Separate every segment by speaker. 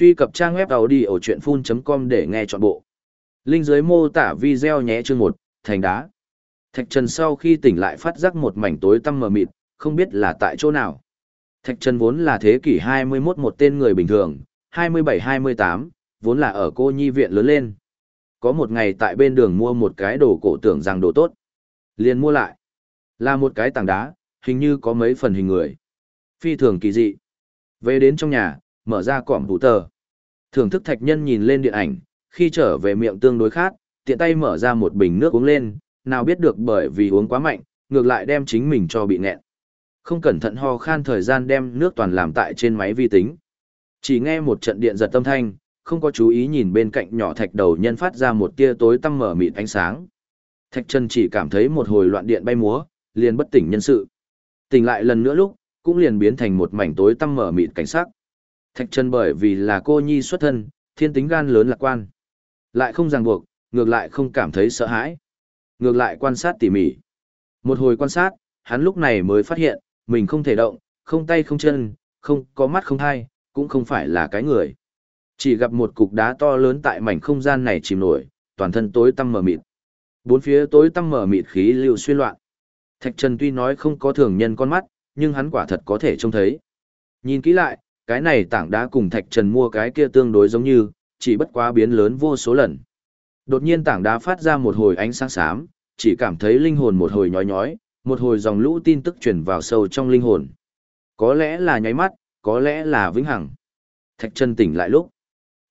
Speaker 1: Truy cập trang web đầu đi ở chuyện full.com để nghe trọn bộ. Linh dưới mô tả video nhé chương 1, thành đá. Thạch Trần sau khi tỉnh lại phát giác một mảnh tối tăm mờ mịt, không biết là tại chỗ nào. Thạch Trần vốn là thế kỷ 21 một tên người bình thường, 27-28, vốn là ở cô nhi viện lớn lên. Có một ngày tại bên đường mua một cái đồ cổ tưởng rằng đồ tốt. liền mua lại. Là một cái tảng đá, hình như có mấy phần hình người. Phi thường kỳ dị. Về đến trong nhà, mở ra cỏm thủ tờ. Thưởng thức thạch nhân nhìn lên điện ảnh, khi trở về miệng tương đối khát, tiện tay mở ra một bình nước uống lên, nào biết được bởi vì uống quá mạnh, ngược lại đem chính mình cho bị nghẹn. Không cẩn thận ho khan thời gian đem nước toàn làm tại trên máy vi tính. Chỉ nghe một trận điện giật tâm thanh, không có chú ý nhìn bên cạnh nhỏ thạch đầu nhân phát ra một tia tối tăm mở mịt ánh sáng. Thạch chân chỉ cảm thấy một hồi loạn điện bay múa, liền bất tỉnh nhân sự. Tỉnh lại lần nữa lúc, cũng liền biến thành một mảnh tối tăm mở mịt cảnh sắc. Thạch Trần bởi vì là cô nhi xuất thân, thiên tính gan lớn lạc quan. Lại không ràng buộc, ngược lại không cảm thấy sợ hãi. Ngược lại quan sát tỉ mỉ. Một hồi quan sát, hắn lúc này mới phát hiện, mình không thể động, không tay không chân, không có mắt không thai, cũng không phải là cái người. Chỉ gặp một cục đá to lớn tại mảnh không gian này chìm nổi, toàn thân tối tăm mở mịt. Bốn phía tối tăm mở mịt khí lưu xuyên loạn. Thạch Trần tuy nói không có thường nhân con mắt, nhưng hắn quả thật có thể trông thấy. Nhìn kỹ lại, cái này tảng đá cùng Thạch Trần mua cái kia tương đối giống như, chỉ bất quá biến lớn vô số lần. Đột nhiên tảng đá phát ra một hồi ánh sáng xám, chỉ cảm thấy linh hồn một hồi nhói nhói, một hồi dòng lũ tin tức truyền vào sâu trong linh hồn. Có lẽ là nháy mắt, có lẽ là vĩnh hằng. Thạch Trần tỉnh lại lúc,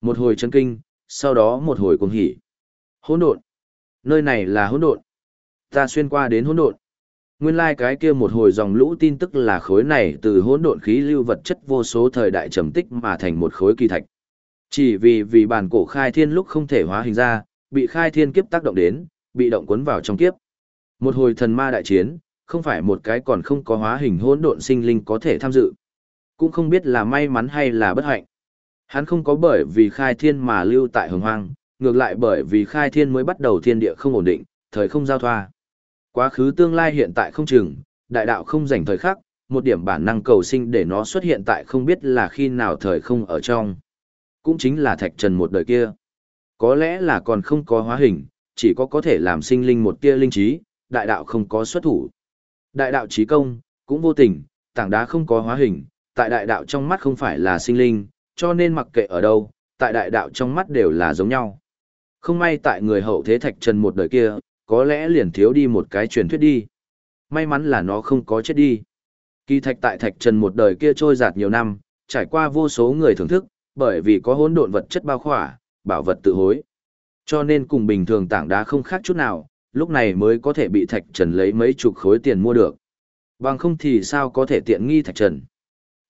Speaker 1: một hồi chấn kinh, sau đó một hồi cuồng hỉ. Hỗn độn. Nơi này là hỗn độn. Ta xuyên qua đến hỗn độn. Nguyên lai like cái kia một hồi dòng lũ tin tức là khối này từ hỗn độn khí lưu vật chất vô số thời đại trầm tích mà thành một khối kỳ thạch. Chỉ vì vì bản cổ khai thiên lúc không thể hóa hình ra, bị khai thiên kiếp tác động đến, bị động cuốn vào trong kiếp. Một hồi thần ma đại chiến, không phải một cái còn không có hóa hình hỗn độn sinh linh có thể tham dự. Cũng không biết là may mắn hay là bất hạnh. Hắn không có bởi vì khai thiên mà lưu tại hồng hoang, ngược lại bởi vì khai thiên mới bắt đầu thiên địa không ổn định, thời không giao thoa. Quá khứ tương lai hiện tại không chừng, đại đạo không dành thời khắc, một điểm bản năng cầu sinh để nó xuất hiện tại không biết là khi nào thời không ở trong. Cũng chính là thạch trần một đời kia. Có lẽ là còn không có hóa hình, chỉ có có thể làm sinh linh một tia linh trí, đại đạo không có xuất thủ. Đại đạo trí công, cũng vô tình, tảng đá không có hóa hình, tại đại đạo trong mắt không phải là sinh linh, cho nên mặc kệ ở đâu, tại đại đạo trong mắt đều là giống nhau. Không may tại người hậu thế thạch trần một đời kia, có lẽ liền thiếu đi một cái truyền thuyết đi. May mắn là nó không có chết đi. Kỳ thạch tại thạch trần một đời kia trôi giạt nhiều năm, trải qua vô số người thưởng thức, bởi vì có hỗn độn vật chất bao khỏa, bảo vật tự hối. Cho nên cùng bình thường tảng đá không khác chút nào, lúc này mới có thể bị thạch trần lấy mấy chục khối tiền mua được. Bằng không thì sao có thể tiện nghi thạch trần.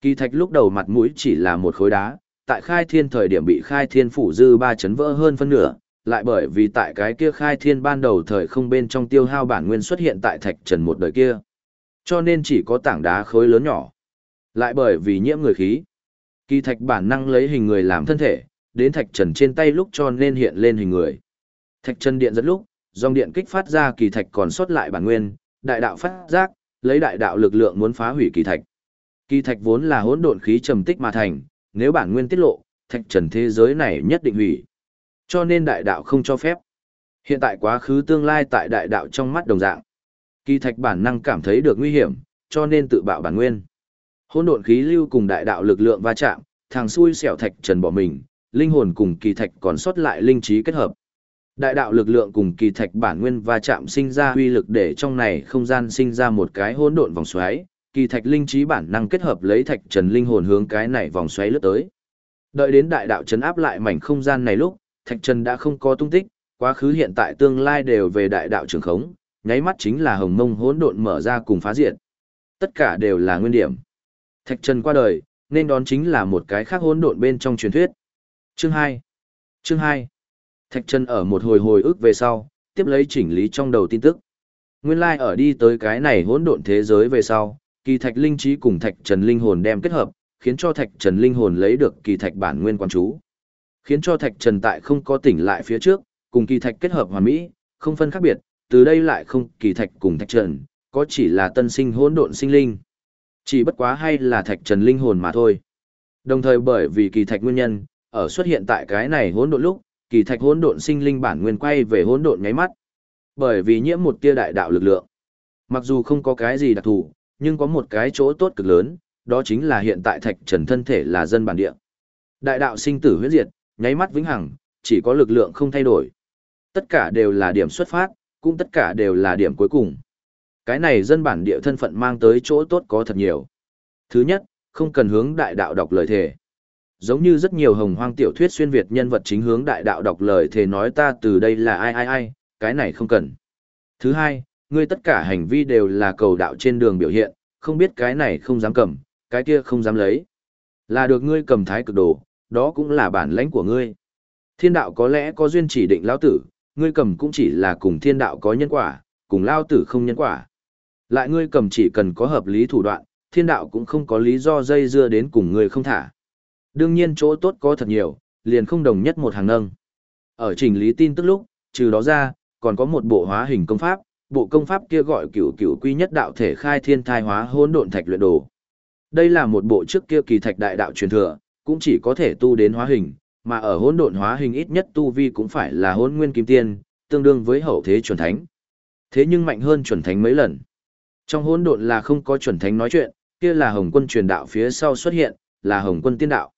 Speaker 1: Kỳ thạch lúc đầu mặt mũi chỉ là một khối đá, tại khai thiên thời điểm bị khai thiên phủ dư ba chấn vỡ hơn phân nửa, lại bởi vì tại cái kia khai thiên ban đầu thời không bên trong tiêu hao bản nguyên xuất hiện tại thạch trần một đời kia. Cho nên chỉ có tảng đá khối lớn nhỏ. Lại bởi vì nhiễm người khí. Kỳ thạch bản năng lấy hình người làm thân thể, đến thạch trần trên tay lúc cho nên hiện lên hình người. Thạch trần điện rất lúc, dòng điện kích phát ra kỳ thạch còn sót lại bản nguyên, đại đạo phát giác, lấy đại đạo lực lượng muốn phá hủy kỳ thạch. Kỳ thạch vốn là hỗn độn khí trầm tích mà thành, nếu bản nguyên tiết lộ, thạch trần thế giới này nhất định hủy. Cho nên đại đạo không cho phép. Hiện tại quá khứ tương lai tại đại đạo trong mắt đồng dạng. Kỳ thạch bản năng cảm thấy được nguy hiểm, cho nên tự bạo bản nguyên. Hỗn độn khí lưu cùng đại đạo lực lượng va chạm, thằng xui xẻo thạch trần bỏ mình, linh hồn cùng kỳ thạch còn sót lại linh trí kết hợp. Đại đạo lực lượng cùng kỳ thạch bản nguyên va chạm sinh ra uy lực để trong này không gian sinh ra một cái hỗn độn vòng xoáy, kỳ thạch linh trí bản năng kết hợp lấy thạch trần linh hồn hướng cái này vòng xoáy lướt tới. Đợi đến đại đạo chấn áp lại mảnh không gian này lúc, thạch trần đã không có tung tích, quá khứ hiện tại tương lai đều về đại đạo trường khống, nháy mắt chính là hồng mông hỗn độn mở ra cùng phá diệt. Tất cả đều là nguyên điểm. Thạch trần qua đời, nên đón chính là một cái khác hỗn độn bên trong truyền thuyết. Chương 2 Chương 2 Thạch trần ở một hồi hồi ức về sau, tiếp lấy chỉnh lý trong đầu tin tức. Nguyên lai like ở đi tới cái này hỗn độn thế giới về sau, kỳ thạch linh trí cùng thạch trần linh hồn đem kết hợp, khiến cho thạch trần linh hồn lấy được kỳ thạch bản nguyên quan chú. Khiến cho thạch trần tại không có tỉnh lại phía trước, cùng kỳ thạch kết hợp hoàn mỹ, không phân khác biệt, từ đây lại không kỳ thạch cùng thạch trần, có chỉ là tân sinh hỗn độn sinh linh. Chỉ bất quá hay là thạch trần linh hồn mà thôi. Đồng thời bởi vì kỳ thạch nguyên nhân, ở xuất hiện tại cái này hỗn độn lúc, kỳ thạch hỗn độn sinh linh bản nguyên quay về hỗn độn nháy mắt. Bởi vì nhiễm một tia đại đạo lực lượng. Mặc dù không có cái gì đặc thù, nhưng có một cái chỗ tốt cực lớn, đó chính là hiện tại thạch trần thân thể là dân bản địa. Đại đạo sinh tử huyết diệt, nháy mắt vĩnh hằng, chỉ có lực lượng không thay đổi. Tất cả đều là điểm xuất phát, cũng tất cả đều là điểm cuối cùng. Cái này dân bản địa thân phận mang tới chỗ tốt có thật nhiều. Thứ nhất, không cần hướng đại đạo đọc lời thề. Giống như rất nhiều hồng hoang tiểu thuyết xuyên Việt nhân vật chính hướng đại đạo đọc lời thề nói ta từ đây là ai ai ai, cái này không cần. Thứ hai, ngươi tất cả hành vi đều là cầu đạo trên đường biểu hiện, không biết cái này không dám cầm, cái kia không dám lấy. Là được ngươi cầm thái cực đồ, đó cũng là bản lãnh của ngươi. Thiên đạo có lẽ có duyên chỉ định lao tử, ngươi cầm cũng chỉ là cùng thiên đạo có nhân quả, cùng lao tử không nhân quả. Lại ngươi cầm chỉ cần có hợp lý thủ đoạn, thiên đạo cũng không có lý do dây dưa đến cùng ngươi không thả. Đương nhiên chỗ tốt có thật nhiều, liền không đồng nhất một hàng nâng. Ở trình lý tin tức lúc, trừ đó ra, còn có một bộ hóa hình công pháp, bộ công pháp kia gọi cửu cửu quy nhất đạo thể khai thiên thai hóa hỗn độn thạch luyện đồ. Đây là một bộ trước kia kỳ thạch đại đạo truyền thừa, cũng chỉ có thể tu đến hóa hình, mà ở hỗn độn hóa hình ít nhất tu vi cũng phải là hỗn nguyên kim tiên, tương đương với hậu thế chuẩn thánh. Thế nhưng mạnh hơn chuẩn thánh mấy lần. Trong hỗn độn là không có chuẩn thánh nói chuyện, kia là hồng quân truyền đạo phía sau xuất hiện, là hồng quân tiên đạo.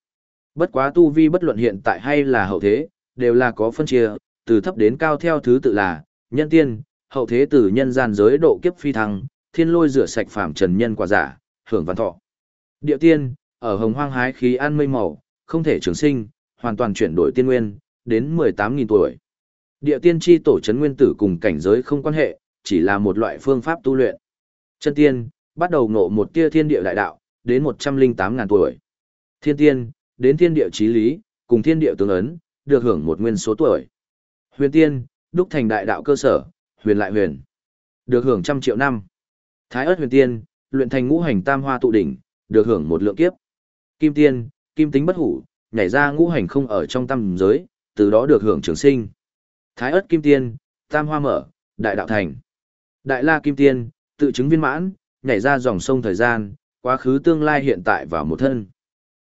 Speaker 1: Bất quá tu vi bất luận hiện tại hay là hậu thế, đều là có phân chia, từ thấp đến cao theo thứ tự là, nhân tiên, hậu thế từ nhân gian giới độ kiếp phi thăng, thiên lôi rửa sạch phàm trần nhân quả giả, hưởng văn thọ. Địa tiên, ở hồng hoang hái khí an mây màu, không thể trường sinh, hoàn toàn chuyển đổi tiên nguyên, đến 18.000 tuổi. Địa tiên chi tổ chấn nguyên tử cùng cảnh giới không quan hệ, chỉ là một loại phương pháp tu luyện. Chân tiên, bắt đầu ngộ một tia thiên địa đại đạo, đến 108.000 tuổi. Thiên tiên, đến thiên địa trí lý, cùng thiên địa tương ấn, được hưởng một nguyên số tuổi. Huyền tiên, đúc thành đại đạo cơ sở, huyền lại huyền. Được hưởng trăm triệu năm. Thái ớt huyền tiên, luyện thành ngũ hành tam hoa tụ đỉnh, được hưởng một lượng kiếp. Kim tiên, kim tính bất hủ, nhảy ra ngũ hành không ở trong tam giới, từ đó được hưởng trường sinh. Thái ớt kim tiên, tam hoa mở, đại đạo thành. Đại la kim tiên, tự chứng viên mãn, nhảy ra dòng sông thời gian, quá khứ tương lai hiện tại vào một thân.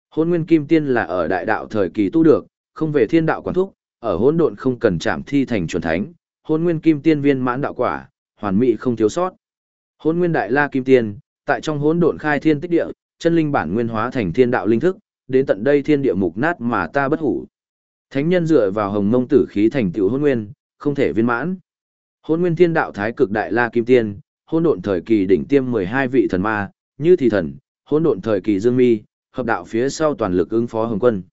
Speaker 1: Hôn nguyên kim tiên là ở đại đạo thời kỳ tu được, không về thiên đạo quản thúc, ở hỗn độn không cần chạm thi thành chuẩn thánh, hôn nguyên kim tiên viên mãn đạo quả, hoàn mỹ không thiếu sót. Hôn nguyên đại la kim tiên, tại trong hỗn độn khai thiên tích địa, chân linh bản nguyên hóa thành thiên đạo linh thức, đến tận đây thiên địa mục nát mà ta bất hủ. Thánh nhân dựa vào hồng mông tử khí thành tựu hôn nguyên, không thể viên mãn. Hôn nguyên thiên đạo thái cực đại la kim tiên, hôn độn thời kỳ đỉnh tiêm 12 vị thần ma, như thì thần, hôn độn thời kỳ dương mi, hợp đạo phía sau toàn lực ứng phó hồng quân.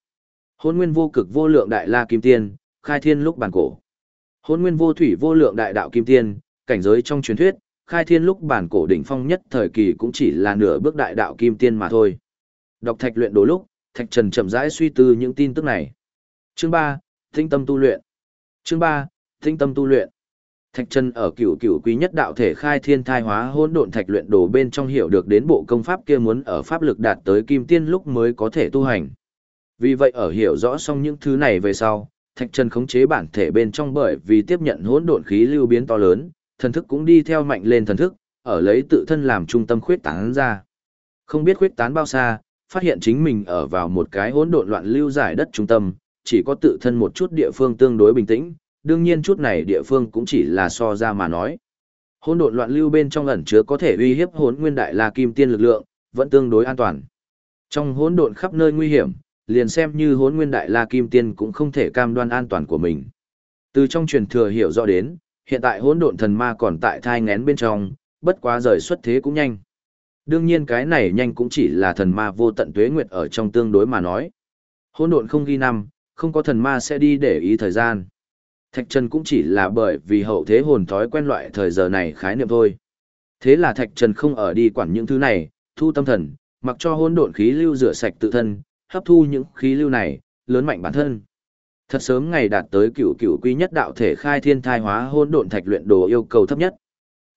Speaker 1: Hôn nguyên vô cực vô lượng đại la kim tiên, khai thiên lúc bản cổ. Hôn nguyên vô thủy vô lượng đại đạo kim tiên, cảnh giới trong truyền thuyết, khai thiên lúc bản cổ đỉnh phong nhất thời kỳ cũng chỉ là nửa bước đại đạo kim tiên mà thôi. Đọc thạch luyện đồ lúc, thạch trần chậm rãi suy tư những tin tức này. Chương 3, Tinh tâm tu luyện. Chương 3, Tinh tâm tu luyện. Thạch Trần ở cửu cửu quý nhất đạo thể khai thiên thai hóa hỗn độn thạch luyện đồ bên trong hiểu được đến bộ công pháp kia muốn ở pháp lực đạt tới kim tiên lúc mới có thể tu hành. Vì vậy ở hiểu rõ xong những thứ này về sau, Thạch Trần khống chế bản thể bên trong bởi vì tiếp nhận hỗn độn khí lưu biến to lớn, thần thức cũng đi theo mạnh lên thần thức, ở lấy tự thân làm trung tâm khuyết tán ra. Không biết khuyết tán bao xa, phát hiện chính mình ở vào một cái hỗn độn loạn lưu giải đất trung tâm, chỉ có tự thân một chút địa phương tương đối bình tĩnh, đương nhiên chút này địa phương cũng chỉ là so ra mà nói. Hỗn độn loạn lưu bên trong ẩn chứa có thể uy hiếp hỗn nguyên đại la kim tiên lực lượng, vẫn tương đối an toàn. Trong hỗn độn khắp nơi nguy hiểm, liền xem như hỗn nguyên đại la kim tiên cũng không thể cam đoan an toàn của mình. Từ trong truyền thừa hiểu rõ đến, hiện tại hỗn độn thần ma còn tại thai ngén bên trong, bất quá rời xuất thế cũng nhanh. Đương nhiên cái này nhanh cũng chỉ là thần ma vô tận tuế nguyệt ở trong tương đối mà nói. Hỗn độn không ghi năm, không có thần ma sẽ đi để ý thời gian. Thạch Trần cũng chỉ là bởi vì hậu thế hồn thói quen loại thời giờ này khái niệm thôi. Thế là Thạch Trần không ở đi quản những thứ này, thu tâm thần, mặc cho hỗn độn khí lưu rửa sạch tự thân, hấp thu những khí lưu này, lớn mạnh bản thân. Thật sớm ngày đạt tới cựu cựu quý nhất đạo thể khai thiên thai hóa hỗn độn thạch luyện đồ yêu cầu thấp nhất.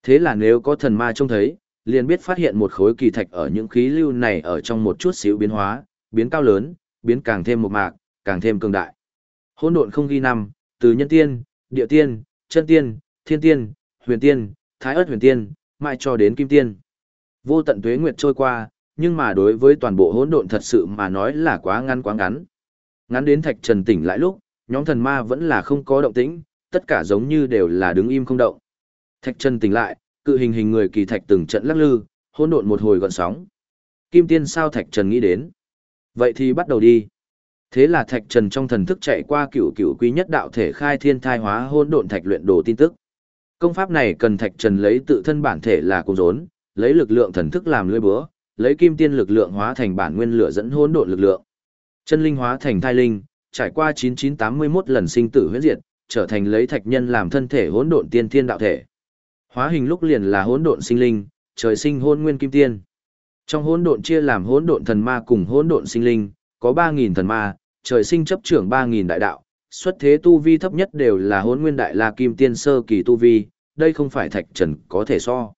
Speaker 1: Thế là nếu có thần ma trông thấy, liền biết phát hiện một khối kỳ thạch ở những khí lưu này ở trong một chút xíu biến hóa, biến cao lớn, biến càng thêm một mạc, càng thêm cường đại. Hỗn độn không ghi năm, từ nhân tiên, địa tiên, chân tiên, thiên tiên, huyền tiên, thái ớt huyền tiên, mãi cho đến kim tiên. Vô tận tuế nguyệt trôi qua, nhưng mà đối với toàn bộ hỗn độn thật sự mà nói là quá ngắn quá ngắn. Ngắn đến Thạch Trần tỉnh lại lúc, nhóm thần ma vẫn là không có động tĩnh, tất cả giống như đều là đứng im không động. Thạch Trần tỉnh lại, cự hình hình người kỳ thạch từng trận lắc lư, hỗn độn một hồi gọn sóng. Kim Tiên sao Thạch Trần nghĩ đến? Vậy thì bắt đầu đi. Thế là Thạch Trần trong thần thức chạy qua cựu cựu quý nhất đạo thể khai thiên thai hóa hỗn độn thạch luyện đồ tin tức. Công pháp này cần Thạch Trần lấy tự thân bản thể là cung rốn, lấy lực lượng thần thức làm lưỡi búa, lấy kim tiên lực lượng hóa thành bản nguyên lửa dẫn hỗn độn lực lượng. Chân linh hóa thành thai linh, trải qua 9981 lần sinh tử huyễn diệt, trở thành lấy thạch nhân làm thân thể hỗn độn tiên thiên đạo thể. Hóa hình lúc liền là hỗn độn sinh linh, trời sinh Hôn nguyên kim tiên. Trong hỗn độn chia làm hỗn độn thần ma cùng hỗn độn sinh linh, có 3000 thần ma, trời sinh chấp trưởng 3000 đại đạo, xuất thế tu vi thấp nhất đều là hỗn nguyên đại la kim tiên sơ kỳ tu vi, đây không phải thạch trần có thể so.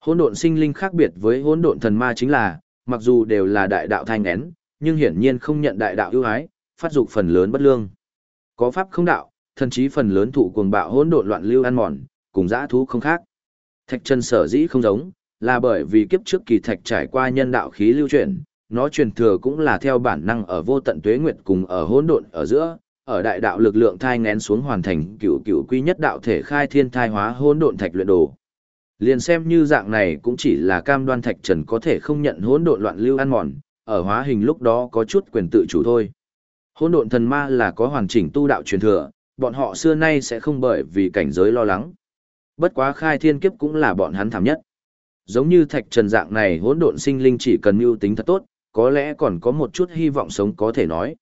Speaker 1: Hỗn độn sinh linh khác biệt với hỗn độn thần ma chính là, mặc dù đều là đại đạo thanh én, nhưng hiển nhiên không nhận đại đạo ưu ái, phát dục phần lớn bất lương. Có pháp không đạo, thậm chí phần lớn thụ cuồng bạo hỗn độn loạn lưu ăn mòn, cùng dã thú không khác. Thạch chân sở dĩ không giống, là bởi vì kiếp trước kỳ thạch trải qua nhân đạo khí lưu chuyển, nó truyền thừa cũng là theo bản năng ở vô tận tuế nguyệt cùng ở hỗn độn ở giữa, ở đại đạo lực lượng thai ngén xuống hoàn thành cựu cựu quy nhất đạo thể khai thiên thai hóa hỗn độn thạch luyện đồ. Liền xem như dạng này cũng chỉ là cam đoan thạch trần có thể không nhận hỗn độn loạn lưu ăn mòn, ở hóa hình lúc đó có chút quyền tự chủ thôi. Hỗn độn thần ma là có hoàn chỉnh tu đạo truyền thừa, bọn họ xưa nay sẽ không bởi vì cảnh giới lo lắng. Bất quá khai thiên kiếp cũng là bọn hắn thảm nhất. Giống như thạch trần dạng này hỗn độn sinh linh chỉ cần mưu tính thật tốt, có lẽ còn có một chút hy vọng sống có thể nói.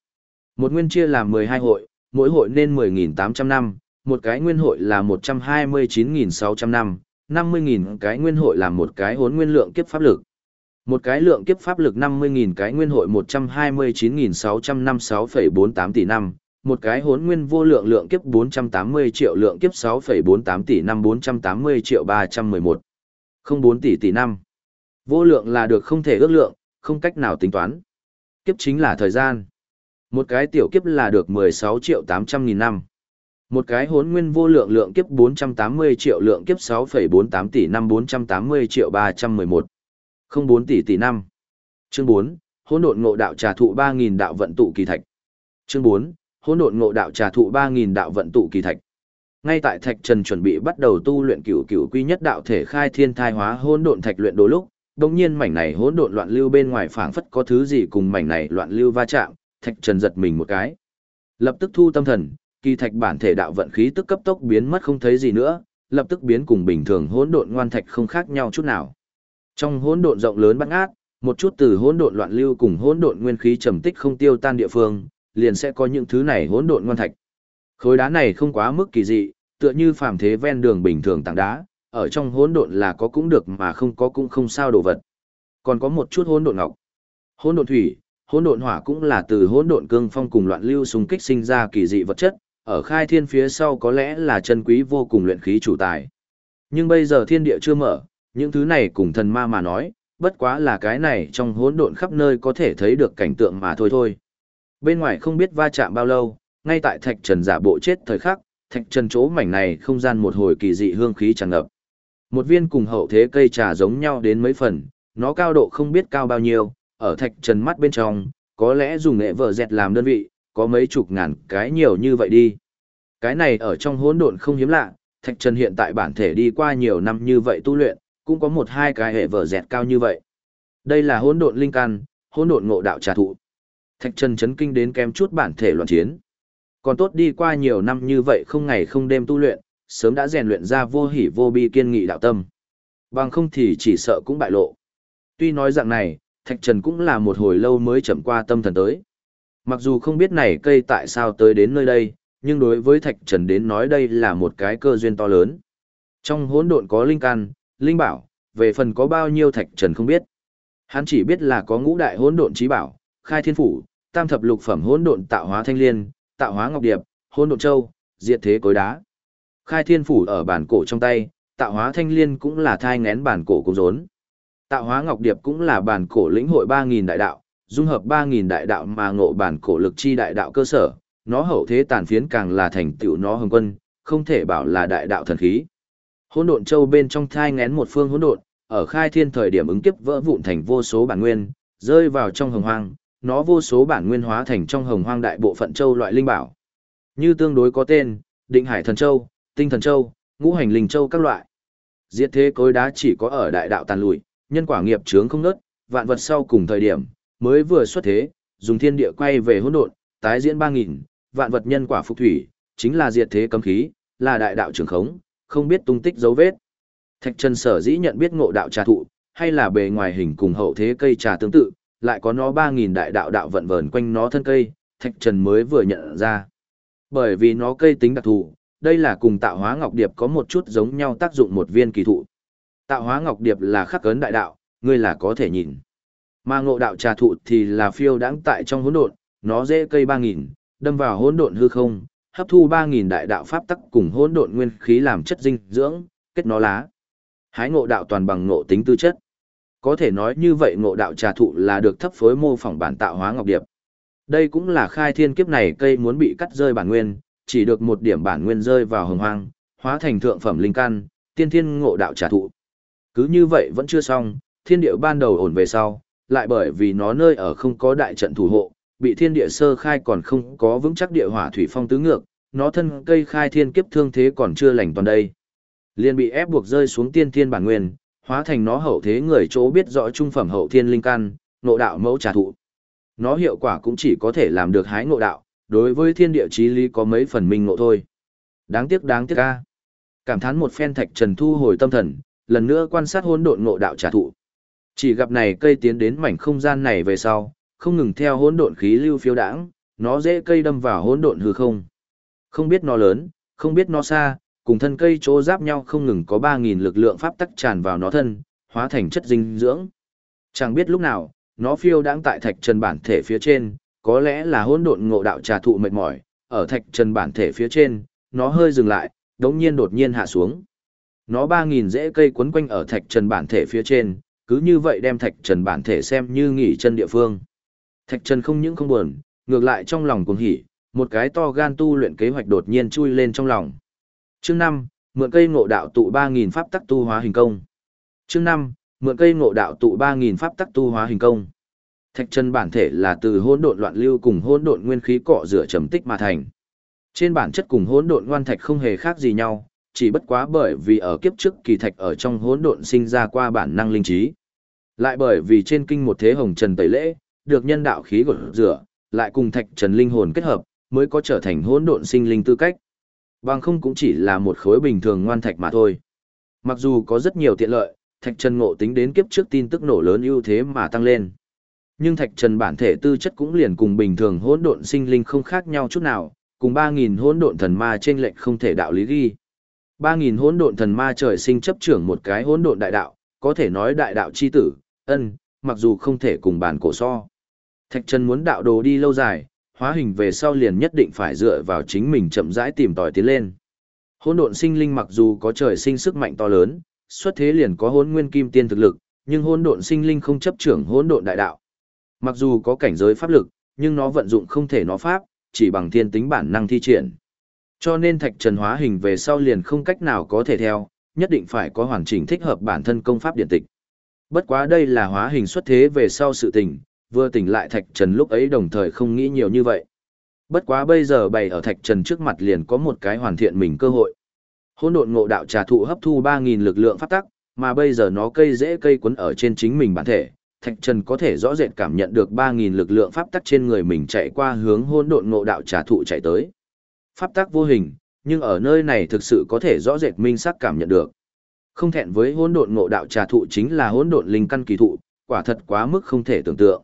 Speaker 1: Một nguyên chia làm 12 hội, mỗi hội nên 10.800 năm, một cái nguyên hội là 129.600 năm, 50.000 cái nguyên hội là một cái hốn nguyên lượng kiếp pháp lực. Một cái lượng kiếp pháp lực 50.000 cái nguyên hội 129.656,48 tỷ năm, một cái hốn nguyên vô lượng lượng kiếp 480 triệu lượng kiếp 6,48 tỷ năm 480 triệu 311. Không 4 tỷ tỷ năm. Vô lượng là được không thể ước lượng, không cách nào tính toán. Kiếp chính là thời gian. Một cái tiểu kiếp là được 16 triệu 800 nghìn năm. Một cái hốn nguyên vô lượng lượng kiếp 480 triệu lượng kiếp 6,48 tỷ năm 480 triệu 311. Không 4 tỷ tỷ năm. Chương 4, hỗn độn ngộ đạo trà thụ 3000 đạo vận tụ kỳ thạch. Chương 4, hỗn độn ngộ đạo trà thụ 3000 đạo vận tụ kỳ thạch. Ngay tại Thạch Trần chuẩn bị bắt đầu tu luyện cửu cửu quy nhất đạo thể khai thiên thai hóa hỗn độn thạch luyện đồ lúc, đột nhiên mảnh này hỗn độn loạn lưu bên ngoài phảng phất có thứ gì cùng mảnh này loạn lưu va chạm, Thạch Trần giật mình một cái. Lập tức thu tâm thần, kỳ thạch bản thể đạo vận khí tức cấp tốc biến mất không thấy gì nữa, lập tức biến cùng bình thường hỗn độn ngoan thạch không khác nhau chút nào. Trong hỗn độn rộng lớn bát ngát, một chút từ hỗn độn loạn lưu cùng hỗn độn nguyên khí trầm tích không tiêu tan địa phương, liền sẽ có những thứ này hỗn độn ngoan thạch. Khối đá này không quá mức kỳ dị, tựa như phàm thế ven đường bình thường tảng đá, ở trong hỗn độn là có cũng được mà không có cũng không sao đồ vật. Còn có một chút hỗn độn ngọc. Hỗn độn thủy, hỗn độn hỏa cũng là từ hỗn độn cương phong cùng loạn lưu xung kích sinh ra kỳ dị vật chất, ở khai thiên phía sau có lẽ là chân quý vô cùng luyện khí chủ tài. Nhưng bây giờ thiên địa chưa mở, những thứ này cùng thần ma mà nói, bất quá là cái này trong hỗn độn khắp nơi có thể thấy được cảnh tượng mà thôi thôi. Bên ngoài không biết va chạm bao lâu, ngay tại thạch trần giả bộ chết thời khắc, thạch trần chỗ mảnh này không gian một hồi kỳ dị hương khí tràn ngập. Một viên cùng hậu thế cây trà giống nhau đến mấy phần, nó cao độ không biết cao bao nhiêu, ở thạch trần mắt bên trong, có lẽ dùng nghệ vợ dẹt làm đơn vị, có mấy chục ngàn cái nhiều như vậy đi. Cái này ở trong hỗn độn không hiếm lạ, Thạch Trần hiện tại bản thể đi qua nhiều năm như vậy tu luyện, cũng có một hai cái hệ vở dẹt cao như vậy. Đây là hỗn độn linh căn, hỗn độn ngộ đạo trà thụ. Thạch Trần chấn kinh đến kém chút bản thể loạn chiến. Còn tốt đi qua nhiều năm như vậy không ngày không đêm tu luyện, sớm đã rèn luyện ra vô hỉ vô bi kiên nghị đạo tâm. Bằng không thì chỉ sợ cũng bại lộ. Tuy nói dạng này, Thạch Trần cũng là một hồi lâu mới chậm qua tâm thần tới. Mặc dù không biết này cây tại sao tới đến nơi đây, nhưng đối với Thạch Trần đến nói đây là một cái cơ duyên to lớn. Trong hỗn độn có linh căn, linh bảo, về phần có bao nhiêu Thạch Trần không biết. Hắn chỉ biết là có ngũ đại hỗn độn trí bảo, khai thiên phủ, tam thập lục phẩm hỗn độn tạo hóa thanh liên, tạo hóa ngọc điệp, hỗn độn châu, diệt thế cối đá. Khai thiên phủ ở bản cổ trong tay, tạo hóa thanh liên cũng là thai ngén bản cổ cung rốn. Tạo hóa ngọc điệp cũng là bản cổ lĩnh hội 3000 đại đạo, dung hợp 3000 đại đạo mà ngộ bản cổ lực chi đại đạo cơ sở, nó hậu thế tàn phiến càng là thành tựu nó hưng quân, không thể bảo là đại đạo thần khí. Hỗn độn châu bên trong thai ngén một phương hỗn độn, ở khai thiên thời điểm ứng kiếp vỡ vụn thành vô số bản nguyên, rơi vào trong hồng hoang, nó vô số bản nguyên hóa thành trong hồng hoang đại bộ phận châu loại linh bảo. Như tương đối có tên, Định Hải Thần Châu, Tinh Thần Châu, Ngũ Hành Linh Châu các loại. Diệt thế cối đá chỉ có ở đại đạo tàn lụi, nhân quả nghiệp chướng không nớt, vạn vật sau cùng thời điểm, mới vừa xuất thế, dùng thiên địa quay về hỗn độn, tái diễn 3000, vạn vật nhân quả phục thủy, chính là diệt thế cấm khí, là đại đạo trường khống, không biết tung tích dấu vết. Thạch Trần sở dĩ nhận biết ngộ đạo trà thụ, hay là bề ngoài hình cùng hậu thế cây trà tương tự, lại có nó 3000 đại đạo đạo vận vờn quanh nó thân cây, Thạch Trần mới vừa nhận ra. Bởi vì nó cây tính đặc thù, đây là cùng tạo hóa ngọc điệp có một chút giống nhau tác dụng một viên kỳ thụ. Tạo hóa ngọc điệp là khắc ấn đại đạo, ngươi là có thể nhìn. Mà ngộ đạo trà thụ thì là phiêu đáng tại trong hỗn độn, nó dễ cây 3000, đâm vào hỗn độn hư không, hấp thu 3000 đại đạo pháp tắc cùng hỗn độn nguyên khí làm chất dinh dưỡng, kết nó lá. Hái ngộ đạo toàn bằng ngộ tính tư chất. Có thể nói như vậy ngộ đạo trà thụ là được thấp phối mô phỏng bản tạo hóa ngọc điệp. Đây cũng là khai thiên kiếp này cây muốn bị cắt rơi bản nguyên, chỉ được một điểm bản nguyên rơi vào hồng hoang, hóa thành thượng phẩm linh căn, tiên thiên ngộ đạo trà thụ. Cứ như vậy vẫn chưa xong, thiên địa ban đầu ổn về sau, lại bởi vì nó nơi ở không có đại trận thủ hộ, bị thiên địa sơ khai còn không có vững chắc địa hỏa thủy phong tứ ngược, nó thân cây khai thiên kiếp thương thế còn chưa lành toàn đây. Liền bị ép buộc rơi xuống tiên thiên bản nguyên, hóa thành nó hậu thế người chỗ biết rõ trung phẩm hậu thiên linh căn, ngộ đạo mẫu trà thụ. Nó hiệu quả cũng chỉ có thể làm được hái ngộ đạo, đối với thiên địa chí lý có mấy phần minh ngộ thôi. Đáng tiếc đáng tiếc a. Cảm thán một phen thạch trần thu hồi tâm thần, lần nữa quan sát hỗn độn ngộ đạo trà thụ. Chỉ gặp này cây tiến đến mảnh không gian này về sau, không ngừng theo hỗn độn khí lưu phiêu đãng, nó dễ cây đâm vào hỗn độn hư không. Không biết nó lớn, không biết nó xa, cùng thân cây chỗ giáp nhau không ngừng có 3000 lực lượng pháp tắc tràn vào nó thân, hóa thành chất dinh dưỡng. Chẳng biết lúc nào, nó phiêu đãng tại thạch trần bản thể phía trên, có lẽ là hỗn độn ngộ đạo trà thụ mệt mỏi, ở thạch trần bản thể phía trên, nó hơi dừng lại, đống nhiên đột nhiên hạ xuống. Nó 3000 rễ cây quấn quanh ở thạch trần bản thể phía trên, cứ như vậy đem thạch trần bản thể xem như nghỉ chân địa phương. Thạch trần không những không buồn, ngược lại trong lòng cuồng hỉ, một cái to gan tu luyện kế hoạch đột nhiên chui lên trong lòng. Chương 5, mượn cây ngộ đạo tụ 3000 pháp tắc tu hóa hình công. Chương 5, mượn cây ngộ đạo tụ 3000 pháp tắc tu hóa hình công. Thạch Trần bản thể là từ hỗn độn loạn lưu cùng hỗn độn nguyên khí cọ rửa trầm tích mà thành. Trên bản chất cùng hỗn độn ngoan thạch không hề khác gì nhau, chỉ bất quá bởi vì ở kiếp trước kỳ thạch ở trong hỗn độn sinh ra qua bản năng linh trí. Lại bởi vì trên kinh một thế hồng trần tẩy lễ, được nhân đạo khí gột rửa, lại cùng thạch trần linh hồn kết hợp, mới có trở thành hỗn độn sinh linh tư cách. Bằng không cũng chỉ là một khối bình thường ngoan thạch mà thôi. Mặc dù có rất nhiều tiện lợi, thạch trần ngộ tính đến kiếp trước tin tức nổ lớn ưu thế mà tăng lên. Nhưng thạch trần bản thể tư chất cũng liền cùng bình thường hỗn độn sinh linh không khác nhau chút nào, cùng 3000 hỗn độn thần ma trên lệnh không thể đạo lý ghi. 3000 hỗn độn thần ma trời sinh chấp trưởng một cái hỗn độn đại đạo, có thể nói đại đạo chi tử, ân, mặc dù không thể cùng bản cổ so. Thạch Trần muốn đạo đồ đi lâu dài, hóa hình về sau liền nhất định phải dựa vào chính mình chậm rãi tìm tòi tiến lên. Hỗn độn sinh linh mặc dù có trời sinh sức mạnh to lớn, xuất thế liền có hỗn nguyên kim tiên thực lực, nhưng hỗn độn sinh linh không chấp trưởng hỗn độn đại đạo. Mặc dù có cảnh giới pháp lực, nhưng nó vận dụng không thể nó pháp, chỉ bằng thiên tính bản năng thi triển. Cho nên thạch trần hóa hình về sau liền không cách nào có thể theo, nhất định phải có hoàn chỉnh thích hợp bản thân công pháp điện tịch. Bất quá đây là hóa hình xuất thế về sau sự tình, vừa tỉnh lại thạch trần lúc ấy đồng thời không nghĩ nhiều như vậy. Bất quá bây giờ bày ở thạch trần trước mặt liền có một cái hoàn thiện mình cơ hội. Hỗn độn ngộ đạo trà thụ hấp thu 3000 lực lượng pháp tắc, mà bây giờ nó cây dễ cây quấn ở trên chính mình bản thể, Thạch Trần có thể rõ rệt cảm nhận được 3000 lực lượng pháp tắc trên người mình chạy qua hướng hỗn độn ngộ đạo trà thụ chạy tới. Pháp tắc vô hình, nhưng ở nơi này thực sự có thể rõ rệt minh sắc cảm nhận được. Không thẹn với hỗn độn ngộ đạo trà thụ chính là hỗn độn linh căn kỳ thụ, quả thật quá mức không thể tưởng tượng.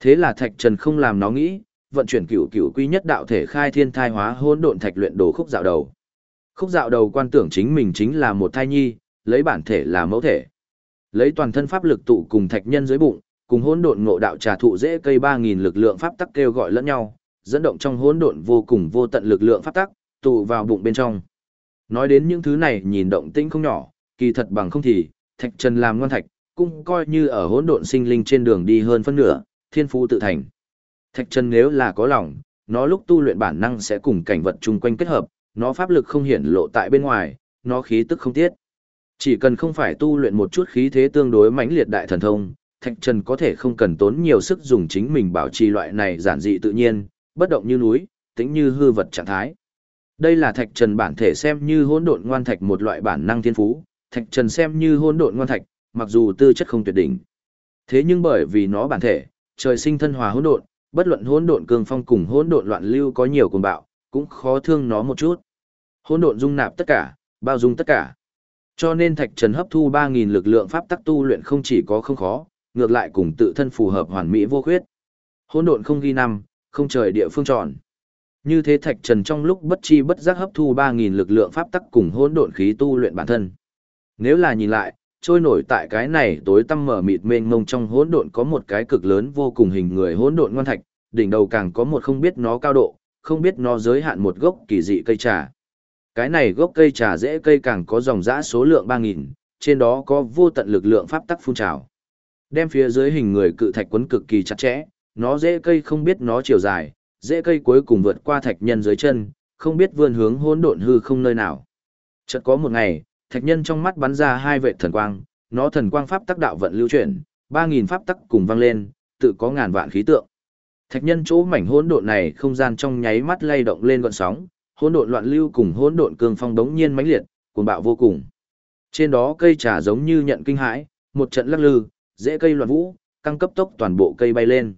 Speaker 1: Thế là Thạch Trần không làm nó nghĩ, vận chuyển cửu cửu quy nhất đạo thể khai thiên thai hóa hỗn độn thạch luyện đồ khúc dạo đầu. Khúc dạo đầu quan tưởng chính mình chính là một thai nhi, lấy bản thể là mẫu thể lấy toàn thân pháp lực tụ cùng thạch nhân dưới bụng, cùng hỗn độn ngộ đạo trà thụ dễ cây 3000 lực lượng pháp tắc kêu gọi lẫn nhau, dẫn động trong hỗn độn vô cùng vô tận lực lượng pháp tắc, tụ vào bụng bên trong. Nói đến những thứ này nhìn động tĩnh không nhỏ, kỳ thật bằng không thì, thạch trần làm ngoan thạch, cũng coi như ở hỗn độn sinh linh trên đường đi hơn phân nửa, thiên phú tự thành. Thạch trần nếu là có lòng, nó lúc tu luyện bản năng sẽ cùng cảnh vật chung quanh kết hợp, nó pháp lực không hiển lộ tại bên ngoài, nó khí tức không tiết. Chỉ cần không phải tu luyện một chút khí thế tương đối mãnh liệt đại thần thông, Thạch Trần có thể không cần tốn nhiều sức dùng chính mình bảo trì loại này giản dị tự nhiên, bất động như núi, tĩnh như hư vật trạng thái. Đây là Thạch Trần bản thể xem như hỗn độn ngoan thạch một loại bản năng thiên phú, Thạch Trần xem như hỗn độn ngoan thạch, mặc dù tư chất không tuyệt đỉnh. Thế nhưng bởi vì nó bản thể, trời sinh thân hòa hỗn độn, bất luận hỗn độn cường phong cùng hỗn độn loạn lưu có nhiều cuồng bạo, cũng khó thương nó một chút. Hỗn độn dung nạp tất cả, bao dung tất cả. Cho nên Thạch Trần hấp thu 3000 lực lượng pháp tắc tu luyện không chỉ có không khó, ngược lại cùng tự thân phù hợp hoàn mỹ vô khuyết. Hỗn độn không ghi năm, không trời địa phương tròn. Như thế Thạch Trần trong lúc bất chi bất giác hấp thu 3000 lực lượng pháp tắc cùng hỗn độn khí tu luyện bản thân. Nếu là nhìn lại, trôi nổi tại cái này tối tăm mở mịt mênh mông trong hỗn độn có một cái cực lớn vô cùng hình người hỗn độn ngoan thạch, đỉnh đầu càng có một không biết nó cao độ, không biết nó giới hạn một gốc kỳ dị cây trà. Cái này gốc cây trà dễ cây càng có dòng dã số lượng 3000, trên đó có vô tận lực lượng pháp tắc phun trào. Đem phía dưới hình người cự thạch quấn cực kỳ chặt chẽ, nó dễ cây không biết nó chiều dài, dễ cây cuối cùng vượt qua thạch nhân dưới chân, không biết vươn hướng hỗn độn hư không nơi nào. Chợt có một ngày, thạch nhân trong mắt bắn ra hai vệ thần quang, nó thần quang pháp tắc đạo vận lưu chuyển, ba nghìn pháp tắc cùng vang lên, tự có ngàn vạn khí tượng. Thạch nhân chỗ mảnh hỗn độn này không gian trong nháy mắt lay động lên gợn sóng, hỗn độn loạn lưu cùng hỗn độn cương phong đống nhiên mãnh liệt, cuồng bạo vô cùng. Trên đó cây trà giống như nhận kinh hãi, một trận lắc lư, dễ cây loạn vũ, căng cấp tốc toàn bộ cây bay lên.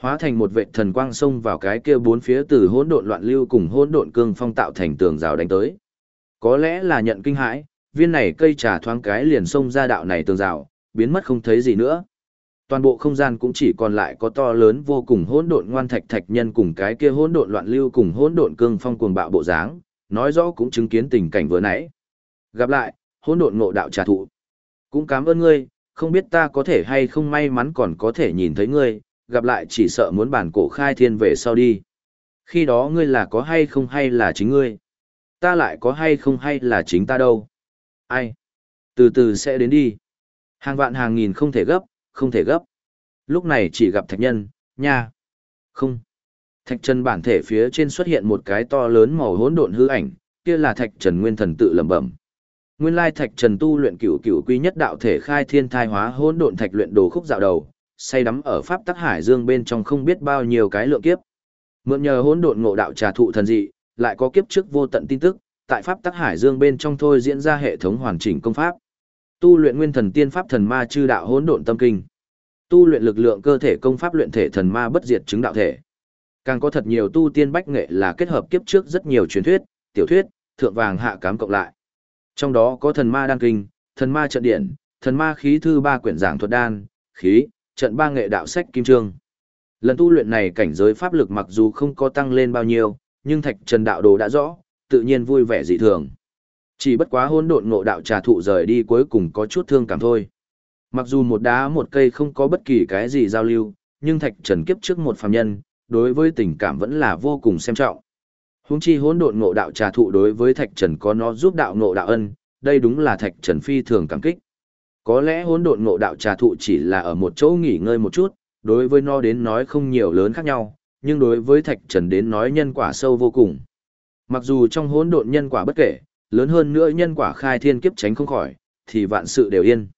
Speaker 1: Hóa thành một vệ thần quang xông vào cái kia bốn phía từ hỗn độn loạn lưu cùng hỗn độn cương phong tạo thành tường rào đánh tới. Có lẽ là nhận kinh hãi, viên này cây trà thoáng cái liền xông ra đạo này tường rào, biến mất không thấy gì nữa. Toàn bộ không gian cũng chỉ còn lại có to lớn vô cùng hỗn độn ngoan thạch thạch nhân cùng cái kia hỗn độn loạn lưu cùng hỗn độn cương phong cuồng bạo bộ dáng, nói rõ cũng chứng kiến tình cảnh vừa nãy. Gặp lại, hỗn độn ngộ đạo trà thụ. Cũng cảm ơn ngươi, không biết ta có thể hay không may mắn còn có thể nhìn thấy ngươi, gặp lại chỉ sợ muốn bản cổ khai thiên về sau đi. Khi đó ngươi là có hay không hay là chính ngươi? Ta lại có hay không hay là chính ta đâu? Ai? Từ từ sẽ đến đi. Hàng vạn hàng nghìn không thể gấp, không thể gấp. Lúc này chỉ gặp thạch nhân, nha. Không. Thạch trần bản thể phía trên xuất hiện một cái to lớn màu hỗn độn hư ảnh, kia là thạch trần nguyên thần tự lẩm bẩm. Nguyên lai thạch trần tu luyện cửu cửu quy nhất đạo thể khai thiên thai hóa hỗn độn thạch luyện đồ khúc dạo đầu, say đắm ở pháp tắc hải dương bên trong không biết bao nhiêu cái lượng kiếp. Mượn nhờ hỗn độn ngộ đạo trà thụ thần dị, lại có kiếp trước vô tận tin tức, tại pháp tắc hải dương bên trong thôi diễn ra hệ thống hoàn chỉnh công pháp. Tu luyện nguyên thần tiên pháp thần ma chư đạo hỗn độn tâm kinh. Tu luyện lực lượng cơ thể công pháp luyện thể thần ma bất diệt chứng đạo thể. Càng có thật nhiều tu tiên bách nghệ là kết hợp kiếp trước rất nhiều truyền thuyết, tiểu thuyết, thượng vàng hạ cám cộng lại. Trong đó có thần ma đan kinh, thần ma trận điện, thần ma khí thư ba quyển giảng thuật đan, khí, trận ba nghệ đạo sách kim trương. Lần tu luyện này cảnh giới pháp lực mặc dù không có tăng lên bao nhiêu, nhưng thạch trần đạo đồ đã rõ, tự nhiên vui vẻ dị thường. Chỉ bất quá hôn độn ngộ đạo trà thụ rời đi cuối cùng có chút thương cảm thôi. Mặc dù một đá một cây không có bất kỳ cái gì giao lưu, nhưng thạch trần kiếp trước một phàm nhân, đối với tình cảm vẫn là vô cùng xem trọng. Húng chi hôn độn ngộ đạo trà thụ đối với thạch trần có nó giúp đạo ngộ đạo ân, đây đúng là thạch trần phi thường cảm kích. Có lẽ hôn độn ngộ đạo trà thụ chỉ là ở một chỗ nghỉ ngơi một chút, đối với nó đến nói không nhiều lớn khác nhau, nhưng đối với thạch trần đến nói nhân quả sâu vô cùng. Mặc dù trong hỗn độn nhân quả bất kể, lớn hơn nữa nhân quả khai thiên kiếp tránh không khỏi, thì vạn sự đều yên.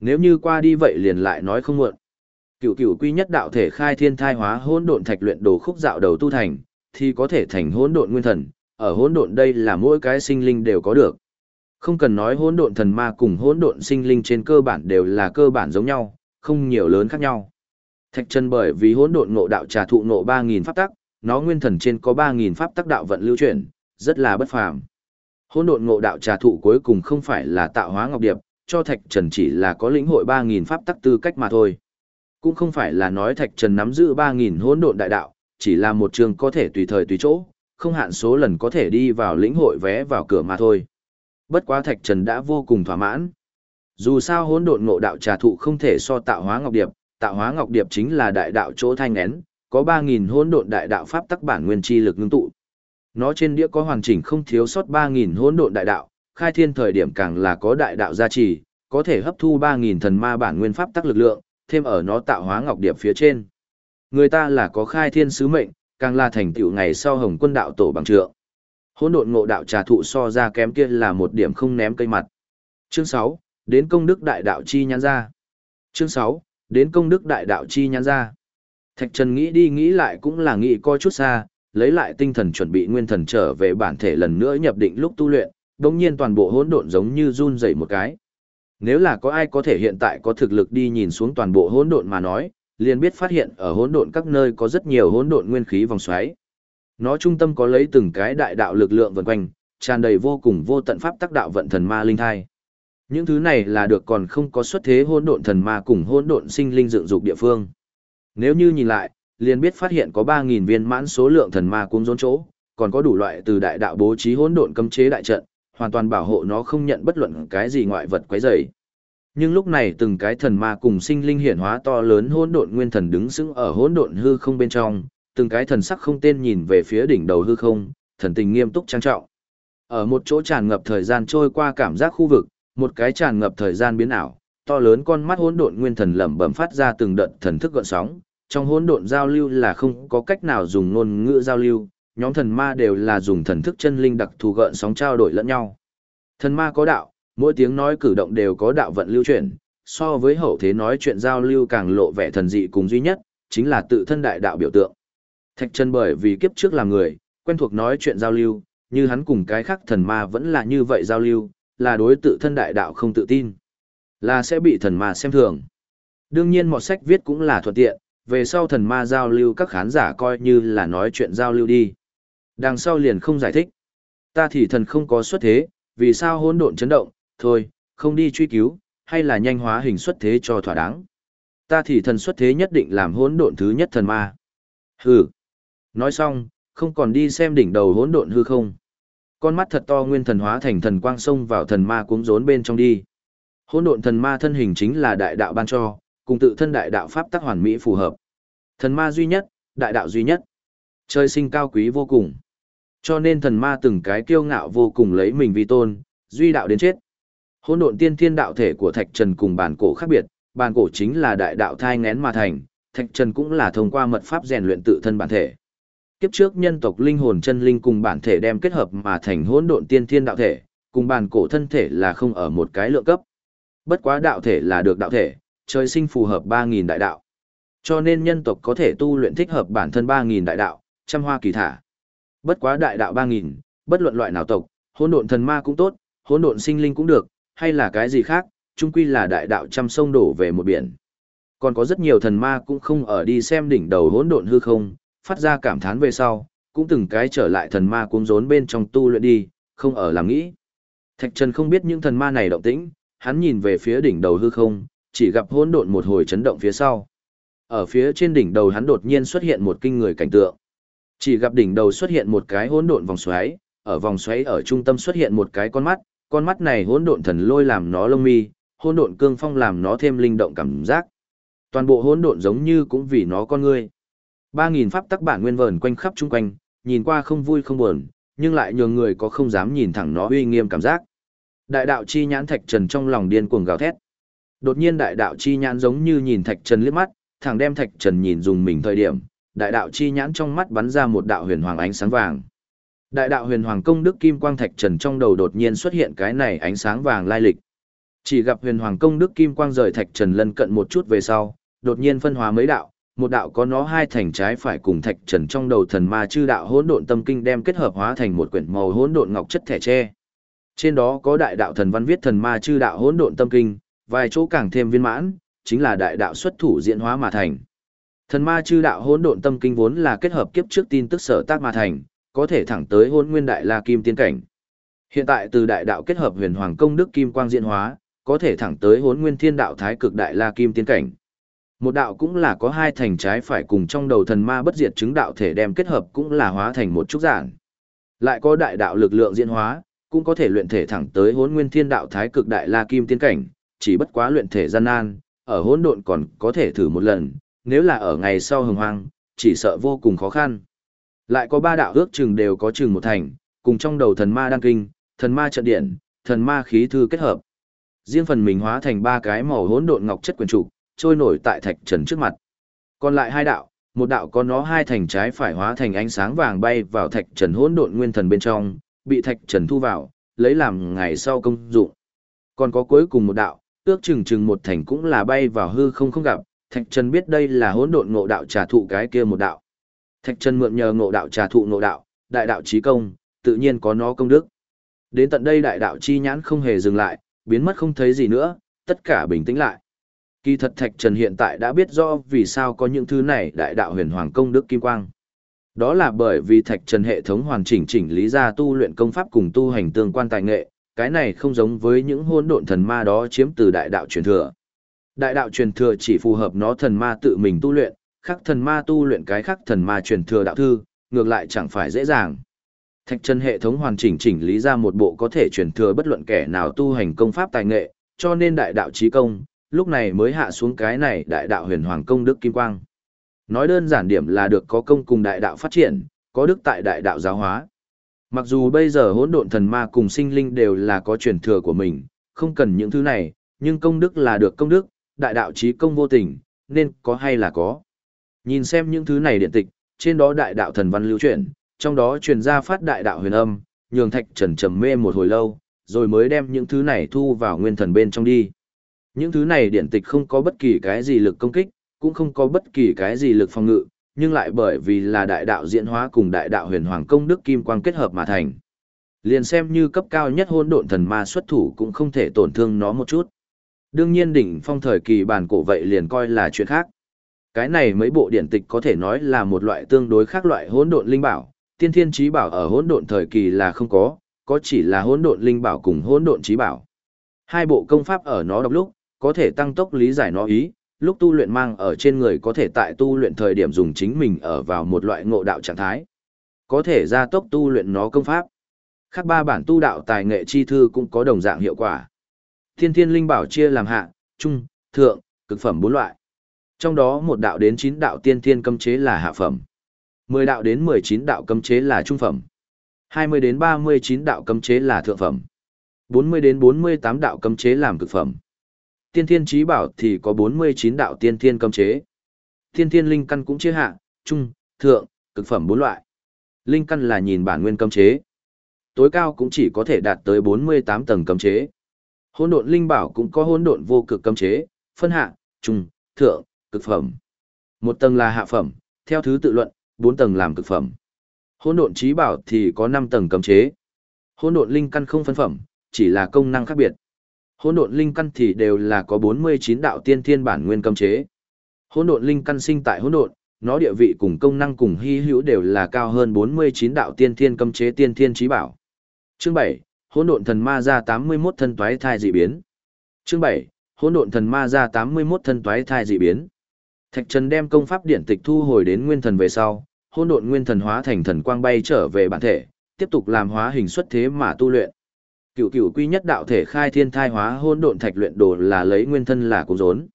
Speaker 1: Nếu như qua đi vậy liền lại nói không muộn. Cửu cửu quy nhất đạo thể khai thiên thai hóa hỗn độn thạch luyện đồ khúc dạo đầu tu thành, thì có thể thành hỗn độn nguyên thần, ở hỗn độn đây là mỗi cái sinh linh đều có được. Không cần nói hỗn độn thần ma cùng hỗn độn sinh linh trên cơ bản đều là cơ bản giống nhau, không nhiều lớn khác nhau. Thạch chân bởi vì hỗn độn ngộ đạo trà thụ ngộ 3000 pháp tắc, nó nguyên thần trên có 3000 pháp tắc đạo vận lưu chuyển, rất là bất phàm. Hỗn độn ngộ đạo trà thụ cuối cùng không phải là tạo hóa ngọc điệp, cho Thạch Trần chỉ là có lĩnh hội 3000 pháp tắc tư cách mà thôi. Cũng không phải là nói Thạch Trần nắm giữ 3000 hỗn độn đại đạo, chỉ là một trường có thể tùy thời tùy chỗ, không hạn số lần có thể đi vào lĩnh hội vé vào cửa mà thôi. Bất quá Thạch Trần đã vô cùng thỏa mãn. Dù sao hỗn độn ngộ đạo trà thụ không thể so tạo hóa ngọc điệp, tạo hóa ngọc điệp chính là đại đạo chỗ thanh nén, có 3000 hỗn độn đại đạo pháp tắc bản nguyên chi lực ngưng tụ. Nó trên đĩa có hoàn chỉnh không thiếu sót 3000 hỗn độn đại đạo, khai thiên thời điểm càng là có đại đạo gia trì, có thể hấp thu 3000 thần ma bản nguyên pháp tắc lực lượng, thêm ở nó tạo hóa ngọc điệp phía trên. Người ta là có khai thiên sứ mệnh, càng là thành tựu ngày sau Hồng Quân đạo tổ bằng trượng. Hỗn độn ngộ đạo trà thụ so ra kém kia là một điểm không ném cây mặt. Chương 6, đến công đức đại đạo chi nhãn ra. Chương 6, đến công đức đại đạo chi nhãn ra. Thạch Trần nghĩ đi nghĩ lại cũng là nghĩ coi chút xa, lấy lại tinh thần chuẩn bị nguyên thần trở về bản thể lần nữa nhập định lúc tu luyện, đồng nhiên toàn bộ hỗn độn giống như run rẩy một cái. Nếu là có ai có thể hiện tại có thực lực đi nhìn xuống toàn bộ hỗn độn mà nói, liền biết phát hiện ở hỗn độn các nơi có rất nhiều hỗn độn nguyên khí vòng xoáy. Nó trung tâm có lấy từng cái đại đạo lực lượng vần quanh, tràn đầy vô cùng vô tận pháp tác đạo vận thần ma linh thai. Những thứ này là được còn không có xuất thế hỗn độn thần ma cùng hỗn độn sinh linh dựng dục địa phương. Nếu như nhìn lại, liền biết phát hiện có 3000 viên mãn số lượng thần ma cuống rốn chỗ, còn có đủ loại từ đại đạo bố trí hỗn độn cấm chế đại trận, hoàn toàn bảo hộ nó không nhận bất luận cái gì ngoại vật quấy rầy. Nhưng lúc này từng cái thần ma cùng sinh linh hiển hóa to lớn hỗn độn nguyên thần đứng sững ở hỗn độn hư không bên trong, từng cái thần sắc không tên nhìn về phía đỉnh đầu hư không, thần tình nghiêm túc trang trọng. Ở một chỗ tràn ngập thời gian trôi qua cảm giác khu vực, một cái tràn ngập thời gian biến ảo, to lớn con mắt hỗn độn nguyên thần lẩm bẩm phát ra từng đợt thần thức gợn sóng, trong hỗn độn giao lưu là không có cách nào dùng ngôn ngữ giao lưu, nhóm thần ma đều là dùng thần thức chân linh đặc thù gợn sóng trao đổi lẫn nhau. Thần ma có đạo, mỗi tiếng nói cử động đều có đạo vận lưu chuyển, so với hậu thế nói chuyện giao lưu càng lộ vẻ thần dị cùng duy nhất, chính là tự thân đại đạo biểu tượng. Thạch chân bởi vì kiếp trước là người, quen thuộc nói chuyện giao lưu, như hắn cùng cái khác thần ma vẫn là như vậy giao lưu, là đối tự thân đại đạo không tự tin, là sẽ bị thần ma xem thường. Đương nhiên mọt sách viết cũng là thuận tiện, về sau thần ma giao lưu các khán giả coi như là nói chuyện giao lưu đi. Đằng sau liền không giải thích. Ta thì thần không có xuất thế, vì sao hỗn độn chấn động, thôi, không đi truy cứu, hay là nhanh hóa hình xuất thế cho thỏa đáng. Ta thì thần xuất thế nhất định làm hỗn độn thứ nhất thần ma. Hừ. Nói xong, không còn đi xem đỉnh đầu hỗn độn hư không. Con mắt thật to nguyên thần hóa thành thần quang sông vào thần ma cuống rốn bên trong đi. Hỗn độn thần ma thân hình chính là đại đạo ban cho, cùng tự thân đại đạo pháp tác hoàn mỹ phù hợp. Thần ma duy nhất, đại đạo duy nhất. Trời sinh cao quý vô cùng. Cho nên thần ma từng cái kiêu ngạo vô cùng lấy mình vi tôn, duy đạo đến chết. Hỗn độn tiên thiên đạo thể của Thạch Trần cùng bản cổ khác biệt, bản cổ chính là đại đạo thai nghén mà thành, Thạch Trần cũng là thông qua mật pháp rèn luyện tự thân bản thể. Kiếp trước nhân tộc linh hồn chân linh cùng bản thể đem kết hợp mà thành hỗn độn tiên thiên đạo thể, cùng bản cổ thân thể là không ở một cái lượng cấp. Bất quá đạo thể là được đạo thể, trời sinh phù hợp 3000 đại đạo. Cho nên nhân tộc có thể tu luyện thích hợp bản thân 3000 đại đạo, trăm hoa kỳ thả. Bất quá đại đạo 3000, bất luận loại nào tộc, hỗn độn thần ma cũng tốt, hỗn độn sinh linh cũng được, hay là cái gì khác, chung quy là đại đạo trăm sông đổ về một biển. Còn có rất nhiều thần ma cũng không ở đi xem đỉnh đầu hỗn độn hư không, phát ra cảm thán về sau, cũng từng cái trở lại thần ma cuống rốn bên trong tu luyện đi, không ở làm nghĩ. Thạch Trần không biết những thần ma này động tĩnh, hắn nhìn về phía đỉnh đầu hư không, chỉ gặp hỗn độn một hồi chấn động phía sau. Ở phía trên đỉnh đầu hắn đột nhiên xuất hiện một kinh người cảnh tượng. Chỉ gặp đỉnh đầu xuất hiện một cái hỗn độn vòng xoáy, ở vòng xoáy ở trung tâm xuất hiện một cái con mắt, con mắt này hỗn độn thần lôi làm nó lông mi, hỗn độn cương phong làm nó thêm linh động cảm giác. Toàn bộ hỗn độn giống như cũng vì nó con ngươi. Ba nghìn pháp tắc bản nguyên vờn quanh khắp chung quanh, nhìn qua không vui không buồn, nhưng lại nhường người có không dám nhìn thẳng nó uy nghiêm cảm giác. Đại đạo chi nhãn thạch trần trong lòng điên cuồng gào thét. Đột nhiên đại đạo chi nhãn giống như nhìn thạch trần liếc mắt, thằng đem thạch trần nhìn dùng mình thời điểm, đại đạo chi nhãn trong mắt bắn ra một đạo huyền hoàng ánh sáng vàng. Đại đạo huyền hoàng công đức kim quang thạch trần trong đầu đột nhiên xuất hiện cái này ánh sáng vàng lai lịch. Chỉ gặp huyền hoàng công đức kim quang rời thạch trần lân cận một chút về sau, đột nhiên phân hóa mấy đạo, một đạo có nó hai thành trái phải cùng thạch trần trong đầu thần ma chư đạo hỗn độn tâm kinh đem kết hợp hóa thành một quyển màu hỗn độn ngọc chất thẻ tre. Trên đó có đại đạo thần văn viết thần ma chư đạo hỗn độn tâm kinh, vài chỗ càng thêm viên mãn, chính là đại đạo xuất thủ diễn hóa mà thành. Thần ma chư đạo hỗn độn tâm kinh vốn là kết hợp kiếp trước tin tức sở tác mà thành, có thể thẳng tới hôn nguyên đại la kim tiên cảnh. Hiện tại từ đại đạo kết hợp huyền hoàng công đức kim quang diễn hóa, có thể thẳng tới hỗn nguyên thiên đạo thái cực đại la kim tiên cảnh. Một đạo cũng là có hai thành trái phải cùng trong đầu thần ma bất diệt chứng đạo thể đem kết hợp cũng là hóa thành một trúc giản. Lại có đại đạo lực lượng diễn hóa, cũng có thể luyện thể thẳng tới hỗn nguyên thiên đạo thái cực đại la kim tiên cảnh, chỉ bất quá luyện thể gian nan, ở hỗn độn còn có thể thử một lần, nếu là ở ngày sau hừng hoang, chỉ sợ vô cùng khó khăn. Lại có ba đạo ước chừng đều có chừng một thành, cùng trong đầu thần ma đăng kinh, thần ma trận điện, thần ma khí thư kết hợp. Riêng phần mình hóa thành ba cái màu hỗn độn ngọc chất quyền trụ, trôi nổi tại thạch trần trước mặt. Còn lại hai đạo, một đạo có nó hai thành trái phải hóa thành ánh sáng vàng bay vào thạch trần hỗn độn nguyên thần bên trong, bị thạch trần thu vào, lấy làm ngày sau công dụng. Còn có cuối cùng một đạo, ước chừng chừng một thành cũng là bay vào hư không không gặp, Thạch Trần biết đây là hỗn độn ngộ đạo trà thụ cái kia một đạo. Thạch Trần mượn nhờ ngộ đạo trà thụ ngộ đạo, đại đạo chí công, tự nhiên có nó công đức. Đến tận đây đại đạo chi nhãn không hề dừng lại, biến mất không thấy gì nữa, tất cả bình tĩnh lại. Kỳ thật Thạch Trần hiện tại đã biết rõ vì sao có những thứ này đại đạo huyền hoàng công đức kim quang. Đó là bởi vì Thạch Trần hệ thống hoàn chỉnh chỉnh lý ra tu luyện công pháp cùng tu hành tương quan tài nghệ, cái này không giống với những hỗn độn thần ma đó chiếm từ đại đạo truyền thừa. Đại đạo truyền thừa chỉ phù hợp nó thần ma tự mình tu luyện, khác thần ma tu luyện cái khác thần ma truyền thừa đạo thư, ngược lại chẳng phải dễ dàng. Thạch chân hệ thống hoàn chỉnh chỉnh lý ra một bộ có thể truyền thừa bất luận kẻ nào tu hành công pháp tài nghệ, cho nên đại đạo chí công, lúc này mới hạ xuống cái này đại đạo huyền hoàng công đức kim quang. Nói đơn giản điểm là được có công cùng đại đạo phát triển, có đức tại đại đạo giáo hóa. Mặc dù bây giờ hỗn độn thần ma cùng sinh linh đều là có truyền thừa của mình, không cần những thứ này, nhưng công đức là được công đức, đại đạo trí công vô tình, nên có hay là có. Nhìn xem những thứ này điện tịch, trên đó đại đạo thần văn lưu truyền, trong đó truyền ra phát đại đạo huyền âm, nhường thạch trần trầm mê một hồi lâu, rồi mới đem những thứ này thu vào nguyên thần bên trong đi. Những thứ này điện tịch không có bất kỳ cái gì lực công kích, cũng không có bất kỳ cái gì lực phòng ngự, nhưng lại bởi vì là đại đạo diễn hóa cùng đại đạo huyền hoàng công đức kim quang kết hợp mà thành. Liền xem như cấp cao nhất hôn độn thần ma xuất thủ cũng không thể tổn thương nó một chút. Đương nhiên đỉnh phong thời kỳ bản cổ vậy liền coi là chuyện khác. Cái này mấy bộ điển tịch có thể nói là một loại tương đối khác loại hỗn độn linh bảo, tiên thiên trí bảo ở hỗn độn thời kỳ là không có, có chỉ là hỗn độn linh bảo cùng hỗn độn trí bảo. Hai bộ công pháp ở nó đọc lúc, có thể tăng tốc lý giải nó ý, lúc tu luyện mang ở trên người có thể tại tu luyện thời điểm dùng chính mình ở vào một loại ngộ đạo trạng thái. Có thể gia tốc tu luyện nó công pháp. Khác ba bản tu đạo tài nghệ chi thư cũng có đồng dạng hiệu quả. Thiên thiên linh bảo chia làm hạ, trung, thượng, cực phẩm bốn loại. Trong đó một đạo đến chín đạo tiên thiên cấm chế là hạ phẩm. mười đạo đến mười chín đạo cấm chế là trung phẩm. hai mươi đến ba mươi chín đạo cấm chế là thượng phẩm. bốn mươi đến bốn mươi tám đạo cấm chế làm cực phẩm tiên thiên trí bảo thì có 49 đạo tiên thiên cấm chế. Tiên thiên linh căn cũng chia hạ, trung, thượng, cực phẩm bốn loại. Linh căn là nhìn bản nguyên cấm chế. Tối cao cũng chỉ có thể đạt tới 48 tầng cấm chế. Hỗn độn linh bảo cũng có hỗn độn vô cực cấm chế, phân hạ, trung, thượng, cực phẩm. Một tầng là hạ phẩm, theo thứ tự luận, bốn tầng làm cực phẩm. Hỗn độn trí bảo thì có 5 tầng cấm chế. Hỗn độn linh căn không phân phẩm, chỉ là công năng khác biệt. Hỗn độn linh căn thì đều là có 49 đạo tiên thiên bản nguyên cấm chế. Hỗn độn linh căn sinh tại hỗn độn, nó địa vị cùng công năng cùng hy hữu đều là cao hơn 49 đạo tiên thiên cấm chế tiên thiên trí bảo. Chương 7, Hỗn độn thần ma ra 81 thân toái thai dị biến. Chương 7, Hỗn độn thần ma ra 81 thân toái thai dị biến. Thạch Trần đem công pháp điển tịch thu hồi đến nguyên thần về sau, hỗn độn nguyên thần hóa thành thần quang bay trở về bản thể, tiếp tục làm hóa hình xuất thế mà tu luyện. Cựu cựu quy nhất đạo thể khai thiên thai hóa hôn độn thạch luyện đồ là lấy nguyên thân là cung rốn.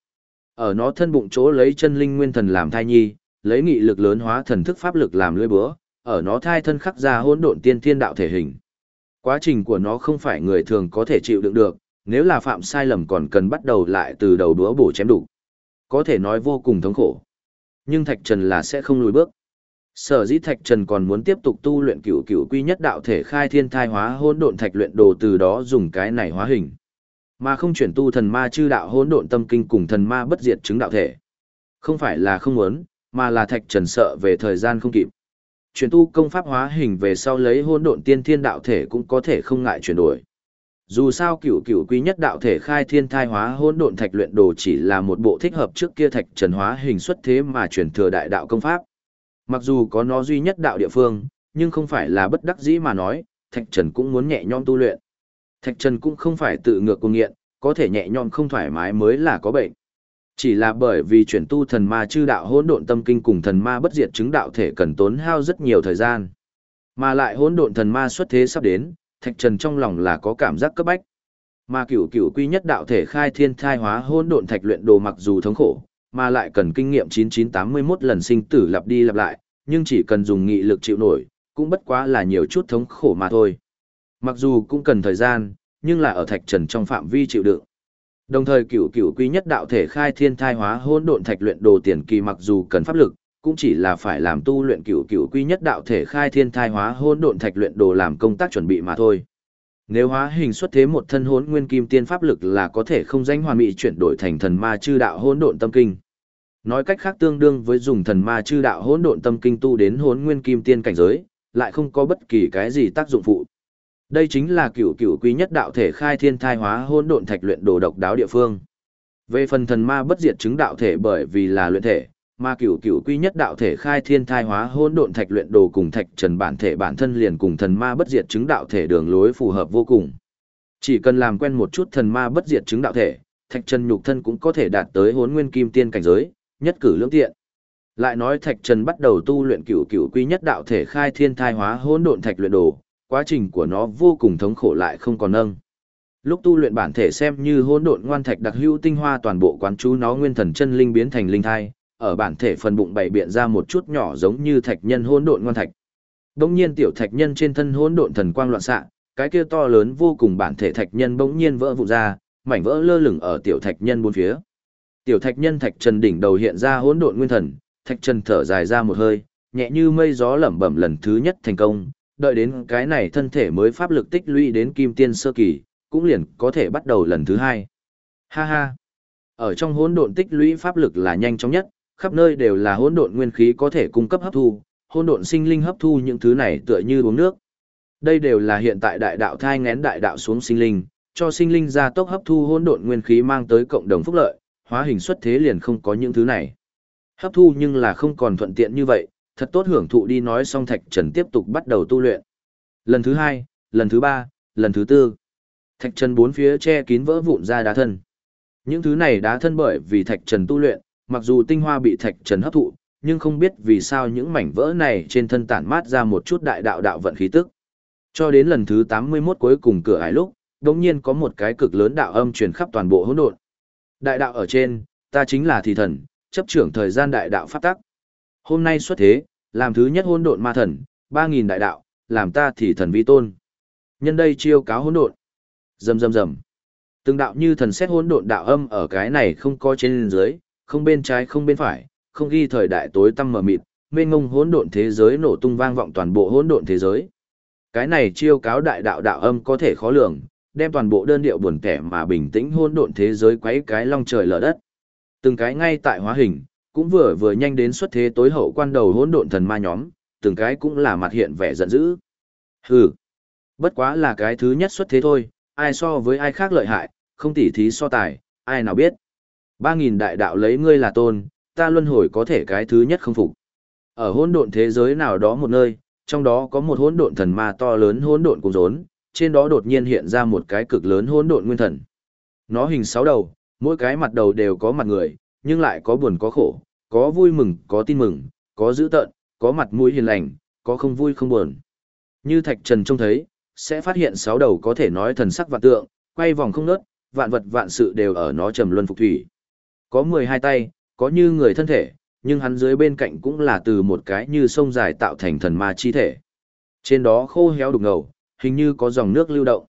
Speaker 1: Ở nó thân bụng chỗ lấy chân linh nguyên thần làm thai nhi, lấy nghị lực lớn hóa thần thức pháp lực làm lưỡi búa, ở nó thai thân khắc ra hôn độn tiên thiên đạo thể hình. Quá trình của nó không phải người thường có thể chịu đựng được, nếu là phạm sai lầm còn cần bắt đầu lại từ đầu đũa bổ chém đủ. Có thể nói vô cùng thống khổ. Nhưng Thạch Trần là sẽ không lùi bước. Sở dĩ Thạch Trần còn muốn tiếp tục tu luyện cửu cửu quy nhất đạo thể khai thiên thai hóa hỗn độn thạch luyện đồ từ đó dùng cái này hóa hình. Mà không chuyển tu thần ma chư đạo hỗn độn tâm kinh cùng thần ma bất diệt chứng đạo thể. Không phải là không muốn, mà là Thạch Trần sợ về thời gian không kịp. Chuyển tu công pháp hóa hình về sau lấy hỗn độn tiên thiên đạo thể cũng có thể không ngại chuyển đổi. Dù sao cửu cửu quý nhất đạo thể khai thiên thai hóa hỗn độn thạch luyện đồ chỉ là một bộ thích hợp trước kia Thạch Trần hóa hình xuất thế mà chuyển thừa đại đạo công pháp Mặc dù có nó duy nhất đạo địa phương, nhưng không phải là bất đắc dĩ mà nói, Thạch Trần cũng muốn nhẹ nhõm tu luyện. Thạch Trần cũng không phải tự ngược cuồng nghiện, có thể nhẹ nhõm không thoải mái mới là có bệnh. Chỉ là bởi vì chuyển tu thần ma chư đạo hỗn độn tâm kinh cùng thần ma bất diệt chứng đạo thể cần tốn hao rất nhiều thời gian. Mà lại hỗn độn thần ma xuất thế sắp đến, Thạch Trần trong lòng là có cảm giác cấp bách. Mà cửu cửu quy nhất đạo thể khai thiên thai hóa hỗn độn thạch luyện đồ mặc dù thống khổ, mà lại cần kinh nghiệm 9981 lần sinh tử lặp đi lặp lại, nhưng chỉ cần dùng nghị lực chịu nổi, cũng bất quá là nhiều chút thống khổ mà thôi. Mặc dù cũng cần thời gian, nhưng là ở thạch trần trong phạm vi chịu đựng. Đồng thời cửu cửu quý nhất đạo thể khai thiên thai hóa hỗn độn thạch luyện đồ tiền kỳ mặc dù cần pháp lực, cũng chỉ là phải làm tu luyện cửu cửu quý nhất đạo thể khai thiên thai hóa hỗn độn thạch luyện đồ làm công tác chuẩn bị mà thôi. Nếu hóa hình xuất thế một thân hỗn nguyên kim tiên pháp lực là có thể không danh hoàn mỹ chuyển đổi thành thần ma chư đạo hỗn độn tâm kinh. Nói cách khác tương đương với dùng thần ma chư đạo hỗn độn tâm kinh tu đến hỗn nguyên kim tiên cảnh giới, lại không có bất kỳ cái gì tác dụng phụ. Đây chính là cửu cửu quý nhất đạo thể khai thiên thai hóa hỗn độn thạch luyện đồ độc đáo địa phương. Về phần thần ma bất diệt chứng đạo thể bởi vì là luyện thể, mà cửu cửu quy nhất đạo thể khai thiên thai hóa hỗn độn thạch luyện đồ cùng thạch trần bản thể bản thân liền cùng thần ma bất diệt chứng đạo thể đường lối phù hợp vô cùng. Chỉ cần làm quen một chút thần ma bất diệt chứng đạo thể, thạch trần nhục thân cũng có thể đạt tới hỗn nguyên kim tiên cảnh giới, nhất cử lưỡng tiện. Lại nói thạch trần bắt đầu tu luyện cửu cửu quy nhất đạo thể khai thiên thai hóa hỗn độn thạch luyện đồ, quá trình của nó vô cùng thống khổ lại không còn nâng. Lúc tu luyện bản thể xem như hỗn độn ngoan thạch đặc hữu tinh hoa toàn bộ quán chú nó nguyên thần chân linh biến thành linh thai, ở bản thể phần bụng bảy biện ra một chút nhỏ giống như thạch nhân hỗn độn ngoan thạch. Đống nhiên tiểu thạch nhân trên thân hỗn độn thần quang loạn xạ, cái kia to lớn vô cùng bản thể thạch nhân bỗng nhiên vỡ vụn ra, mảnh vỡ lơ lửng ở tiểu thạch nhân bốn phía. Tiểu thạch nhân thạch trần đỉnh đầu hiện ra hỗn độn nguyên thần, thạch trần thở dài ra một hơi, nhẹ như mây gió lẩm bẩm lần thứ nhất thành công, đợi đến cái này thân thể mới pháp lực tích lũy đến kim tiên sơ kỳ, cũng liền có thể bắt đầu lần thứ hai. Ha ha. Ở trong hỗn độn tích lũy pháp lực là nhanh chóng nhất, khắp nơi đều là hỗn độn nguyên khí có thể cung cấp hấp thu, hỗn độn sinh linh hấp thu những thứ này tựa như uống nước. Đây đều là hiện tại đại đạo thai ngén đại đạo xuống sinh linh, cho sinh linh gia tốc hấp thu hỗn độn nguyên khí mang tới cộng đồng phúc lợi, hóa hình xuất thế liền không có những thứ này. Hấp thu nhưng là không còn thuận tiện như vậy, thật tốt hưởng thụ đi nói xong Thạch Trần tiếp tục bắt đầu tu luyện. Lần thứ hai, lần thứ ba, lần thứ tư. Thạch Trần bốn phía che kín vỡ vụn ra đá thân. Những thứ này đá thân bởi vì Thạch Trần tu luyện, mặc dù tinh hoa bị Thạch Trần hấp thụ, nhưng không biết vì sao những mảnh vỡ này trên thân tản mát ra một chút đại đạo đạo vận khí tức. Cho đến lần thứ 81 cuối cùng cửa ải lúc, đột nhiên có một cái cực lớn đạo âm truyền khắp toàn bộ hỗn độn. Đại đạo ở trên, ta chính là thị thần, chấp trưởng thời gian đại đạo pháp tắc. Hôm nay xuất thế, làm thứ nhất hôn độn ma thần, 3000 đại đạo, làm ta thị thần vi tôn. Nhân đây chiêu cáo hỗn độn. Rầm rầm rầm. Từng đạo như thần xét hỗn độn đạo âm ở cái này không có trên dưới, không bên trái không bên phải, không ghi thời đại tối tăm mờ mịt, mênh ngông hỗn độn thế giới nổ tung vang vọng toàn bộ hỗn độn thế giới. Cái này chiêu cáo đại đạo đạo âm có thể khó lường, đem toàn bộ đơn điệu buồn tẻ mà bình tĩnh hôn độn thế giới quấy cái long trời lở đất. Từng cái ngay tại hóa hình, cũng vừa vừa nhanh đến xuất thế tối hậu quan đầu hỗn độn thần ma nhóm, từng cái cũng là mặt hiện vẻ giận dữ. Hừ, bất quá là cái thứ nhất xuất thế thôi, ai so với ai khác lợi hại, không tỉ thí so tài, ai nào biết. Ba nghìn đại đạo lấy ngươi là tôn, ta luân hồi có thể cái thứ nhất không phục. Ở hỗn độn thế giới nào đó một nơi, trong đó có một hỗn độn thần ma to lớn hỗn độn cùng rốn, trên đó đột nhiên hiện ra một cái cực lớn hỗn độn nguyên thần. Nó hình sáu đầu, mỗi cái mặt đầu đều có mặt người, nhưng lại có buồn có khổ, có vui mừng, có tin mừng, có dữ tợn, có mặt mũi hiền lành, có không vui không buồn. Như Thạch Trần trông thấy, sẽ phát hiện sáu đầu có thể nói thần sắc vạn tượng, quay vòng không ngớt, vạn vật vạn sự đều ở nó trầm luân phục thủy. Có 12 tay, có như người thân thể, nhưng hắn dưới bên cạnh cũng là từ một cái như sông dài tạo thành thần ma chi thể. Trên đó khô héo đục ngầu, hình như có dòng nước lưu động.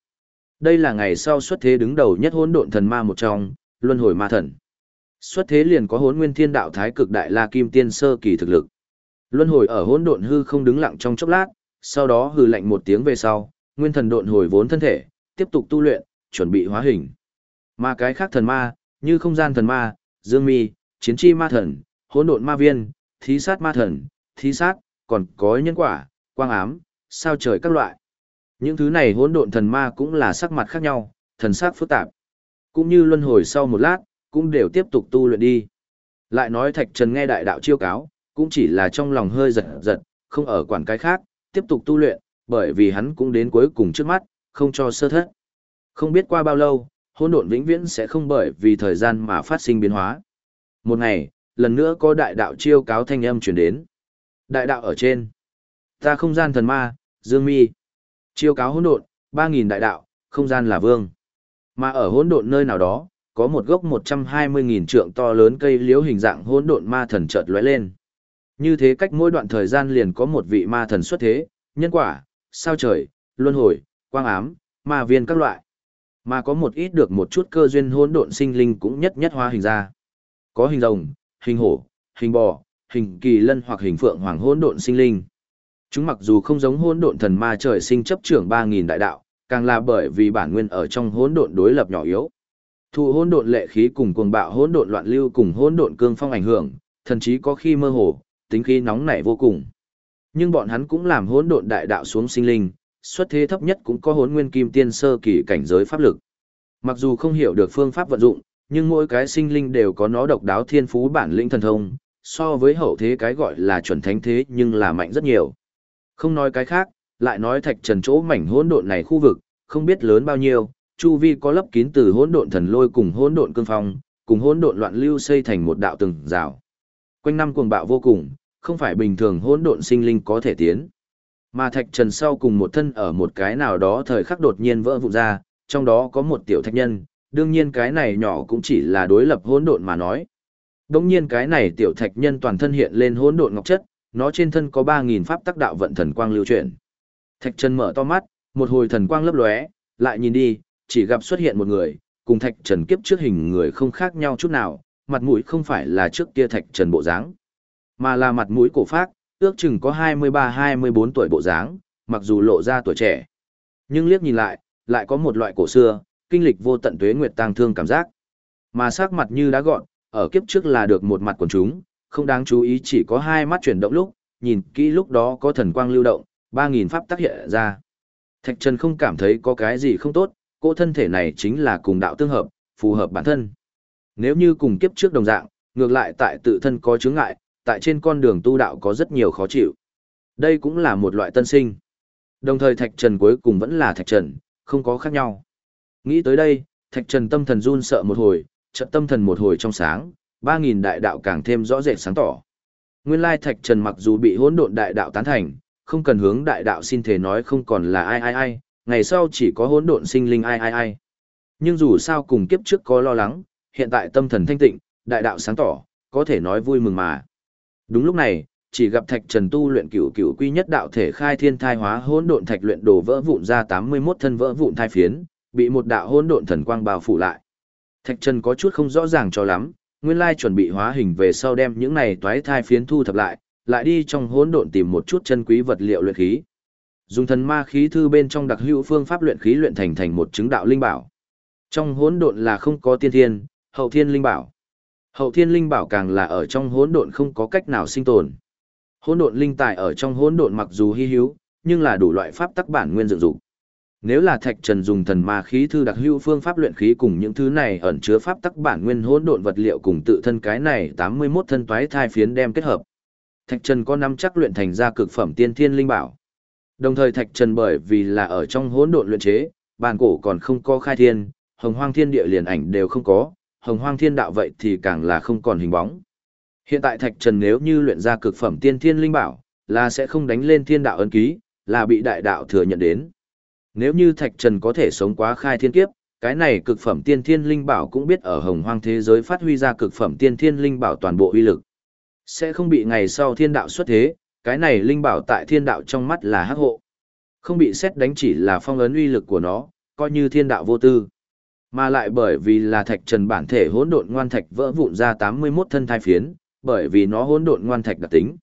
Speaker 1: Đây là ngày sau xuất thế đứng đầu nhất hỗn độn thần ma một trong, luân hồi ma thần. Xuất thế liền có hỗn nguyên thiên đạo thái cực đại la kim tiên sơ kỳ thực lực. Luân hồi ở hỗn độn hư không đứng lặng trong chốc lát, sau đó hừ lạnh một tiếng về sau, nguyên thần độn hồi vốn thân thể, tiếp tục tu luyện, chuẩn bị hóa hình. Mà cái khác thần ma, như không gian thần ma, dương mi, chiến chi ma thần, hỗn độn ma viên, thí sát ma thần, thí sát, còn có nhân quả, quang ám, sao trời các loại. Những thứ này hỗn độn thần ma cũng là sắc mặt khác nhau, thần sắc phức tạp. Cũng như luân hồi sau một lát, cũng đều tiếp tục tu luyện đi. Lại nói Thạch Trần nghe đại đạo chiêu cáo, cũng chỉ là trong lòng hơi giật giật, không ở quản cái khác, tiếp tục tu luyện, bởi vì hắn cũng đến cuối cùng trước mắt, không cho sơ thất. Không biết qua bao lâu, hỗn độn vĩnh viễn sẽ không bởi vì thời gian mà phát sinh biến hóa. Một ngày, lần nữa có đại đạo chiêu cáo thanh âm truyền đến. Đại đạo ở trên. Ta không gian thần ma, Dương Mi. Chiêu cáo hỗn độn, 3000 đại đạo, không gian là vương. Mà ở hỗn độn nơi nào đó, có một gốc 120.000 trượng to lớn cây liễu hình dạng hỗn độn ma thần chợt lóe lên. Như thế cách mỗi đoạn thời gian liền có một vị ma thần xuất thế, nhân quả, sao trời, luân hồi, quang ám, ma viên các loại. Mà có một ít được một chút cơ duyên hỗn độn sinh linh cũng nhất nhất hóa hình ra. Có hình rồng, hình hổ, hình bò, hình kỳ lân hoặc hình phượng hoàng hỗn độn sinh linh. Chúng mặc dù không giống hỗn độn thần ma trời sinh chấp trưởng 3000 đại đạo, càng là bởi vì bản nguyên ở trong hỗn độn đối lập nhỏ yếu. Thụ hỗn độn lệ khí cùng cuồng bạo hỗn độn loạn lưu cùng hỗn độn cương phong ảnh hưởng, thần chí có khi mơ hồ, tính khí nóng nảy vô cùng. Nhưng bọn hắn cũng làm hỗn độn đại đạo xuống sinh linh, xuất thế thấp nhất cũng có hỗn nguyên kim tiên sơ kỳ cảnh giới pháp lực. Mặc dù không hiểu được phương pháp vận dụng, nhưng mỗi cái sinh linh đều có nó độc đáo thiên phú bản lĩnh thần thông, so với hậu thế cái gọi là chuẩn thánh thế nhưng là mạnh rất nhiều. Không nói cái khác, lại nói thạch trần chỗ mảnh hỗn độn này khu vực, không biết lớn bao nhiêu, chu vi có lấp kín từ hỗn độn thần lôi cùng hỗn độn cương phong, cùng hỗn độn loạn lưu xây thành một đạo từng rào. Quanh năm cuồng bạo vô cùng, không phải bình thường hỗn độn sinh linh có thể tiến. Mà thạch trần sau cùng một thân ở một cái nào đó thời khắc đột nhiên vỡ vụn ra, trong đó có một tiểu thạch nhân, đương nhiên cái này nhỏ cũng chỉ là đối lập hỗn độn mà nói. Đống nhiên cái này tiểu thạch nhân toàn thân hiện lên hỗn độn ngọc chất, nó trên thân có 3000 pháp tắc đạo vận thần quang lưu chuyển. Thạch Trần mở to mắt, một hồi thần quang lấp lóe, lại nhìn đi, chỉ gặp xuất hiện một người, cùng Thạch Trần kiếp trước hình người không khác nhau chút nào, mặt mũi không phải là trước kia Thạch Trần bộ dáng, mà là mặt mũi cổ phác, ước chừng có 23-24 tuổi bộ dáng, mặc dù lộ ra tuổi trẻ. Nhưng liếc nhìn lại, lại có một loại cổ xưa, kinh lịch vô tận tuế nguyệt tang thương cảm giác. Mà sắc mặt như đá gọn, ở kiếp trước là được một mặt quần chúng, không đáng chú ý chỉ có hai mắt chuyển động lúc, nhìn kỹ lúc đó có thần quang lưu động, 3.000 pháp tác hiện ra. Thạch Trần không cảm thấy có cái gì không tốt, cô thân thể này chính là cùng đạo tương hợp, phù hợp bản thân. Nếu như cùng kiếp trước đồng dạng, ngược lại tại tự thân có chướng ngại, tại trên con đường tu đạo có rất nhiều khó chịu. Đây cũng là một loại tân sinh. Đồng thời Thạch Trần cuối cùng vẫn là Thạch Trần, không có khác nhau. Nghĩ tới đây, Thạch Trần tâm thần run sợ một hồi, trận tâm thần một hồi trong sáng, ba nghìn đại đạo càng thêm rõ rệt sáng tỏ. Nguyên lai Thạch Trần mặc dù bị hỗn độn đại đạo tán thành, không cần hướng đại đạo xin thể nói không còn là ai ai ai, ngày sau chỉ có hỗn độn sinh linh ai ai ai. Nhưng dù sao cùng kiếp trước có lo lắng, hiện tại tâm thần thanh tịnh, đại đạo sáng tỏ, có thể nói vui mừng mà. Đúng lúc này, chỉ gặp Thạch Trần tu luyện cửu cửu quy nhất đạo thể khai thiên thai hóa hỗn độn thạch luyện đồ vỡ vụn ra 81 thân vỡ vụn thai phiến, bị một đạo hỗn độn thần quang bao phủ lại. Thạch Trần có chút không rõ ràng cho lắm, nguyên lai chuẩn bị hóa hình về sau đem những này toái thai phiến thu thập lại, lại đi trong hỗn độn tìm một chút chân quý vật liệu luyện khí. Dùng thần ma khí thư bên trong đặc hữu phương pháp luyện khí luyện thành thành một chứng đạo linh bảo. Trong hỗn độn là không có tiên thiên, hậu thiên linh bảo. Hậu thiên linh bảo càng là ở trong hỗn độn không có cách nào sinh tồn. Hỗn độn linh tài ở trong hỗn độn mặc dù hi hữu, nhưng là đủ loại pháp tắc bản nguyên dựng dụng. Nếu là Thạch Trần dùng thần ma khí thư đặc hữu phương pháp luyện khí cùng những thứ này ẩn chứa pháp tắc bản nguyên hỗn độn vật liệu cùng tự thân cái này 81 thân toái thai phiến đem kết hợp. Thạch Trần có năm chắc luyện thành ra cực phẩm tiên thiên linh bảo. Đồng thời Thạch Trần bởi vì là ở trong hỗn độn luyện chế, bàn cổ còn không có khai thiên, hồng hoang thiên địa liền ảnh đều không có, hồng hoang thiên đạo vậy thì càng là không còn hình bóng. Hiện tại Thạch Trần nếu như luyện ra cực phẩm tiên thiên linh bảo, là sẽ không đánh lên thiên đạo ấn ký, là bị đại đạo thừa nhận đến. Nếu như Thạch Trần có thể sống quá khai thiên kiếp, cái này cực phẩm tiên thiên linh bảo cũng biết ở hồng hoang thế giới phát huy ra cực phẩm tiên thiên linh bảo toàn bộ uy lực. Sẽ không bị ngày sau thiên đạo xuất thế, cái này linh bảo tại thiên đạo trong mắt là hắc hộ. Không bị xét đánh chỉ là phong ấn uy lực của nó, coi như thiên đạo vô tư. Mà lại bởi vì là thạch trần bản thể hỗn độn ngoan thạch vỡ vụn ra 81 thân thai phiến, bởi vì nó hỗn độn ngoan thạch đặc tính.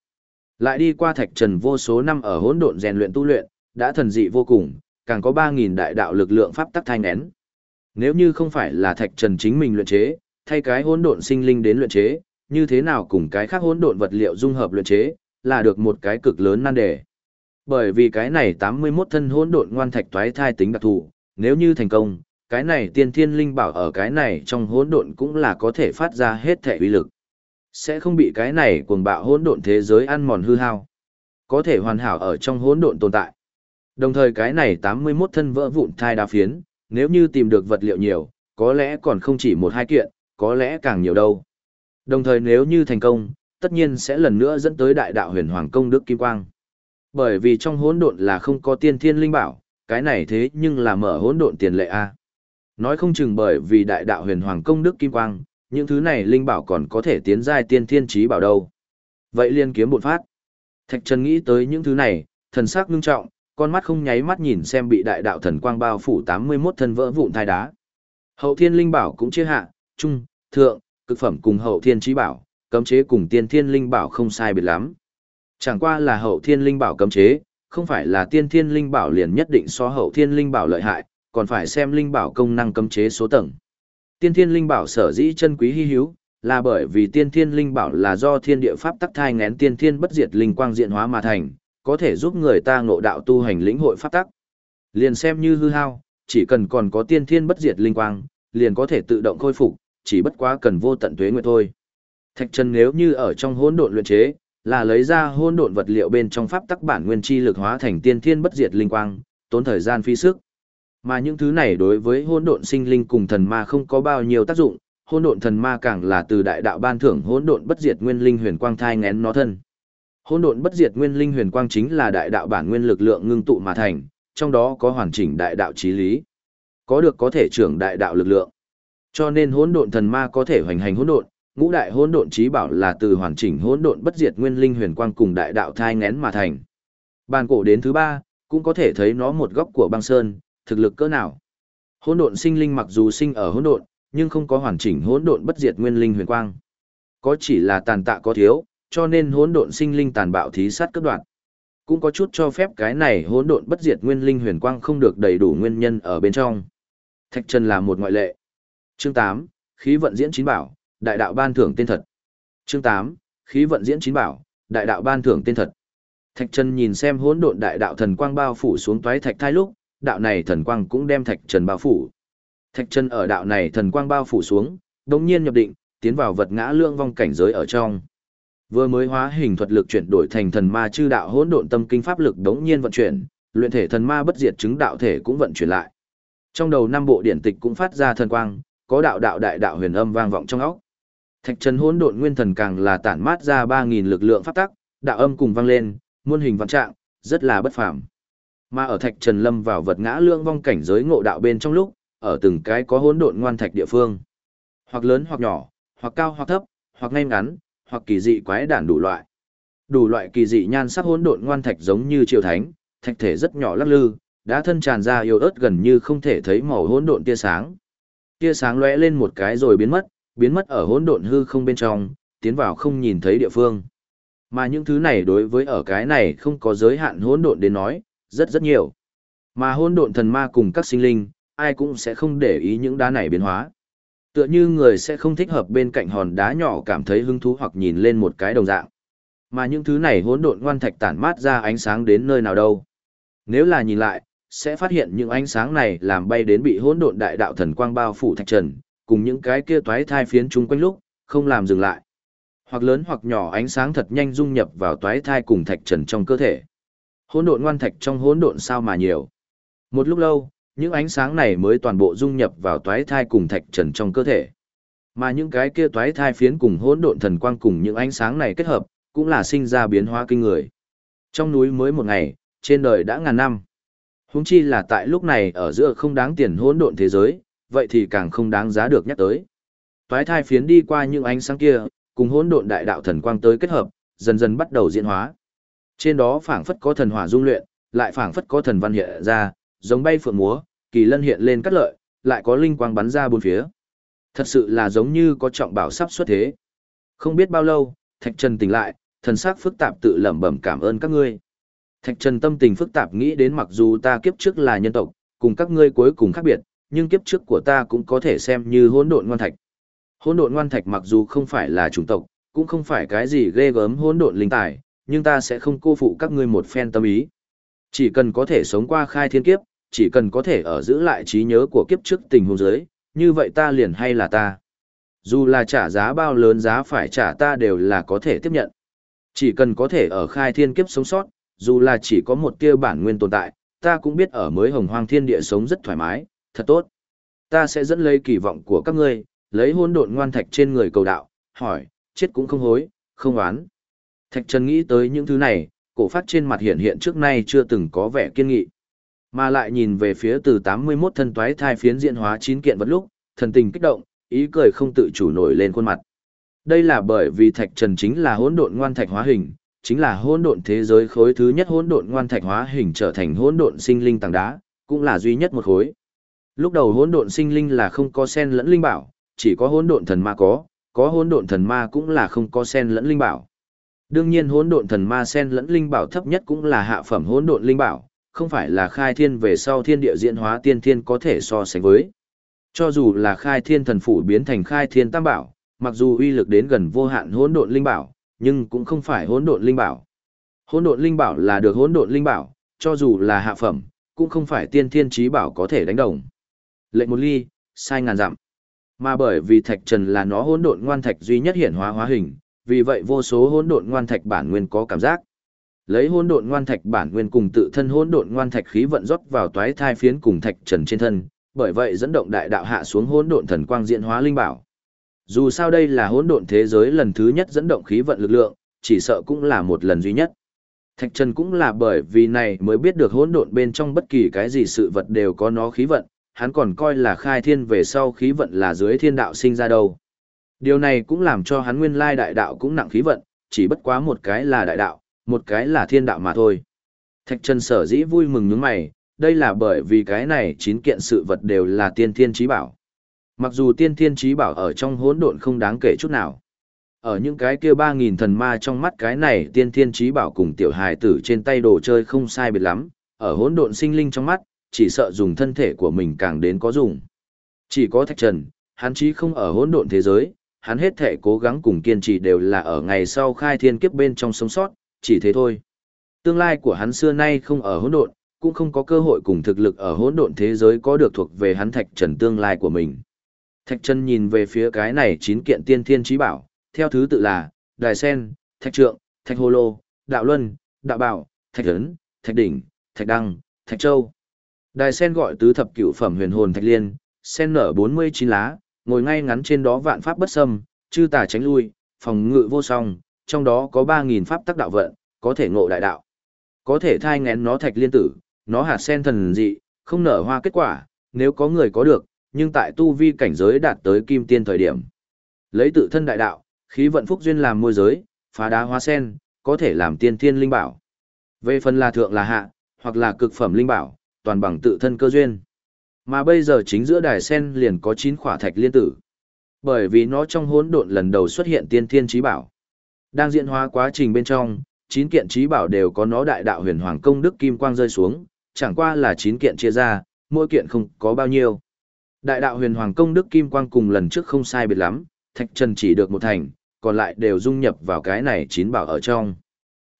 Speaker 1: Lại đi qua thạch trần vô số năm ở hỗn độn rèn luyện tu luyện, đã thần dị vô cùng, càng có 3000 đại đạo lực lượng pháp tắc thanh nén. Nếu như không phải là thạch trần chính mình luyện chế, thay cái hỗn độn sinh linh đến luyện chế, như thế nào cùng cái khác hỗn độn vật liệu dung hợp luyện chế, là được một cái cực lớn nan đề. Bởi vì cái này 81 thân hỗn độn ngoan thạch toái thai tính đặc thù, nếu như thành công, cái này tiên thiên linh bảo ở cái này trong hỗn độn cũng là có thể phát ra hết thể uy lực. Sẽ không bị cái này cuồng bạo hỗn độn thế giới ăn mòn hư hao. Có thể hoàn hảo ở trong hỗn độn tồn tại. Đồng thời cái này 81 thân vỡ vụn thai đa phiến, nếu như tìm được vật liệu nhiều, có lẽ còn không chỉ một hai kiện, có lẽ càng nhiều đâu. Đồng thời nếu như thành công, tất nhiên sẽ lần nữa dẫn tới đại đạo huyền hoàng công đức kim quang. Bởi vì trong hỗn độn là không có tiên thiên linh bảo, cái này thế nhưng là mở hỗn độn tiền lệ a. Nói không chừng bởi vì đại đạo huyền hoàng công đức kim quang, những thứ này linh bảo còn có thể tiến giai tiên thiên trí bảo đâu. Vậy liên kiếm bột phát. Thạch Trần nghĩ tới những thứ này, thần sắc ngưng trọng, con mắt không nháy mắt nhìn xem bị đại đạo thần quang bao phủ 81 thân vỡ vụn thai đá. Hậu thiên linh bảo cũng chia hạ, trung, thượng, cực phẩm cùng hậu thiên trí bảo, cấm chế cùng tiên thiên linh bảo không sai biệt lắm. Chẳng qua là hậu thiên linh bảo cấm chế, không phải là tiên thiên linh bảo liền nhất định so hậu thiên linh bảo lợi hại, còn phải xem linh bảo công năng cấm chế số tầng. Tiên thiên linh bảo sở dĩ chân quý hi hữu, là bởi vì tiên thiên linh bảo là do thiên địa pháp tắc thai ngén tiên thiên bất diệt linh quang diện hóa mà thành, có thể giúp người ta ngộ đạo tu hành lĩnh hội pháp tắc. Liền xem như hư hao, chỉ cần còn có tiên thiên bất diệt linh quang, liền có thể tự động khôi phục, chỉ bất quá cần vô tận tuế nguyệt thôi. Thạch Trần nếu như ở trong hỗn độn luyện chế, là lấy ra hỗn độn vật liệu bên trong pháp tắc bản nguyên chi lực hóa thành tiên thiên bất diệt linh quang, tốn thời gian phi sức. Mà những thứ này đối với hỗn độn sinh linh cùng thần ma không có bao nhiêu tác dụng, hỗn độn thần ma càng là từ đại đạo ban thưởng hỗn độn bất diệt nguyên linh huyền quang thai ngén nó thân. Hỗn độn bất diệt nguyên linh huyền quang chính là đại đạo bản nguyên lực lượng ngưng tụ mà thành, trong đó có hoàn chỉnh đại đạo chí lý, có được có thể trưởng đại đạo lực lượng. Cho nên hỗn độn thần ma có thể hoành hành hỗn độn, ngũ đại hỗn độn chí bảo là từ hoàn chỉnh hỗn độn bất diệt nguyên linh huyền quang cùng đại đạo thai ngén mà thành. Bàn cổ đến thứ ba, cũng có thể thấy nó một góc của băng sơn, thực lực cỡ nào. Hỗn độn sinh linh mặc dù sinh ở hỗn độn, nhưng không có hoàn chỉnh hỗn độn bất diệt nguyên linh huyền quang. Có chỉ là tàn tạ có thiếu, cho nên hỗn độn sinh linh tàn bạo thí sát cấp đoạn. Cũng có chút cho phép cái này hỗn độn bất diệt nguyên linh huyền quang không được đầy đủ nguyên nhân ở bên trong. Thạch Trần là một ngoại lệ. Chương 8, khí vận diễn chín bảo, đại đạo ban thưởng tên thật. Chương 8, khí vận diễn chín bảo, đại đạo ban thưởng tên thật. Thạch Trần nhìn xem hỗn độn đại đạo thần quang bao phủ xuống toái thạch thai lúc, đạo này thần quang cũng đem Thạch Trần bao phủ. Thạch Trần ở đạo này thần quang bao phủ xuống, đột nhiên nhập định, tiến vào vật ngã lương vong cảnh giới ở trong. Vừa mới hóa hình thuật lực chuyển đổi thành thần ma chư đạo hỗn độn tâm kinh pháp lực đống nhiên vận chuyển, luyện thể thần ma bất diệt chứng đạo thể cũng vận chuyển lại. Trong đầu năm bộ điển tịch cũng phát ra thần quang, có đạo đạo đại đạo huyền âm vang vọng trong óc. Thạch Trần hỗn độn nguyên thần càng là tản mát ra 3000 lực lượng pháp tắc, đạo âm cùng vang lên, muôn hình vạn trạng, rất là bất phàm. Mà ở Thạch Trần lâm vào vật ngã lương vong cảnh giới ngộ đạo bên trong lúc, ở từng cái có hỗn độn ngoan thạch địa phương, hoặc lớn hoặc nhỏ, hoặc cao hoặc thấp, hoặc ngay ngắn, hoặc kỳ dị quái đản đủ loại. Đủ loại kỳ dị nhan sắc hỗn độn ngoan thạch giống như triều thánh, thạch thể rất nhỏ lắc lư, đã thân tràn ra yếu ớt gần như không thể thấy màu hỗn độn tia sáng. Tia sáng lóe lên một cái rồi biến mất, biến mất ở hỗn độn hư không bên trong, tiến vào không nhìn thấy địa phương. Mà những thứ này đối với ở cái này không có giới hạn hỗn độn đến nói, rất rất nhiều. Mà hỗn độn thần ma cùng các sinh linh, ai cũng sẽ không để ý những đá này biến hóa. Tựa như người sẽ không thích hợp bên cạnh hòn đá nhỏ cảm thấy hứng thú hoặc nhìn lên một cái đồng dạng. Mà những thứ này hỗn độn ngoan thạch tản mát ra ánh sáng đến nơi nào đâu. Nếu là nhìn lại, sẽ phát hiện những ánh sáng này làm bay đến bị hỗn độn đại đạo thần quang bao phủ thạch trần, cùng những cái kia toái thai phiến chung quanh lúc, không làm dừng lại. Hoặc lớn hoặc nhỏ ánh sáng thật nhanh dung nhập vào toái thai cùng thạch trần trong cơ thể. Hỗn độn ngoan thạch trong hỗn độn sao mà nhiều. Một lúc lâu, những ánh sáng này mới toàn bộ dung nhập vào toái thai cùng thạch trần trong cơ thể. Mà những cái kia toái thai phiến cùng hỗn độn thần quang cùng những ánh sáng này kết hợp, cũng là sinh ra biến hóa kinh người. Trong núi mới một ngày, trên đời đã ngàn năm. Huống chi là tại lúc này ở giữa không đáng tiền hỗn độn thế giới, vậy thì càng không đáng giá được nhắc tới. Toái thai phiến đi qua những ánh sáng kia, cùng hỗn độn đại đạo thần quang tới kết hợp, dần dần bắt đầu diễn hóa. Trên đó phảng phất có thần hỏa dung luyện, lại phảng phất có thần văn hiện ra, giống bay phượng múa, kỳ lân hiện lên cắt lợi, lại có linh quang bắn ra bốn phía. Thật sự là giống như có trọng bảo sắp xuất thế. Không biết bao lâu, Thạch Trần tỉnh lại, thần sắc phức tạp tự lẩm bẩm cảm ơn các ngươi. Thạch Trần tâm tình phức tạp nghĩ đến mặc dù ta kiếp trước là nhân tộc, cùng các ngươi cuối cùng khác biệt, nhưng kiếp trước của ta cũng có thể xem như hỗn độn ngoan thạch. Hỗn độn ngoan thạch mặc dù không phải là chủng tộc, cũng không phải cái gì ghê gớm hỗn độn linh tài, nhưng ta sẽ không cô phụ các ngươi một phen tâm ý. Chỉ cần có thể sống qua khai thiên kiếp, chỉ cần có thể ở giữ lại trí nhớ của kiếp trước tình huống giới, như vậy ta liền hay là ta. Dù là trả giá bao lớn giá phải trả ta đều là có thể tiếp nhận. Chỉ cần có thể ở khai thiên kiếp sống sót, dù là chỉ có một tia bản nguyên tồn tại, ta cũng biết ở mới hồng hoang thiên địa sống rất thoải mái, thật tốt. Ta sẽ dẫn lấy kỳ vọng của các ngươi, lấy hôn độn ngoan thạch trên người cầu đạo, hỏi, chết cũng không hối, không oán. Thạch Trần nghĩ tới những thứ này, cổ phát trên mặt hiện hiện trước nay chưa từng có vẻ kiên nghị. Mà lại nhìn về phía từ 81 thân toái thai phiến diễn hóa chín kiện vật lúc, thần tình kích động, ý cười không tự chủ nổi lên khuôn mặt. Đây là bởi vì Thạch Trần chính là hỗn độn ngoan thạch hóa hình, chính là hỗn độn thế giới khối thứ nhất hỗn độn ngoan thạch hóa hình trở thành hỗn độn sinh linh tảng đá, cũng là duy nhất một khối. Lúc đầu hỗn độn sinh linh là không có sen lẫn linh bảo, chỉ có hỗn độn thần ma có, có hỗn độn thần ma cũng là không có sen lẫn linh bảo. Đương nhiên hỗn độn thần ma sen lẫn linh bảo thấp nhất cũng là hạ phẩm hỗn độn linh bảo, không phải là khai thiên về sau thiên địa diễn hóa tiên thiên có thể so sánh với. Cho dù là khai thiên thần phủ biến thành khai thiên tam bảo, mặc dù uy lực đến gần vô hạn hỗn độn linh bảo, nhưng cũng không phải hỗn độn linh bảo. Hỗn độn linh bảo là được hỗn độn linh bảo, cho dù là hạ phẩm, cũng không phải tiên thiên trí bảo có thể đánh đồng. Lệnh một ly, sai ngàn dặm. Mà bởi vì thạch trần là nó hỗn độn ngoan thạch duy nhất hiện hóa hóa hình, vì vậy vô số hỗn độn ngoan thạch bản nguyên có cảm giác. Lấy hỗn độn ngoan thạch bản nguyên cùng tự thân hỗn độn ngoan thạch khí vận rót vào toái thai phiến cùng thạch trần trên thân, bởi vậy dẫn động đại đạo hạ xuống hỗn độn thần quang diễn hóa linh bảo. Dù sao đây là hỗn độn thế giới lần thứ nhất dẫn động khí vận lực lượng, chỉ sợ cũng là một lần duy nhất. Thạch Trần cũng là bởi vì này mới biết được hỗn độn bên trong bất kỳ cái gì sự vật đều có nó khí vận, hắn còn coi là khai thiên về sau khí vận là dưới thiên đạo sinh ra đâu. Điều này cũng làm cho hắn nguyên lai đại đạo cũng nặng khí vận, chỉ bất quá một cái là đại đạo, một cái là thiên đạo mà thôi. Thạch Trần sở dĩ vui mừng những mày, đây là bởi vì cái này chín kiện sự vật đều là tiên thiên trí bảo. Mặc dù tiên thiên trí bảo ở trong hỗn độn không đáng kể chút nào. Ở những cái kia ba nghìn thần ma trong mắt cái này tiên thiên trí bảo cùng tiểu hài tử trên tay đồ chơi không sai biệt lắm, ở hỗn độn sinh linh trong mắt, chỉ sợ dùng thân thể của mình càng đến có dùng. Chỉ có thạch trần, hắn chí không ở hỗn độn thế giới, hắn hết thể cố gắng cùng kiên trì đều là ở ngày sau khai thiên kiếp bên trong sống sót, chỉ thế thôi. Tương lai của hắn xưa nay không ở hỗn độn, cũng không có cơ hội cùng thực lực ở hỗn độn thế giới có được thuộc về hắn thạch trần tương lai của mình. Thạch trần nhìn về phía cái này chín kiện tiên thiên trí bảo, theo thứ tự là Đài Sen, Thạch Trượng, Thạch Hồ Lô, Đạo Luân, Đạo Bảo, Thạch Ấn, Thạch Đỉnh, Thạch Đăng, Thạch Châu. Đài Sen gọi tứ thập cửu phẩm huyền hồn Thạch Liên, sen nở 49 lá, ngồi ngay ngắn trên đó vạn pháp bất xâm, chư tà tránh lui, phòng ngự vô song, trong đó có 3.000 pháp tắc đạo vận, có thể ngộ đại đạo. Có thể thai ngén nó thạch liên tử, nó hạt sen thần dị, không nở hoa kết quả, nếu có người có được, nhưng tại tu vi cảnh giới đạt tới kim tiên thời điểm. Lấy tự thân đại đạo, khí vận phúc duyên làm môi giới, phá đá hoa sen, có thể làm tiên thiên linh bảo. Về phần là thượng là hạ, hoặc là cực phẩm linh bảo, toàn bằng tự thân cơ duyên. Mà bây giờ chính giữa đài sen liền có 9 khỏa thạch liên tử. Bởi vì nó trong hỗn độn lần đầu xuất hiện tiên thiên trí bảo. Đang diễn hóa quá trình bên trong, 9 kiện trí bảo đều có nó đại đạo huyền hoàng công đức kim quang rơi xuống, chẳng qua là 9 kiện chia ra, mỗi kiện không có bao nhiêu. Đại đạo huyền hoàng công đức kim quang cùng lần trước không sai biệt lắm, thạch trần chỉ được một thành, còn lại đều dung nhập vào cái này chín bảo ở trong.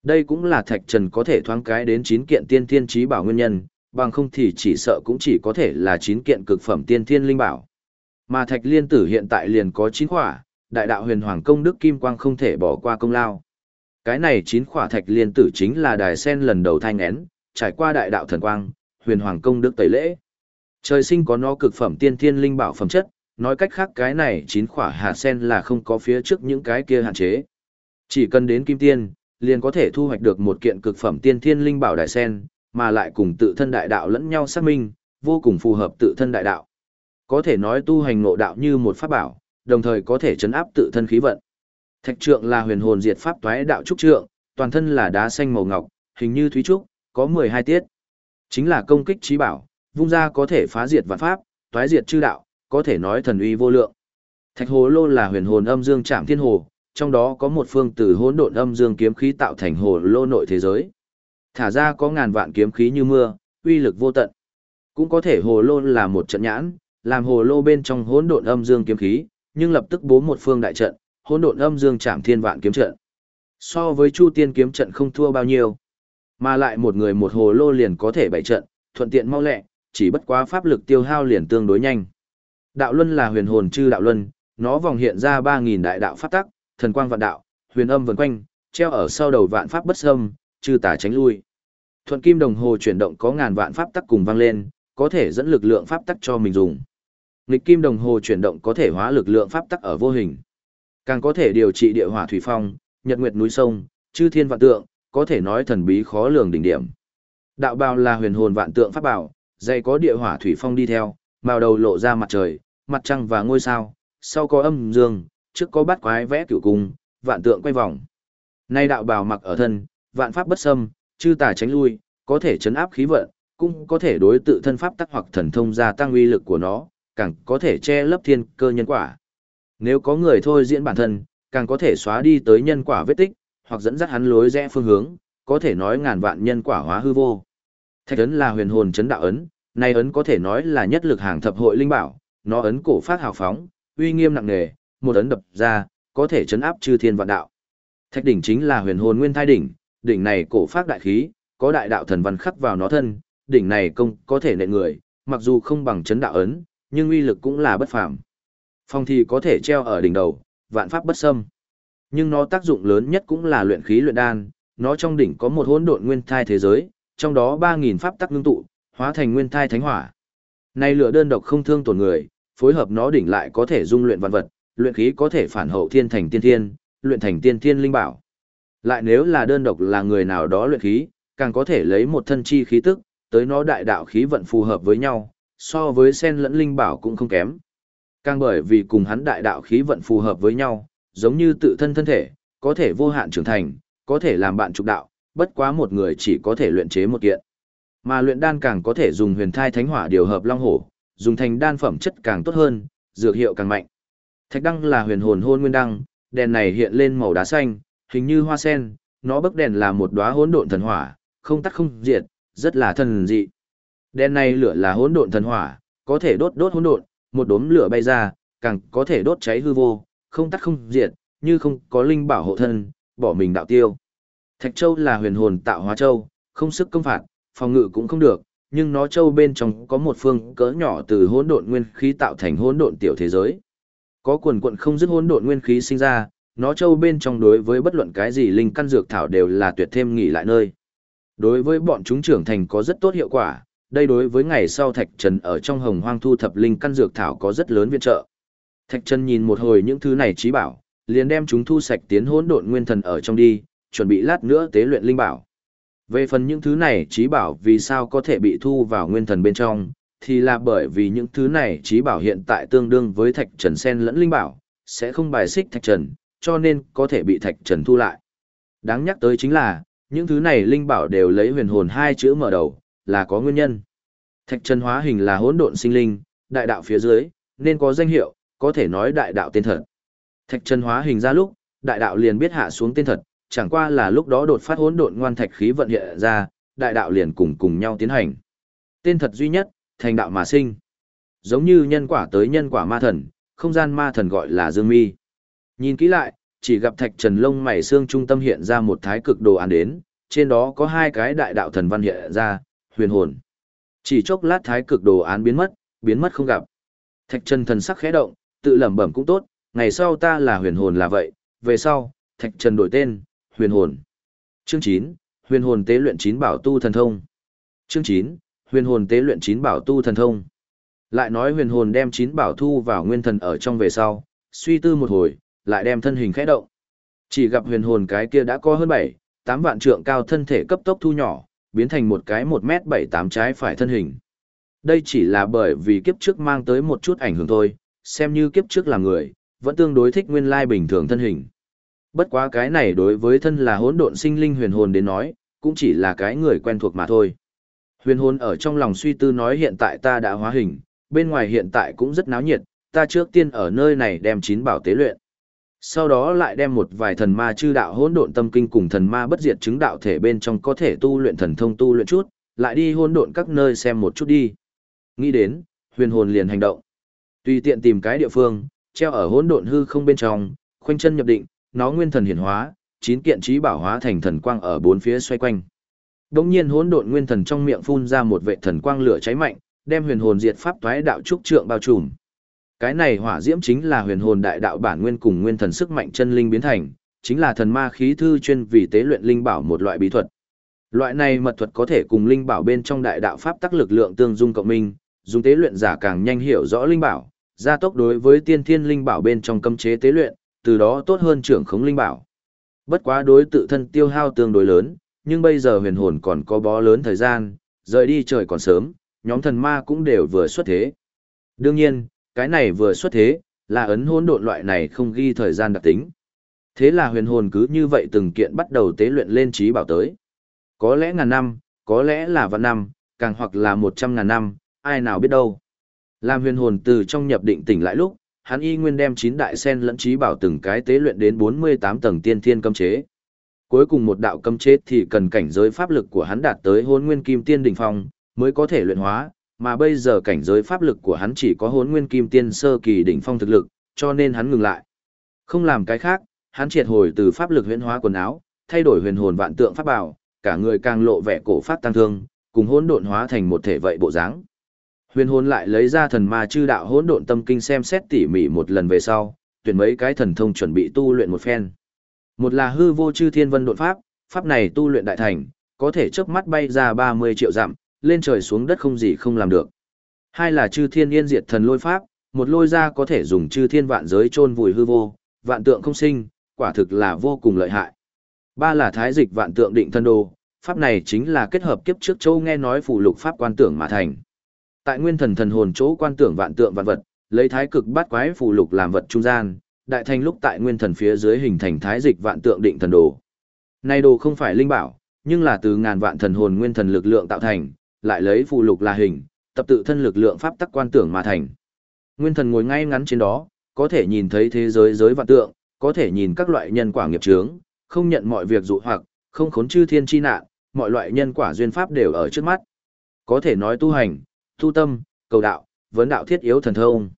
Speaker 1: Đây cũng là thạch trần có thể thoáng cái đến 9 kiện tiên thiên trí bảo nguyên nhân, bằng không thì chỉ sợ cũng chỉ có thể là 9 kiện cực phẩm tiên thiên linh bảo. Mà thạch liên tử hiện tại liền có 9 khỏa, đại đạo huyền hoàng công đức kim quang không thể bỏ qua công lao. Cái này chín khỏa thạch liên tử chính là đài sen lần đầu thanh én, trải qua đại đạo thần quang, huyền hoàng công đức tẩy lễ. Trời sinh có nó cực phẩm tiên thiên linh bảo phẩm chất, nói cách khác cái này chín khỏa hạt sen là không có phía trước những cái kia hạn chế. Chỉ cần đến kim tiên, liền có thể thu hoạch được một kiện cực phẩm tiên thiên linh bảo đại sen, mà lại cùng tự thân đại đạo lẫn nhau xác minh, vô cùng phù hợp tự thân đại đạo. Có thể nói tu hành ngộ đạo như một pháp bảo, đồng thời có thể chấn áp tự thân khí vận. Thạch trượng là huyền hồn diệt pháp toái đạo trúc trượng, toàn thân là đá xanh màu ngọc, hình như thúy trúc, có 12 tiết. Chính là công kích trí bảo, vung ra có thể phá diệt vạn pháp, toái diệt chư đạo, có thể nói thần uy vô lượng. Thạch hồ lô là huyền hồn âm dương trạm thiên hồ, trong đó có một phương từ hỗn độn âm dương kiếm khí tạo thành hồ lô nội thế giới. Thả ra có ngàn vạn kiếm khí như mưa, uy lực vô tận. Cũng có thể hồ lô là một trận nhãn, làm hồ lô bên trong hỗn độn âm dương kiếm khí, nhưng lập tức bố một phương đại trận, hỗn độn âm dương chạm thiên vạn kiếm trận. So với Chu Tiên kiếm trận không thua bao nhiêu, mà lại một người một hồ lô liền có thể bảy trận, thuận tiện mau lẹ, chỉ bất quá pháp lực tiêu hao liền tương đối nhanh. Đạo luân là huyền hồn chư đạo luân, nó vòng hiện ra 3000 đại đạo pháp tắc, thần quang vạn đạo, huyền âm vần quanh, treo ở sau đầu vạn pháp bất xâm, chư tả tránh lui. Thuận kim đồng hồ chuyển động có ngàn vạn pháp tắc cùng vang lên, có thể dẫn lực lượng pháp tắc cho mình dùng. Nghịch kim đồng hồ chuyển động có thể hóa lực lượng pháp tắc ở vô hình. Càng có thể điều trị địa hỏa thủy phong, nhật nguyệt núi sông, chư thiên vạn tượng, có thể nói thần bí khó lường đỉnh điểm. Đạo bào là huyền hồn vạn tượng pháp bảo, dày có địa hỏa thủy phong đi theo, màu đầu lộ ra mặt trời, mặt trăng và ngôi sao, sau có âm dương, trước có bát quái vẽ cửu cung, vạn tượng quay vòng. Nay đạo bào mặc ở thân, vạn pháp bất xâm, chư tà tránh lui, có thể chấn áp khí vận, cũng có thể đối tự thân pháp tắc hoặc thần thông gia tăng uy lực của nó, càng có thể che lấp thiên cơ nhân quả. Nếu có người thôi diễn bản thân, càng có thể xóa đi tới nhân quả vết tích, hoặc dẫn dắt hắn lối rẽ phương hướng, có thể nói ngàn vạn nhân quả hóa hư vô. Thạch ấn là huyền hồn chấn đạo ấn, nay ấn có thể nói là nhất lực hàng thập hội linh bảo, nó ấn cổ phát hào phóng, uy nghiêm nặng nề, một ấn đập ra, có thể chấn áp chư thiên vạn đạo. Thạch đỉnh chính là huyền hồn nguyên thai đỉnh, đỉnh này cổ phát đại khí, có đại đạo thần văn khắc vào nó thân, đỉnh này công có thể nện người, mặc dù không bằng chấn đạo ấn, nhưng uy lực cũng là bất phàm. Phong thì có thể treo ở đỉnh đầu, vạn pháp bất xâm. Nhưng nó tác dụng lớn nhất cũng là luyện khí luyện đan, nó trong đỉnh có một hỗn độn nguyên thai thế giới, trong đó 3000 pháp tắc ngưng tụ, hóa thành nguyên thai thánh hỏa. Nay lửa đơn độc không thương tổn người, phối hợp nó đỉnh lại có thể dung luyện vạn vật, luyện khí có thể phản hậu thiên thành tiên thiên, luyện thành tiên thiên linh bảo. Lại nếu là đơn độc là người nào đó luyện khí, càng có thể lấy một thân chi khí tức, tới nó đại đạo khí vận phù hợp với nhau, so với sen lẫn linh bảo cũng không kém. Càng bởi vì cùng hắn đại đạo khí vận phù hợp với nhau, giống như tự thân thân thể, có thể vô hạn trưởng thành, có thể làm bạn trục đạo, bất quá một người chỉ có thể luyện chế một kiện. Mà luyện đan càng có thể dùng huyền thai thánh hỏa điều hợp long hổ, dùng thành đan phẩm chất càng tốt hơn, dược hiệu càng mạnh. Thạch đăng là huyền hồn hôn nguyên đăng, đèn này hiện lên màu đá xanh, hình như hoa sen, nó bức đèn là một đóa hỗn độn thần hỏa, không tắt không diệt, rất là thần dị đen này lửa là hỗn độn thần hỏa, có thể đốt đốt hỗn độn, một đốm lửa bay ra, càng có thể đốt cháy hư vô, không tắt không diệt, như không có linh bảo hộ thân, bỏ mình đạo tiêu. Thạch Châu là huyền hồn tạo hóa châu, không sức công phạt, phòng ngự cũng không được, nhưng nó châu bên trong có một phương cỡ nhỏ từ hỗn độn nguyên khí tạo thành hỗn độn tiểu thế giới. Có quần quận không dứt hỗn độn nguyên khí sinh ra, nó châu bên trong đối với bất luận cái gì linh căn dược thảo đều là tuyệt thêm nghỉ lại nơi. Đối với bọn chúng trưởng thành có rất tốt hiệu quả, đây đối với ngày sau Thạch Trần ở trong hồng hoang thu thập linh căn dược thảo có rất lớn viện trợ. Thạch Trần nhìn một hồi những thứ này trí bảo, liền đem chúng thu sạch tiến hỗn độn nguyên thần ở trong đi, chuẩn bị lát nữa tế luyện linh bảo. Về phần những thứ này trí bảo vì sao có thể bị thu vào nguyên thần bên trong, thì là bởi vì những thứ này trí bảo hiện tại tương đương với thạch trần sen lẫn linh bảo, sẽ không bài xích thạch trần, cho nên có thể bị thạch trần thu lại. Đáng nhắc tới chính là, những thứ này linh bảo đều lấy huyền hồn hai chữ mở đầu, là có nguyên nhân. Thạch trần hóa hình là hỗn độn sinh linh, đại đạo phía dưới, nên có danh hiệu, có thể nói đại đạo tên thật. Thạch trần hóa hình ra lúc, đại đạo liền biết hạ xuống tên thật, chẳng qua là lúc đó đột phát hỗn độn ngoan thạch khí vận hiện ra, đại đạo liền cùng cùng nhau tiến hành. Tên thật duy nhất, thành đạo mà sinh. Giống như nhân quả tới nhân quả ma thần, không gian ma thần gọi là Dương Mi. Nhìn kỹ lại, chỉ gặp thạch trần lông mày xương trung tâm hiện ra một thái cực đồ án đến, trên đó có hai cái đại đạo thần văn hiện ra, huyền hồn. Chỉ chốc lát thái cực đồ án biến mất, biến mất không gặp. Thạch trần thần sắc khẽ động, tự lẩm bẩm cũng tốt, ngày sau ta là huyền hồn là vậy, về sau, thạch trần đổi tên, huyền hồn. Chương 9, huyền hồn tế luyện chín bảo tu thần thông. Chương 9, huyền hồn tế luyện chín bảo tu thần thông. Lại nói huyền hồn đem chín bảo thu vào nguyên thần ở trong về sau, suy tư một hồi, lại đem thân hình khẽ động. Chỉ gặp huyền hồn cái kia đã có hơn 7, 8 vạn trượng cao thân thể cấp tốc thu nhỏ, biến thành một cái 1 mét 7 8 trái phải thân hình. Đây chỉ là bởi vì kiếp trước mang tới một chút ảnh hưởng thôi, xem như kiếp trước là người, vẫn tương đối thích nguyên lai bình thường thân hình. Bất quá cái này đối với thân là hỗn độn sinh linh huyền hồn đến nói, cũng chỉ là cái người quen thuộc mà thôi. Huyền hồn ở trong lòng suy tư nói hiện tại ta đã hóa hình, bên ngoài hiện tại cũng rất náo nhiệt, ta trước tiên ở nơi này đem chín bảo tế luyện. Sau đó lại đem một vài thần ma chư đạo hỗn độn tâm kinh cùng thần ma bất diệt chứng đạo thể bên trong có thể tu luyện thần thông tu luyện chút, lại đi hỗn độn các nơi xem một chút đi. Nghĩ đến, huyền hồn liền hành động. Tùy tiện tìm cái địa phương, treo ở hỗn độn hư không bên trong, khoanh chân nhập định, nó nguyên thần hiển hóa, chín kiện trí bảo hóa thành thần quang ở bốn phía xoay quanh. Đống nhiên hỗn độn nguyên thần trong miệng phun ra một vệ thần quang lửa cháy mạnh, đem huyền hồn diệt pháp toái đạo trúc trượng bao trùm. Cái này hỏa diễm chính là huyền hồn đại đạo bản nguyên cùng nguyên thần sức mạnh chân linh biến thành, chính là thần ma khí thư chuyên vì tế luyện linh bảo một loại bí thuật. Loại này mật thuật có thể cùng linh bảo bên trong đại đạo pháp tác lực lượng tương dung cộng minh, dùng tế luyện giả càng nhanh hiểu rõ linh bảo, gia tốc đối với tiên thiên linh bảo bên trong cấm chế tế luyện, từ đó tốt hơn trưởng khống linh bảo. Bất quá đối tự thân tiêu hao tương đối lớn, nhưng bây giờ huyền hồn còn có bó lớn thời gian, rời đi trời còn sớm, nhóm thần ma cũng đều vừa xuất thế. Đương nhiên, cái này vừa xuất thế, là ấn hỗn độn loại này không ghi thời gian đặc tính. Thế là huyền hồn cứ như vậy từng kiện bắt đầu tế luyện lên trí bảo tới. Có lẽ ngàn năm, có lẽ là vạn năm, càng hoặc là một trăm ngàn năm, ai nào biết đâu. Làm huyền hồn từ trong nhập định tỉnh lại lúc, hắn y nguyên đem chín đại sen lẫn trí bảo từng cái tế luyện đến 48 tầng tiên thiên cấm chế. Cuối cùng một đạo cấm chế thì cần cảnh giới pháp lực của hắn đạt tới hôn nguyên kim tiên đỉnh phong, mới có thể luyện hóa, mà bây giờ cảnh giới pháp lực của hắn chỉ có hốn nguyên kim tiên sơ kỳ đỉnh phong thực lực, cho nên hắn ngừng lại, Không làm cái khác, hắn triệt hồi từ pháp lực huyễn hóa quần áo, thay đổi huyền hồn vạn tượng pháp bảo, cả người càng lộ vẻ cổ phát tăng thương, cùng hỗn độn hóa thành một thể vậy bộ dáng. Huyền hồn lại lấy ra thần ma chư đạo hỗn độn tâm kinh xem xét tỉ mỉ một lần về sau, tuyển mấy cái thần thông chuẩn bị tu luyện một phen. Một là hư vô chư thiên vân độn pháp, pháp này tu luyện đại thành, có thể chớp mắt bay ra 30 triệu dặm, lên trời xuống đất không gì không làm được. Hai là chư thiên yên diệt thần lôi pháp, một lôi ra có thể dùng chư thiên vạn giới chôn vùi hư vô, vạn tượng không sinh, quả thực là vô cùng lợi hại. Ba là thái dịch vạn tượng định thân đồ, pháp này chính là kết hợp kiếp trước châu nghe nói phù lục pháp quan tưởng mà thành. Tại nguyên thần thần hồn chỗ quan tưởng vạn tượng vạn vật, lấy thái cực bát quái phù lục làm vật trung gian, đại thành lúc tại nguyên thần phía dưới hình thành thái dịch vạn tượng định thần đồ. Này đồ không phải linh bảo, nhưng là từ ngàn vạn thần hồn nguyên thần lực lượng tạo thành, lại lấy phù lục là hình, tập tự thân lực lượng pháp tắc quan tưởng mà thành. Nguyên thần ngồi ngay ngắn trên đó, có thể nhìn thấy thế giới giới vạn tượng, có thể nhìn các loại nhân quả nghiệp chướng, không nhận mọi việc dụ hoặc, không khốn chư thiên chi nạn, mọi loại nhân quả duyên pháp đều ở trước mắt. Có thể nói tu hành, tu tâm, cầu đạo, vấn đạo thiết yếu thần thông.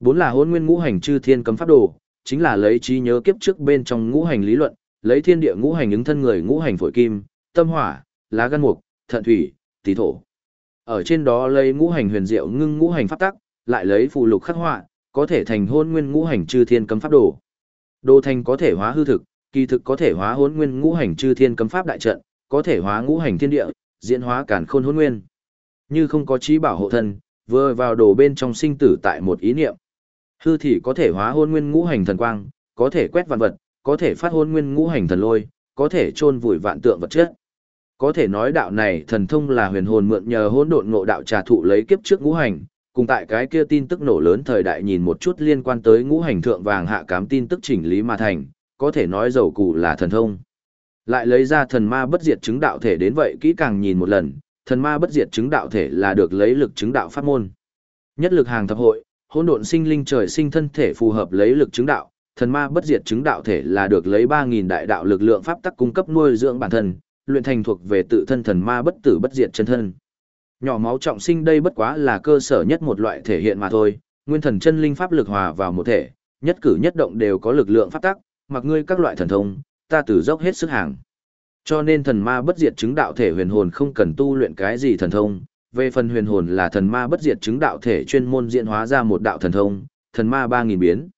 Speaker 1: Bốn là hôn nguyên ngũ hành chư thiên cấm pháp đồ, chính là lấy trí nhớ kiếp trước bên trong ngũ hành lý luận, lấy thiên địa ngũ hành ứng thân người ngũ hành phổi kim, tâm hỏa, lá gan mục, thận thủy, tí thổ. Ở trên đó lấy ngũ hành huyền diệu ngưng ngũ hành pháp tắc, lại lấy phù lục khắc họa, có thể thành hôn nguyên ngũ hành chư thiên cấm pháp đồ. Đồ thành có thể hóa hư thực, kỳ thực có thể hóa hôn nguyên ngũ hành chư thiên cấm pháp đại trận, có thể hóa ngũ hành thiên địa, diễn hóa cản khôn hôn nguyên. Như không có trí bảo hộ thân, vừa vào đồ bên trong sinh tử tại một ý niệm. Hư thì có thể hóa hôn nguyên ngũ hành thần quang, có thể quét vạn vật, có thể phát hôn nguyên ngũ hành thần lôi, có thể chôn vùi vạn tượng vật chất. Có thể nói đạo này thần thông là huyền hồn mượn nhờ hỗn độn ngộ đạo trà thụ lấy kiếp trước ngũ hành, cùng tại cái kia tin tức nổ lớn thời đại nhìn một chút liên quan tới ngũ hành thượng vàng hạ cám tin tức chỉnh lý mà thành, có thể nói dầu cụ là thần thông. Lại lấy ra thần ma bất diệt chứng đạo thể đến vậy kỹ càng nhìn một lần, thần ma bất diệt chứng đạo thể là được lấy lực chứng đạo pháp môn. Nhất lực hàng thập hội, hỗn độn sinh linh trời sinh thân thể phù hợp lấy lực chứng đạo, thần ma bất diệt chứng đạo thể là được lấy 3000 đại đạo lực lượng pháp tắc cung cấp nuôi dưỡng bản thân, luyện thành thuộc về tự thân thần ma bất tử bất diệt chân thân. Nhỏ máu trọng sinh đây bất quá là cơ sở nhất một loại thể hiện mà thôi, nguyên thần chân linh pháp lực hòa vào một thể, nhất cử nhất động đều có lực lượng pháp tắc, mặc ngươi các loại thần thông, ta tử dốc hết sức hàng. Cho nên thần ma bất diệt chứng đạo thể huyền hồn không cần tu luyện cái gì thần thông, về phần huyền hồn là thần ma bất diệt chứng đạo thể chuyên môn diễn hóa ra một đạo thần thông, thần ma 3000 biến.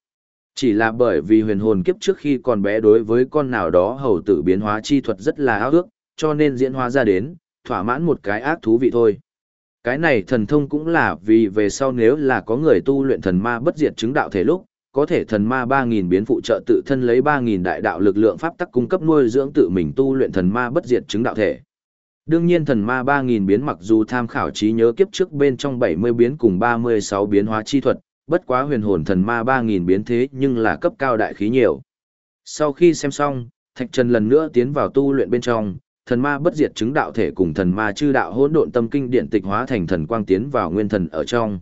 Speaker 1: Chỉ là bởi vì huyền hồn kiếp trước khi còn bé đối với con nào đó hầu tử biến hóa chi thuật rất là áo ước, cho nên diễn hóa ra đến, thỏa mãn một cái ác thú vị thôi. Cái này thần thông cũng là vì về sau nếu là có người tu luyện thần ma bất diệt chứng đạo thể lúc, có thể thần ma 3000 biến phụ trợ tự thân lấy 3000 đại đạo lực lượng pháp tắc cung cấp nuôi dưỡng tự mình tu luyện thần ma bất diệt chứng đạo thể. Đương nhiên thần ma 3000 biến mặc dù tham khảo trí nhớ kiếp trước bên trong 70 biến cùng 36 biến hóa chi thuật, bất quá huyền hồn thần ma 3000 biến thế nhưng là cấp cao đại khí nhiều. Sau khi xem xong, Thạch Trần lần nữa tiến vào tu luyện bên trong, thần ma bất diệt chứng đạo thể cùng thần ma chư đạo hỗn độn tâm kinh điển tịch hóa thành thần quang tiến vào nguyên thần ở trong.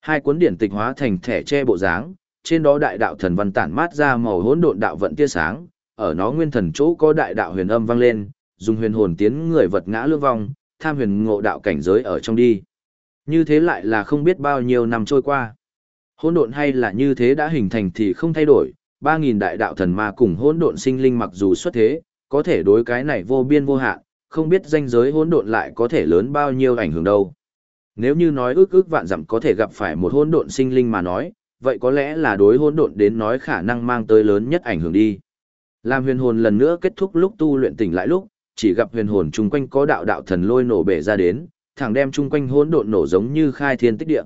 Speaker 1: Hai cuốn điển tịch hóa thành thẻ che bộ dáng, trên đó đại đạo thần văn tản mát ra màu hỗn độn đạo vận tia sáng, ở nó nguyên thần chỗ có đại đạo huyền âm vang lên, dùng huyền hồn tiến người vật ngã lương vong, tham huyền ngộ đạo cảnh giới ở trong đi. Như thế lại là không biết bao nhiêu năm trôi qua. Hỗn độn hay là như thế đã hình thành thì không thay đổi, 3000 đại đạo thần ma cùng hỗn độn sinh linh mặc dù xuất thế, có thể đối cái này vô biên vô hạn, không biết danh giới hỗn độn lại có thể lớn bao nhiêu ảnh hưởng đâu. Nếu như nói ước ước vạn dặm có thể gặp phải một hỗn độn sinh linh mà nói, vậy có lẽ là đối hỗn độn đến nói khả năng mang tới lớn nhất ảnh hưởng đi. Làm huyền hồn lần nữa kết thúc lúc tu luyện tỉnh lại lúc, chỉ gặp huyền hồn chung quanh có đạo đạo thần lôi nổ bể ra đến, thẳng đem chung quanh hỗn độn nổ giống như khai thiên tích địa.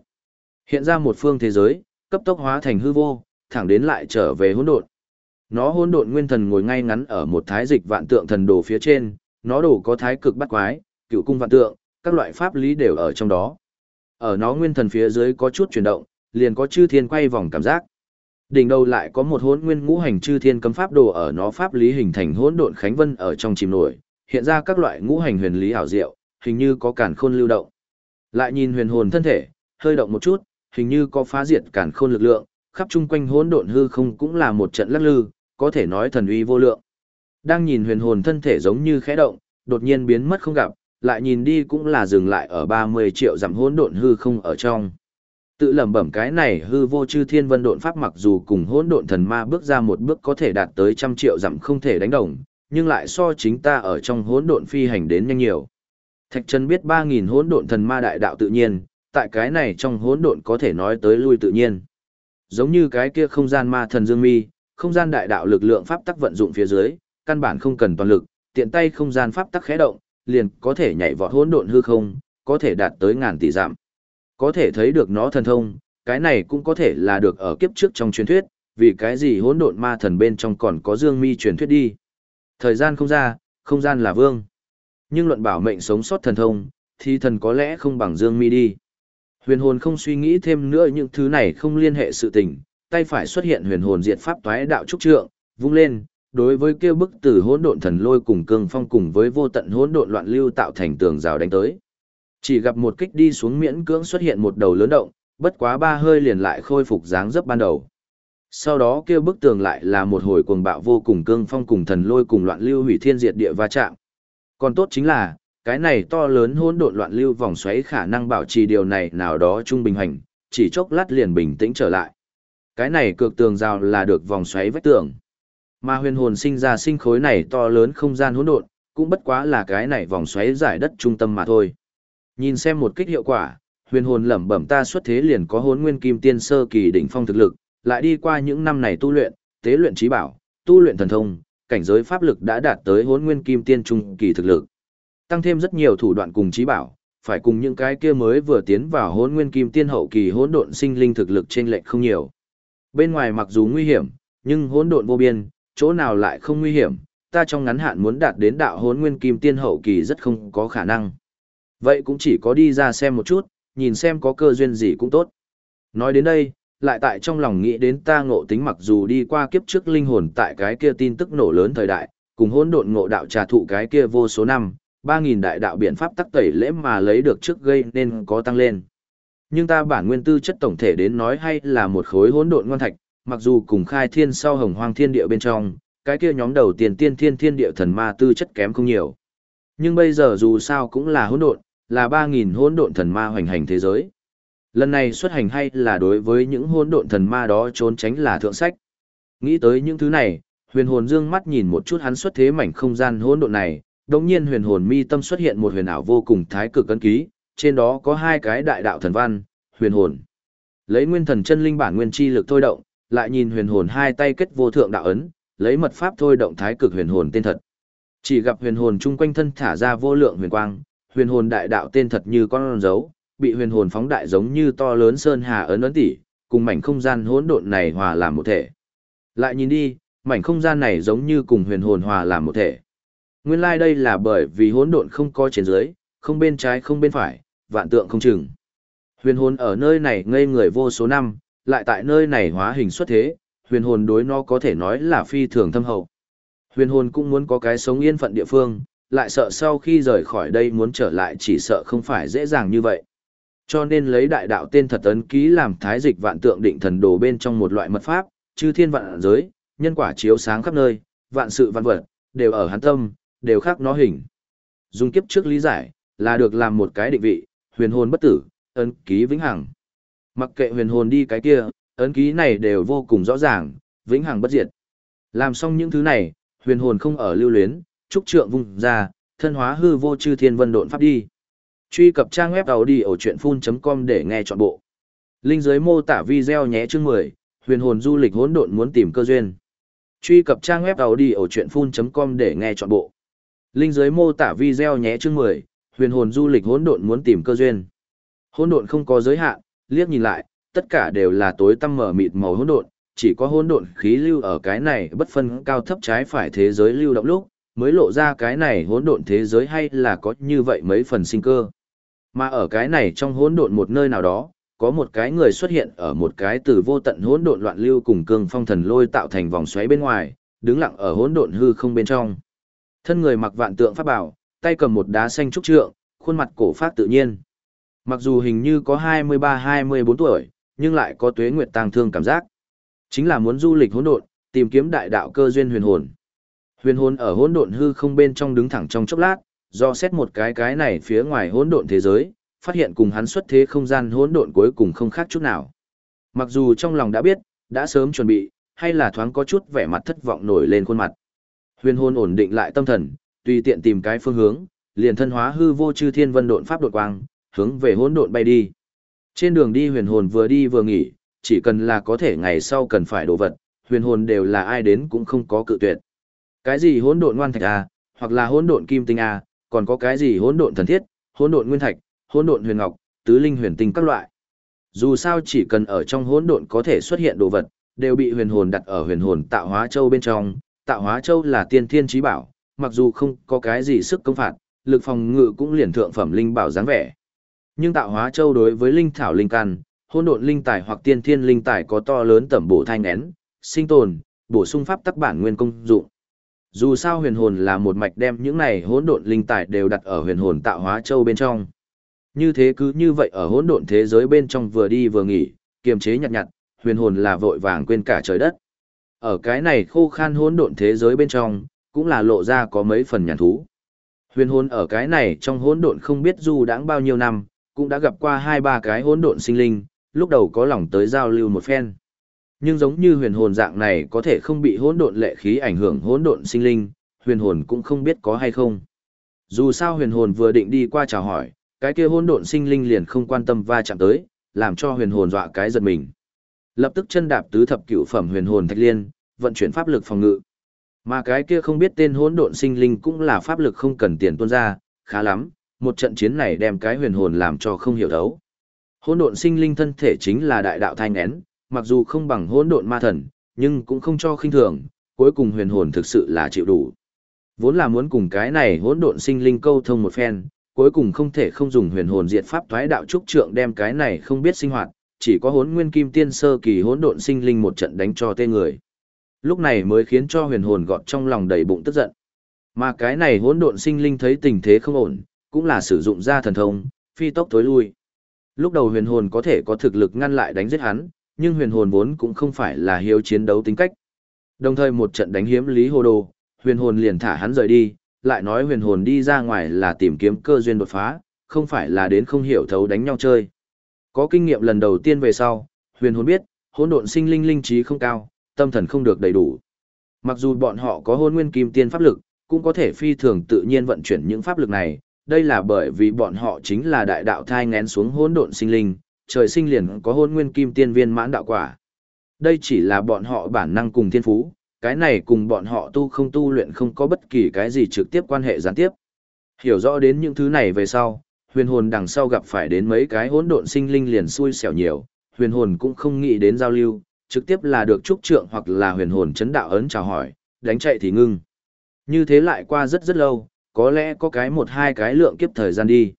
Speaker 1: Hiện ra một phương thế giới, cấp tốc hóa thành hư vô, thẳng đến lại trở về hỗn độn. Nó hỗn độn nguyên thần ngồi ngay ngắn ở một thái dịch vạn tượng thần đồ phía trên, nó đồ có thái cực bắt quái, cựu cung vạn tượng, các loại pháp lý đều ở trong đó. Ở nó nguyên thần phía dưới có chút chuyển động, liền có chư thiên quay vòng cảm giác. Đỉnh đầu lại có một hỗn nguyên ngũ hành chư thiên cấm pháp đồ ở nó pháp lý hình thành hỗn độn khánh vân ở trong chìm nổi, hiện ra các loại ngũ hành huyền lý ảo diệu, hình như có cản khôn lưu động. Lại nhìn huyền hồn thân thể, hơi động một chút, hình như có phá diệt cản khôn lực lượng, khắp chung quanh hỗn độn hư không cũng là một trận lắc lư, có thể nói thần uy vô lượng. Đang nhìn huyền hồn thân thể giống như khẽ động, đột nhiên biến mất không gặp, lại nhìn đi cũng là dừng lại ở 30 triệu giảm hỗn độn hư không ở trong. Tự lẩm bẩm cái này hư vô chư thiên vân độn pháp mặc dù cùng hỗn độn thần ma bước ra một bước có thể đạt tới trăm triệu giảm không thể đánh đồng, nhưng lại so chính ta ở trong hỗn độn phi hành đến nhanh nhiều. Thạch Trần biết 3000 hỗn độn thần ma đại đạo tự nhiên, tại cái này trong hỗn độn có thể nói tới lui tự nhiên. Giống như cái kia không gian ma thần dương mi, không gian đại đạo lực lượng pháp tắc vận dụng phía dưới, căn bản không cần toàn lực, tiện tay không gian pháp tắc khẽ động, liền có thể nhảy vọt hỗn độn hư không, có thể đạt tới ngàn tỷ giảm. Có thể thấy được nó thần thông, cái này cũng có thể là được ở kiếp trước trong truyền thuyết, vì cái gì hỗn độn ma thần bên trong còn có dương mi truyền thuyết đi. Thời gian không ra, không gian là vương. Nhưng luận bảo mệnh sống sót thần thông, thì thần có lẽ không bằng dương mi đi. Huyền hồn không suy nghĩ thêm nữa những thứ này không liên hệ sự tình, tay phải xuất hiện huyền hồn diệt pháp toái đạo trúc trượng, vung lên, đối với kia bức tử hỗn độn thần lôi cùng cương phong cùng với vô tận hỗn độn loạn lưu tạo thành tường rào đánh tới. Chỉ gặp một kích đi xuống miễn cưỡng xuất hiện một đầu lớn động, bất quá ba hơi liền lại khôi phục dáng dấp ban đầu. Sau đó kia bức tường lại là một hồi cuồng bạo vô cùng cương phong cùng thần lôi cùng loạn lưu hủy thiên diệt địa va chạm. Còn tốt chính là, cái này to lớn hỗn độn loạn lưu vòng xoáy khả năng bảo trì điều này nào đó trung bình hành, chỉ chốc lát liền bình tĩnh trở lại. Cái này cược tường rào là được vòng xoáy vách tường. Mà huyền hồn sinh ra sinh khối này to lớn không gian hỗn độn, cũng bất quá là cái này vòng xoáy giải đất trung tâm mà thôi. Nhìn xem một kích hiệu quả, huyền hồn lẩm bẩm ta xuất thế liền có hồn nguyên kim tiên sơ kỳ đỉnh phong thực lực, lại đi qua những năm này tu luyện, tế luyện trí bảo, tu luyện thần thông, cảnh giới pháp lực đã đạt tới hồn nguyên kim tiên trung kỳ thực lực. Tăng thêm rất nhiều thủ đoạn cùng trí bảo, phải cùng những cái kia mới vừa tiến vào hồn nguyên kim tiên hậu kỳ hỗn độn sinh linh thực lực trên lệch không nhiều. Bên ngoài mặc dù nguy hiểm, nhưng hỗn độn vô biên, chỗ nào lại không nguy hiểm, ta trong ngắn hạn muốn đạt đến đạo hỗn nguyên kim tiên hậu kỳ rất không có khả năng. Vậy cũng chỉ có đi ra xem một chút, nhìn xem có cơ duyên gì cũng tốt. Nói đến đây, lại tại trong lòng nghĩ đến ta ngộ tính mặc dù đi qua kiếp trước linh hồn tại cái kia tin tức nổ lớn thời đại, cùng hỗn độn ngộ đạo trà thụ cái kia vô số năm, 3.000 đại đạo biện pháp tắc tẩy lễ mà lấy được trước gây nên có tăng lên. Nhưng ta bản nguyên tư chất tổng thể đến nói hay là một khối hỗn độn ngoan thạch, mặc dù cùng khai thiên sau hồng hoang thiên địa bên trong, cái kia nhóm đầu tiền tiên thiên thiên địa thần ma tư chất kém không nhiều. Nhưng bây giờ dù sao cũng là hỗn độn, là 3000 hỗn độn thần ma hoành hành thế giới. Lần này xuất hành hay là đối với những hỗn độn thần ma đó trốn tránh là thượng sách. Nghĩ tới những thứ này, huyền hồn dương mắt nhìn một chút hắn xuất thế mảnh không gian hỗn độn này, đột nhiên huyền hồn mi tâm xuất hiện một huyền ảo vô cùng thái cực ấn ký, trên đó có hai cái đại đạo thần văn, huyền hồn. Lấy nguyên thần chân linh bản nguyên chi lực thôi động, lại nhìn huyền hồn hai tay kết vô thượng đạo ấn, lấy mật pháp thôi động thái cực huyền hồn tên thật. Chỉ gặp huyền hồn chung quanh thân thả ra vô lượng huyền quang, huyền hồn đại đạo tên thật như con dấu, bị huyền hồn phóng đại giống như to lớn sơn hà ấn ấn tỉ, cùng mảnh không gian hỗn độn này hòa làm một thể. Lại nhìn đi, mảnh không gian này giống như cùng huyền hồn hòa làm một thể. Nguyên lai like đây là bởi vì hỗn độn không có trên dưới, không bên trái không bên phải, vạn tượng không chừng. Huyền hồn ở nơi này ngây người vô số năm, lại tại nơi này hóa hình xuất thế, huyền hồn đối nó có thể nói là phi thường thâm hậu. Huyền hồn cũng muốn có cái sống yên phận địa phương, lại sợ sau khi rời khỏi đây muốn trở lại chỉ sợ không phải dễ dàng như vậy. Cho nên lấy đại đạo tên thật ấn ký làm thái dịch vạn tượng định thần đồ bên trong một loại mật pháp, chư thiên vạn giới, nhân quả chiếu sáng khắp nơi, vạn sự vạn vật, đều ở hắn tâm, đều khác nó hình. Dùng kiếp trước lý giải, là được làm một cái định vị, huyền hồn bất tử, ấn ký vĩnh hằng. Mặc kệ huyền hồn đi cái kia, ấn ký này đều vô cùng rõ ràng, vĩnh hằng bất diệt. Làm xong những thứ này, huyền hồn không ở lưu luyến, trúc trượng vung ra, thân hóa hư vô chư thiên vân độn pháp đi. Truy cập trang web đầu đi ở chuyệnfun.com để nghe trọn bộ. Linh dưới mô tả video nhé chương 10, huyền hồn du lịch hỗn độn muốn tìm cơ duyên. Truy cập trang web đầu đi ở chuyệnfun.com để nghe trọn bộ. Linh dưới mô tả video nhé chương 10, huyền hồn du lịch hỗn độn muốn tìm cơ duyên. Hỗn độn không có giới hạn, liếc nhìn lại, tất cả đều là tối tăm mở mịt màu hỗn độn, chỉ có hỗn độn khí lưu ở cái này bất phân cao thấp trái phải thế giới lưu động lúc, mới lộ ra cái này hỗn độn thế giới hay là có như vậy mấy phần sinh cơ. Mà ở cái này trong hỗn độn một nơi nào đó, có một cái người xuất hiện ở một cái từ vô tận hỗn độn loạn lưu cùng cương phong thần lôi tạo thành vòng xoáy bên ngoài, đứng lặng ở hỗn độn hư không bên trong. Thân người mặc vạn tượng pháp bảo, tay cầm một đá xanh trúc trượng, khuôn mặt cổ phát tự nhiên. Mặc dù hình như có 23-24 tuổi, nhưng lại có tuế nguyệt tang thương cảm giác. Chính là muốn du lịch hỗn độn, tìm kiếm đại đạo cơ duyên huyền hồn. Huyền hồn ở hỗn độn hư không bên trong đứng thẳng trong chốc lát, do xét một cái cái này phía ngoài hỗn độn thế giới, phát hiện cùng hắn xuất thế không gian hỗn độn cuối cùng không khác chút nào. Mặc dù trong lòng đã biết, đã sớm chuẩn bị, hay là thoáng có chút vẻ mặt thất vọng nổi lên khuôn mặt. Huyền hồn ổn định lại tâm thần, tùy tiện tìm cái phương hướng, liền thân hóa hư vô chư thiên vân độn pháp đột quang, hướng về hỗn độn bay đi. Trên đường đi huyền hồn vừa đi vừa nghỉ, chỉ cần là có thể ngày sau cần phải đồ vật, huyền hồn đều là ai đến cũng không có cự tuyệt. Cái gì hỗn độn ngoan thạch a, hoặc là hỗn độn kim tinh a, còn có cái gì hỗn độn thần thiết, hỗn độn nguyên thạch, hỗn độn huyền ngọc, tứ linh huyền tinh các loại. Dù sao chỉ cần ở trong hỗn độn có thể xuất hiện đồ vật, đều bị huyền hồn đặt ở huyền hồn tạo hóa châu bên trong. Tạo hóa châu là tiên thiên trí bảo, mặc dù không có cái gì sức công phạt, lực phòng ngự cũng liền thượng phẩm linh bảo dáng vẻ. Nhưng tạo hóa châu đối với linh thảo linh căn, hỗn độn linh tài hoặc tiên thiên linh tài có to lớn tẩm bổ thanh én, sinh tồn, bổ sung pháp tắc bản nguyên công dụng. Dù sao huyền hồn là một mạch đem những này hỗn độn linh tài đều đặt ở huyền hồn tạo hóa châu bên trong. Như thế cứ như vậy ở hỗn độn thế giới bên trong vừa đi vừa nghỉ, kiềm chế nhặt nhặt, huyền hồn là vội vàng quên cả trời đất. Ở cái này khô khan hỗn độn thế giới bên trong, cũng là lộ ra có mấy phần nhàn thú. Huyền hồn ở cái này trong hỗn độn không biết du đãng bao nhiêu năm, cũng đã gặp qua hai ba cái hỗn độn sinh linh, lúc đầu có lòng tới giao lưu một phen. Nhưng giống như huyền hồn dạng này có thể không bị hỗn độn lệ khí ảnh hưởng hỗn độn sinh linh, huyền hồn cũng không biết có hay không. Dù sao huyền hồn vừa định đi qua chào hỏi, cái kia hỗn độn sinh linh liền không quan tâm va chạm tới, làm cho huyền hồn dọa cái giật mình. Lập tức chân đạp tứ thập cửu phẩm huyền hồn thạch liên, vận chuyển pháp lực phòng ngự. Mà cái kia không biết tên hỗn độn sinh linh cũng là pháp lực không cần tiền tuôn ra, khá lắm, một trận chiến này đem cái huyền hồn làm cho không hiểu đấu. Hỗn độn sinh linh thân thể chính là đại đạo thanh nén, mặc dù không bằng hỗn độn ma thần, nhưng cũng không cho khinh thường, cuối cùng huyền hồn thực sự là chịu đủ. Vốn là muốn cùng cái này hỗn độn sinh linh câu thông một phen, cuối cùng không thể không dùng huyền hồn diệt pháp thoái đạo trúc trượng đem cái này không biết sinh hoạt, chỉ có hỗn nguyên kim tiên sơ kỳ hỗn độn sinh linh một trận đánh cho tê người. Lúc này mới khiến cho huyền hồn gọt trong lòng đầy bụng tức giận. Mà cái này hỗn độn sinh linh thấy tình thế không ổn, cũng là sử dụng ra thần thông, phi tốc tối lui. Lúc đầu huyền hồn có thể có thực lực ngăn lại đánh giết hắn, nhưng huyền hồn vốn cũng không phải là hiếu chiến đấu tính cách. Đồng thời một trận đánh hiếm lý hồ đồ, huyền hồn liền thả hắn rời đi, lại nói huyền hồn đi ra ngoài là tìm kiếm cơ duyên đột phá, không phải là đến không hiểu thấu đánh nhau chơi. Có kinh nghiệm lần đầu tiên về sau, huyền hồn biết, hỗn độn sinh linh linh trí không cao, tâm thần không được đầy đủ. Mặc dù bọn họ có hôn nguyên kim tiên pháp lực, cũng có thể phi thường tự nhiên vận chuyển những pháp lực này, đây là bởi vì bọn họ chính là đại đạo thai ngén xuống hỗn độn sinh linh, trời sinh liền có hôn nguyên kim tiên viên mãn đạo quả. Đây chỉ là bọn họ bản năng cùng thiên phú, cái này cùng bọn họ tu không tu luyện không có bất kỳ cái gì trực tiếp quan hệ gián tiếp. Hiểu rõ đến những thứ này về sau, huyền hồn đằng sau gặp phải đến mấy cái hỗn độn sinh linh liền xui xẻo nhiều, huyền hồn cũng không nghĩ đến giao lưu, trực tiếp là được trúc trượng hoặc là huyền hồn chấn đạo ấn chào hỏi, đánh chạy thì ngưng. Như thế lại qua rất rất lâu, có lẽ có cái một hai cái lượng kiếp thời gian đi.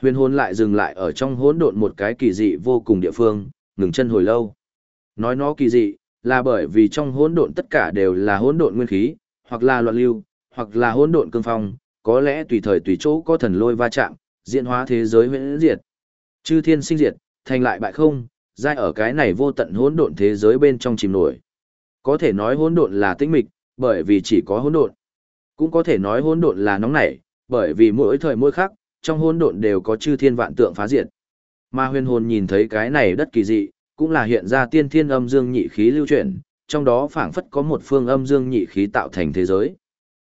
Speaker 1: Huyền hồn lại dừng lại ở trong hỗn độn một cái kỳ dị vô cùng địa phương, ngừng chân hồi lâu. Nói nó kỳ dị, là bởi vì trong hỗn độn tất cả đều là hỗn độn nguyên khí, hoặc là loạn lưu, hoặc là hỗn độn cương phong, có lẽ tùy thời tùy chỗ có thần lôi va chạm, diễn hóa thế giới huyễn diệt. Chư thiên sinh diệt, thành lại bại không, giai ở cái này vô tận hỗn độn thế giới bên trong chìm nổi. Có thể nói hỗn độn là tĩnh mịch, bởi vì chỉ có hỗn độn. Cũng có thể nói hỗn độn là nóng nảy, bởi vì mỗi thời mỗi khắc, trong hỗn độn đều có chư thiên vạn tượng phá diệt. Mà huyền hồn nhìn thấy cái này đất kỳ dị, cũng là hiện ra tiên thiên âm dương nhị khí lưu chuyển, trong đó phảng phất có một phương âm dương nhị khí tạo thành thế giới.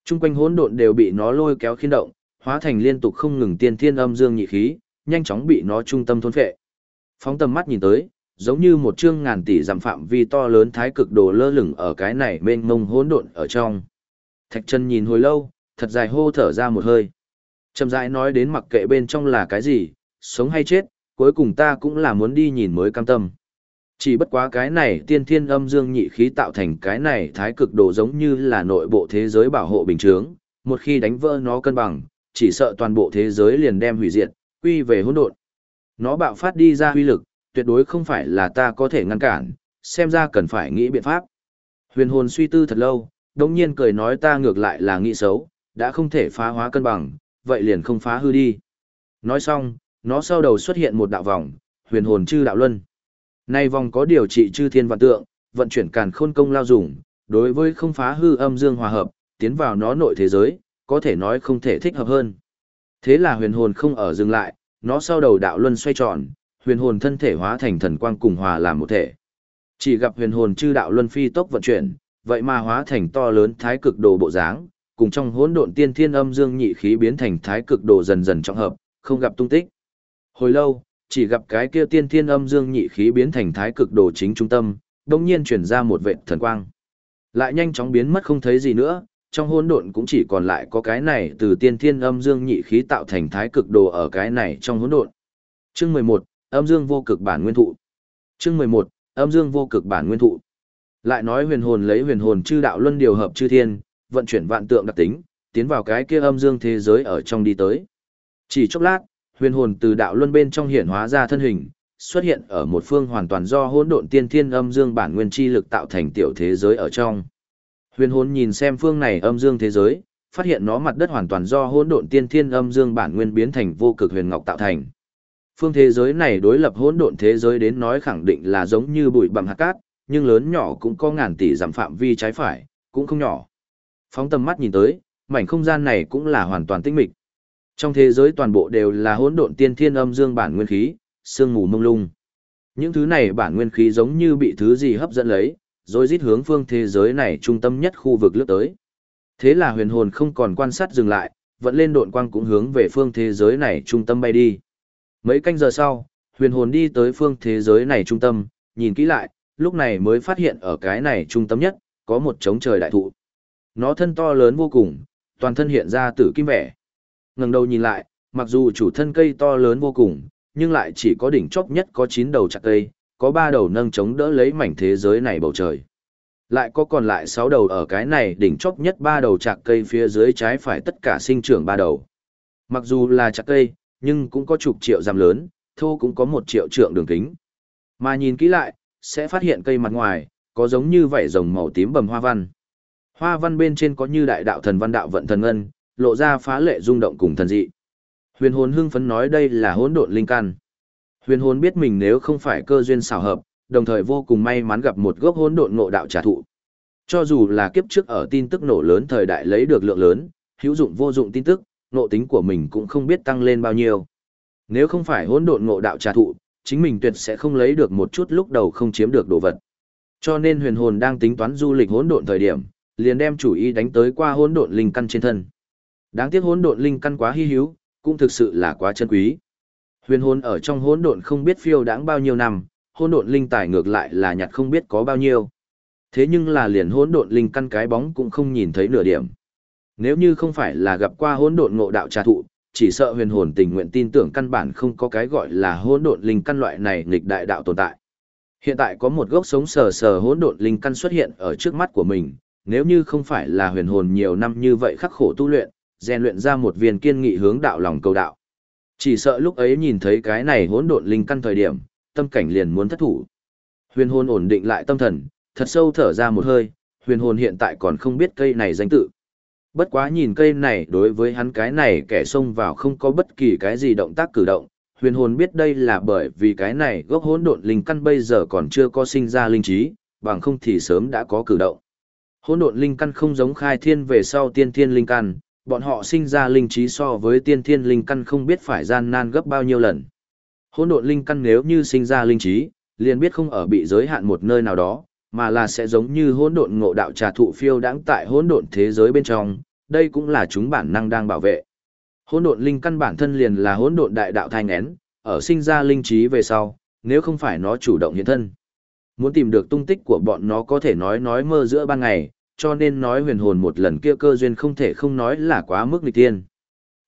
Speaker 1: Trung quanh hỗn độn đều bị nó lôi kéo khiên động, hóa thành liên tục không ngừng tiên thiên âm dương nhị khí, nhanh chóng bị nó trung tâm thôn phệ. Phóng tầm mắt nhìn tới, giống như một chương ngàn tỷ giảm phạm vi to lớn thái cực đồ lơ lửng ở cái này mênh mông hỗn độn ở trong. Thạch chân nhìn hồi lâu, thật dài hô thở ra một hơi. Chậm rãi nói đến mặc kệ bên trong là cái gì, sống hay chết, cuối cùng ta cũng là muốn đi nhìn mới cam tâm. Chỉ bất quá cái này tiên thiên âm dương nhị khí tạo thành cái này thái cực đồ giống như là nội bộ thế giới bảo hộ bình chướng, một khi đánh vỡ nó cân bằng, chỉ sợ toàn bộ thế giới liền đem hủy diệt, quy về hỗn độn. Nó bạo phát đi ra huy lực, tuyệt đối không phải là ta có thể ngăn cản, xem ra cần phải nghĩ biện pháp. Huyền hồn suy tư thật lâu, đồng nhiên cười nói ta ngược lại là nghĩ xấu, đã không thể phá hóa cân bằng, vậy liền không phá hư đi. Nói xong, nó sau đầu xuất hiện một đạo vòng, huyền hồn chư đạo luân. Nay vòng có điều trị chư thiên vạn tượng, vận chuyển càn khôn công lao dùng, đối với không phá hư âm dương hòa hợp, tiến vào nó nội thế giới, có thể nói không thể thích hợp hơn. Thế là huyền hồn không ở dừng lại, nó sau đầu đạo luân xoay tròn, huyền hồn thân thể hóa thành thần quang cùng hòa làm một thể. Chỉ gặp huyền hồn chư đạo luân phi tốc vận chuyển, vậy mà hóa thành to lớn thái cực đồ bộ dáng, cùng trong hỗn độn tiên thiên âm dương nhị khí biến thành thái cực đồ dần dần trọng hợp, không gặp tung tích. Hồi lâu, chỉ gặp cái kia tiên thiên âm dương nhị khí biến thành thái cực đồ chính trung tâm, đột nhiên chuyển ra một vệt thần quang. Lại nhanh chóng biến mất không thấy gì nữa, trong hỗn độn cũng chỉ còn lại có cái này từ tiên thiên âm dương nhị khí tạo thành thái cực đồ ở cái này trong hỗn độn. Chương 11, âm dương vô cực bản nguyên thụ. Chương 11, âm dương vô cực bản nguyên thụ. Lại nói huyền hồn lấy huyền hồn chư đạo luân điều hợp chư thiên, vận chuyển vạn tượng đặc tính, tiến vào cái kia âm dương thế giới ở trong đi tới. Chỉ chốc lát, huyền hồn từ đạo luân bên trong hiển hóa ra thân hình, xuất hiện ở một phương hoàn toàn do hỗn độn tiên thiên âm dương bản nguyên chi lực tạo thành tiểu thế giới ở trong. Huyền hồn nhìn xem phương này âm dương thế giới, phát hiện nó mặt đất hoàn toàn do hỗn độn tiên thiên âm dương bản nguyên biến thành vô cực huyền ngọc tạo thành. Phương thế giới này đối lập hỗn độn thế giới đến nói khẳng định là giống như bụi bặm hạt cát, nhưng lớn nhỏ cũng có ngàn tỷ giảm phạm vi trái phải, cũng không nhỏ. Phóng tầm mắt nhìn tới, mảnh không gian này cũng là hoàn toàn tinh mịch. Trong thế giới toàn bộ đều là hỗn độn tiên thiên âm dương bản nguyên khí, sương mù mông lung. Những thứ này bản nguyên khí giống như bị thứ gì hấp dẫn lấy, rồi rít hướng phương thế giới này trung tâm nhất khu vực lướt tới. Thế là huyền hồn không còn quan sát dừng lại, vẫn lên độn quang cũng hướng về phương thế giới này trung tâm bay đi. Mấy canh giờ sau, huyền hồn đi tới phương thế giới này trung tâm, nhìn kỹ lại, lúc này mới phát hiện ở cái này trung tâm nhất, có một trống trời đại thụ. Nó thân to lớn vô cùng, toàn thân hiện ra tử kim vẻ. ngẩng đầu nhìn lại, mặc dù chủ thân cây to lớn vô cùng, nhưng lại chỉ có đỉnh chóp nhất có 9 đầu chặt cây, có ba đầu nâng chống đỡ lấy mảnh thế giới này bầu trời. Lại có còn lại sáu đầu ở cái này đỉnh chóp nhất ba đầu chặt cây phía dưới trái phải tất cả sinh trưởng ba đầu. Mặc dù là chặt cây, nhưng cũng có chục triệu giảm lớn, thô cũng có một triệu trượng đường kính. Mà nhìn kỹ lại, sẽ phát hiện cây mặt ngoài, có giống như vảy rồng màu tím bầm hoa văn. Hoa văn bên trên có như đại đạo thần văn đạo vận thần ngân, lộ ra phá lệ rung động cùng thần dị. Huyền hồn hưng phấn nói đây là hỗn độn linh căn. Huyền hồn biết mình nếu không phải cơ duyên xảo hợp, đồng thời vô cùng may mắn gặp một gốc hỗn độn ngộ đạo trả thụ. Cho dù là kiếp trước ở tin tức nổ lớn thời đại lấy được lượng lớn, hữu dụng vô dụng tin tức, nộ tính của mình cũng không biết tăng lên bao nhiêu. Nếu không phải hỗn độn ngộ đạo trà thụ, chính mình tuyệt sẽ không lấy được một chút lúc đầu không chiếm được đồ vật. Cho nên huyền hồn đang tính toán du lịch hỗn độn thời điểm, liền đem chủ ý đánh tới qua hỗn độn linh căn trên thân. Đáng tiếc hỗn độn linh căn quá hi hữu, cũng thực sự là quá chân quý. Huyền hồn ở trong hỗn độn không biết phiêu đãng bao nhiêu năm, hỗn độn linh tài ngược lại là nhặt không biết có bao nhiêu. Thế nhưng là liền hỗn độn linh căn cái bóng cũng không nhìn thấy nửa điểm. Nếu như không phải là gặp qua hỗn độn ngộ đạo trà thụ, chỉ sợ huyền hồn tình nguyện tin tưởng căn bản không có cái gọi là hỗn độn linh căn loại này nghịch đại đạo tồn tại. Hiện tại có một gốc sống sờ sờ hỗn độn linh căn xuất hiện ở trước mắt của mình, nếu như không phải là huyền hồn nhiều năm như vậy khắc khổ tu luyện, rèn luyện ra một viên kiên nghị hướng đạo lòng cầu đạo. Chỉ sợ lúc ấy nhìn thấy cái này hỗn độn linh căn thời điểm, tâm cảnh liền muốn thất thủ. Huyền hồn ổn định lại tâm thần, thật sâu thở ra một hơi, huyền hồn hiện tại còn không biết cây này danh tự. Bất quá nhìn cây này đối với hắn cái này kẻ xông vào không có bất kỳ cái gì động tác cử động, huyền hồn biết đây là bởi vì cái này gốc hỗn độn linh căn bây giờ còn chưa có sinh ra linh trí, bằng không thì sớm đã có cử động. Hỗn độn linh căn không giống khai thiên về sau tiên thiên linh căn, bọn họ sinh ra linh trí so với tiên thiên linh căn không biết phải gian nan gấp bao nhiêu lần. Hỗn độn linh căn nếu như sinh ra linh trí, liền biết không ở bị giới hạn một nơi nào đó, mà là sẽ giống như hỗn độn ngộ đạo trà thụ phiêu đãng tại hỗn độn thế giới bên trong, đây cũng là chúng bản năng đang bảo vệ. Hỗn độn linh căn bản thân liền là hỗn độn đại đạo thai nghén, ở sinh ra linh trí về sau, nếu không phải nó chủ động hiện thân. Muốn tìm được tung tích của bọn nó có thể nói nói mơ giữa ban ngày, cho nên nói huyền hồn một lần kia cơ duyên không thể không nói là quá mức nghịch tiên.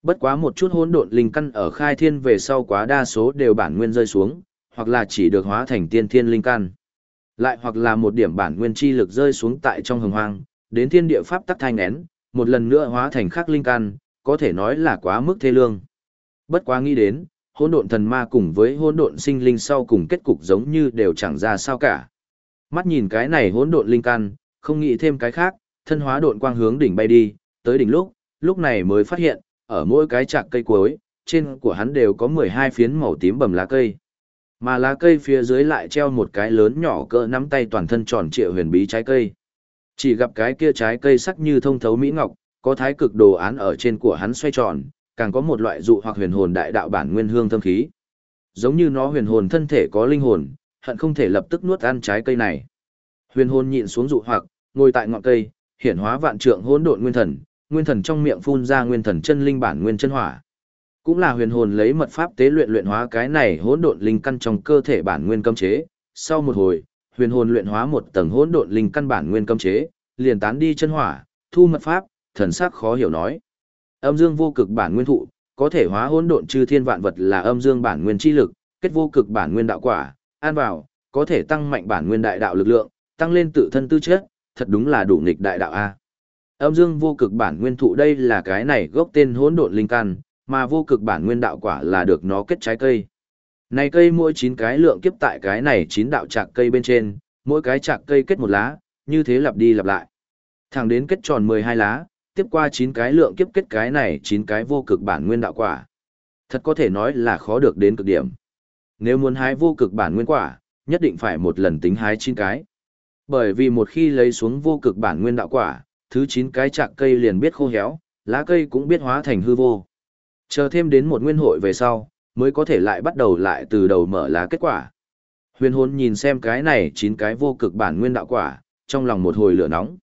Speaker 1: Bất quá một chút hỗn độn linh căn ở khai thiên về sau quá đa số đều bản nguyên rơi xuống, hoặc là chỉ được hóa thành tiên thiên linh căn. Lại hoặc là một điểm bản nguyên chi lực rơi xuống tại trong hồng hoang, đến thiên địa pháp tắc thanh nén, một lần nữa hóa thành khắc linh căn, có thể nói là quá mức thê lương. Bất quá nghĩ đến, hỗn độn thần ma cùng với hỗn độn sinh linh sau cùng kết cục giống như đều chẳng ra sao cả. Mắt nhìn cái này hỗn độn linh căn, không nghĩ thêm cái khác, thân hóa độn quang hướng đỉnh bay đi, tới đỉnh lúc, lúc này mới phát hiện, ở mỗi cái chạc cây cuối, trên của hắn đều có 12 phiến màu tím bầm lá cây. Mà lá cây phía dưới lại treo một cái lớn nhỏ cỡ nắm tay toàn thân tròn trịa huyền bí trái cây. Chỉ gặp cái kia trái cây sắc như thông thấu mỹ ngọc, có thái cực đồ án ở trên của hắn xoay tròn, càng có một loại dụ hoặc huyền hồn đại đạo bản nguyên hương thâm khí. Giống như nó huyền hồn thân thể có linh hồn, hận không thể lập tức nuốt ăn trái cây này. Huyền hồn nhịn xuống dụ hoặc, ngồi tại ngọn cây, hiển hóa vạn trượng hỗn độn nguyên thần, nguyên thần trong miệng phun ra nguyên thần chân linh bản nguyên chân hỏa. Cũng là huyền hồn lấy mật pháp tế luyện luyện hóa cái này hỗn độn linh căn trong cơ thể bản nguyên cấm chế. Sau một hồi, huyền hồn luyện hóa một tầng hỗn độn linh căn bản nguyên cấm chế, liền tán đi chân hỏa, thu mật pháp, thần sắc khó hiểu nói. Âm dương vô cực bản nguyên thụ, có thể hóa hỗn độn chư thiên vạn vật là âm dương bản nguyên chi lực, kết vô cực bản nguyên đạo quả, an vào, có thể tăng mạnh bản nguyên đại đạo lực lượng, tăng lên tự thân tư chất, thật đúng là đủ nghịch đại đạo a. Âm dương vô cực bản nguyên thụ đây là cái này gốc tên hỗn độn linh căn, mà vô cực bản nguyên đạo quả là được nó kết trái cây. Này cây mỗi 9 cái lượng kiếp tại cái này 9 đạo trạc cây bên trên, mỗi cái trạc cây kết một lá, như thế lặp đi lặp lại. Thẳng đến kết tròn 12 lá, tiếp qua 9 cái lượng kiếp kết cái này 9 cái vô cực bản nguyên đạo quả. Thật có thể nói là khó được đến cực điểm. Nếu muốn hái vô cực bản nguyên quả, nhất định phải một lần tính hái 9 cái. Bởi vì một khi lấy xuống vô cực bản nguyên đạo quả, thứ 9 cái chạc cây liền biết khô héo, lá cây cũng biết hóa thành hư vô. Chờ thêm đến một nguyên hội về sau, mới có thể lại bắt đầu lại từ đầu mở lá kết quả. Huyền hồn nhìn xem cái này 9 cái vô cực bản nguyên đạo quả, trong lòng một hồi lửa nóng.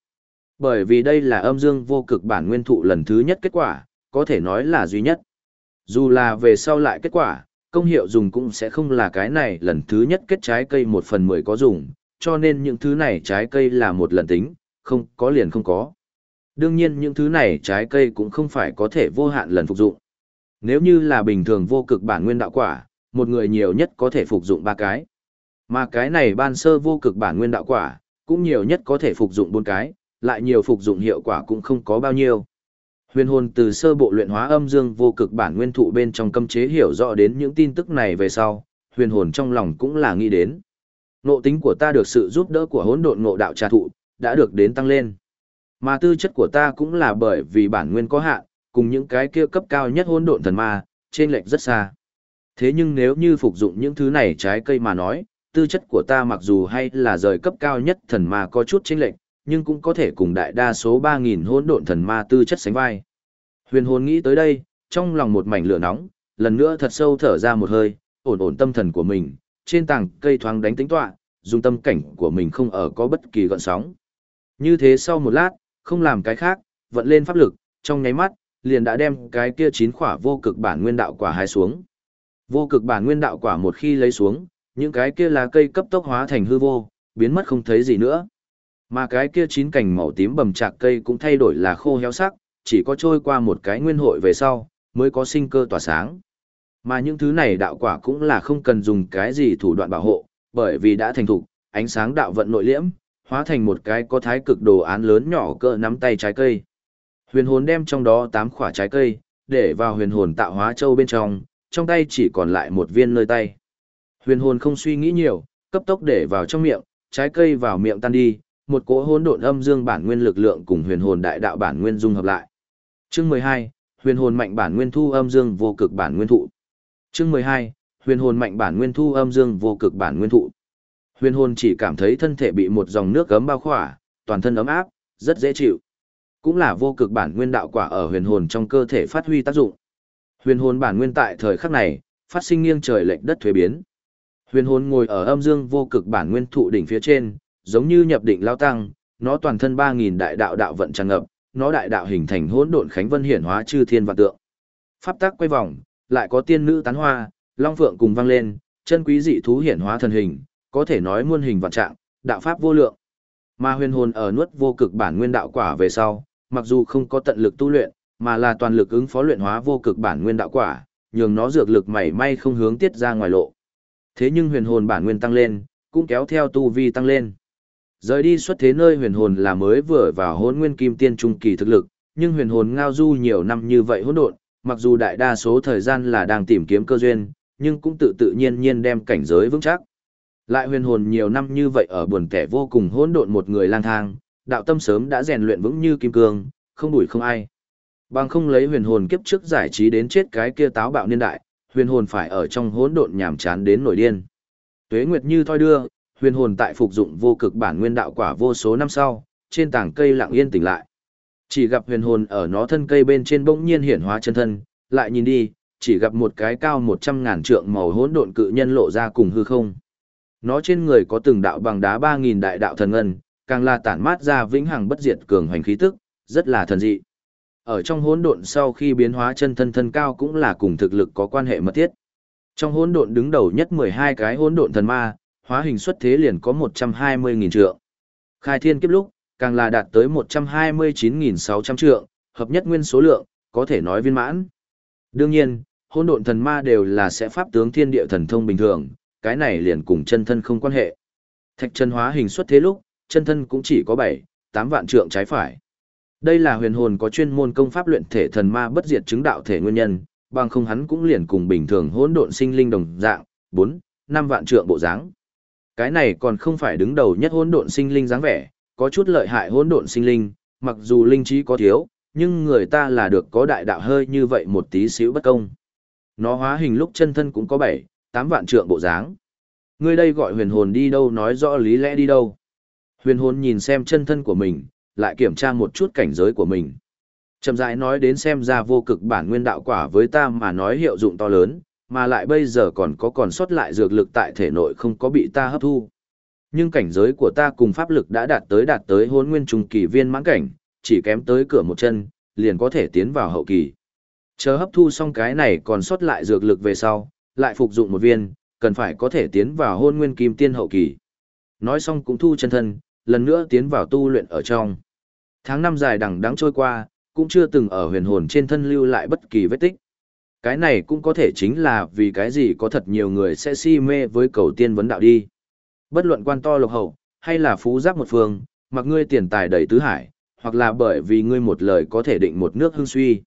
Speaker 1: Bởi vì đây là âm dương vô cực bản nguyên thụ lần thứ nhất kết quả, có thể nói là duy nhất. Dù là về sau lại kết quả, công hiệu dùng cũng sẽ không là cái này lần thứ nhất kết trái cây một phần mười có dùng, cho nên những thứ này trái cây là một lần tính, không có liền không có. Đương nhiên những thứ này trái cây cũng không phải có thể vô hạn lần phục dụng. Nếu như là bình thường vô cực bản nguyên đạo quả, một người nhiều nhất có thể phục dụng ba cái. Mà cái này ban sơ vô cực bản nguyên đạo quả, cũng nhiều nhất có thể phục dụng bốn cái, lại nhiều phục dụng hiệu quả cũng không có bao nhiêu. Huyền hồn từ sơ bộ luyện hóa âm dương vô cực bản nguyên thụ bên trong cấm chế hiểu rõ đến những tin tức này về sau, huyền hồn trong lòng cũng là nghĩ đến. Ngộ tính của ta được sự giúp đỡ của hỗn độn ngộ đạo trà thụ, đã được đến tăng lên. Mà tư chất của ta cũng là bởi vì bản nguyên có hạn, cùng những cái kia cấp cao nhất hỗn độn thần ma, trên lệch rất xa. Thế nhưng nếu như phục dụng những thứ này trái cây mà nói, tư chất của ta mặc dù hay là rời cấp cao nhất thần ma có chút chênh lệch, nhưng cũng có thể cùng đại đa số 3000 hỗn độn thần ma tư chất sánh vai. Huyền hồn nghĩ tới đây, trong lòng một mảnh lửa nóng, lần nữa thật sâu thở ra một hơi, ổn ổn tâm thần của mình, trên tảng cây thoáng đánh tính tọa, dùng tâm cảnh của mình không ở có bất kỳ gợn sóng. Như thế sau một lát, không làm cái khác, vận lên pháp lực, trong nháy mắt, liền đã đem cái kia chín khỏa vô cực bản nguyên đạo quả hái xuống. Vô cực bản nguyên đạo quả một khi lấy xuống, những cái kia là cây cấp tốc hóa thành hư vô, biến mất không thấy gì nữa. Mà cái kia chín cành màu tím bầm chạc cây cũng thay đổi là khô héo sắc, chỉ có trôi qua một cái nguyên hội về sau, mới có sinh cơ tỏa sáng. Mà những thứ này đạo quả cũng là không cần dùng cái gì thủ đoạn bảo hộ, bởi vì đã thành thục, ánh sáng đạo vận nội liễm, hóa thành một cái có thái cực đồ án lớn nhỏ cỡ nắm tay trái cây. Huyền hồn đem trong đó tám quả trái cây, để vào huyền hồn tạo hóa châu bên trong, trong tay chỉ còn lại một viên nơi tay. Huyền hồn không suy nghĩ nhiều, cấp tốc để vào trong miệng, trái cây vào miệng tan đi, một cỗ hỗn độn âm dương bản nguyên lực lượng cùng huyền hồn đại đạo bản nguyên dung hợp lại. Chương 12, huyền hồn mạnh bản nguyên thu âm dương vô cực bản nguyên thụ. Chương 12, huyền hồn mạnh bản nguyên thu âm dương vô cực bản nguyên thụ. Huyền hồn chỉ cảm thấy thân thể bị một dòng nước gấm bao khỏa, toàn thân ấm áp, rất dễ chịu. Cũng là vô cực bản nguyên đạo quả ở huyền hồn trong cơ thể phát huy tác dụng. Huyền hồn bản nguyên tại thời khắc này, phát sinh nghiêng trời lệch đất thuế biến. Huyền hồn ngồi ở âm dương vô cực bản nguyên thụ đỉnh phía trên, giống như nhập định lao tăng, nó toàn thân 3000 đại đạo đạo vận tràn ngập, nó đại đạo hình thành hỗn độn khánh vân hiển hóa chư thiên vạn tượng. Pháp tắc quay vòng, lại có tiên nữ tán hoa, long phượng cùng vang lên, chân quý dị thú hiển hóa thần hình, có thể nói muôn hình vạn trạng, đạo pháp vô lượng. Mà huyền hồn ở nuốt vô cực bản nguyên đạo quả về sau, mặc dù không có tận lực tu luyện, mà là toàn lực ứng phó luyện hóa vô cực bản nguyên đạo quả, nhường nó dược lực mảy may không hướng tiết ra ngoài lộ. Thế nhưng huyền hồn bản nguyên tăng lên, cũng kéo theo tu vi tăng lên. Rời đi xuất thế nơi huyền hồn là mới vừa vào hôn nguyên kim tiên trung kỳ thực lực, nhưng huyền hồn ngao du nhiều năm như vậy hỗn độn, mặc dù đại đa số thời gian là đang tìm kiếm cơ duyên, nhưng cũng tự tự nhiên nhiên đem cảnh giới vững chắc. Lại huyền hồn nhiều năm như vậy ở buồn kẻ vô cùng hỗn độn một người lang thang, đạo tâm sớm đã rèn luyện vững như kim cương, không đuổi không ai. Bằng không lấy huyền hồn kiếp trước giải trí đến chết cái kia táo bạo niên đại, huyền hồn phải ở trong hỗn độn nhàm chán đến nổi điên. Tuế Nguyệt như thoi đưa, huyền hồn tại phục dụng vô cực bản nguyên đạo quả vô số năm sau, trên tảng cây lặng yên tỉnh lại. Chỉ gặp huyền hồn ở nó thân cây bên trên bỗng nhiên hiển hóa chân thân, lại nhìn đi, chỉ gặp một cái cao một trăm ngàn trượng màu hỗn độn cự nhân lộ ra cùng hư không. Nó trên người có từng đạo bằng đá ba nghìn đại đạo thần ngân, càng là tản mát ra vĩnh hằng bất diệt cường hoành khí tức, rất là thần dị. Ở trong hỗn độn sau khi biến hóa chân thân thân cao cũng là cùng thực lực có quan hệ mật thiết. Trong hỗn độn đứng đầu nhất 12 cái hỗn độn thần ma, hóa hình xuất thế liền có 120.000 trượng. Khai thiên kiếp lúc, càng là đạt tới 129.600 trượng, hợp nhất nguyên số lượng, có thể nói viên mãn. Đương nhiên, hỗn độn thần ma đều là sẽ pháp tướng thiên địa thần thông bình thường, cái này liền cùng chân thân không quan hệ. Thạch chân hóa hình xuất thế lúc, chân thân cũng chỉ có 7, 8 vạn trượng trái phải. Đây là huyền hồn có chuyên môn công pháp luyện thể thần ma bất diệt chứng đạo thể nguyên nhân, bằng không hắn cũng liền cùng bình thường hỗn độn sinh linh đồng dạng, 4, 5 vạn trượng bộ dáng. Cái này còn không phải đứng đầu nhất hỗn độn sinh linh dáng vẻ, có chút lợi hại hỗn độn sinh linh, mặc dù linh trí có thiếu, nhưng người ta là được có đại đạo hơi như vậy một tí xíu bất công. Nó hóa hình lúc chân thân cũng có 7, 8 vạn trượng bộ dáng. Người đây gọi huyền hồn đi đâu nói rõ lý lẽ đi đâu. Huyền hồn nhìn xem chân thân của mình, lại kiểm tra một chút cảnh giới của mình. Chậm rãi nói đến xem ra vô cực bản nguyên đạo quả với ta mà nói hiệu dụng to lớn, mà lại bây giờ còn có còn sót lại dược lực tại thể nội không có bị ta hấp thu. Nhưng cảnh giới của ta cùng pháp lực đã đạt tới đạt tới hôn nguyên trùng kỳ viên mãn cảnh, chỉ kém tới cửa một chân, liền có thể tiến vào hậu kỳ. Chờ hấp thu xong cái này còn sót lại dược lực về sau, lại phục dụng một viên, cần phải có thể tiến vào hôn nguyên kim tiên hậu kỳ. Nói xong cũng thu chân thân, lần nữa tiến vào tu luyện ở trong. Tháng năm dài đằng đẵng trôi qua, cũng chưa từng ở huyền hồn trên thân lưu lại bất kỳ vết tích. Cái này cũng có thể chính là vì cái gì có thật nhiều người sẽ si mê với cầu tiên vấn đạo đi. Bất luận quan to lộc hậu, hay là phú giáp một phương, mặc ngươi tiền tài đầy tứ hải, hoặc là bởi vì ngươi một lời có thể định một nước hưng suy.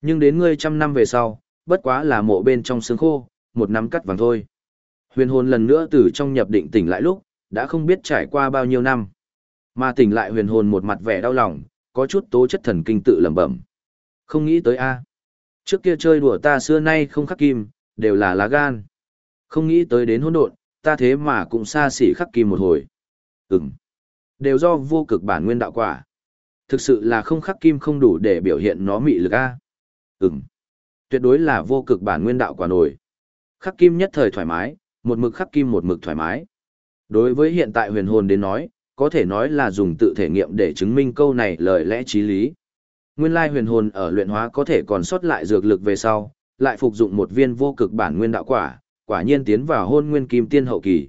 Speaker 1: Nhưng đến ngươi trăm năm về sau, bất quá là mộ bên trong xương khô, một nắm cắt vàng thôi. Huyền hồn lần nữa từ trong nhập định tỉnh lại lúc, đã không biết trải qua bao nhiêu năm. Mà tỉnh lại huyền hồn một mặt vẻ đau lòng, có chút tố chất thần kinh tự lẩm bẩm. Không nghĩ tới a. Trước kia chơi đùa ta xưa nay không khắc kim, đều là lá gan. Không nghĩ tới đến hỗn độn, ta thế mà cũng xa xỉ khắc kim một hồi. Ừm. Đều do vô cực bản nguyên đạo quả. Thực sự là không khắc kim không đủ để biểu hiện nó mị lực a. Ừm. Tuyệt đối là vô cực bản nguyên đạo quả nổi. Khắc kim nhất thời thoải mái, một mực khắc kim một mực thoải mái. Đối với hiện tại huyền hồn đến nói, có thể nói là dùng tự thể nghiệm để chứng minh câu này lời lẽ trí lý. Nguyên lai huyền hồn ở luyện hóa có thể còn sót lại dược lực về sau, lại phục dụng một viên vô cực bản nguyên đạo quả, quả nhiên tiến vào hôn nguyên kim tiên hậu kỳ.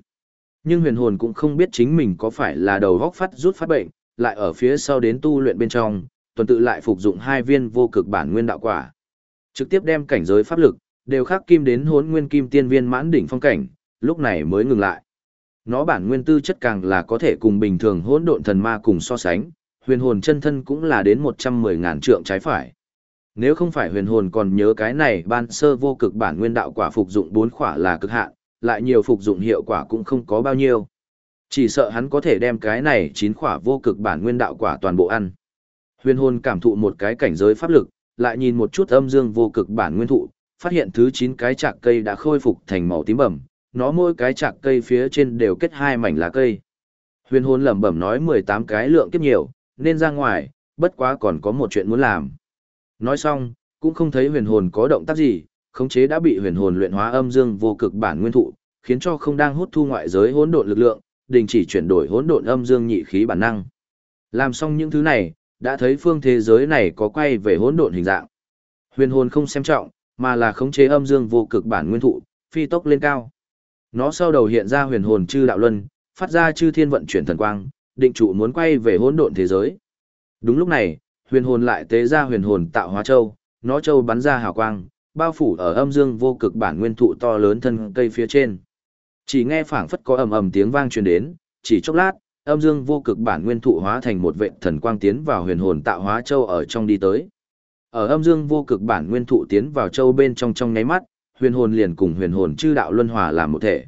Speaker 1: Nhưng huyền hồn cũng không biết chính mình có phải là đầu góc phát rút phát bệnh, lại ở phía sau đến tu luyện bên trong, tuần tự lại phục dụng hai viên vô cực bản nguyên đạo quả. Trực tiếp đem cảnh giới pháp lực, đều khắc kim đến hôn nguyên kim tiên viên mãn đỉnh phong cảnh, lúc này mới ngừng lại. Nó bản nguyên tư chất càng là có thể cùng bình thường hỗn độn thần ma cùng so sánh, huyền hồn chân thân cũng là đến 110 ngàn trượng trái phải. Nếu không phải huyền hồn còn nhớ cái này ban sơ vô cực bản nguyên đạo quả phục dụng bốn khỏa là cực hạn, lại nhiều phục dụng hiệu quả cũng không có bao nhiêu. Chỉ sợ hắn có thể đem cái này chín khỏa vô cực bản nguyên đạo quả toàn bộ ăn. Huyền hồn cảm thụ một cái cảnh giới pháp lực, lại nhìn một chút âm dương vô cực bản nguyên thụ, phát hiện thứ 9 cái chạc cây đã khôi phục thành màu tím bẩm, nó mỗi cái chạc cây phía trên đều kết hai mảnh lá cây. Huyền hồn lẩm bẩm nói 18 cái lượng kiếp nhiều, nên ra ngoài, bất quá còn có một chuyện muốn làm. Nói xong, cũng không thấy huyền hồn có động tác gì, khống chế đã bị huyền hồn luyện hóa âm dương vô cực bản nguyên thụ, khiến cho không đang hút thu ngoại giới hỗn độn lực lượng, đình chỉ chuyển đổi hỗn độn âm dương nhị khí bản năng. Làm xong những thứ này, đã thấy phương thế giới này có quay về hỗn độn hình dạng. Huyền hồn không xem trọng, mà là khống chế âm dương vô cực bản nguyên thụ, phi tốc lên cao. Nó sau đầu hiện ra huyền hồn chư đạo luân, phát ra chư thiên vận chuyển thần quang, định trụ muốn quay về hỗn độn thế giới. Đúng lúc này, huyền hồn lại tế ra huyền hồn tạo hóa châu, nó châu bắn ra hào quang, bao phủ ở âm dương vô cực bản nguyên thụ to lớn thân cây phía trên. Chỉ nghe phảng phất có ầm ầm tiếng vang truyền đến, chỉ chốc lát, âm dương vô cực bản nguyên thụ hóa thành một vệ thần quang tiến vào huyền hồn tạo hóa châu ở trong đi tới. Ở âm dương vô cực bản nguyên thụ tiến vào châu bên trong trong nháy mắt, huyền hồn liền cùng huyền hồn chư đạo luân hòa làm một thể.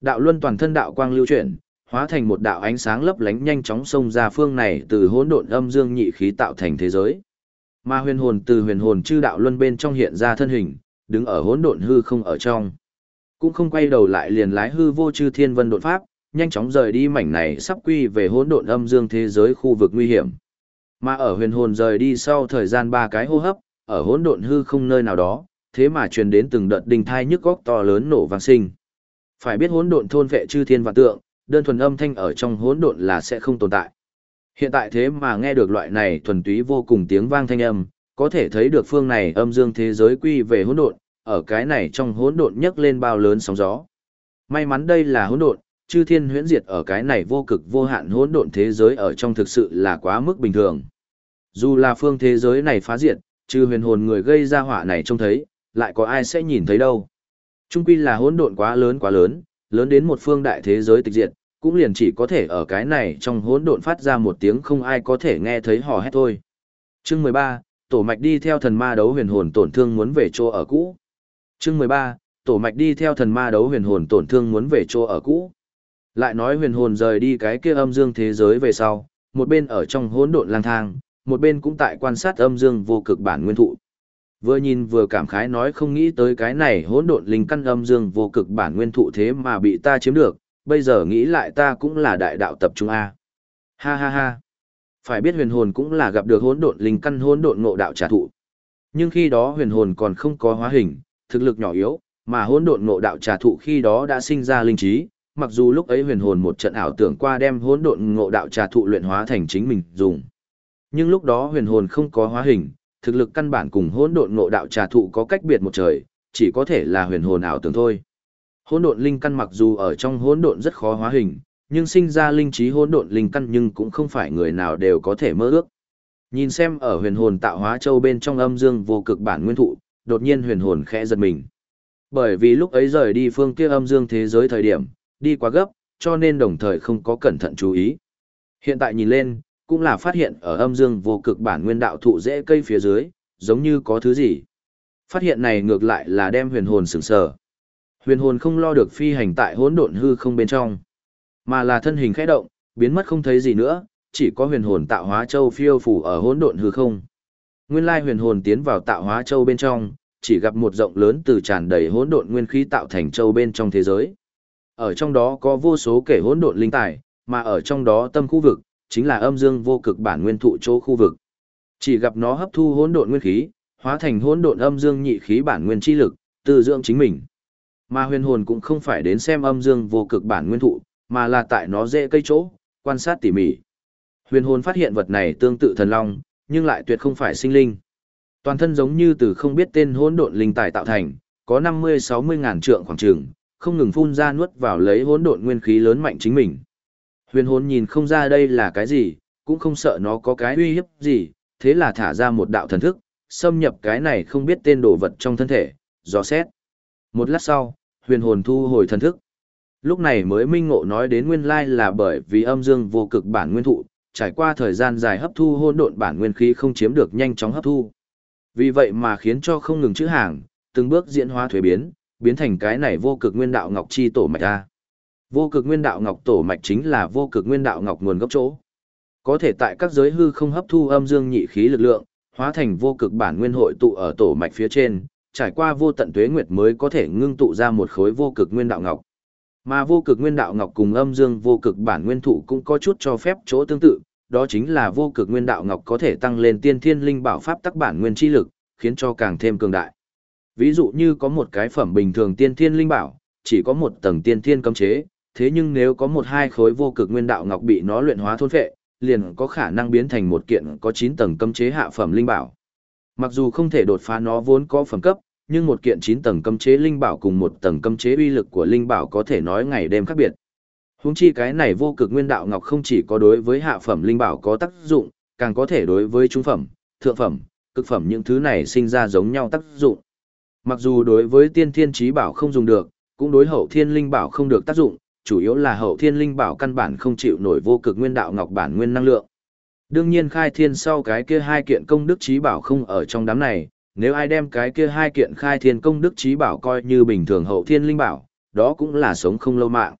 Speaker 1: Đạo luân toàn thân đạo quang lưu chuyển, hóa thành một đạo ánh sáng lấp lánh nhanh chóng xông ra phương này từ hỗn độn âm dương nhị khí tạo thành thế giới. Mà huyền hồn từ huyền hồn chư đạo luân bên trong hiện ra thân hình, đứng ở hỗn độn hư không ở trong. Cũng không quay đầu lại liền lái hư vô chư thiên vân đột pháp, nhanh chóng rời đi mảnh này sắp quy về hỗn độn âm dương thế giới khu vực nguy hiểm. Mà ở huyền hồn rời đi sau thời gian ba cái hô hấp, ở hỗn độn hư không nơi nào đó, thế mà truyền đến từng đợt đình thai nhức góc to lớn nổ vang sinh. Phải biết hỗn độn thôn vệ chư thiên vạn tượng, đơn thuần âm thanh ở trong hỗn độn là sẽ không tồn tại. Hiện tại thế mà nghe được loại này thuần túy vô cùng tiếng vang thanh âm, có thể thấy được phương này âm dương thế giới quy về hỗn độn, ở cái này trong hỗn độn nhấc lên bao lớn sóng gió. May mắn đây là hỗn độn, chư thiên huyễn diệt ở cái này vô cực vô hạn hỗn độn thế giới ở trong thực sự là quá mức bình thường. Dù là phương thế giới này phá diệt, trừ huyền hồn người gây ra họa này trông thấy, lại có ai sẽ nhìn thấy đâu. Trung quy là hỗn độn quá lớn quá lớn, lớn đến một phương đại thế giới tịch diệt, cũng liền chỉ có thể ở cái này trong hỗn độn phát ra một tiếng không ai có thể nghe thấy hò hét thôi. Chương 13, tổ mạch đi theo thần ma đấu huyền hồn tổn thương muốn về chỗ ở cũ. Chương 13, tổ mạch đi theo thần ma đấu huyền hồn tổn thương muốn về chỗ ở cũ. Lại nói huyền hồn rời đi cái kia âm dương thế giới về sau, một bên ở trong hỗn độn lang thang, một bên cũng tại quan sát âm dương vô cực bản nguyên thụ. Vừa nhìn vừa cảm khái nói không nghĩ tới cái này hỗn độn linh căn âm dương vô cực bản nguyên thụ thế mà bị ta chiếm được, bây giờ nghĩ lại ta cũng là đại đạo tập trung a. Ha ha ha. Phải biết huyền hồn cũng là gặp được hỗn độn linh căn hỗn độn ngộ đạo trả thụ. Nhưng khi đó huyền hồn còn không có hóa hình, thực lực nhỏ yếu, mà hỗn độn ngộ đạo trả thụ khi đó đã sinh ra linh trí, mặc dù lúc ấy huyền hồn một trận ảo tưởng qua đem hỗn độn ngộ đạo trà thụ luyện hóa thành chính mình dùng. Nhưng lúc đó huyền hồn không có hóa hình, thực lực căn bản cùng hỗn độn ngộ đạo trà thụ có cách biệt một trời, chỉ có thể là huyền hồn ảo tưởng thôi. Hỗn độn linh căn mặc dù ở trong hỗn độn rất khó hóa hình, nhưng sinh ra linh trí hỗn độn linh căn nhưng cũng không phải người nào đều có thể mơ ước. Nhìn xem ở huyền hồn tạo hóa châu bên trong âm dương vô cực bản nguyên thụ, đột nhiên huyền hồn khẽ giật mình. Bởi vì lúc ấy rời đi phương kia âm dương thế giới thời điểm, đi quá gấp, cho nên đồng thời không có cẩn thận chú ý. Hiện tại nhìn lên, cũng là phát hiện ở âm dương vô cực bản nguyên đạo thụ rễ cây phía dưới, giống như có thứ gì. Phát hiện này ngược lại là đem huyền hồn sửng sở. Huyền hồn không lo được phi hành tại hỗn độn hư không bên trong, mà là thân hình khẽ động, biến mất không thấy gì nữa, chỉ có huyền hồn tạo hóa châu phiêu phủ ở hỗn độn hư không. Nguyên lai huyền hồn tiến vào tạo hóa châu bên trong, chỉ gặp một rộng lớn từ tràn đầy hỗn độn nguyên khí tạo thành châu bên trong thế giới. Ở trong đó có vô số kể hỗn độn linh tài, mà ở trong đó tâm khu vực chính là âm dương vô cực bản nguyên thụ chỗ khu vực. Chỉ gặp nó hấp thu hỗn độn nguyên khí, hóa thành hỗn độn âm dương nhị khí bản nguyên chi lực, tự dưỡng chính mình. Mà huyền hồn cũng không phải đến xem âm dương vô cực bản nguyên thụ, mà là tại nó dễ cây chỗ, quan sát tỉ mỉ. Huyền hồn phát hiện vật này tương tự thần long, nhưng lại tuyệt không phải sinh linh. Toàn thân giống như từ không biết tên hỗn độn linh tài tạo thành, có 50-60 ngàn trượng khoảng trường, không ngừng phun ra nuốt vào lấy hỗn độn nguyên khí lớn mạnh chính mình. Huyền hồn nhìn không ra đây là cái gì, cũng không sợ nó có cái uy hiếp gì, thế là thả ra một đạo thần thức, xâm nhập cái này không biết tên đồ vật trong thân thể, dò xét. Một lát sau, huyền hồn thu hồi thần thức. Lúc này mới minh ngộ nói đến nguyên lai là bởi vì âm dương vô cực bản nguyên thụ, trải qua thời gian dài hấp thu hỗn độn bản nguyên khí không chiếm được nhanh chóng hấp thu. Vì vậy mà khiến cho không ngừng chữ hàng, từng bước diễn hóa thuế biến, biến thành cái này vô cực nguyên đạo ngọc chi tổ mạch a. Vô cực nguyên đạo ngọc tổ mạch chính là vô cực nguyên đạo ngọc nguồn gốc chỗ. Có thể tại các giới hư không hấp thu âm dương nhị khí lực lượng, hóa thành vô cực bản nguyên hội tụ ở tổ mạch phía trên, trải qua vô tận tuế nguyệt mới có thể ngưng tụ ra một khối vô cực nguyên đạo ngọc. Mà vô cực nguyên đạo ngọc cùng âm dương vô cực bản nguyên thụ cũng có chút cho phép chỗ tương tự, đó chính là vô cực nguyên đạo ngọc có thể tăng lên tiên thiên linh bảo pháp tắc bản nguyên chi lực, khiến cho càng thêm cường đại. Ví dụ như có một cái phẩm bình thường tiên thiên linh bảo, chỉ có một tầng tiên thiên cấm chế, thế nhưng nếu có một hai khối vô cực nguyên đạo ngọc bị nó luyện hóa thôn phệ, liền có khả năng biến thành một kiện có 9 tầng cấm chế hạ phẩm linh bảo. Mặc dù không thể đột phá nó vốn có phẩm cấp, nhưng một kiện 9 tầng cấm chế linh bảo cùng một tầng cấm chế uy lực của linh bảo có thể nói ngày đêm khác biệt. Huống chi cái này vô cực nguyên đạo ngọc không chỉ có đối với hạ phẩm linh bảo có tác dụng, càng có thể đối với trung phẩm, thượng phẩm, cực phẩm những thứ này sinh ra giống nhau tác dụng. Mặc dù đối với tiên thiên trí bảo không dùng được, cũng đối hậu thiên linh bảo không được tác dụng, chủ yếu là hậu thiên linh bảo căn bản không chịu nổi vô cực nguyên đạo ngọc bản nguyên năng lượng. Đương nhiên khai thiên sau cái kia hai kiện công đức trí bảo không ở trong đám này, nếu ai đem cái kia hai kiện khai thiên công đức trí bảo coi như bình thường hậu thiên linh bảo, đó cũng là sống không lâu mạng.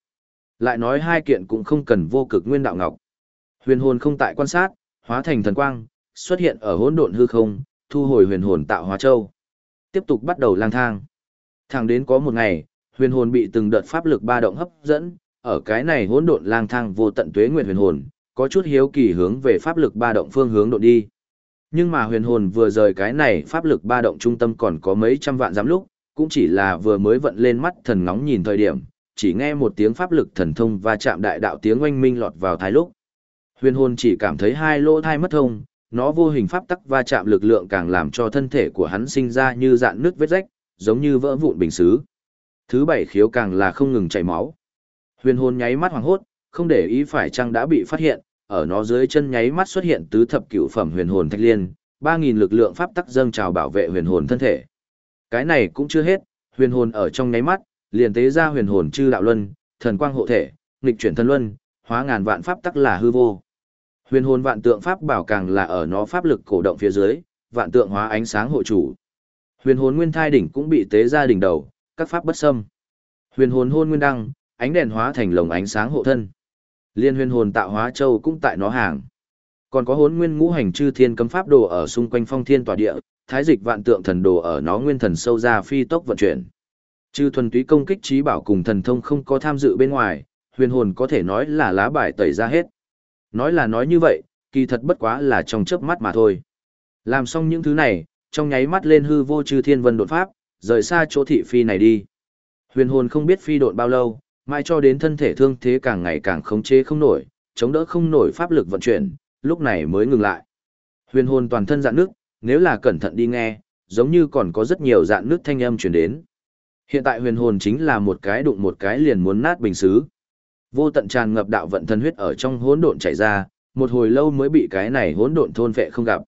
Speaker 1: Lại nói hai kiện cũng không cần vô cực nguyên đạo ngọc. Huyền hồn không tại quan sát, hóa thành thần quang, xuất hiện ở hỗn độn hư không, thu hồi huyền hồn tạo hóa châu tiếp tục bắt đầu lang thang. Thẳng đến có một ngày, huyền hồn bị từng đợt pháp lực ba động hấp dẫn, ở cái này hỗn độn lang thang vô tận tuế nguyệt huyền hồn, có chút hiếu kỳ hướng về pháp lực ba động phương hướng độ đi. Nhưng mà huyền hồn vừa rời cái này pháp lực ba động trung tâm còn có mấy trăm vạn giám lúc, cũng chỉ là vừa mới vận lên mắt thần ngóng nhìn thời điểm, chỉ nghe một tiếng pháp lực thần thông và chạm đại đạo tiếng oanh minh lọt vào thái lúc. Huyền hồn chỉ cảm thấy hai lỗ thai mất thông, nó vô hình pháp tắc va chạm lực lượng càng làm cho thân thể của hắn sinh ra như dạn nước vết rách, giống như vỡ vụn bình xứ. Thứ bảy khiếu càng là không ngừng chảy máu. Huyền hồn nháy mắt hoảng hốt, không để ý phải chăng đã bị phát hiện, ở nó dưới chân nháy mắt xuất hiện tứ thập cửu phẩm huyền hồn thạch liên, 3000 lực lượng pháp tắc dâng trào bảo vệ huyền hồn thân thể. Cái này cũng chưa hết, huyền hồn ở trong nháy mắt, liền tế ra huyền hồn chư đạo luân, thần quang hộ thể, nghịch chuyển thân luân, hóa ngàn vạn pháp tắc là hư vô. Huyền hồn vạn tượng pháp bảo càng là ở nó pháp lực cổ động phía dưới, vạn tượng hóa ánh sáng hộ chủ. Huyền hồn nguyên thai đỉnh cũng bị tế ra đỉnh đầu, các pháp bất xâm. Huyền hồn hôn nguyên đăng, ánh đèn hóa thành lồng ánh sáng hộ thân. Liên huyền hồn tạo hóa châu cũng tại nó hàng. Còn có hồn nguyên ngũ hành chư thiên cấm pháp đồ ở xung quanh phong thiên tòa địa, thái dịch vạn tượng thần đồ ở nó nguyên thần sâu ra phi tốc vận chuyển. Chư thuần túy công kích trí bảo cùng thần thông không có tham dự bên ngoài, huyền hồn có thể nói là lá bài tẩy ra hết. Nói là nói như vậy, kỳ thật bất quá là trong chớp mắt mà thôi. Làm xong những thứ này, trong nháy mắt lên hư vô chư thiên vân đột pháp, rời xa chỗ thị phi này đi. Huyền hồn không biết phi độn bao lâu, mai cho đến thân thể thương thế càng ngày càng khống chế không nổi, chống đỡ không nổi pháp lực vận chuyển, lúc này mới ngừng lại. Huyền hồn toàn thân dạn nước, nếu là cẩn thận đi nghe, giống như còn có rất nhiều dạn nước thanh âm truyền đến. Hiện tại huyền hồn chính là một cái đụng một cái liền muốn nát bình xứ. Vô tận tràn ngập đạo vận thân huyết ở trong hỗn độn chảy ra, một hồi lâu mới bị cái này hỗn độn thôn vệ không gặp.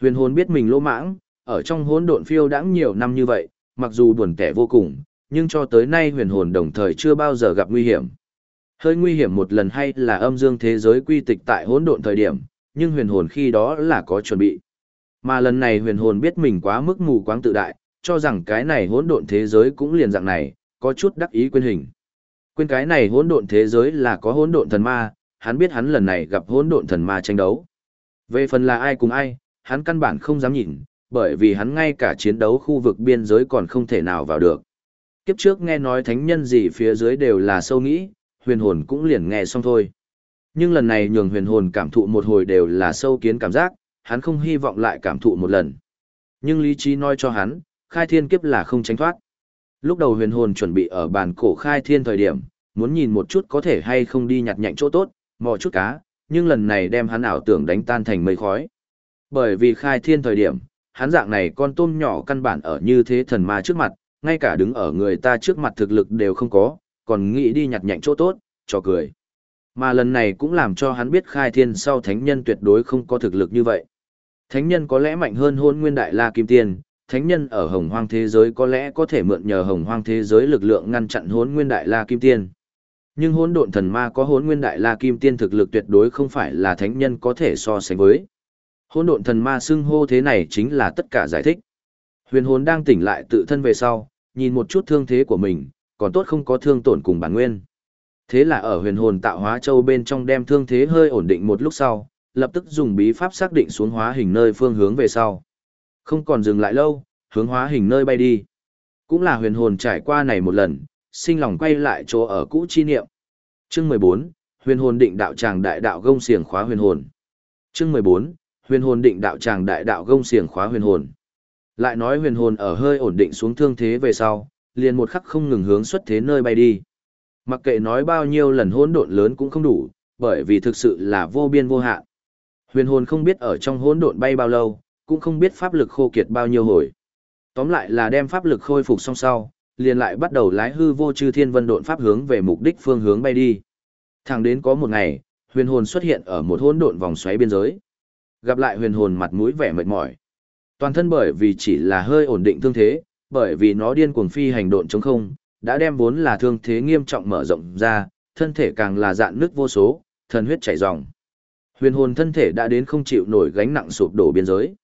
Speaker 1: Huyền hồn biết mình lỗ mãng, ở trong hỗn độn phiêu đãng nhiều năm như vậy, mặc dù buồn tẻ vô cùng, nhưng cho tới nay huyền hồn đồng thời chưa bao giờ gặp nguy hiểm. Hơi nguy hiểm một lần hay là âm dương thế giới quy tịch tại hỗn độn thời điểm, nhưng huyền hồn khi đó là có chuẩn bị. Mà lần này huyền hồn biết mình quá mức mù quáng tự đại, cho rằng cái này hỗn độn thế giới cũng liền dạng này, có chút đắc ý quên hình. Quên cái này hỗn độn thế giới là có hỗn độn thần ma, hắn biết hắn lần này gặp hỗn độn thần ma tranh đấu. Về phần là ai cùng ai, hắn căn bản không dám nhìn, bởi vì hắn ngay cả chiến đấu khu vực biên giới còn không thể nào vào được. Kiếp trước nghe nói thánh nhân gì phía dưới đều là sâu nghĩ, huyền hồn cũng liền nghe xong thôi. Nhưng lần này nhường huyền hồn cảm thụ một hồi đều là sâu kiến cảm giác, hắn không hy vọng lại cảm thụ một lần. Nhưng lý trí nói cho hắn, khai thiên kiếp là không tránh thoát. Lúc đầu huyền hồn chuẩn bị ở bàn cổ khai thiên thời điểm, muốn nhìn một chút có thể hay không đi nhặt nhạnh chỗ tốt, mò chút cá, nhưng lần này đem hắn ảo tưởng đánh tan thành mây khói. Bởi vì khai thiên thời điểm, hắn dạng này con tôm nhỏ căn bản ở như thế thần ma trước mặt, ngay cả đứng ở người ta trước mặt thực lực đều không có, còn nghĩ đi nhặt nhạnh chỗ tốt, cho cười. Mà lần này cũng làm cho hắn biết khai thiên sau thánh nhân tuyệt đối không có thực lực như vậy. Thánh nhân có lẽ mạnh hơn hôn nguyên đại la kim tiên, thánh nhân ở hồng hoang thế giới có lẽ có thể mượn nhờ hồng hoang thế giới lực lượng ngăn chặn hôn nguyên đại la kim tiên. Nhưng hỗn độn thần ma có hốn nguyên đại la kim tiên thực lực tuyệt đối không phải là thánh nhân có thể so sánh với. Hỗn độn thần ma xưng hô thế này chính là tất cả giải thích. Huyền hồn đang tỉnh lại tự thân về sau, nhìn một chút thương thế của mình, còn tốt không có thương tổn cùng bản nguyên. Thế là ở huyền hồn tạo hóa châu bên trong đem thương thế hơi ổn định một lúc sau, lập tức dùng bí pháp xác định xuống hóa hình nơi phương hướng về sau. Không còn dừng lại lâu, hướng hóa hình nơi bay đi. Cũng là huyền hồn trải qua này một lần, sinh lòng quay lại chỗ ở cũ chi niệm. Chương 14, huyền hồn định đạo tràng đại đạo gông xiềng khóa huyền hồn. Chương 14, huyền hồn định đạo tràng đại đạo gông xiềng khóa huyền hồn. Lại nói huyền hồn ở hơi ổn định xuống thương thế về sau, liền một khắc không ngừng hướng xuất thế nơi bay đi. Mặc kệ nói bao nhiêu lần hỗn độn lớn cũng không đủ, bởi vì thực sự là vô biên vô hạn. Huyền hồn không biết ở trong hỗn độn bay bao lâu, cũng không biết pháp lực khô kiệt bao nhiêu hồi. Tóm lại là đem pháp lực khôi phục xong sau, liền lại bắt đầu lái hư vô chư thiên vân độn pháp hướng về mục đích phương hướng bay đi. Thẳng đến có một ngày, huyền hồn xuất hiện ở một hỗn độn vòng xoáy biên giới. Gặp lại huyền hồn mặt mũi vẻ mệt mỏi. Toàn thân bởi vì chỉ là hơi ổn định thương thế, bởi vì nó điên cuồng phi hành độn chống không, đã đem vốn là thương thế nghiêm trọng mở rộng ra, thân thể càng là dạn nước vô số, thần huyết chảy ròng. Huyền hồn thân thể đã đến không chịu nổi gánh nặng sụp đổ biên giới.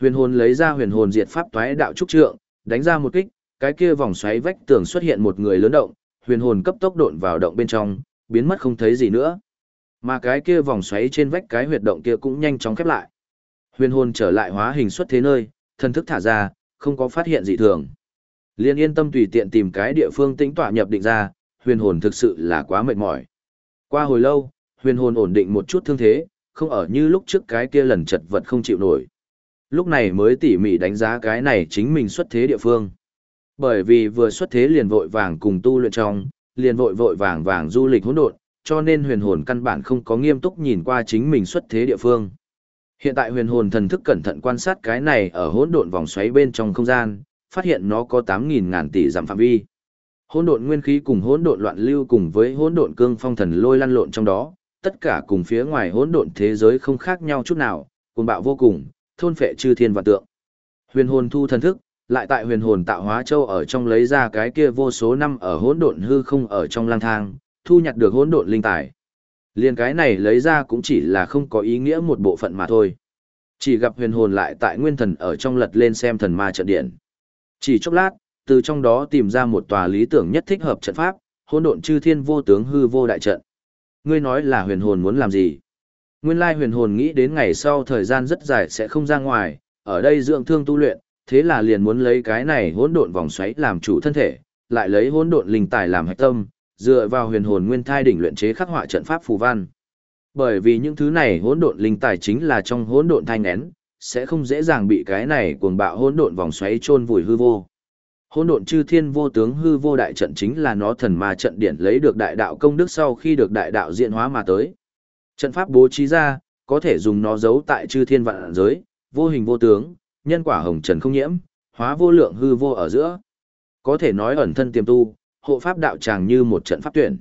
Speaker 1: Huyền hồn lấy ra huyền hồn diệt pháp toái đạo trúc trượng, đánh ra một kích, cái kia vòng xoáy vách tường xuất hiện một người lớn động, huyền hồn cấp tốc độn vào động bên trong, biến mất không thấy gì nữa. Mà cái kia vòng xoáy trên vách cái huyệt động kia cũng nhanh chóng khép lại. Huyền hồn trở lại hóa hình xuất thế nơi, thân thức thả ra, không có phát hiện gì thường. Liên yên tâm tùy tiện tìm cái địa phương tĩnh tọa nhập định ra, huyền hồn thực sự là quá mệt mỏi. Qua hồi lâu, huyền hồn ổn định một chút thương thế, không ở như lúc trước cái kia lần chật vật không chịu nổi. Lúc này mới tỉ mỉ đánh giá cái này chính mình xuất thế địa phương. Bởi vì vừa xuất thế liền vội vàng cùng tu luyện trong, liền vội vội vàng vàng du lịch hỗn độn, cho nên huyền hồn căn bản không có nghiêm túc nhìn qua chính mình xuất thế địa phương. Hiện tại huyền hồn thần thức cẩn thận quan sát cái này ở hỗn độn vòng xoáy bên trong không gian, phát hiện nó có 8000 ngàn tỷ giảm phạm vi. Hỗn độn nguyên khí cùng hỗn độn loạn lưu cùng với hỗn độn cương phong thần lôi lăn lộn trong đó, tất cả cùng phía ngoài hỗn độn thế giới không khác nhau chút nào, cuồng bạo vô cùng, thôn phệ chư thiên và tượng. Huyền hồn thu thần thức, lại tại huyền hồn tạo hóa châu ở trong lấy ra cái kia vô số năm ở hỗn độn hư không ở trong lang thang, thu nhặt được hỗn độn linh tài. Liên cái này lấy ra cũng chỉ là không có ý nghĩa một bộ phận mà thôi. Chỉ gặp huyền hồn lại tại nguyên thần ở trong lật lên xem thần ma trận điện. Chỉ chốc lát, từ trong đó tìm ra một tòa lý tưởng nhất thích hợp trận pháp, hỗn độn chư thiên vô tướng hư vô đại trận. Ngươi nói là huyền hồn muốn làm gì? Nguyên lai huyền hồn nghĩ đến ngày sau thời gian rất dài sẽ không ra ngoài, ở đây dưỡng thương tu luyện, thế là liền muốn lấy cái này hỗn độn vòng xoáy làm chủ thân thể, lại lấy hỗn độn linh tài làm hạch tâm, dựa vào huyền hồn nguyên thai đỉnh luyện chế khắc họa trận pháp phù văn. Bởi vì những thứ này hỗn độn linh tài chính là trong hỗn độn thanh nén, sẽ không dễ dàng bị cái này cuồng bạo hỗn độn vòng xoáy chôn vùi hư vô. Hỗn độn chư thiên vô tướng hư vô đại trận chính là nó thần ma trận điển lấy được đại đạo công đức sau khi được đại đạo diễn hóa mà tới. Trận pháp bố trí ra, có thể dùng nó giấu tại chư thiên vạn giới, vô hình vô tướng, nhân quả hồng trần không nhiễm, hóa vô lượng hư vô ở giữa. Có thể nói ẩn thân tiềm tu, hộ pháp đạo tràng như một trận pháp tuyển.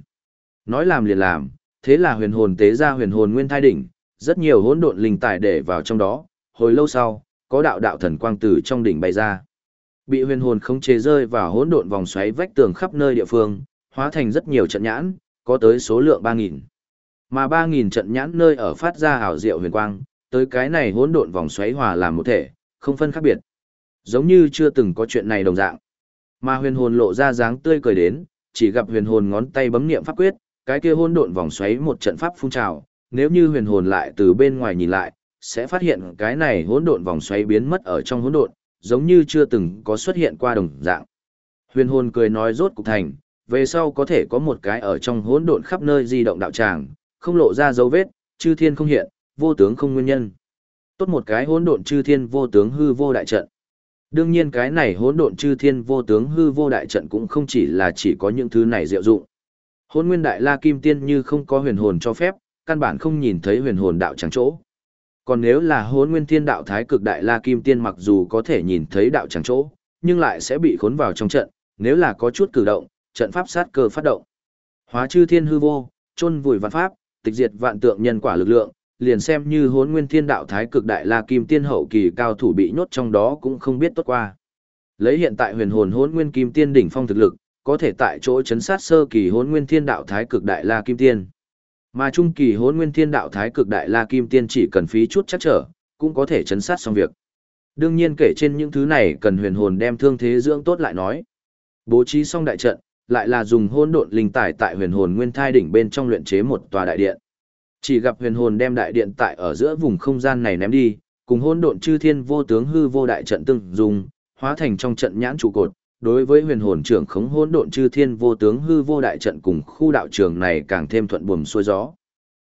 Speaker 1: Nói làm liền làm, thế là huyền hồn tế ra huyền hồn nguyên thai đỉnh, rất nhiều hỗn độn linh tài để vào trong đó, hồi lâu sau, có đạo đạo thần quang từ trong đỉnh bay ra. Bị huyền hồn khống chế rơi vào hỗn độn vòng xoáy vách tường khắp nơi địa phương, hóa thành rất nhiều trận nhãn, có tới số lượng 3000. Mà 3000 trận nhãn nơi ở phát ra ảo diệu huyền quang, tới cái này hỗn độn vòng xoáy hòa làm một thể, không phân khác biệt. Giống như chưa từng có chuyện này đồng dạng. Mà huyền hồn lộ ra dáng tươi cười đến, chỉ gặp huyền hồn ngón tay bấm niệm pháp quyết, cái kia hỗn độn vòng xoáy một trận pháp phun trào, nếu như huyền hồn lại từ bên ngoài nhìn lại, sẽ phát hiện cái này hỗn độn vòng xoáy biến mất ở trong hỗn độn, giống như chưa từng có xuất hiện qua đồng dạng. Huyền hồn cười nói rốt cục thành, về sau có thể có một cái ở trong hỗn độn khắp nơi di động đạo tràng, không lộ ra dấu vết, chư thiên không hiện, vô tướng không nguyên nhân. Tốt một cái hỗn độn chư thiên vô tướng hư vô đại trận. Đương nhiên cái này hỗn độn chư thiên vô tướng hư vô đại trận cũng không chỉ là chỉ có những thứ này diệu dụng. Hỗn nguyên đại la kim tiên như không có huyền hồn cho phép, căn bản không nhìn thấy huyền hồn đạo chẳng chỗ. Còn nếu là hỗn nguyên thiên đạo thái cực đại la kim tiên mặc dù có thể nhìn thấy đạo chẳng chỗ, nhưng lại sẽ bị khốn vào trong trận, nếu là có chút cử động, trận pháp sát cơ phát động. Hóa chư thiên hư vô, chôn vùi vạn pháp, tịch diệt vạn tượng nhân quả lực lượng, liền xem như hốn nguyên thiên đạo thái cực đại la kim tiên hậu kỳ cao thủ bị nhốt trong đó cũng không biết tốt qua. Lấy hiện tại huyền hồn hốn nguyên kim tiên đỉnh phong thực lực, có thể tại chỗ chấn sát sơ kỳ hốn nguyên thiên đạo thái cực đại la kim tiên. Mà trung kỳ hốn nguyên thiên đạo thái cực đại la kim tiên chỉ cần phí chút chắc trở, cũng có thể chấn sát xong việc. Đương nhiên kể trên những thứ này cần huyền hồn đem thương thế dưỡng tốt lại nói. Bố trí xong đại trận, lại là dùng hôn độn linh tài tại huyền hồn nguyên thai đỉnh bên trong luyện chế một tòa đại điện. Chỉ gặp huyền hồn đem đại điện tại ở giữa vùng không gian này ném đi, cùng hỗn độn chư thiên vô tướng hư vô đại trận tương dùng, hóa thành trong trận nhãn trụ cột. Đối với huyền hồn trưởng khống hỗn độn chư thiên vô tướng hư vô đại trận cùng khu đạo trường này càng thêm thuận buồm xuôi gió.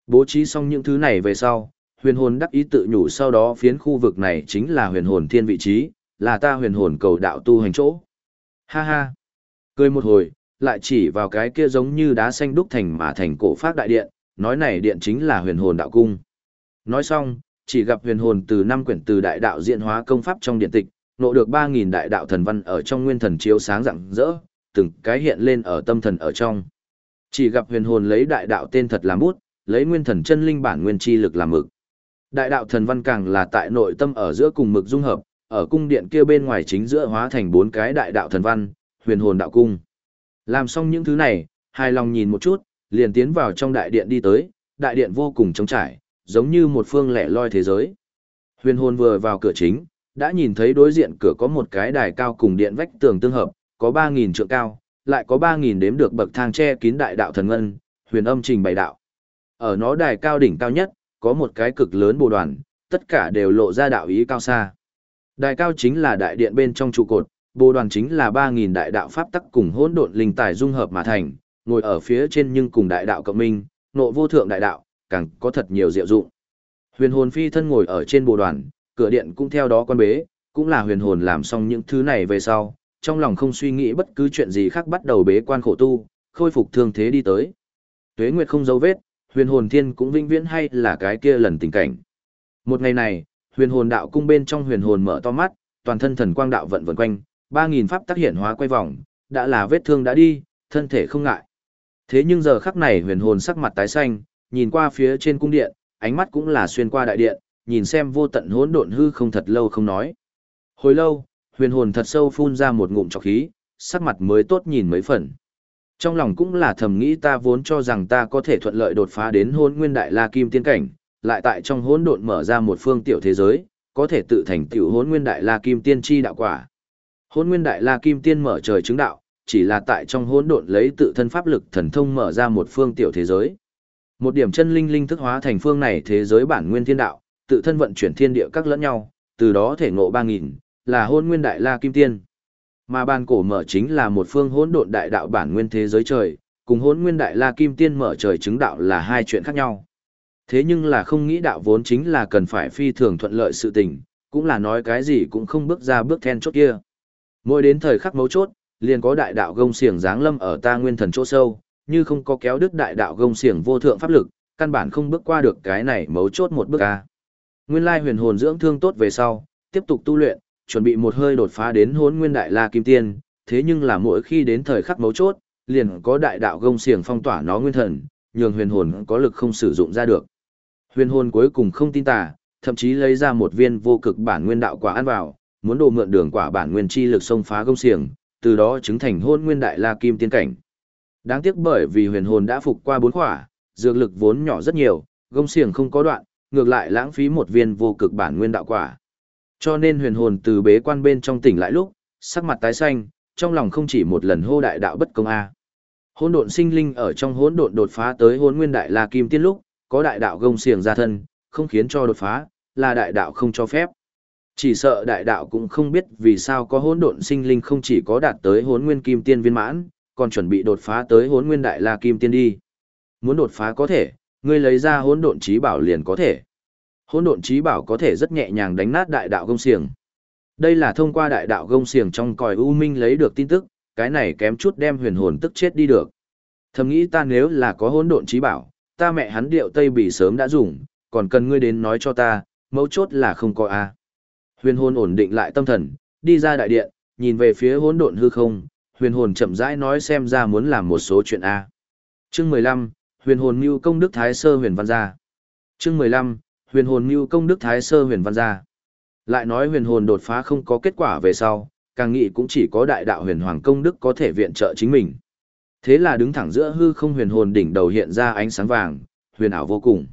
Speaker 1: Bố trí xong những thứ này về sau, huyền hồn đắc ý tự nhủ sau đó phiến khu vực này chính là huyền hồn thiên vị trí, là ta huyền hồn cầu đạo tu hành chỗ. Ha ha. Cười một hồi, lại chỉ vào cái kia giống như đá xanh đúc thành mà thành cổ phát đại điện, nói này điện chính là huyền hồn đạo cung. Nói xong, chỉ gặp huyền hồn từ năm quyển từ đại đạo diễn hóa công pháp trong điện tịch, nộ được 3.000 đại đạo thần văn ở trong nguyên thần chiếu sáng rạng rỡ, từng cái hiện lên ở tâm thần ở trong. Chỉ gặp huyền hồn lấy đại đạo tên thật làm bút, lấy nguyên thần chân linh bản nguyên chi lực làm mực. Đại đạo thần văn càng là tại nội tâm ở giữa cùng mực dung hợp, ở cung điện kia bên ngoài chính giữa hóa thành bốn cái đại đạo thần văn, huyền hồn đạo cung. Làm xong những thứ này, hài lòng nhìn một chút, liền tiến vào trong đại điện đi tới, đại điện vô cùng trống trải, giống như một phương lẻ loi thế giới. Huyền hồn vừa vào cửa chính, đã nhìn thấy đối diện cửa có một cái đài cao cùng điện vách tường tương hợp, có 3.000 trượng cao, lại có 3.000 đếm được bậc thang che kín đại đạo thần ngân, huyền âm trình bày đạo. Ở nó đài cao đỉnh cao nhất, có một cái cực lớn bồ đoàn, tất cả đều lộ ra đạo ý cao xa. Đài cao chính là đại điện bên trong trụ cột, bồ đoàn chính là 3.000 đại đạo pháp tắc cùng hỗn độn linh tài dung hợp mà thành, ngồi ở phía trên nhưng cùng đại đạo cộng minh, nộ vô thượng đại đạo, càng có thật nhiều diệu dụng. Huyền hồn phi thân ngồi ở trên bồ đoàn, cửa điện cũng theo đó quan bế, cũng là huyền hồn làm xong những thứ này về sau, trong lòng không suy nghĩ bất cứ chuyện gì khác bắt đầu bế quan khổ tu, khôi phục thương thế đi tới. Tuế Nguyệt không dấu vết, huyền hồn thiên cũng vinh viễn hay là cái kia lần tình cảnh. Một ngày này, huyền hồn đạo cung bên trong huyền hồn mở to mắt, toàn thân thần quang đạo vận vần quanh, 3000 pháp tác hiện hóa quay vòng, đã là vết thương đã đi, thân thể không ngại. Thế nhưng giờ khắc này huyền hồn sắc mặt tái xanh, nhìn qua phía trên cung điện, ánh mắt cũng là xuyên qua đại điện, nhìn xem vô tận hỗn độn hư không thật lâu không nói. Hồi lâu, huyền hồn thật sâu phun ra một ngụm trọc khí, sắc mặt mới tốt nhìn mấy phần. Trong lòng cũng là thầm nghĩ ta vốn cho rằng ta có thể thuận lợi đột phá đến hôn nguyên đại la kim tiên cảnh, lại tại trong hỗn độn mở ra một phương tiểu thế giới, có thể tự thành tiểu hôn nguyên đại la kim tiên chi đạo quả. Hôn nguyên đại la kim tiên mở trời chứng đạo, chỉ là tại trong hỗn độn lấy tự thân pháp lực thần thông mở ra một phương tiểu thế giới. Một điểm chân linh linh thức hóa thành phương này thế giới bản nguyên thiên đạo, tự thân vận chuyển thiên địa các lẫn nhau, từ đó thể ngộ 3000, là hôn nguyên đại la kim tiên. Mà ban cổ mở chính là một phương hỗn độn đại đạo bản nguyên thế giới trời, cùng hỗn nguyên đại la kim tiên mở trời chứng đạo là hai chuyện khác nhau. Thế nhưng là không nghĩ đạo vốn chính là cần phải phi thường thuận lợi sự tình, cũng là nói cái gì cũng không bước ra bước then chốt kia. Mỗi đến thời khắc mấu chốt, liền có đại đạo gông xiềng giáng lâm ở ta nguyên thần chỗ sâu, như không có kéo đứt đại đạo gông xiềng vô thượng pháp lực, căn bản không bước qua được cái này mấu chốt một bước a. Nguyên lai huyền hồn dưỡng thương tốt về sau, tiếp tục tu luyện, chuẩn bị một hơi đột phá đến hốn nguyên đại la kim tiên, thế nhưng là mỗi khi đến thời khắc mấu chốt, liền có đại đạo gông xiềng phong tỏa nó nguyên thần, nhường huyền hồn có lực không sử dụng ra được. Huyền hồn cuối cùng không tin tà, thậm chí lấy ra một viên vô cực bản nguyên đạo quả ăn vào, muốn đồ mượn đường quả bản nguyên chi lực xông phá gông xiềng, từ đó chứng thành hôn nguyên đại la kim tiên cảnh. Đáng tiếc bởi vì huyền hồn đã phục qua bốn khỏa, dược lực vốn nhỏ rất nhiều, gông xiềng không có đoạn, ngược lại lãng phí một viên vô cực bản nguyên đạo quả. Cho nên huyền hồn từ bế quan bên trong tỉnh lại lúc, sắc mặt tái xanh, trong lòng không chỉ một lần hô đại đạo bất công a. Hỗn độn sinh linh ở trong hỗn độn đột phá tới hỗn nguyên đại la kim tiên lúc, có đại đạo gông xiềng ra thân, không khiến cho đột phá, là đại đạo không cho phép. Chỉ sợ đại đạo cũng không biết vì sao có hỗn độn sinh linh không chỉ có đạt tới hỗn nguyên kim tiên viên mãn, còn chuẩn bị đột phá tới hỗn nguyên đại la kim tiên đi. Muốn đột phá có thể, ngươi lấy ra hỗn độn trí bảo liền có thể. Hỗn độn trí bảo có thể rất nhẹ nhàng đánh nát đại đạo gông xiềng. Đây là thông qua đại đạo gông xiềng trong còi u minh lấy được tin tức, cái này kém chút đem huyền hồn tức chết đi được. Thầm nghĩ ta nếu là có hỗn độn trí bảo, ta mẹ hắn điệu tây bị sớm đã dùng, còn cần ngươi đến nói cho ta, mấu chốt là không có a. Huyền hồn ổn định lại tâm thần, đi ra đại điện, nhìn về phía hỗn độn hư không, huyền hồn chậm rãi nói xem ra muốn làm một số chuyện a. Chương mười lăm, Huyền hồn lưu công đức Thái Sơ Huyền Văn gia. Chương mười lăm, Huyền hồn lưu công đức Thái Sơ Huyền Văn gia. Lại nói huyền hồn đột phá không có kết quả về sau, càng nghĩ cũng chỉ có đại đạo huyền hoàng công đức có thể viện trợ chính mình. Thế là đứng thẳng giữa hư không huyền hồn đỉnh đầu hiện ra ánh sáng vàng, huyền ảo vô cùng.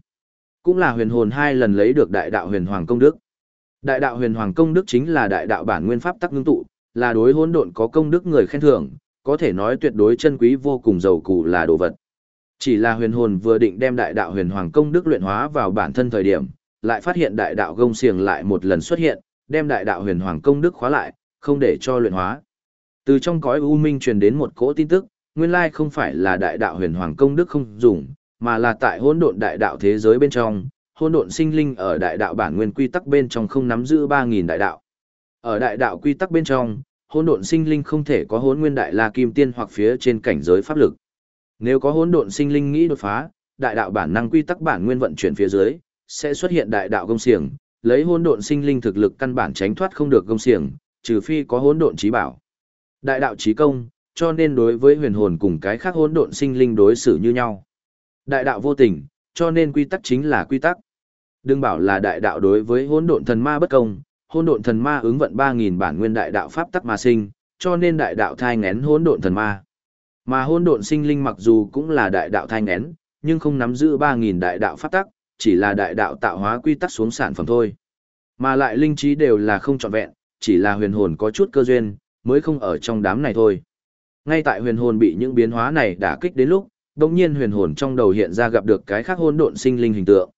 Speaker 1: Cũng là huyền hồn hai lần lấy được đại đạo huyền hoàng công đức. Đại đạo huyền hoàng công đức chính là đại đạo bản nguyên pháp tắc ngưng tụ, là đối hỗn độn có công đức người khen thưởng, có thể nói tuyệt đối chân quý vô cùng giàu cụ là đồ vật. Chỉ là huyền hồn vừa định đem đại đạo huyền hoàng công đức luyện hóa vào bản thân thời điểm, lại phát hiện đại đạo gông xiềng lại một lần xuất hiện, đem đại đạo huyền hoàng công đức khóa lại, không để cho luyện hóa. Từ trong cõi u minh truyền đến một cỗ tin tức, nguyên lai không phải là đại đạo huyền hoàng công đức không dùng, mà là tại hỗn độn đại đạo thế giới bên trong, hỗn độn sinh linh ở đại đạo bản nguyên quy tắc bên trong không nắm giữ 3000 đại đạo. Ở đại đạo quy tắc bên trong, hỗn độn sinh linh không thể có hỗn nguyên đại la kim tiên hoặc phía trên cảnh giới pháp lực. Nếu có hỗn độn sinh linh nghĩ đột phá, đại đạo bản năng quy tắc bản nguyên vận chuyển phía dưới, sẽ xuất hiện đại đạo công xiềng, lấy hỗn độn sinh linh thực lực căn bản tránh thoát không được công xiềng, trừ phi có hỗn độn trí bảo. Đại đạo trí công, cho nên đối với huyền hồn cùng cái khác hỗn độn sinh linh đối xử như nhau. Đại đạo vô tình, cho nên quy tắc chính là quy tắc. Đừng bảo là đại đạo đối với hỗn độn thần ma bất công, hỗn độn thần ma ứng vận 3000 bản nguyên đại đạo pháp tắc ma sinh, cho nên đại đạo thai nghén hỗn độn thần ma. Mà hỗn độn sinh linh mặc dù cũng là đại đạo thai nghén, nhưng không nắm giữ 3000 đại đạo pháp tắc, chỉ là đại đạo tạo hóa quy tắc xuống sản phẩm thôi. Mà lại linh trí đều là không trọn vẹn, chỉ là huyền hồn có chút cơ duyên, mới không ở trong đám này thôi. Ngay tại huyền hồn bị những biến hóa này đả kích đến lúc, đột nhiên huyền hồn trong đầu hiện ra gặp được cái khác hỗn độn sinh linh hình tượng.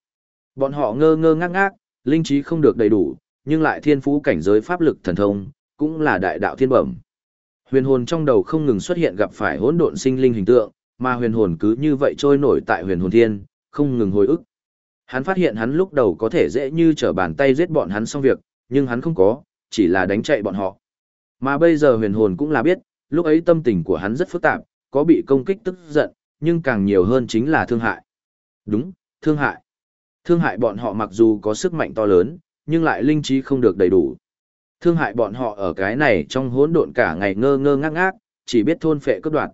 Speaker 1: Bọn họ ngơ ngơ ngác ngác, linh trí không được đầy đủ, nhưng lại thiên phú cảnh giới pháp lực thần thông, cũng là đại đạo thiên bẩm. Huyền hồn trong đầu không ngừng xuất hiện gặp phải hỗn độn sinh linh hình tượng, mà huyền hồn cứ như vậy trôi nổi tại huyền hồn thiên, không ngừng hồi ức. Hắn phát hiện hắn lúc đầu có thể dễ như trở bàn tay giết bọn hắn xong việc, nhưng hắn không có, chỉ là đánh chạy bọn họ. Mà bây giờ huyền hồn cũng là biết, lúc ấy tâm tình của hắn rất phức tạp, có bị công kích tức giận, nhưng càng nhiều hơn chính là thương hại. Đúng, thương hại. Thương hại bọn họ mặc dù có sức mạnh to lớn, nhưng lại linh trí không được đầy đủ. Thương hại bọn họ ở cái này trong hỗn độn cả ngày ngơ ngơ ngác ngác, chỉ biết thôn phệ cướp đoạt.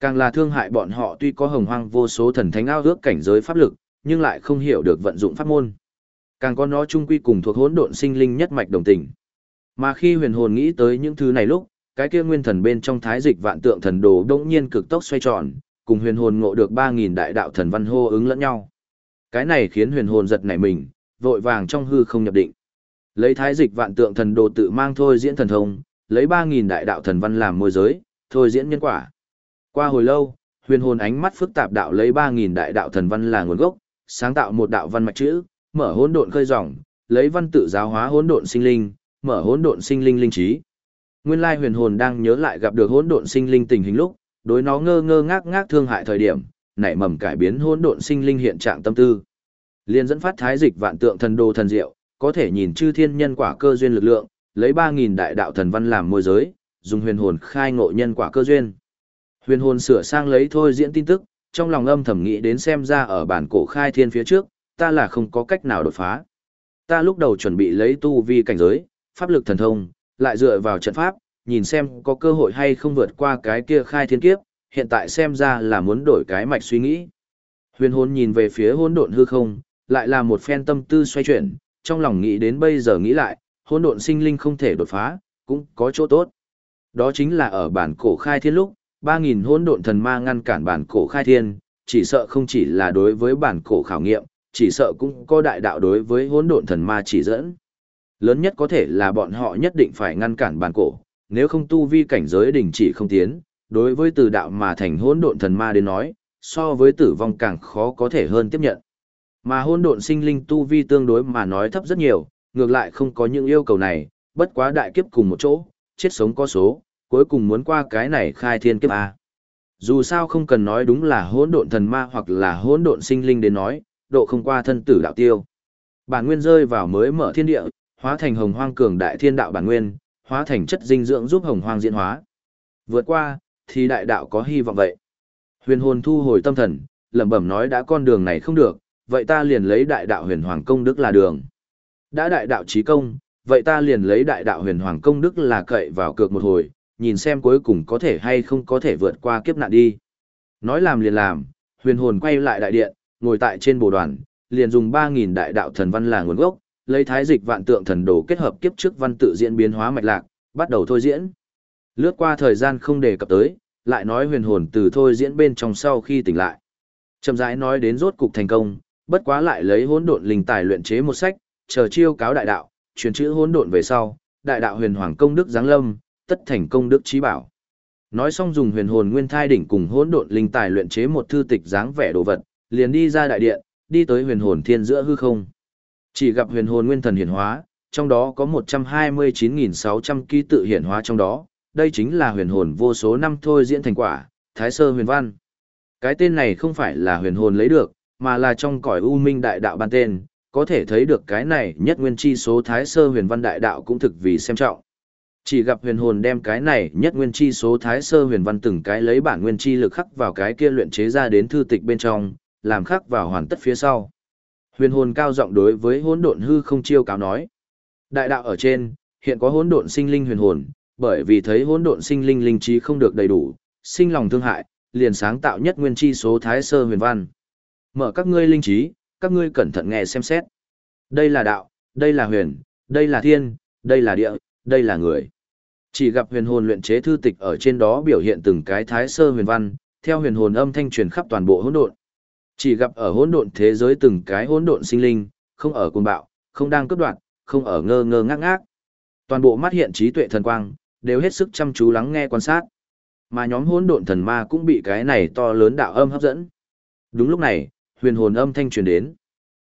Speaker 1: Càng là thương hại bọn họ tuy có hồng hoang vô số thần thánh ao ước cảnh giới pháp lực, nhưng lại không hiểu được vận dụng pháp môn. Càng có nó chung quy cùng thuộc hỗn độn sinh linh nhất mạch đồng tình. Mà khi huyền hồn nghĩ tới những thứ này lúc, cái kia nguyên thần bên trong thái dịch vạn tượng thần đồ đỗng nhiên cực tốc xoay tròn, cùng huyền hồn ngộ được 3000 đại đạo thần văn hô ứng lẫn nhau. Cái này khiến huyền hồn giật nảy mình, vội vàng trong hư không nhập định. Lấy thái dịch vạn tượng thần đồ tự mang thôi diễn thần thông, lấy 3000 đại đạo thần văn làm môi giới, thôi diễn nhân quả. Qua hồi lâu, huyền hồn ánh mắt phức tạp đạo lấy 3000 đại đạo thần văn là nguồn gốc, sáng tạo một đạo văn mạch chữ, mở hỗn độn khơi dòng, lấy văn tự giáo hóa hỗn độn sinh linh, mở hỗn độn sinh linh linh trí. Nguyên lai huyền hồn đang nhớ lại gặp được hỗn độn sinh linh tình hình lúc, đối nó ngơ ngơ ngác ngác thương hại thời điểm, nảy mầm cải biến hỗn độn sinh linh hiện trạng tâm tư. Liên dẫn phát thái dịch vạn tượng thần đồ thần diệu, có thể nhìn chư thiên nhân quả cơ duyên lực lượng, lấy 3000 đại đạo thần văn làm môi giới, dùng huyền hồn khai ngộ nhân quả cơ duyên. Huyền hồn sửa sang lấy thôi diễn tin tức, trong lòng âm thầm nghĩ đến xem ra ở bản cổ khai thiên phía trước, ta là không có cách nào đột phá. Ta lúc đầu chuẩn bị lấy tu vi cảnh giới, pháp lực thần thông, lại dựa vào trận pháp, nhìn xem có cơ hội hay không vượt qua cái kia khai thiên kiếp, hiện tại xem ra là muốn đổi cái mạch suy nghĩ. Huyền hồn nhìn về phía hỗn độn hư không, lại là một phen tâm tư xoay chuyển, trong lòng nghĩ đến bây giờ nghĩ lại, hỗn độn sinh linh không thể đột phá, cũng có chỗ tốt. Đó chính là ở bản cổ khai thiên lúc, 3.000 hỗn độn thần ma ngăn cản bản cổ khai thiên, chỉ sợ không chỉ là đối với bản cổ khảo nghiệm, chỉ sợ cũng có đại đạo đối với hỗn độn thần ma chỉ dẫn. Lớn nhất có thể là bọn họ nhất định phải ngăn cản bản cổ, nếu không tu vi cảnh giới đình chỉ không tiến, đối với từ đạo mà thành hỗn độn thần ma đến nói, so với tử vong càng khó có thể hơn tiếp nhận. Mà hỗn độn sinh linh tu vi tương đối mà nói thấp rất nhiều, ngược lại không có những yêu cầu này, bất quá đại kiếp cùng một chỗ, chết sống có số, cuối cùng muốn qua cái này khai thiên kiếp A. Dù sao không cần nói đúng là hỗn độn thần ma hoặc là hỗn độn sinh linh đến nói, độ không qua thân tử đạo tiêu. Bản nguyên rơi vào mới mở thiên địa, hóa thành hồng hoang cường đại thiên đạo bản nguyên, hóa thành chất dinh dưỡng giúp hồng hoang diễn hóa. Vượt qua, thì đại đạo có hy vọng vậy. Huyền hồn thu hồi tâm thần, lẩm bẩm nói đã con đường này không được, vậy ta liền lấy đại đạo huyền hoàng công đức là đường. Đã đại đạo trí công, vậy ta liền lấy đại đạo huyền hoàng công đức là cậy vào cược một hồi, nhìn xem cuối cùng có thể hay không có thể vượt qua kiếp nạn đi. Nói làm liền làm, huyền hồn quay lại đại điện, ngồi tại trên bồ đoàn, liền dùng 3.000 đại đạo thần văn là nguồn gốc, lấy thái dịch vạn tượng thần đồ kết hợp kiếp trước văn tự diễn biến hóa mạch lạc, bắt đầu thôi diễn. Lướt qua thời gian không đề cập tới, lại nói huyền hồn từ thôi diễn bên trong sau khi tỉnh lại. Chậm rãi nói đến rốt cục thành công, bất quá lại lấy hỗn độn linh tài luyện chế một sách, chờ chiêu cáo đại đạo, truyền chữ hỗn độn về sau, đại đạo huyền hoàng công đức giáng lâm, tất thành công đức trí bảo. Nói xong dùng huyền hồn nguyên thai đỉnh cùng hỗn độn linh tài luyện chế một thư tịch dáng vẻ đồ vật, liền đi ra đại điện, đi tới huyền hồn thiên giữa hư không. Chỉ gặp huyền hồn nguyên thần hiển hóa, trong đó có 129.600 ký tự hiển hóa trong đó, đây chính là huyền hồn vô số năm thôi diễn thành quả, Thái Sơ huyền văn. Cái tên này không phải là huyền hồn lấy được, mà là trong cõi u minh đại đạo ban tên, có thể thấy được cái này nhất nguyên chi số Thái Sơ huyền văn đại đạo cũng thực vì xem trọng. Chỉ gặp huyền hồn đem cái này nhất nguyên chi số Thái Sơ huyền văn từng cái lấy bản nguyên chi lực khắc vào cái kia luyện chế ra đến thư tịch bên trong, làm khắc vào hoàn tất phía sau. Huyền hồn cao giọng đối với hỗn độn hư không chiêu cáo nói. Đại đạo ở trên, hiện có hỗn độn sinh linh huyền hồn, bởi vì thấy hỗn độn sinh linh linh trí không được đầy đủ, sinh lòng thương hại, liền sáng tạo nhất nguyên chi số thái sơ huyền văn. Mở các ngươi linh trí, các ngươi cẩn thận nghe xem xét. Đây là đạo, đây là huyền, đây là thiên, đây là địa, đây là người. Chỉ gặp huyền hồn luyện chế thư tịch ở trên đó biểu hiện từng cái thái sơ huyền văn, theo huyền hồn âm thanh truyền khắp toàn bộ hỗn độn. Chỉ gặp ở hỗn độn thế giới từng cái hỗn độn sinh linh, không ở cuồng bạo, không đang cướp đoạt, không ở ngơ ngơ ngác ngác. Toàn bộ mắt hiện trí tuệ thần quang, đều hết sức chăm chú lắng nghe quan sát. Mà nhóm hỗn độn thần ma cũng bị cái này to lớn đạo âm hấp dẫn. Đúng lúc này, huyền hồn âm thanh truyền đến.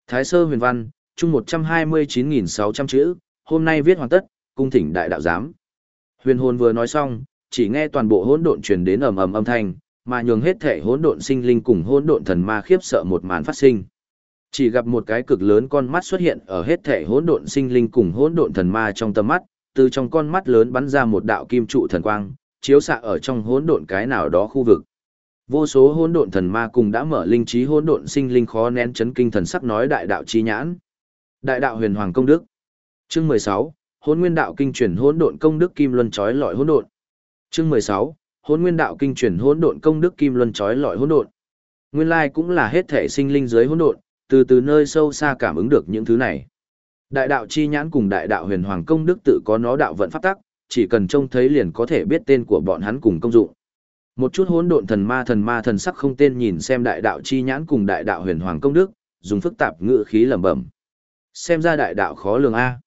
Speaker 1: Thái sơ huyền văn, chung 129.600 chữ, hôm nay viết hoàn tất, cung thỉnh đại đạo giám. Huyền hồn vừa nói xong, chỉ nghe toàn bộ hỗn độn truyền đến ầm ầm âm thanh, mà nhường hết thể hỗn độn sinh linh cùng hỗn độn thần ma khiếp sợ một màn phát sinh. Chỉ gặp một cái cực lớn con mắt xuất hiện ở hết thể hỗn độn sinh linh cùng hỗn độn thần ma trong tầm mắt, từ trong con mắt lớn bắn ra một đạo kim trụ thần quang, chiếu xạ ở trong hỗn độn cái nào đó khu vực. Vô số hỗn độn thần ma cùng đã mở linh trí hỗn độn sinh linh khó nén chấn kinh thần sắc nói đại đạo chi nhãn. Đại đạo huyền hoàng công đức. Chương 16, Hỗn Nguyên đạo kinh truyền hỗn độn công đức kim luân chói lọi hỗn độn. Chương 16, Hỗn Nguyên đạo kinh truyền hỗn độn công đức kim luân chói lọi hỗn độn. Nguyên lai cũng là hết thể sinh linh dưới hỗn độn, từ từ nơi sâu xa cảm ứng được những thứ này. Đại đạo chi nhãn cùng đại đạo huyền hoàng công đức tự có nó đạo vận pháp tắc, chỉ cần trông thấy liền có thể biết tên của bọn hắn cùng công dụng. Một chút hỗn độn thần ma thần ma thần sắc không tên nhìn xem đại đạo chi nhãn cùng đại đạo huyền hoàng công đức, dùng phức tạp ngữ khí lẩm bẩm. Xem ra đại đạo khó lường a.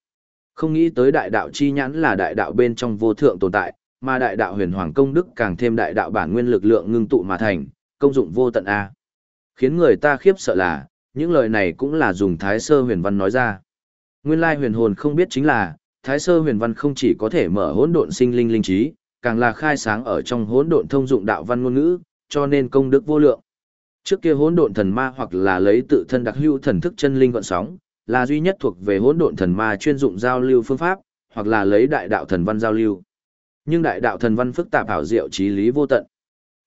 Speaker 1: Không nghĩ tới đại đạo chi nhãn là đại đạo bên trong vô thượng tồn tại, mà đại đạo huyền hoàng công đức càng thêm đại đạo bản nguyên lực lượng ngưng tụ mà thành, công dụng vô tận a. Khiến người ta khiếp sợ là, những lời này cũng là dùng thái sơ huyền văn nói ra. Nguyên lai huyền hồn không biết chính là, thái sơ huyền văn không chỉ có thể mở hỗn độn sinh linh linh trí, càng là khai sáng ở trong hỗn độn thông dụng đạo văn ngôn ngữ, cho nên công đức vô lượng. Trước kia hỗn độn thần ma hoặc là lấy tự thân đặc hữu thần thức chân linh gọn sóng, là duy nhất thuộc về hỗn độn thần ma chuyên dụng giao lưu phương pháp, hoặc là lấy đại đạo thần văn giao lưu. Nhưng đại đạo thần văn phức tạp ảo diệu trí lý vô tận.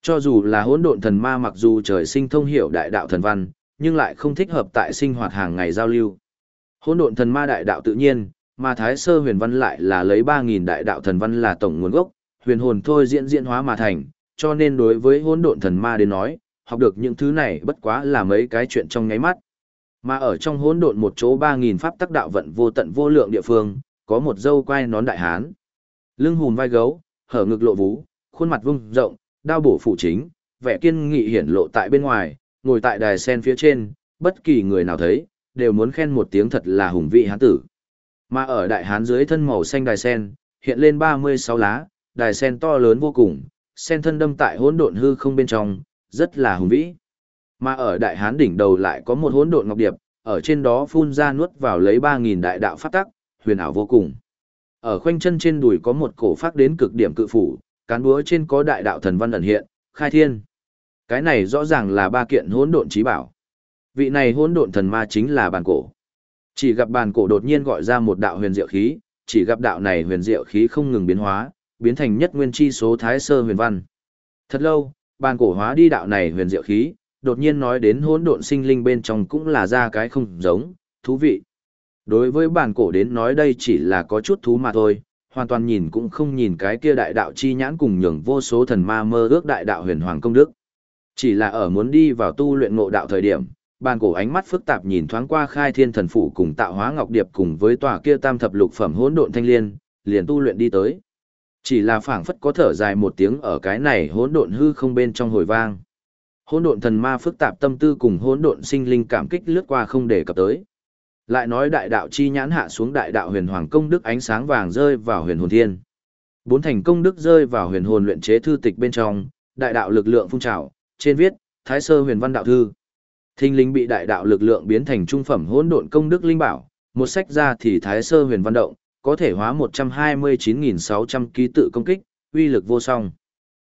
Speaker 1: Cho dù là hỗn độn thần ma mặc dù trời sinh thông hiểu đại đạo thần văn, nhưng lại không thích hợp tại sinh hoạt hàng ngày giao lưu. Hỗn độn thần ma đại đạo tự nhiên, mà Thái Sơ Huyền Văn lại là lấy 3000 đại đạo thần văn là tổng nguồn gốc, huyền hồn thôi diễn diễn hóa mà thành, cho nên đối với hỗn độn thần ma đến nói, học được những thứ này bất quá là mấy cái chuyện trong nháy mắt. Mà ở trong hỗn độn một chỗ 3000 pháp tắc đạo vận vô tận vô lượng địa phương, có một dâu quai nón đại hán. Lưng hùm vai gấu, hở ngực lộ vú, khuôn mặt vung rộng, đao bổ phủ chính, vẻ kiên nghị hiển lộ tại bên ngoài, ngồi tại đài sen phía trên, bất kỳ người nào thấy, đều muốn khen một tiếng thật là hùng vị hán tử. Mà ở đại hán dưới thân màu xanh đài sen, hiện lên 36 lá, đài sen to lớn vô cùng, sen thân đâm tại hỗn độn hư không bên trong, rất là hùng vĩ. Mà ở đại hán đỉnh đầu lại có một hỗn độn ngọc điệp, ở trên đó phun ra nuốt vào lấy 3000 đại đạo pháp tắc, huyền ảo vô cùng. Ở khoanh chân trên đùi có một cổ phát đến cực điểm cự phủ, cán búa trên có đại đạo thần văn ẩn hiện, khai thiên. Cái này rõ ràng là ba kiện hỗn độn trí bảo. Vị này hỗn độn thần ma chính là bàn cổ. Chỉ gặp bàn cổ đột nhiên gọi ra một đạo huyền diệu khí, chỉ gặp đạo này huyền diệu khí không ngừng biến hóa, biến thành nhất nguyên chi số thái sơ huyền văn. Thật lâu, bàn cổ hóa đi đạo này huyền diệu khí, đột nhiên nói đến hỗn độn sinh linh bên trong cũng là ra cái không giống, thú vị. Đối với bàn cổ đến nói đây chỉ là có chút thú mà thôi, hoàn toàn nhìn cũng không nhìn cái kia đại đạo chi nhãn cùng nhường vô số thần ma mơ ước đại đạo huyền hoàng công đức. Chỉ là ở muốn đi vào tu luyện ngộ đạo thời điểm, bàn cổ ánh mắt phức tạp nhìn thoáng qua khai thiên thần phủ cùng tạo hóa ngọc điệp cùng với tòa kia tam thập lục phẩm hỗn độn thanh liên, liền tu luyện đi tới. Chỉ là phảng phất có thở dài một tiếng ở cái này hỗn độn hư không bên trong hồi vang. Hỗn độn thần ma phức tạp tâm tư cùng hỗn độn sinh linh cảm kích lướt qua không để cập tới. Lại nói đại đạo chi nhãn hạ xuống đại đạo huyền hoàng công đức ánh sáng vàng rơi vào huyền hồn thiên. Bốn thành công đức rơi vào huyền hồn luyện chế thư tịch bên trong, đại đạo lực lượng phun trào, trên viết, Thái Sơ Huyền Văn Đạo Thư. Thinh linh bị đại đạo lực lượng biến thành trung phẩm hỗn độn công đức linh bảo, một sách ra thì Thái Sơ Huyền Văn Động, có thể hóa 129.600 ký tự công kích, uy lực vô song.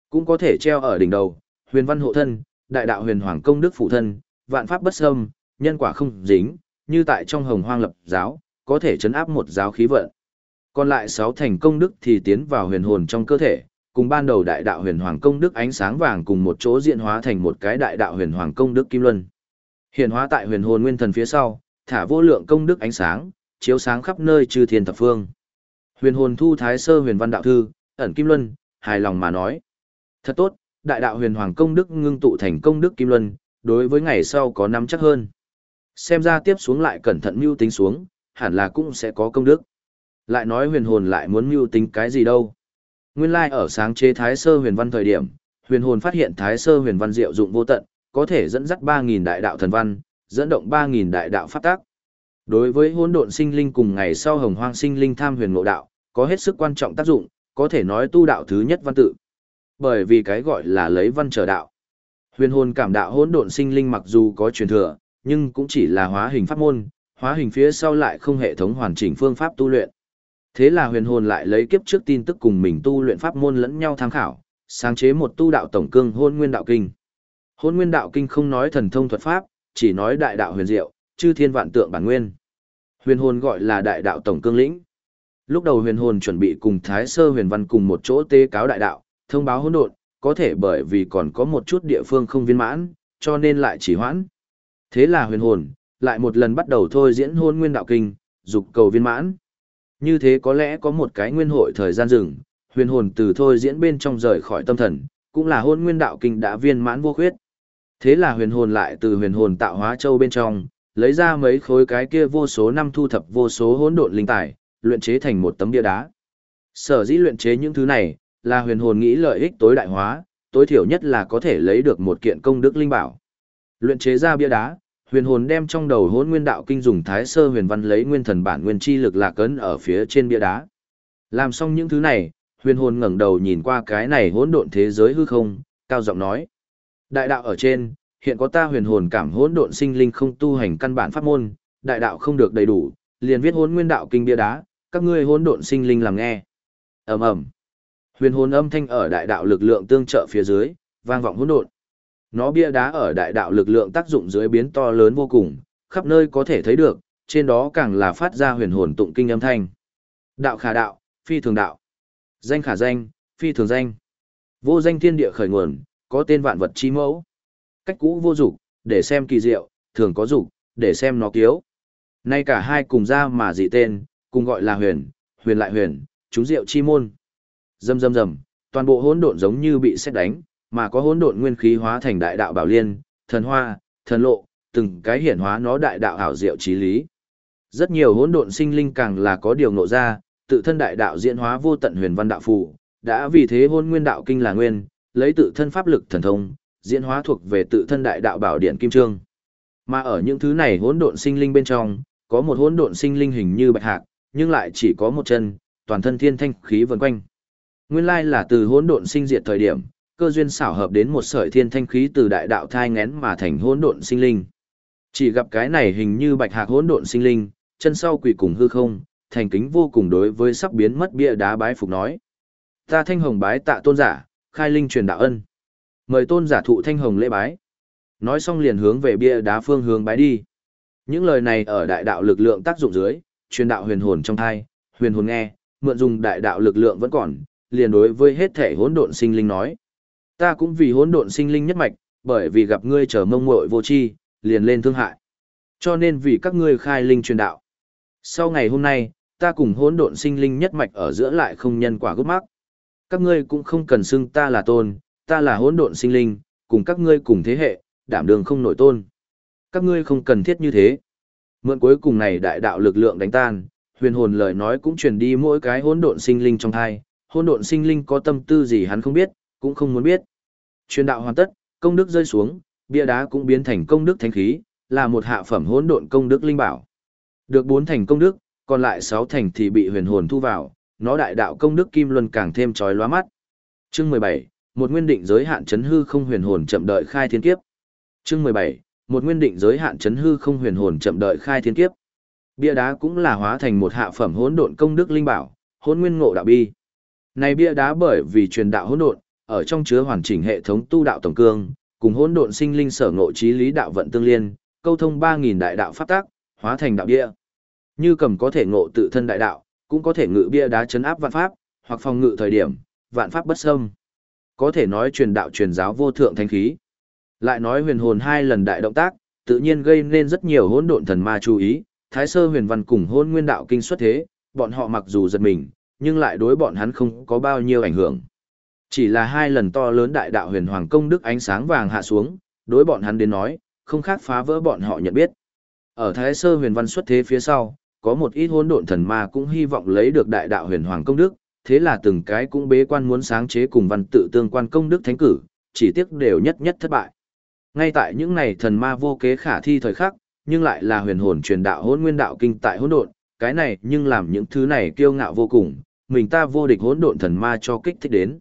Speaker 1: Cũng có thể treo ở đỉnh đầu, huyền văn hộ thân, đại đạo huyền hoàng công đức phụ thân, vạn pháp bất xâm, nhân quả không dính, như tại trong hồng hoang lập giáo, có thể chấn áp một giáo khí vận. Còn lại sáu thành công đức thì tiến vào huyền hồn trong cơ thể, cùng ban đầu đại đạo huyền hoàng công đức ánh sáng vàng cùng một chỗ diện hóa thành một cái đại đạo huyền hoàng công đức kim luân. Hiện hóa tại huyền hồn nguyên thần phía sau, thả vô lượng công đức ánh sáng, chiếu sáng khắp nơi chư thiên thập phương. Huyền hồn thu thái sơ huyền văn đạo thư, ẩn kim luân, hài lòng mà nói. Thật tốt, đại đạo huyền hoàng công đức ngưng tụ thành công đức kim luân, đối với ngày sau có nắm chắc hơn. Xem ra tiếp xuống lại cẩn thận mưu tính xuống, hẳn là cũng sẽ có công đức. Lại nói huyền hồn lại muốn mưu tính cái gì đâu. Nguyên lai ở sáng chế thái sơ huyền văn thời điểm, huyền hồn phát hiện thái sơ huyền văn diệu dụng vô tận, có thể dẫn dắt 3.000 đại đạo thần văn, dẫn động 3.000 đại đạo pháp tác. Đối với hỗn độn sinh linh cùng ngày sau hồng hoang sinh linh tham huyền ngộ đạo, có hết sức quan trọng tác dụng, có thể nói tu đạo thứ nhất văn tự. Bởi vì cái gọi là lấy văn trở đạo. Huyền hồn cảm đạo hỗn độn sinh linh mặc dù có truyền thừa, nhưng cũng chỉ là hóa hình pháp môn, hóa hình phía sau lại không hệ thống hoàn chỉnh phương pháp tu luyện. Thế là huyền hồn lại lấy kiếp trước tin tức cùng mình tu luyện pháp môn lẫn nhau tham khảo, sáng chế một tu đạo tổng cương hôn nguyên đạo kinh. Hôn nguyên đạo kinh không nói thần thông thuật pháp, chỉ nói đại đạo huyền diệu, chư thiên vạn tượng bản nguyên. Huyền hồn gọi là đại đạo tổng cương lĩnh. Lúc đầu huyền hồn chuẩn bị cùng Thái Sơ huyền văn cùng một chỗ tế cáo đại đạo, thông báo hỗn độn, có thể bởi vì còn có một chút địa phương không viên mãn, cho nên lại chỉ hoãn. Thế là huyền hồn, lại một lần bắt đầu thôi diễn hôn nguyên đạo kinh, dục cầu viên mãn. Như thế có lẽ có một cái nguyên hội thời gian dừng, huyền hồn từ thôi diễn bên trong rời khỏi tâm thần, cũng là hôn nguyên đạo kinh đã viên mãn vô khuyết. Thế là huyền hồn lại từ huyền hồn tạo hóa châu bên trong, lấy ra mấy khối cái kia vô số năm thu thập vô số hỗn độn linh tài, luyện chế thành một tấm bia đá. Sở dĩ luyện chế những thứ này, là huyền hồn nghĩ lợi ích tối đại hóa, tối thiểu nhất là có thể lấy được một kiện công đức linh bảo. Luyện chế ra bia đá, huyền hồn đem trong đầu hỗn nguyên đạo kinh dùng thái sơ huyền văn lấy nguyên thần bản nguyên chi lực lạc ấn ở phía trên bia đá. Làm xong những thứ này, huyền hồn ngẩng đầu nhìn qua cái này hỗn độn thế giới hư không, cao giọng nói: "Đại đạo ở trên, hiện có ta huyền hồn cảm hỗn độn sinh linh không tu hành căn bản pháp môn, đại đạo không được đầy đủ, liền viết hỗn nguyên đạo kinh bia đá, các ngươi hỗn độn sinh linh làm nghe." Ầm ầm. Huyền hồn âm thanh ở đại đạo lực lượng tương trợ phía dưới, vang vọng hỗn độn. Nó bia đá ở đại đạo lực lượng tác dụng dưới biến to lớn vô cùng, khắp nơi có thể thấy được, trên đó càng là phát ra huyền hồn tụng kinh âm thanh. Đạo khả đạo, phi thường đạo. Danh khả danh, phi thường danh. Vô danh thiên địa khởi nguồn, có tên vạn vật chi mẫu. Cách cũ vô dục, để xem kỳ diệu, thường có dục, để xem nó kiếu. Nay cả hai cùng ra mà dị tên, cùng gọi là huyền, huyền lại huyền, chúng diệu chi môn. dầm dầm dầm toàn bộ hỗn độn giống như bị xét đánh, mà có hỗn độn nguyên khí hóa thành đại đạo bảo liên, thần hoa, thần lộ, từng cái hiển hóa nó đại đạo ảo diệu trí lý. Rất nhiều hỗn độn sinh linh càng là có điều ngộ ra, tự thân đại đạo diễn hóa vô tận huyền văn đạo phù, đã vì thế hôn nguyên đạo kinh là nguyên, lấy tự thân pháp lực thần thông, diễn hóa thuộc về tự thân đại đạo bảo điện kim trương. Mà ở những thứ này hỗn độn sinh linh bên trong, có một hỗn độn sinh linh hình như bạch hạc, nhưng lại chỉ có một chân, toàn thân thiên thanh khí vần quanh. Nguyên lai là từ hỗn độn sinh diệt thời điểm, cơ duyên xảo hợp đến một sợi thiên thanh khí từ đại đạo thai ngén mà thành hỗn độn sinh linh. Chỉ gặp cái này hình như bạch hạc hỗn độn sinh linh, chân sau quỳ cùng hư không, thành kính vô cùng đối với sắp biến mất bia đá bái phục nói. Ta thanh hồng bái tạ tôn giả, khai linh truyền đạo ân. Mời tôn giả thụ thanh hồng lễ bái. Nói xong liền hướng về bia đá phương hướng bái đi. Những lời này ở đại đạo lực lượng tác dụng dưới, truyền đạo huyền hồn trong thai, huyền hồn nghe, mượn dùng đại đạo lực lượng vẫn còn, liền đối với hết thể hỗn độn sinh linh nói. Ta cũng vì hỗn độn sinh linh nhất mạch, bởi vì gặp ngươi trở mông muội vô tri, liền lên thương hại. Cho nên vì các ngươi khai linh truyền đạo. Sau ngày hôm nay, ta cùng hỗn độn sinh linh nhất mạch ở giữa lại không nhân quả gốc mắc. Các ngươi cũng không cần xưng ta là tôn, ta là hỗn độn sinh linh, cùng các ngươi cùng thế hệ, đảm đường không nổi tôn. Các ngươi không cần thiết như thế. Mượn cuối cùng này đại đạo lực lượng đánh tan, huyền hồn lời nói cũng truyền đi mỗi cái hỗn độn sinh linh trong thai, hỗn độn sinh linh có tâm tư gì hắn không biết, cũng không muốn biết. Truyền đạo hoàn tất, công đức rơi xuống, bia đá cũng biến thành công đức thánh khí, là một hạ phẩm hỗn độn công đức linh bảo. Được bốn thành công đức, còn lại sáu thành thì bị huyền hồn thu vào, nó đại đạo công đức kim luân càng thêm trói lóa mắt. Chương mười bảy, một nguyên định giới hạn chấn hư không huyền hồn chậm đợi khai thiên kiếp. Chương mười bảy, một nguyên định giới hạn chấn hư không huyền hồn chậm đợi khai thiên kiếp. Bia đá cũng là hóa thành một hạ phẩm hỗn độn công đức linh bảo, hỗn nguyên ngộ đạo bi. Này bia đá bởi vì truyền đạo hỗn độn, ở trong chứa hoàn chỉnh hệ thống tu đạo tổng cương, cùng hỗn độn sinh linh sở ngộ trí lý đạo vận tương liên, câu thông 3000 đại đạo pháp tác, hóa thành đạo bia. Như cầm có thể ngộ tự thân đại đạo, cũng có thể ngự bia đá chấn áp vạn pháp, hoặc phòng ngự thời điểm, vạn pháp bất xâm. Có thể nói truyền đạo truyền giáo vô thượng thánh khí. Lại nói huyền hồn hai lần đại động tác, tự nhiên gây nên rất nhiều hỗn độn thần ma chú ý, Thái Sơ Huyền Văn cùng Hôn Nguyên Đạo kinh xuất thế, bọn họ mặc dù giật mình, nhưng lại đối bọn hắn không có bao nhiêu ảnh hưởng. Chỉ là hai lần to lớn đại đạo huyền hoàng công đức ánh sáng vàng hạ xuống, đối bọn hắn đến nói, không khác phá vỡ bọn họ nhận biết. Ở Thái Sơ huyền văn xuất thế phía sau, có một ít hỗn độn thần ma cũng hy vọng lấy được đại đạo huyền hoàng công đức, thế là từng cái cũng bế quan muốn sáng chế cùng văn tự tương quan công đức thánh cử, chỉ tiếc đều nhất nhất thất bại. Ngay tại những này thần ma vô kế khả thi thời khắc, nhưng lại là huyền hồn truyền đạo hỗn nguyên đạo kinh tại hỗn độn, cái này nhưng làm những thứ này kiêu ngạo vô cùng, mình ta vô địch hỗn độn thần ma cho kích thích đến.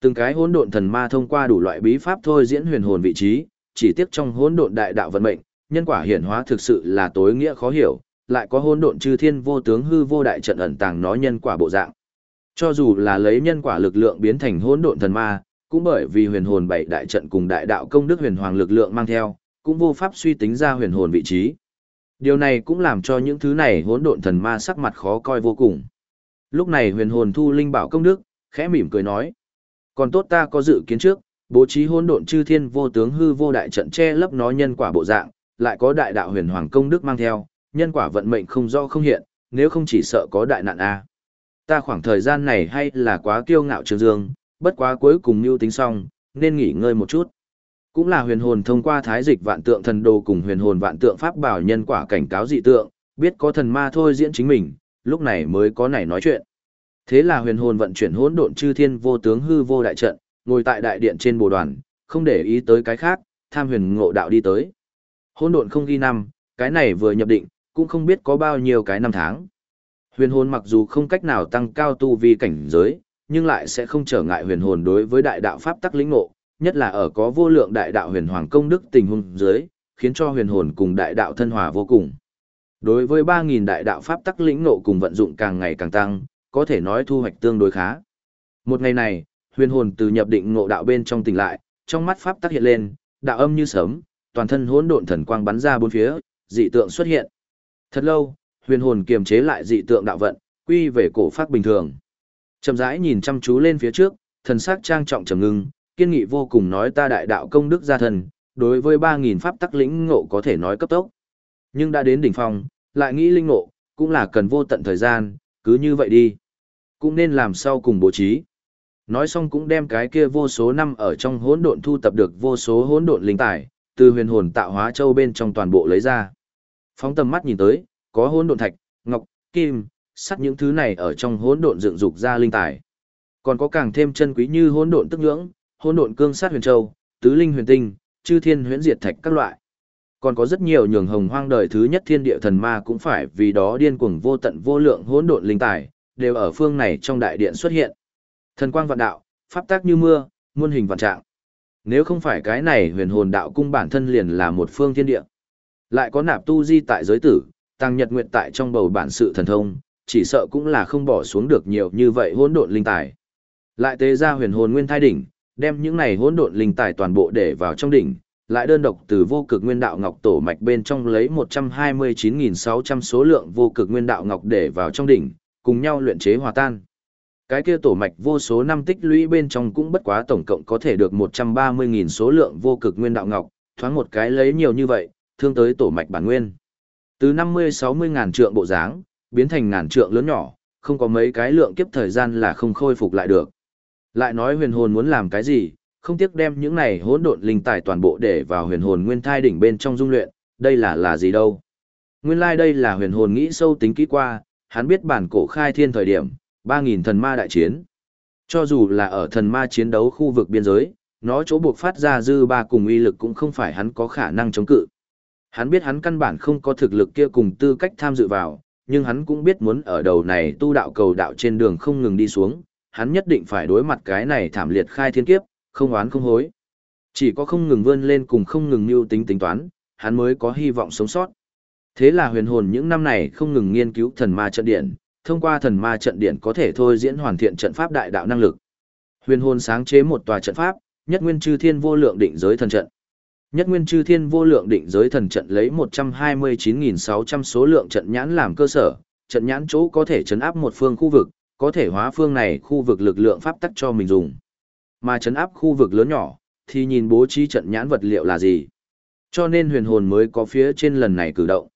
Speaker 1: Từng cái hỗn độn thần ma thông qua đủ loại bí pháp thôi diễn huyền hồn vị trí, chỉ tiếc trong hỗn độn đại đạo vận mệnh, nhân quả hiển hóa thực sự là tối nghĩa khó hiểu, lại có hỗn độn chư thiên vô tướng hư vô đại trận ẩn tàng nói nhân quả bộ dạng. Cho dù là lấy nhân quả lực lượng biến thành hỗn độn thần ma, cũng bởi vì huyền hồn bảy đại trận cùng đại đạo công đức huyền hoàng lực lượng mang theo, cũng vô pháp suy tính ra huyền hồn vị trí. Điều này cũng làm cho những thứ này hỗn độn thần ma sắc mặt khó coi vô cùng. Lúc này huyền hồn thu linh bảo công đức, khẽ mỉm cười nói. Còn tốt ta có dự kiến trước, bố trí hỗn độn chư thiên vô tướng hư vô đại trận che lấp nó nhân quả bộ dạng, lại có đại đạo huyền hoàng công đức mang theo, nhân quả vận mệnh không do không hiện, nếu không chỉ sợ có đại nạn a. Ta khoảng thời gian này hay là quá kiêu ngạo trường dương, bất quá cuối cùng mưu tính xong, nên nghỉ ngơi một chút. Cũng là huyền hồn thông qua thái dịch vạn tượng thần đồ cùng huyền hồn vạn tượng pháp bảo nhân quả cảnh cáo dị tượng, biết có thần ma thôi diễn chính mình, lúc này mới có này nói chuyện. Thế là huyền hồn vận chuyển hỗn độn chư thiên vô tướng hư vô đại trận, ngồi tại đại điện trên bồ đoàn, không để ý tới cái khác, tham huyền ngộ đạo đi tới. Hỗn độn không ghi năm, cái này vừa nhập định, cũng không biết có bao nhiêu cái năm tháng. Huyền hồn mặc dù không cách nào tăng cao tu vi cảnh giới, nhưng lại sẽ không trở ngại huyền hồn đối với đại đạo pháp tắc lĩnh ngộ, nhất là ở có vô lượng đại đạo huyền hoàng công đức tình huống dưới, khiến cho huyền hồn cùng đại đạo thân hòa vô cùng. Đối với 3000 đại đạo pháp tắc lĩnh ngộ cùng vận dụng càng ngày càng tăng, có thể nói thu hoạch tương đối khá. Một ngày này, huyền hồn từ nhập định ngộ đạo bên trong tỉnh lại, trong mắt pháp tắc hiện lên, đạo âm như sớm, toàn thân hỗn độn thần quang bắn ra bốn phía, dị tượng xuất hiện. Thật lâu, huyền hồn kiềm chế lại dị tượng đạo vận, quy về cổ pháp bình thường. Chậm rãi nhìn chăm chú lên phía trước, thần sắc trang trọng trầm ngưng, kiên nghị vô cùng nói ta đại đạo công đức gia thần, đối với 3000 pháp tắc lĩnh ngộ có thể nói cấp tốc. Nhưng đã đến đỉnh phong, lại nghĩ linh ngộ, cũng là cần vô tận thời gian, cứ như vậy đi. Cũng nên làm sau cùng bố trí. Nói xong cũng đem cái kia vô số năm ở trong hỗn độn thu tập được vô số hỗn độn linh tài, từ huyền hồn tạo hóa châu bên trong toàn bộ lấy ra. Phóng tầm mắt nhìn tới, có hỗn độn thạch, ngọc, kim, sắt những thứ này ở trong hỗn độn dựng dục ra linh tài. Còn có càng thêm chân quý như hỗn độn tức nhưỡng, hỗn độn cương sát huyền châu, tứ linh huyền tinh, chư thiên huyễn diệt thạch các loại. Còn có rất nhiều nhường hồng hoang đời thứ nhất thiên địa thần ma cũng phải vì đó điên cuồng vô tận vô lượng hỗn độn linh tài, đều ở phương này trong đại điện xuất hiện. Thần quang vạn đạo, pháp tác như mưa, muôn hình vạn trạng. Nếu không phải cái này huyền hồn đạo cung bản thân liền là một phương thiên địa. Lại có nạp tu di tại giới tử, tăng nhật nguyện tại trong bầu bản sự thần thông, chỉ sợ cũng là không bỏ xuống được nhiều như vậy hỗn độn linh tài. Lại tế ra huyền hồn nguyên thai đỉnh, đem những này hỗn độn linh tài toàn bộ để vào trong đỉnh, lại đơn độc từ vô cực nguyên đạo ngọc tổ mạch bên trong lấy 129.600 số lượng vô cực nguyên đạo ngọc để vào trong đỉnh, cùng nhau luyện chế hòa tan. Cái kia tổ mạch vô số năm tích lũy bên trong cũng bất quá tổng cộng có thể được 130.000 số lượng vô cực nguyên đạo ngọc, thoáng một cái lấy nhiều như vậy, thương tới tổ mạch bản nguyên. Từ 50-60 ngàn trượng bộ dáng, biến thành ngàn trượng lớn nhỏ, không có mấy cái lượng kiếp thời gian là không khôi phục lại được. Lại nói huyền hồn muốn làm cái gì, không tiếc đem những này hỗn độn linh tài toàn bộ để vào huyền hồn nguyên thai đỉnh bên trong dung luyện, đây là là gì đâu. Nguyên lai like đây là huyền hồn nghĩ sâu tính kỹ qua, hắn biết bản cổ khai thiên thời điểm, 3.000 thần ma đại chiến. Cho dù là ở thần ma chiến đấu khu vực biên giới, nó chỗ buộc phát ra dư ba cùng uy lực cũng không phải hắn có khả năng chống cự. Hắn biết hắn căn bản không có thực lực kia cùng tư cách tham dự vào, nhưng hắn cũng biết muốn ở đầu này tu đạo cầu đạo trên đường không ngừng đi xuống, hắn nhất định phải đối mặt cái này thảm liệt khai thiên kiếp, không oán không hối. Chỉ có không ngừng vươn lên cùng không ngừng mưu tính tính toán, hắn mới có hy vọng sống sót. Thế là huyền hồn những năm này không ngừng nghiên cứu thần ma trận điện, thông qua thần ma trận điện có thể thôi diễn hoàn thiện trận pháp đại đạo năng lực. Huyền hồn sáng chế một tòa trận pháp, nhất nguyên chư thiên vô lượng định giới thần trận. Nhất nguyên chư thiên vô lượng định giới thần trận lấy 129.600 số lượng trận nhãn làm cơ sở, trận nhãn chỗ có thể chấn áp một phương khu vực, có thể hóa phương này khu vực lực lượng pháp tắc cho mình dùng. Mà chấn áp khu vực lớn nhỏ, thì nhìn bố trí trận nhãn vật liệu là gì. Cho nên huyền hồn mới có phía trên lần này cử động.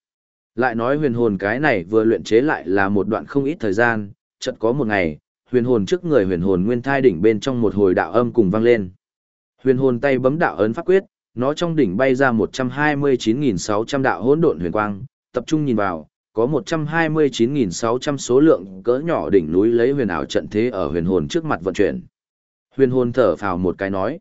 Speaker 1: Lại nói huyền hồn cái này vừa luyện chế lại là một đoạn không ít thời gian, chợt có một ngày, huyền hồn trước người huyền hồn nguyên thai đỉnh bên trong một hồi đạo âm cùng vang lên. Huyền hồn tay bấm đạo ấn pháp quyết, nó trong đỉnh bay ra 129.600 đạo hỗn độn huyền quang, tập trung nhìn vào, có 129.600 số lượng cỡ nhỏ đỉnh núi lấy huyền ảo trận thế ở huyền hồn trước mặt vận chuyển. Huyền hồn thở phào một cái nói,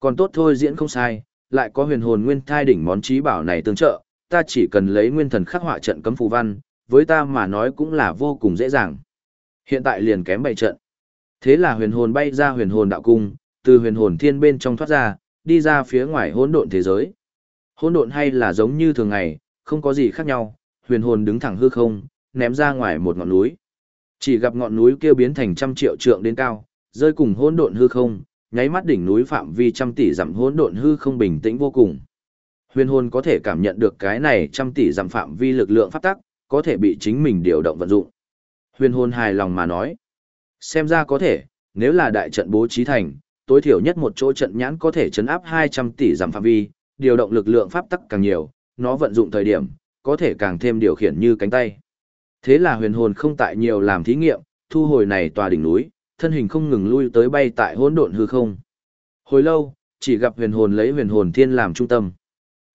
Speaker 1: còn tốt thôi diễn không sai, lại có huyền hồn nguyên thai đỉnh món trí bảo này tương trợ, ta chỉ cần lấy nguyên thần khắc họa trận cấm phù văn, với ta mà nói cũng là vô cùng dễ dàng. Hiện tại liền kém bày trận. Thế là huyền hồn bay ra huyền hồn đạo cung, từ huyền hồn thiên bên trong thoát ra, đi ra phía ngoài hỗn độn thế giới. Hỗn độn hay là giống như thường ngày, không có gì khác nhau, huyền hồn đứng thẳng hư không, ném ra ngoài một ngọn núi. Chỉ gặp ngọn núi kia biến thành trăm triệu trượng đến cao, rơi cùng hỗn độn hư không, nháy mắt đỉnh núi phạm vi trăm tỷ dặm hỗn độn hư không bình tĩnh vô cùng. Huyền hồn có thể cảm nhận được cái này trăm tỷ dặm phạm vi lực lượng pháp tắc, có thể bị chính mình điều động vận dụng. Huyền hồn hài lòng mà nói. Xem ra có thể, nếu là đại trận bố trí thành, tối thiểu nhất một chỗ trận nhãn có thể chấn áp 200 tỷ giảm phạm vi, điều động lực lượng pháp tắc càng nhiều, nó vận dụng thời điểm, có thể càng thêm điều khiển như cánh tay. Thế là huyền hồn không tại nhiều làm thí nghiệm, thu hồi này tòa đỉnh núi, thân hình không ngừng lui tới bay tại hỗn độn hư không. Hồi lâu, chỉ gặp huyền hồn lấy huyền hồn thiên làm trung tâm.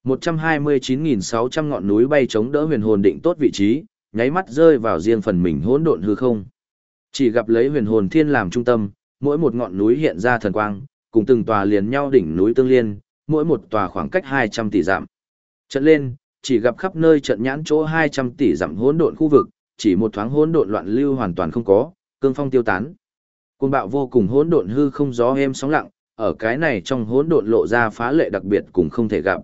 Speaker 1: 129.600 ngọn núi bay chống đỡ huyền hồn định tốt vị trí, nháy mắt rơi vào riêng phần mình hỗn độn hư không. Chỉ gặp lấy huyền hồn thiên làm trung tâm, mỗi một ngọn núi hiện ra thần quang, cùng từng tòa liền nhau đỉnh núi tương liên, mỗi một tòa khoảng cách 200 tỷ dặm. Trận lên, chỉ gặp khắp nơi trận nhãn chỗ 200 tỷ dặm hỗn độn khu vực, chỉ một thoáng hỗn độn loạn lưu hoàn toàn không có, cương phong tiêu tán. Cuồng bạo vô cùng hỗn độn hư không gió êm sóng lặng, ở cái này trong hỗn độn lộ ra phá lệ đặc biệt cũng không thể gặp.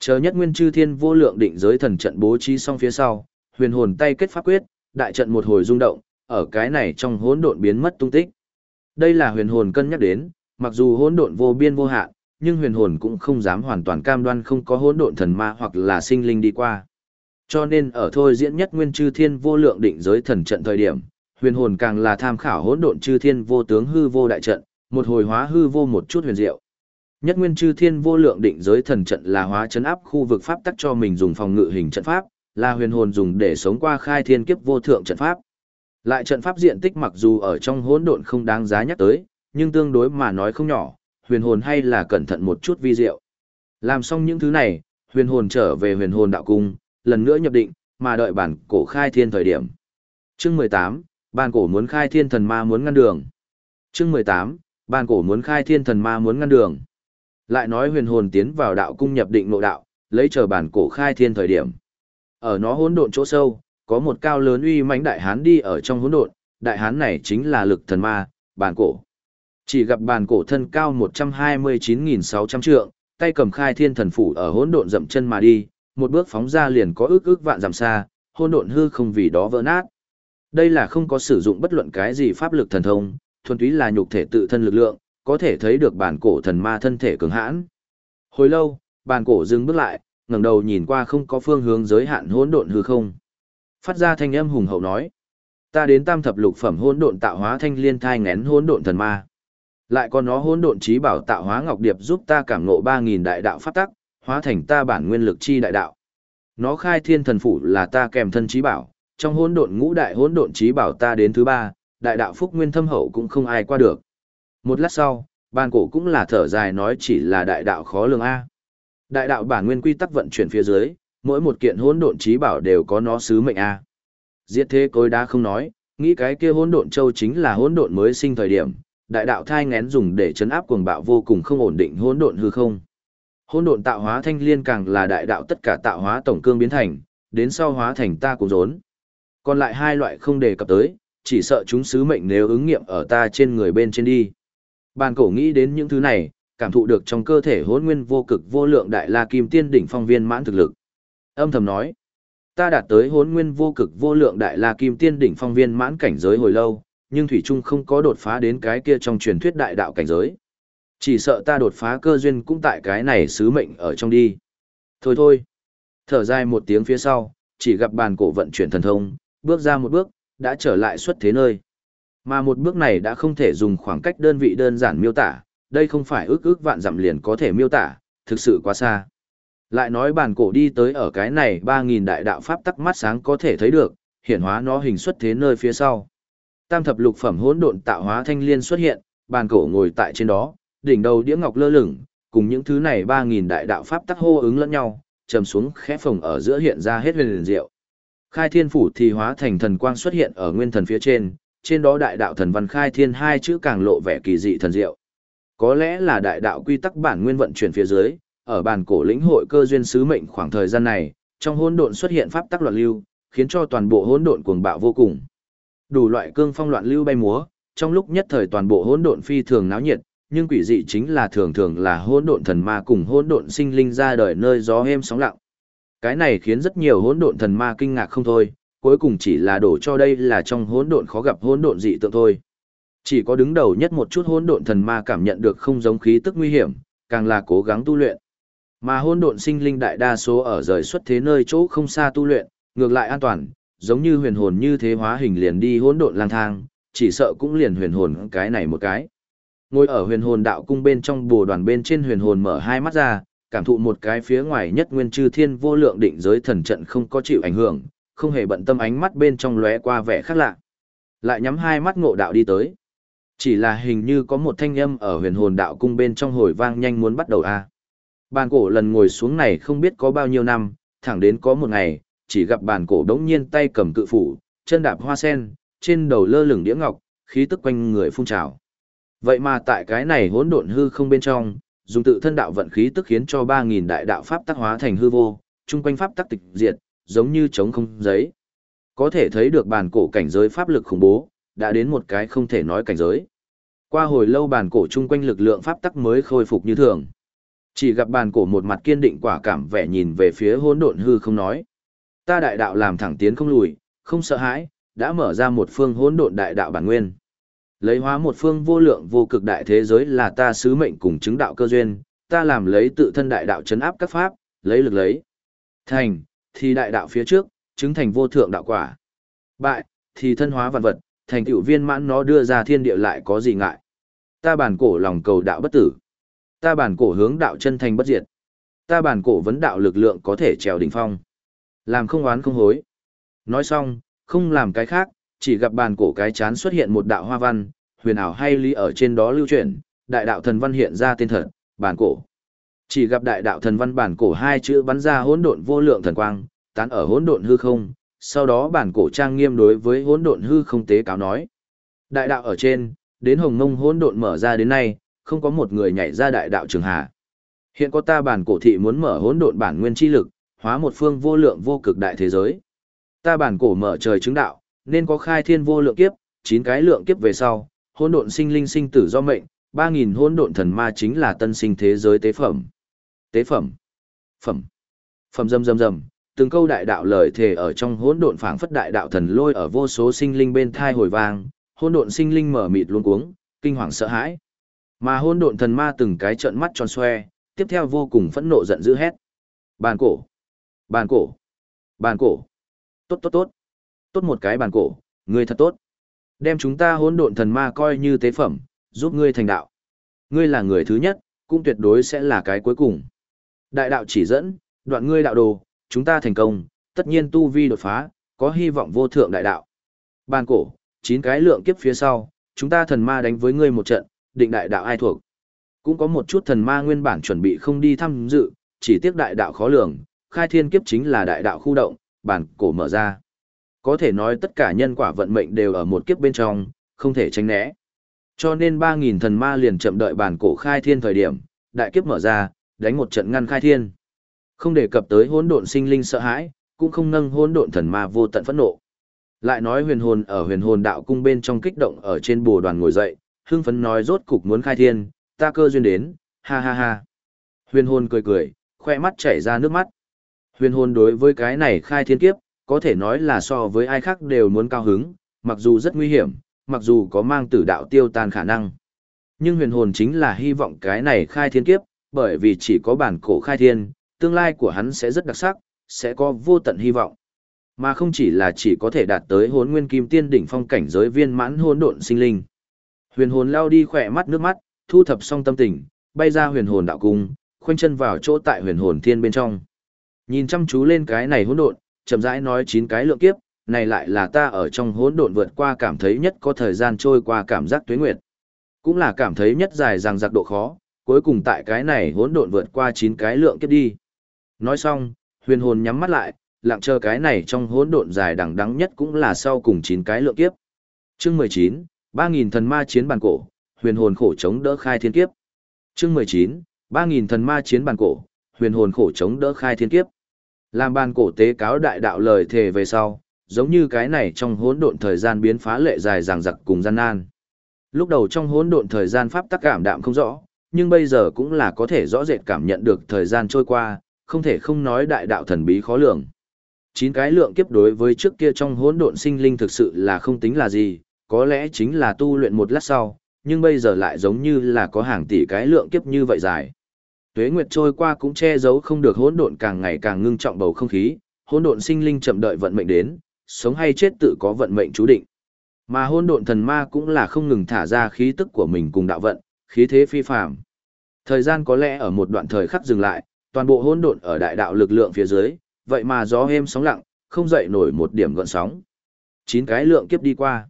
Speaker 1: Chờ nhất nguyên chư thiên vô lượng định giới thần trận bố trí xong phía sau, huyền hồn tay kết pháp quyết, đại trận một hồi rung động, ở cái này trong hỗn độn biến mất tung tích. Đây là huyền hồn cân nhắc đến, mặc dù hỗn độn vô biên vô hạn, nhưng huyền hồn cũng không dám hoàn toàn cam đoan không có hỗn độn thần ma hoặc là sinh linh đi qua. Cho nên ở thôi diễn nhất nguyên chư thiên vô lượng định giới thần trận thời điểm, huyền hồn càng là tham khảo hỗn độn chư thiên vô tướng hư vô đại trận, một hồi hóa hư vô một chút huyền diệu. Nhất nguyên chư thiên vô lượng định giới thần trận là hóa chấn áp khu vực pháp tắc cho mình dùng phòng ngự hình trận pháp, là huyền hồn dùng để sống qua khai thiên kiếp vô thượng trận pháp. Lại trận pháp diện tích mặc dù ở trong hỗn độn không đáng giá nhắc tới, nhưng tương đối mà nói không nhỏ, huyền hồn hay là cẩn thận một chút vi diệu. Làm xong những thứ này, huyền hồn trở về huyền hồn đạo cung, lần nữa nhập định, mà đợi bản cổ khai thiên thời điểm. Chương 18, bản cổ muốn khai thiên thần ma muốn ngăn đường. Chương 18, bản cổ muốn khai thiên thần ma muốn ngăn đường. Lại nói huyền hồn tiến vào đạo cung nhập định nội đạo, lấy chờ bản cổ khai thiên thời điểm. Ở nó hỗn độn chỗ sâu, có một cao lớn uy mãnh đại hán đi ở trong hỗn độn, đại hán này chính là lực thần ma, bản cổ. Chỉ gặp bản cổ thân cao 129.600 trượng, tay cầm khai thiên thần phủ ở hỗn độn dậm chân mà đi, một bước phóng ra liền có ước ước vạn dặm xa, hỗn độn hư không vì đó vỡ nát. Đây là không có sử dụng bất luận cái gì pháp lực thần thông, thuần túy là nhục thể tự thân lực lượng, có thể thấy được bản cổ thần ma thân thể cường hãn. Hồi lâu, bản cổ dừng bước lại, ngẩng đầu nhìn qua không có phương hướng giới hạn hỗn độn hư không. Phát ra thanh âm hùng hậu nói: "Ta đến tam thập lục phẩm hỗn độn tạo hóa thanh liên thai ngén hỗn độn thần ma. Lại còn nó hỗn độn trí bảo tạo hóa ngọc điệp giúp ta cảm ngộ 3000 đại đạo pháp tắc, hóa thành ta bản nguyên lực chi đại đạo. Nó khai thiên thần phủ là ta kèm thân trí bảo, trong hỗn độn ngũ đại hỗn độn trí bảo ta đến thứ ba, đại đạo phúc nguyên thâm hậu cũng không ai qua được." Một lát sau, ban cổ cũng là thở dài nói chỉ là đại đạo khó lường a. Đại đạo bản nguyên quy tắc vận chuyển phía dưới, mỗi một kiện hỗn độn trí bảo đều có nó sứ mệnh a. Diệt thế cối đá không nói, nghĩ cái kia hỗn độn châu chính là hỗn độn mới sinh thời điểm, đại đạo thai ngén dùng để chấn áp cuồng bạo vô cùng không ổn định hỗn độn hư không. Hỗn độn tạo hóa thanh liên càng là đại đạo tất cả tạo hóa tổng cương biến thành, đến sau hóa thành ta cũng rốn. Còn lại hai loại không đề cập tới, chỉ sợ chúng sứ mệnh nếu ứng nghiệm ở ta trên người bên trên đi. Bàn cổ nghĩ đến những thứ này, cảm thụ được trong cơ thể hỗn nguyên vô cực vô lượng đại la kim tiên đỉnh phong viên mãn thực lực. Âm thầm nói, ta đạt tới hỗn nguyên vô cực vô lượng đại la kim tiên đỉnh phong viên mãn cảnh giới hồi lâu, nhưng thủy trung không có đột phá đến cái kia trong truyền thuyết đại đạo cảnh giới. Chỉ sợ ta đột phá cơ duyên cũng tại cái này sứ mệnh ở trong đi. Thôi thôi. Thở dài một tiếng phía sau, chỉ gặp bàn cổ vận chuyển thần thông, bước ra một bước, đã trở lại xuất thế nơi. Mà một bước này đã không thể dùng khoảng cách đơn vị đơn giản miêu tả, đây không phải ước ước vạn dặm liền có thể miêu tả, thực sự quá xa. Lại nói bản cổ đi tới ở cái này 3.000 đại đạo pháp tắc mắt sáng có thể thấy được, hiển hóa nó hình xuất thế nơi phía sau. Tam thập lục phẩm hỗn độn tạo hóa thanh liên xuất hiện, bản cổ ngồi tại trên đó, đỉnh đầu đĩa ngọc lơ lửng, cùng những thứ này 3.000 đại đạo pháp tắc hô ứng lẫn nhau, trầm xuống khẽ phồng ở giữa hiện ra hết huyền liền diệu. Khai thiên phủ thì hóa thành thần quang xuất hiện ở nguyên thần phía trên, trên đó đại đạo thần văn khai thiên hai chữ càng lộ vẻ kỳ dị thần diệu. Có lẽ là đại đạo quy tắc bản nguyên vận chuyển phía dưới, ở bàn cổ lĩnh hội cơ duyên sứ mệnh khoảng thời gian này, trong hỗn độn xuất hiện pháp tắc loạn lưu, khiến cho toàn bộ hỗn độn cuồng bạo vô cùng. Đủ loại cương phong loạn lưu bay múa, trong lúc nhất thời toàn bộ hỗn độn phi thường náo nhiệt, nhưng quỷ dị chính là thường thường là hỗn độn thần ma cùng hỗn độn sinh linh ra đời nơi gió êm sóng lặng. Cái này khiến rất nhiều hỗn độn thần ma kinh ngạc không thôi, cuối cùng chỉ là đổ cho đây là trong hỗn độn khó gặp hỗn độn dị tượng thôi. Chỉ có đứng đầu nhất một chút hỗn độn thần ma cảm nhận được không giống khí tức nguy hiểm, càng là cố gắng tu luyện. Mà hôn độn sinh linh đại đa số ở rời xuất thế nơi chỗ không xa tu luyện, ngược lại an toàn, giống như huyền hồn như thế hóa hình liền đi hỗn độn lang thang, chỉ sợ cũng liền huyền hồn cái này một cái. Ngồi ở huyền hồn đạo cung bên trong bồ đoàn bên trên huyền hồn mở hai mắt ra, cảm thụ một cái phía ngoài nhất nguyên chư thiên vô lượng định giới thần trận không có chịu ảnh hưởng, không hề bận tâm ánh mắt bên trong lóe qua vẻ khác lạ. Lại nhắm hai mắt ngộ đạo đi tới. Chỉ là hình như có một thanh âm ở huyền hồn đạo cung bên trong hồi vang nhanh muốn bắt đầu a. Bàn cổ lần ngồi xuống này không biết có bao nhiêu năm, thẳng đến có một ngày, chỉ gặp bàn cổ đống nhiên tay cầm cự phủ, chân đạp hoa sen, trên đầu lơ lửng đĩa ngọc, khí tức quanh người phun trào. Vậy mà tại cái này hỗn độn hư không bên trong, dùng tự thân đạo vận khí tức khiến cho 3000 đại đạo pháp tác hóa thành hư vô, chung quanh pháp tắc tịch diệt, giống như trống không giấy. Có thể thấy được bàn cổ cảnh giới pháp lực khủng bố, đã đến một cái không thể nói cảnh giới. Qua hồi lâu bàn cổ chung quanh lực lượng pháp tắc mới khôi phục như thường. Chỉ gặp bàn cổ một mặt kiên định quả cảm vẻ nhìn về phía hỗn độn hư không nói. Ta đại đạo làm thẳng tiến không lùi, không sợ hãi, đã mở ra một phương hỗn độn đại đạo bản nguyên. Lấy hóa một phương vô lượng vô cực đại thế giới là ta sứ mệnh cùng chứng đạo cơ duyên, ta làm lấy tự thân đại đạo chấn áp các pháp, lấy lực lấy. Thành, thì đại đạo phía trước, chứng thành vô thượng đạo quả. Bại, thì thân hóa vạn vật, thành tựu viên mãn nó đưa ra thiên địa lại có gì ngại. Ta bản cổ lòng cầu đạo bất tử. Ta bản cổ hướng đạo chân thành bất diệt. Ta bản cổ vấn đạo lực lượng có thể trèo đỉnh phong. Làm không oán không hối. Nói xong, không làm cái khác, chỉ gặp bàn cổ cái chán xuất hiện một đạo hoa văn, huyền ảo hay lý ở trên đó lưu chuyển, đại đạo thần văn hiện ra tên thật, bàn cổ. Chỉ gặp đại đạo thần văn bản cổ hai chữ bắn ra hỗn độn vô lượng thần quang, tán ở hỗn độn hư không, sau đó bản cổ trang nghiêm đối với hỗn độn hư không tế cáo nói. Đại đạo ở trên, đến hồng mông hỗn độn mở ra đến nay, không có một người nhảy ra đại đạo trường hà. Hiện có ta bản cổ thị muốn mở hỗn độn bản nguyên chi lực, hóa một phương vô lượng vô cực đại thế giới. Ta bản cổ mở trời chứng đạo, nên có khai thiên vô lượng kiếp, chín cái lượng kiếp về sau, hỗn độn sinh linh sinh tử do mệnh, ba nghìn hỗn độn thần ma chính là tân sinh thế giới tế phẩm. Tế phẩm. Phẩm. Phẩm dâm dâm dâm, từng câu đại đạo lời thề ở trong hỗn độn phảng phất đại đạo thần lôi ở vô số sinh linh bên thai hồi vang, hỗn độn sinh linh mở mịt luống cuống, kinh hoàng sợ hãi. Mà hôn độn thần ma từng cái trợn mắt tròn xoe, tiếp theo vô cùng phẫn nộ giận dữ hét. Bàn cổ. Bàn cổ. Bàn cổ. Tốt tốt tốt. Tốt một cái bàn cổ, ngươi thật tốt. Đem chúng ta hôn độn thần ma coi như tế phẩm, giúp ngươi thành đạo. Ngươi là người thứ nhất, cũng tuyệt đối sẽ là cái cuối cùng. Đại đạo chỉ dẫn, đoạn ngươi đạo đồ, chúng ta thành công, tất nhiên tu vi đột phá, có hy vọng vô thượng đại đạo. Bàn cổ, chín cái lượng kiếp phía sau, chúng ta thần ma đánh với ngươi một trận, định đại đạo ai thuộc. Cũng có một chút thần ma nguyên bản chuẩn bị không đi thăm dự, chỉ tiếc đại đạo khó lường, khai thiên kiếp chính là đại đạo khu động, bản cổ mở ra. Có thể nói tất cả nhân quả vận mệnh đều ở một kiếp bên trong, không thể tránh né. Cho nên 3.000 thần ma liền chậm đợi bản cổ khai thiên thời điểm, đại kiếp mở ra, đánh một trận ngăn khai thiên. Không đề cập tới hỗn độn sinh linh sợ hãi, cũng không nâng hỗn độn thần ma vô tận phẫn nộ. Lại nói huyền hồn ở huyền hồn đạo cung bên trong kích động ở trên bồ đoàn ngồi dậy, hưng phấn nói rốt cục muốn khai thiên, ta cơ duyên đến, ha ha ha. Huyền hồn cười cười, khoe mắt chảy ra nước mắt. Huyền hồn đối với cái này khai thiên kiếp, có thể nói là so với ai khác đều muốn cao hứng, mặc dù rất nguy hiểm, mặc dù có mang tử đạo tiêu tan khả năng. Nhưng huyền hồn chính là hy vọng cái này khai thiên kiếp, bởi vì chỉ có bản cổ khai thiên, tương lai của hắn sẽ rất đặc sắc, sẽ có vô tận hy vọng. Mà không chỉ là chỉ có thể đạt tới hốn nguyên kim tiên đỉnh phong cảnh giới viên mãn hôn độn sinh linh. Huyền hồn lao đi khỏe mắt nước mắt, thu thập xong tâm tình, bay ra huyền hồn đạo cung, khoanh chân vào chỗ tại huyền hồn thiên bên trong. Nhìn chăm chú lên cái này hỗn độn, chậm rãi nói chín cái lượng kiếp, này lại là ta ở trong hỗn độn vượt qua cảm thấy nhất có thời gian trôi qua cảm giác tuế nguyệt. Cũng là cảm thấy nhất dài rằng giặc độ khó, cuối cùng tại cái này hỗn độn vượt qua chín cái lượng kiếp đi. Nói xong, huyền hồn nhắm mắt lại, lặng chờ cái này trong hỗn độn dài đằng đắng nhất cũng là sau cùng chín cái lượng kiếp. Chương Ba nghìn thần ma chiến bàn cổ, huyền hồn khổ chống đỡ khai thiên kiếp. Chương 19, 3000 thần ma chiến bàn cổ, huyền hồn khổ chống đỡ khai thiên kiếp. Làm bàn cổ tế cáo đại đạo lời thề về sau, giống như cái này trong hỗn độn thời gian biến phá lệ dài dằng dặc cùng gian nan. Lúc đầu trong hỗn độn thời gian pháp tắc cảm đạm không rõ, nhưng bây giờ cũng là có thể rõ rệt cảm nhận được thời gian trôi qua, không thể không nói đại đạo thần bí khó lường. Chín cái lượng kiếp đối với trước kia trong hỗn độn sinh linh thực sự là không tính là gì, có lẽ chính là tu luyện một lát sau, nhưng bây giờ lại giống như là có hàng tỷ cái lượng kiếp như vậy dài. Tuế nguyệt trôi qua cũng che giấu không được hỗn độn càng ngày càng ngưng trọng bầu không khí, hỗn độn sinh linh chậm đợi vận mệnh đến, sống hay chết tự có vận mệnh chú định. Mà hỗn độn thần ma cũng là không ngừng thả ra khí tức của mình cùng đạo vận, khí thế phi phàm. Thời gian có lẽ ở một đoạn thời khắc dừng lại, toàn bộ hỗn độn ở đại đạo lực lượng phía dưới, vậy mà gió êm sóng lặng, không dậy nổi một điểm gợn sóng. Chín cái lượng kiếp đi qua.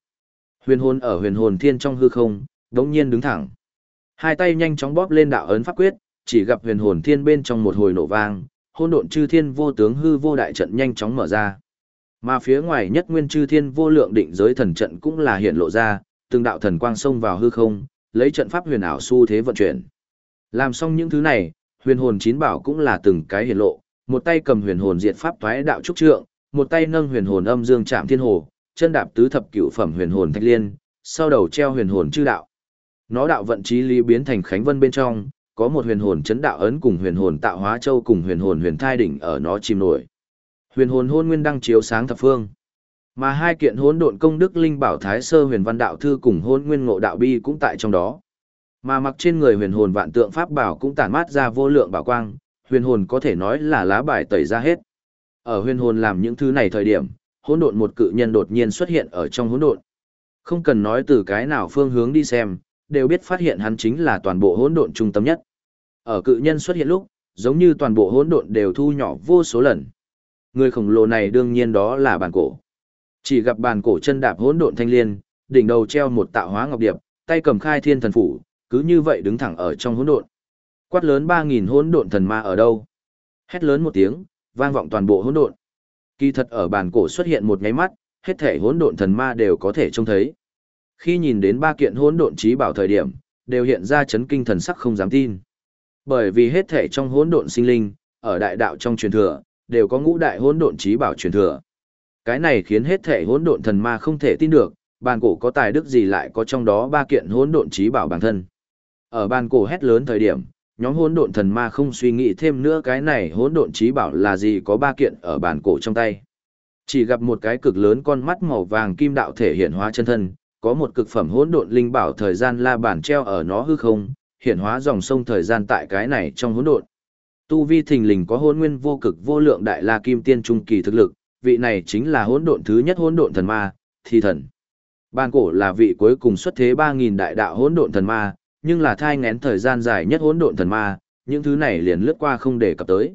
Speaker 1: Huyền hồn ở huyền hồn thiên trong hư không, đống nhiên đứng thẳng. Hai tay nhanh chóng bóp lên đạo ấn pháp quyết, chỉ gặp huyền hồn thiên bên trong một hồi nổ vang, Hôn độn chư thiên vô tướng hư vô đại trận nhanh chóng mở ra. Mà phía ngoài nhất nguyên chư thiên vô lượng định giới thần trận cũng là hiện lộ ra, từng đạo thần quang xông vào hư không, lấy trận pháp huyền ảo xu thế vận chuyển. Làm xong những thứ này, huyền hồn chín bảo cũng là từng cái hiện lộ, một tay cầm huyền hồn diệt pháp toái đạo trúc trượng, một tay nâng huyền hồn âm dương chạm thiên hồ, chân đạp tứ thập cửu phẩm huyền hồn thạch liên, sau đầu treo huyền hồn chư đạo. Nó đạo vận trí lý biến thành khánh vân bên trong, có một huyền hồn chấn đạo ấn cùng huyền hồn tạo hóa châu cùng huyền hồn huyền thai đỉnh ở nó chìm nổi. Huyền hồn hôn nguyên đăng chiếu sáng thập phương. Mà hai kiện hỗn độn công đức linh bảo thái sơ huyền văn đạo thư cùng hôn nguyên ngộ đạo bi cũng tại trong đó. Mà mặc trên người huyền hồn vạn tượng pháp bảo cũng tản mát ra vô lượng bảo quang, huyền hồn có thể nói là lá bài tẩy ra hết. Ở huyền hồn làm những thứ này thời điểm, hỗn độn một cự nhân đột nhiên xuất hiện ở trong hỗn độn. Không cần nói từ cái nào phương hướng đi xem, đều biết phát hiện hắn chính là toàn bộ hỗn độn trung tâm nhất. Ở cự nhân xuất hiện lúc, giống như toàn bộ hỗn độn đều thu nhỏ vô số lần. Người khổng lồ này đương nhiên đó là bàn cổ. Chỉ gặp bàn cổ chân đạp hỗn độn thanh liên, đỉnh đầu treo một tạo hóa ngọc điệp, tay cầm khai thiên thần phủ, cứ như vậy đứng thẳng ở trong hỗn độn. Quát lớn 3000 hỗn độn thần ma ở đâu? Hét lớn một tiếng, vang vọng toàn bộ hỗn độn. Kỳ thật ở bàn cổ xuất hiện một nháy mắt, hết thể hỗn độn thần ma đều có thể trông thấy. Khi nhìn đến ba kiện hỗn độn trí bảo thời điểm, đều hiện ra chấn kinh thần sắc không dám tin. Bởi vì hết thể trong hỗn độn sinh linh, ở đại đạo trong truyền thừa, đều có ngũ đại hỗn độn trí bảo truyền thừa. Cái này khiến hết thể hỗn độn thần ma không thể tin được, bàn cổ có tài đức gì lại có trong đó ba kiện hỗn độn trí bảo bản thân. Ở bàn cổ hét lớn thời điểm, nhóm hỗn độn thần ma không suy nghĩ thêm nữa cái này hỗn độn trí bảo là gì có ba kiện ở bàn cổ trong tay. Chỉ gặp một cái cực lớn con mắt màu vàng kim đạo thể hiện hóa chân thân, có một cực phẩm hỗn độn linh bảo thời gian la bản treo ở nó hư không, hiện hóa dòng sông thời gian tại cái này trong hỗn độn. Tu vi thình lình có hỗn nguyên vô cực vô lượng đại la kim tiên trung kỳ thực lực, vị này chính là hỗn độn thứ nhất hỗn độn thần ma, thi thần. Bàn cổ là vị cuối cùng xuất thế 3000 đại đạo hỗn độn thần ma, nhưng là thai ngén thời gian dài nhất hỗn độn thần ma, những thứ này liền lướt qua không để cập tới.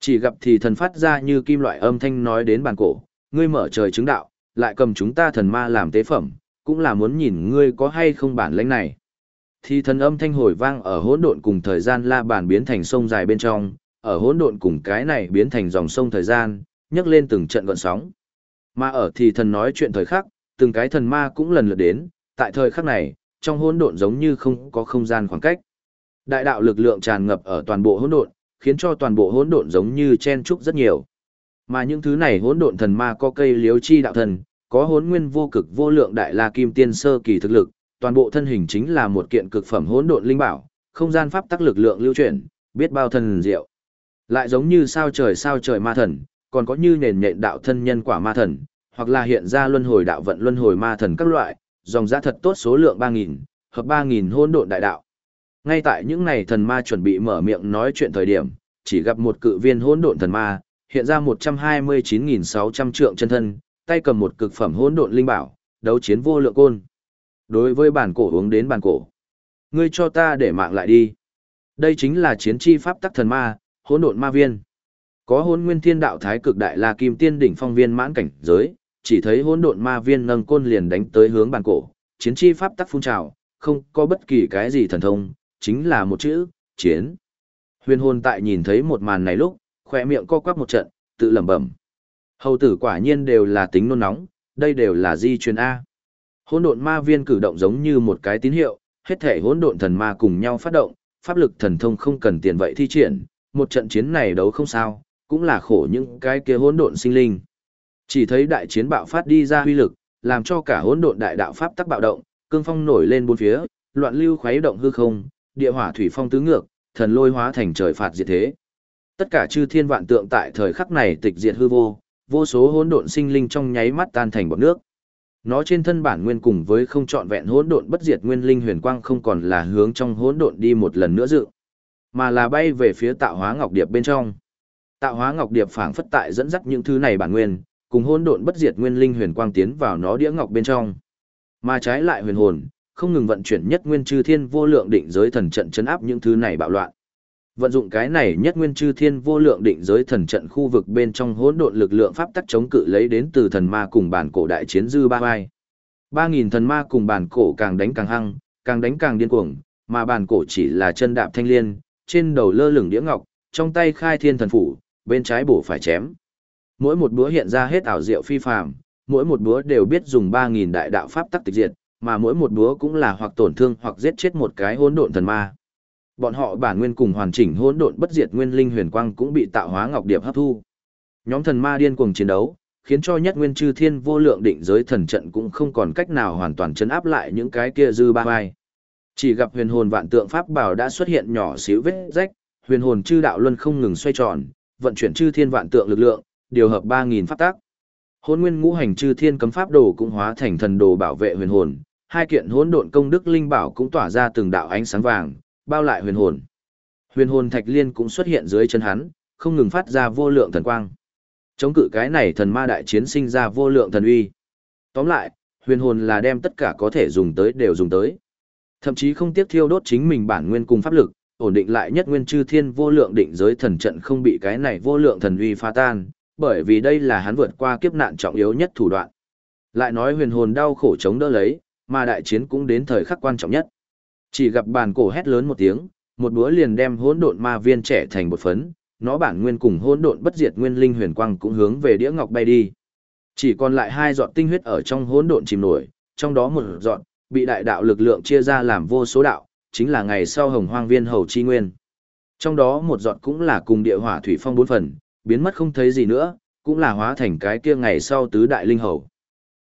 Speaker 1: Chỉ gặp thì thần phát ra như kim loại âm thanh nói đến bàn cổ, ngươi mở trời chứng đạo, lại cầm chúng ta thần ma làm tế phẩm, cũng là muốn nhìn ngươi có hay không bản lĩnh này. Thì thần âm thanh hồi vang ở hỗn độn cùng thời gian la bàn biến thành sông dài bên trong, ở hỗn độn cùng cái này biến thành dòng sông thời gian, nhấc lên từng trận gọn sóng. Mà ở thì thần nói chuyện thời khắc, từng cái thần ma cũng lần lượt đến, tại thời khắc này, trong hỗn độn giống như không có không gian khoảng cách. Đại đạo lực lượng tràn ngập ở toàn bộ hỗn độn, khiến cho toàn bộ hỗn độn giống như chen trúc rất nhiều. Mà những thứ này hỗn độn thần ma có cây liếu chi đạo thần, có hỗn nguyên vô cực vô lượng đại la kim tiên sơ kỳ thực lực, toàn bộ thân hình chính là một kiện cực phẩm hỗn độn linh bảo, không gian pháp tắc lực lượng lưu chuyển, biết bao thần diệu. Lại giống như sao trời sao trời ma thần, còn có như nền nhện đạo thân nhân quả ma thần, hoặc là hiện ra luân hồi đạo vận luân hồi ma thần các loại, dòng giá thật tốt số lượng 3000, hợp 3000 hỗn độn đại đạo. Ngay tại những này thần ma chuẩn bị mở miệng nói chuyện thời điểm, chỉ gặp một cự viên hỗn độn thần ma, hiện ra 129600 trượng chân thân, tay cầm một cực phẩm hỗn độn linh bảo, đấu chiến vô lượng côn. Đối với bản cổ uống đến bản cổ, ngươi cho ta để mạng lại đi. Đây chính là chiến chi pháp tắc thần ma, hỗn độn ma viên. Có hôn nguyên thiên đạo thái cực đại la kim tiên đỉnh phong viên mãn cảnh giới, chỉ thấy hỗn độn ma viên nâng côn liền đánh tới hướng bàn cổ, chiến chi pháp tắc phun trào, không có bất kỳ cái gì thần thông, chính là một chữ, chiến. Huyền hồn tại nhìn thấy một màn này lúc, khỏe miệng co quắp một trận, tự lẩm bẩm. Hầu tử quả nhiên đều là tính nôn nóng, đây đều là di truyền A. Hỗn độn ma viên cử động giống như một cái tín hiệu, hết thể hỗn độn thần ma cùng nhau phát động, pháp lực thần thông không cần tiền vậy thi triển, một trận chiến này đấu không sao, cũng là khổ những cái kia hỗn độn sinh linh. Chỉ thấy đại chiến bạo phát đi ra huy lực, làm cho cả hỗn độn đại đạo pháp tắc bạo động, cương phong nổi lên bốn phía, loạn lưu khuấy động hư không, địa hỏa thủy phong tứ ngược, thần lôi hóa thành trời phạt diệt thế. Tất cả chư thiên vạn tượng tại thời khắc này tịch diệt hư vô, vô số hỗn độn sinh linh trong nháy mắt tan thành bọt nước. Nó trên thân bản nguyên cùng với không trọn vẹn hỗn độn bất diệt nguyên linh huyền quang không còn là hướng trong hỗn độn đi một lần nữa dự. mà là bay về phía tạo hóa ngọc điệp bên trong. Tạo hóa ngọc điệp phảng phất tại dẫn dắt những thứ này bản nguyên, cùng hỗn độn bất diệt nguyên linh huyền quang tiến vào nó đĩa ngọc bên trong. Mà trái lại huyền hồn, không ngừng vận chuyển nhất nguyên chư thiên vô lượng định giới thần trận chấn áp những thứ này bạo loạn. Vận dụng cái này nhất nguyên chư thiên vô lượng định giới thần trận khu vực bên trong hỗn độn lực lượng pháp tắc chống cự lấy đến từ thần ma cùng bản cổ đại chiến dư ba vai. Ba nghìn thần ma cùng bản cổ càng đánh càng hăng, càng đánh càng điên cuồng, mà bản cổ chỉ là chân đạp thanh liên, trên đầu lơ lửng đĩa ngọc, trong tay khai thiên thần phủ, bên trái bổ phải chém. Mỗi một búa hiện ra hết ảo diệu phi phàm, mỗi một búa đều biết dùng ba nghìn đại đạo pháp tắc tịch diệt, mà mỗi một búa cũng là hoặc tổn thương hoặc giết chết một cái hỗn độn thần ma. Bọn họ bản nguyên cùng hoàn chỉnh hỗn độn bất diệt nguyên linh huyền quang cũng bị tạo hóa ngọc điệp hấp thu. Nhóm thần ma điên cuồng chiến đấu, khiến cho nhất nguyên chư thiên vô lượng định giới thần trận cũng không còn cách nào hoàn toàn chấn áp lại những cái kia dư ba vai. Chỉ gặp huyền hồn vạn tượng pháp bảo đã xuất hiện nhỏ xíu vết rách, huyền hồn chư đạo luân không ngừng xoay tròn, vận chuyển chư thiên vạn tượng lực lượng, điều hợp 3000 pháp tác. Hỗn nguyên ngũ hành chư thiên cấm pháp đồ cũng hóa thành thần đồ bảo vệ huyền hồn, hai kiện hỗn độn công đức linh bảo cũng tỏa ra từng đạo ánh sáng vàng, bao lại huyền hồn. Huyền hồn thạch liên cũng xuất hiện dưới chân hắn, không ngừng phát ra vô lượng thần quang. Chống cự cái này thần ma đại chiến sinh ra vô lượng thần uy. Tóm lại, huyền hồn là đem tất cả có thể dùng tới đều dùng tới. Thậm chí không tiếc thiêu đốt chính mình bản nguyên cùng pháp lực, ổn định lại nhất nguyên chư thiên vô lượng định giới thần trận không bị cái này vô lượng thần uy phá tan, bởi vì đây là hắn vượt qua kiếp nạn trọng yếu nhất thủ đoạn. Lại nói huyền hồn đau khổ chống đỡ lấy, mà đại chiến cũng đến thời khắc quan trọng nhất. Chỉ gặp bàn cổ hét lớn một tiếng, một búa liền đem hỗn độn ma viên trẻ thành một phấn, nó bản nguyên cùng hỗn độn bất diệt nguyên linh huyền quang cũng hướng về đĩa ngọc bay đi. Chỉ còn lại hai giọt tinh huyết ở trong hỗn độn chìm nổi, trong đó một giọt bị đại đạo lực lượng chia ra làm vô số đạo, chính là ngày sau Hồng Hoang Viên Hầu chi nguyên. Trong đó một giọt cũng là cùng địa hỏa thủy phong bốn phần, biến mất không thấy gì nữa, cũng là hóa thành cái kia ngày sau tứ đại linh hầu.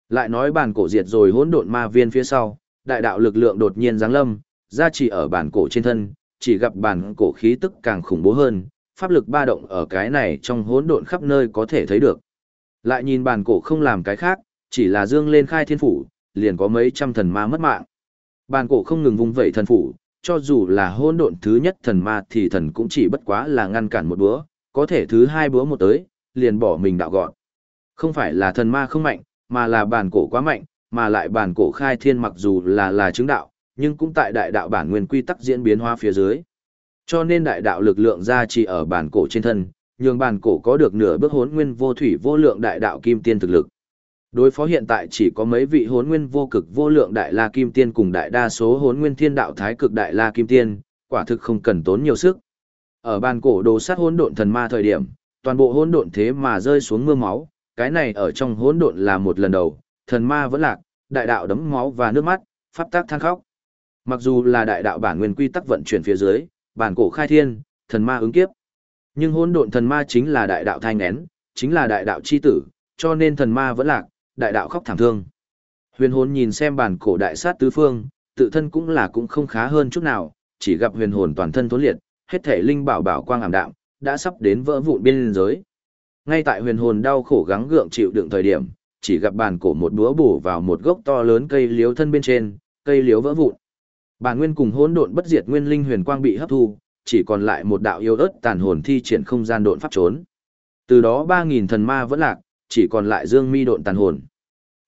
Speaker 1: Lại nói bản cổ diệt rồi hỗn độn ma viên phía sau, đại đạo lực lượng đột nhiên giáng lâm, ra chỉ ở bản cổ trên thân, chỉ gặp bản cổ khí tức càng khủng bố hơn, pháp lực ba động ở cái này trong hỗn độn khắp nơi có thể thấy được. Lại nhìn bản cổ không làm cái khác, chỉ là dương lên khai thiên phủ, liền có mấy trăm thần ma mất mạng. Bản cổ không ngừng vung vẩy thần phủ, cho dù là hỗn độn thứ nhất thần ma thì thần cũng chỉ bất quá là ngăn cản một bữa có thể thứ hai búa một tới, liền bỏ mình đạo gọn. Không phải là thần ma không mạnh, mà là bản cổ quá mạnh, mà lại bản cổ khai thiên mặc dù là là chứng đạo, nhưng cũng tại đại đạo bản nguyên quy tắc diễn biến hóa phía dưới. Cho nên đại đạo lực lượng ra chỉ ở bản cổ trên thân, nhường bản cổ có được nửa bước hốn nguyên vô thủy vô lượng đại đạo kim tiên thực lực. Đối phó hiện tại chỉ có mấy vị hốn nguyên vô cực vô lượng đại la kim tiên cùng đại đa số hốn nguyên thiên đạo thái cực đại la kim tiên, quả thực không cần tốn nhiều sức. Ở bàn cổ đồ sát hỗn độn thần ma thời điểm, toàn bộ hỗn độn thế mà rơi xuống mưa máu, cái này ở trong hỗn độn là một lần đầu, thần ma vẫn lạc, đại đạo đấm máu và nước mắt, pháp tác than khóc. Mặc dù là đại đạo bản nguyên quy tắc vận chuyển phía dưới, bản cổ khai thiên, thần ma ứng kiếp. Nhưng hỗn độn thần ma chính là đại đạo thanh nén, chính là đại đạo chi tử, cho nên thần ma vẫn lạc, đại đạo khóc thảm thương. Huyền hồn nhìn xem bản cổ đại sát tứ phương, tự thân cũng là cũng không khá hơn chút nào, chỉ gặp huyền hồn toàn thân thốn liệt, hết thể linh bảo bảo quang ảm đạm, đã sắp đến vỡ vụn biên giới. Ngay tại huyền hồn đau khổ gắng gượng chịu đựng thời điểm, chỉ gặp bàn cổ một búa bổ vào một gốc to lớn cây liếu thân bên trên, cây liếu vỡ vụn. Bản nguyên cùng hỗn độn bất diệt nguyên linh huyền quang bị hấp thu, chỉ còn lại một đạo yêu ớt tàn hồn thi triển không gian độn pháp trốn. Từ đó 3000 thần ma vẫn lạc, chỉ còn lại Dương Mi độn tàn hồn.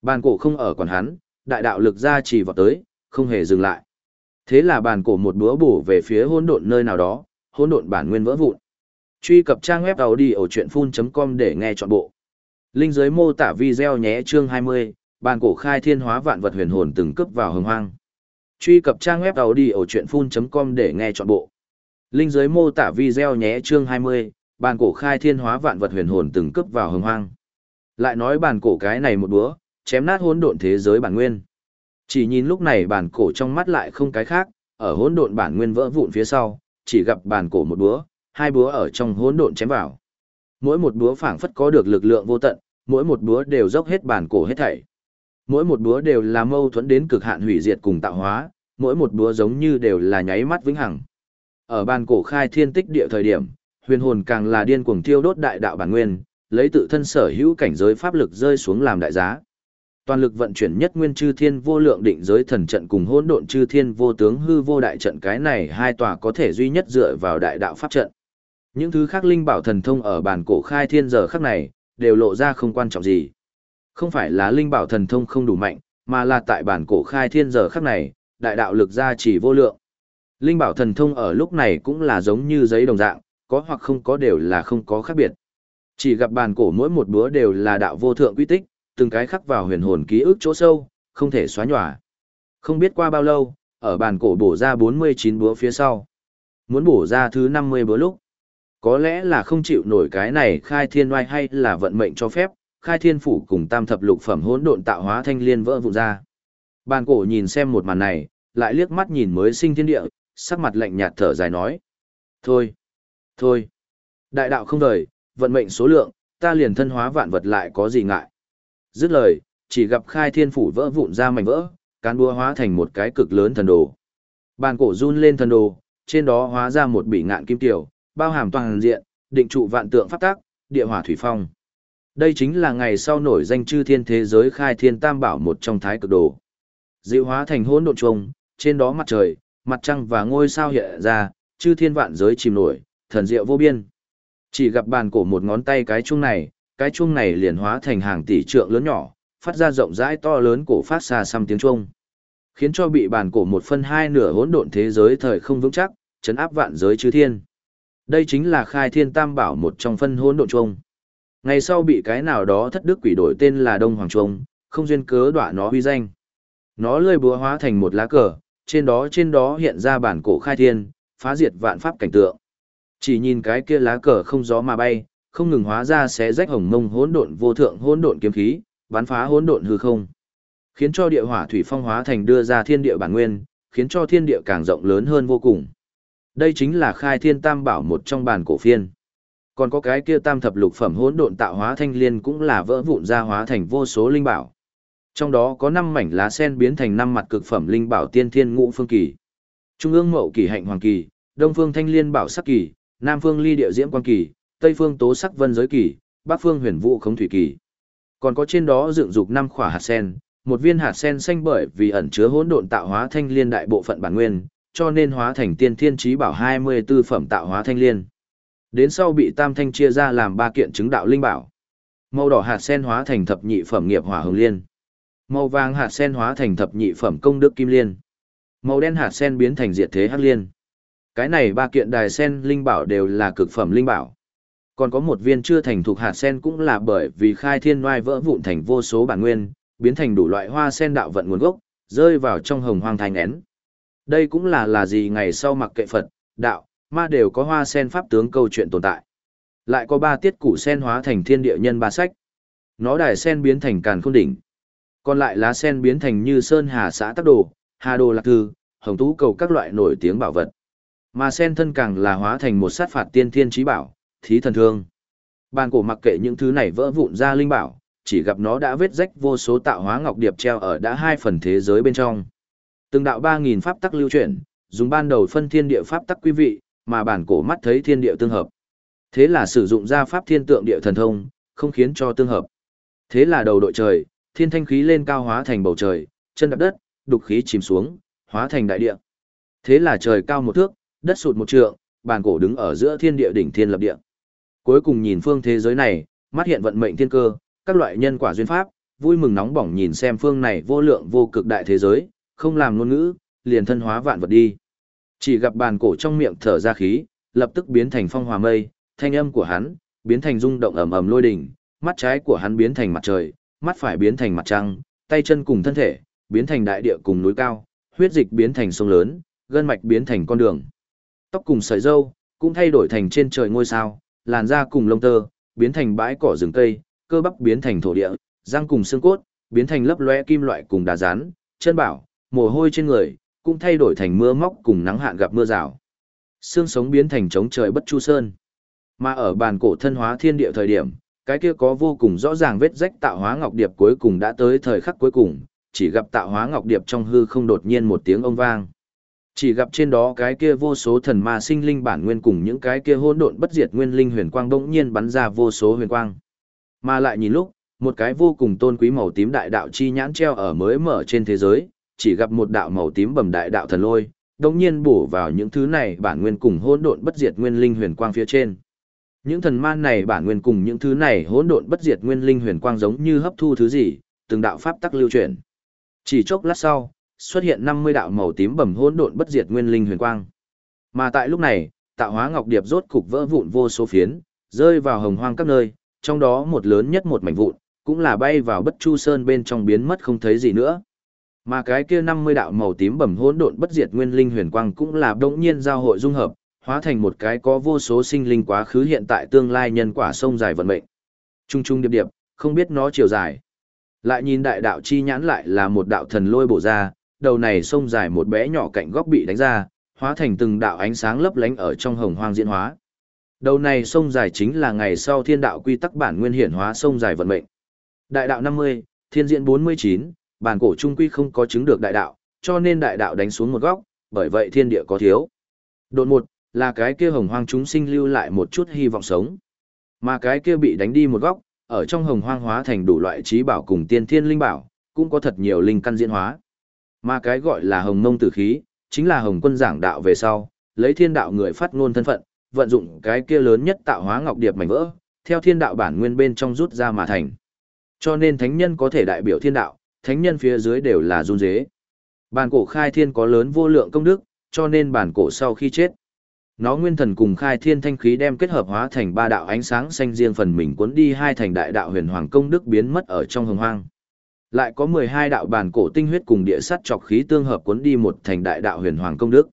Speaker 1: Bàn cổ không ở còn hắn, đại đạo lực ra chỉ vào tới, không hề dừng lại. Thế là bàn cổ một búa bổ về phía hỗn độn nơi nào đó, hỗn độn bản nguyên vỡ vụn. Truy cập trang web audiochuyenphun.com để nghe trọn bộ. Linh dưới mô tả video nhé chương 20, bàn cổ khai thiên hóa vạn vật huyền hồn từng cướp vào hồng hoang. Truy cập trang web audiochuyenphun.com để nghe trọn bộ. Linh dưới mô tả video nhé chương 20, bàn cổ khai thiên hóa vạn vật huyền hồn từng cướp vào hồng hoang. Lại nói bàn cổ cái này một búa, chém nát hỗn độn thế giới bản nguyên. Chỉ nhìn lúc này bản cổ trong mắt lại không cái khác, ở hỗn độn bản nguyên vỡ vụn phía sau, chỉ gặp bàn cổ một búa, hai búa ở trong hỗn độn chém vào. Mỗi một búa phảng phất có được lực lượng vô tận, mỗi một búa đều dốc hết bàn cổ hết thảy. Mỗi một búa đều là mâu thuẫn đến cực hạn hủy diệt cùng tạo hóa, mỗi một búa giống như đều là nháy mắt vĩnh hằng. Ở bàn cổ khai thiên tích địa thời điểm, huyền hồn càng là điên cuồng thiêu đốt đại đạo bản nguyên, lấy tự thân sở hữu cảnh giới pháp lực rơi xuống làm đại giá. Toàn lực vận chuyển nhất nguyên chư thiên vô lượng định giới thần trận cùng hỗn độn chư thiên vô tướng hư vô đại trận cái này hai tòa có thể duy nhất dựa vào đại đạo pháp trận. Những thứ khác linh bảo thần thông ở bản cổ khai thiên giờ khắc này, đều lộ ra không quan trọng gì. Không phải là linh bảo thần thông không đủ mạnh, mà là tại bản cổ khai thiên giờ khắc này, đại đạo lực ra chỉ vô lượng. Linh bảo thần thông ở lúc này cũng là giống như giấy đồng dạng, có hoặc không có đều là không có khác biệt. Chỉ gặp bản cổ mỗi một búa đều là đạo vô thượng quy tích, từng cái khắc vào huyền hồn ký ức chỗ sâu, không thể xóa nhòa. Không biết qua bao lâu, ở bàn cổ bổ ra 49 búa phía sau. Muốn bổ ra thứ 50 búa lúc. Có lẽ là không chịu nổi cái này khai thiên oai hay là vận mệnh cho phép, khai thiên phủ cùng tam thập lục phẩm hỗn độn tạo hóa thanh liên vỡ vụn ra. Bàn cổ nhìn xem một màn này, lại liếc mắt nhìn mới sinh thiên địa, sắc mặt lạnh nhạt thở dài nói. Thôi, thôi, đại đạo không đời, vận mệnh số lượng, ta liền thân hóa vạn vật lại có gì ngại. Dứt lời, chỉ gặp khai thiên phủ vỡ vụn ra mảnh vỡ, cán búa hóa thành một cái cực lớn thần đồ. Bàn cổ run lên thần đồ, trên đó hóa ra một bỉ ngạn kim tiểu, bao hàm toàn diện, định trụ vạn tượng pháp tác, địa hỏa thủy phong. Đây chính là ngày sau nổi danh chư thiên thế giới khai thiên tam bảo một trong thái cực đồ. Diệu hóa thành hỗn độn trùng, trên đó mặt trời, mặt trăng và ngôi sao hiện ra, chư thiên vạn giới chìm nổi, thần diệu vô biên. Chỉ gặp bàn cổ một ngón tay cái chuông này, cái chuông này liền hóa thành hàng tỷ trượng lớn nhỏ, phát ra rộng rãi to lớn cổ phát xa xăm tiếng chuông. Khiến cho bị bản cổ một phân hai nửa hỗn độn thế giới thời không vững chắc, chấn áp vạn giới chư thiên. Đây chính là khai thiên tam bảo một trong phân hỗn độn chuông. Ngày sau bị cái nào đó thất đức quỷ đổi tên là Đông Hoàng Chuông, không duyên cớ đọa nó huy danh. Nó lười búa hóa thành một lá cờ, trên đó trên đó hiện ra bản cổ khai thiên, phá diệt vạn pháp cảnh tượng. Chỉ nhìn cái kia lá cờ không gió mà bay, không ngừng hóa ra xé rách hồng mông hỗn độn vô thượng hỗn độn kiếm khí, bắn phá hỗn độn hư không. Khiến cho địa hỏa thủy phong hóa thành đưa ra thiên địa bản nguyên, khiến cho thiên địa càng rộng lớn hơn vô cùng. Đây chính là khai thiên tam bảo một trong bản cổ phiên. Còn có cái kia tam thập lục phẩm hỗn độn tạo hóa thanh liên cũng là vỡ vụn ra hóa thành vô số linh bảo. Trong đó có năm mảnh lá sen biến thành năm mặt cực phẩm linh bảo tiên thiên ngũ phương kỳ. Trung ương mậu kỳ hạnh hoàng kỳ, đông phương thanh liên bảo sắc kỳ, nam phương ly địa diễm quan kỳ, tây phương tố sắc vân giới kỳ, bắc phương huyền vũ khống thủy kỳ. Còn có trên đó dựng dục năm khỏa hạt sen, một viên hạt sen xanh bởi vì ẩn chứa hỗn độn tạo hóa thanh liên đại bộ phận bản nguyên, cho nên hóa thành tiên thiên trí bảo 24 phẩm tạo hóa thanh liên. Đến sau bị tam thanh chia ra làm ba kiện chứng đạo linh bảo. Màu đỏ hạt sen hóa thành thập nhị phẩm nghiệp hỏa hồng liên. Màu vàng hạt sen hóa thành thập nhị phẩm công đức kim liên. Màu đen hạt sen biến thành diệt thế hắc liên. Cái này ba kiện đài sen linh bảo đều là cực phẩm linh bảo. Còn có một viên chưa thành thuộc hạt sen cũng là bởi vì khai thiên oai vỡ vụn thành vô số bản nguyên, biến thành đủ loại hoa sen đạo vận nguồn gốc, rơi vào trong hồng hoang thành én. Đây cũng là là gì ngày sau mặc kệ Phật, đạo, ma đều có hoa sen pháp tướng câu chuyện tồn tại. Lại có ba tiết củ sen hóa thành thiên địa nhân ba sách. Nó đài sen biến thành càn khôn đỉnh. Còn lại lá sen biến thành như sơn hà xã tắc đồ, hà đồ lạc thư, hồng tú cầu các loại nổi tiếng bảo vật. Mà sen thân càng là hóa thành một sát phạt tiên thiên trí bảo, thí thần thương. Bàn cổ mặc kệ những thứ này vỡ vụn ra linh bảo, chỉ gặp nó đã vết rách vô số tạo hóa ngọc điệp treo ở đã hai phần thế giới bên trong. Từng đạo ba nghìn pháp tắc lưu chuyển, dùng ban đầu phân thiên địa pháp tắc quý vị, mà bản cổ mắt thấy thiên địa tương hợp. Thế là sử dụng ra pháp thiên tượng địa thần thông, không khiến cho tương hợp. Thế là đầu đội trời, thiên thanh khí lên cao hóa thành bầu trời, chân đạp đất, đục khí chìm xuống, hóa thành đại địa. Thế là trời cao một thước, đất sụt một trượng, bản cổ đứng ở giữa thiên địa đỉnh thiên lập địa. Cuối cùng nhìn phương thế giới này, mắt hiện vận mệnh thiên cơ, các loại nhân quả duyên pháp, vui mừng nóng bỏng nhìn xem phương này vô lượng vô cực đại thế giới, không làm ngôn ngữ, liền thân hóa vạn vật đi. Chỉ gặp bàn cổ trong miệng thở ra khí, lập tức biến thành phong hòa mây, thanh âm của hắn, biến thành rung động ầm ầm lôi đỉnh, mắt trái của hắn biến thành mặt trời, mắt phải biến thành mặt trăng, tay chân cùng thân thể, biến thành đại địa cùng núi cao, huyết dịch biến thành sông lớn, gân mạch biến thành con đường. Tóc cùng sợi râu, cũng thay đổi thành trên trời ngôi sao, làn da cùng lông tơ, biến thành bãi cỏ rừng cây, cơ bắp biến thành thổ địa, răng cùng xương cốt, biến thành lấp lóe kim loại cùng đá rán, chân bảo, mồ hôi trên người, cũng thay đổi thành mưa móc cùng nắng hạn gặp mưa rào. Xương sống biến thành trống trời bất chu sơn. Mà ở bàn cổ thân hóa thiên địa thời điểm, cái kia có vô cùng rõ ràng vết rách tạo hóa ngọc điệp cuối cùng đã tới thời khắc cuối cùng, chỉ gặp tạo hóa ngọc điệp trong hư không đột nhiên một tiếng ông vang. Chỉ gặp trên đó cái kia vô số thần ma sinh linh bản nguyên cùng những cái kia hỗn độn bất diệt nguyên linh huyền quang bỗng nhiên bắn ra vô số huyền quang. Mà lại nhìn lúc, một cái vô cùng tôn quý màu tím đại đạo chi nhãn treo ở mới mở trên thế giới, chỉ gặp một đạo màu tím bầm đại đạo thần lôi, đồng nhiên bổ vào những thứ này bản nguyên cùng hỗn độn bất diệt nguyên linh huyền quang phía trên. Những thần man này bản nguyên cùng những thứ này hỗn độn bất diệt nguyên linh huyền quang giống như hấp thu thứ gì, từng đạo pháp tắc lưu chuyển. Chỉ chốc lát sau, xuất hiện 50 đạo màu tím bầm hỗn độn bất diệt nguyên linh huyền quang. Mà tại lúc này, tạo hóa ngọc điệp rốt cục vỡ vụn vô số phiến, rơi vào hồng hoang các nơi, trong đó một lớn nhất một mảnh vụn, cũng là bay vào bất chu sơn bên trong biến mất không thấy gì nữa. Mà cái kia 50 đạo màu tím bầm hỗn độn bất diệt nguyên linh huyền quang cũng là đống nhiên giao hội dung hợp, hóa thành một cái có vô số sinh linh quá khứ hiện tại tương lai nhân quả sông dài vận mệnh. Trung trung điệp điệp, không biết nó chiều dài. Lại nhìn đại đạo chi nhãn lại là một đạo thần lôi bổ ra, đầu này sông dài một bé nhỏ cạnh góc bị đánh ra, hóa thành từng đạo ánh sáng lấp lánh ở trong hồng hoang diễn hóa. Đầu này sông dài chính là ngày sau thiên đạo quy tắc bản nguyên hiển hóa sông dài vận mệnh. Đại đạo 50, thiên diện 49, bản cổ trung quy không có chứng được đại đạo, cho nên đại đạo đánh xuống một góc, bởi vậy thiên địa có thiếu. Đột một, là cái kia hồng hoang chúng sinh lưu lại một chút hy vọng sống. Mà cái kia bị đánh đi một góc, ở trong hồng hoang hóa thành đủ loại trí bảo cùng tiên thiên linh bảo, cũng có thật nhiều linh căn diễn hóa. Mà cái gọi là hồng mông tử khí, chính là hồng quân giảng đạo về sau, lấy thiên đạo người phát ngôn thân phận, vận dụng cái kia lớn nhất tạo hóa ngọc điệp mảnh vỡ, theo thiên đạo bản nguyên bên trong rút ra mà thành. Cho nên thánh nhân có thể đại biểu thiên đạo, thánh nhân phía dưới đều là run dế. Bản cổ khai thiên có lớn vô lượng công đức, cho nên bản cổ sau khi chết. Nó nguyên thần cùng khai thiên thanh khí đem kết hợp hóa thành ba đạo ánh sáng xanh riêng phần mình cuốn đi hai thành đại đạo huyền hoàng công đức biến mất ở trong hồng hoang. Lại có 12 đạo bản cổ tinh huyết cùng địa sắt chọc khí tương hợp cuốn đi một thành đại đạo huyền hoàng công đức.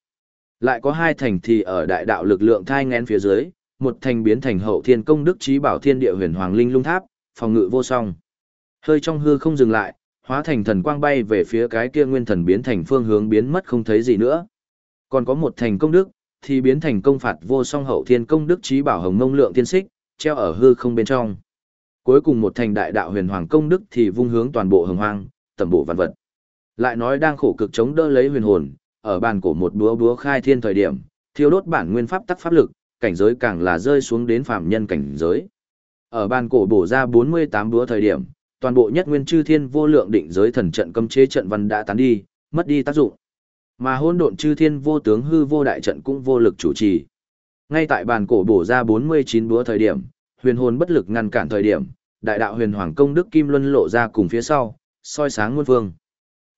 Speaker 1: Lại có hai thành thì ở đại đạo lực lượng thai ngén phía dưới, một thành biến thành hậu thiên công đức trí bảo thiên địa huyền hoàng linh lung tháp, phòng ngự vô song. Hơi trong hư không dừng lại, hóa thành thần quang bay về phía cái kia nguyên thần biến thành phương hướng biến mất không thấy gì nữa. Còn có một thành công đức, thì biến thành công phạt vô song hậu thiên công đức trí bảo hồng mông lượng tiên xích, treo ở hư không bên trong. Cuối cùng một thành đại đạo huyền hoàng công đức thì vung hướng toàn bộ hồng hoang, tầm bộ vạn vật. Lại nói đang khổ cực chống đỡ lấy huyền hồn, ở bàn cổ một búa búa khai thiên thời điểm, thiêu đốt bản nguyên pháp tắc pháp lực, cảnh giới càng là rơi xuống đến phạm nhân cảnh giới. Ở bàn cổ bổ ra 48 búa thời điểm, toàn bộ nhất nguyên chư thiên vô lượng định giới thần trận cấm chế trận văn đã tán đi, mất đi tác dụng. Mà hôn độn chư thiên vô tướng hư vô đại trận cũng vô lực chủ trì. Ngay tại bàn cổ bổ ra 49 búa thời điểm, huyền hồn bất lực ngăn cản thời điểm, đại đạo huyền hoàng công đức kim luân lộ ra cùng phía sau, soi sáng muôn phương.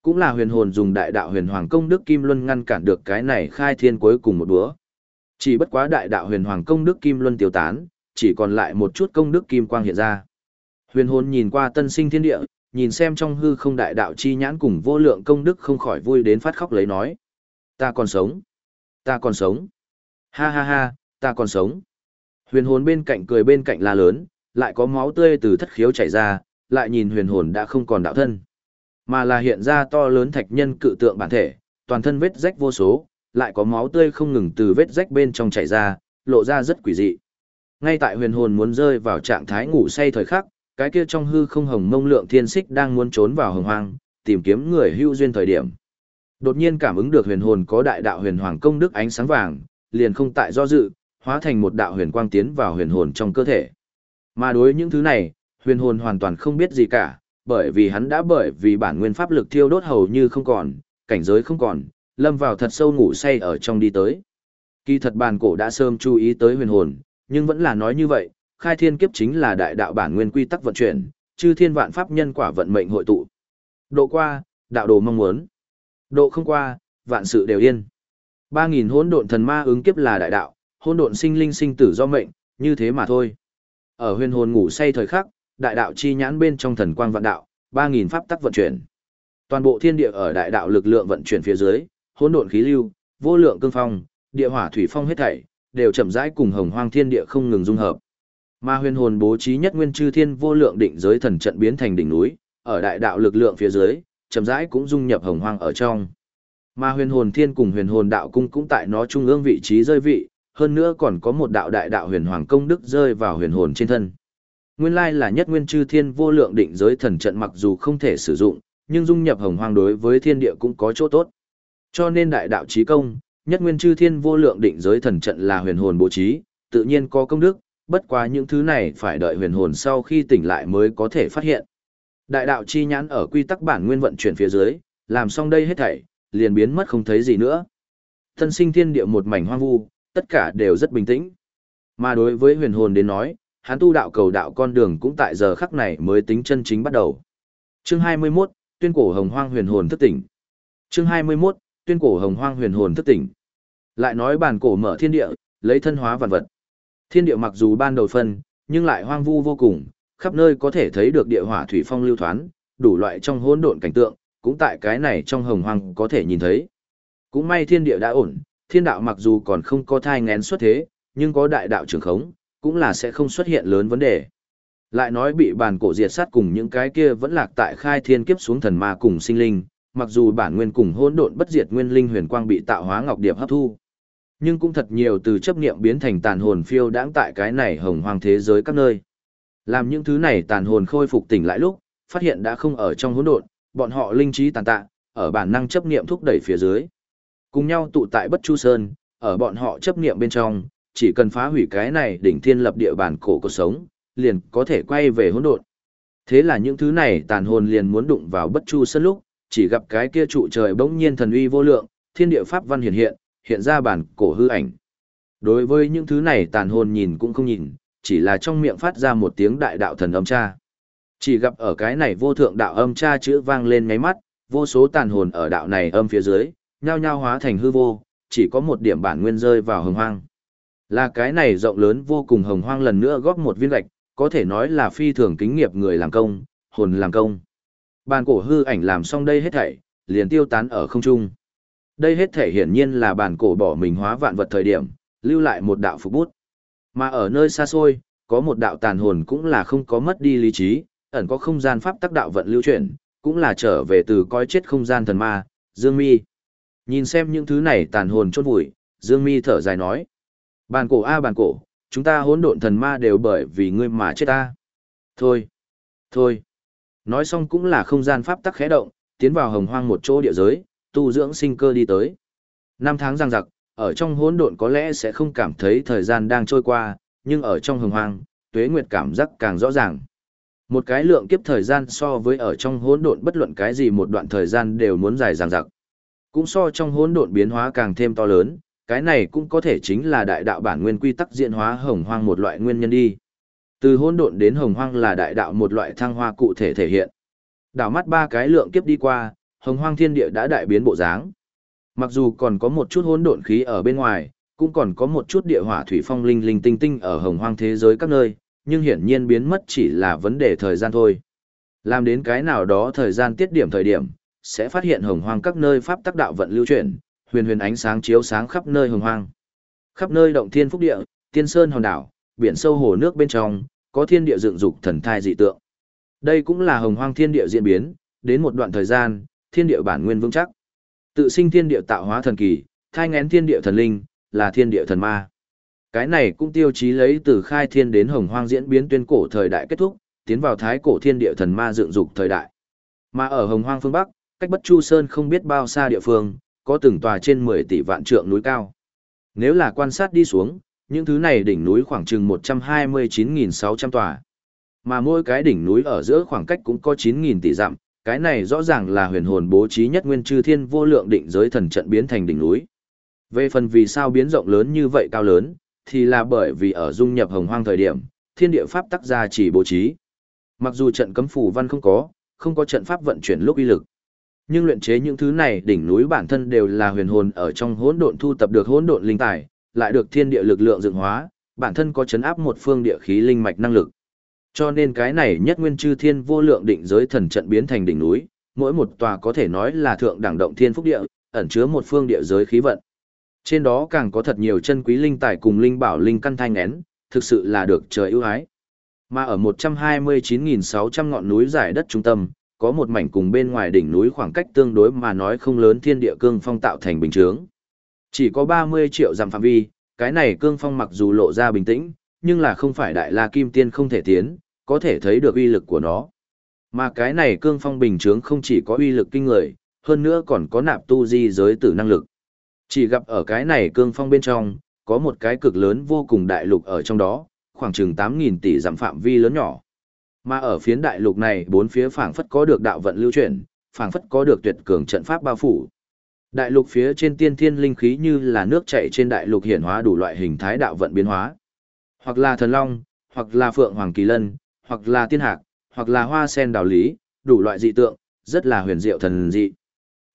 Speaker 1: Cũng là huyền hồn dùng đại đạo huyền hoàng công đức kim luân ngăn cản được cái này khai thiên cuối cùng một búa. Chỉ bất quá đại đạo huyền hoàng công đức kim luân tiêu tán, chỉ còn lại một chút công đức kim quang hiện ra. Huyền hồn nhìn qua tân sinh thiên địa, nhìn xem trong hư không đại đạo chi nhãn cùng vô lượng công đức không khỏi vui đến phát khóc lấy nói. Ta còn sống. Ta còn sống. Ha ha ha, ta còn sống. Huyền hồn bên cạnh cười bên cạnh la lớn, lại có máu tươi từ thất khiếu chảy ra, lại nhìn huyền hồn đã không còn đạo thân. Mà là hiện ra to lớn thạch nhân cự tượng bản thể, toàn thân vết rách vô số, lại có máu tươi không ngừng từ vết rách bên trong chảy ra, lộ ra rất quỷ dị. Ngay tại huyền hồn muốn rơi vào trạng thái ngủ say thời khắc, cái kia trong hư không hồng mông lượng thiên xích đang muốn trốn vào hồng hoang, tìm kiếm người hưu duyên thời điểm. Đột nhiên cảm ứng được huyền hồn có đại đạo huyền hoàng công đức ánh sáng vàng, liền không tại do dự, hóa thành một đạo huyền quang tiến vào huyền hồn trong cơ thể. Mà đối những thứ này, huyền hồn hoàn toàn không biết gì cả, bởi vì hắn đã bởi vì bản nguyên pháp lực thiêu đốt hầu như không còn, cảnh giới không còn, lâm vào thật sâu ngủ say ở trong đi tới. Kỳ thật bàn cổ đã sớm chú ý tới huyền hồn, nhưng vẫn là nói như vậy, khai thiên kiếp chính là đại đạo bản nguyên quy tắc vận chuyển, chư thiên vạn pháp nhân quả vận mệnh hội tụ. Độ qua, đạo đồ mong muốn. Độ không qua, vạn sự đều yên. Ba nghìn hỗn độn thần ma ứng kiếp là đại đạo, hỗn độn sinh linh sinh tử do mệnh, như thế mà thôi. Ở huyền hồn ngủ say thời khắc, đại đạo chi nhãn bên trong thần quang vạn đạo, ba nghìn pháp tắc vận chuyển. Toàn bộ thiên địa ở đại đạo lực lượng vận chuyển phía dưới, hỗn độn khí lưu, vô lượng cương phong, địa hỏa thủy phong hết thảy, đều chậm rãi cùng hồng hoang thiên địa không ngừng dung hợp. Mà huyền hồn bố trí nhất nguyên chư thiên vô lượng định giới thần trận biến thành đỉnh núi, ở đại đạo lực lượng phía dưới, chậm rãi cũng dung nhập hồng hoang ở trong. Mà huyền hồn thiên cùng huyền hồn đạo cung cũng tại nó trung ương vị trí rơi vị, hơn nữa còn có một đạo đại đạo huyền hoàng công đức rơi vào huyền hồn trên thân. Nguyên lai là nhất nguyên chư thiên vô lượng định giới thần trận mặc dù không thể sử dụng, nhưng dung nhập hồng hoang đối với thiên địa cũng có chỗ tốt. Cho nên đại đạo chí công, nhất nguyên chư thiên vô lượng định giới thần trận là huyền hồn bố trí, tự nhiên có công đức, bất quá những thứ này phải đợi huyền hồn sau khi tỉnh lại mới có thể phát hiện. Đại đạo chi nhãn ở quy tắc bản nguyên vận chuyển phía dưới, làm xong đây hết thảy, liền biến mất không thấy gì nữa. Thân sinh thiên địa một mảnh hoang vu, tất cả đều rất bình tĩnh. Mà đối với huyền hồn đến nói, hắn tu đạo cầu đạo con đường cũng tại giờ khắc này mới tính chân chính bắt đầu. Chương 21, tuyên cổ hồng hoang huyền hồn thức tỉnh. Chương 21, tuyên cổ hồng hoang huyền hồn thức tỉnh. Lại nói bản cổ mở thiên địa, lấy thân hóa vạn vật. Thiên địa mặc dù ban đầu phân, nhưng lại hoang vu vô cùng, khắp nơi có thể thấy được địa hỏa thủy phong lưu thoán, đủ loại trong hỗn độn cảnh tượng, cũng tại cái này trong hồng hoang có thể nhìn thấy. Cũng may thiên địa đã ổn, thiên đạo mặc dù còn không có thai ngén xuất thế, nhưng có đại đạo trường khống, cũng là sẽ không xuất hiện lớn vấn đề. Lại nói bị bản cổ diệt sát cùng những cái kia vẫn lạc tại khai thiên kiếp xuống thần ma cùng sinh linh, mặc dù bản nguyên cùng hỗn độn bất diệt nguyên linh huyền quang bị tạo hóa ngọc điệp hấp thu, nhưng cũng thật nhiều từ chấp niệm biến thành tàn hồn phiêu đãng tại cái này hồng hoang thế giới các nơi. Làm những thứ này tàn hồn khôi phục tỉnh lại lúc, phát hiện đã không ở trong hỗn độn, bọn họ linh trí tàn tạ, ở bản năng chấp niệm thúc đẩy phía dưới. Cùng nhau tụ tại Bất Chu Sơn, ở bọn họ chấp niệm bên trong, chỉ cần phá hủy cái này đỉnh thiên lập địa bản cổ cuộc sống, liền có thể quay về hỗn độn. Thế là những thứ này tàn hồn liền muốn đụng vào Bất Chu Sơn lúc, chỉ gặp cái kia trụ trời bỗng nhiên thần uy vô lượng, thiên địa pháp văn hiện hiện, hiện ra bản cổ hư ảnh. Đối với những thứ này tàn hồn nhìn cũng không nhìn, chỉ là trong miệng phát ra một tiếng đại đạo thần âm cha. Chỉ gặp ở cái này vô thượng đạo âm cha chữ vang lên ngáy mắt, vô số tàn hồn ở đạo này âm phía dưới, nhao nhao hóa thành hư vô, chỉ có một điểm bản nguyên rơi vào hồng hoang. Là cái này rộng lớn vô cùng hồng hoang lần nữa góp một viên gạch, có thể nói là phi thường kính nghiệp người làm công, hồn làm công. Bàn cổ hư ảnh làm xong đây hết thảy, liền tiêu tán ở không trung. Đây hết thể hiển nhiên là bản cổ bỏ mình hóa vạn vật thời điểm, lưu lại một đạo phục bút. Mà ở nơi xa xôi, có một đạo tàn hồn cũng là không có mất đi lý trí, ẩn có không gian pháp tắc đạo vận lưu chuyển, cũng là trở về từ coi chết không gian thần ma, Dương Mi. Nhìn xem những thứ này tàn hồn chôn vùi, Dương Mi thở dài nói: "Bàn cổ a bàn cổ, chúng ta hỗn độn thần ma đều bởi vì ngươi mà chết ta." "Thôi, thôi." Nói xong cũng là không gian pháp tắc khẽ động, tiến vào hồng hoang một chỗ địa giới, tu dưỡng sinh cơ đi tới. Năm tháng giằng giặc, ở trong hỗn độn có lẽ sẽ không cảm thấy thời gian đang trôi qua, nhưng ở trong hồng hoang, tuế nguyệt cảm giác càng rõ ràng. Một cái lượng kiếp thời gian so với ở trong hỗn độn bất luận cái gì một đoạn thời gian đều muốn dài dằng dặc. Cũng so trong hỗn độn biến hóa càng thêm to lớn, cái này cũng có thể chính là đại đạo bản nguyên quy tắc diễn hóa hồng hoang một loại nguyên nhân đi. Từ hỗn độn đến hồng hoang là đại đạo một loại thăng hoa cụ thể thể hiện. Đảo mắt ba cái lượng kiếp đi qua, hồng hoang thiên địa đã đại biến bộ dáng. Mặc dù còn có một chút hỗn độn khí ở bên ngoài, cũng còn có một chút địa hỏa thủy phong linh linh tinh tinh ở hồng hoang thế giới các nơi, nhưng hiển nhiên biến mất chỉ là vấn đề thời gian thôi. Làm đến cái nào đó thời gian tiết điểm thời điểm, sẽ phát hiện hồng hoang các nơi pháp tắc đạo vận lưu chuyển, huyền huyền ánh sáng chiếu sáng khắp nơi hồng hoang. Khắp nơi động thiên phúc địa, tiên sơn hòn đảo, biển sâu hồ nước bên trong, có thiên địa dựng dục thần thai dị tượng. Đây cũng là hồng hoang thiên địa diễn biến, đến một đoạn thời gian, thiên địa bản nguyên vững chắc. Tự sinh thiên địa tạo hóa thần kỳ, thai ngén thiên địa thần linh, là thiên địa thần ma. Cái này cũng tiêu chí lấy từ khai thiên đến hồng hoang diễn biến tuyên cổ thời đại kết thúc, tiến vào thái cổ thiên địa thần ma dựng dục thời đại. Mà ở hồng hoang phương Bắc, cách bất chu sơn không biết bao xa địa phương, có từng tòa trên 10 tỷ vạn trượng núi cao. Nếu là quan sát đi xuống, những thứ này đỉnh núi khoảng chừng 129.600 tòa. Mà mỗi cái đỉnh núi ở giữa khoảng cách cũng có 9.000 tỷ dặm, cái này rõ ràng là huyền hồn bố trí nhất nguyên chư thiên vô lượng định giới thần trận biến thành đỉnh núi. Về phần vì sao biến rộng lớn như vậy cao lớn, thì là bởi vì ở dung nhập hồng hoang thời điểm, thiên địa pháp tác gia chỉ bố trí. Mặc dù trận cấm phủ văn không có, không có trận pháp vận chuyển lúc uy lực. Nhưng luyện chế những thứ này đỉnh núi bản thân đều là huyền hồn ở trong hỗn độn thu tập được hỗn độn linh tài, lại được thiên địa lực lượng dựng hóa, bản thân có chấn áp một phương địa khí linh mạch năng lực. Cho nên cái này nhất nguyên chư thiên vô lượng định giới thần trận biến thành đỉnh núi, mỗi một tòa có thể nói là thượng đẳng động thiên phúc địa, ẩn chứa một phương địa giới khí vận. Trên đó càng có thật nhiều chân quý linh tài cùng linh bảo linh căn thanh én, thực sự là được trời ưu ái. Mà ở 129.600 ngọn núi giải đất trung tâm, có một mảnh cùng bên ngoài đỉnh núi khoảng cách tương đối mà nói không lớn thiên địa cương phong tạo thành bình chướng. Chỉ có 30 triệu dặm phạm vi, cái này cương phong mặc dù lộ ra bình tĩnh, nhưng là không phải đại la kim tiên không thể tiến, có thể thấy được uy lực của nó. Mà cái này cương phong bình chướng không chỉ có uy lực kinh người, hơn nữa còn có nạp tu di giới tử năng lực. Chỉ gặp ở cái này cương phong bên trong, có một cái cực lớn vô cùng đại lục ở trong đó, khoảng chừng 8.000 tỷ dặm phạm vi lớn nhỏ. Mà ở phiến đại lục này bốn phía phảng phất có được đạo vận lưu chuyển, phảng phất có được tuyệt cường trận pháp bao phủ. Đại lục phía trên tiên thiên linh khí như là nước chảy trên đại lục hiển hóa đủ loại hình thái đạo vận biến hóa. Hoặc là thần long, hoặc là phượng hoàng kỳ lân, hoặc là tiên hạc, hoặc là hoa sen đào lý, đủ loại dị tượng, rất là huyền diệu thần dị.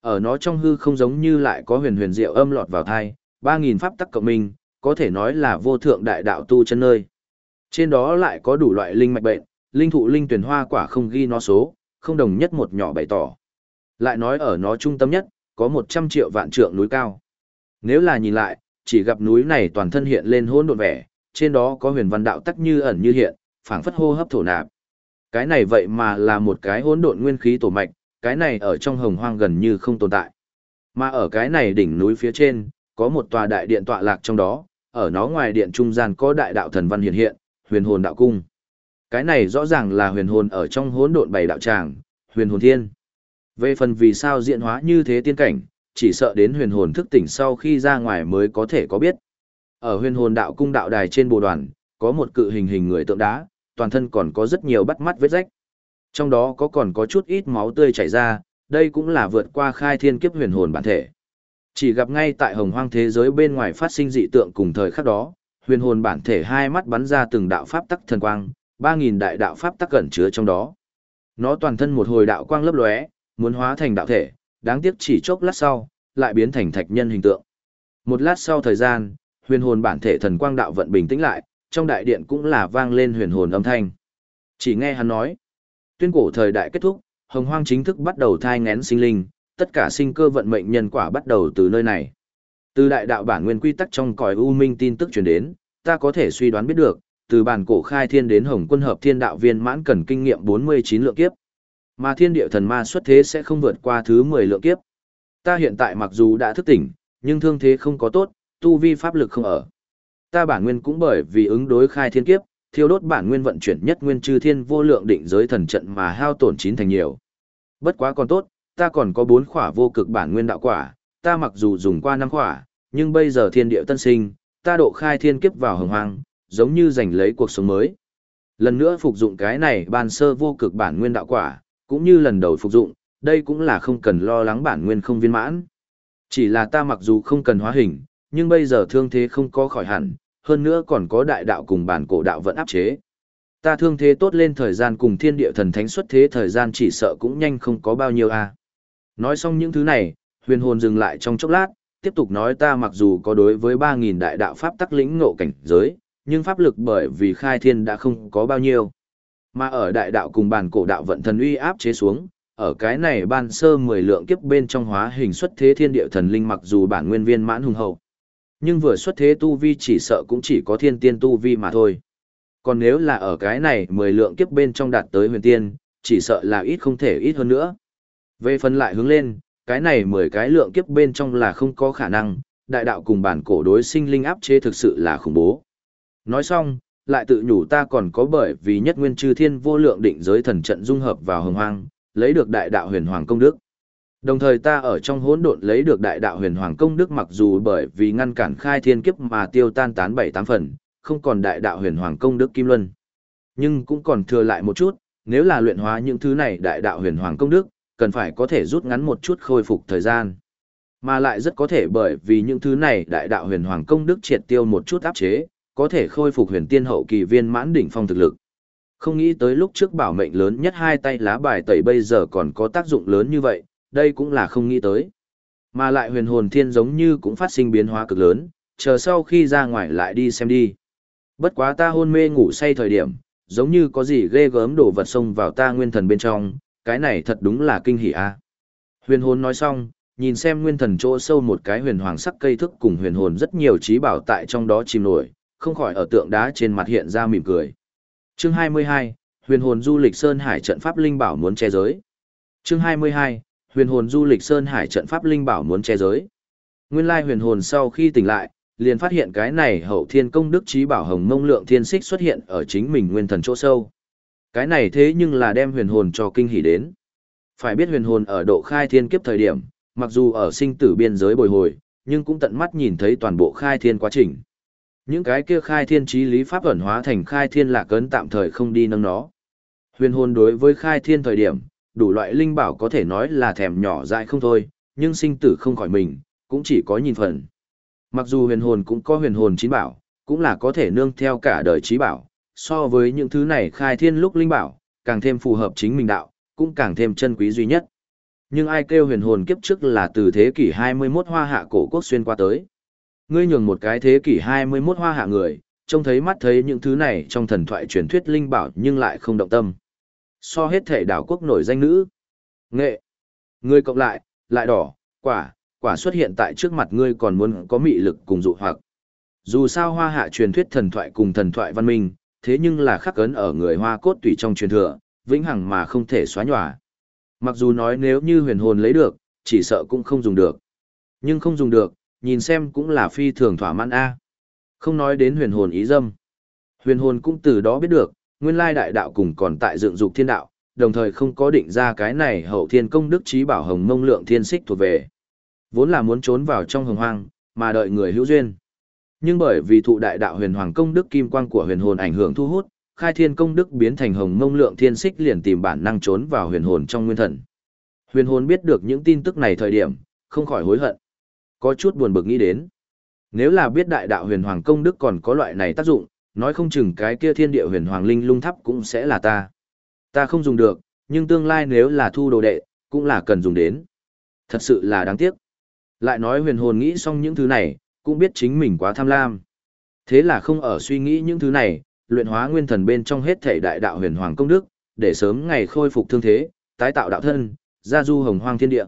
Speaker 1: Ở nó trong hư không giống như lại có huyền huyền diệu âm lọt vào thai, 3000 pháp tắc cộng minh, có thể nói là vô thượng đại đạo tu chân nơi. Trên đó lại có đủ loại linh mạch bệnh, linh thụ linh tuyển hoa quả không ghi nó số, không đồng nhất một nhỏ bày tỏ. Lại nói ở nó trung tâm nhất, có 100 triệu vạn trượng núi cao. Nếu là nhìn lại, chỉ gặp núi này toàn thân hiện lên hỗn độn vẻ, trên đó có huyền văn đạo tắc như ẩn như hiện, phảng phất hô hấp thổ nạp. Cái này vậy mà là một cái hỗn độn nguyên khí tổ mạch, cái này ở trong hồng hoang gần như không tồn tại. Mà ở cái này đỉnh núi phía trên, có một tòa đại điện tọa lạc trong đó, ở nó ngoài điện trung gian có đại đạo thần văn hiện hiện, huyền hồn đạo cung. Cái này rõ ràng là huyền hồn ở trong hỗn độn bảy đạo tràng, huyền hồn thiên. Về phần vì sao diễn hóa như thế tiên cảnh, chỉ sợ đến huyền hồn thức tỉnh sau khi ra ngoài mới có thể có biết. Ở huyền hồn đạo cung đạo đài trên bồ đoàn, có một cự hình hình người tượng đá, toàn thân còn có rất nhiều bắt mắt vết rách. Trong đó có còn có chút ít máu tươi chảy ra, đây cũng là vượt qua khai thiên kiếp huyền hồn bản thể. Chỉ gặp ngay tại hồng hoang thế giới bên ngoài phát sinh dị tượng cùng thời khắc đó, huyền hồn bản thể hai mắt bắn ra từng đạo pháp tắc thần quang, 3000 đại đạo pháp tắc cẩn chứa trong đó. Nó toàn thân một hồi đạo quang lấp lóe, muốn hóa thành đạo thể, đáng tiếc chỉ chốc lát sau, lại biến thành thạch nhân hình tượng. Một lát sau thời gian, huyền hồn bản thể thần quang đạo vận bình tĩnh lại, trong đại điện cũng là vang lên huyền hồn âm thanh. Chỉ nghe hắn nói, tuyên cổ thời đại kết thúc, hồng hoang chính thức bắt đầu thai ngén sinh linh, tất cả sinh cơ vận mệnh nhân quả bắt đầu từ nơi này. Từ đại đạo bản nguyên quy tắc trong cõi u minh tin tức truyền đến, ta có thể suy đoán biết được, từ bản cổ khai thiên đến hồng quân hợp thiên đạo viên mãn cần kinh nghiệm 49 lượng kiếp. Mà thiên địa thần ma xuất thế sẽ không vượt qua thứ 10 lượng kiếp. Ta hiện tại mặc dù đã thức tỉnh, nhưng thương thế không có tốt, tu vi pháp lực không ở. Ta bản nguyên cũng bởi vì ứng đối khai thiên kiếp, thiêu đốt bản nguyên vận chuyển nhất nguyên chư thiên vô lượng định giới thần trận mà hao tổn chín thành nhiều. Bất quá còn tốt, ta còn có bốn khỏa vô cực bản nguyên đạo quả, ta mặc dù dùng qua năm khỏa, nhưng bây giờ thiên địa tân sinh, ta độ khai thiên kiếp vào hồng hoang, giống như giành lấy cuộc sống mới. Lần nữa phục dụng cái này ban sơ vô cực bản nguyên đạo quả, cũng như lần đầu phục dụng, đây cũng là không cần lo lắng bản nguyên không viên mãn. Chỉ là ta mặc dù không cần hóa hình, nhưng bây giờ thương thế không có khỏi hẳn, hơn nữa còn có đại đạo cùng bản cổ đạo vẫn áp chế. Ta thương thế tốt lên thời gian cùng thiên địa thần thánh xuất thế thời gian chỉ sợ cũng nhanh không có bao nhiêu a. À. Nói xong những thứ này, huyền hồn dừng lại trong chốc lát, tiếp tục nói ta mặc dù có đối với 3.000 đại đạo pháp tắc lĩnh ngộ cảnh giới, nhưng pháp lực bởi vì khai thiên đã không có bao nhiêu. Mà ở đại đạo cùng bản cổ đạo vận thần uy áp chế xuống, ở cái này ban sơ 10 lượng kiếp bên trong hóa hình xuất thế thiên địa thần linh mặc dù bản nguyên viên mãn hùng hậu. Nhưng vừa xuất thế tu vi chỉ sợ cũng chỉ có thiên tiên tu vi mà thôi. Còn nếu là ở cái này 10 lượng kiếp bên trong đạt tới huyền tiên, chỉ sợ là ít không thể ít hơn nữa. Về phần lại hướng lên, cái này 10 cái lượng kiếp bên trong là không có khả năng, đại đạo cùng bản cổ đối sinh linh áp chế thực sự là khủng bố. Nói xong, lại tự nhủ ta còn có bởi vì nhất nguyên chư thiên vô lượng định giới thần trận dung hợp vào hồng hoang, lấy được đại đạo huyền hoàng công đức. Đồng thời ta ở trong hỗn độn lấy được đại đạo huyền hoàng công đức mặc dù bởi vì ngăn cản khai thiên kiếp mà tiêu tan tán bảy tám phần, không còn đại đạo huyền hoàng công đức kim luân. Nhưng cũng còn thừa lại một chút, nếu là luyện hóa những thứ này đại đạo huyền hoàng công đức, cần phải có thể rút ngắn một chút khôi phục thời gian. Mà lại rất có thể bởi vì những thứ này đại đạo huyền hoàng công đức triệt tiêu một chút áp chế, có thể khôi phục huyền tiên hậu kỳ viên mãn đỉnh phong thực lực. Không nghĩ tới lúc trước bảo mệnh lớn nhất hai tay lá bài tẩy bây giờ còn có tác dụng lớn như vậy, đây cũng là không nghĩ tới. Mà lại huyền hồn thiên giống như cũng phát sinh biến hóa cực lớn, chờ sau khi ra ngoài lại đi xem đi. Bất quá ta hôn mê ngủ say thời điểm, giống như có gì ghê gớm đổ vật xông vào ta nguyên thần bên trong, cái này thật đúng là kinh hỉ a. Huyền hồn nói xong, nhìn xem nguyên thần chỗ sâu một cái huyền hoàng sắc cây thức cùng huyền hồn rất nhiều trí bảo tại trong đó chìm nổi, không khỏi ở tượng đá trên mặt hiện ra mỉm cười. Chương 22, Huyền hồn du lịch Sơn Hải trận pháp linh bảo muốn che giới. Chương 22, Huyền hồn du lịch Sơn Hải trận pháp linh bảo muốn che giới. Nguyên lai huyền hồn sau khi tỉnh lại, liền phát hiện cái này hậu thiên công đức trí bảo hồng mông lượng thiên xích xuất hiện ở chính mình nguyên thần chỗ sâu. Cái này thế nhưng là đem huyền hồn cho kinh hỉ đến. Phải biết huyền hồn ở độ khai thiên kiếp thời điểm, mặc dù ở sinh tử biên giới bồi hồi, nhưng cũng tận mắt nhìn thấy toàn bộ khai thiên quá trình. Những cái kia khai thiên trí lý pháp ẩn hóa thành khai thiên lạc cấn tạm thời không đi nâng nó. Huyền hồn đối với khai thiên thời điểm, đủ loại linh bảo có thể nói là thèm nhỏ dại không thôi, nhưng sinh tử không khỏi mình, cũng chỉ có nhìn phần. Mặc dù huyền hồn cũng có huyền hồn chín bảo, cũng là có thể nương theo cả đời trí bảo, so với những thứ này khai thiên lúc linh bảo, càng thêm phù hợp chính mình đạo, cũng càng thêm chân quý duy nhất. Nhưng ai kêu huyền hồn kiếp trước là từ thế kỷ 21 hoa hạ cổ quốc xuyên qua tới. Ngươi nhường một cái thế kỷ 21 hoa hạ người, trông thấy mắt thấy những thứ này trong thần thoại truyền thuyết linh bảo nhưng lại không động tâm. So hết thể đảo quốc nổi danh nữ. Nghệ. Ngươi cộng lại, lại đỏ, quả, quả xuất hiện tại trước mặt ngươi còn muốn có mị lực cùng dụ hoặc. Dù sao hoa hạ truyền thuyết thần thoại cùng thần thoại văn minh, thế nhưng là khắc ấn ở người hoa cốt tùy trong truyền thừa, vĩnh hằng mà không thể xóa nhòa. Mặc dù nói nếu như huyền hồn lấy được, chỉ sợ cũng không dùng được. Nhưng không dùng được, nhìn xem cũng là phi thường thỏa mãn a. Không nói đến huyền hồn ý dâm. Huyền hồn cũng từ đó biết được, nguyên lai đại đạo cùng còn tại dựng dục thiên đạo, đồng thời không có định ra cái này hậu thiên công đức trí bảo hồng mông lượng thiên xích thuộc về. Vốn là muốn trốn vào trong hồng hoang, mà đợi người hữu duyên. Nhưng bởi vì thụ đại đạo huyền hoàng công đức kim quang của huyền hồn ảnh hưởng thu hút, khai thiên công đức biến thành hồng mông lượng thiên xích liền tìm bản năng trốn vào huyền hồn trong nguyên thần. Huyền hồn biết được những tin tức này thời điểm, không khỏi hối hận. Có chút buồn bực nghĩ đến. Nếu là biết đại đạo huyền hoàng công đức còn có loại này tác dụng, nói không chừng cái kia thiên địa huyền hoàng linh lung thắp cũng sẽ là ta. Ta không dùng được, nhưng tương lai nếu là thu đồ đệ, cũng là cần dùng đến. Thật sự là đáng tiếc. Lại nói huyền hồn nghĩ xong những thứ này, cũng biết chính mình quá tham lam. Thế là không ở suy nghĩ những thứ này, luyện hóa nguyên thần bên trong hết thể đại đạo huyền hoàng công đức, để sớm ngày khôi phục thương thế, tái tạo đạo thân, gia du hồng hoang thiên địa.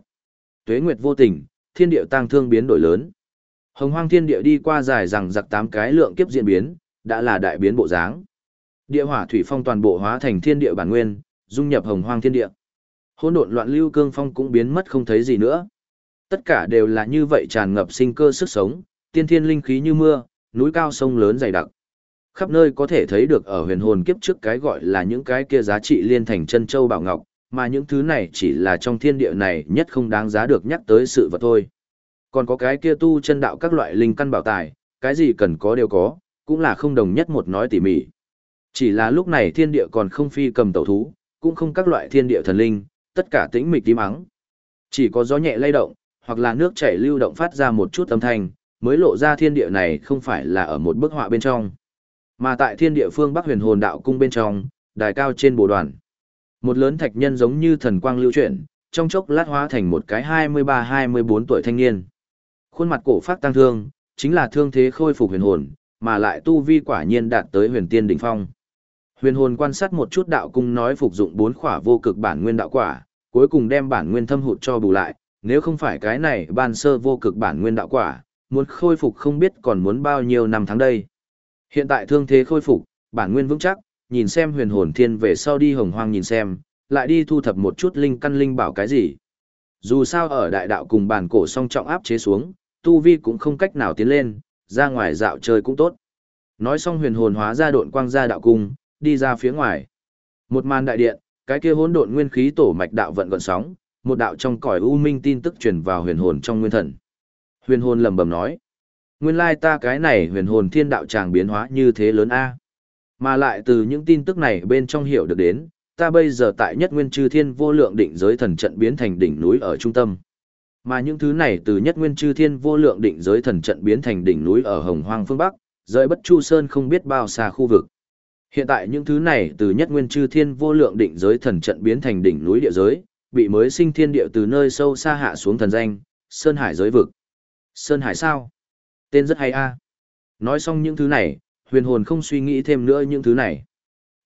Speaker 1: Tuế nguyệt vô tình, thiên địa tăng thương biến đổi lớn. Hồng hoang thiên địa đi qua dài rằng giặc tám cái lượng kiếp diễn biến, đã là đại biến bộ dáng. Địa hỏa thủy phong toàn bộ hóa thành thiên địa bản nguyên, dung nhập hồng hoang thiên địa. Hỗn độn loạn lưu cương phong cũng biến mất không thấy gì nữa. Tất cả đều là như vậy tràn ngập sinh cơ sức sống, tiên thiên linh khí như mưa, núi cao sông lớn dày đặc. Khắp nơi có thể thấy được ở huyền hồn kiếp trước cái gọi là những cái kia giá trị liên thành chân châu bảo ngọc, mà những thứ này chỉ là trong thiên địa này nhất không đáng giá được nhắc tới sự vật thôi. Còn có cái kia tu chân đạo các loại linh căn bảo tài, cái gì cần có đều có, cũng là không đồng nhất một nói tỉ mỉ. Chỉ là lúc này thiên địa còn không phi cầm tẩu thú, cũng không các loại thiên địa thần linh, tất cả tĩnh mịch tím ắng. Chỉ có gió nhẹ lay động, hoặc là nước chảy lưu động phát ra một chút âm thanh, mới lộ ra thiên địa này không phải là ở một bức họa bên trong. Mà tại thiên địa phương Bắc huyền hồn đạo cung bên trong, đài cao trên bồ đoàn. Một lớn thạch nhân giống như thần quang lưu chuyển, trong chốc lát hóa thành một cái 23-24 tuổi thanh niên. Khuôn mặt cổ phát tăng thương, chính là thương thế khôi phục huyền hồn, mà lại tu vi quả nhiên đạt tới huyền tiên đỉnh phong. Huyền hồn quan sát một chút đạo cung nói phục dụng bốn khỏa vô cực bản nguyên đạo quả, cuối cùng đem bản nguyên thâm hụt cho bù lại, nếu không phải cái này ban sơ vô cực bản nguyên đạo quả, muốn khôi phục không biết còn muốn bao nhiêu năm tháng đây. Hiện tại thương thế khôi phục, bản nguyên vững chắc, nhìn xem huyền hồn thiên về sau đi hồng hoang nhìn xem, lại đi thu thập một chút linh căn linh bảo cái gì. Dù sao ở đại đạo cùng bản cổ song trọng áp chế xuống, tu vi cũng không cách nào tiến lên, ra ngoài dạo chơi cũng tốt. Nói xong huyền hồn hóa ra độn quang ra đạo cung, đi ra phía ngoài. Một màn đại điện, cái kia hỗn độn nguyên khí tổ mạch đạo vận gọn sóng, một đạo trong cõi u minh tin tức truyền vào huyền hồn trong nguyên thần. Huyền hồn lẩm bẩm nói: "Nguyên lai ta cái này huyền hồn thiên đạo tràng biến hóa như thế lớn a." Mà lại từ những tin tức này bên trong hiểu được đến, ta bây giờ tại nhất nguyên chư thiên vô lượng định giới thần trận biến thành đỉnh núi ở trung tâm. Mà những thứ này từ nhất nguyên chư thiên vô lượng định giới thần trận biến thành đỉnh núi ở hồng hoang phương Bắc, rời bất chu sơn không biết bao xa khu vực. Hiện tại những thứ này từ nhất nguyên chư thiên vô lượng định giới thần trận biến thành đỉnh núi địa giới, bị mới sinh thiên địa từ nơi sâu xa hạ xuống thần danh, Sơn Hải giới vực. Sơn Hải sao? Tên rất hay a. Nói xong những thứ này, huyền hồn không suy nghĩ thêm nữa những thứ này.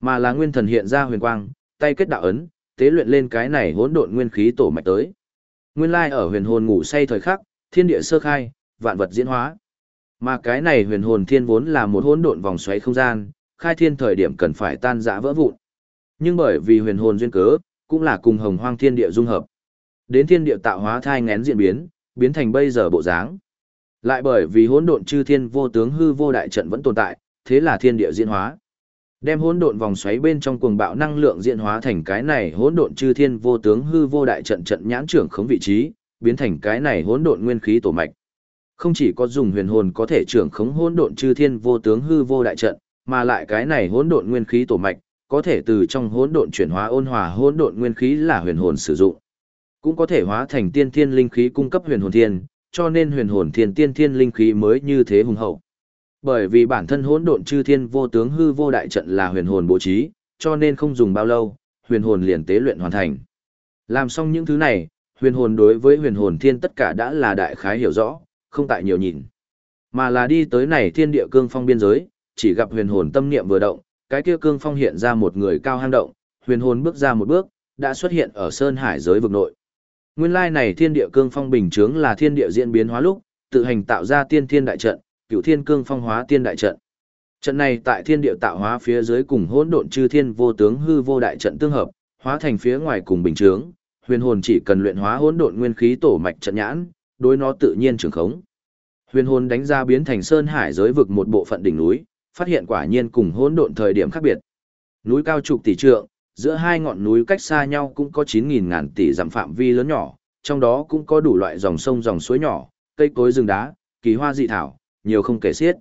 Speaker 1: Mà là nguyên thần hiện ra huyền quang, tay kết đạo ấn, tế luyện lên cái này hỗn độn nguyên khí tổ mạch tới. Nguyên lai ở huyền hồn ngủ say thời khắc, thiên địa sơ khai, vạn vật diễn hóa. Mà cái này huyền hồn thiên vốn là một hỗn độn vòng xoáy không gian, khai thiên thời điểm cần phải tan rã vỡ vụn. Nhưng bởi vì huyền hồn duyên cớ, cũng là cùng hồng hoang thiên địa dung hợp. Đến thiên địa tạo hóa thai ngén diễn biến, biến thành bây giờ bộ dáng. Lại bởi vì hỗn độn chư thiên vô tướng hư vô đại trận vẫn tồn tại, thế là thiên địa diễn hóa. Đem hỗn độn vòng xoáy bên trong cuồng bạo năng lượng diễn hóa thành cái này hỗn độn chư thiên vô tướng hư vô đại trận trận nhãn trưởng khống vị trí, biến thành cái này hỗn độn nguyên khí tổ mạch. Không chỉ có dùng huyền hồn có thể trưởng khống hỗn độn chư thiên vô tướng hư vô đại trận, mà lại cái này hỗn độn nguyên khí tổ mạch, có thể từ trong hỗn độn chuyển hóa ôn hòa hỗn độn nguyên khí là huyền hồn sử dụng. Cũng có thể hóa thành tiên thiên linh khí cung cấp huyền hồn thiên, cho nên huyền hồn thiên tiên thiên linh khí mới như thế hùng hậu. Bởi vì bản thân hỗn độn chư thiên vô tướng hư vô đại trận là huyền hồn bố trí, cho nên không dùng bao lâu, huyền hồn liền tế luyện hoàn thành. Làm xong những thứ này, huyền hồn đối với huyền hồn thiên tất cả đã là đại khái hiểu rõ, không tại nhiều nhìn. Mà là đi tới này thiên địa cương phong biên giới, chỉ gặp huyền hồn tâm niệm vừa động, cái kia cương phong hiện ra một người cao hang động, huyền hồn bước ra một bước, đã xuất hiện ở sơn hải giới vực nội. Nguyên lai này thiên địa cương phong bình chướng là thiên địa diễn biến hóa lúc, tự hành tạo ra tiên thiên đại trận, Cựu thiên cương phong hóa tiên đại trận. Trận này tại thiên địa tạo hóa phía dưới cùng hỗn độn chư thiên vô tướng hư vô đại trận tương hợp, hóa thành phía ngoài cùng bình chướng, huyền hồn chỉ cần luyện hóa hỗn độn nguyên khí tổ mạch trận nhãn, đối nó tự nhiên trường khống. Huyền hồn đánh ra biến thành sơn hải giới vực một bộ phận đỉnh núi, phát hiện quả nhiên cùng hỗn độn thời điểm khác biệt. Núi cao trục tỷ trượng, giữa hai ngọn núi cách xa nhau cũng có 9000 ngàn tỷ dặm phạm vi lớn nhỏ, trong đó cũng có đủ loại dòng sông dòng suối nhỏ, cây cối rừng đá, kỳ hoa dị thảo, nhiều không kể xiết.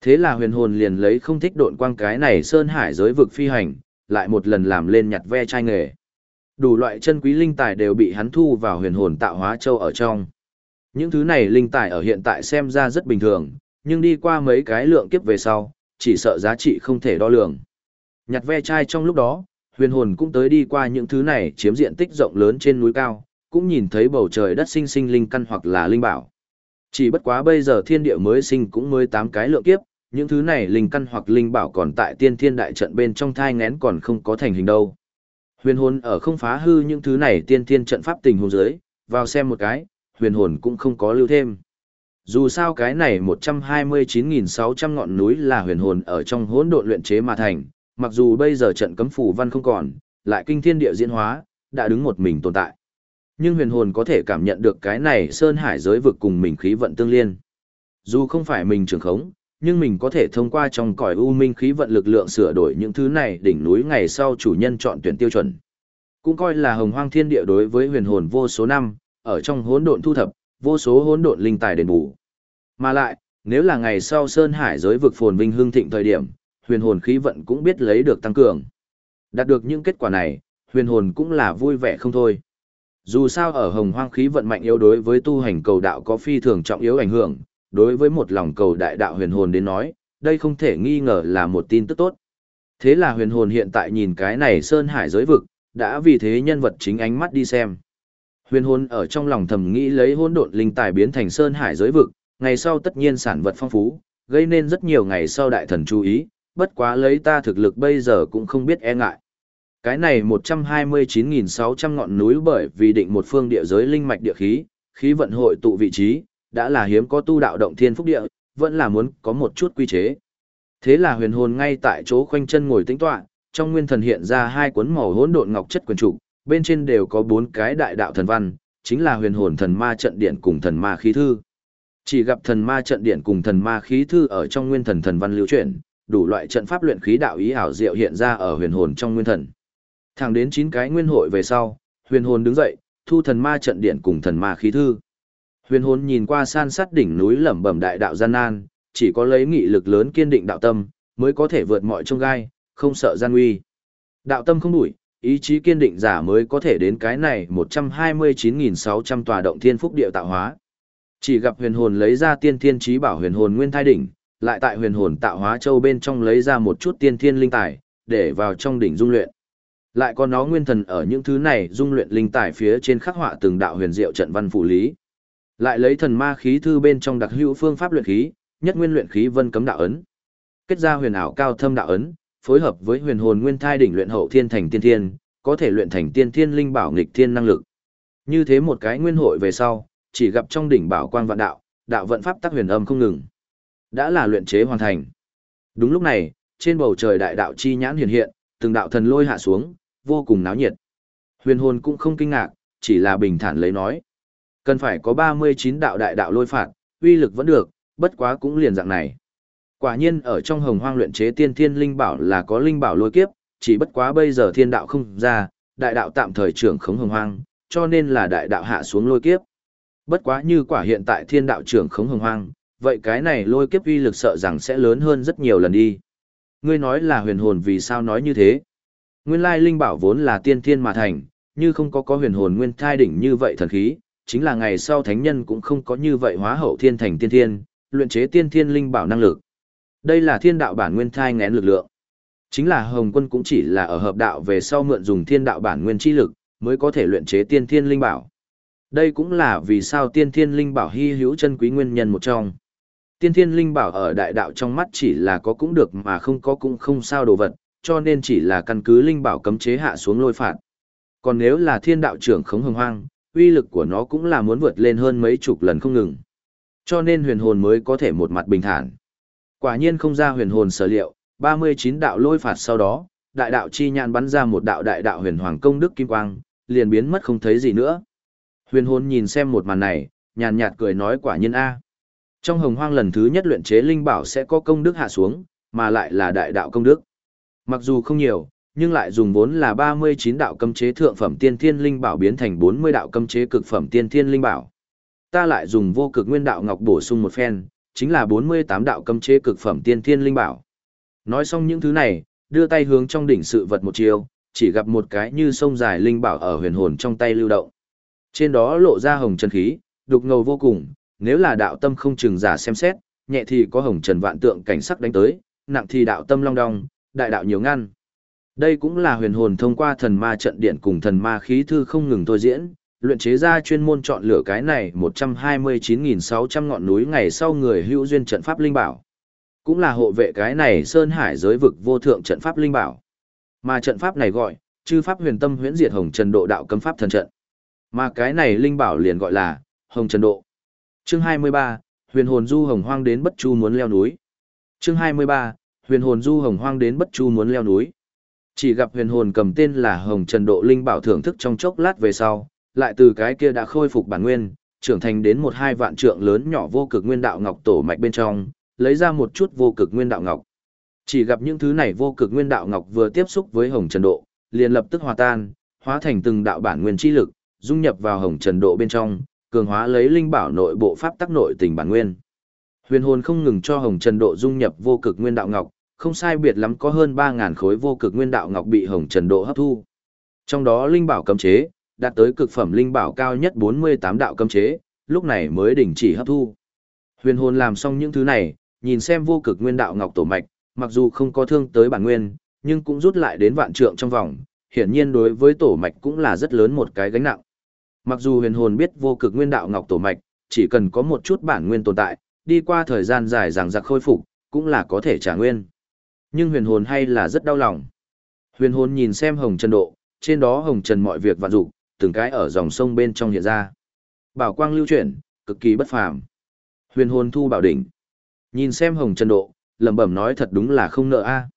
Speaker 1: Thế là huyền hồn liền lấy không thích độn quang cái này sơn hải giới vực phi hành, lại một lần làm lên nhặt ve chai nghề. Đủ loại chân quý linh tài đều bị hắn thu vào huyền hồn tạo hóa châu ở trong. Những thứ này linh tài ở hiện tại xem ra rất bình thường, nhưng đi qua mấy cái lượng kiếp về sau, chỉ sợ giá trị không thể đo lường. Nhặt ve chai trong lúc đó, huyền hồn cũng tới đi qua những thứ này chiếm diện tích rộng lớn trên núi cao, cũng nhìn thấy bầu trời đất sinh sinh linh căn hoặc là linh bảo. Chỉ bất quá bây giờ thiên địa mới sinh cũng mới 8 cái lượng kiếp, những thứ này linh căn hoặc linh bảo còn tại tiên thiên đại trận bên trong thai ngén còn không có thành hình đâu. Huyền hồn ở không phá hư những thứ này tiên thiên trận pháp tình huống dưới, vào xem một cái, huyền hồn cũng không có lưu thêm. Dù sao cái này 129.600 ngọn núi là huyền hồn ở trong hỗn độn luyện chế mà thành, mặc dù bây giờ trận cấm phủ văn không còn, lại kinh thiên địa diễn hóa, đã đứng một mình tồn tại. Nhưng huyền hồn có thể cảm nhận được cái này sơn hải giới vực cùng mình khí vận tương liên. Dù không phải mình trường khống, nhưng mình có thể thông qua trong cõi u minh khí vận lực lượng sửa đổi những thứ này đỉnh núi ngày sau chủ nhân chọn tuyển tiêu chuẩn. Cũng coi là hồng hoang thiên địa đối với huyền hồn vô số năm, ở trong hỗn độn thu thập, vô số hỗn độn linh tài đền bù. Mà lại, nếu là ngày sau Sơn Hải giới vực phồn vinh hương thịnh thời điểm, huyền hồn khí vận cũng biết lấy được tăng cường. Đạt được những kết quả này, huyền hồn cũng là vui vẻ không thôi. Dù sao ở hồng hoang khí vận mạnh yếu đối với tu hành cầu đạo có phi thường trọng yếu ảnh hưởng, đối với một lòng cầu đại đạo huyền hồn đến nói, đây không thể nghi ngờ là một tin tức tốt. Thế là huyền hồn hiện tại nhìn cái này Sơn Hải giới vực, đã vì thế nhân vật chính ánh mắt đi xem. Huyền hồn ở trong lòng thầm nghĩ lấy hỗn độn linh tài biến thành Sơn Hải giới vực, ngày sau tất nhiên sản vật phong phú, gây nên rất nhiều ngày sau đại thần chú ý, bất quá lấy ta thực lực bây giờ cũng không biết e ngại. Cái này 129.600 ngọn núi bởi vì định một phương địa giới linh mạch địa khí, khí vận hội tụ vị trí, đã là hiếm có tu đạo động thiên phúc địa, vẫn là muốn có một chút quy chế. Thế là huyền hồn ngay tại chỗ khoanh chân ngồi tĩnh tọa, trong nguyên thần hiện ra hai cuốn màu hỗn độn ngọc chất quyền trụ, bên trên đều có bốn cái đại đạo thần văn, chính là huyền hồn thần ma trận điện cùng thần ma khí thư. Chỉ gặp thần ma trận điện cùng thần ma khí thư ở trong nguyên thần thần văn lưu chuyển, đủ loại trận pháp luyện khí đạo ý ảo diệu hiện ra ở huyền hồn trong nguyên thần. Thẳng đến chín cái nguyên hội về sau, huyền hồn đứng dậy, thu thần ma trận điện cùng thần ma khí thư. Huyền hồn nhìn qua san sát đỉnh núi lẩm bẩm đại đạo gian nan, chỉ có lấy nghị lực lớn kiên định đạo tâm, mới có thể vượt mọi trông gai, không sợ gian nguy. Đạo tâm không đuổi, ý chí kiên định giả mới có thể đến cái này 129.600 tòa động thiên phúc địa tạo hóa. Chỉ gặp huyền hồn lấy ra tiên thiên trí bảo huyền hồn nguyên thai đỉnh, lại tại huyền hồn tạo hóa châu bên trong lấy ra một chút tiên thiên linh tài, để vào trong đỉnh dung luyện. Lại có nó nguyên thần ở những thứ này dung luyện linh tài phía trên khắc họa từng đạo huyền diệu trận văn phủ lý. Lại lấy thần ma khí thư bên trong đặc hữu phương pháp luyện khí, nhất nguyên luyện khí vân cấm đạo ấn. Kết ra huyền ảo cao thâm đạo ấn, phối hợp với huyền hồn nguyên thai đỉnh luyện hậu thiên thành tiên thiên, có thể luyện thành tiên thiên linh bảo nghịch thiên năng lực. Như thế một cái nguyên hội về sau, chỉ gặp trong đỉnh bảo quang vạn đạo, đạo vận pháp tác huyền âm không ngừng. Đã là luyện chế hoàn thành. Đúng lúc này, trên bầu trời đại đạo chi nhãn hiện hiện, từng đạo thần lôi hạ xuống, vô cùng náo nhiệt. Huyền hồn cũng không kinh ngạc, chỉ là bình thản lấy nói. Cần phải có 39 đạo đại đạo lôi phạt, uy lực vẫn được, bất quá cũng liền dạng này. Quả nhiên ở trong hồng hoang luyện chế tiên thiên linh bảo là có linh bảo lôi kiếp, chỉ bất quá bây giờ thiên đạo không ra, đại đạo tạm thời trưởng khống hồng hoang, cho nên là đại đạo hạ xuống lôi kiếp. Bất quá như quả hiện tại thiên đạo trưởng khống hồng hoang, vậy cái này lôi kiếp uy lực sợ rằng sẽ lớn hơn rất nhiều lần đi. Ngươi nói là huyền hồn vì sao nói như thế? Nguyên lai linh bảo vốn là tiên thiên mà thành, như không có có huyền hồn nguyên thai đỉnh như vậy thần khí, chính là ngày sau thánh nhân cũng không có như vậy hóa hậu thiên thành tiên thiên, luyện chế tiên thiên linh bảo năng lực. Đây là thiên đạo bản nguyên thai ngén lực lượng. Chính là Hồng Quân cũng chỉ là ở hợp đạo về sau mượn dùng thiên đạo bản nguyên chi lực, mới có thể luyện chế tiên thiên linh bảo. Đây cũng là vì sao tiên thiên linh bảo hy hữu chân quý nguyên nhân một trong. Tiên thiên linh bảo ở đại đạo trong mắt chỉ là có cũng được mà không có cũng không sao đồ vật, cho nên chỉ là căn cứ linh bảo cấm chế hạ xuống lôi phạt. Còn nếu là thiên đạo trưởng khống hồng hoang, uy lực của nó cũng là muốn vượt lên hơn mấy chục lần không ngừng. Cho nên huyền hồn mới có thể một mặt bình thản. Quả nhiên không ra huyền hồn sở liệu, 39 đạo lôi phạt sau đó, đại đạo chi nhãn bắn ra một đạo đại đạo huyền hoàng công đức kim quang, liền biến mất không thấy gì nữa. Huyền hồn nhìn xem một màn này, nhàn nhạt cười nói quả nhiên A. Trong hồng hoang lần thứ nhất luyện chế linh bảo sẽ có công đức hạ xuống, mà lại là đại đạo công đức. Mặc dù không nhiều, nhưng lại dùng vốn là 39 đạo cấm chế thượng phẩm tiên thiên linh bảo biến thành 40 đạo cấm chế cực phẩm tiên thiên linh bảo. Ta lại dùng vô cực nguyên đạo ngọc bổ sung một phen, chính là 48 đạo cấm chế cực phẩm tiên thiên linh bảo. Nói xong những thứ này, đưa tay hướng trong đỉnh sự vật một chiều, chỉ gặp một cái như sông dài linh bảo ở huyền hồn trong tay lưu động. Trên đó lộ ra hồng chân khí, đục ngầu vô cùng, nếu là đạo tâm không chừng giả xem xét, nhẹ thì có hồng trần vạn tượng cảnh sắc đánh tới, nặng thì đạo tâm long đong, đại đạo nhiều ngăn. Đây cũng là huyền hồn thông qua thần ma trận điện cùng thần ma khí thư không ngừng thôi diễn, luyện chế ra chuyên môn chọn lựa cái này 129.600 ngọn núi ngày sau người hữu duyên trận pháp linh bảo. Cũng là hộ vệ cái này sơn hải giới vực vô thượng trận pháp linh bảo. Mà trận pháp này gọi, chư pháp huyền tâm huyễn diệt hồng trần độ đạo cấm pháp thần trận. Mà cái này linh bảo liền gọi là hồng trần độ. Chương 23, huyền hồn du hồng hoang đến bất chu muốn leo núi. Chương 23, huyền hồn du hồng hoang đến bất chu muốn leo núi. Chỉ gặp huyền hồn cầm tên là hồng trần độ linh bảo thưởng thức trong chốc lát về sau, lại từ cái kia đã khôi phục bản nguyên, trưởng thành đến một hai vạn trượng lớn nhỏ vô cực nguyên đạo ngọc tổ mạch bên trong, lấy ra một chút vô cực nguyên đạo ngọc. Chỉ gặp những thứ này vô cực nguyên đạo ngọc vừa tiếp xúc với hồng trần độ, liền lập tức hòa tan, hóa thành từng đạo bản nguyên chi lực, dung nhập vào hồng trần độ bên trong, cường hóa lấy linh bảo nội bộ pháp tắc nội tình bản nguyên. Huyền hồn không ngừng cho hồng trần độ dung nhập vô cực nguyên đạo ngọc, không sai biệt lắm có hơn 3000 khối vô cực nguyên đạo ngọc bị hồng trần độ hấp thu. Trong đó linh bảo cấm chế, đạt tới cực phẩm linh bảo cao nhất 48 đạo cấm chế, lúc này mới đình chỉ hấp thu. Huyền hồn làm xong những thứ này, nhìn xem vô cực nguyên đạo ngọc tổ mạch, mặc dù không có thương tới bản nguyên, nhưng cũng rút lại đến vạn trượng trong vòng, hiển nhiên đối với tổ mạch cũng là rất lớn một cái gánh nặng. Mặc dù huyền hồn biết vô cực nguyên đạo ngọc tổ mạch, chỉ cần có một chút bản nguyên tồn tại, đi qua thời gian dài dằng giặc khôi phục, cũng là có thể trả nguyên. Nhưng huyền hồn hay là rất đau lòng. Huyền hồn nhìn xem hồng trần độ, trên đó hồng trần mọi việc vạn dụng, từng cái ở dòng sông bên trong hiện ra. Bảo quang lưu chuyển, cực kỳ bất phàm. Huyền hồn thu bảo đỉnh. Nhìn xem hồng trần độ, lẩm bẩm nói thật đúng là không nợ a.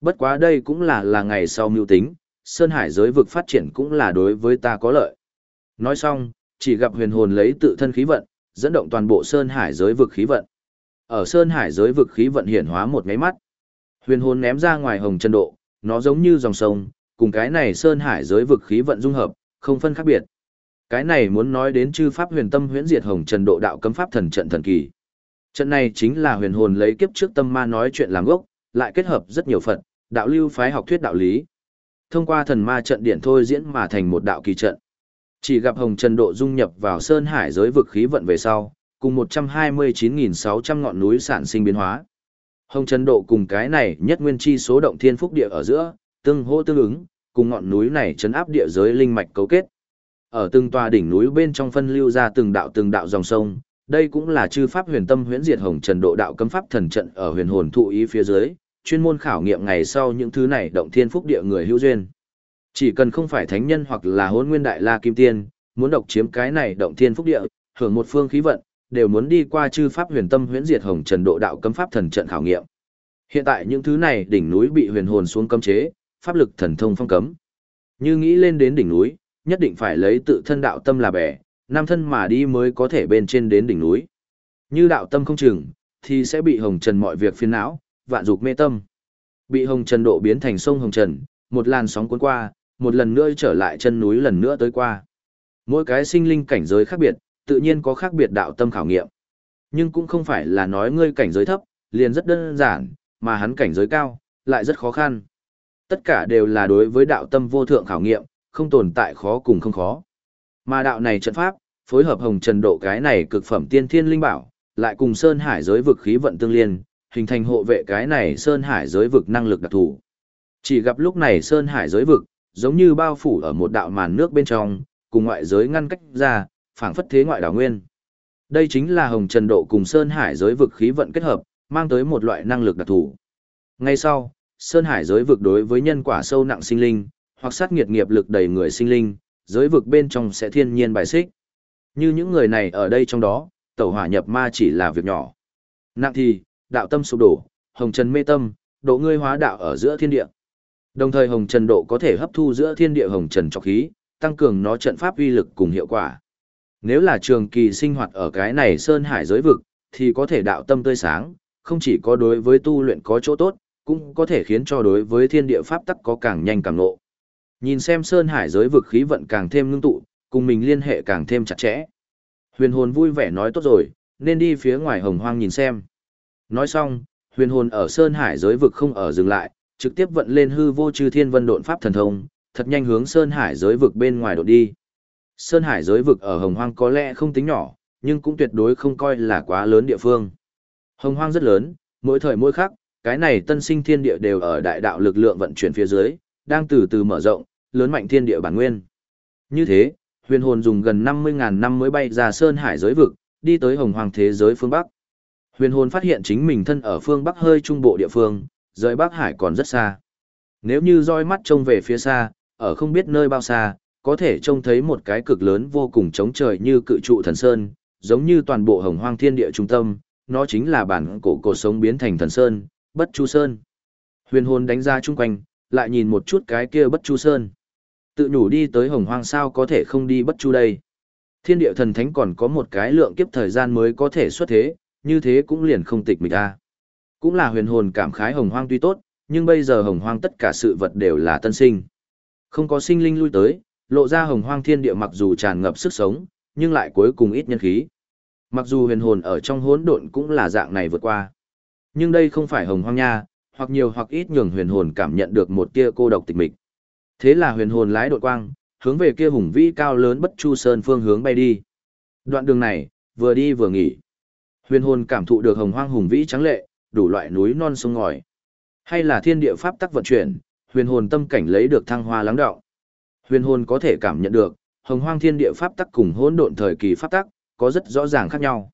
Speaker 1: Bất quá đây cũng là là ngày sau mưu tính, Sơn Hải giới vực phát triển cũng là đối với ta có lợi. Nói xong, chỉ gặp huyền hồn lấy tự thân khí vận, dẫn động toàn bộ Sơn Hải giới vực khí vận. Ở Sơn Hải giới vực khí vận hiển hóa một cái mắt. Huyền hồn ném ra ngoài hồng chân độ, nó giống như dòng sông, cùng cái này Sơn Hải giới vực khí vận dung hợp, không phân khác biệt. Cái này muốn nói đến chư pháp huyền tâm huyễn diệt hồng trần độ đạo cấm pháp thần trận thần kỳ. Trận này chính là huyền hồn lấy kiếp trước tâm ma nói chuyện làm gốc, lại kết hợp rất nhiều Phật, đạo lưu phái học thuyết đạo lý. Thông qua thần ma trận điện thôi diễn mà thành một đạo kỳ trận. Chỉ gặp hồng trần độ dung nhập vào sơn hải giới vực khí vận về sau, cùng 129.600 ngọn núi sản sinh biến hóa. Hồng trần độ cùng cái này nhất nguyên chi số động thiên phúc địa ở giữa, tương hỗ tương ứng, cùng ngọn núi này chấn áp địa giới linh mạch cấu kết. Ở từng tòa đỉnh núi bên trong phân lưu ra từng đạo từng đạo dòng sông, đây cũng là chư pháp huyền tâm huyễn diệt hồng trần độ đạo cấm pháp thần trận ở huyền hồn thụ ý phía dưới, chuyên môn khảo nghiệm ngày sau những thứ này động thiên phúc địa người hữu duyên. Chỉ cần không phải thánh nhân hoặc là hôn nguyên đại la kim tiên, muốn độc chiếm cái này động thiên phúc địa, hưởng một phương khí vận, đều muốn đi qua chư pháp huyền tâm huyễn diệt hồng trần độ đạo cấm pháp thần trận khảo nghiệm. Hiện tại những thứ này đỉnh núi bị huyền hồn xuống cấm chế, pháp lực thần thông phong cấm. Như nghĩ lên đến đỉnh núi, nhất định phải lấy tự thân đạo tâm là bẻ, nam thân mà đi mới có thể bên trên đến đỉnh núi. Như đạo tâm không chừng, thì sẽ bị hồng trần mọi việc phiền não, vạn dục mê tâm. Bị hồng trần độ biến thành sông hồng trần, một làn sóng cuốn qua, một lần nữa trở lại chân núi lần nữa tới qua. Mỗi cái sinh linh cảnh giới khác biệt, tự nhiên có khác biệt đạo tâm khảo nghiệm. Nhưng cũng không phải là nói ngươi cảnh giới thấp, liền rất đơn giản, mà hắn cảnh giới cao, lại rất khó khăn. Tất cả đều là đối với đạo tâm vô thượng khảo nghiệm, không tồn tại khó cùng không khó. Mà đạo này trận pháp, phối hợp hồng trần độ cái này cực phẩm tiên thiên linh bảo, lại cùng sơn hải giới vực khí vận tương liên, hình thành hộ vệ cái này sơn hải giới vực năng lực đặc thù. Chỉ gặp lúc này sơn hải giới vực, giống như bao phủ ở một đạo màn nước bên trong, cùng ngoại giới ngăn cách ra, phảng phất thế ngoại đảo nguyên. Đây chính là hồng trần độ cùng sơn hải giới vực khí vận kết hợp, mang tới một loại năng lực đặc thù. Ngay sau, sơn hải giới vực đối với nhân quả sâu nặng sinh linh, hoặc sát nghiệt nghiệp lực đầy người sinh linh, giới vực bên trong sẽ thiên nhiên bài xích. Như những người này ở đây trong đó, tẩu hỏa nhập ma chỉ là việc nhỏ. Nặng thì, đạo tâm sụp đổ, hồng trần mê tâm, độ ngươi hóa đạo ở giữa thiên địa. Đồng thời hồng trần độ có thể hấp thu giữa thiên địa hồng trần trọc khí, tăng cường nó trận pháp uy lực cùng hiệu quả. Nếu là trường kỳ sinh hoạt ở cái này sơn hải giới vực, thì có thể đạo tâm tươi sáng, không chỉ có đối với tu luyện có chỗ tốt, cũng có thể khiến cho đối với thiên địa pháp tắc có càng nhanh càng ngộ. Nhìn xem sơn hải giới vực khí vận càng thêm ngưng tụ, cùng mình liên hệ càng thêm chặt chẽ. Huyền hồn vui vẻ nói tốt rồi, nên đi phía ngoài hồng hoang nhìn xem. Nói xong, huyền hồn ở sơn hải giới vực không ở dừng lại, trực tiếp vận lên hư vô chư thiên vân độn pháp thần thông, thật nhanh hướng sơn hải giới vực bên ngoài đột đi. Sơn hải giới vực ở hồng hoang có lẽ không tính nhỏ, nhưng cũng tuyệt đối không coi là quá lớn địa phương. Hồng hoang rất lớn, mỗi thời mỗi khắc, cái này tân sinh thiên địa đều ở đại đạo lực lượng vận chuyển phía dưới, đang từ từ mở rộng, lớn mạnh thiên địa bản nguyên. Như thế, huyền hồn dùng gần 50.000 năm mới bay ra sơn hải giới vực, đi tới hồng hoang thế giới phương Bắc. Huyền hồn phát hiện chính mình thân ở phương Bắc hơi trung bộ địa phương, rời Bắc Hải còn rất xa. Nếu như roi mắt trông về phía xa, ở không biết nơi bao xa, có thể trông thấy một cái cực lớn vô cùng trống trời như cự trụ thần sơn, giống như toàn bộ hồng hoang thiên địa trung tâm, nó chính là bản cổ cổ sống biến thành thần sơn, bất chu sơn. Huyền hồn đánh ra chung quanh, lại nhìn một chút cái kia bất chu sơn. Tự nhủ đi tới hồng hoang sao có thể không đi bất chu đây. Thiên địa thần thánh còn có một cái lượng kiếp thời gian mới có thể xuất thế, như thế cũng liền không tịch mịch ta. Cũng là huyền hồn cảm khái hồng hoang tuy tốt, nhưng bây giờ hồng hoang tất cả sự vật đều là tân sinh. Không có sinh linh lui tới, lộ ra hồng hoang thiên địa mặc dù tràn ngập sức sống, nhưng lại cuối cùng ít nhân khí. Mặc dù huyền hồn ở trong hỗn độn cũng là dạng này vượt qua. Nhưng đây không phải hồng hoang nha, hoặc nhiều hoặc ít nhường huyền hồn cảm nhận được một tia cô độc tịch mịch. Thế là huyền hồn lái đội quang, hướng về kia hùng vĩ cao lớn bất chu sơn phương hướng bay đi. Đoạn đường này, vừa đi vừa nghỉ. Huyền hồn cảm thụ được hồng hoang hùng vĩ trắng lệ, đủ loại núi non sông ngòi. Hay là thiên địa pháp tắc vận chuyển, huyền hồn tâm cảnh lấy được thăng hoa lắng đọng. Huyền hồn có thể cảm nhận được, hồng hoang thiên địa pháp tắc cùng hỗn độn thời kỳ pháp tắc có rất rõ ràng khác nhau.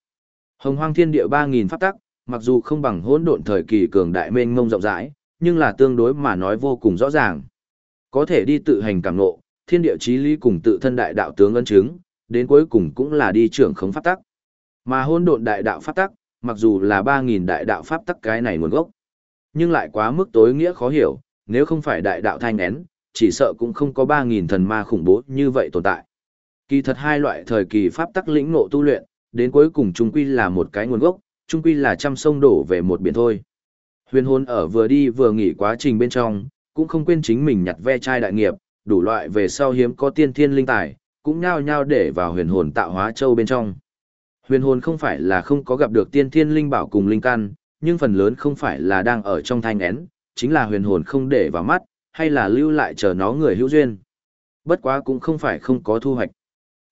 Speaker 1: Hồng hoang thiên địa 3000 pháp tắc, mặc dù không bằng hỗn độn thời kỳ cường đại mênh mông rộng rãi, nhưng là tương đối mà nói vô cùng rõ ràng. Có thể đi tự hành cảm ngộ, thiên địa chí lý cùng tự thân đại đạo tướng ấn chứng, đến cuối cùng cũng là đi trưởng khống pháp tắc. Mà hỗn độn đại đạo pháp tắc, mặc dù là 3000 đại đạo pháp tắc cái này nguồn gốc, nhưng lại quá mức tối nghĩa khó hiểu, nếu không phải đại đạo thanh én chỉ sợ cũng không có 3000 thần ma khủng bố như vậy tồn tại. Kỳ thật hai loại thời kỳ pháp tắc lĩnh ngộ tu luyện, đến cuối cùng chung quy là một cái nguồn gốc, chung quy là trăm sông đổ về một biển thôi. Huyền hồn ở vừa đi vừa nghỉ quá trình bên trong, cũng không quên chính mình nhặt ve chai đại nghiệp, đủ loại về sau hiếm có tiên thiên linh tài, cũng nhao nhao để vào huyền hồn tạo hóa châu bên trong. Huyền hồn không phải là không có gặp được tiên thiên linh bảo cùng linh căn, nhưng phần lớn không phải là đang ở trong thanh én, chính là huyền hồn không để vào mắt, hay là lưu lại chờ nó người hữu duyên. Bất quá cũng không phải không có thu hoạch.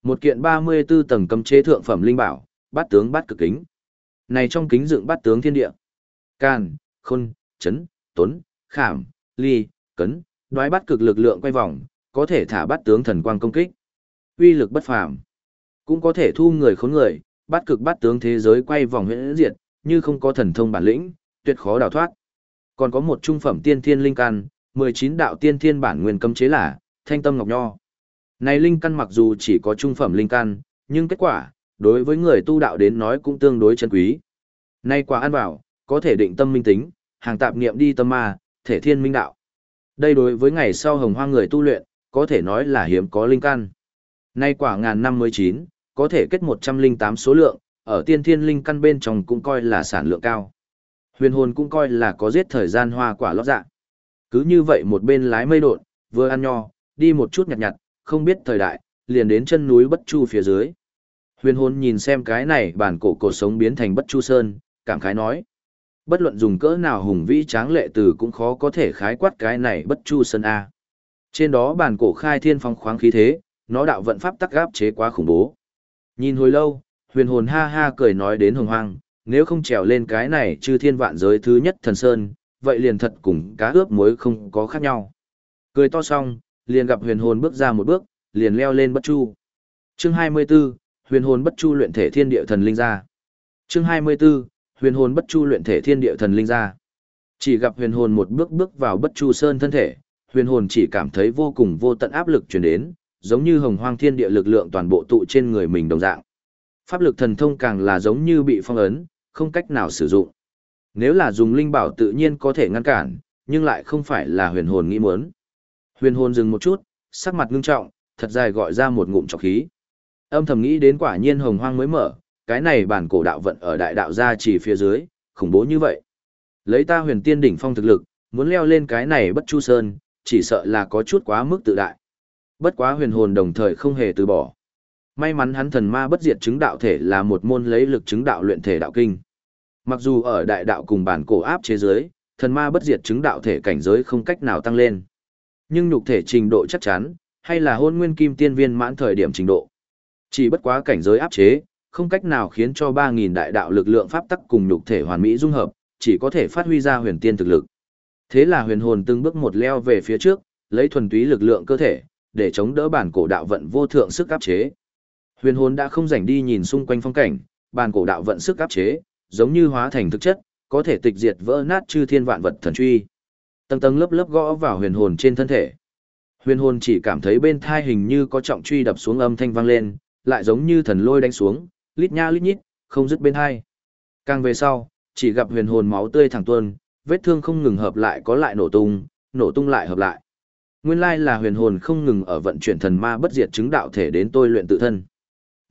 Speaker 1: Một kiện 34 tầng cấm chế thượng phẩm linh bảo, bát tướng bát cực kính. Này trong kính dựng bát tướng thiên địa. Can, khôn, chấn, tuấn, khảm, ly, cấn, đoái Bát cực lực lượng quay vòng, có thể thả Bát tướng thần quang công kích. Uy lực bất phàm. Cũng có thể thu người khốn người, bát cực bát tướng thế giới quay vòng huyễn diệt, như không có thần thông bản lĩnh, tuyệt khó đào thoát. Còn có một trung phẩm tiên thiên linh căn, 19 đạo tiên thiên bản nguyên cấm chế là Thanh Tâm Ngọc Nho. Này linh căn mặc dù chỉ có trung phẩm linh căn, nhưng kết quả, đối với người tu đạo đến nói cũng tương đối chân quý. Nay quả ăn vào, có thể định tâm minh tính, hàng tạp niệm đi tâm ma, thể thiên minh đạo. Đây đối với ngày sau hồng hoang người tu luyện, có thể nói là hiếm có linh căn. Nay quả ngàn năm mới chín, có thể kết 108 số lượng, ở tiên thiên linh căn bên trong cũng coi là sản lượng cao. Huyền hồn cũng coi là có giết thời gian hoa quả lót dạ. Cứ như vậy một bên lái mây đột, vừa ăn nho, đi một chút nhặt nhặt, không biết thời đại, liền đến chân núi Bất Chu phía dưới. Huyền hồn nhìn xem cái này bản cổ cổ sống biến thành bất chu sơn, cảm khái nói. Bất luận dùng cỡ nào hùng vĩ tráng lệ từ cũng khó có thể khái quát cái này bất chu sơn A. Trên đó bản cổ khai thiên phong khoáng khí thế, nó đạo vận pháp tắc gáp chế quá khủng bố. Nhìn hồi lâu, huyền hồn ha ha cười nói đến hồng hoang, nếu không trèo lên cái này chư thiên vạn giới thứ nhất thần sơn, vậy liền thật cùng cá ướp muối không có khác nhau. Cười to xong, liền gặp huyền hồn bước ra một bước, liền leo lên bất chu. Chương 24, huyền hồn bất chu luyện thể thiên địa thần linh ra. Chương 24, huyền hồn bất chu luyện thể thiên địa thần linh ra. Chỉ gặp huyền hồn một bước bước vào bất chu sơn thân thể, huyền hồn chỉ cảm thấy vô cùng vô tận áp lực truyền đến, giống như hồng hoang thiên địa lực lượng toàn bộ tụ trên người mình đồng dạng. Pháp lực thần thông càng là giống như bị phong ấn, không cách nào sử dụng. Nếu là dùng linh bảo tự nhiên có thể ngăn cản, nhưng lại không phải là huyền hồn nghĩ muốn. Huyền hồn dừng một chút, sắc mặt ngưng trọng, thật dài gọi ra một ngụm trọc khí. Âm thầm nghĩ đến quả nhiên hồng hoang mới mở, cái này bản cổ đạo vận ở đại đạo gia chỉ phía dưới, khủng bố như vậy. Lấy ta huyền tiên đỉnh phong thực lực, muốn leo lên cái này bất chu sơn, chỉ sợ là có chút quá mức tự đại. Bất quá huyền hồn đồng thời không hề từ bỏ. May mắn hắn thần ma bất diệt chứng đạo thể là một môn lấy lực chứng đạo luyện thể đạo kinh. Mặc dù ở đại đạo cùng bản cổ áp chế giới, thần ma bất diệt chứng đạo thể cảnh giới không cách nào tăng lên. Nhưng nhục thể trình độ chắc chắn, hay là hôn nguyên kim tiên viên mãn thời điểm trình độ. Chỉ bất quá cảnh giới áp chế, không cách nào khiến cho 3.000 đại đạo lực lượng pháp tắc cùng nhục thể hoàn mỹ dung hợp, chỉ có thể phát huy ra huyền tiên thực lực. Thế là huyền hồn từng bước một leo về phía trước, lấy thuần túy lực lượng cơ thể, để chống đỡ bản cổ đạo vận vô thượng sức áp chế. Huyền hồn đã không rảnh đi nhìn xung quanh phong cảnh, bản cổ đạo vận sức áp chế, giống như hóa thành thực chất, có thể tịch diệt vỡ nát chư thiên vạn vật thần truy. Tầng tầng lớp lớp gõ vào huyền hồn trên thân thể. Huyền hồn chỉ cảm thấy bên thai hình như có trọng truy đập xuống âm thanh vang lên, lại giống như thần lôi đánh xuống, lít nha lít nhít, không dứt bên hai. Càng về sau, chỉ gặp huyền hồn máu tươi thẳng tuôn, vết thương không ngừng hợp lại có lại nổ tung, nổ tung lại hợp lại. Nguyên lai là huyền hồn không ngừng ở vận chuyển thần ma bất diệt chứng đạo thể đến tôi luyện tự thân.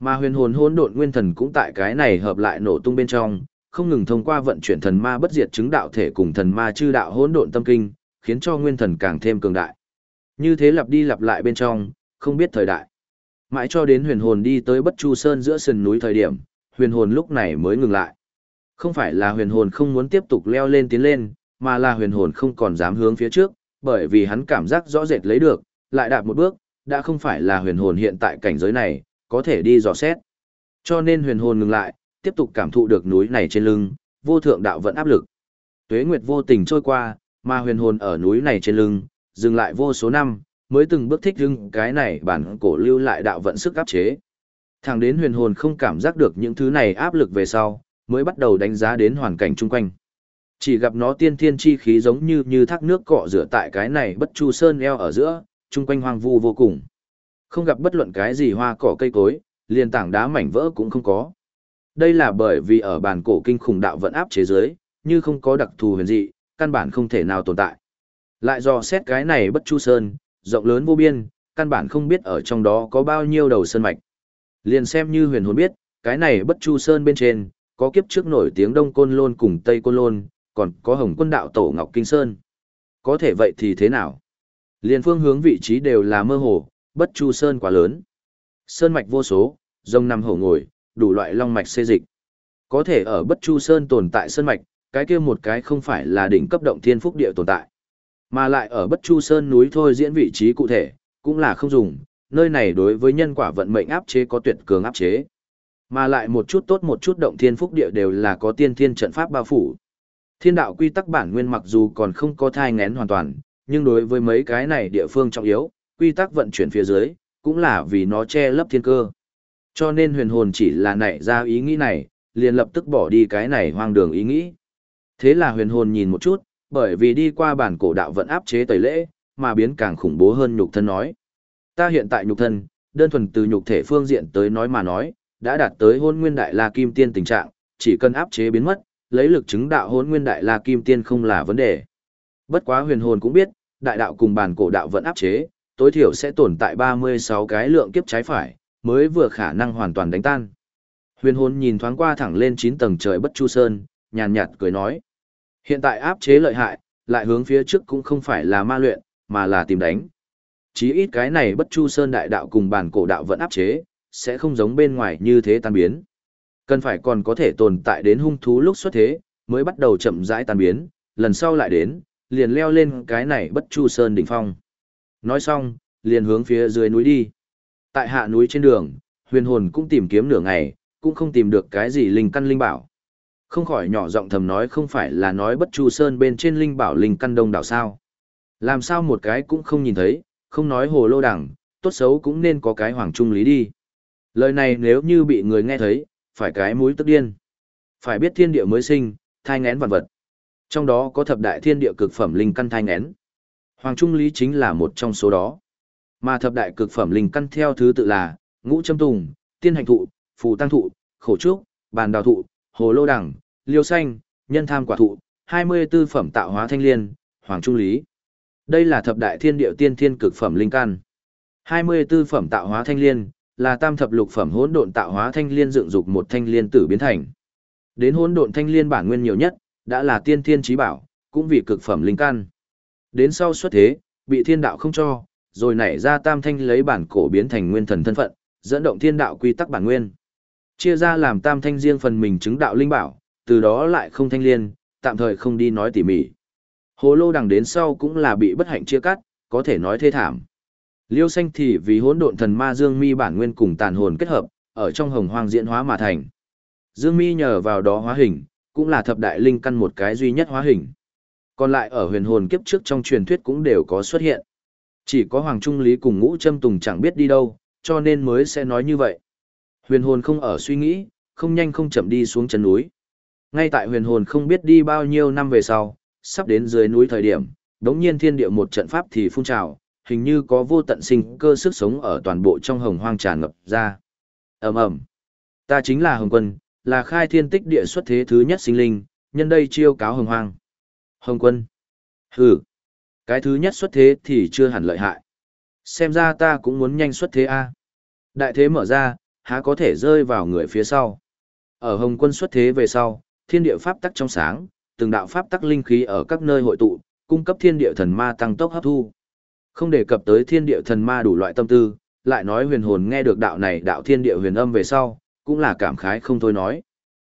Speaker 1: Mà huyền hồn hỗn độn nguyên thần cũng tại cái này hợp lại nổ tung bên trong, không ngừng thông qua vận chuyển thần ma bất diệt chứng đạo thể cùng thần ma chư đạo hỗn độn tâm kinh, khiến cho nguyên thần càng thêm cường đại. Như thế lặp đi lặp lại bên trong, không biết thời đại. Mãi cho đến huyền hồn đi tới Bất Chu Sơn giữa sườn núi thời điểm, huyền hồn lúc này mới ngừng lại. Không phải là huyền hồn không muốn tiếp tục leo lên tiến lên, mà là huyền hồn không còn dám hướng phía trước, bởi vì hắn cảm giác rõ rệt lấy được, lại đạp một bước, đã không phải là huyền hồn hiện tại cảnh giới này, có thể đi dò xét. Cho nên huyền hồn ngừng lại, tiếp tục cảm thụ được núi này trên lưng, vô thượng đạo vận áp lực. Tuế nguyệt vô tình trôi qua, mà huyền hồn ở núi này trên lưng, dừng lại vô số năm, mới từng bước thích hưng cái này bản cổ lưu lại đạo vận sức áp chế. Thẳng đến huyền hồn không cảm giác được những thứ này áp lực về sau, mới bắt đầu đánh giá đến hoàn cảnh chung quanh. Chỉ gặp nó tiên thiên chi khí giống như như thác nước cọ rửa tại cái này bất chu sơn eo ở giữa, chung quanh hoang vu vô cùng. Không gặp bất luận cái gì hoa cỏ cây cối, liền tảng đá mảnh vỡ cũng không có. Đây là bởi vì ở bản cổ kinh khủng đạo vận áp chế giới, như không có đặc thù huyền dị, căn bản không thể nào tồn tại. Lại do xét cái này bất chu sơn, rộng lớn vô biên, căn bản không biết ở trong đó có bao nhiêu đầu sơn mạch. Liền xem như huyền hồn biết, cái này bất chu sơn bên trên, có kiếp trước nổi tiếng Đông Côn Lôn cùng Tây Côn Lôn, còn có Hồng Quân Đạo Tổ Ngọc Kinh Sơn. Có thể vậy thì thế nào? Liên phương hướng vị trí đều là mơ hồ, bất chu sơn quá lớn. Sơn mạch vô số, rồng nằm hổ ngồi, đủ loại long mạch xê dịch. Có thể ở bất chu sơn tồn tại sơn mạch, cái kia một cái không phải là đỉnh cấp động thiên phúc địa tồn tại. Mà lại ở bất chu sơn núi thôi diễn vị trí cụ thể, cũng là không dùng, nơi này đối với nhân quả vận mệnh áp chế có tuyệt cường áp chế. Mà lại một chút tốt một chút động thiên phúc địa đều là có tiên thiên trận pháp bao phủ. Thiên đạo quy tắc bản nguyên mặc dù còn không có thai ngén hoàn toàn, nhưng đối với mấy cái này địa phương trọng yếu, quy tắc vận chuyển phía dưới, cũng là vì nó che lấp thiên cơ. Cho nên huyền hồn chỉ là nảy ra ý nghĩ này, liền lập tức bỏ đi cái này hoang đường ý nghĩ. Thế là huyền hồn nhìn một chút, bởi vì đi qua bản cổ đạo vận áp chế tẩy lễ, mà biến càng khủng bố hơn nhục thân nói. Ta hiện tại nhục thân, đơn thuần từ nhục thể phương diện tới nói mà nói, đã đạt tới hôn nguyên đại la kim tiên tình trạng, chỉ cần áp chế biến mất, lấy lực chứng đạo hôn nguyên đại la kim tiên không là vấn đề. Bất quá huyền hồn cũng biết, đại đạo cùng bản cổ đạo vẫn áp chế, tối thiểu sẽ tồn tại 36 cái lượng kiếp trái phải, mới vừa khả năng hoàn toàn đánh tan. Huyền hồn nhìn thoáng qua thẳng lên 9 tầng trời bất chu sơn, nhàn nhạt cười nói. Hiện tại áp chế lợi hại, lại hướng phía trước cũng không phải là ma luyện, mà là tìm đánh. Chí ít cái này bất chu sơn đại đạo cùng bản cổ đạo vẫn áp chế, sẽ không giống bên ngoài như thế tan biến. Cần phải còn có thể tồn tại đến hung thú lúc xuất thế, mới bắt đầu chậm rãi tan biến, lần sau lại đến, liền leo lên cái này bất chu sơn đỉnh phong. Nói xong, liền hướng phía dưới núi đi. Tại hạ núi trên đường, huyền hồn cũng tìm kiếm nửa ngày, cũng không tìm được cái gì linh căn linh bảo. Không khỏi nhỏ giọng thầm nói không phải là nói bất chu sơn bên trên linh bảo linh căn đông đảo sao. Làm sao một cái cũng không nhìn thấy, không nói hồ lô đẳng, tốt xấu cũng nên có cái hoàng trung lý đi. Lời này nếu như bị người nghe thấy, phải cái mũi tức điên. Phải biết thiên địa mới sinh, thai ngén vạn vật. Trong đó có thập đại thiên địa cực phẩm linh căn thai ngén. Hoàng trung lý chính là một trong số đó. Mà thập đại cực phẩm linh căn theo thứ tự là ngũ châm tùng, tiên hành thụ, phù tăng thụ, khổ trúc, bàn đào thụ, hồ lô đẳng, liêu xanh, nhân tham quả thụ, 24 phẩm tạo hóa thanh liên, hoàng trung lý. Đây là thập đại thiên địa tiên thiên cực phẩm linh căn. 24 phẩm tạo hóa thanh liên là tam thập lục phẩm hỗn độn tạo hóa thanh liên dựng dục một thanh liên tử biến thành. Đến hỗn độn thanh liên bản nguyên nhiều nhất, đã là tiên thiên trí bảo, cũng vì cực phẩm linh căn. Đến sau xuất thế, bị thiên đạo không cho, rồi nảy ra tam thanh lấy bản cổ biến thành nguyên thần thân phận, dẫn động thiên đạo quy tắc bản nguyên. Chia ra làm tam thanh riêng phần mình chứng đạo linh bảo, từ đó lại không thanh liên, tạm thời không đi nói tỉ mỉ. Hồ lô đằng đến sau cũng là bị bất hạnh chia cắt, có thể nói thê thảm. Liêu xanh thì vì hỗn độn thần ma Dương Mi bản nguyên cùng tàn hồn kết hợp, ở trong hồng hoang diễn hóa mà thành. Dương Mi nhờ vào đó hóa hình, cũng là thập đại linh căn một cái duy nhất hóa hình. Còn lại ở huyền hồn kiếp trước trong truyền thuyết cũng đều có xuất hiện. Chỉ có Hoàng Trung Lý cùng Ngũ Trâm Tùng chẳng biết đi đâu, cho nên mới sẽ nói như vậy. Huyền hồn không ở suy nghĩ, không nhanh không chậm đi xuống chân núi. Ngay tại huyền hồn không biết đi bao nhiêu năm về sau, sắp đến dưới núi thời điểm, đống nhiên thiên địa một trận pháp thì phun trào, hình như có vô tận sinh cơ sức sống ở toàn bộ trong hồng hoang tràn ngập ra. ầm ầm, ta chính là Hồng Quân, là khai thiên tích địa xuất thế thứ nhất sinh linh, nhân đây chiêu cáo hồng hoang. Hồng Quân, hừ, cái thứ nhất xuất thế thì chưa hẳn lợi hại. Xem ra ta cũng muốn nhanh xuất thế a. Đại thế mở ra, há có thể rơi vào người phía sau. Ở Hồng Quân xuất thế về sau, thiên địa pháp tắc trong sáng, từng đạo pháp tắc linh khí ở các nơi hội tụ, cung cấp thiên địa thần ma tăng tốc hấp thu. Không đề cập tới thiên địa thần ma đủ loại tâm tư, lại nói huyền hồn nghe được đạo này đạo thiên địa huyền âm về sau, cũng là cảm khái không thôi nói.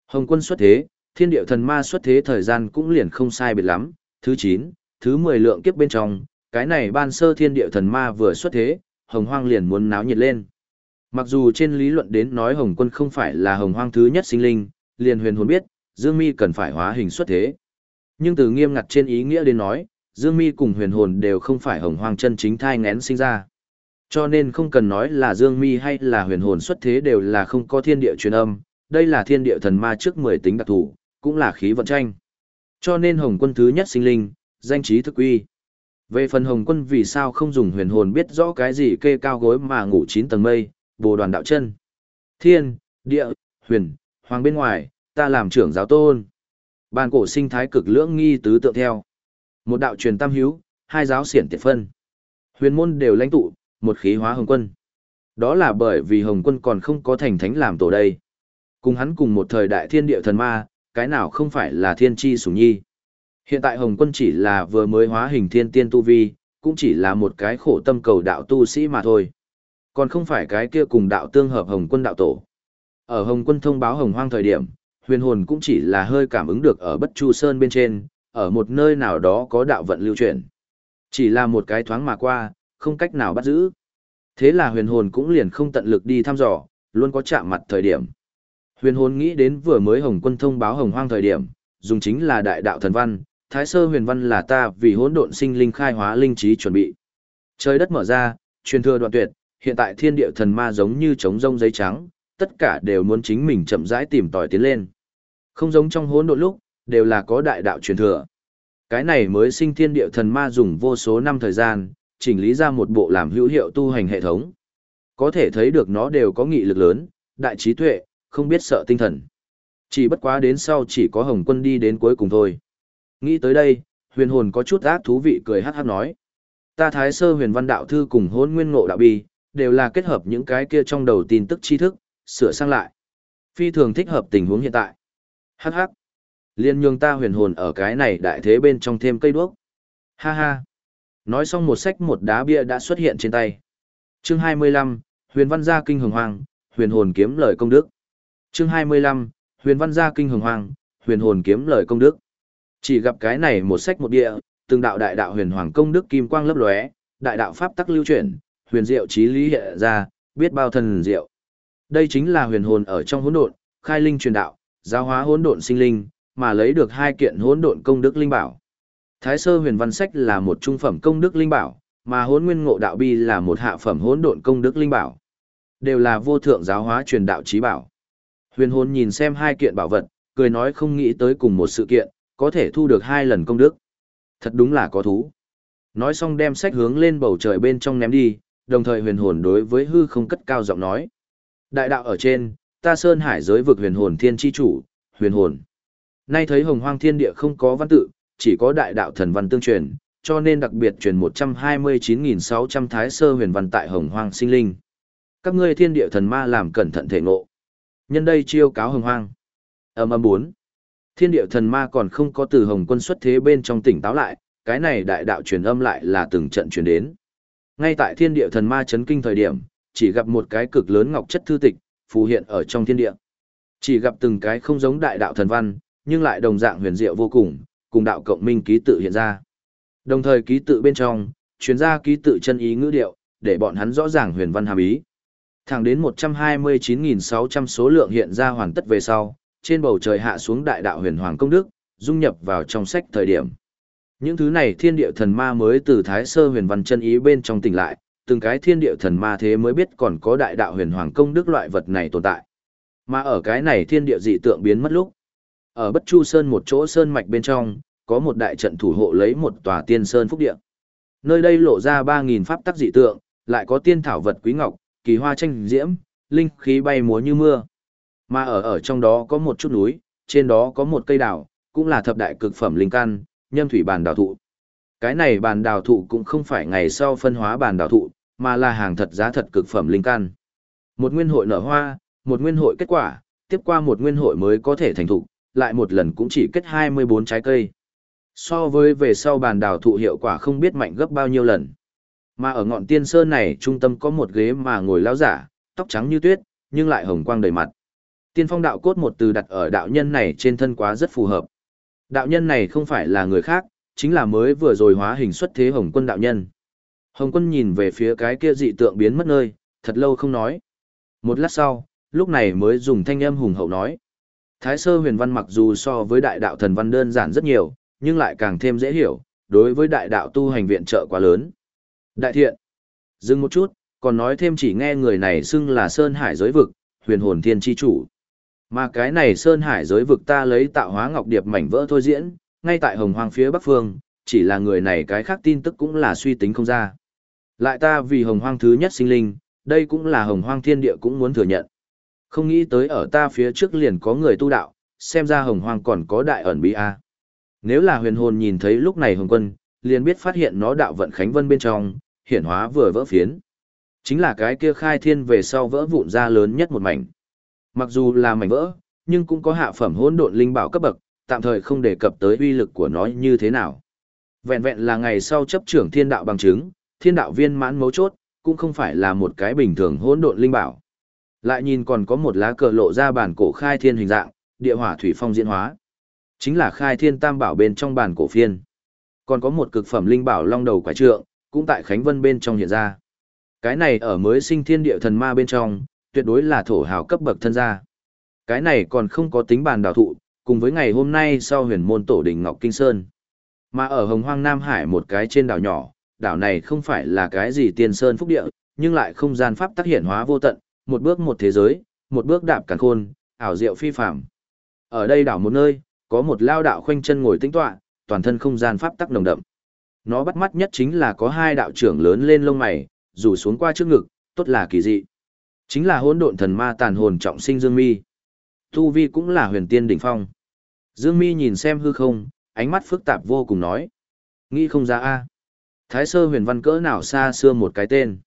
Speaker 1: Hồng quân xuất thế, thiên địa thần ma xuất thế thời gian cũng liền không sai biệt lắm, thứ 9, thứ 10 lượng kiếp bên trong, cái này ban sơ thiên địa thần ma vừa xuất thế, hồng hoang liền muốn náo nhiệt lên. Mặc dù trên lý luận đến nói hồng quân không phải là hồng hoang thứ nhất sinh linh, liền huyền hồn biết, Dương Mi cần phải hóa hình xuất thế. Nhưng từ nghiêm ngặt trên ý nghĩa đến nói, Dương Mi cùng huyền hồn đều không phải hồng hoang chân chính thai ngén sinh ra. Cho nên không cần nói là Dương Mi hay là huyền hồn xuất thế đều là không có thiên địa truyền âm, đây là thiên địa thần ma trước 10 tính đặc thủ, cũng là khí vận tranh. Cho nên hồng quân thứ nhất sinh linh, danh trí thực uy. Về phần hồng quân vì sao không dùng huyền hồn biết rõ cái gì kê cao gối mà ngủ chín tầng mây, bồ đoàn đạo chân. Thiên, địa, huyền, hoàng bên ngoài, ta làm trưởng giáo tôn. Bàn cổ sinh thái cực lưỡng nghi tứ tượng theo. Một đạo truyền tam hiếu, hai giáo xiển tiệt phân. Huyền môn đều lãnh tụ, một khí hóa hồng quân. Đó là bởi vì hồng quân còn không có thành thánh làm tổ đây. Cùng hắn cùng một thời đại thiên địa thần ma, cái nào không phải là thiên tri sủng nhi. Hiện tại hồng quân chỉ là vừa mới hóa hình thiên tiên tu vi, cũng chỉ là một cái khổ tâm cầu đạo tu sĩ mà thôi. Còn không phải cái kia cùng đạo tương hợp hồng quân đạo tổ. Ở hồng quân thông báo hồng hoang thời điểm, huyền hồn cũng chỉ là hơi cảm ứng được ở bất chu sơn bên trên, ở một nơi nào đó có đạo vận lưu chuyển. Chỉ là một cái thoáng mà qua, không cách nào bắt giữ. Thế là huyền hồn cũng liền không tận lực đi thăm dò, luôn có chạm mặt thời điểm. Huyền hồn nghĩ đến vừa mới hồng quân thông báo hồng hoang thời điểm, dùng chính là đại đạo thần văn, thái sơ huyền văn là ta vì hỗn độn sinh linh khai hóa linh trí chuẩn bị. Trời đất mở ra, truyền thừa đoạn tuyệt, hiện tại thiên địa thần ma giống như trống rông giấy trắng, tất cả đều muốn chính mình chậm rãi tìm tòi tiến lên. Không giống trong hỗn độn lúc, đều là có đại đạo truyền thừa. Cái này mới sinh thiên địa thần ma dùng vô số năm thời gian, chỉnh lý ra một bộ làm hữu hiệu tu hành hệ thống. Có thể thấy được nó đều có nghị lực lớn, đại trí tuệ, không biết sợ tinh thần. Chỉ bất quá đến sau chỉ có Hồng Quân đi đến cuối cùng thôi. Nghĩ tới đây, huyền hồn có chút ác thú vị cười hát hát nói. Ta thái sơ huyền văn đạo thư cùng hôn nguyên ngộ đạo bi, đều là kết hợp những cái kia trong đầu tin tức tri thức, sửa sang lại. Phi thường thích hợp tình huống hiện tại. Hắc hắc. Liên nhường ta huyền hồn ở cái này đại thế bên trong thêm cây đuốc. Ha ha. Nói xong một sách một đá bia đã xuất hiện trên tay. Chương 25, huyền văn gia kinh hồng hoàng, huyền hồn kiếm lời công đức. Chương 25, huyền văn gia kinh hồng hoàng, huyền hồn kiếm lời công đức. Chỉ gặp cái này một sách một địa, từng đạo đại đạo huyền hoàng công đức kim quang lấp lóe, đại đạo pháp tắc lưu chuyển, huyền diệu trí lý hiện ra, biết bao thần diệu. Đây chính là huyền hồn ở trong hỗn độn, khai linh truyền đạo, giáo hóa hỗn độn sinh linh, mà lấy được hai kiện hỗn độn công đức linh bảo. Thái sơ huyền văn sách là một trung phẩm công đức linh bảo, mà hỗn nguyên ngộ đạo bi là một hạ phẩm hỗn độn công đức linh bảo. Đều là vô thượng giáo hóa truyền đạo trí bảo. Huyền hồn nhìn xem hai kiện bảo vật, cười nói không nghĩ tới cùng một sự kiện, có thể thu được hai lần công đức. Thật đúng là có thú. Nói xong đem sách hướng lên bầu trời bên trong ném đi, đồng thời huyền hồn đối với hư không cất cao giọng nói. Đại đạo ở trên, ta sơn hải giới vực huyền hồn thiên chi chủ, huyền hồn. Nay thấy hồng hoang thiên địa không có văn tự, chỉ có đại đạo thần văn tương truyền, cho nên đặc biệt truyền 129.600 thái sơ huyền văn tại hồng hoang sinh linh. Các ngươi thiên địa thần ma làm cẩn thận thể ngộ. Nhân đây chiêu cáo hồng hoang. Âm âm bốn. Thiên địa thần ma còn không có từ hồng quân xuất thế bên trong tỉnh táo lại, cái này đại đạo truyền âm lại là từng trận truyền đến. Ngay tại thiên địa thần ma chấn kinh thời điểm, chỉ gặp một cái cực lớn ngọc chất thư tịch, phù hiện ở trong thiên địa. Chỉ gặp từng cái không giống đại đạo thần văn, nhưng lại đồng dạng huyền diệu vô cùng, cùng đạo cộng minh ký tự hiện ra. Đồng thời ký tự bên trong, truyền ra ký tự chân ý ngữ điệu, để bọn hắn rõ ràng huyền văn hàm ý. Thẳng đến 129.600 số lượng hiện ra hoàn tất về sau, trên bầu trời hạ xuống đại đạo huyền hoàng công đức, dung nhập vào trong sách thời điểm. Những thứ này thiên địa thần ma mới từ thái sơ huyền văn chân ý bên trong tỉnh lại, từng cái thiên địa thần ma thế mới biết còn có đại đạo huyền hoàng công đức loại vật này tồn tại. Mà ở cái này thiên địa dị tượng biến mất lúc. Ở Bất Chu Sơn một chỗ sơn mạch bên trong, có một đại trận thủ hộ lấy một tòa tiên sơn phúc địa. Nơi đây lộ ra 3000 pháp tắc dị tượng, lại có tiên thảo vật quý ngọc, kỳ hoa tranh diễm, linh khí bay múa như mưa. Mà ở ở trong đó có một chút núi, trên đó có một cây đào, cũng là thập đại cực phẩm linh căn, nhâm thủy bàn đào thụ. Cái này bàn đào thụ cũng không phải ngày sau phân hóa bàn đào thụ, mà là hàng thật giá thật cực phẩm linh căn. Một nguyên hội nở hoa, một nguyên hội kết quả, tiếp qua một nguyên hội mới có thể thành thụ, lại một lần cũng chỉ kết 24 trái cây. So với về sau bàn đào thụ hiệu quả không biết mạnh gấp bao nhiêu lần. Mà ở ngọn tiên sơn này trung tâm có một ghế mà ngồi lão giả, tóc trắng như tuyết, nhưng lại hồng quang đầy mặt. Tiên phong đạo cốt một từ đặt ở đạo nhân này trên thân quá rất phù hợp. Đạo nhân này không phải là người khác, chính là mới vừa rồi hóa hình xuất thế hồng quân đạo nhân. Hồng quân nhìn về phía cái kia dị tượng biến mất nơi, thật lâu không nói. Một lát sau, lúc này mới dùng thanh âm hùng hậu nói. Thái sơ huyền văn mặc dù so với đại đạo thần văn đơn giản rất nhiều, nhưng lại càng thêm dễ hiểu, đối với đại đạo tu hành viện trợ quá lớn. Đại thiện. Dừng một chút, còn nói thêm chỉ nghe người này xưng là Sơn Hải giới vực, huyền hồn thiên chi chủ. Mà cái này Sơn Hải giới vực ta lấy tạo hóa ngọc điệp mảnh vỡ thôi diễn, ngay tại hồng hoang phía bắc phương, chỉ là người này cái khác tin tức cũng là suy tính không ra. Lại ta vì hồng hoang thứ nhất sinh linh, đây cũng là hồng hoang thiên địa cũng muốn thừa nhận. Không nghĩ tới ở ta phía trước liền có người tu đạo, xem ra hồng hoang còn có đại ẩn bí a. Nếu là huyền hồn nhìn thấy lúc này hồng quân, liền biết phát hiện nó đạo vận khánh vân bên trong, hiển hóa vừa vỡ phiến. Chính là cái kia khai thiên về sau vỡ vụn ra lớn nhất một mảnh. Mặc dù là mảnh vỡ, nhưng cũng có hạ phẩm hỗn độn linh bảo cấp bậc, tạm thời không đề cập tới uy lực của nó như thế nào. Vẹn vẹn là ngày sau chấp trưởng thiên đạo bằng chứng, thiên đạo viên mãn mấu chốt, cũng không phải là một cái bình thường hỗn độn linh bảo. Lại nhìn còn có một lá cờ lộ ra bản cổ khai thiên hình dạng, địa hỏa thủy phong diễn hóa. Chính là khai thiên tam bảo bên trong bản cổ phiên. Còn có một cực phẩm linh bảo long đầu quả trượng, cũng tại Khánh Vân bên trong hiện ra. Cái này ở mới sinh thiên địa thần ma bên trong, tuyệt đối là thổ hào cấp bậc thân gia. Cái này còn không có tính bàn đào thụ, cùng với ngày hôm nay sau huyền môn tổ đỉnh Ngọc Kinh Sơn. Mà ở Hồng Hoang Nam Hải một cái trên đảo nhỏ, đảo này không phải là cái gì tiên sơn phúc địa, nhưng lại không gian pháp tác hiện hóa vô tận, một bước một thế giới, một bước đạp càn khôn, ảo diệu phi phàm. Ở đây đảo một nơi, có một lao đạo khoanh chân ngồi tĩnh tọa, toàn thân không gian pháp tắc nồng đậm. Nó bắt mắt nhất chính là có hai đạo trưởng lớn lên lông mày, rủ xuống qua trước ngực, tốt là kỳ dị. Chính là hỗn độn thần ma tàn hồn trọng sinh Dương Mi. Tu vi cũng là huyền tiên đỉnh phong. Dương Mi nhìn xem hư không, ánh mắt phức tạp vô cùng nói. Nghĩ không ra a Thái sơ huyền văn cỡ nào xa xưa một cái tên.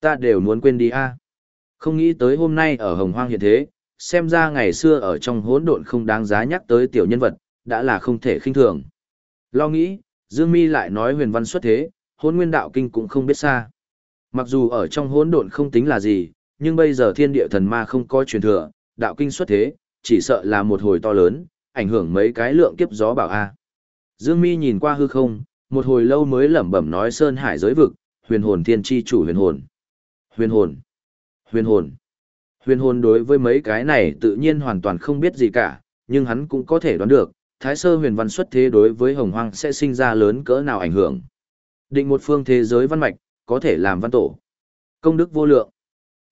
Speaker 1: Ta đều muốn quên đi a không nghĩ tới hôm nay ở hồng hoang hiện thế, xem ra ngày xưa ở trong hỗn độn không đáng giá nhắc tới tiểu nhân vật, đã là không thể khinh thường. Lo nghĩ, Dương Mi lại nói huyền văn xuất thế, hỗn nguyên đạo kinh cũng không biết xa. Mặc dù ở trong hỗn độn không tính là gì, nhưng bây giờ thiên địa thần ma không có truyền thừa, đạo kinh xuất thế, chỉ sợ là một hồi to lớn, ảnh hưởng mấy cái lượng kiếp gió bảo a. Dương Mi nhìn qua hư không, một hồi lâu mới lẩm bẩm nói sơn hải giới vực, huyền hồn thiên chi chủ huyền hồn. Huyền hồn. Huyền hồn. Huyền hồn đối với mấy cái này tự nhiên hoàn toàn không biết gì cả, nhưng hắn cũng có thể đoán được, thái sơ huyền văn xuất thế đối với hồng hoang sẽ sinh ra lớn cỡ nào ảnh hưởng. Định một phương thế giới văn mạch, có thể làm văn tổ. Công đức vô lượng.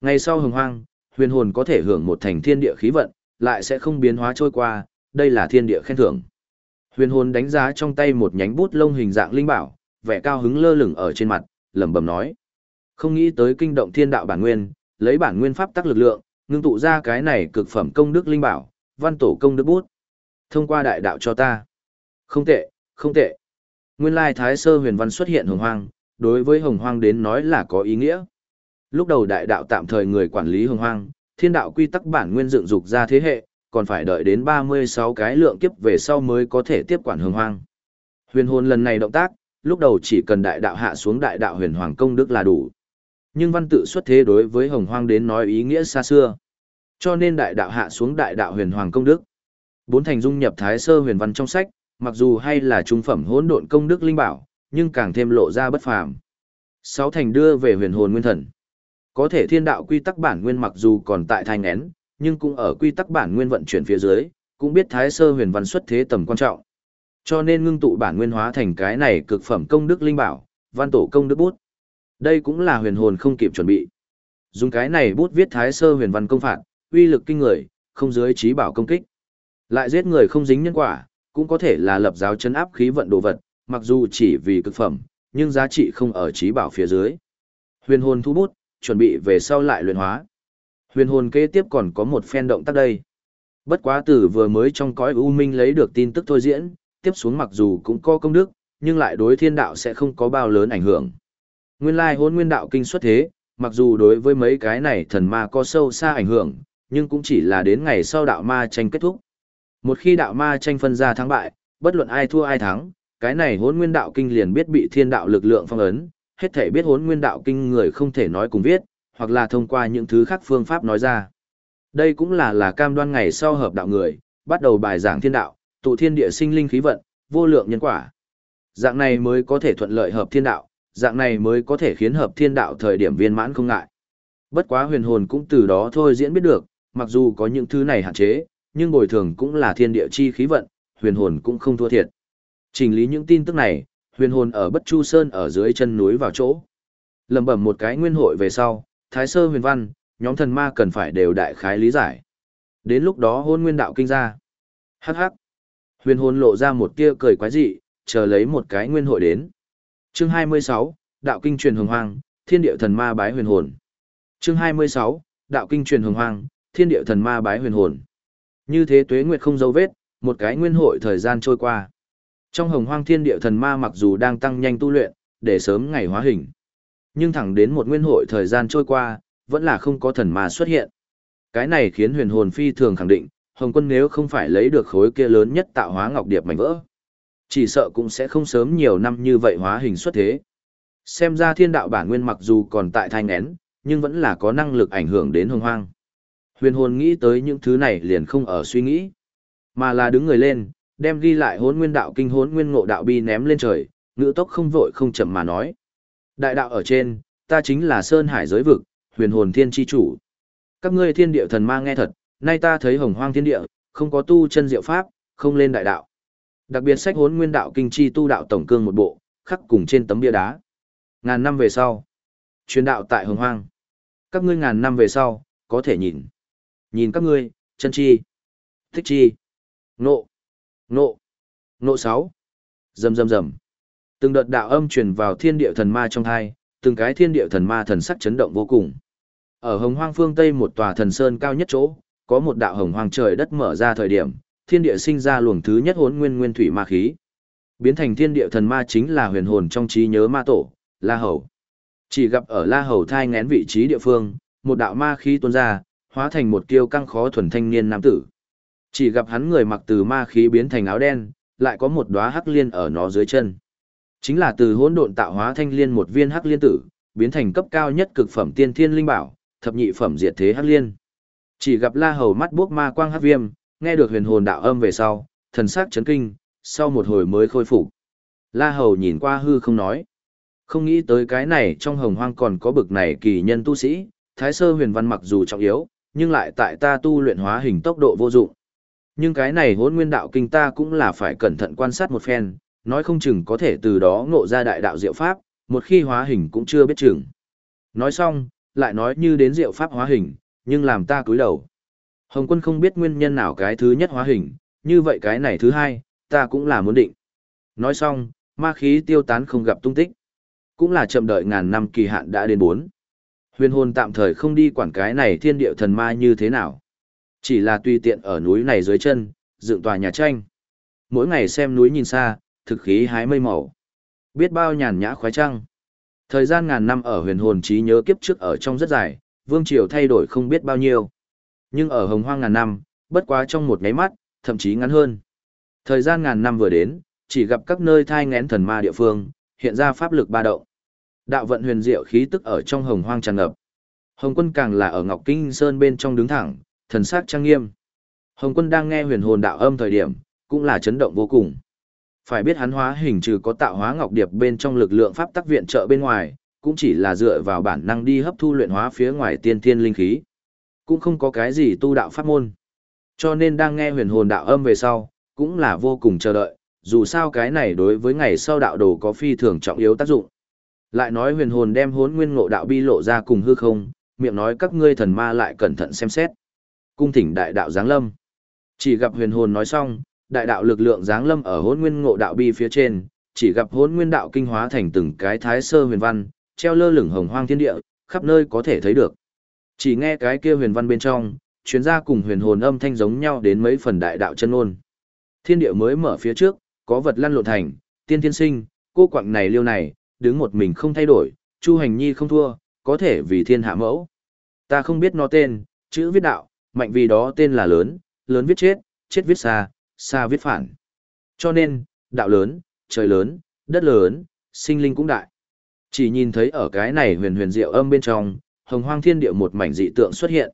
Speaker 1: Ngày sau hồng hoang, huyền hồn có thể hưởng một thành thiên địa khí vận, lại sẽ không biến hóa trôi qua, đây là thiên địa khen thưởng. Huyền hồn đánh giá trong tay một nhánh bút lông hình dạng linh bảo, vẻ cao hứng lơ lửng ở trên mặt, lẩm bẩm nói: "Không nghĩ tới kinh động thiên đạo bản nguyên, lấy bản nguyên pháp tắc lực lượng, ngưng tụ ra cái này cực phẩm công đức linh bảo, văn tổ công đức bút. Thông qua đại đạo cho ta. Không tệ, không tệ. Nguyên lai Thái Sơ huyền văn xuất hiện hồng hoang, đối với hồng hoang đến nói là có ý nghĩa. Lúc đầu đại đạo tạm thời người quản lý hồng hoang, thiên đạo quy tắc bản nguyên dựng dục ra thế hệ, còn phải đợi đến 36 cái lượng kiếp về sau mới có thể tiếp quản hồng hoang. Huyền hồn lần này động tác, lúc đầu chỉ cần đại đạo hạ xuống đại đạo huyền hoàng công đức là đủ. Nhưng văn tự xuất thế đối với hồng hoang đến nói ý nghĩa xa xưa. Cho nên đại đạo hạ xuống đại đạo huyền hoàng công đức. Bốn thành dung nhập thái sơ huyền văn trong sách, mặc dù hay là trung phẩm hỗn độn công đức linh bảo, nhưng càng thêm lộ ra bất phàm. Sáu thành đưa về huyền hồn nguyên thần. Có thể thiên đạo quy tắc bản nguyên mặc dù còn tại thai ngén, nhưng cũng ở quy tắc bản nguyên vận chuyển phía dưới, cũng biết thái sơ huyền văn xuất thế tầm quan trọng. Cho nên ngưng tụ bản nguyên hóa thành cái này cực phẩm công đức linh bảo, văn tổ công đức bút. Đây cũng là huyền hồn không kịp chuẩn bị. Dùng cái này bút viết thái sơ huyền văn công phạt, uy lực kinh người, không dưới trí bảo công kích. Lại giết người không dính nhân quả, cũng có thể là lập giáo chấn áp khí vận đồ vật, mặc dù chỉ vì cực phẩm, nhưng giá trị không ở trí bảo phía dưới. Huyền hồn thu bút, chuẩn bị về sau lại luyện hóa. Huyền hồn kế tiếp còn có một phen động tác đây. Bất quá tử vừa mới trong cõi U Minh lấy được tin tức thôi diễn, tiếp xuống mặc dù cũng có công đức, nhưng lại đối thiên đạo sẽ không có bao lớn ảnh hưởng. Nguyên lai hôn nguyên đạo kinh xuất thế, mặc dù đối với mấy cái này thần ma có sâu xa ảnh hưởng, nhưng cũng chỉ là đến ngày sau đạo ma tranh kết thúc. Một khi đạo ma tranh phân ra thắng bại, bất luận ai thua ai thắng, cái này hôn nguyên đạo kinh liền biết bị thiên đạo lực lượng phong ấn, hết thể biết hốn nguyên đạo kinh người không thể nói cùng viết, hoặc là thông qua những thứ khác phương pháp nói ra. Đây cũng là là cam đoan ngày sau hợp đạo người, bắt đầu bài giảng thiên đạo, tụ thiên địa sinh linh khí vận, vô lượng nhân quả. Dạng này mới có thể thuận lợi hợp thiên đạo, dạng này mới có thể khiến hợp thiên đạo thời điểm viên mãn không ngại. Bất quá huyền hồn cũng từ đó thôi diễn biết được, mặc dù có những thứ này hạn chế, nhưng bồi thường cũng là thiên địa chi khí vận, huyền hồn cũng không thua thiệt. Trình lý những tin tức này, huyền hồn ở Bất Chu Sơn ở dưới chân núi vào chỗ. Lầm bẩm một cái nguyên hội về sau, Thái Sơ huyền văn, nhóm thần ma cần phải đều đại khái lý giải. Đến lúc đó hôn nguyên đạo kinh ra. Hắc hắc. Huyền hồn lộ ra một tia cười quái dị, chờ lấy một cái nguyên hội đến. Chương 26, Đạo kinh truyền hồng hoang, thiên địa thần ma bái huyền hồn. Chương 26, Đạo kinh truyền hồng hoang, thiên địa thần ma bái huyền hồn. Như thế tuế nguyệt không dấu vết, một cái nguyên hội thời gian trôi qua. Trong hồng hoang thiên địa thần ma mặc dù đang tăng nhanh tu luyện, để sớm ngày hóa hình. Nhưng thẳng đến một nguyên hội thời gian trôi qua, vẫn là không có thần ma xuất hiện. Cái này khiến huyền hồn phi thường khẳng định, Hồng quân nếu không phải lấy được khối kia lớn nhất tạo hóa ngọc điệp mảnh vỡ. Chỉ sợ cũng sẽ không sớm nhiều năm như vậy hóa hình xuất thế. Xem ra thiên đạo bản nguyên mặc dù còn tại thai ngén, nhưng vẫn là có năng lực ảnh hưởng đến hồng hoang. Huyền hồn nghĩ tới những thứ này liền không ở suy nghĩ, mà là đứng người lên, đem ghi lại hốn nguyên đạo kinh hốn nguyên ngộ đạo bi ném lên trời, ngữ tốc không vội không chậm mà nói. Đại đạo ở trên, ta chính là Sơn Hải giới vực, huyền hồn thiên chi chủ. Các ngươi thiên địa thần ma nghe thật, nay ta thấy hồng hoang thiên địa, không có tu chân diệu pháp, không lên đại đạo. Đặc biệt sách hốn nguyên đạo kinh chi tu đạo tổng cương một bộ, khắc cùng trên tấm bia đá. Ngàn năm về sau, truyền đạo tại hồng hoang. Các ngươi ngàn năm về sau, có thể nhìn. Nhìn các ngươi, chân chi, thích chi, nộ, nộ, nộ sáu. Rầm rầm rầm. Từng đợt đạo âm truyền vào thiên địa thần ma trong thai, từng cái thiên địa thần ma thần sắc chấn động vô cùng. Ở hồng hoang phương Tây một tòa thần sơn cao nhất chỗ, có một đạo hồng hoang trời đất mở ra thời điểm, thiên địa sinh ra luồng thứ nhất hỗn nguyên nguyên thủy ma khí. Biến thành thiên địa thần ma chính là huyền hồn trong trí nhớ ma tổ, La Hầu. Chỉ gặp ở La Hầu thai ngén vị trí địa phương, một đạo ma khí tuôn ra, hóa thành một kiêu căng khó thuần thanh niên nam tử. Chỉ gặp hắn người mặc từ ma khí biến thành áo đen, lại có một đóa hắc liên ở nó dưới chân. Chính là từ hỗn độn tạo hóa thanh liên một viên hắc liên tử, biến thành cấp cao nhất cực phẩm tiên thiên linh bảo, thập nhị phẩm diệt thế hắc liên. Chỉ gặp La Hầu mắt buốc ma quang hắc viêm, nghe được huyền hồn đạo âm về sau, thần sắc chấn kinh, sau một hồi mới khôi phục. La Hầu nhìn qua hư không nói. Không nghĩ tới cái này trong hồng hoang còn có bực này kỳ nhân tu sĩ, thái sơ huyền văn mặc dù trọng yếu, nhưng lại tại ta tu luyện hóa hình tốc độ vô dụng. Nhưng cái này hỗn nguyên đạo kinh ta cũng là phải cẩn thận quan sát một phen, nói không chừng có thể từ đó ngộ ra đại đạo diệu pháp, một khi hóa hình cũng chưa biết chừng. Nói xong, lại nói như đến diệu pháp hóa hình, nhưng làm ta cúi đầu. Hồng quân không biết nguyên nhân nào cái thứ nhất hóa hình, như vậy cái này thứ hai, ta cũng là muốn định. Nói xong, ma khí tiêu tán không gặp tung tích. Cũng là chậm đợi ngàn năm kỳ hạn đã đến bốn. Huyền hồn tạm thời không đi quản cái này thiên địa thần ma như thế nào. Chỉ là tùy tiện ở núi này dưới chân, dựng tòa nhà tranh. Mỗi ngày xem núi nhìn xa, thực khí hái mây màu. Biết bao nhàn nhã khoái trăng. Thời gian ngàn năm ở huyền hồn trí nhớ kiếp trước ở trong rất dài, vương triều thay đổi không biết bao nhiêu. Nhưng ở hồng hoang ngàn năm, bất quá trong một nháy mắt, thậm chí ngắn hơn. Thời gian ngàn năm vừa đến, chỉ gặp các nơi thai ngén thần ma địa phương, hiện ra pháp lực ba động. Đạo vận huyền diệu khí tức ở trong hồng hoang tràn ngập. Hồng quân càng là ở Ngọc Kinh Sơn bên trong đứng thẳng, thần sắc trang nghiêm. Hồng quân đang nghe huyền hồn đạo âm thời điểm, cũng là chấn động vô cùng. Phải biết hắn hóa hình trừ có tạo hóa ngọc điệp bên trong lực lượng pháp tắc viện trợ bên ngoài, cũng chỉ là dựa vào bản năng đi hấp thu luyện hóa phía ngoài tiên thiên linh khí. Cũng không có cái gì tu đạo pháp môn. Cho nên đang nghe huyền hồn đạo âm về sau, cũng là vô cùng chờ đợi, dù sao cái này đối với ngày sau đạo đồ có phi thường trọng yếu tác dụng. Lại nói huyền hồn đem hốn nguyên ngộ đạo bi lộ ra cùng hư không, miệng nói các ngươi thần ma lại cẩn thận xem xét. Cung thỉnh đại đạo giáng lâm. Chỉ gặp huyền hồn nói xong, đại đạo lực lượng giáng lâm ở hốn nguyên ngộ đạo bi phía trên, chỉ gặp hốn nguyên đạo kinh hóa thành từng cái thái sơ huyền văn, treo lơ lửng hồng hoang thiên địa, khắp nơi có thể thấy được. Chỉ nghe cái kia huyền văn bên trong, chuyến ra cùng huyền hồn âm thanh giống nhau đến mấy phần đại đạo chân ôn. Thiên địa mới mở phía trước, có vật lăn lộn thành, tiên thiên sinh, cô quặng này liêu này, đứng một mình không thay đổi, chu hành nhi không thua, có thể vì thiên hạ mẫu. Ta không biết nó tên, chữ viết đạo, mạnh vì đó tên là lớn, lớn viết chết, chết viết xa, xa viết phản. Cho nên, đạo lớn, trời lớn, đất lớn, sinh linh cũng đại. Chỉ nhìn thấy ở cái này huyền huyền diệu âm bên trong, hồng hoang thiên địa một mảnh dị tượng xuất hiện.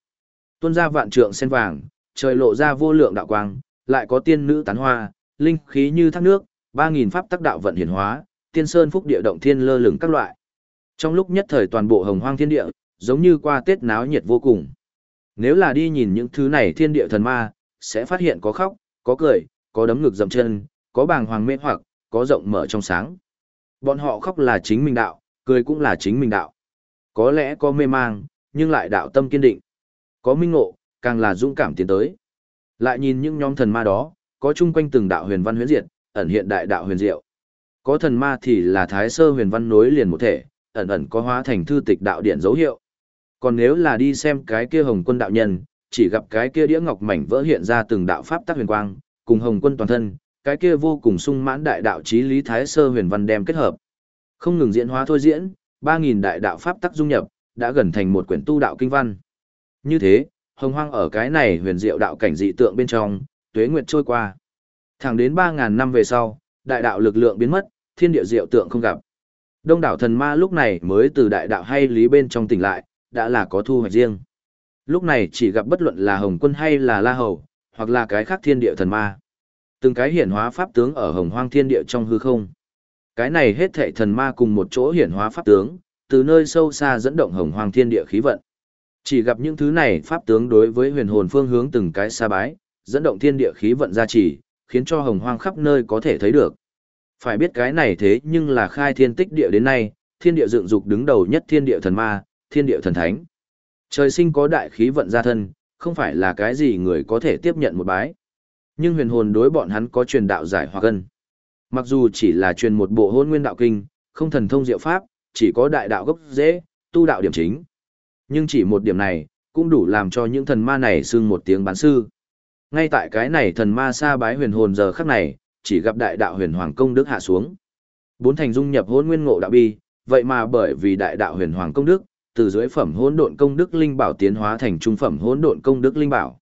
Speaker 1: Tuôn ra vạn trượng sen vàng, trời lộ ra vô lượng đạo quang, lại có tiên nữ tán hoa, linh khí như thác nước, ba nghìn pháp tắc đạo vận hiển hóa, tiên sơn phúc địa động thiên lơ lửng các loại. Trong lúc nhất thời toàn bộ hồng hoang thiên địa, giống như qua Tết náo nhiệt vô cùng. Nếu là đi nhìn những thứ này thiên địa thần ma, sẽ phát hiện có khóc, có cười, có đấm ngực dậm chân, có bàng hoàng mê hoặc, có rộng mở trong sáng. Bọn họ khóc là chính mình đạo, cười cũng là chính mình đạo. Có lẽ có mê mang, nhưng lại đạo tâm kiên định. Có minh ngộ, càng là dũng cảm tiến tới. Lại nhìn những nhóm thần ma đó, có chung quanh từng đạo huyền văn huyền diệt, ẩn hiện đại đạo huyền diệu. Có thần ma thì là thái sơ huyền văn nối liền một thể, ẩn ẩn có hóa thành thư tịch đạo điện dấu hiệu. Còn nếu là đi xem cái kia hồng quân đạo nhân, chỉ gặp cái kia đĩa ngọc mảnh vỡ hiện ra từng đạo pháp tắc huyền quang, cùng hồng quân toàn thân, cái kia vô cùng sung mãn đại đạo chí lý thái sơ huyền văn đem kết hợp. Không ngừng diễn hóa thôi diễn, 3000 đại đạo pháp tắc dung nhập, đã gần thành một quyển tu đạo kinh văn. Như thế, hồng hoang ở cái này huyền diệu đạo cảnh dị tượng bên trong, tuế nguyệt trôi qua. Thẳng đến 3000 năm về sau, đại đạo lực lượng biến mất, thiên địa diệu tượng không gặp. Đông đảo thần ma lúc này mới từ đại đạo hay lý bên trong tỉnh lại, đã là có thu hoạch riêng. Lúc này chỉ gặp bất luận là Hồng Quân hay là La Hầu, hoặc là cái khác thiên địa thần ma. Từng cái hiển hóa pháp tướng ở Hồng Hoang thiên địa trong hư không. Cái này hết thảy thần ma cùng một chỗ hiển hóa pháp tướng, từ nơi sâu xa dẫn động Hồng hoàng thiên địa khí vận. Chỉ gặp những thứ này pháp tướng đối với huyền hồn phương hướng từng cái xa bái, dẫn động thiên địa khí vận ra chỉ, khiến cho Hồng Hoang khắp nơi có thể thấy được. Phải biết cái này thế nhưng là khai thiên tích địa đến nay, thiên địa dựng dục đứng đầu nhất thiên địa thần ma, thiên địa thần thánh. Trời sinh có đại khí vận gia thân, không phải là cái gì người có thể tiếp nhận một bái. Nhưng huyền hồn đối bọn hắn có truyền đạo giải hoặc gần. Mặc dù chỉ là truyền một bộ hôn nguyên đạo kinh, không thần thông diệu pháp, chỉ có đại đạo gốc dễ, tu đạo điểm chính. Nhưng chỉ một điểm này, cũng đủ làm cho những thần ma này xưng một tiếng bán sư. Ngay tại cái này thần ma sa bái huyền hồn giờ khắc này, chỉ gặp đại đạo huyền hoàng công đức hạ xuống. Bốn thành dung nhập hôn nguyên ngộ đạo bi, vậy mà bởi vì đại đạo huyền hoàng công đức, từ dưới phẩm hỗn độn công đức linh bảo tiến hóa thành trung phẩm hỗn độn công đức linh bảo.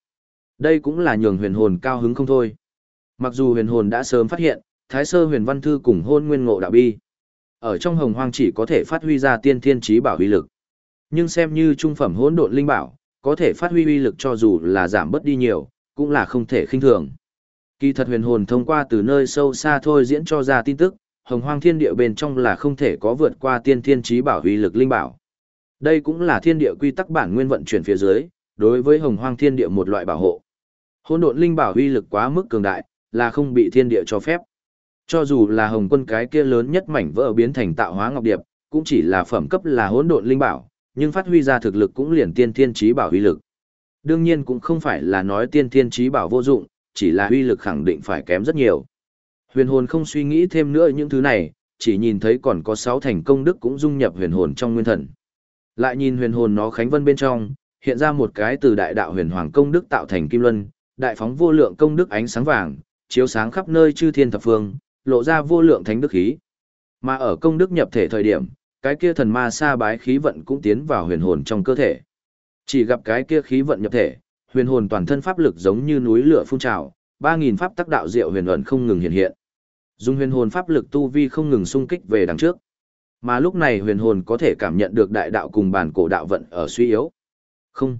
Speaker 1: Đây cũng là nhường huyền hồn cao hứng không thôi. Mặc dù huyền hồn đã sớm phát hiện, Thái Sơ Huyền Văn Thư cùng hôn nguyên ngộ đạo bi. Ở trong hồng hoang chỉ có thể phát huy ra tiên thiên trí bảo uy lực. Nhưng xem như trung phẩm hỗn độn linh bảo, có thể phát huy uy lực cho dù là giảm bớt đi nhiều, cũng là không thể khinh thường. Kỳ thật huyền hồn thông qua từ nơi sâu xa thôi diễn cho ra tin tức, hồng hoang thiên địa bên trong là không thể có vượt qua tiên thiên trí bảo uy lực linh bảo. Đây cũng là thiên địa quy tắc bản nguyên vận chuyển phía dưới, đối với hồng hoang thiên địa một loại bảo hộ. Hỗn độn linh bảo uy lực quá mức cường đại, là không bị thiên địa cho phép. Cho dù là hồng quân cái kia lớn nhất mảnh vỡ biến thành tạo hóa ngọc điệp, cũng chỉ là phẩm cấp là hỗn độn linh bảo, nhưng phát huy ra thực lực cũng liền tiên thiên trí bảo uy lực. Đương nhiên cũng không phải là nói tiên thiên trí bảo vô dụng, chỉ là uy lực khẳng định phải kém rất nhiều. Huyền hồn không suy nghĩ thêm nữa những thứ này, chỉ nhìn thấy còn có 6 thành công đức cũng dung nhập huyền hồn trong nguyên thần. Lại nhìn huyền hồn nó khánh vân bên trong, hiện ra một cái từ đại đạo huyền hoàng công đức tạo thành kim luân, đại phóng vô lượng công đức ánh sáng vàng, chiếu sáng khắp nơi chư thiên thập phương, lộ ra vô lượng thánh đức khí. Mà ở công đức nhập thể thời điểm, cái kia thần ma sa bái khí vận cũng tiến vào huyền hồn trong cơ thể. Chỉ gặp cái kia khí vận nhập thể, huyền hồn toàn thân pháp lực giống như núi lửa phun trào, 3000 pháp tắc đạo diệu huyền ẩn không ngừng hiện hiện. Dùng huyền hồn pháp lực tu vi không ngừng xung kích về đằng trước. Mà lúc này huyền hồn có thể cảm nhận được đại đạo cùng bản cổ đạo vận ở suy yếu. Không.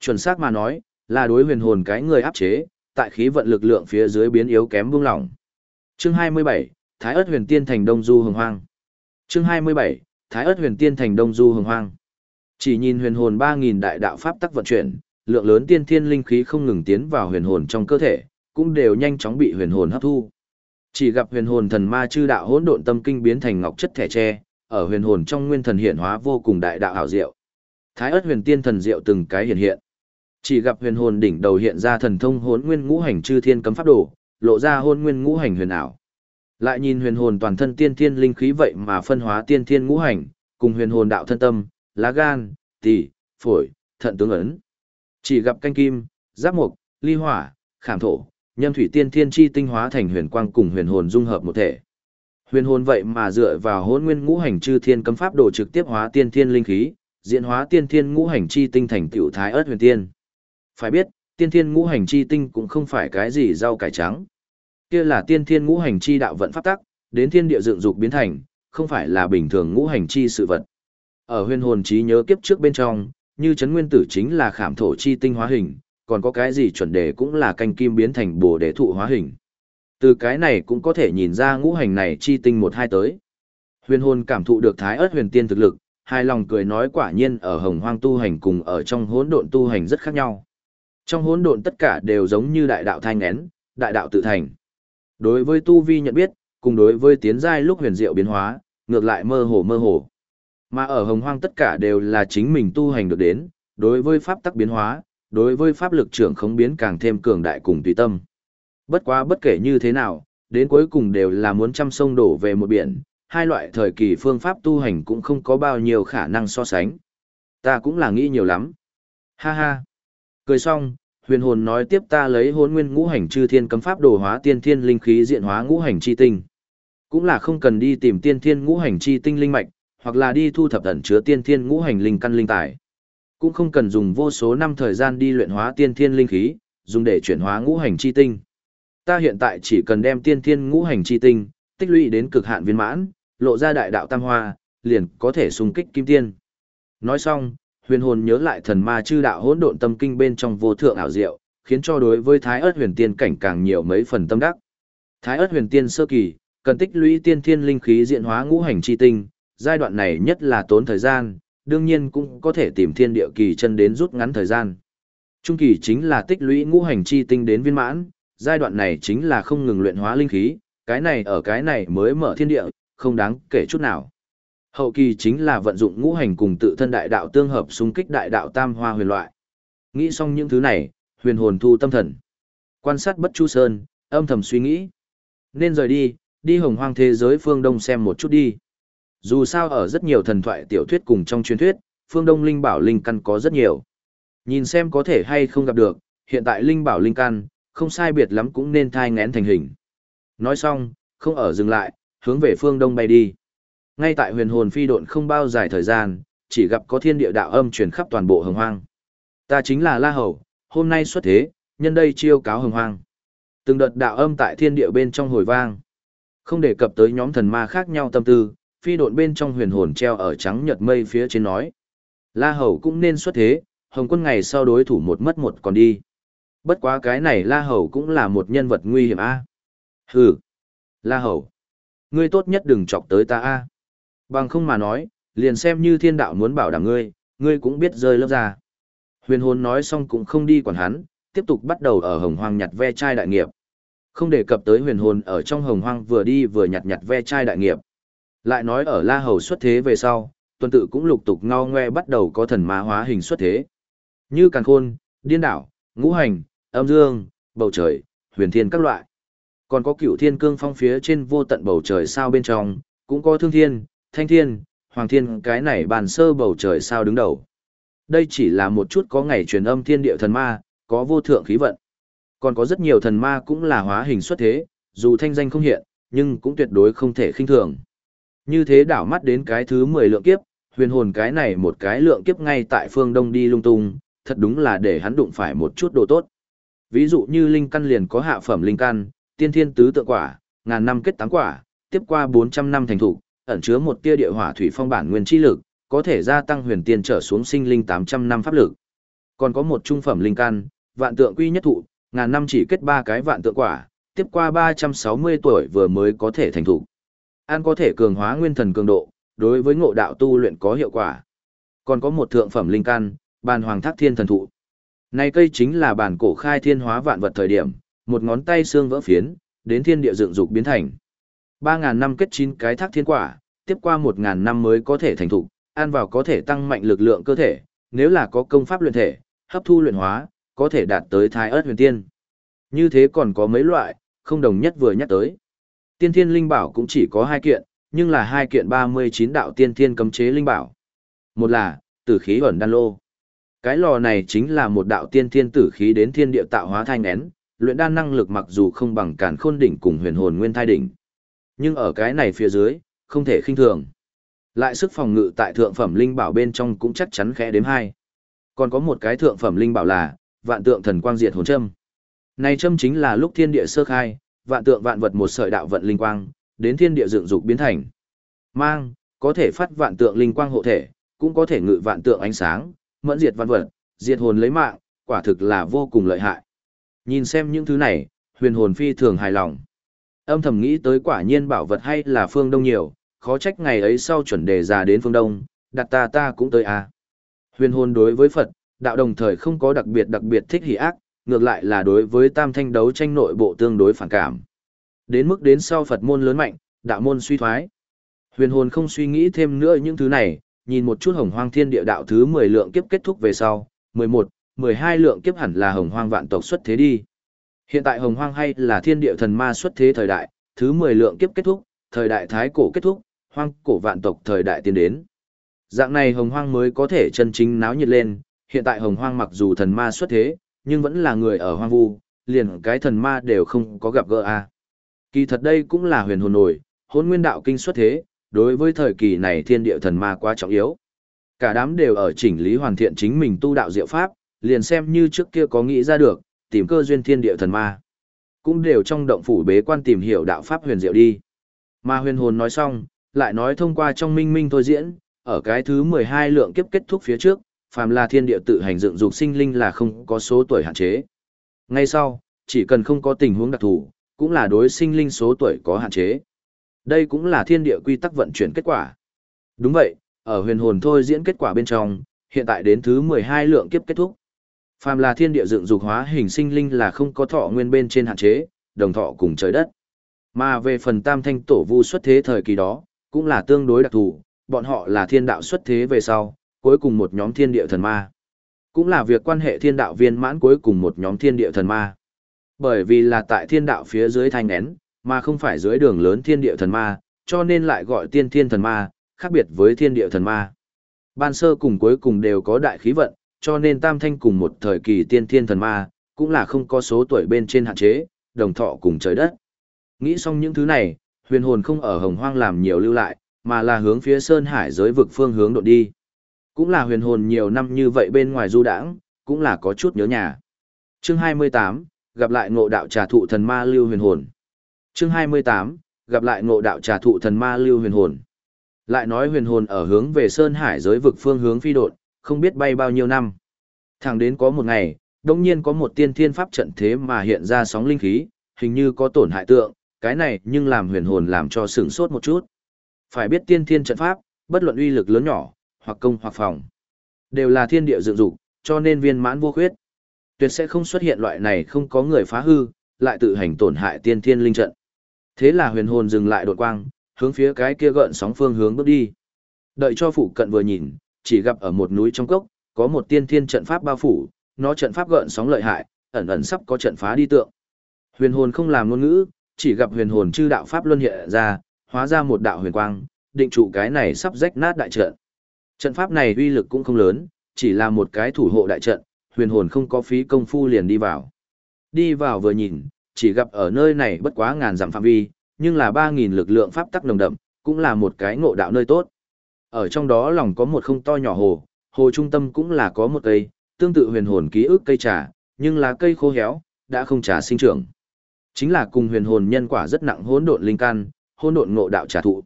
Speaker 1: Chuẩn xác mà nói, là đối huyền hồn cái người áp chế, tại khí vận lực lượng phía dưới biến yếu kém buông lỏng. Chương 27, Thái ớt huyền tiên thành Đông Du hồng hoang. Chương 27, Thái ớt huyền tiên thành Đông Du hồng hoang. Chỉ nhìn huyền hồn 3000 đại đạo pháp tắc vận chuyển, lượng lớn tiên thiên linh khí không ngừng tiến vào huyền hồn trong cơ thể, cũng đều nhanh chóng bị huyền hồn hấp thu. Chỉ gặp huyền hồn thần ma chư đạo hỗn độn tâm kinh biến thành ngọc chất thẻ tre, ở huyền hồn trong nguyên thần hiện hóa vô cùng đại đạo hảo diệu. Thái ớt huyền tiên thần diệu từng cái hiện hiện. Chỉ gặp huyền hồn đỉnh đầu hiện ra thần thông hỗn nguyên ngũ hành chư thiên cấm pháp đồ, lộ ra hôn nguyên ngũ hành huyền ảo. Lại nhìn huyền hồn toàn thân tiên thiên linh khí vậy mà phân hóa tiên thiên ngũ hành, cùng huyền hồn đạo thân tâm, lá gan, tỳ, phổi, thận tướng ấn. Chỉ gặp canh kim, giáp mục, ly hỏa, khảm thổ, nhâm thủy tiên thiên chi tinh hóa thành huyền quang cùng huyền hồn dung hợp một thể. Huyền hồn vậy mà dựa vào hôn nguyên ngũ hành chư thiên cấm pháp đồ trực tiếp hóa tiên thiên linh khí, diễn hóa tiên thiên ngũ hành chi tinh thành tiểu thái ớt huyền tiên. Phải biết, tiên thiên ngũ hành chi tinh cũng không phải cái gì rau cải trắng. Kia là tiên thiên ngũ hành chi đạo vận pháp tắc, đến thiên địa dựng dục biến thành, không phải là bình thường ngũ hành chi sự vật. Ở huyền hồn trí nhớ kiếp trước bên trong, như chấn nguyên tử chính là khảm thổ chi tinh hóa hình, còn có cái gì chuẩn đề cũng là canh kim biến thành bồ đề thụ hóa hình. Từ cái này cũng có thể nhìn ra ngũ hành này chi tinh một hai tới. Huyền hồn cảm thụ được thái ớt huyền tiên thực lực, hai lòng cười nói quả nhiên ở hồng hoang tu hành cùng ở trong hỗn độn tu hành rất khác nhau. Trong hỗn độn tất cả đều giống như đại đạo thanh nén, đại đạo tự thành. Đối với tu vi nhận biết, cùng đối với tiến giai lúc huyền diệu biến hóa, ngược lại mơ hồ mơ hồ. Mà ở hồng hoang tất cả đều là chính mình tu hành được đến, đối với pháp tắc biến hóa, đối với pháp lực trưởng khống biến càng thêm cường đại cùng tùy tâm. Bất quá bất kể như thế nào, đến cuối cùng đều là muốn trăm sông đổ về một biển, hai loại thời kỳ phương pháp tu hành cũng không có bao nhiêu khả năng so sánh. Ta cũng là nghĩ nhiều lắm. Ha ha. Cười xong, huyền hồn nói tiếp ta lấy hôn nguyên ngũ hành chư thiên cấm pháp đồ hóa tiên thiên linh khí diện hóa ngũ hành chi tinh. Cũng là không cần đi tìm tiên thiên ngũ hành chi tinh linh mạch, hoặc là đi thu thập ẩn chứa tiên thiên ngũ hành linh căn linh tài. Cũng không cần dùng vô số năm thời gian đi luyện hóa tiên thiên linh khí, dùng để chuyển hóa ngũ hành chi tinh. Ta hiện tại chỉ cần đem tiên thiên ngũ hành chi tinh, tích lũy đến cực hạn viên mãn, lộ ra đại đạo tam hoa, liền có thể xung kích kim tiên. Nói xong, huyền hồn nhớ lại thần ma chư đạo hỗn độn tâm kinh bên trong vô thượng ảo diệu, khiến cho đối với thái ớt huyền tiên cảnh càng nhiều mấy phần tâm đắc. Thái ớt huyền tiên sơ kỳ, cần tích lũy tiên thiên linh khí diện hóa ngũ hành chi tinh, giai đoạn này nhất là tốn thời gian, đương nhiên cũng có thể tìm thiên địa kỳ chân đến rút ngắn thời gian. Trung kỳ chính là tích lũy ngũ hành chi tinh đến viên mãn, giai đoạn này chính là không ngừng luyện hóa linh khí, cái này ở cái này mới mở thiên địa, không đáng kể chút nào. Hậu kỳ chính là vận dụng ngũ hành cùng tự thân đại đạo tương hợp xung kích đại đạo tam hoa huyền loại. Nghĩ xong những thứ này, huyền hồn thu tâm thần. Quan sát bất chu sơn, âm thầm suy nghĩ. Nên rời đi, đi hồng hoang thế giới phương Đông xem một chút đi. Dù sao ở rất nhiều thần thoại tiểu thuyết cùng trong truyền thuyết, phương Đông Linh Bảo Linh Căn có rất nhiều. Nhìn xem có thể hay không gặp được, hiện tại Linh Bảo Linh Căn, không sai biệt lắm cũng nên thai ngén thành hình. Nói xong, không ở dừng lại, hướng về phương Đông bay đi. Ngay tại huyền hồn phi độn không bao dài thời gian, chỉ gặp có thiên địa đạo âm truyền khắp toàn bộ hồng hoang. Ta chính là La Hầu, hôm nay xuất thế, nhân đây chiêu cáo hồng hoang. Từng đợt đạo âm tại thiên địa bên trong hồi vang. Không đề cập tới nhóm thần ma khác nhau tâm tư, phi độn bên trong huyền hồn treo ở trắng nhật mây phía trên nói. La Hầu cũng nên xuất thế, Hồng quân ngày sau đối thủ một mất một còn đi. Bất quá cái này La Hầu cũng là một nhân vật nguy hiểm a. Hừ. La Hầu. Ngươi tốt nhất đừng chọc tới ta a. Bằng không mà nói, liền xem như thiên đạo muốn bảo đảm ngươi, ngươi cũng biết rơi lớp ra. Huyền hồn nói xong cũng không đi quản hắn, tiếp tục bắt đầu ở hồng hoang nhặt ve chai đại nghiệp. Không đề cập tới huyền hồn ở trong hồng hoang vừa đi vừa nhặt nhặt ve chai đại nghiệp. Lại nói ở La Hầu xuất thế về sau, tuần tự cũng lục tục ngao ngoe bắt đầu có thần ma hóa hình xuất thế. Như càn khôn, điên đảo, ngũ hành, âm dương, bầu trời, huyền thiên các loại. Còn có cựu thiên cương phong phía trên vô tận bầu trời sao bên trong, cũng có thương thiên, thanh thiên, hoàng thiên cái này bàn sơ bầu trời sao đứng đầu. Đây chỉ là một chút có ngày truyền âm thiên địa thần ma, có vô thượng khí vận. Còn có rất nhiều thần ma cũng là hóa hình xuất thế, dù thanh danh không hiện, nhưng cũng tuyệt đối không thể khinh thường. Như thế đảo mắt đến cái thứ 10 lượng kiếp, huyền hồn cái này một cái lượng kiếp ngay tại phương đông đi lung tung, thật đúng là để hắn đụng phải một chút đồ tốt. Ví dụ như linh căn liền có hạ phẩm linh căn, tiên thiên tứ tự quả, ngàn năm kết tám quả, tiếp qua 400 năm thành thủ, ẩn chứa một tia địa hỏa thủy phong bản nguyên chi lực, có thể gia tăng huyền tiên trở xuống sinh linh 800 năm pháp lực. Còn có một trung phẩm linh căn, vạn tượng quy nhất thụ, ngàn năm chỉ kết ba cái vạn tượng quả, tiếp qua 360 tuổi vừa mới có thể thành thủ. An có thể cường hóa nguyên thần cường độ, đối với ngộ đạo tu luyện có hiệu quả. Còn có một thượng phẩm linh căn, bàn hoàng thác thiên thần thụ. Này cây chính là bản cổ khai thiên hóa vạn vật thời điểm, một ngón tay xương vỡ phiến, đến thiên địa dựng dục biến thành. 3.000 năm kết chín cái thác thiên quả, tiếp qua 1.000 năm mới có thể thành thủ. ăn vào có thể tăng mạnh lực lượng cơ thể, nếu là có công pháp luyện thể, hấp thu luyện hóa, có thể đạt tới thái ớt huyền tiên. Như thế còn có mấy loại, không đồng nhất vừa nhắc tới. Tiên thiên linh bảo cũng chỉ có hai kiện, nhưng là hai kiện 39 đạo tiên thiên cấm chế linh bảo. Một là, tử khí ẩn đan lô. Cái lò này chính là một đạo tiên thiên tử khí đến thiên địa tạo hóa thanh nén, luyện đan năng lực mặc dù không bằng càn khôn đỉnh cùng huyền hồn nguyên thai đỉnh. Nhưng ở cái này phía dưới, không thể khinh thường. Lại sức phòng ngự tại thượng phẩm linh bảo bên trong cũng chắc chắn khẽ đếm hai. Còn có một cái thượng phẩm linh bảo là, vạn tượng thần quang diệt hồn châm. Này châm chính là lúc thiên địa sơ khai, vạn tượng vạn vật một sợi đạo vận linh quang, đến thiên địa dựng dục biến thành. Mang, có thể phát vạn tượng linh quang hộ thể, cũng có thể ngự vạn tượng ánh sáng, mẫn diệt vạn vật, diệt hồn lấy mạng, quả thực là vô cùng lợi hại. Nhìn xem những thứ này, huyền hồn phi thường hài lòng. Âm thầm nghĩ tới quả nhiên bảo vật hay là phương đông nhiều, khó trách ngày ấy sau chuẩn đề già đến phương đông, đặt ta ta cũng tới à. Huyền hồn đối với Phật, đạo đồng thời không có đặc biệt đặc biệt thích hỉ ác, ngược lại là đối với tam thanh đấu tranh nội bộ tương đối phản cảm. Đến mức đến sau Phật môn lớn mạnh, đạo môn suy thoái. Huyền hồn không suy nghĩ thêm nữa những thứ này, nhìn một chút hồng hoang thiên địa đạo thứ 10 lượng kiếp kết thúc về sau, 11, 12 lượng kiếp hẳn là hồng hoang vạn tộc xuất thế đi. Hiện tại hồng hoang hay là thiên địa thần ma xuất thế thời đại, thứ 10 lượng kiếp kết thúc, thời đại thái cổ kết thúc, hoang cổ vạn tộc thời đại tiến đến. Dạng này hồng hoang mới có thể chân chính náo nhiệt lên, hiện tại hồng hoang mặc dù thần ma xuất thế, nhưng vẫn là người ở hoang vu, liền cái thần ma đều không có gặp gỡ a. Kỳ thật đây cũng là huyền hồn nổi, hôn nguyên đạo kinh xuất thế, đối với thời kỳ này thiên địa thần ma quá trọng yếu. Cả đám đều ở chỉnh lý hoàn thiện chính mình tu đạo diệu pháp, liền xem như trước kia có nghĩ ra được, tìm cơ duyên thiên địa thần ma. Cũng đều trong động phủ bế quan tìm hiểu đạo pháp huyền diệu đi. Ma huyền hồn nói xong, lại nói thông qua trong minh minh thôi diễn, ở cái thứ 12 lượng kiếp kết thúc phía trước, phàm là thiên địa tự hành dựng dục sinh linh là không có số tuổi hạn chế. Ngay sau, chỉ cần không có tình huống đặc thù, cũng là đối sinh linh số tuổi có hạn chế. Đây cũng là thiên địa quy tắc vận chuyển kết quả. Đúng vậy, ở huyền hồn thôi diễn kết quả bên trong, hiện tại đến thứ 12 lượng kiếp kết thúc. Phàm là thiên địa dựng dục hóa hình sinh linh là không có thọ nguyên bên trên hạn chế, đồng thọ cùng trời đất. Mà về phần tam thanh tổ vu xuất thế thời kỳ đó, cũng là tương đối đặc thù, bọn họ là thiên đạo xuất thế về sau, cuối cùng một nhóm thiên địa thần ma. Cũng là việc quan hệ thiên đạo viên mãn cuối cùng một nhóm thiên địa thần ma. Bởi vì là tại thiên đạo phía dưới thanh nén, mà không phải dưới đường lớn thiên địa thần ma, cho nên lại gọi tiên thiên thần ma, khác biệt với thiên địa thần ma. Ban sơ cùng cuối cùng đều có đại khí vận, cho nên tam thanh cùng một thời kỳ tiên thiên thần ma, cũng là không có số tuổi bên trên hạn chế, đồng thọ cùng trời đất. Nghĩ xong những thứ này, huyền hồn không ở hồng hoang làm nhiều lưu lại, mà là hướng phía sơn hải giới vực phương hướng độ đi. Cũng là huyền hồn nhiều năm như vậy bên ngoài du đãng, cũng là có chút nhớ nhà. Chương 28, gặp lại ngộ đạo trà thụ thần ma lưu huyền hồn. Chương 28, gặp lại ngộ đạo trà thụ thần ma lưu huyền hồn. Lại nói huyền hồn ở hướng về sơn hải giới vực phương hướng phi đột, không biết bay bao nhiêu năm. Thẳng đến có một ngày, đông nhiên có một tiên thiên pháp trận thế mà hiện ra sóng linh khí, hình như có tổn hại tượng, cái này nhưng làm huyền hồn làm cho sửng sốt một chút. Phải biết tiên thiên trận pháp, bất luận uy lực lớn nhỏ, hoặc công hoặc phòng, đều là thiên địa dựng dục, cho nên viên mãn vô khuyết. Tuyệt sẽ không xuất hiện loại này không có người phá hư, lại tự hành tổn hại tiên thiên linh trận. Thế là huyền hồn dừng lại đột quang, hướng phía cái kia gợn sóng phương hướng bước đi. Đợi cho phụ cận vừa nhìn, chỉ gặp ở một núi trong cốc, có một tiên thiên trận pháp bao phủ, nó trận pháp gợn sóng lợi hại, ẩn ẩn sắp có trận phá đi tượng. Huyền hồn không làm ngôn ngữ, chỉ gặp huyền hồn chư đạo pháp luân hiện ra, hóa ra một đạo huyền quang, định trụ cái này sắp rách nát đại trận. Trận pháp này uy lực cũng không lớn, chỉ là một cái thủ hộ đại trận, huyền hồn không có phí công phu liền đi vào. Đi vào vừa nhìn, chỉ gặp ở nơi này bất quá ngàn dặm phạm vi, nhưng là 3000 lực lượng pháp tắc nồng đậm, cũng là một cái ngộ đạo nơi tốt. Ở trong đó lòng có một không to nhỏ hồ, hồ trung tâm cũng là có một cây, tương tự huyền hồn ký ức cây trà, nhưng là cây khô héo, đã không trà sinh trưởng. Chính là cùng huyền hồn nhân quả rất nặng hỗn độn linh căn, hỗn độn ngộ đạo trà thụ.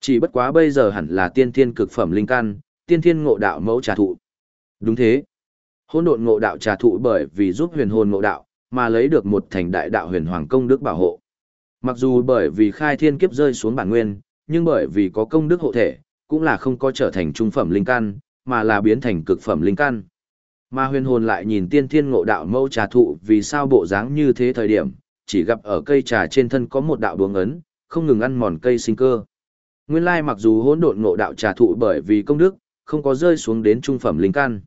Speaker 1: Chỉ bất quá bây giờ hẳn là tiên thiên cực phẩm linh căn, tiên thiên ngộ đạo mẫu trà thụ. Đúng thế. Hỗn độn ngộ đạo trà thụ bởi vì giúp huyền hồn ngộ đạo, mà lấy được một thành đại đạo huyền hoàng công đức bảo hộ. Mặc dù bởi vì khai thiên kiếp rơi xuống bản nguyên, nhưng bởi vì có công đức hộ thể, cũng là không có trở thành trung phẩm linh căn, mà là biến thành cực phẩm linh căn. Mà huyền hồn lại nhìn tiên thiên ngộ đạo mẫu trà thụ vì sao bộ dáng như thế thời điểm, chỉ gặp ở cây trà trên thân có một đạo đuống ấn, không ngừng ăn mòn cây sinh cơ. Nguyên lai mặc dù hỗn độn ngộ đạo trà thụ bởi vì công đức, không có rơi xuống đến trung phẩm linh căn.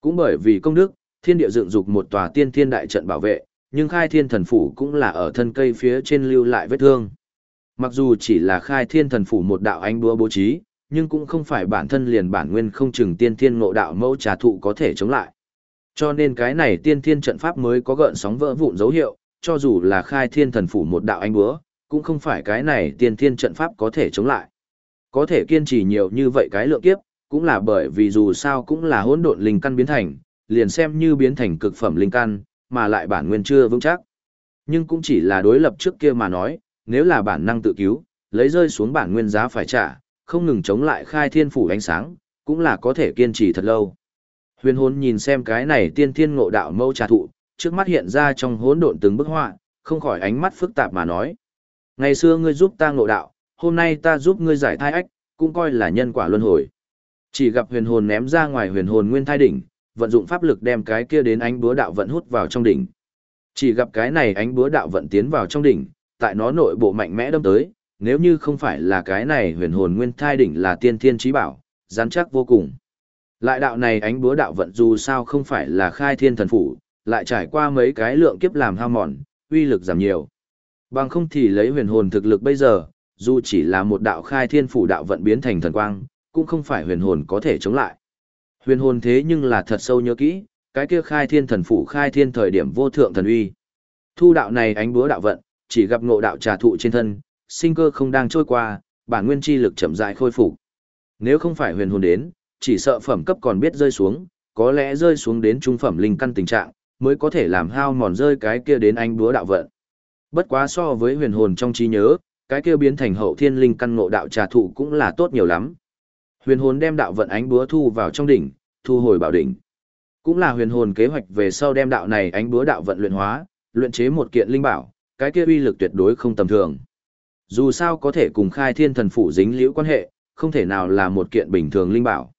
Speaker 1: Cũng bởi vì công đức, thiên địa dựng dục một tòa tiên thiên đại trận bảo vệ, nhưng khai thiên thần phủ cũng là ở thân cây phía trên lưu lại vết thương. Mặc dù chỉ là khai thiên thần phủ một đạo ánh búa bố trí, nhưng cũng không phải bản thân liền bản nguyên không chừng tiên thiên ngộ đạo mẫu trà thụ có thể chống lại. Cho nên cái này tiên thiên trận pháp mới có gợn sóng vỡ vụn dấu hiệu, cho dù là khai thiên thần phủ một đạo anh búa, cũng không phải cái này tiên thiên trận pháp có thể chống lại. Có thể kiên trì nhiều như vậy cái lượng kiếp, cũng là bởi vì dù sao cũng là hỗn độn linh căn biến thành, liền xem như biến thành cực phẩm linh căn, mà lại bản nguyên chưa vững chắc. Nhưng cũng chỉ là đối lập trước kia mà nói, nếu là bản năng tự cứu, lấy rơi xuống bản nguyên giá phải trả, không ngừng chống lại khai thiên phủ ánh sáng, cũng là có thể kiên trì thật lâu. Huyền hồn nhìn xem cái này tiên thiên ngộ đạo mâu trà thụ, trước mắt hiện ra trong hỗn độn từng bức họa, không khỏi ánh mắt phức tạp mà nói. Ngày xưa ngươi giúp ta ngộ đạo, hôm nay ta giúp ngươi giải thai ách, cũng coi là nhân quả luân hồi. Chỉ gặp huyền hồn ném ra ngoài huyền hồn nguyên thai đỉnh, vận dụng pháp lực đem cái kia đến ánh búa đạo vận hút vào trong đỉnh. Chỉ gặp cái này ánh búa đạo vận tiến vào trong đỉnh, tại nó nội bộ mạnh mẽ đâm tới, nếu như không phải là cái này huyền hồn nguyên thai đỉnh là tiên thiên trí bảo, rắn chắc vô cùng. Lại đạo này ánh búa đạo vận dù sao không phải là khai thiên thần phủ, lại trải qua mấy cái lượng kiếp làm hao mòn, uy lực giảm nhiều. Bằng không thì lấy huyền hồn thực lực bây giờ, dù chỉ là một đạo khai thiên phủ đạo vận biến thành thần quang, cũng không phải huyền hồn có thể chống lại. Huyền hồn thế nhưng là thật sâu nhớ kỹ, cái kia khai thiên thần phủ khai thiên thời điểm vô thượng thần uy. Thu đạo này ánh búa đạo vận, chỉ gặp ngộ đạo trà thụ trên thân, sinh cơ không đang trôi qua, bản nguyên chi lực chậm rãi khôi phục. Nếu không phải huyền hồn đến, chỉ sợ phẩm cấp còn biết rơi xuống, có lẽ rơi xuống đến trung phẩm linh căn tình trạng, mới có thể làm hao mòn rơi cái kia đến ánh búa đạo vận. Bất quá so với huyền hồn trong trí nhớ, cái kia biến thành hậu thiên linh căn ngộ đạo trà thụ cũng là tốt nhiều lắm. Huyền hồn đem đạo vận ánh búa thu vào trong đỉnh, thu hồi bảo đỉnh. Cũng là huyền hồn kế hoạch về sau đem đạo này ánh búa đạo vận luyện hóa, luyện chế một kiện linh bảo, cái kia uy lực tuyệt đối không tầm thường. Dù sao có thể cùng khai thiên thần phủ dính liễu quan hệ, không thể nào là một kiện bình thường linh bảo.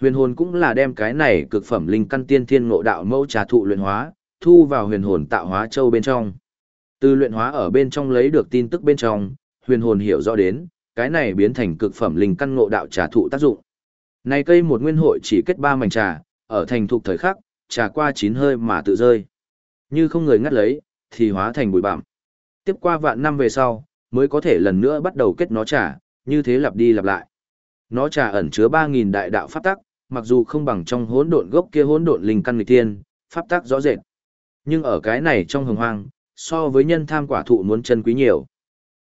Speaker 1: Huyền hồn cũng là đem cái này cực phẩm linh căn tiên thiên ngộ đạo mẫu trà thụ luyện hóa, thu vào huyền hồn tạo hóa châu bên trong. Từ luyện hóa ở bên trong lấy được tin tức bên trong, huyền hồn hiểu rõ đến, cái này biến thành cực phẩm linh căn ngộ đạo trà thụ tác dụng. Này cây một nguyên hội chỉ kết ba mảnh trà, ở thành thục thời khắc, trà qua chín hơi mà tự rơi. Như không người ngắt lấy, thì hóa thành bụi bặm. Tiếp qua vạn năm về sau, mới có thể lần nữa bắt đầu kết nó trà, như thế lặp đi lặp lại. Nó trà ẩn chứa 3000 đại đạo pháp tắc, mặc dù không bằng trong hỗn độn gốc kia hỗn độn linh căn nghịch tiên, pháp tắc rõ rệt. Nhưng ở cái này trong hồng hoang, so với nhân tham quả thụ muốn chân quý nhiều.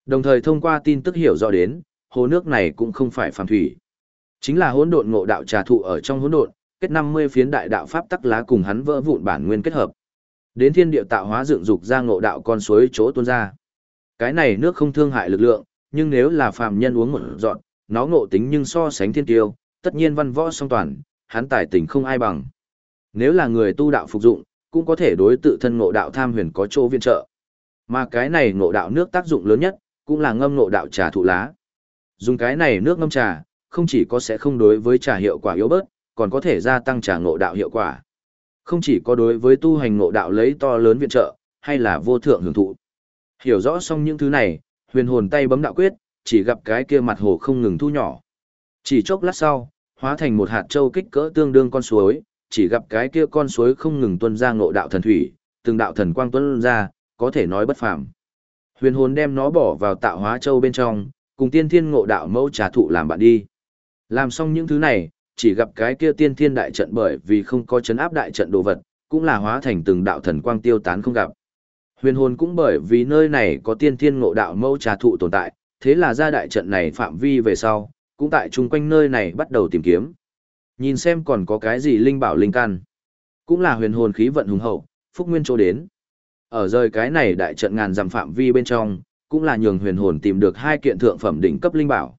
Speaker 1: Đồng thời thông qua tin tức hiểu rõ đến, hồ nước này cũng không phải phàm thủy. Chính là hỗn độn ngộ đạo trà thụ ở trong hỗn độn, kết 50 phiến đại đạo pháp tắc lá cùng hắn vỡ vụn bản nguyên kết hợp. Đến thiên địa tạo hóa dựng dục ra ngộ đạo con suối chỗ tuôn ra. Cái này nước không thương hại lực lượng, nhưng nếu là phàm nhân uống một dọn, nó ngộ tính nhưng so sánh thiên tiêu, tất nhiên văn võ song toàn, hắn tài tình không ai bằng. Nếu là người tu đạo phục dụng, cũng có thể đối tự thân ngộ đạo tham huyền có chỗ viên trợ. Mà cái này ngộ đạo nước tác dụng lớn nhất, cũng là ngâm ngộ đạo trà thụ lá. Dùng cái này nước ngâm trà, không chỉ có sẽ không đối với trà hiệu quả yếu bớt, còn có thể gia tăng trà ngộ đạo hiệu quả. Không chỉ có đối với tu hành ngộ đạo lấy to lớn viện trợ, hay là vô thượng hưởng thụ. Hiểu rõ xong những thứ này, huyền hồn tay bấm đạo quyết, chỉ gặp cái kia mặt hồ không ngừng thu nhỏ. Chỉ chốc lát sau, hóa thành một hạt châu kích cỡ tương đương con suối, chỉ gặp cái kia con suối không ngừng tuôn ra ngộ đạo thần thủy, từng đạo thần quang tuôn ra, có thể nói bất phàm. Huyền hồn đem nó bỏ vào tạo hóa châu bên trong, cùng tiên thiên ngộ đạo mẫu trà thụ làm bạn đi. Làm xong những thứ này, chỉ gặp cái kia tiên thiên đại trận bởi vì không có chấn áp đại trận đồ vật, cũng là hóa thành từng đạo thần quang tiêu tán không gặp. Huyền hồn cũng bởi vì nơi này có tiên thiên ngộ đạo mẫu trà thụ tồn tại, thế là ra đại trận này phạm vi về sau, cũng tại chung quanh nơi này bắt đầu tìm kiếm. Nhìn xem còn có cái gì linh bảo linh căn. Cũng là huyền hồn khí vận hùng hậu, phúc nguyên chỗ đến. Ở rời cái này đại trận ngàn dặm phạm vi bên trong, cũng là nhường huyền hồn tìm được hai kiện thượng phẩm đỉnh cấp linh bảo.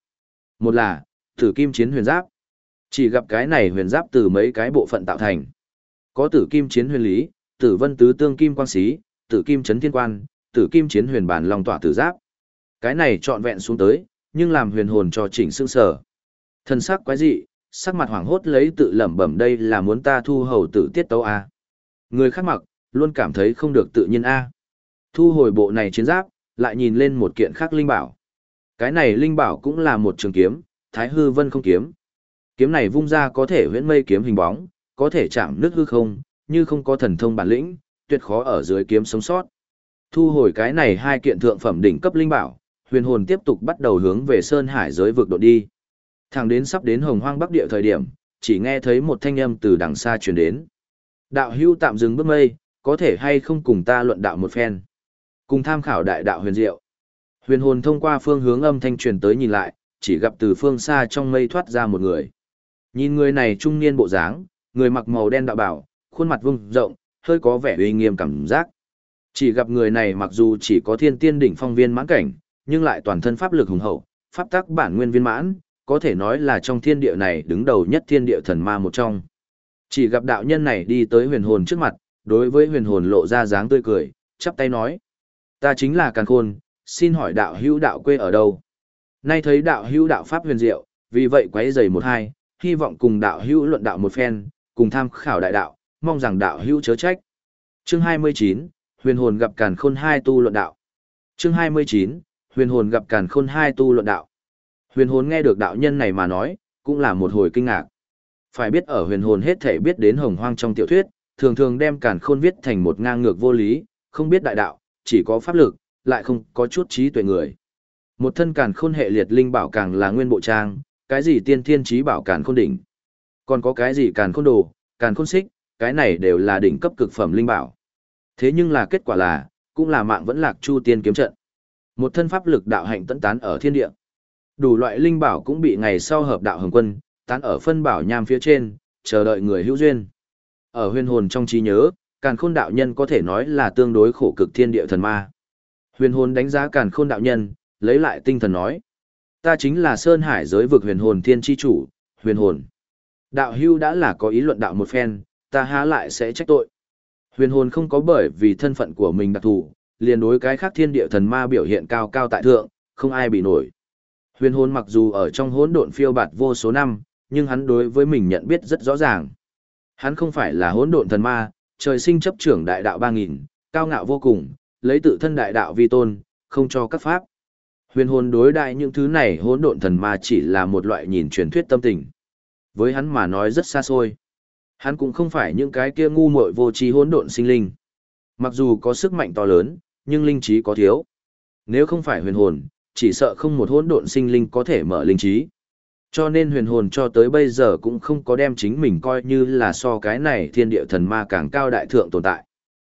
Speaker 1: Một là, tử kim chiến huyền giáp. Chỉ gặp cái này huyền giáp từ mấy cái bộ phận tạo thành. Có tử kim chiến huyền lý, tử vân tứ tương kim quang xí, tử kim chấn thiên quan, tử kim chiến huyền bản long tỏa tử giáp. Cái này trọn vẹn xuống tới, nhưng làm huyền hồn cho chỉnh xương sở. Thân sắc quái dị, sắc mặt hoảng hốt lấy tự lẩm bẩm đây là muốn ta thu hầu tử tiết tấu a. Người khác mặc, luôn cảm thấy không được tự nhiên a. Thu hồi bộ này chiến giáp, lại nhìn lên một kiện khác linh bảo. Cái này linh bảo cũng là một trường kiếm, Thái Hư Vân không kiếm. Kiếm này vung ra có thể huyễn mây kiếm hình bóng, có thể chạm nước hư không, như không có thần thông bản lĩnh, tuyệt khó ở dưới kiếm sống sót. Thu hồi cái này hai kiện thượng phẩm đỉnh cấp linh bảo, huyền hồn tiếp tục bắt đầu hướng về Sơn Hải giới vực độ đi. Thẳng đến sắp đến Hồng Hoang Bắc Địa thời điểm, chỉ nghe thấy một thanh âm từ đằng xa truyền đến. Đạo hưu tạm dừng bước mây, có thể hay không cùng ta luận đạo một phen. Cùng tham khảo đại đạo huyền diệu. Huyền hồn thông qua phương hướng âm thanh truyền tới nhìn lại, chỉ gặp từ phương xa trong mây thoát ra một người. Nhìn người này trung niên bộ dáng, người mặc màu đen đạo bảo, khuôn mặt vung rộng, hơi có vẻ uy nghiêm cảm giác. Chỉ gặp người này mặc dù chỉ có thiên tiên đỉnh phong viên mãn cảnh, nhưng lại toàn thân pháp lực hùng hậu, pháp tắc bản nguyên viên mãn, có thể nói là trong thiên địa này đứng đầu nhất thiên địa thần ma một trong. Chỉ gặp đạo nhân này đi tới huyền hồn trước mặt, đối với huyền hồn lộ ra dáng tươi cười, chắp tay nói. Ta chính là Càn Khôn, xin hỏi đạo hữu đạo quê ở đâu? Nay thấy đạo hữu đạo pháp huyền diệu, vì vậy quấy giày một hai, hy vọng cùng đạo hữu luận đạo một phen, cùng tham khảo đại đạo, mong rằng đạo hữu chớ trách. Chương 29, huyền hồn gặp Càn Khôn hai tu luận đạo. Chương 29, huyền hồn gặp Càn Khôn hai tu luận đạo. Huyền hồn nghe được đạo nhân này mà nói, cũng là một hồi kinh ngạc. Phải biết ở huyền hồn hết thể biết đến hồng hoang trong tiểu thuyết, thường thường đem Càn Khôn viết thành một ngang ngược vô lý, không biết đại đạo, chỉ có pháp lực, lại không có chút trí tuệ người. Một thân Càn Khôn hệ liệt linh bảo càng là nguyên bộ trang, cái gì tiên thiên trí bảo Càn Khôn đỉnh. Còn có cái gì Càn Khôn đồ, Càn Khôn xích, cái này đều là đỉnh cấp cực phẩm linh bảo. Thế nhưng là kết quả là, cũng là mạng vẫn lạc chu tiên kiếm trận. Một thân pháp lực đạo hạnh tận tán ở thiên địa. Đủ loại linh bảo cũng bị ngày sau hợp đạo hồng quân, tán ở phân bảo nham phía trên, chờ đợi người hữu duyên. Ở huyền hồn trong trí nhớ, càn khôn đạo nhân có thể nói là tương đối khổ cực thiên địa thần ma. Huyền hồn đánh giá càn khôn đạo nhân, lấy lại tinh thần nói. Ta chính là Sơn Hải giới vực huyền hồn thiên chi chủ, huyền hồn. Đạo hưu đã là có ý luận đạo một phen, ta há lại sẽ trách tội. Huyền hồn không có bởi vì thân phận của mình đặc thù, liền đối cái khác thiên địa thần ma biểu hiện cao cao tại thượng, không ai bị nổi. Huyền hồn mặc dù ở trong hỗn độn phiêu bạt vô số năm, nhưng hắn đối với mình nhận biết rất rõ ràng. Hắn không phải là hỗn độn thần ma, trời sinh chấp trưởng đại đạo 3000, cao ngạo vô cùng, lấy tự thân đại đạo vi tôn, không cho các pháp. Huyền hồn đối đại những thứ này hỗn độn thần ma chỉ là một loại nhìn truyền thuyết tâm tình. Với hắn mà nói rất xa xôi. Hắn cũng không phải những cái kia ngu muội vô trí hỗn độn sinh linh. Mặc dù có sức mạnh to lớn, nhưng linh trí có thiếu. Nếu không phải huyền hồn, chỉ sợ không một hỗn độn sinh linh có thể mở linh trí. Cho nên huyền hồn cho tới bây giờ cũng không có đem chính mình coi như là so cái này thiên địa thần ma càng cao đại thượng tồn tại.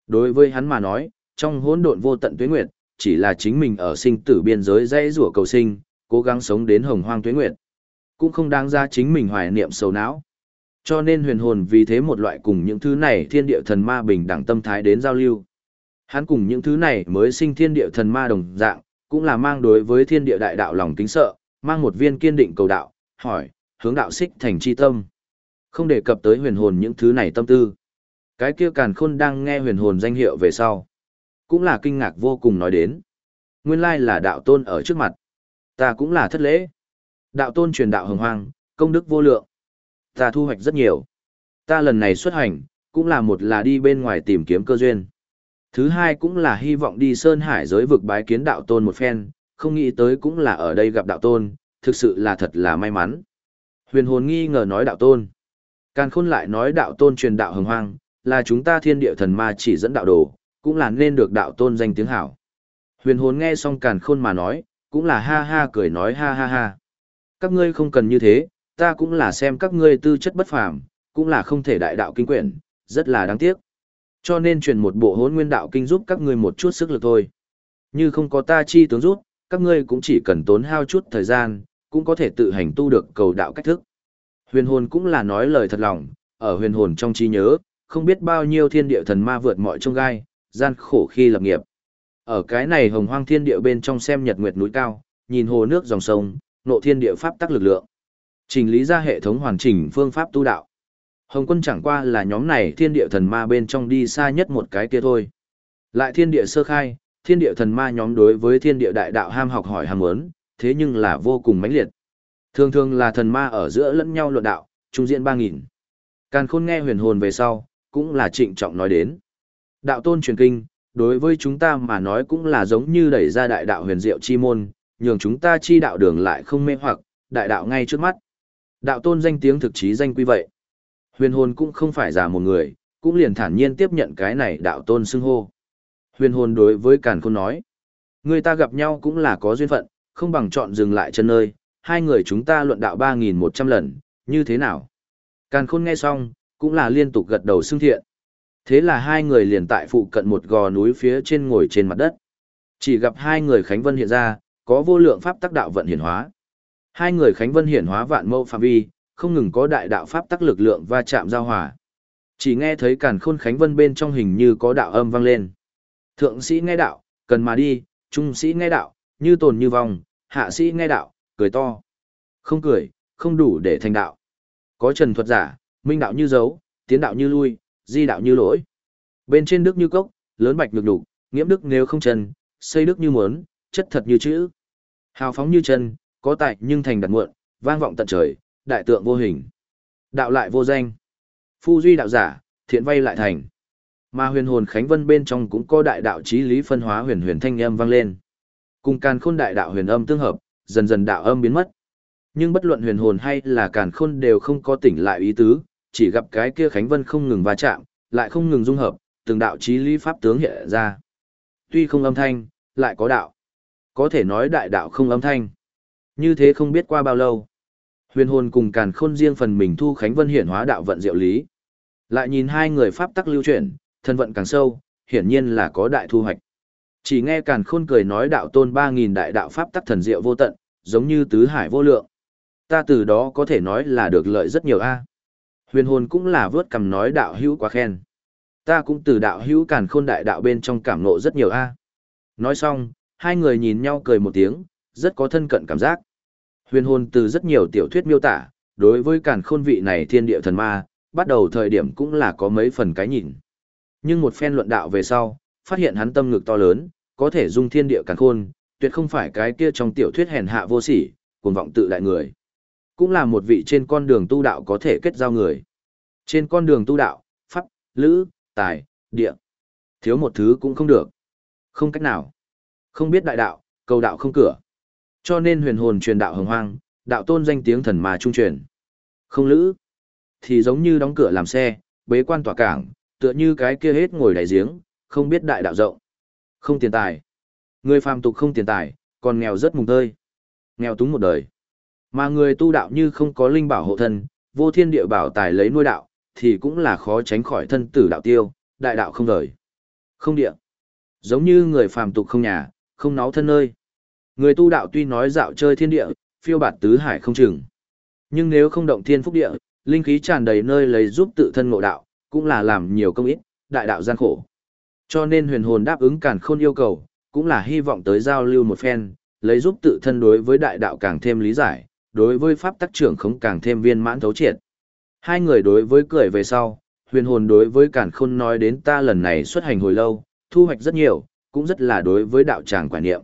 Speaker 1: Đối với hắn mà nói, trong hỗn độn vô tận tuyết nguyệt, chỉ là chính mình ở sinh tử biên giới dãy rủa cầu sinh, cố gắng sống đến hồng hoang tuyết nguyệt. Cũng không đáng ra chính mình hoài niệm sầu não. Cho nên huyền hồn vì thế một loại cùng những thứ này thiên địa thần ma bình đẳng tâm thái đến giao lưu. Hắn cùng những thứ này mới sinh thiên địa thần ma đồng dạng, cũng là mang đối với thiên địa đại đạo lòng kính sợ, mang một viên kiên định cầu đạo, hỏi, hướng đạo xích thành chi tâm. Không đề cập tới huyền hồn những thứ này tâm tư. Cái kia càn khôn đang nghe huyền hồn danh hiệu về sau. Cũng là kinh ngạc vô cùng nói đến. Nguyên lai là đạo tôn ở trước mặt. Ta cũng là thất lễ. Đạo tôn truyền đạo hồng hoang, công đức vô lượng. Ta thu hoạch rất nhiều. Ta lần này xuất hành, cũng là một là đi bên ngoài tìm kiếm cơ duyên. Thứ hai cũng là hy vọng đi Sơn Hải giới vực bái kiến đạo tôn một phen, không nghĩ tới cũng là ở đây gặp đạo tôn, thực sự là thật là may mắn. Huyền hồn nghi ngờ nói đạo tôn. Càn khôn lại nói đạo tôn truyền đạo hồng hoang, là chúng ta thiên địa thần ma chỉ dẫn đạo đồ, cũng là nên được đạo tôn danh tiếng hảo. Huyền hồn nghe xong càn khôn mà nói, cũng là ha ha cười nói ha ha ha. Các ngươi không cần như thế, ta cũng là xem các ngươi tư chất bất phàm, cũng là không thể đại đạo kinh quyển, rất là đáng tiếc. Cho nên truyền một bộ hốn nguyên đạo kinh giúp các ngươi một chút sức lực thôi. Như không có ta chi tướng rút, các ngươi cũng chỉ cần tốn hao chút thời gian, cũng có thể tự hành tu được cầu đạo cách thức. Huyền hồn cũng là nói lời thật lòng, ở huyền hồn trong trí nhớ, không biết bao nhiêu thiên địa thần ma vượt mọi trông gai, gian khổ khi lập nghiệp. Ở cái này hồng hoang thiên địa bên trong xem nhật nguyệt núi cao, nhìn hồ nước dòng sông, nộ thiên địa pháp tắc lực lượng. Trình lý ra hệ thống hoàn chỉnh phương pháp tu đạo. Hồng quân chẳng qua là nhóm này thiên địa thần ma bên trong đi xa nhất một cái kia thôi. Lại thiên địa sơ khai, thiên địa thần ma nhóm đối với thiên địa đại đạo ham học hỏi ham muốn, thế nhưng là vô cùng mãnh liệt. Thường thường là thần ma ở giữa lẫn nhau luận đạo, trung diện 3.000. Càn khôn nghe huyền hồn về sau, cũng là trịnh trọng nói đến. Đạo tôn truyền kinh, đối với chúng ta mà nói cũng là giống như đẩy ra đại đạo huyền diệu chi môn, nhường chúng ta chi đạo đường lại không mê hoặc, đại đạo ngay trước mắt. Đạo tôn danh tiếng thực chí danh quy vậy. Huyền hồn cũng không phải giả một người, cũng liền thản nhiên tiếp nhận cái này đạo tôn xưng hô. Huyền hồn đối với càn khôn nói. Người ta gặp nhau cũng là có duyên phận, không bằng chọn dừng lại chân nơi, hai người chúng ta luận đạo 3.100 lần, như thế nào? Càn khôn nghe xong, cũng là liên tục gật đầu xưng thiện. Thế là hai người liền tại phụ cận một gò núi phía trên ngồi trên mặt đất. Chỉ gặp hai người Khánh Vân hiện ra, có vô lượng pháp tác đạo vận hiển hóa. Hai người Khánh Vân hiển hóa vạn mâu phạm vi, không ngừng có đại đạo pháp tác lực lượng va chạm giao hòa. Chỉ nghe thấy càn khôn Khánh Vân bên trong hình như có đạo âm vang lên. Thượng sĩ nghe đạo, cần mà đi, trung sĩ nghe đạo, như tồn như vong, hạ sĩ nghe đạo, cười to. Không cười, không đủ để thành đạo. Có trần thuật giả, minh đạo như dấu, tiến đạo như lui, di đạo như lỗi. Bên trên đức như cốc, lớn bạch nhược đục, nghiễm đức nếu không trần, xây đức như muốn, chất thật như chữ. Hào phóng như chân, có tại nhưng thành đặt muộn, vang vọng tận trời, đại tượng vô hình. Đạo lại vô danh. Phu duy đạo giả, thiện vay lại thành. Mà huyền hồn Khánh Vân bên trong cũng có đại đạo trí lý phân hóa huyền huyền thanh âm vang lên. Cùng càn khôn đại đạo huyền âm tương hợp, dần dần đạo âm biến mất. Nhưng bất luận huyền hồn hay là càn khôn đều không có tỉnh lại ý tứ, chỉ gặp cái kia Khánh Vân không ngừng va chạm, lại không ngừng dung hợp, từng đạo trí lý pháp tướng hiện ra. Tuy không âm thanh, lại có đạo. Có thể nói đại đạo không âm thanh. Như thế không biết qua bao lâu. Huyền hồn cùng càn khôn riêng phần mình thu Khánh Vân hiển hóa đạo vận diệu lý. Lại nhìn hai người pháp tắc lưu chuyển, thân vận càng sâu, hiển nhiên là có đại thu hoạch. Chỉ nghe càn khôn cười nói đạo tôn 3.000 đại đạo pháp tắc thần diệu vô tận, giống như tứ hải vô lượng. Ta từ đó có thể nói là được lợi rất nhiều a. Huyền hồn cũng là vớt cầm nói đạo hữu quá khen. Ta cũng từ đạo hữu càn khôn đại đạo bên trong cảm ngộ rất nhiều a. Nói xong, hai người nhìn nhau cười một tiếng, rất có thân cận cảm giác. Huyền hồn từ rất nhiều tiểu thuyết miêu tả, đối với càn khôn vị này thiên địa thần ma, bắt đầu thời điểm cũng là có mấy phần cái nhìn. Nhưng một phen luận đạo về sau, phát hiện hắn tâm ngực to lớn, có thể dung thiên địa càn khôn, tuyệt không phải cái kia trong tiểu thuyết hèn hạ vô sỉ, cuồng vọng tự đại người. Cũng là một vị trên con đường tu đạo có thể kết giao người. Trên con đường tu đạo, pháp, lữ, tài, địa. Thiếu một thứ cũng không được. Không cách nào. Không biết đại đạo, cầu đạo không cửa. Cho nên huyền hồn truyền đạo hồng hoang, đạo tôn danh tiếng thần mà trung truyền. Không lữ, thì giống như đóng cửa làm xe, bế quan tỏa cảng, tựa như cái kia hết ngồi đại giếng, không biết đại đạo rộng. Không tiền tài. Người phàm tục không tiền tài, còn nghèo rất mùng tơi. Nghèo túng một đời. Mà người tu đạo như không có linh bảo hộ thân, vô thiên địa bảo tài lấy nuôi đạo, thì cũng là khó tránh khỏi thân tử đạo tiêu, đại đạo không rời. Không địa. Giống như người phàm tục không nhà, không náo thân nơi. Người tu đạo tuy nói dạo chơi thiên địa, phiêu bạt tứ hải không chừng. Nhưng nếu không động thiên phúc địa, linh khí tràn đầy nơi lấy giúp tự thân ngộ đạo, cũng là làm nhiều công ít, đại đạo gian khổ. Cho nên huyền hồn đáp ứng càn khôn yêu cầu, cũng là hy vọng tới giao lưu một phen, lấy giúp tự thân đối với đại đạo càng thêm lý giải, đối với pháp tắc trưởng không càng thêm viên mãn thấu triệt. Hai người đối với cười về sau, huyền hồn đối với Càn khôn nói đến ta lần này xuất hành hồi lâu, thu hoạch rất nhiều, cũng rất là đối với đạo tràng quả niệm.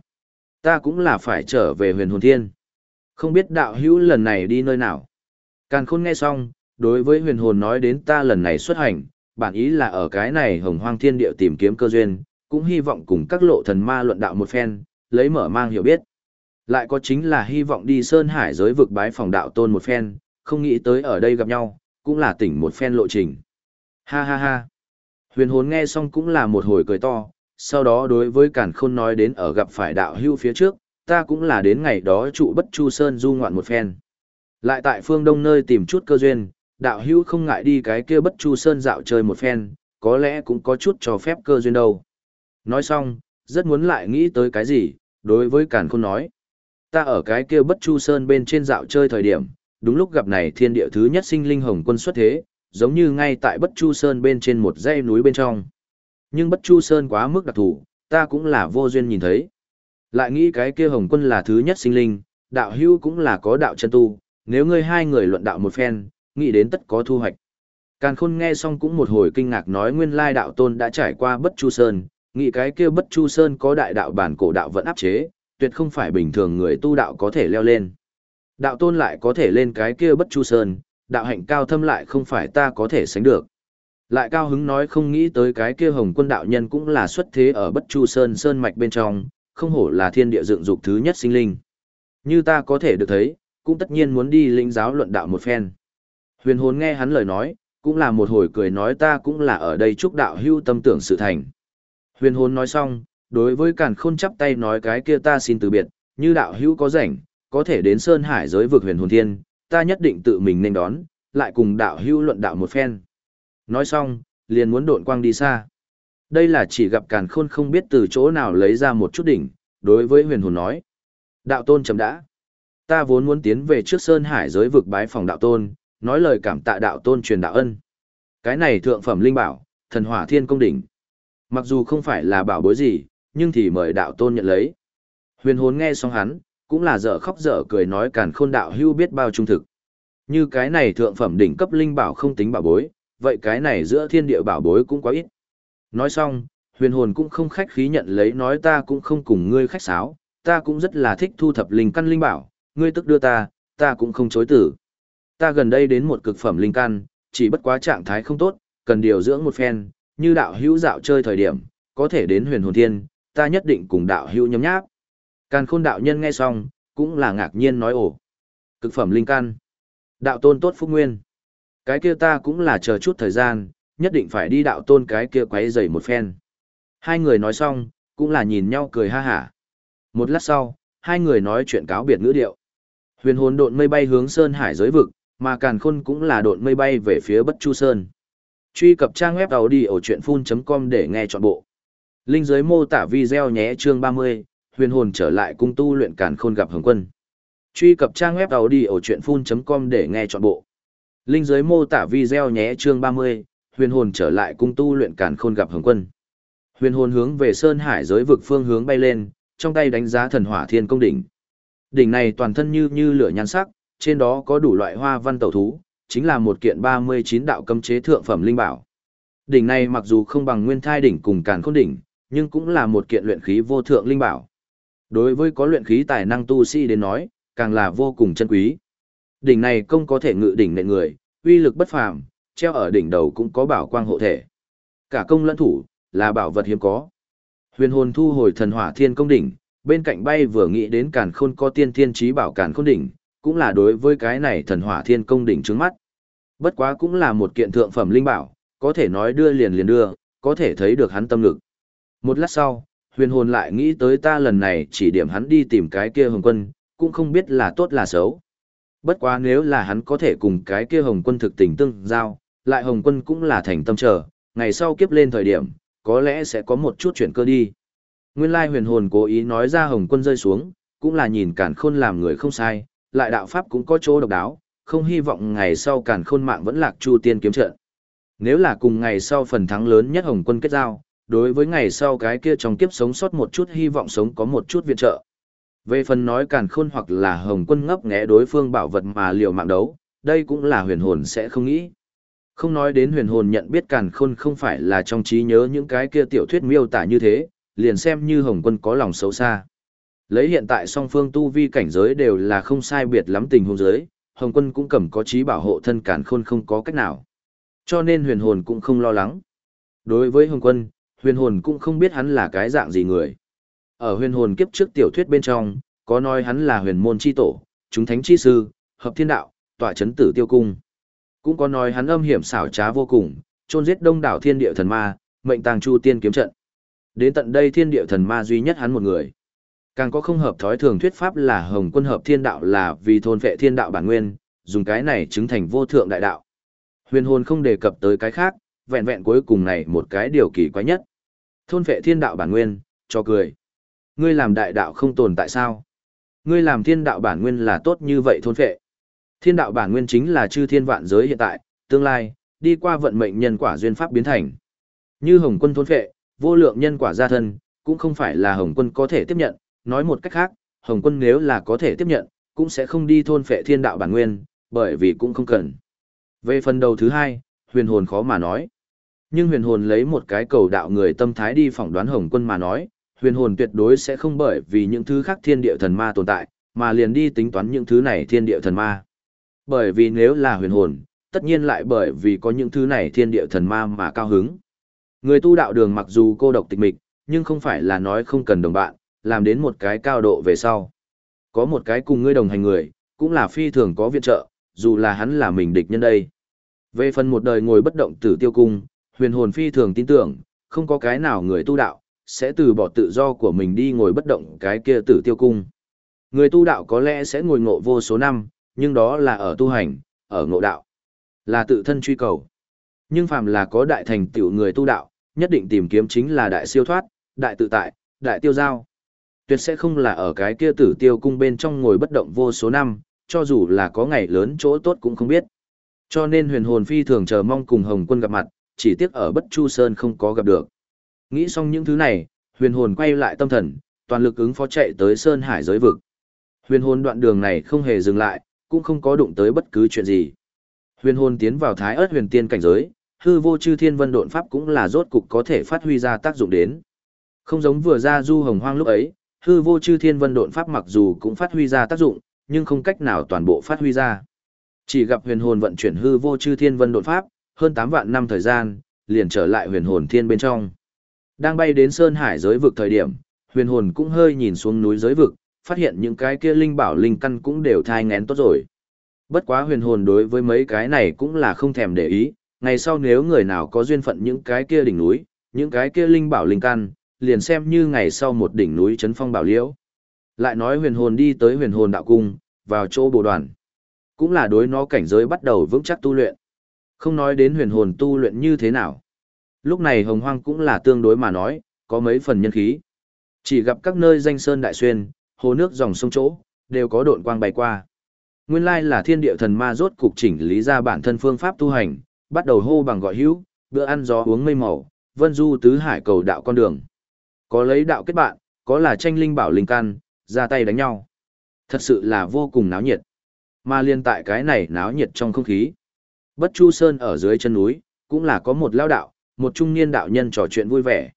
Speaker 1: Ta cũng là phải trở về huyền hồn thiên. Không biết đạo hữu lần này đi nơi nào. Càn khôn nghe xong, đối với huyền hồn nói đến ta lần này xuất hành, bản ý là ở cái này hồng hoang thiên địa tìm kiếm cơ duyên, cũng hy vọng cùng các lộ thần ma luận đạo một phen, lấy mở mang hiểu biết. Lại có chính là hy vọng đi Sơn Hải giới vực bái phòng đạo tôn một phen, không nghĩ tới ở đây gặp nhau, cũng là tỉnh một phen lộ trình. Ha ha ha. Huyền hồn nghe xong cũng là một hồi cười to, sau đó đối với Càn Khôn nói đến ở gặp phải đạo hưu phía trước, ta cũng là đến ngày đó trụ bất chu sơn du ngoạn một phen. Lại tại phương đông nơi tìm chút cơ duyên, đạo hưu không ngại đi cái kia bất chu sơn dạo chơi một phen, có lẽ cũng có chút cho phép cơ duyên đâu. Nói xong, rất muốn lại nghĩ tới cái gì, đối với Càn Khôn nói. Ta ở cái kia bất chu sơn bên trên dạo chơi thời điểm, đúng lúc gặp này thiên địa thứ nhất sinh linh hồng quân xuất thế, giống như ngay tại bất chu sơn bên trên một dãy núi bên trong. Nhưng bất chu sơn quá mức đặc thù, ta cũng là vô duyên nhìn thấy. Lại nghĩ cái kia hồng quân là thứ nhất sinh linh, đạo hưu cũng là có đạo chân tu, nếu ngươi hai người luận đạo một phen, nghĩ đến tất có thu hoạch. Càn khôn nghe xong cũng một hồi kinh ngạc nói nguyên lai đạo tôn đã trải qua bất chu sơn, nghĩ cái kia bất chu sơn có đại đạo bản cổ đạo vẫn áp chế, tuyệt không phải bình thường người tu đạo có thể leo lên. Đạo tôn lại có thể lên cái kia bất chu sơn, đạo hạnh cao thâm lại không phải ta có thể sánh được. Lại cao hứng nói không nghĩ tới cái kia hồng quân đạo nhân cũng là xuất thế ở bất chu sơn sơn mạch bên trong, không hổ là thiên địa dựng dục thứ nhất sinh linh. Như ta có thể được thấy, cũng tất nhiên muốn đi lĩnh giáo luận đạo một phen. Huyền hồn nghe hắn lời nói, cũng là một hồi cười nói ta cũng là ở đây chúc đạo hưu tâm tưởng sự thành. Huyền hồn nói xong, đối với càn khôn chắp tay nói cái kia ta xin từ biệt, như đạo hưu có rảnh, có thể đến Sơn Hải giới vực huyền hồn thiên, ta nhất định tự mình nên đón, lại cùng đạo hưu luận đạo một phen. Nói xong, liền muốn độn quang đi xa. Đây là chỉ gặp càn khôn không biết từ chỗ nào lấy ra một chút đỉnh, đối với huyền hồn nói. Đạo tôn chấm đã. Ta vốn muốn tiến về trước Sơn Hải giới vực bái phòng đạo tôn, nói lời cảm tạ đạo tôn truyền đạo ân. Cái này thượng phẩm linh bảo, thần hỏa thiên công đỉnh. Mặc dù không phải là bảo bối gì, nhưng thì mời đạo tôn nhận lấy. Huyền hồn nghe xong hắn, cũng là dở khóc dở cười nói càn khôn đạo hưu biết bao trung thực. Như cái này thượng phẩm đỉnh cấp linh bảo không tính bảo bối, vậy cái này giữa thiên địa bảo bối cũng quá ít. Nói xong, huyền hồn cũng không khách khí nhận lấy nói ta cũng không cùng ngươi khách sáo, ta cũng rất là thích thu thập linh căn linh bảo, ngươi tức đưa ta, ta cũng không chối tử. Ta gần đây đến một cực phẩm linh căn, chỉ bất quá trạng thái không tốt, cần điều dưỡng một phen, như đạo hữu dạo chơi thời điểm, có thể đến huyền hồn thiên, ta nhất định cùng đạo hữu nhấm nháp. Càn khôn đạo nhân nghe xong, cũng là ngạc nhiên nói ồ. Cực phẩm linh căn. Đạo tôn tốt phúc nguyên. Cái kia ta cũng là chờ chút thời gian, nhất định phải đi đạo tôn cái kia quấy rầy một phen. Hai người nói xong, cũng là nhìn nhau cười ha hả. Một lát sau, hai người nói chuyện cáo biệt ngữ điệu. Huyền hồn độn mây bay hướng sơn hải giới vực, mà càn khôn cũng là độn mây bay về phía bất chu sơn. Truy cập trang web đầu đi ở chuyện full.com để nghe trọn bộ. Linh dưới mô tả video nhé chương 30, huyền hồn trở lại cung tu luyện càn khôn gặp hồng quân. Truy cập trang web đầu đi ở chuyện full.com để nghe trọn bộ. Linh giới mô tả video nhé chương 30, huyền hồn trở lại cung tu luyện càn khôn gặp hồng quân. Huyền hồn hướng về Sơn Hải giới vực phương hướng bay lên, trong tay đánh giá thần hỏa thiên công đỉnh. Đỉnh này toàn thân như như lửa nhan sắc, trên đó có đủ loại hoa văn tẩu thú, chính là một kiện 39 đạo cấm chế thượng phẩm linh bảo. Đỉnh này mặc dù không bằng nguyên thai đỉnh cùng càn khôn đỉnh, nhưng cũng là một kiện luyện khí vô thượng linh bảo. Đối với có luyện khí tài năng tu sĩ si đến nói, càng là vô cùng chân quý. Đỉnh này công có thể ngự đỉnh nệ người, uy lực bất phàm, treo ở đỉnh đầu cũng có bảo quang hộ thể. Cả công lẫn thủ, là bảo vật hiếm có. Huyền hồn thu hồi thần hỏa thiên công đỉnh, bên cạnh bay vừa nghĩ đến càn khôn có tiên thiên trí bảo càn khôn đỉnh, cũng là đối với cái này thần hỏa thiên công đỉnh trước mắt. Bất quá cũng là một kiện thượng phẩm linh bảo, có thể nói đưa liền liền đưa, có thể thấy được hắn tâm lực. Một lát sau, huyền hồn lại nghĩ tới ta lần này chỉ điểm hắn đi tìm cái kia hồng quân, cũng không biết là tốt là xấu. Bất quá nếu là hắn có thể cùng cái kia hồng quân thực tình tương giao, lại hồng quân cũng là thành tâm chờ, ngày sau kiếp lên thời điểm, có lẽ sẽ có một chút chuyển cơ đi. Nguyên lai huyền hồn cố ý nói ra hồng quân rơi xuống, cũng là nhìn cản khôn làm người không sai, lại đạo pháp cũng có chỗ độc đáo, không hy vọng ngày sau cản khôn mạng vẫn lạc chu tiên kiếm trận. Nếu là cùng ngày sau phần thắng lớn nhất hồng quân kết giao, đối với ngày sau cái kia trong kiếp sống sót một chút hy vọng sống có một chút viện trợ. Về phần nói càn khôn hoặc là hồng quân ngấp nghé đối phương bảo vật mà liều mạng đấu, đây cũng là huyền hồn sẽ không nghĩ. Không nói đến huyền hồn nhận biết càn khôn không phải là trong trí nhớ những cái kia tiểu thuyết miêu tả như thế, liền xem như Hồng quân có lòng xấu xa. Lấy hiện tại song phương tu vi cảnh giới đều là không sai biệt lắm tình huống giới, Hồng quân cũng cầm có trí bảo hộ thân càn khôn không có cách nào. Cho nên huyền hồn cũng không lo lắng. Đối với Hồng quân, huyền hồn cũng không biết hắn là cái dạng gì người. Ở huyền hồn kiếp trước tiểu thuyết bên trong, có nói hắn là huyền môn chi tổ, chúng thánh chi sư, hợp thiên đạo, tọa chấn tử tiêu cung. Cũng có nói hắn âm hiểm xảo trá vô cùng, chôn giết đông đảo thiên địa thần ma, mệnh tàng chu tiên kiếm trận. Đến tận đây thiên địa thần ma duy nhất hắn một người. Càng có không hợp thói thường thuyết pháp là Hồng Quân hợp thiên đạo là vì thôn vệ thiên đạo bản nguyên, dùng cái này chứng thành vô thượng đại đạo. Huyền hồn không đề cập tới cái khác, vẹn vẹn cuối cùng này một cái điều kỳ quái nhất. Thôn vệ thiên đạo bản nguyên, cho cười. Ngươi làm đại đạo không tồn tại sao? Ngươi làm thiên đạo bản nguyên là tốt như vậy thôn phệ. Thiên đạo bản nguyên chính là chư thiên vạn giới hiện tại, tương lai, đi qua vận mệnh nhân quả duyên pháp biến thành. Như Hồng Quân thôn phệ, vô lượng nhân quả gia thân, cũng không phải là Hồng Quân có thể tiếp nhận, nói một cách khác, Hồng Quân nếu là có thể tiếp nhận, cũng sẽ không đi thôn phệ thiên đạo bản nguyên, bởi vì cũng không cần. Về phần đầu thứ hai, huyền hồn khó mà nói. Nhưng huyền hồn lấy một cái cầu đạo người tâm thái đi phỏng đoán Hồng Quân mà nói, huyền hồn tuyệt đối sẽ không bởi vì những thứ khác thiên địa thần ma tồn tại, mà liền đi tính toán những thứ này thiên địa thần ma. Bởi vì nếu là huyền hồn, tất nhiên lại bởi vì có những thứ này thiên địa thần ma mà cao hứng. Người tu đạo đường mặc dù cô độc tịch mịch, nhưng không phải là nói không cần đồng bạn, làm đến một cái cao độ về sau. Có một cái cùng ngươi đồng hành người, cũng là phi thường có viện trợ, dù là hắn là mình địch nhân đây. Về phần một đời ngồi bất động tử tiêu cung, huyền hồn phi thường tin tưởng, không có cái nào người tu đạo, sẽ từ bỏ tự do của mình đi ngồi bất động cái kia tử tiêu cung. Người tu đạo có lẽ sẽ ngồi ngộ vô số năm, nhưng đó là ở tu hành, ở ngộ đạo, là tự thân truy cầu. Nhưng phàm là có đại thành tựu người tu đạo, nhất định tìm kiếm chính là đại siêu thoát, đại tự tại, đại tiêu giao. Tuyệt sẽ không là ở cái kia tử tiêu cung bên trong ngồi bất động vô số năm, cho dù là có ngày lớn chỗ tốt cũng không biết. Cho nên huyền hồn phi thường chờ mong cùng Hồng quân gặp mặt, chỉ tiếc ở Bất Chu Sơn không có gặp được. Nghĩ xong những thứ này, huyền hồn quay lại tâm thần, toàn lực ứng phó chạy tới Sơn Hải giới vực. Huyền hồn đoạn đường này không hề dừng lại, cũng không có đụng tới bất cứ chuyện gì. Huyền hồn tiến vào thái ớt huyền tiên cảnh giới, hư vô chư thiên vân độn pháp cũng là rốt cục có thể phát huy ra tác dụng đến. Không giống vừa ra du hồng hoang lúc ấy, hư vô chư thiên vân độn pháp mặc dù cũng phát huy ra tác dụng, nhưng không cách nào toàn bộ phát huy ra. Chỉ gặp huyền hồn vận chuyển hư vô chư thiên vân độn pháp, hơn 8 vạn năm thời gian, liền trở lại huyền hồn thiên bên trong. Đang bay đến sơn hải giới vực thời điểm, huyền hồn cũng hơi nhìn xuống núi giới vực, phát hiện những cái kia linh bảo linh căn cũng đều thai ngén tốt rồi. Bất quá huyền hồn đối với mấy cái này cũng là không thèm để ý, ngày sau nếu người nào có duyên phận những cái kia đỉnh núi, những cái kia linh bảo linh căn, liền xem như ngày sau một đỉnh núi chấn phong bảo liễu. Lại nói huyền hồn đi tới huyền hồn đạo cung, vào chỗ bồ đoàn. Cũng là đối nó cảnh giới bắt đầu vững chắc tu luyện. Không nói đến huyền hồn tu luyện như thế nào. Lúc này hồng hoang cũng là tương đối mà nói, có mấy phần nhân khí. Chỉ gặp các nơi danh sơn đại xuyên, hồ nước dòng sông chỗ, đều có độn quang bay qua. Nguyên lai là thiên địa thần ma rốt cục chỉnh lý ra bản thân phương pháp tu hành, bắt đầu hô bằng gọi hữu, bữa ăn gió uống mây màu, vân du tứ hải cầu đạo con đường. Có lấy đạo kết bạn, có là tranh linh bảo linh căn, ra tay đánh nhau. Thật sự là vô cùng náo nhiệt. Mà liên tại cái này náo nhiệt trong không khí. Bất Chu Sơn ở dưới chân núi, cũng là có một lao đạo, một trung niên đạo nhân trò chuyện vui vẻ.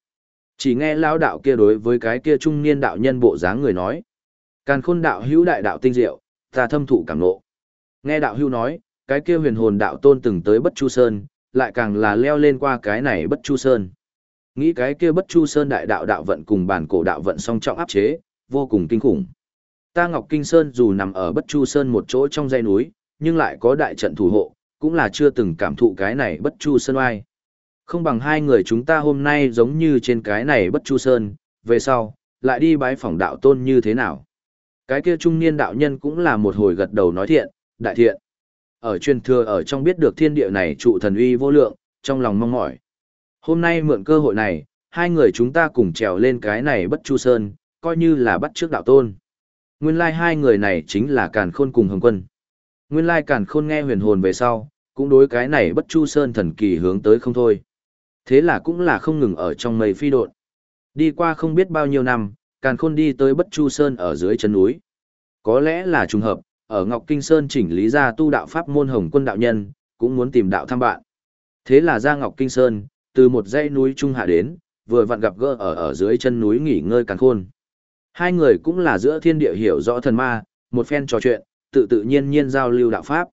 Speaker 1: Chỉ nghe lão đạo kia đối với cái kia trung niên đạo nhân bộ dáng người nói. Càn khôn đạo hữu đại đạo tinh diệu, ta thâm thụ cảm nộ. Nghe đạo hữu nói, cái kia huyền hồn đạo tôn từng tới Bất Chu Sơn, lại càng là leo lên qua cái này Bất Chu Sơn. Nghĩ cái kia Bất Chu Sơn đại đạo đạo vận cùng bản cổ đạo vận song trọng áp chế, vô cùng kinh khủng. Ta Ngọc Kinh Sơn dù nằm ở Bất Chu Sơn một chỗ trong dãy núi, nhưng lại có đại trận thủ hộ, cũng là chưa từng cảm thụ cái này Bất Chu Sơn oai. Không bằng hai người chúng ta hôm nay giống như trên cái này Bất Chu Sơn, về sau, lại đi bái phỏng đạo tôn như thế nào. Cái kia trung niên đạo nhân cũng là một hồi gật đầu nói thiện, đại thiện. Ở truyền thừa ở trong biết được thiên địa này trụ thần uy vô lượng, trong lòng mong mỏi. Hôm nay mượn cơ hội này, hai người chúng ta cùng trèo lên cái này bất chu sơn, coi như là bắt trước đạo tôn. Nguyên lai hai người này chính là Càn Khôn cùng Hồng Quân. Nguyên lai Càn Khôn nghe huyền hồn về sau, cũng đối cái này bất chu sơn thần kỳ hướng tới không thôi. Thế là cũng là không ngừng ở trong mây phi độn. Đi qua không biết bao nhiêu năm, Càn Khôn đi tới bất chu sơn ở dưới chân núi. Có lẽ là trùng hợp, ở Ngọc Kinh Sơn chỉnh lý ra tu đạo pháp môn Hồng Quân đạo nhân, cũng muốn tìm đạo thăm bạn. Thế là ra Ngọc Kinh Sơn, từ một dãy núi trung hạ đến, vừa vặn gặp gỡ ở ở dưới chân núi nghỉ ngơi càn khôn. Hai người cũng là giữa thiên địa hiểu rõ thần ma, một phen trò chuyện, tự tự nhiên nhiên giao lưu đạo pháp.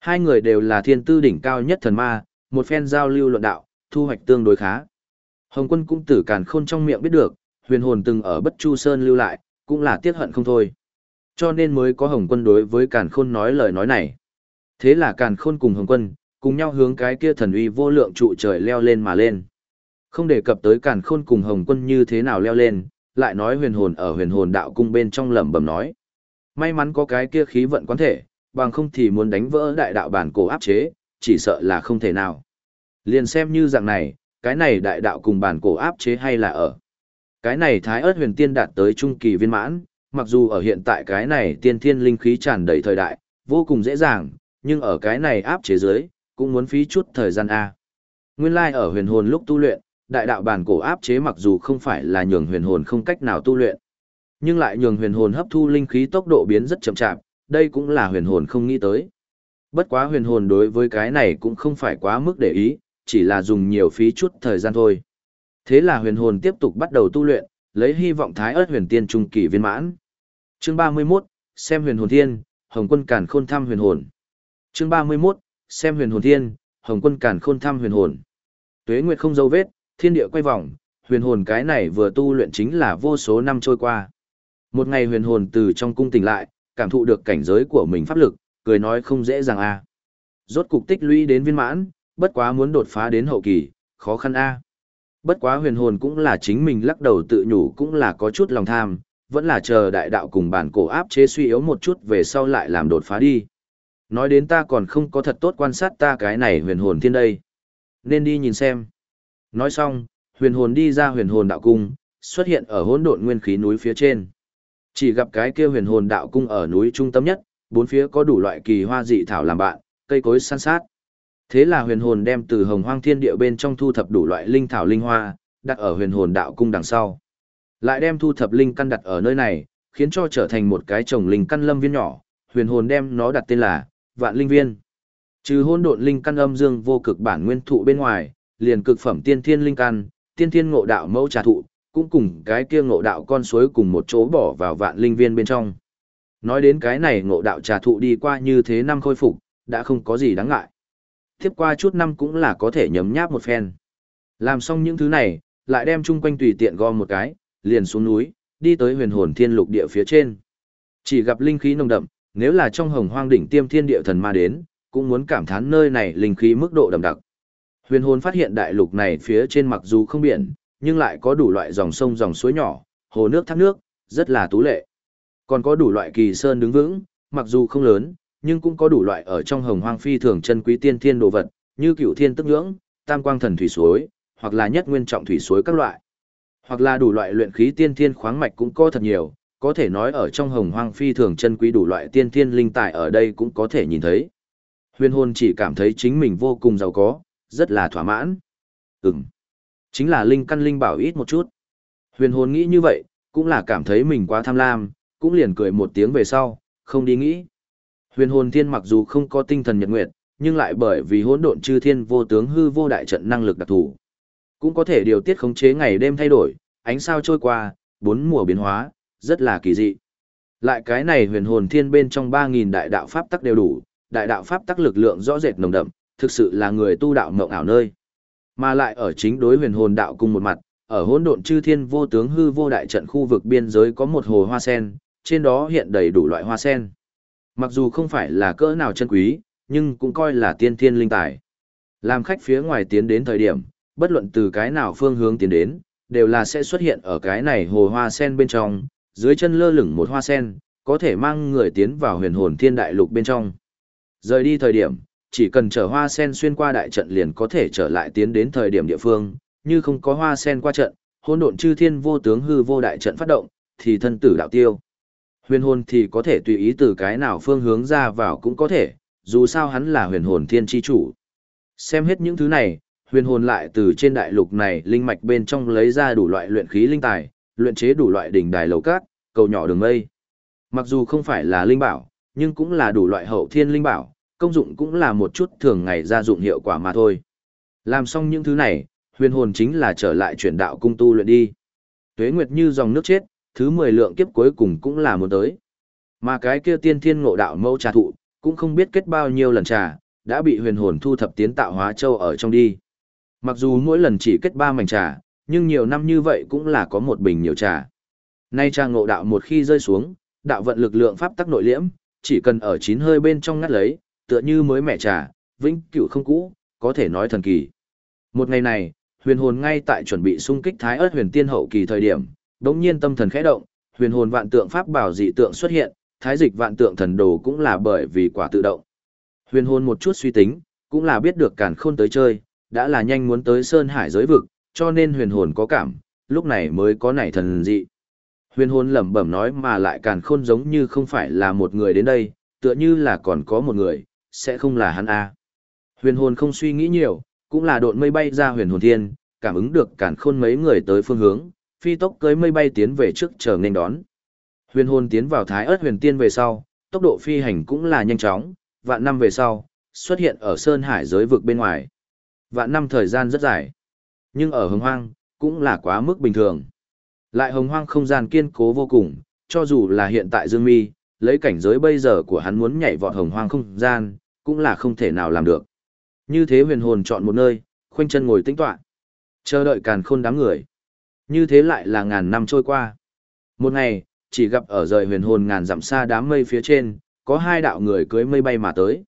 Speaker 1: Hai người đều là thiên tư đỉnh cao nhất thần ma, một phen giao lưu luận đạo, thu hoạch tương đối khá. Hồng quân cũng tử càn khôn trong miệng biết được, huyền hồn từng ở Bất Chu Sơn lưu lại, cũng là tiếc hận không thôi. Cho nên mới có Hồng quân đối với càn khôn nói lời nói này. Thế là càn khôn cùng Hồng quân, cùng nhau hướng cái kia thần uy vô lượng trụ trời leo lên mà lên. Không đề cập tới càn khôn cùng Hồng quân như thế nào leo lên, lại nói huyền hồn ở huyền hồn đạo cung bên trong lẩm bẩm nói. May mắn có cái kia khí vận quán thể, bằng không thì muốn đánh vỡ đại đạo bản cổ áp chế, chỉ sợ là không thể nào. Liền xem như dạng này, cái này đại đạo cùng bản cổ áp chế hay là ở. Cái này thái ớt huyền tiên đạt tới trung kỳ viên mãn, mặc dù ở hiện tại cái này tiên thiên linh khí tràn đầy thời đại, vô cùng dễ dàng, nhưng ở cái này áp chế dưới, cũng muốn phí chút thời gian A. Nguyên lai ở huyền hồn lúc tu luyện, đại đạo bản cổ áp chế mặc dù không phải là nhường huyền hồn không cách nào tu luyện, nhưng lại nhường huyền hồn hấp thu linh khí tốc độ biến rất chậm chạp, đây cũng là huyền hồn không nghĩ tới. Bất quá huyền hồn đối với cái này cũng không phải quá mức để ý, chỉ là dùng nhiều phí chút thời gian thôi. Thế là huyền hồn tiếp tục bắt đầu tu luyện, lấy hy vọng thái ớt huyền tiên trung kỳ viên mãn. Chương 31, xem huyền hồn thiên, Hồng Quân Càn Khôn thăm huyền hồn. Chương 31, xem huyền hồn thiên, Hồng Quân Càn Khôn thăm huyền hồn. Tuế nguyệt không dấu vết, thiên địa quay vòng, huyền hồn cái này vừa tu luyện chính là vô số năm trôi qua. Một ngày huyền hồn từ trong cung tỉnh lại, cảm thụ được cảnh giới của mình pháp lực, cười nói không dễ dàng a. Rốt cục tích lũy đến viên mãn, bất quá muốn đột phá đến hậu kỳ, khó khăn a. Bất quá huyền hồn cũng là chính mình lắc đầu tự nhủ cũng là có chút lòng tham, vẫn là chờ đại đạo cùng bản cổ áp chế suy yếu một chút về sau lại làm đột phá đi. Nói đến ta còn không có thật tốt quan sát ta cái này huyền hồn thiên đây. Nên đi nhìn xem. Nói xong, huyền hồn đi ra huyền hồn đạo cung, xuất hiện ở hỗn độn nguyên khí núi phía trên. Chỉ gặp cái kia huyền hồn đạo cung ở núi trung tâm nhất, bốn phía có đủ loại kỳ hoa dị thảo làm bạn, cây cối san sát. Thế là huyền hồn đem từ hồng hoang thiên địa bên trong thu thập đủ loại linh thảo linh hoa, đặt ở huyền hồn đạo cung đằng sau. Lại đem thu thập linh căn đặt ở nơi này, khiến cho trở thành một cái trồng linh căn lâm viên nhỏ, huyền hồn đem nó đặt tên là Vạn Linh Viên. Trừ hôn độn linh căn âm dương vô cực bản nguyên thụ bên ngoài, liền cực phẩm tiên thiên linh căn, tiên thiên ngộ đạo mẫu trà thụ, cũng cùng cái kia ngộ đạo con suối cùng một chỗ bỏ vào vạn linh viên bên trong. Nói đến cái này ngộ đạo trà thụ đi qua như thế năm khôi phục, đã không có gì đáng ngại. Tiếp qua chút năm cũng là có thể nhấm nháp một phen. Làm xong những thứ này, lại đem chung quanh tùy tiện gom một cái, liền xuống núi, đi tới huyền hồn thiên lục địa phía trên. Chỉ gặp linh khí nồng đậm, nếu là trong hồng hoang đỉnh tiêm thiên địa thần ma đến, cũng muốn cảm thán nơi này linh khí mức độ đậm đặc. Huyền hồn phát hiện đại lục này phía trên mặc dù không biển, nhưng lại có đủ loại dòng sông dòng suối nhỏ, hồ nước thác nước, rất là tú lệ. Còn có đủ loại kỳ sơn đứng vững, mặc dù không lớn, nhưng cũng có đủ loại ở trong hồng hoang phi thường chân quý tiên thiên đồ vật, như cửu thiên tức ngưỡng tam quang thần thủy suối, hoặc là nhất nguyên trọng thủy suối các loại. Hoặc là đủ loại luyện khí tiên thiên khoáng mạch cũng có thật nhiều, có thể nói ở trong hồng hoang phi thường chân quý đủ loại tiên thiên linh tài ở đây cũng có thể nhìn thấy. Huyền hồn chỉ cảm thấy chính mình vô cùng giàu có, rất là thỏa mãn. Ừm. Chính là linh căn linh bảo ít một chút. Huyền hồn nghĩ như vậy, cũng là cảm thấy mình quá tham lam, cũng liền cười một tiếng về sau, không đi nghĩ. Huyền hồn thiên mặc dù không có tinh thần nhật nguyệt, nhưng lại bởi vì hỗn độn chư thiên vô tướng hư vô đại trận năng lực đặc thù, cũng có thể điều tiết khống chế ngày đêm thay đổi, ánh sao trôi qua, bốn mùa biến hóa, rất là kỳ dị. Lại cái này huyền hồn thiên bên trong 3000 đại đạo pháp tắc đều đủ, đại đạo pháp tắc lực lượng rõ rệt nồng đậm, thực sự là người tu đạo mộng ảo nơi. Mà lại ở chính đối huyền hồn đạo cùng một mặt, ở hỗn độn chư thiên vô tướng hư vô đại trận khu vực biên giới có một hồ hoa sen, trên đó hiện đầy đủ loại hoa sen. Mặc dù không phải là cỡ nào chân quý, nhưng cũng coi là tiên thiên linh tài. Làm khách phía ngoài tiến đến thời điểm, bất luận từ cái nào phương hướng tiến đến, đều là sẽ xuất hiện ở cái này hồ hoa sen bên trong, dưới chân lơ lửng một hoa sen, có thể mang người tiến vào huyền hồn thiên đại lục bên trong. Rời đi thời điểm, chỉ cần chở hoa sen xuyên qua đại trận liền có thể trở lại tiến đến thời điểm địa phương, như không có hoa sen qua trận, hỗn độn chư thiên vô tướng hư vô đại trận phát động, thì thân tử đạo tiêu. Huyền hồn thì có thể tùy ý từ cái nào phương hướng ra vào cũng có thể, dù sao hắn là huyền hồn thiên chi chủ. Xem hết những thứ này, huyền hồn lại từ trên đại lục này linh mạch bên trong lấy ra đủ loại luyện khí linh tài, luyện chế đủ loại đỉnh đài lầu cát, cầu nhỏ đường mây. Mặc dù không phải là linh bảo, nhưng cũng là đủ loại hậu thiên linh bảo, công dụng cũng là một chút thường ngày ra dụng hiệu quả mà thôi. Làm xong những thứ này, huyền hồn chính là trở lại chuyển đạo cung tu luyện đi. Tuế nguyệt như dòng nước chết, thứ 10 lượng kiếp cuối cùng cũng là một tới. Mà cái kia tiên thiên ngộ đạo mẫu trà thụ, cũng không biết kết bao nhiêu lần trà, đã bị huyền hồn thu thập tiến tạo hóa châu ở trong đi. Mặc dù mỗi lần chỉ kết ba mảnh trà, nhưng nhiều năm như vậy cũng là có một bình nhiều trà. Nay trà ngộ đạo một khi rơi xuống, đạo vận lực lượng pháp tắc nội liễm, chỉ cần ở chín hơi bên trong ngắt lấy, tựa như mới mẹ trà, vĩnh cửu không cũ, có thể nói thần kỳ. Một ngày này, huyền hồn ngay tại chuẩn bị xung kích thái ớt huyền tiên hậu kỳ thời điểm, đống nhiên tâm thần khẽ động, huyền hồn vạn tượng pháp bảo dị tượng xuất hiện, thái dịch vạn tượng thần đồ cũng là bởi vì quả tự động. Huyền hồn một chút suy tính, cũng là biết được càn khôn tới chơi, đã là nhanh muốn tới sơn hải giới vực, cho nên huyền hồn có cảm, lúc này mới có nảy thần dị. Huyền hồn lẩm bẩm nói mà lại càn khôn giống như không phải là một người đến đây, tựa như là còn có một người, sẽ không là hắn a. Huyền hồn không suy nghĩ nhiều, cũng là độn mây bay ra huyền hồn thiên, cảm ứng được càn khôn mấy người tới phương hướng, phi tốc cưới mây bay tiến về trước chờ nên đón. Huyền hồn tiến vào thái ớt huyền tiên về sau, tốc độ phi hành cũng là nhanh chóng, vạn năm về sau, xuất hiện ở sơn hải giới vực bên ngoài. Vạn năm thời gian rất dài, nhưng ở hồng hoang, cũng là quá mức bình thường. Lại hồng hoang không gian kiên cố vô cùng, cho dù là hiện tại Dương Mi, lấy cảnh giới bây giờ của hắn muốn nhảy vọt hồng hoang không gian, cũng là không thể nào làm được. Như thế huyền hồn chọn một nơi, khoanh chân ngồi tĩnh tọa, chờ đợi càn khôn đám người. Như thế lại là ngàn năm trôi qua. Một ngày, chỉ gặp ở rời huyền hồn ngàn dặm xa đám mây phía trên, có hai đạo người cưới mây bay mà tới.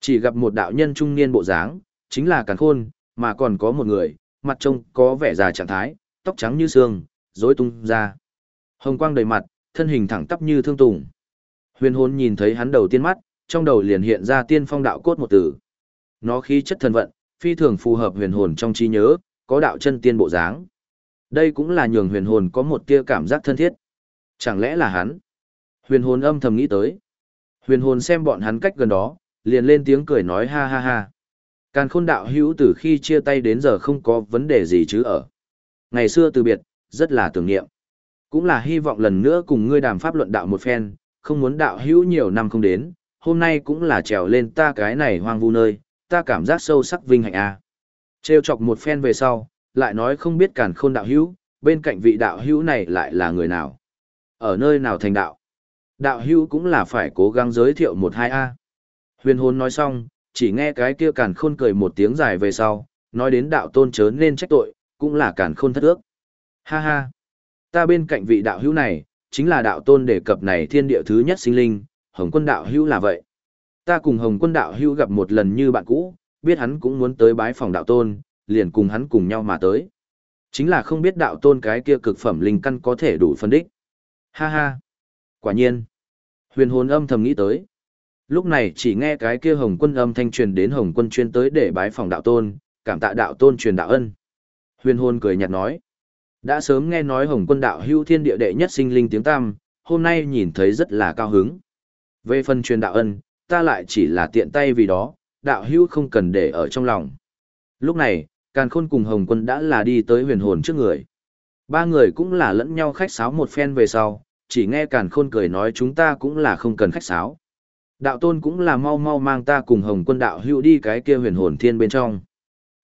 Speaker 1: Chỉ gặp một đạo nhân trung niên bộ dáng, chính là càn khôn, mà còn có một người, mặt trông có vẻ già trạng thái, tóc trắng như xương, rối tung ra. Hồng quang đầy mặt, thân hình thẳng tắp như thương tùng. Huyền hồn nhìn thấy hắn đầu tiên mắt, trong đầu liền hiện ra tiên phong đạo cốt một từ. Nó khí chất thần vận, phi thường phù hợp huyền hồn trong trí nhớ, có đạo chân tiên bộ dáng. Đây cũng là nhường huyền hồn có một tia cảm giác thân thiết. Chẳng lẽ là hắn? Huyền hồn âm thầm nghĩ tới. Huyền hồn xem bọn hắn cách gần đó, liền lên tiếng cười nói ha ha ha. Càn khôn đạo hữu từ khi chia tay đến giờ không có vấn đề gì chứ ở. Ngày xưa từ biệt, rất là tưởng niệm. Cũng là hy vọng lần nữa cùng ngươi đàm pháp luận đạo một phen, không muốn đạo hữu nhiều năm không đến, hôm nay cũng là trèo lên ta cái này hoang vu nơi, ta cảm giác sâu sắc vinh hạnh a. À. Trêu chọc một phen về sau, lại nói không biết càn khôn đạo hữu, bên cạnh vị đạo hữu này lại là người nào. Ở nơi nào thành đạo. Đạo hữu cũng là phải cố gắng giới thiệu một hai a. Huyền hồn nói xong, chỉ nghe cái kia càn khôn cười một tiếng dài về sau, nói đến đạo tôn chớ nên trách tội, cũng là càn khôn thất ước. Ha ha, ta bên cạnh vị đạo hữu này, chính là đạo tôn đề cập này thiên địa thứ nhất sinh linh, hồng quân đạo hữu là vậy. Ta cùng hồng quân đạo hữu gặp một lần như bạn cũ, biết hắn cũng muốn tới bái phòng đạo tôn, liền cùng hắn cùng nhau mà tới. Chính là không biết đạo tôn cái kia cực phẩm linh căn có thể đủ phân đích. Ha ha, quả nhiên. Huyền hồn âm thầm nghĩ tới. Lúc này chỉ nghe cái kia hồng quân âm thanh truyền đến hồng quân chuyên tới để bái phòng đạo tôn, cảm tạ đạo tôn truyền đạo ân. Huyền hồn cười nhạt nói. Đã sớm nghe nói hồng quân đạo hưu thiên địa đệ nhất sinh linh tiếng tam, hôm nay nhìn thấy rất là cao hứng. Về phần truyền đạo ân, ta lại chỉ là tiện tay vì đó, đạo hưu không cần để ở trong lòng. Lúc này, Càn Khôn cùng Hồng Quân đã là đi tới huyền hồn trước người. Ba người cũng là lẫn nhau khách sáo một phen về sau, chỉ nghe Càn Khôn cười nói chúng ta cũng là không cần khách sáo. Đạo tôn cũng là mau mau mang ta cùng Hồng Quân đạo hữu đi cái kia huyền hồn thiên bên trong.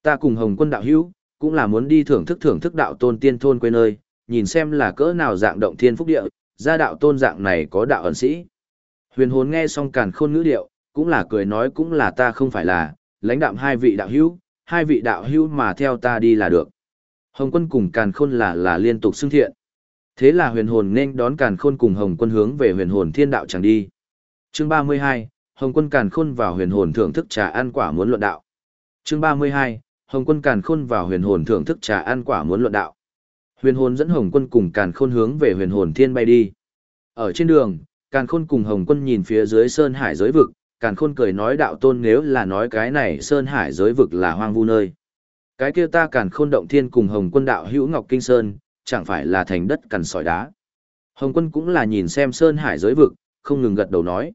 Speaker 1: Ta cùng Hồng Quân đạo hữu, cũng là muốn đi thưởng thức thưởng thức đạo tôn tiên thôn quê nơi, nhìn xem là cỡ nào dạng động thiên phúc địa, ra đạo tôn dạng này có đạo ẩn sĩ. Huyền hồn nghe xong càn khôn ngữ điệu, cũng là cười nói cũng là ta không phải là, lãnh đạm hai vị đạo hữu, hai vị đạo hữu mà theo ta đi là được. Hồng quân cùng càn khôn là là liên tục xưng thiện. Thế là huyền hồn nên đón càn khôn cùng hồng quân hướng về huyền hồn thiên đạo chẳng đi. Chương 32, Hồng quân càn khôn vào huyền hồn thưởng thức trà ăn quả muốn luận đạo. Chương 32, Hồng quân càn khôn vào huyền hồn thưởng thức trà ăn quả muốn luận đạo. Huyền hồn dẫn Hồng quân cùng càn khôn hướng về huyền hồn thiên bay đi. Ở trên đường, càn khôn cùng Hồng quân nhìn phía dưới sơn hải giới vực, càn khôn cười nói đạo tôn nếu là nói cái này sơn hải giới vực là hoang vu nơi. Cái kia ta càn khôn động thiên cùng Hồng quân đạo hữu Ngọc Kinh Sơn, chẳng phải là thành đất cằn sỏi đá. Hồng quân cũng là nhìn xem sơn hải giới vực, không ngừng gật đầu nói.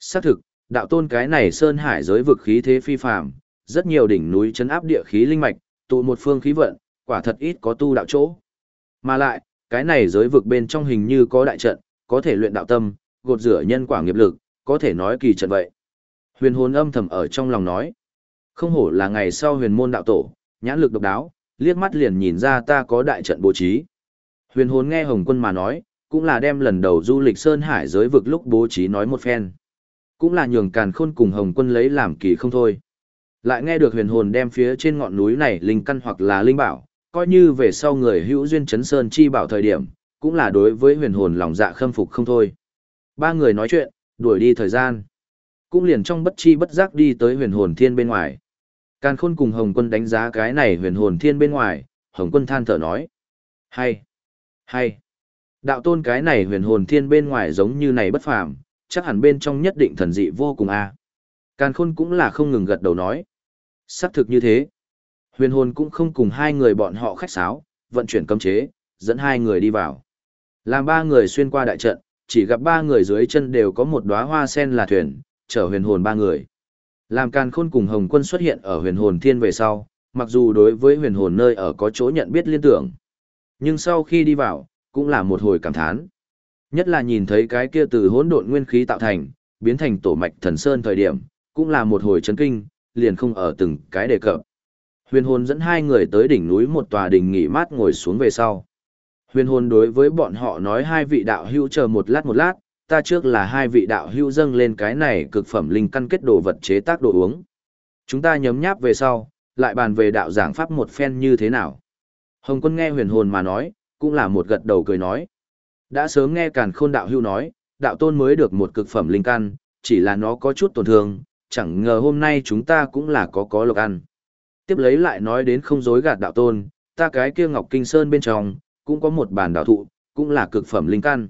Speaker 1: Xác thực, đạo tôn cái này sơn hải giới vực khí thế phi phàm, rất nhiều đỉnh núi chấn áp địa khí linh mạch, tụ một phương khí vận, quả thật ít có tu đạo chỗ. Mà lại, cái này giới vực bên trong hình như có đại trận, có thể luyện đạo tâm, gột rửa nhân quả nghiệp lực, có thể nói kỳ trận vậy. Huyền hồn âm thầm ở trong lòng nói. Không hổ là ngày sau huyền môn đạo tổ, nhãn lực độc đáo, liếc mắt liền nhìn ra ta có đại trận bố trí. Huyền hồn nghe Hồng quân mà nói, cũng là đem lần đầu du lịch Sơn Hải giới vực lúc bố trí nói một phen. Cũng là nhường càn khôn cùng Hồng quân lấy làm kỳ không thôi. Lại nghe được huyền hồn đem phía trên ngọn núi này linh căn hoặc là linh bảo, coi như về sau người hữu duyên chấn sơn chi bảo thời điểm, cũng là đối với huyền hồn lòng dạ khâm phục không thôi. Ba người nói chuyện, đuổi đi thời gian. Cũng liền trong bất chi bất giác đi tới huyền hồn thiên bên ngoài. Càn khôn cùng Hồng quân đánh giá cái này huyền hồn thiên bên ngoài, Hồng quân than thở nói. Hay, hay, đạo tôn cái này huyền hồn thiên bên ngoài giống như này bất phàm, chắc hẳn bên trong nhất định thần dị vô cùng a. Càn khôn cũng là không ngừng gật đầu nói. Xác thực như thế. Huyền hồn cũng không cùng hai người bọn họ khách sáo, vận chuyển cấm chế, dẫn hai người đi vào. Làm ba người xuyên qua đại trận, chỉ gặp ba người dưới chân đều có một đóa hoa sen là thuyền, chở huyền hồn ba người. Làm càn khôn cùng Hồng quân xuất hiện ở huyền hồn thiên về sau, mặc dù đối với huyền hồn nơi ở có chỗ nhận biết liên tưởng. Nhưng sau khi đi vào, cũng là một hồi cảm thán. Nhất là nhìn thấy cái kia từ hỗn độn nguyên khí tạo thành, biến thành tổ mạch thần sơn thời điểm, cũng là một hồi chấn kinh, liền không ở từng cái đề cập. Huyền hồn dẫn hai người tới đỉnh núi một tòa đình nghỉ mát ngồi xuống về sau. Huyền hồn đối với bọn họ nói hai vị đạo hữu chờ một lát một lát, ta trước là hai vị đạo hữu dâng lên cái này cực phẩm linh căn kết đồ vật chế tác đồ uống. Chúng ta nhấm nháp về sau, lại bàn về đạo giảng pháp một phen như thế nào. Hồng quân nghe huyền hồn mà nói, cũng là một gật đầu cười nói. Đã sớm nghe càn khôn đạo hữu nói, đạo tôn mới được một cực phẩm linh căn, chỉ là nó có chút tổn thương, chẳng ngờ hôm nay chúng ta cũng là có có lộc ăn. Tiếp lấy lại nói đến không dối gạt đạo tôn, ta cái kia Ngọc Kinh Sơn bên trong, cũng có một bàn đào thụ, cũng là cực phẩm linh căn.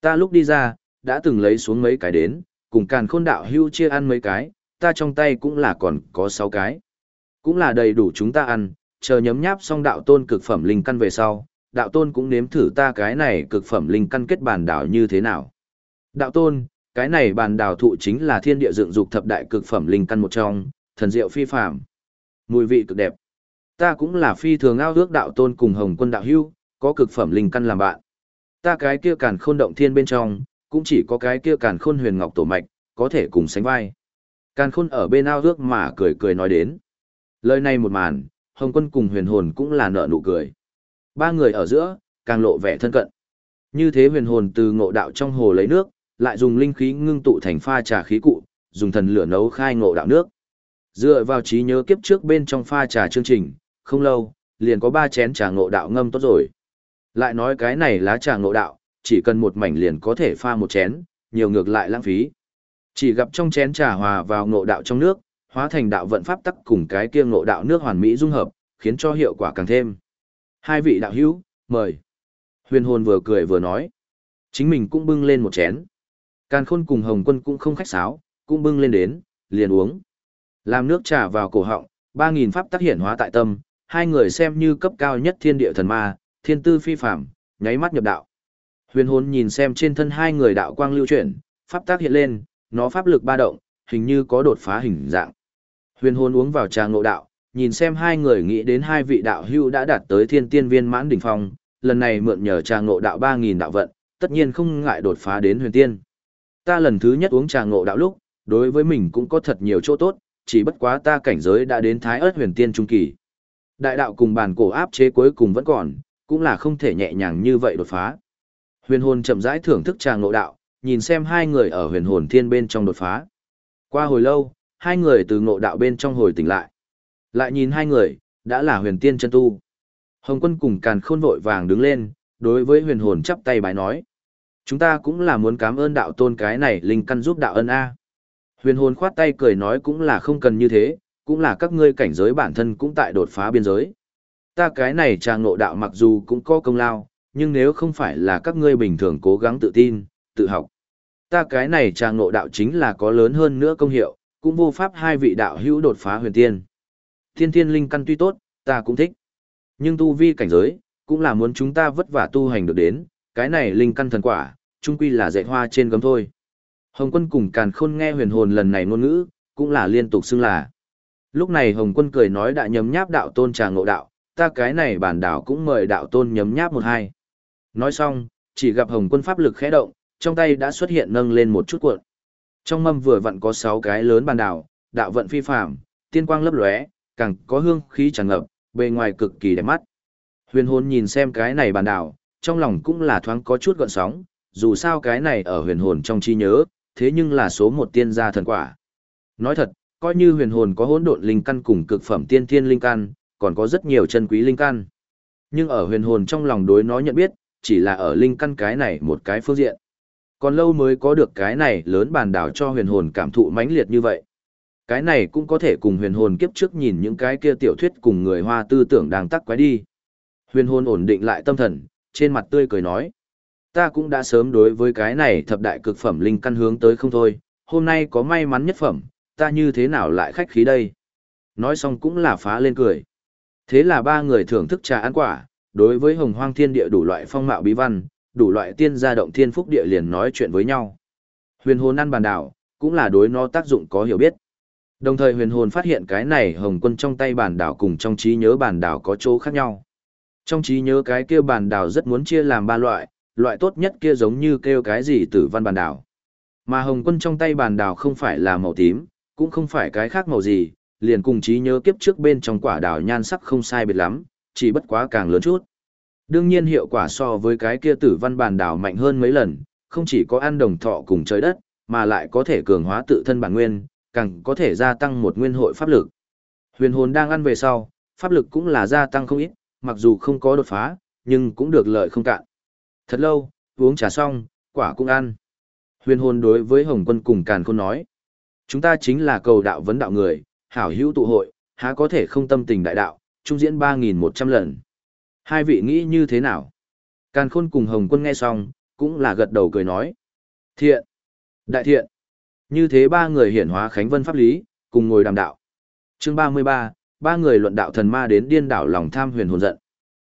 Speaker 1: Ta lúc đi ra, đã từng lấy xuống mấy cái đến, cùng càn khôn đạo hưu chia ăn mấy cái, ta trong tay cũng là còn có sáu cái. Cũng là đầy đủ chúng ta ăn, chờ nhấm nháp xong đạo tôn cực phẩm linh căn về sau, đạo tôn cũng nếm thử ta cái này cực phẩm linh căn kết bàn đảo như thế nào. Đạo tôn, cái này bàn đảo thụ chính là thiên địa dựng dục thập đại cực phẩm linh căn một trong, thần diệu phi phàm. Mùi vị cực đẹp. Ta cũng là phi thường ao ước đạo tôn cùng hồng quân đạo hưu, có cực phẩm linh căn làm bạn. Ta cái kia càn khôn động thiên bên trong, cũng chỉ có cái kia càn khôn huyền ngọc tổ mạch, có thể cùng sánh vai. Càn khôn ở bên ao ước mà cười cười nói đến. Lời này một màn, hồng quân cùng huyền hồn cũng là nợ nụ cười. Ba người ở giữa, càng lộ vẻ thân cận. Như thế huyền hồn từ ngộ đạo trong hồ lấy nước, lại dùng linh khí ngưng tụ thành pha trà khí cụ, dùng thần lửa nấu khai ngộ đạo nước. Dựa vào trí nhớ kiếp trước bên trong pha trà chương trình, không lâu, liền có ba chén trà ngộ đạo ngâm tốt rồi. Lại nói cái này lá trà ngộ đạo, chỉ cần một mảnh liền có thể pha một chén, nhiều ngược lại lãng phí. Chỉ gặp trong chén trà hòa vào ngộ đạo trong nước, hóa thành đạo vận pháp tắc cùng cái kia ngộ đạo nước hoàn mỹ dung hợp, khiến cho hiệu quả càng thêm. Hai vị đạo hữu, mời. Huyền hồn vừa cười vừa nói. Chính mình cũng bưng lên một chén. Càn khôn cùng hồng quân cũng không khách sáo, cũng bưng lên đến, liền uống. Làm nước trà vào cổ họng, ba nghìn pháp tác hiển hóa tại tâm, hai người xem như cấp cao nhất thiên địa thần ma, thiên tư phi phạm, nháy mắt nhập đạo. Huyền hồn nhìn xem trên thân hai người đạo quang lưu chuyển, pháp tác hiện lên, nó pháp lực ba động, hình như có đột phá hình dạng. Huyền hồn uống vào trà ngộ đạo, nhìn xem hai người nghĩ đến hai vị đạo hưu đã đạt tới thiên tiên viên mãn đỉnh phong, lần này mượn nhờ trà ngộ đạo 3.000 đạo vận, tất nhiên không ngại đột phá đến huyền tiên. Ta lần thứ nhất uống trà ngộ đạo lúc, đối với mình cũng có thật nhiều chỗ tốt, chỉ bất quá ta cảnh giới đã đến thái ớt huyền tiên trung kỳ. Đại đạo cùng bản cổ áp chế cuối cùng vẫn còn, cũng là không thể nhẹ nhàng như vậy đột phá. Huyền hồn chậm rãi thưởng thức trà ngộ đạo, nhìn xem hai người ở huyền hồn thiên bên trong đột phá. Qua hồi lâu, hai người từ ngộ đạo bên trong hồi tỉnh lại. Lại nhìn hai người, đã là huyền tiên chân tu. Hồng quân cùng càn khôn vội vàng đứng lên, đối với huyền hồn chắp tay bái nói. Chúng ta cũng là muốn cảm ơn đạo tôn cái này linh căn giúp đạo ân A. Huyền hồn khoát tay cười nói cũng là không cần như thế, cũng là các ngươi cảnh giới bản thân cũng tại đột phá biên giới. Ta cái này trà ngộ đạo mặc dù cũng có công lao, nhưng nếu không phải là các ngươi bình thường cố gắng tự tin, tự học. Ta cái này trà ngộ đạo chính là có lớn hơn nữa công hiệu, cũng vô pháp hai vị đạo hữu đột phá huyền tiên. Thiên thiên linh căn tuy tốt, ta cũng thích. Nhưng tu vi cảnh giới, cũng là muốn chúng ta vất vả tu hành được đến, cái này linh căn thần quả, chung quy là dạy hoa trên gấm thôi. Hồng quân cùng càn khôn nghe huyền hồn lần này ngôn ngữ, cũng là liên tục xưng là. Lúc này Hồng quân cười nói đã nhấm nháp đạo tôn trà ngộ đạo, ta cái này bản đảo cũng mời đạo tôn nhấm nháp một hai. Nói xong, chỉ gặp Hồng quân pháp lực khẽ động, trong tay đã xuất hiện nâng lên một chút cuộn. Trong mâm vừa vặn có 6 cái lớn bàn đảo, đạo vận phi phàm, tiên quang lấp lóe, càng có hương khí tràn ngập, bề ngoài cực kỳ đẹp mắt. Huyền hồn nhìn xem cái này bàn đảo, trong lòng cũng là thoáng có chút gợn sóng, dù sao cái này ở huyền hồn trong trí nhớ, thế nhưng là số một tiên gia thần quả. Nói thật, coi như huyền hồn có hỗn độn linh căn cùng cực phẩm tiên thiên linh căn, còn có rất nhiều chân quý linh căn. Nhưng ở huyền hồn trong lòng đối nó nhận biết, chỉ là ở linh căn cái này một cái phương diện. Còn lâu mới có được cái này lớn bàn đảo cho huyền hồn cảm thụ mãnh liệt như vậy. Cái này cũng có thể cùng huyền hồn kiếp trước nhìn những cái kia tiểu thuyết cùng người hoa tư tưởng đang tắc quái đi. Huyền hồn ổn định lại tâm thần, trên mặt tươi cười nói. Ta cũng đã sớm đối với cái này thập đại cực phẩm linh căn hướng tới không thôi, hôm nay có may mắn nhất phẩm, ta như thế nào lại khách khí đây? Nói xong cũng là phá lên cười. Thế là ba người thưởng thức trà ăn quả, đối với hồng hoang thiên địa đủ loại phong mạo bí văn, đủ loại tiên gia động thiên phúc địa liền nói chuyện với nhau. Huyền hồn ăn bàn đảo, cũng là đối nó tác dụng có hiểu biết. Đồng thời huyền hồn phát hiện cái này hồng quân trong tay bàn đảo cùng trong trí nhớ bàn đảo có chỗ khác nhau. Trong trí nhớ cái kia bàn đảo rất muốn chia làm ba loại, loại tốt nhất kia giống như kêu cái gì tử văn bàn đảo. Mà hồng quân trong tay bàn đảo không phải là màu tím, cũng không phải cái khác màu gì, liền cùng trí nhớ kiếp trước bên trong quả đào nhan sắc không sai biệt lắm, chỉ bất quá càng lớn chút. Đương nhiên hiệu quả so với cái kia tử văn bản đảo mạnh hơn mấy lần, không chỉ có ăn đồng thọ cùng trời đất, mà lại có thể cường hóa tự thân bản nguyên, càng có thể gia tăng một nguyên hội pháp lực. Huyền hồn đang ăn về sau, pháp lực cũng là gia tăng không ít, mặc dù không có đột phá, nhưng cũng được lợi không cạn. Thật lâu, uống trà xong, quả cũng ăn. Huyền hồn đối với Hồng Quân cùng Càn Khôn nói. Chúng ta chính là cầu đạo vấn đạo người, hảo hữu tụ hội, há có thể không tâm tình đại đạo, trung diễn 3.100 lần. Hai vị nghĩ như thế nào? Càn Khôn cùng Hồng Quân nghe xong, cũng là gật đầu cười nói. Thiện! Đại thiện! Như thế ba người hiển hóa Khánh Vân Pháp Lý, cùng ngồi đàm đạo. Chương 33, ba người luận đạo thần ma đến điên đảo lòng tham huyền hồn giận.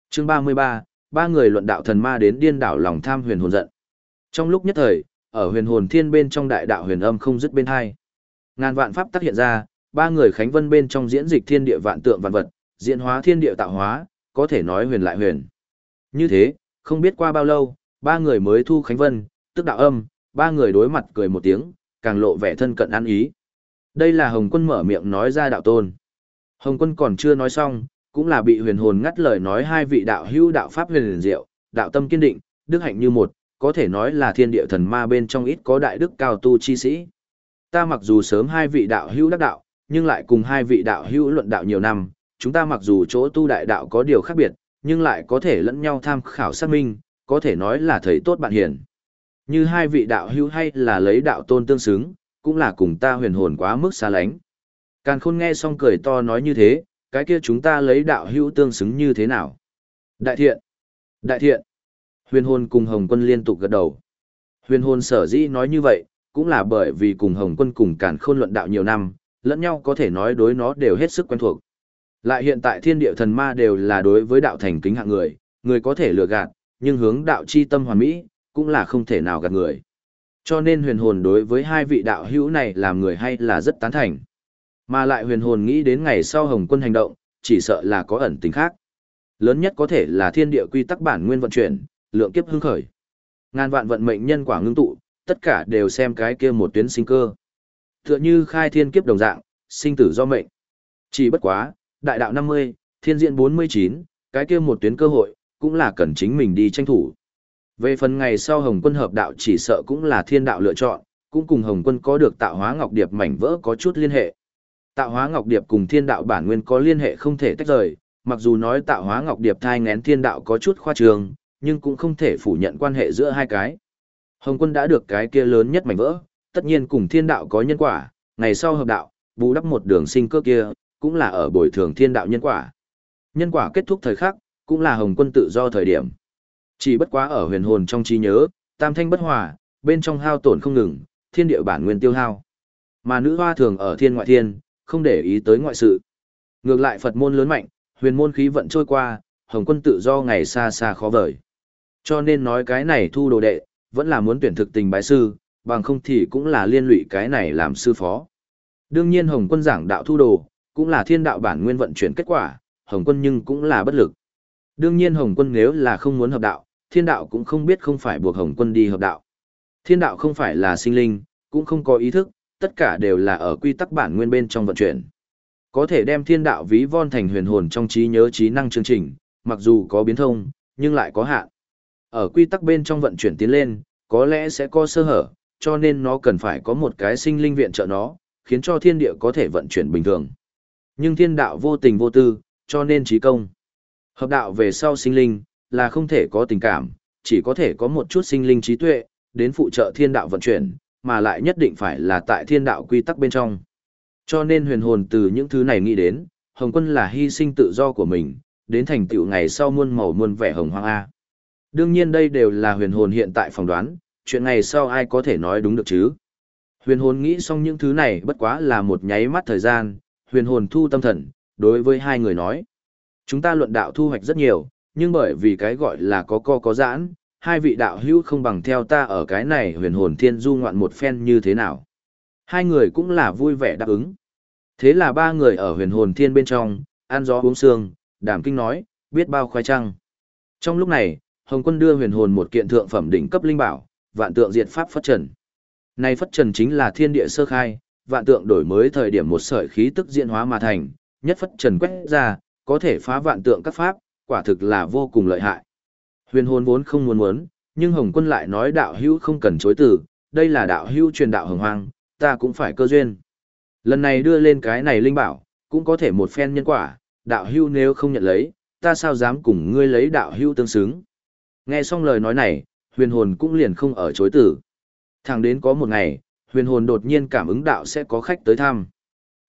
Speaker 1: Chương 33, ba người luận đạo thần ma đến điên đảo lòng tham huyền hồn giận. Trong lúc nhất thời, ở huyền hồn thiên bên trong đại đạo huyền âm không dứt bên hai. Ngàn vạn pháp tác hiện ra, ba người khánh vân bên trong diễn dịch thiên địa vạn tượng vạn vật, diễn hóa thiên địa tạo hóa, có thể nói huyền lại huyền. Như thế, không biết qua bao lâu, ba người mới thu khánh vân, tức đạo âm, ba người đối mặt cười một tiếng, càng lộ vẻ thân cận ăn ý. Đây là Hồng Quân mở miệng nói ra đạo tôn. Hồng Quân còn chưa nói xong, cũng là bị huyền hồn ngắt lời nói hai vị đạo hữu đạo pháp huyền liền diệu, đạo tâm kiên định, đức hạnh như một, có thể nói là thiên địa thần ma bên trong ít có đại đức cao tu chi sĩ. Ta mặc dù sớm hai vị đạo hữu đắc đạo, nhưng lại cùng hai vị đạo hữu luận đạo nhiều năm, chúng ta mặc dù chỗ tu đại đạo có điều khác biệt, nhưng lại có thể lẫn nhau tham khảo xác minh, có thể nói là thầy tốt bạn hiền. Như hai vị đạo hữu hay là lấy đạo tôn tương xứng, cũng là cùng ta huyền hồn quá mức xa lánh. Càn khôn nghe xong cười to nói như thế, cái kia chúng ta lấy đạo hữu tương xứng như thế nào? Đại thiện! Đại thiện! Huyền hồn cùng Hồng quân liên tục gật đầu. Huyền hồn sở dĩ nói như vậy, cũng là bởi vì cùng Hồng quân cùng càn khôn luận đạo nhiều năm, lẫn nhau có thể nói đối nó đều hết sức quen thuộc. Lại hiện tại thiên địa thần ma đều là đối với đạo thành kính hạng người, người có thể lừa gạt, nhưng hướng đạo chi tâm hoàn mỹ, cũng là không thể nào gạt người. Cho nên huyền hồn đối với hai vị đạo hữu này làm người hay là rất tán thành. Mà lại huyền hồn nghĩ đến ngày sau Hồng quân hành động, chỉ sợ là có ẩn tình khác. Lớn nhất có thể là thiên địa quy tắc bản nguyên vận chuyển, lượng kiếp hưng khởi. Ngàn vạn vận mệnh nhân quả ngưng tụ, tất cả đều xem cái kia một tuyến sinh cơ. Tựa như khai thiên kiếp đồng dạng, sinh tử do mệnh. Chỉ bất quá, đại đạo 50, thiên diện 49, cái kia một tuyến cơ hội, cũng là cần chính mình đi tranh thủ. Về phần ngày sau Hồng quân hợp đạo chỉ sợ cũng là thiên đạo lựa chọn, cũng cùng Hồng quân có được tạo hóa ngọc điệp mảnh vỡ có chút liên hệ. Tạo hóa ngọc điệp cùng thiên đạo bản nguyên có liên hệ không thể tách rời, mặc dù nói tạo hóa ngọc điệp thai ngén thiên đạo có chút khoa trường, nhưng cũng không thể phủ nhận quan hệ giữa hai cái. Hồng quân đã được cái kia lớn nhất mảnh vỡ, tất nhiên cùng thiên đạo có nhân quả, ngày sau hợp đạo, bù đắp một đường sinh cơ kia, cũng là ở bồi thường thiên đạo nhân quả. Nhân quả kết thúc thời khắc, cũng là hồng quân tự do thời điểm. Chỉ bất quá ở huyền hồn trong trí nhớ, tam thanh bất hòa, bên trong hao tổn không ngừng, thiên địa bản nguyên tiêu hao. Mà nữ hoa thường ở thiên ngoại thiên, không để ý tới ngoại sự. Ngược lại Phật môn lớn mạnh, huyền môn khí vận trôi qua, hồng quân tự do ngày xa xa khó vời. Cho nên nói cái này thu đồ đệ, vẫn là muốn tuyển thực tình bái sư, bằng không thì cũng là liên lụy cái này làm sư phó. Đương nhiên hồng quân giảng đạo thu đồ, cũng là thiên đạo bản nguyên vận chuyển kết quả, hồng quân nhưng cũng là bất lực. Đương nhiên hồng quân nếu là không muốn hợp đạo, thiên đạo cũng không biết không phải buộc hồng quân đi hợp đạo. Thiên đạo không phải là sinh linh, cũng không có ý thức, tất cả đều là ở quy tắc bản nguyên bên trong vận chuyển. Có thể đem thiên đạo ví von thành huyền hồn trong trí nhớ trí năng chương trình, mặc dù có biến thông, nhưng lại có hạn. Ở quy tắc bên trong vận chuyển tiến lên, có lẽ sẽ có sơ hở, cho nên nó cần phải có một cái sinh linh viện trợ nó, khiến cho thiên địa có thể vận chuyển bình thường. Nhưng thiên đạo vô tình vô tư, cho nên trí công. Hợp đạo về sau sinh linh, là không thể có tình cảm, chỉ có thể có một chút sinh linh trí tuệ, đến phụ trợ thiên đạo vận chuyển, mà lại nhất định phải là tại thiên đạo quy tắc bên trong. Cho nên huyền hồn từ những thứ này nghĩ đến, Hồng Quân là hy sinh tự do của mình, đến thành tựu ngày sau muôn màu muôn vẻ hồng hoang A. Đương nhiên đây đều là huyền hồn hiện tại phỏng đoán, chuyện ngày sau ai có thể nói đúng được chứ. Huyền hồn nghĩ xong những thứ này bất quá là một nháy mắt thời gian, huyền hồn thu tâm thần, đối với hai người nói. Chúng ta luận đạo thu hoạch rất nhiều, nhưng bởi vì cái gọi là có co có giãn, hai vị đạo hữu không bằng theo ta ở cái này huyền hồn thiên du ngoạn một phen như thế nào. Hai người cũng là vui vẻ đáp ứng. Thế là ba người ở huyền hồn thiên bên trong, ăn gió uống sương, đàm kinh nói, biết bao khoai trăng. Trong lúc này, Hồng quân đưa huyền hồn một kiện thượng phẩm đỉnh cấp linh bảo, vạn tượng diệt pháp phất trần. Này phất trần chính là thiên địa sơ khai, vạn tượng đổi mới thời điểm một sợi khí tức diễn hóa mà thành, nhất phất trần quét ra, có thể phá vạn tượng các pháp, quả thực là vô cùng lợi hại. Huyền hồn vốn không muốn muốn, nhưng Hồng quân lại nói đạo hữu không cần chối từ, đây là đạo hữu truyền đạo hồng hoang, ta cũng phải cơ duyên. Lần này đưa lên cái này linh bảo, cũng có thể một phen nhân quả, đạo hữu nếu không nhận lấy, ta sao dám cùng ngươi lấy đạo hữu tương xứng. Nghe xong lời nói này, huyền hồn cũng liền không ở chối tử. Thẳng đến có một ngày, huyền hồn đột nhiên cảm ứng đạo sẽ có khách tới thăm.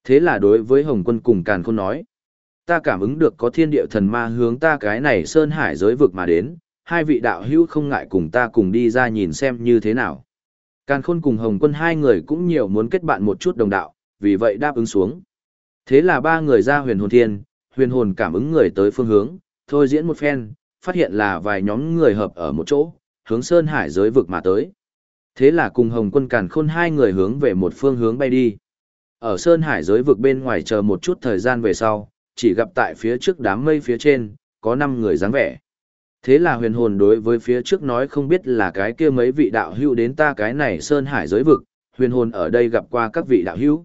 Speaker 1: Thế là đối với Hồng quân cùng Càn Khôn nói, ta cảm ứng được có thiên địa thần ma hướng ta cái này sơn hải giới vực mà đến, hai vị đạo hữu không ngại cùng ta cùng đi ra nhìn xem như thế nào. Càn Khôn cùng Hồng quân hai người cũng nhiều muốn kết bạn một chút đồng đạo, vì vậy đáp ứng xuống. Thế là ba người ra huyền hồn thiên, huyền hồn cảm ứng người tới phương hướng, thôi diễn một phen, phát hiện là vài nhóm người hợp ở một chỗ, hướng Sơn Hải giới vực mà tới. Thế là cùng Hồng Quân Càn Khôn hai người hướng về một phương hướng bay đi. Ở Sơn Hải giới vực bên ngoài chờ một chút thời gian về sau, chỉ gặp tại phía trước đám mây phía trên, có năm người dáng vẻ. Thế là huyền hồn đối với phía trước nói không biết là cái kia mấy vị đạo hữu đến ta cái này Sơn Hải giới vực, huyền hồn ở đây gặp qua các vị đạo hữu.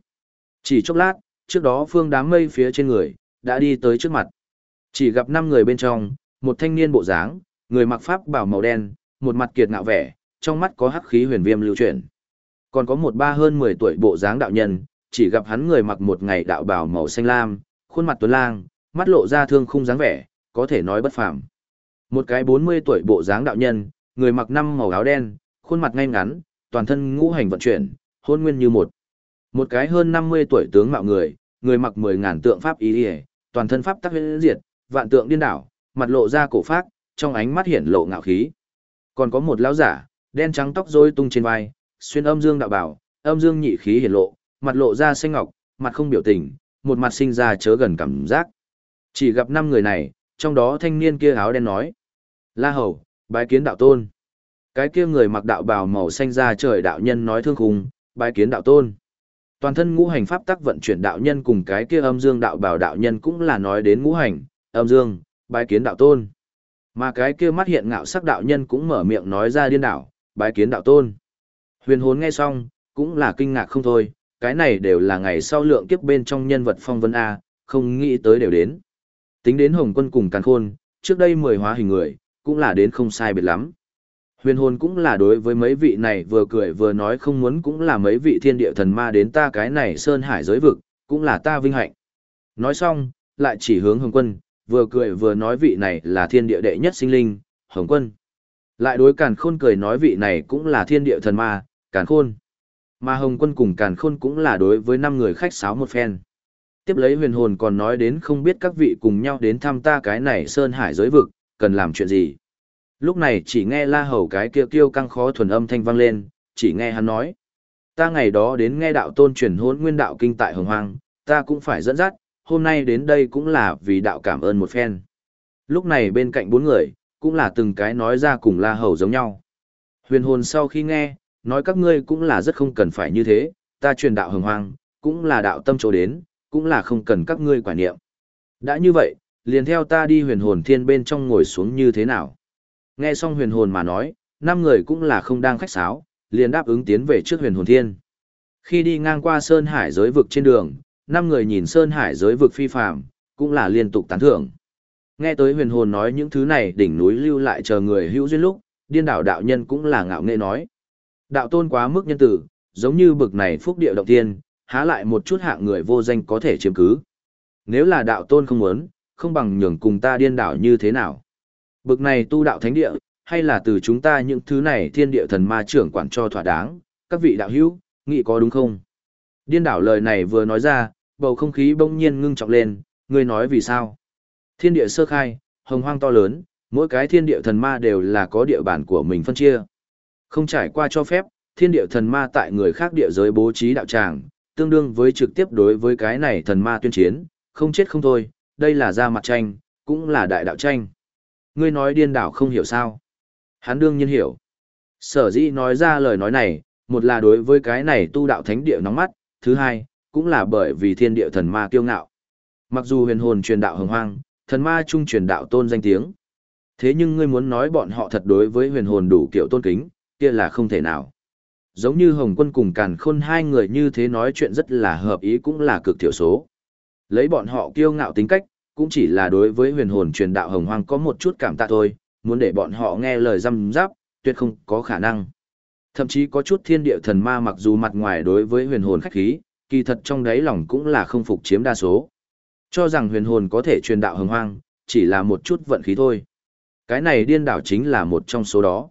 Speaker 1: Chỉ chốc lát, trước đó phương đám mây phía trên người, đã đi tới trước mặt. Chỉ gặp năm người bên trong, một thanh niên bộ dáng, người mặc pháp bảo màu đen, một mặt kiệt ngạo vẻ, trong mắt có hắc khí huyền viêm lưu chuyển. Còn có một ba hơn 10 tuổi bộ dáng đạo nhân, chỉ gặp hắn người mặc một ngày đạo bào màu xanh lam, khuôn mặt tuấn lang, mắt lộ ra thương khung dáng vẻ, có thể nói bất phàm. Một cái 40 tuổi bộ dáng đạo nhân, người mặc năm màu áo đen, khuôn mặt ngay ngắn, toàn thân ngũ hành vận chuyển, hôn nguyên như một. Một cái hơn 50 tuổi tướng mạo người, người mặc 10 ngàn tượng pháp ý, ý toàn thân pháp tắc huyễn diệt, vạn tượng điên đảo, mặt lộ ra cổ phác, trong ánh mắt hiển lộ ngạo khí. Còn có một lão giả, đen trắng tóc rối tung trên vai, xuyên âm dương đạo bảo, âm dương nhị khí hiển lộ, mặt lộ ra xanh ngọc, mặt không biểu tình, một mặt sinh ra chớ gần cảm giác. Chỉ gặp năm người này, trong đó thanh niên kia áo đen nói: "La Hầu, bái kiến đạo tôn." Cái kia người mặc đạo bào màu xanh ra trời đạo nhân nói thương khùng, bái kiến đạo tôn. Toàn thân ngũ hành pháp tắc vận chuyển đạo nhân cùng cái kia âm dương đạo bảo đạo nhân cũng là nói đến ngũ hành, âm dương, bái kiến đạo tôn. Mà cái kia mắt hiện ngạo sắc đạo nhân cũng mở miệng nói ra điên đảo, bái kiến đạo tôn. Huyền hồn nghe xong, cũng là kinh ngạc không thôi, cái này đều là ngày sau lượng kiếp bên trong nhân vật phong vân A, không nghĩ tới đều đến. Tính đến Hồng quân cùng Càn Khôn, trước đây mười hóa hình người, cũng là đến không sai biệt lắm. Huyền hồn cũng là đối với mấy vị này vừa cười vừa nói không muốn cũng là mấy vị thiên địa thần ma đến ta cái này sơn hải giới vực, cũng là ta vinh hạnh. Nói xong, lại chỉ hướng Hồng quân, vừa cười vừa nói vị này là thiên địa đệ nhất sinh linh, Hồng quân. Lại đối Càn Khôn cười nói vị này cũng là thiên địa thần ma, Càn Khôn. Mà Hồng quân cùng Càn Khôn cũng là đối với năm người khách sáo một phen. Tiếp lấy huyền hồn còn nói đến không biết các vị cùng nhau đến thăm ta cái này sơn hải giới vực, cần làm chuyện gì. Lúc này chỉ nghe la hầu cái kia kêu căng khó thuần âm thanh vang lên, chỉ nghe hắn nói. Ta ngày đó đến nghe đạo tôn truyền hôn nguyên đạo kinh tại hồng hoang, ta cũng phải dẫn dắt, hôm nay đến đây cũng là vì đạo cảm ơn một phen. Lúc này bên cạnh bốn người, cũng là từng cái nói ra cùng la hầu giống nhau. Huyền hồn sau khi nghe, nói các ngươi cũng là rất không cần phải như thế, ta truyền đạo hồng hoang, cũng là đạo tâm chỗ đến, cũng là không cần các ngươi quả niệm. Đã như vậy, liền theo ta đi huyền hồn thiên bên trong ngồi xuống như thế nào. Nghe xong huyền hồn mà nói, năm người cũng là không đang khách sáo, liền đáp ứng tiến về trước huyền hồn thiên. Khi đi ngang qua Sơn Hải giới vực trên đường, năm người nhìn Sơn Hải giới vực phi phàm, cũng là liên tục tán thưởng. Nghe tới huyền hồn nói những thứ này đỉnh núi lưu lại chờ người hữu duyên lúc, điên đảo đạo nhân cũng là ngạo nghệ nói. Đạo tôn quá mức nhân tử, giống như bực này phúc địa động tiên, há lại một chút hạng người vô danh có thể chiếm cứ. Nếu là đạo tôn không muốn, không bằng nhường cùng ta điên đảo như thế nào. Bực này tu đạo thánh địa, hay là từ chúng ta những thứ này thiên địa thần ma trưởng quản cho thỏa đáng, các vị đạo hữu, nghĩ có đúng không? Điên đảo lời này vừa nói ra, bầu không khí bỗng nhiên ngưng trọng lên, ngươi nói vì sao? Thiên địa sơ khai, hồng hoang to lớn, mỗi cái thiên địa thần ma đều là có địa bản của mình phân chia. Không trải qua cho phép, thiên địa thần ma tại người khác địa giới bố trí đạo tràng, tương đương với trực tiếp đối với cái này thần ma tuyên chiến, không chết không thôi, đây là ra mặt tranh, cũng là đại đạo tranh. Ngươi nói điên đảo không hiểu sao? Hắn đương nhiên hiểu. Sở dĩ nói ra lời nói này, một là đối với cái này tu đạo thánh địa nóng mắt, thứ hai, cũng là bởi vì thiên địa thần ma kiêu ngạo. Mặc dù huyền hồn truyền đạo hồng hoang, thần ma trung truyền đạo tôn danh tiếng. Thế nhưng ngươi muốn nói bọn họ thật đối với huyền hồn đủ kiểu tôn kính, kia là không thể nào. Giống như Hồng Quân cùng Càn Khôn hai người như thế nói chuyện rất là hợp ý cũng là cực thiểu số. Lấy bọn họ kiêu ngạo tính cách, cũng chỉ là đối với huyền hồn truyền đạo hồng hoang có một chút cảm tạ thôi, muốn để bọn họ nghe lời răm giáp, tuyệt không có khả năng. Thậm chí có chút thiên địa thần ma mặc dù mặt ngoài đối với huyền hồn khách khí, kỳ thật trong đáy lòng cũng là không phục chiếm đa số. Cho rằng huyền hồn có thể truyền đạo hồng hoang, chỉ là một chút vận khí thôi. Cái này điên đảo chính là một trong số đó.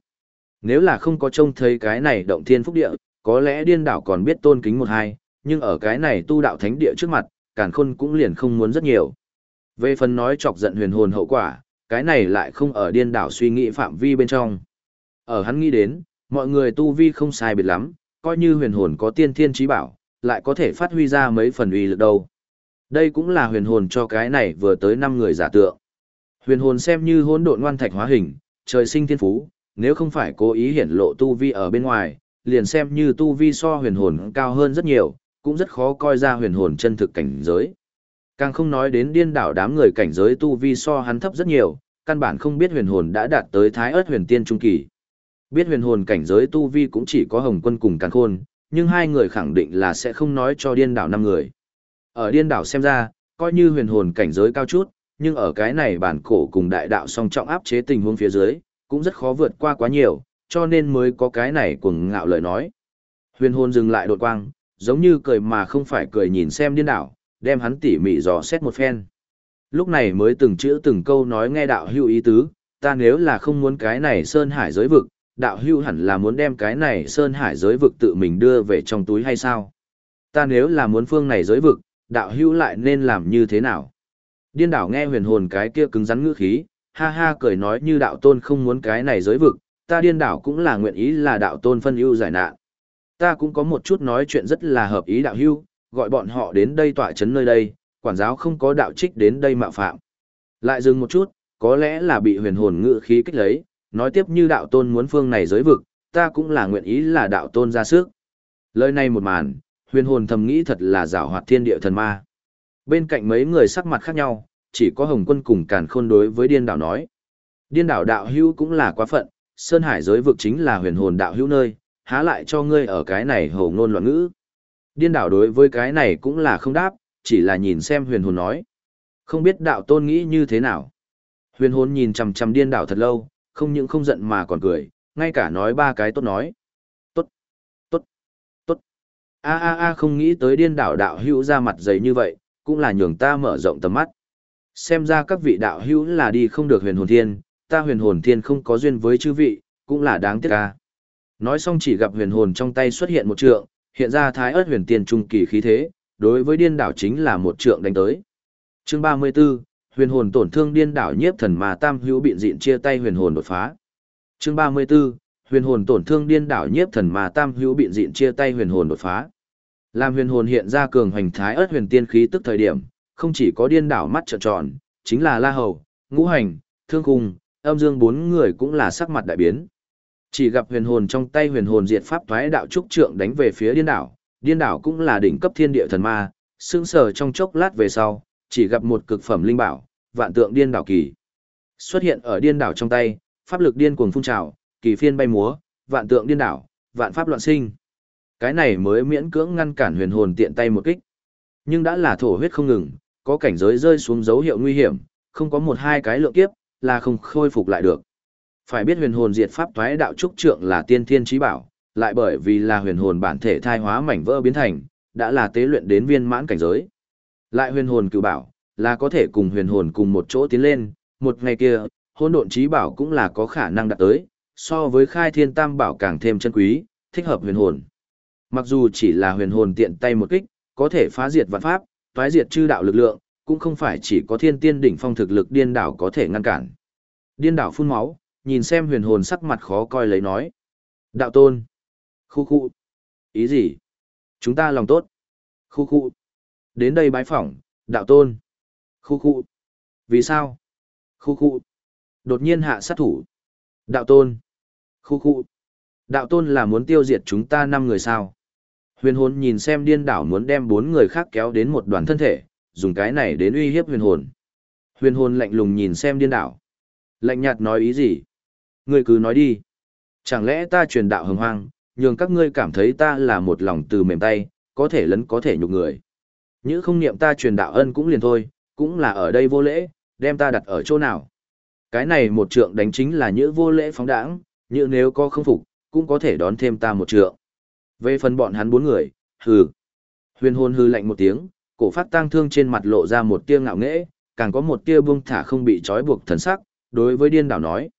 Speaker 1: Nếu là không có trông thấy cái này động thiên phúc địa, có lẽ điên đảo còn biết tôn kính một hai, nhưng ở cái này tu đạo thánh địa trước mặt, càn khôn cũng liền không muốn rất nhiều. Về phần nói chọc giận huyền hồn hậu quả, cái này lại không ở điên đảo suy nghĩ phạm vi bên trong. Ở hắn nghĩ đến, mọi người tu vi không sai biệt lắm, coi như huyền hồn có tiên thiên trí bảo, lại có thể phát huy ra mấy phần uy lực đâu. Đây cũng là huyền hồn cho cái này vừa tới 5 người giả tượng. Huyền hồn xem như hỗn độn ngoan thạch hóa hình, trời sinh thiên phú, nếu không phải cố ý hiển lộ tu vi ở bên ngoài, liền xem như tu vi so huyền hồn cao hơn rất nhiều, cũng rất khó coi ra huyền hồn chân thực cảnh giới. Càng không nói đến điên đảo đám người cảnh giới tu vi so hắn thấp rất nhiều, căn bản không biết huyền hồn đã đạt tới thái ớt huyền tiên trung kỳ. Biết huyền hồn cảnh giới tu vi cũng chỉ có hồng quân cùng càng khôn, nhưng hai người khẳng định là sẽ không nói cho điên đảo năm người. Ở điên đảo xem ra, coi như huyền hồn cảnh giới cao chút, nhưng ở cái này bản cổ cùng đại đạo song trọng áp chế tình huống phía dưới, cũng rất khó vượt qua quá nhiều, cho nên mới có cái này cuồng ngạo lời nói. Huyền hồn dừng lại đột quang, giống như cười mà không phải cười nhìn xem điên đảo, đem hắn tỉ mỉ dò xét một phen. Lúc này mới từng chữ từng câu nói nghe đạo hữu ý tứ, ta nếu là không muốn cái này sơn hải giới vực, đạo Hưu hẳn là muốn đem cái này sơn hải giới vực tự mình đưa về trong túi hay sao? Ta nếu là muốn phương này giới vực, đạo Hưu lại nên làm như thế nào? Điên đảo nghe huyền hồn cái kia cứng rắn ngữ khí, ha ha cười nói như đạo tôn không muốn cái này giới vực, ta điên đảo cũng là nguyện ý là đạo tôn phân ưu giải nạn. Ta cũng có một chút nói chuyện rất là hợp ý đạo hưu, gọi bọn họ đến đây tỏa chấn nơi đây, quản giáo không có đạo trích đến đây mạo phạm. Lại dừng một chút, có lẽ là bị huyền hồn ngự khí kích lấy, nói tiếp như đạo tôn muốn phương này giới vực, ta cũng là nguyện ý là đạo tôn ra sức. Lời này một màn, huyền hồn thầm nghĩ thật là giảo hoạt thiên địa thần ma. Bên cạnh mấy người sắc mặt khác nhau, chỉ có hồng quân cùng càn khôn đối với điên đảo nói. Điên đảo đạo hữu cũng là quá phận, sơn hải giới vực chính là huyền hồn đạo hữu nơi, há lại cho ngươi ở cái này hồ ngôn loạn ngữ. Điên đảo đối với cái này cũng là không đáp, chỉ là nhìn xem huyền hồn nói. Không biết đạo tôn nghĩ như thế nào. Huyền hồn nhìn chằm chằm điên đảo thật lâu, không những không giận mà còn cười, ngay cả nói ba cái tốt nói. Tốt, tốt, tốt. A a a không nghĩ tới điên đảo đạo hữu ra mặt dày như vậy, cũng là nhường ta mở rộng tầm mắt. Xem ra các vị đạo hữu là đi không được huyền hồn thiên, ta huyền hồn thiên không có duyên với chư vị, cũng là đáng tiếc ca. Nói xong chỉ gặp huyền hồn trong tay xuất hiện một trượng, hiện ra thái ớt huyền tiên trung kỳ khí thế, đối với điên đảo chính là một trượng đánh tới. Chương 34, huyền hồn tổn thương điên đảo nhiếp thần mà tam hữu biện diện chia tay huyền hồn đột phá. Chương 34, huyền hồn tổn thương điên đảo nhiếp thần mà tam hữu biện diện chia tay huyền hồn đột phá. Làm huyền hồn hiện ra cường hành thái ớt huyền tiên khí tức thời điểm, không chỉ có điên đảo mắt trợn tròn, chính là La Hầu, Ngũ Hành, Thương Cung, Âm Dương bốn người cũng là sắc mặt đại biến. Chỉ gặp huyền hồn trong tay huyền hồn diệt pháp thoái đạo trúc trượng đánh về phía điên đảo, điên đảo cũng là đỉnh cấp thiên địa thần ma, sững sờ trong chốc lát về sau, chỉ gặp một cực phẩm linh bảo, vạn tượng điên đảo kỳ. Xuất hiện ở điên đảo trong tay, pháp lực điên cuồng phun trào, kỳ phiên bay múa, vạn tượng điên đảo, vạn pháp loạn sinh. Cái này mới miễn cưỡng ngăn cản huyền hồn tiện tay một kích. Nhưng đã là thổ huyết không ngừng, có cảnh giới rơi xuống dấu hiệu nguy hiểm, không có một hai cái lượng kiếp, là không khôi phục lại được. Phải biết huyền hồn diệt pháp thoái đạo trúc trượng là tiên thiên trí bảo, lại bởi vì là huyền hồn bản thể thai hóa mảnh vỡ biến thành, đã là tế luyện đến viên mãn cảnh giới. Lại huyền hồn cử bảo, là có thể cùng huyền hồn cùng một chỗ tiến lên, một ngày kia, hôn độn trí bảo cũng là có khả năng đạt tới, so với khai thiên tam bảo càng thêm chân quý, thích hợp huyền hồn. Mặc dù chỉ là huyền hồn tiện tay một kích, có thể phá diệt vạn pháp, phá diệt chư đạo lực lượng, cũng không phải chỉ có thiên tiên đỉnh phong thực lực điên đảo có thể ngăn cản. Điên đảo phun máu, nhìn xem huyền hồn sắc mặt khó coi lấy nói. Đạo tôn. Khu khu. Ý gì? Chúng ta lòng tốt. Khu khu. Đến đây bái phỏng, đạo tôn. Khu khu. Vì sao? Khu khu. Đột nhiên hạ sát thủ. Đạo tôn. Khu khu. Đạo tôn là muốn tiêu diệt chúng ta năm người sao? Huyền hồn nhìn xem điên đảo muốn đem bốn người khác kéo đến một đoàn thân thể, dùng cái này đến uy hiếp huyền hồn. Huyền hồn lạnh lùng nhìn xem điên đảo. Lạnh nhạt nói ý gì? Ngươi cứ nói đi. Chẳng lẽ ta truyền đạo hồng hoang, nhường các ngươi cảm thấy ta là một lòng từ mềm tay, có thể lấn có thể nhục người. Nhữ không niệm ta truyền đạo ân cũng liền thôi, cũng là ở đây vô lễ, đem ta đặt ở chỗ nào. Cái này một trượng đánh chính là nhữ vô lễ phóng đãng, như nếu có không phục, cũng có thể đón thêm ta một trượng. Về phần bọn hắn bốn người, hừ. Huyền hồn hư lạnh một tiếng, cổ phát tang thương trên mặt lộ ra một tia ngạo nghễ, càng có một tia buông thả không bị trói buộc thần sắc, đối với điên đảo nói.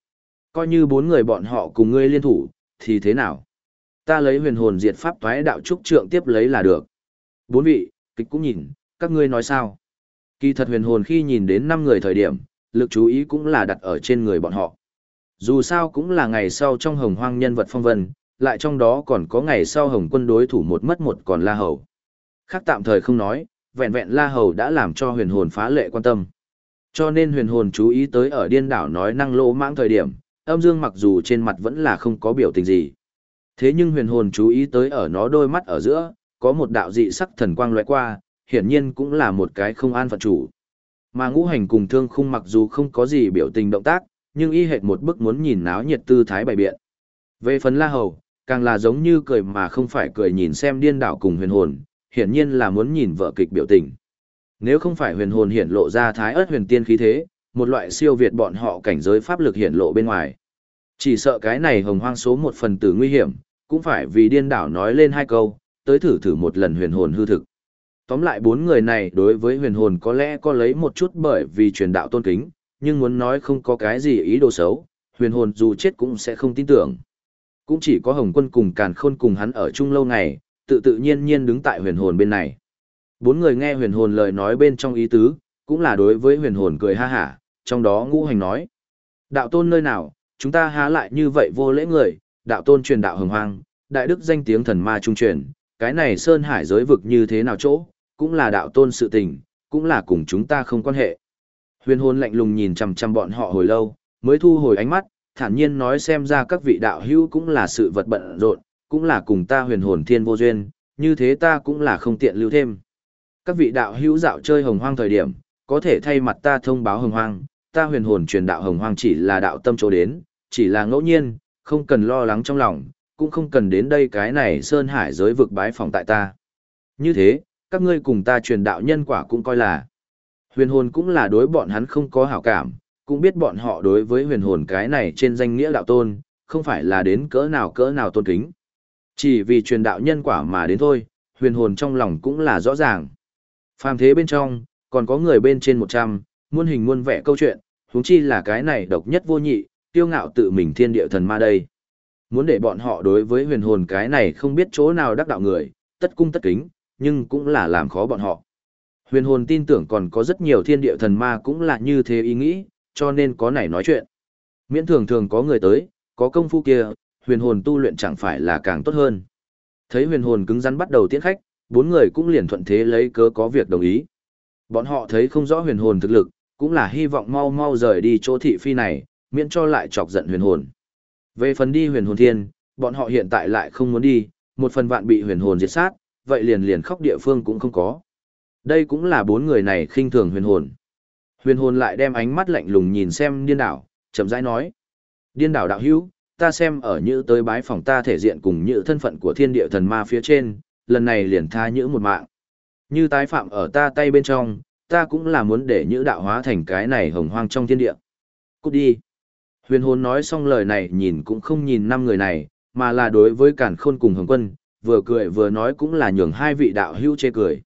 Speaker 1: Coi như bốn người bọn họ cùng ngươi liên thủ, thì thế nào? Ta lấy huyền hồn diệt pháp toái đạo trúc trượng tiếp lấy là được. Bốn vị, kịch cũng nhìn, các ngươi nói sao? Kỳ thật huyền hồn khi nhìn đến năm người thời điểm, lực chú ý cũng là đặt ở trên người bọn họ. Dù sao cũng là ngày sau trong hồng hoang nhân vật phong vân, lại trong đó còn có ngày sau hồng quân đối thủ một mất một còn la hầu. Khác tạm thời không nói, vẹn vẹn la hầu đã làm cho huyền hồn phá lệ quan tâm. Cho nên huyền hồn chú ý tới ở điên đảo nói năng lỗ mãng thời điểm, âm dương mặc dù trên mặt vẫn là không có biểu tình gì. Thế nhưng huyền hồn chú ý tới ở nó đôi mắt ở giữa, có một đạo dị sắc thần quang lóe qua, hiển nhiên cũng là một cái không an phận chủ. Mà ngũ hành cùng thương khung mặc dù không có gì biểu tình động tác, nhưng y hệt một bức muốn nhìn náo nhiệt tư thái bày biện. Về phần la hầu, càng là giống như cười mà không phải cười nhìn xem điên đảo cùng huyền hồn, hiển nhiên là muốn nhìn vợ kịch biểu tình. Nếu không phải huyền hồn hiển lộ ra thái ớt huyền tiên khí thế, một loại siêu việt bọn họ cảnh giới pháp lực hiển lộ bên ngoài. Chỉ sợ cái này hồng hoang số một phần tử nguy hiểm, cũng phải vì điên đảo nói lên hai câu, tới thử thử một lần huyền hồn hư thực. Tóm lại bốn người này đối với huyền hồn có lẽ có lấy một chút bởi vì truyền đạo tôn kính, nhưng muốn nói không có cái gì ý đồ xấu, huyền hồn dù chết cũng sẽ không tin tưởng. Cũng chỉ có Hồng Quân cùng Càn Khôn cùng hắn ở chung lâu ngày, tự tự nhiên nhiên đứng tại huyền hồn bên này. Bốn người nghe huyền hồn lời nói bên trong ý tứ, cũng là đối với huyền hồn cười ha hả, trong đó ngũ hành nói. Đạo tôn nơi nào, chúng ta há lại như vậy vô lễ người, đạo tôn truyền đạo hồng hoang, đại đức danh tiếng thần ma trung truyền, cái này sơn hải giới vực như thế nào chỗ, cũng là đạo tôn sự tình, cũng là cùng chúng ta không quan hệ. Huyền hồn lạnh lùng nhìn chằm chằm bọn họ hồi lâu, mới thu hồi ánh mắt, thản nhiên nói xem ra các vị đạo hữu cũng là sự vật bận rộn, cũng là cùng ta huyền hồn thiên vô duyên, như thế ta cũng là không tiện lưu thêm. Các vị đạo hữu dạo chơi hồng hoang thời điểm, có thể thay mặt ta thông báo hồng hoang, ta huyền hồn truyền đạo hồng hoang chỉ là đạo tâm chỗ đến, chỉ là ngẫu nhiên, không cần lo lắng trong lòng, cũng không cần đến đây cái này sơn hải giới vực bái phòng tại ta. Như thế, các ngươi cùng ta truyền đạo nhân quả cũng coi là huyền hồn cũng là đối bọn hắn không có hảo cảm, cũng biết bọn họ đối với huyền hồn cái này trên danh nghĩa đạo tôn, không phải là đến cỡ nào cỡ nào tôn kính. Chỉ vì truyền đạo nhân quả mà đến thôi, huyền hồn trong lòng cũng là rõ ràng. Phàm thế bên trong, còn có người bên trên 100, muôn hình muôn vẻ câu chuyện, huống chi là cái này độc nhất vô nhị, tiêu ngạo tự mình thiên địa thần ma đây. Muốn để bọn họ đối với huyền hồn cái này không biết chỗ nào đắc đạo người, tất cung tất kính, nhưng cũng là làm khó bọn họ. Huyền hồn tin tưởng còn có rất nhiều thiên địa thần ma cũng là như thế ý nghĩ, cho nên có này nói chuyện. Miễn thường thường có người tới, có công phu kia, huyền hồn tu luyện chẳng phải là càng tốt hơn. Thấy huyền hồn cứng rắn bắt đầu tiễn khách, bốn người cũng liền thuận thế lấy cớ có việc đồng ý. Bọn họ thấy không rõ huyền hồn thực lực, cũng là hy vọng mau mau rời đi chỗ thị phi này, miễn cho lại chọc giận huyền hồn. Về phần đi huyền hồn thiên, bọn họ hiện tại lại không muốn đi, một phần vạn bị huyền hồn diệt sát, vậy liền liền khóc địa phương cũng không có. Đây cũng là bốn người này khinh thường huyền hồn. Huyền hồn lại đem ánh mắt lạnh lùng nhìn xem điên đảo, chậm rãi nói. Điên đảo đạo hữu, ta xem ở như tới bái phòng ta thể diện cùng như thân phận của thiên địa thần ma phía trên, lần này liền tha nhữ một mạng. Như tái phạm ở ta tay bên trong, ta cũng là muốn để nhữ đạo hóa thành cái này hồng hoang trong thiên địa. Cút đi. Huyền hồn nói xong lời này nhìn cũng không nhìn năm người này, mà là đối với cản khôn cùng hồng quân, vừa cười vừa nói cũng là nhường hai vị đạo hữu chê cười.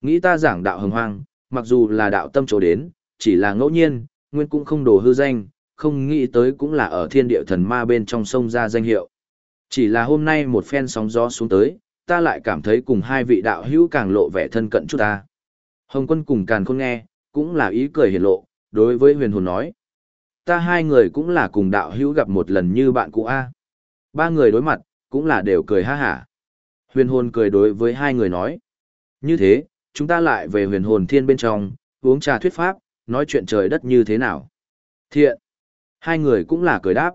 Speaker 1: Nghĩ ta giảng đạo hồng hoang, mặc dù là đạo tâm chỗ đến, chỉ là ngẫu nhiên, nguyên cũng không đồ hư danh, không nghĩ tới cũng là ở thiên địa thần ma bên trong sông ra danh hiệu. Chỉ là hôm nay một phen sóng gió xuống tới, ta lại cảm thấy cùng hai vị đạo hữu càng lộ vẻ thân cận chút ta. Hồng quân cùng Càn Khôn nghe, cũng là ý cười hiển lộ, đối với huyền hồn nói. Ta hai người cũng là cùng đạo hữu gặp một lần như bạn cũ A. Ba người đối mặt, cũng là đều cười ha hả. Huyền hồn cười đối với hai người nói. Như thế, chúng ta lại về huyền hồn thiên bên trong, uống trà thuyết pháp, nói chuyện trời đất như thế nào. Thiện. Hai người cũng là cười đáp.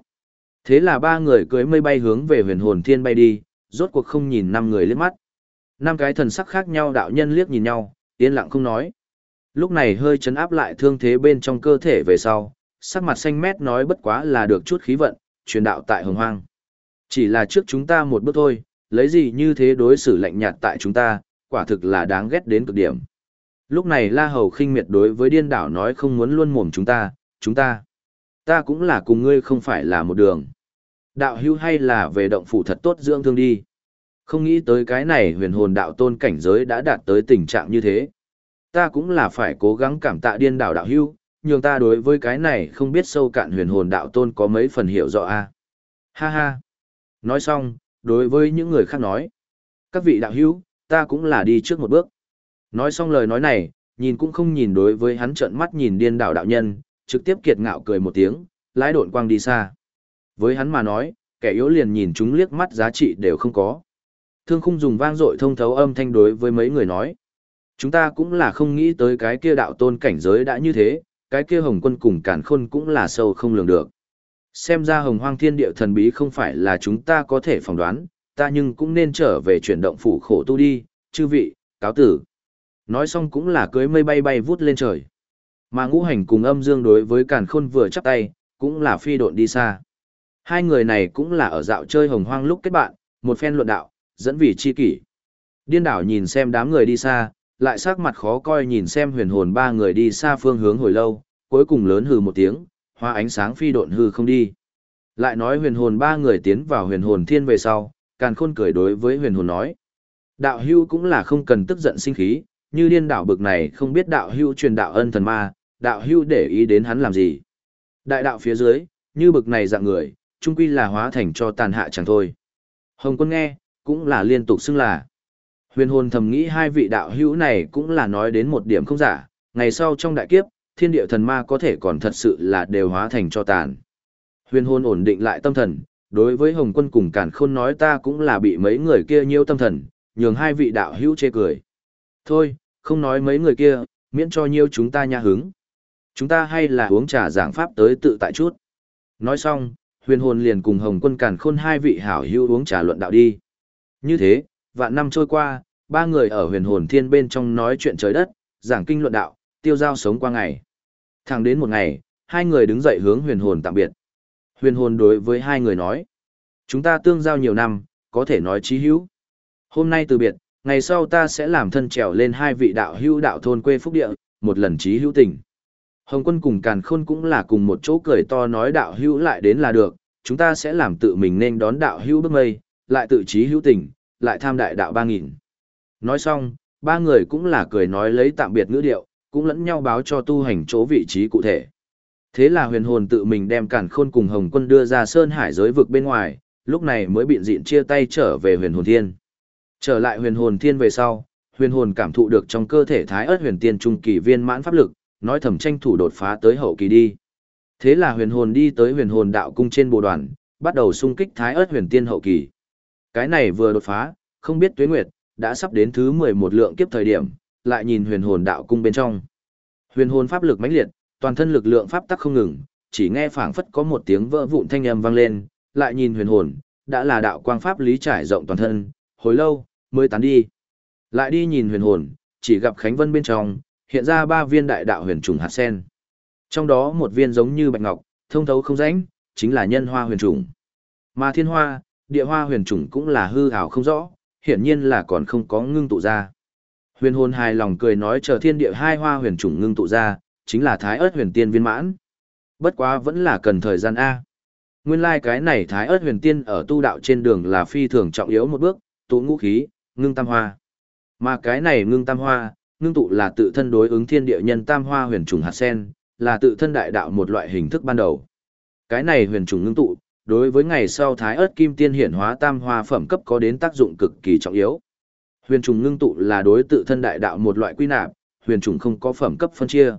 Speaker 1: Thế là ba người cưới mây bay hướng về huyền hồn thiên bay đi, rốt cuộc không nhìn năm người liếc mắt. Năm cái thần sắc khác nhau đạo nhân liếc nhìn nhau, yên lặng không nói. Lúc này hơi chấn áp lại thương thế bên trong cơ thể về sau, sắc mặt xanh mét nói bất quá là được chút khí vận, truyền đạo tại hồng hoang. Chỉ là trước chúng ta một bước thôi, lấy gì như thế đối xử lạnh nhạt tại chúng ta, quả thực là đáng ghét đến cực điểm. Lúc này La Hầu khinh miệt đối với điên đảo nói không muốn luôn mồm chúng ta, chúng ta. Ta cũng là cùng ngươi không phải là một đường. Đạo hưu hay là về động phủ thật tốt dưỡng thương đi. Không nghĩ tới cái này huyền hồn đạo tôn cảnh giới đã đạt tới tình trạng như thế. Ta cũng là phải cố gắng cảm tạ điên đảo đạo hưu, nhường ta đối với cái này không biết sâu cạn huyền hồn đạo tôn có mấy phần hiểu rõ a. Ha ha. Nói xong, đối với những người khác nói. Các vị đạo hữu, ta cũng là đi trước một bước. Nói xong lời nói này, nhìn cũng không nhìn đối với hắn trợn mắt nhìn điên đảo đạo nhân, trực tiếp kiệt ngạo cười một tiếng, lái độn quang đi xa. Với hắn mà nói, kẻ yếu liền nhìn chúng liếc mắt giá trị đều không có. Thương khung dùng vang dội thông thấu âm thanh đối với mấy người nói. Chúng ta cũng là không nghĩ tới cái kia đạo tôn cảnh giới đã như thế, cái kia hồng quân cùng cản khôn cũng là sâu không lường được. Xem ra hồng hoang thiên địa thần bí không phải là chúng ta có thể phỏng đoán, ta nhưng cũng nên trở về chuyển động phủ khổ tu đi, chư vị, cáo tử. Nói xong cũng là cưới mây bay bay vút lên trời. Mà ngũ hành cùng âm dương đối với càn khôn vừa chắp tay, cũng là phi độn đi xa. Hai người này cũng là ở dạo chơi hồng hoang lúc kết bạn, một phen luận đạo, dẫn vì chi kỷ. Điên đảo nhìn xem đám người đi xa, lại sắc mặt khó coi nhìn xem huyền hồn ba người đi xa phương hướng hồi lâu, cuối cùng lớn hừ một tiếng, hoa ánh sáng phi độn hư không đi. Lại nói huyền hồn ba người tiến vào huyền hồn thiên về sau, càn khôn cười đối với huyền hồn nói. Đạo hưu cũng là không cần tức giận sinh khí, như điên đảo bực này không biết đạo hưu truyền đạo ân thần ma, đạo hưu để ý đến hắn làm gì. Đại đạo phía dưới, như bực này dạng người, trung quy là hóa thành cho tàn hạ chẳng thôi. Hồng quân nghe, cũng là liên tục xưng là. Huyền hồn thầm nghĩ hai vị đạo hữu này cũng là nói đến một điểm không giả, ngày sau trong đại kiếp, thiên địa thần ma có thể còn thật sự là đều hóa thành cho tàn. Huyền hồn ổn định lại tâm thần, đối với Hồng quân cùng cản khôn nói ta cũng là bị mấy người kia nhiêu tâm thần, nhường hai vị đạo hữu chê cười. Thôi, không nói mấy người kia, miễn cho nhiêu chúng ta nha hứng. Chúng ta hay là uống trà giảng pháp tới tự tại chút. Nói xong, huyền hồn liền cùng Hồng quân cản khôn hai vị hảo hữu uống trà luận đạo đi. Như thế, vạn năm trôi qua, ba người ở huyền hồn thiên bên trong nói chuyện trời đất, giảng kinh luận đạo, tiêu giao sống qua ngày. Thẳng đến một ngày, hai người đứng dậy hướng huyền hồn tạm biệt. Huyền hồn đối với hai người nói, chúng ta tương giao nhiều năm, có thể nói chí hữu. Hôm nay từ biệt, ngày sau ta sẽ làm thân trèo lên hai vị đạo hữu đạo thôn quê phúc địa, một lần chí hữu tình. Hồng quân cùng càn khôn cũng là cùng một chỗ cười to nói đạo hữu lại đến là được, chúng ta sẽ làm tự mình nên đón đạo hữu bước mây, lại tự chí hữu tình, lại tham đại đạo ba nghìn. Nói xong, ba người cũng là cười nói lấy tạm biệt ngữ điệu, cũng lẫn nhau báo cho tu hành chỗ vị trí cụ thể. Thế là huyền hồn tự mình đem cản khôn cùng hồng quân đưa ra sơn hải giới vực bên ngoài, lúc này mới biện diện chia tay trở về huyền hồn thiên. Trở lại huyền hồn thiên về sau, huyền hồn cảm thụ được trong cơ thể thái ớt huyền tiên trung kỳ viên mãn pháp lực, nói thầm tranh thủ đột phá tới hậu kỳ đi. Thế là huyền hồn đi tới huyền hồn đạo cung trên bồ đoàn, bắt đầu xung kích thái ớt huyền tiên hậu kỳ. Cái này vừa đột phá, không biết tuế nguyệt, đã sắp đến thứ 11 lượng kiếp thời điểm, lại nhìn huyền hồn đạo cung bên trong. Huyền hồn pháp lực mãnh liệt, toàn thân lực lượng pháp tắc không ngừng, chỉ nghe phảng phất có một tiếng vỡ vụn thanh âm vang lên, lại nhìn huyền hồn, đã là đạo quang pháp lý trải rộng toàn thân, hồi lâu mới tán đi. Lại đi nhìn huyền hồn, chỉ gặp Khánh Vân bên trong, hiện ra ba viên đại đạo huyền trùng hạt sen. Trong đó một viên giống như bạch ngọc, thông thấu không rãnh, chính là nhân hoa huyền trùng. Mà thiên hoa, địa hoa huyền trùng cũng là hư ảo không rõ, hiển nhiên là còn không có ngưng tụ ra. Huyền hồn hài lòng cười nói chờ thiên địa hai hoa huyền trùng ngưng tụ ra, chính là thái ớt huyền tiên viên mãn. Bất quá vẫn là cần thời gian A. Nguyên lai like cái này thái ớt huyền tiên ở tu đạo trên đường là phi thường trọng yếu một bước, tụ ngũ khí, ngưng tam hoa. Mà cái này ngưng tam hoa, ngưng tụ là tự thân đối ứng thiên địa nhân tam hoa huyền trùng hạt sen, là tự thân đại đạo một loại hình thức ban đầu. Cái này huyền trùng ngưng tụ, đối với ngày sau thái ớt kim tiên hiển hóa tam hoa phẩm cấp có đến tác dụng cực kỳ trọng yếu. Huyền trùng ngưng tụ là đối tự thân đại đạo một loại quy nạp, huyền trùng không có phẩm cấp phân chia.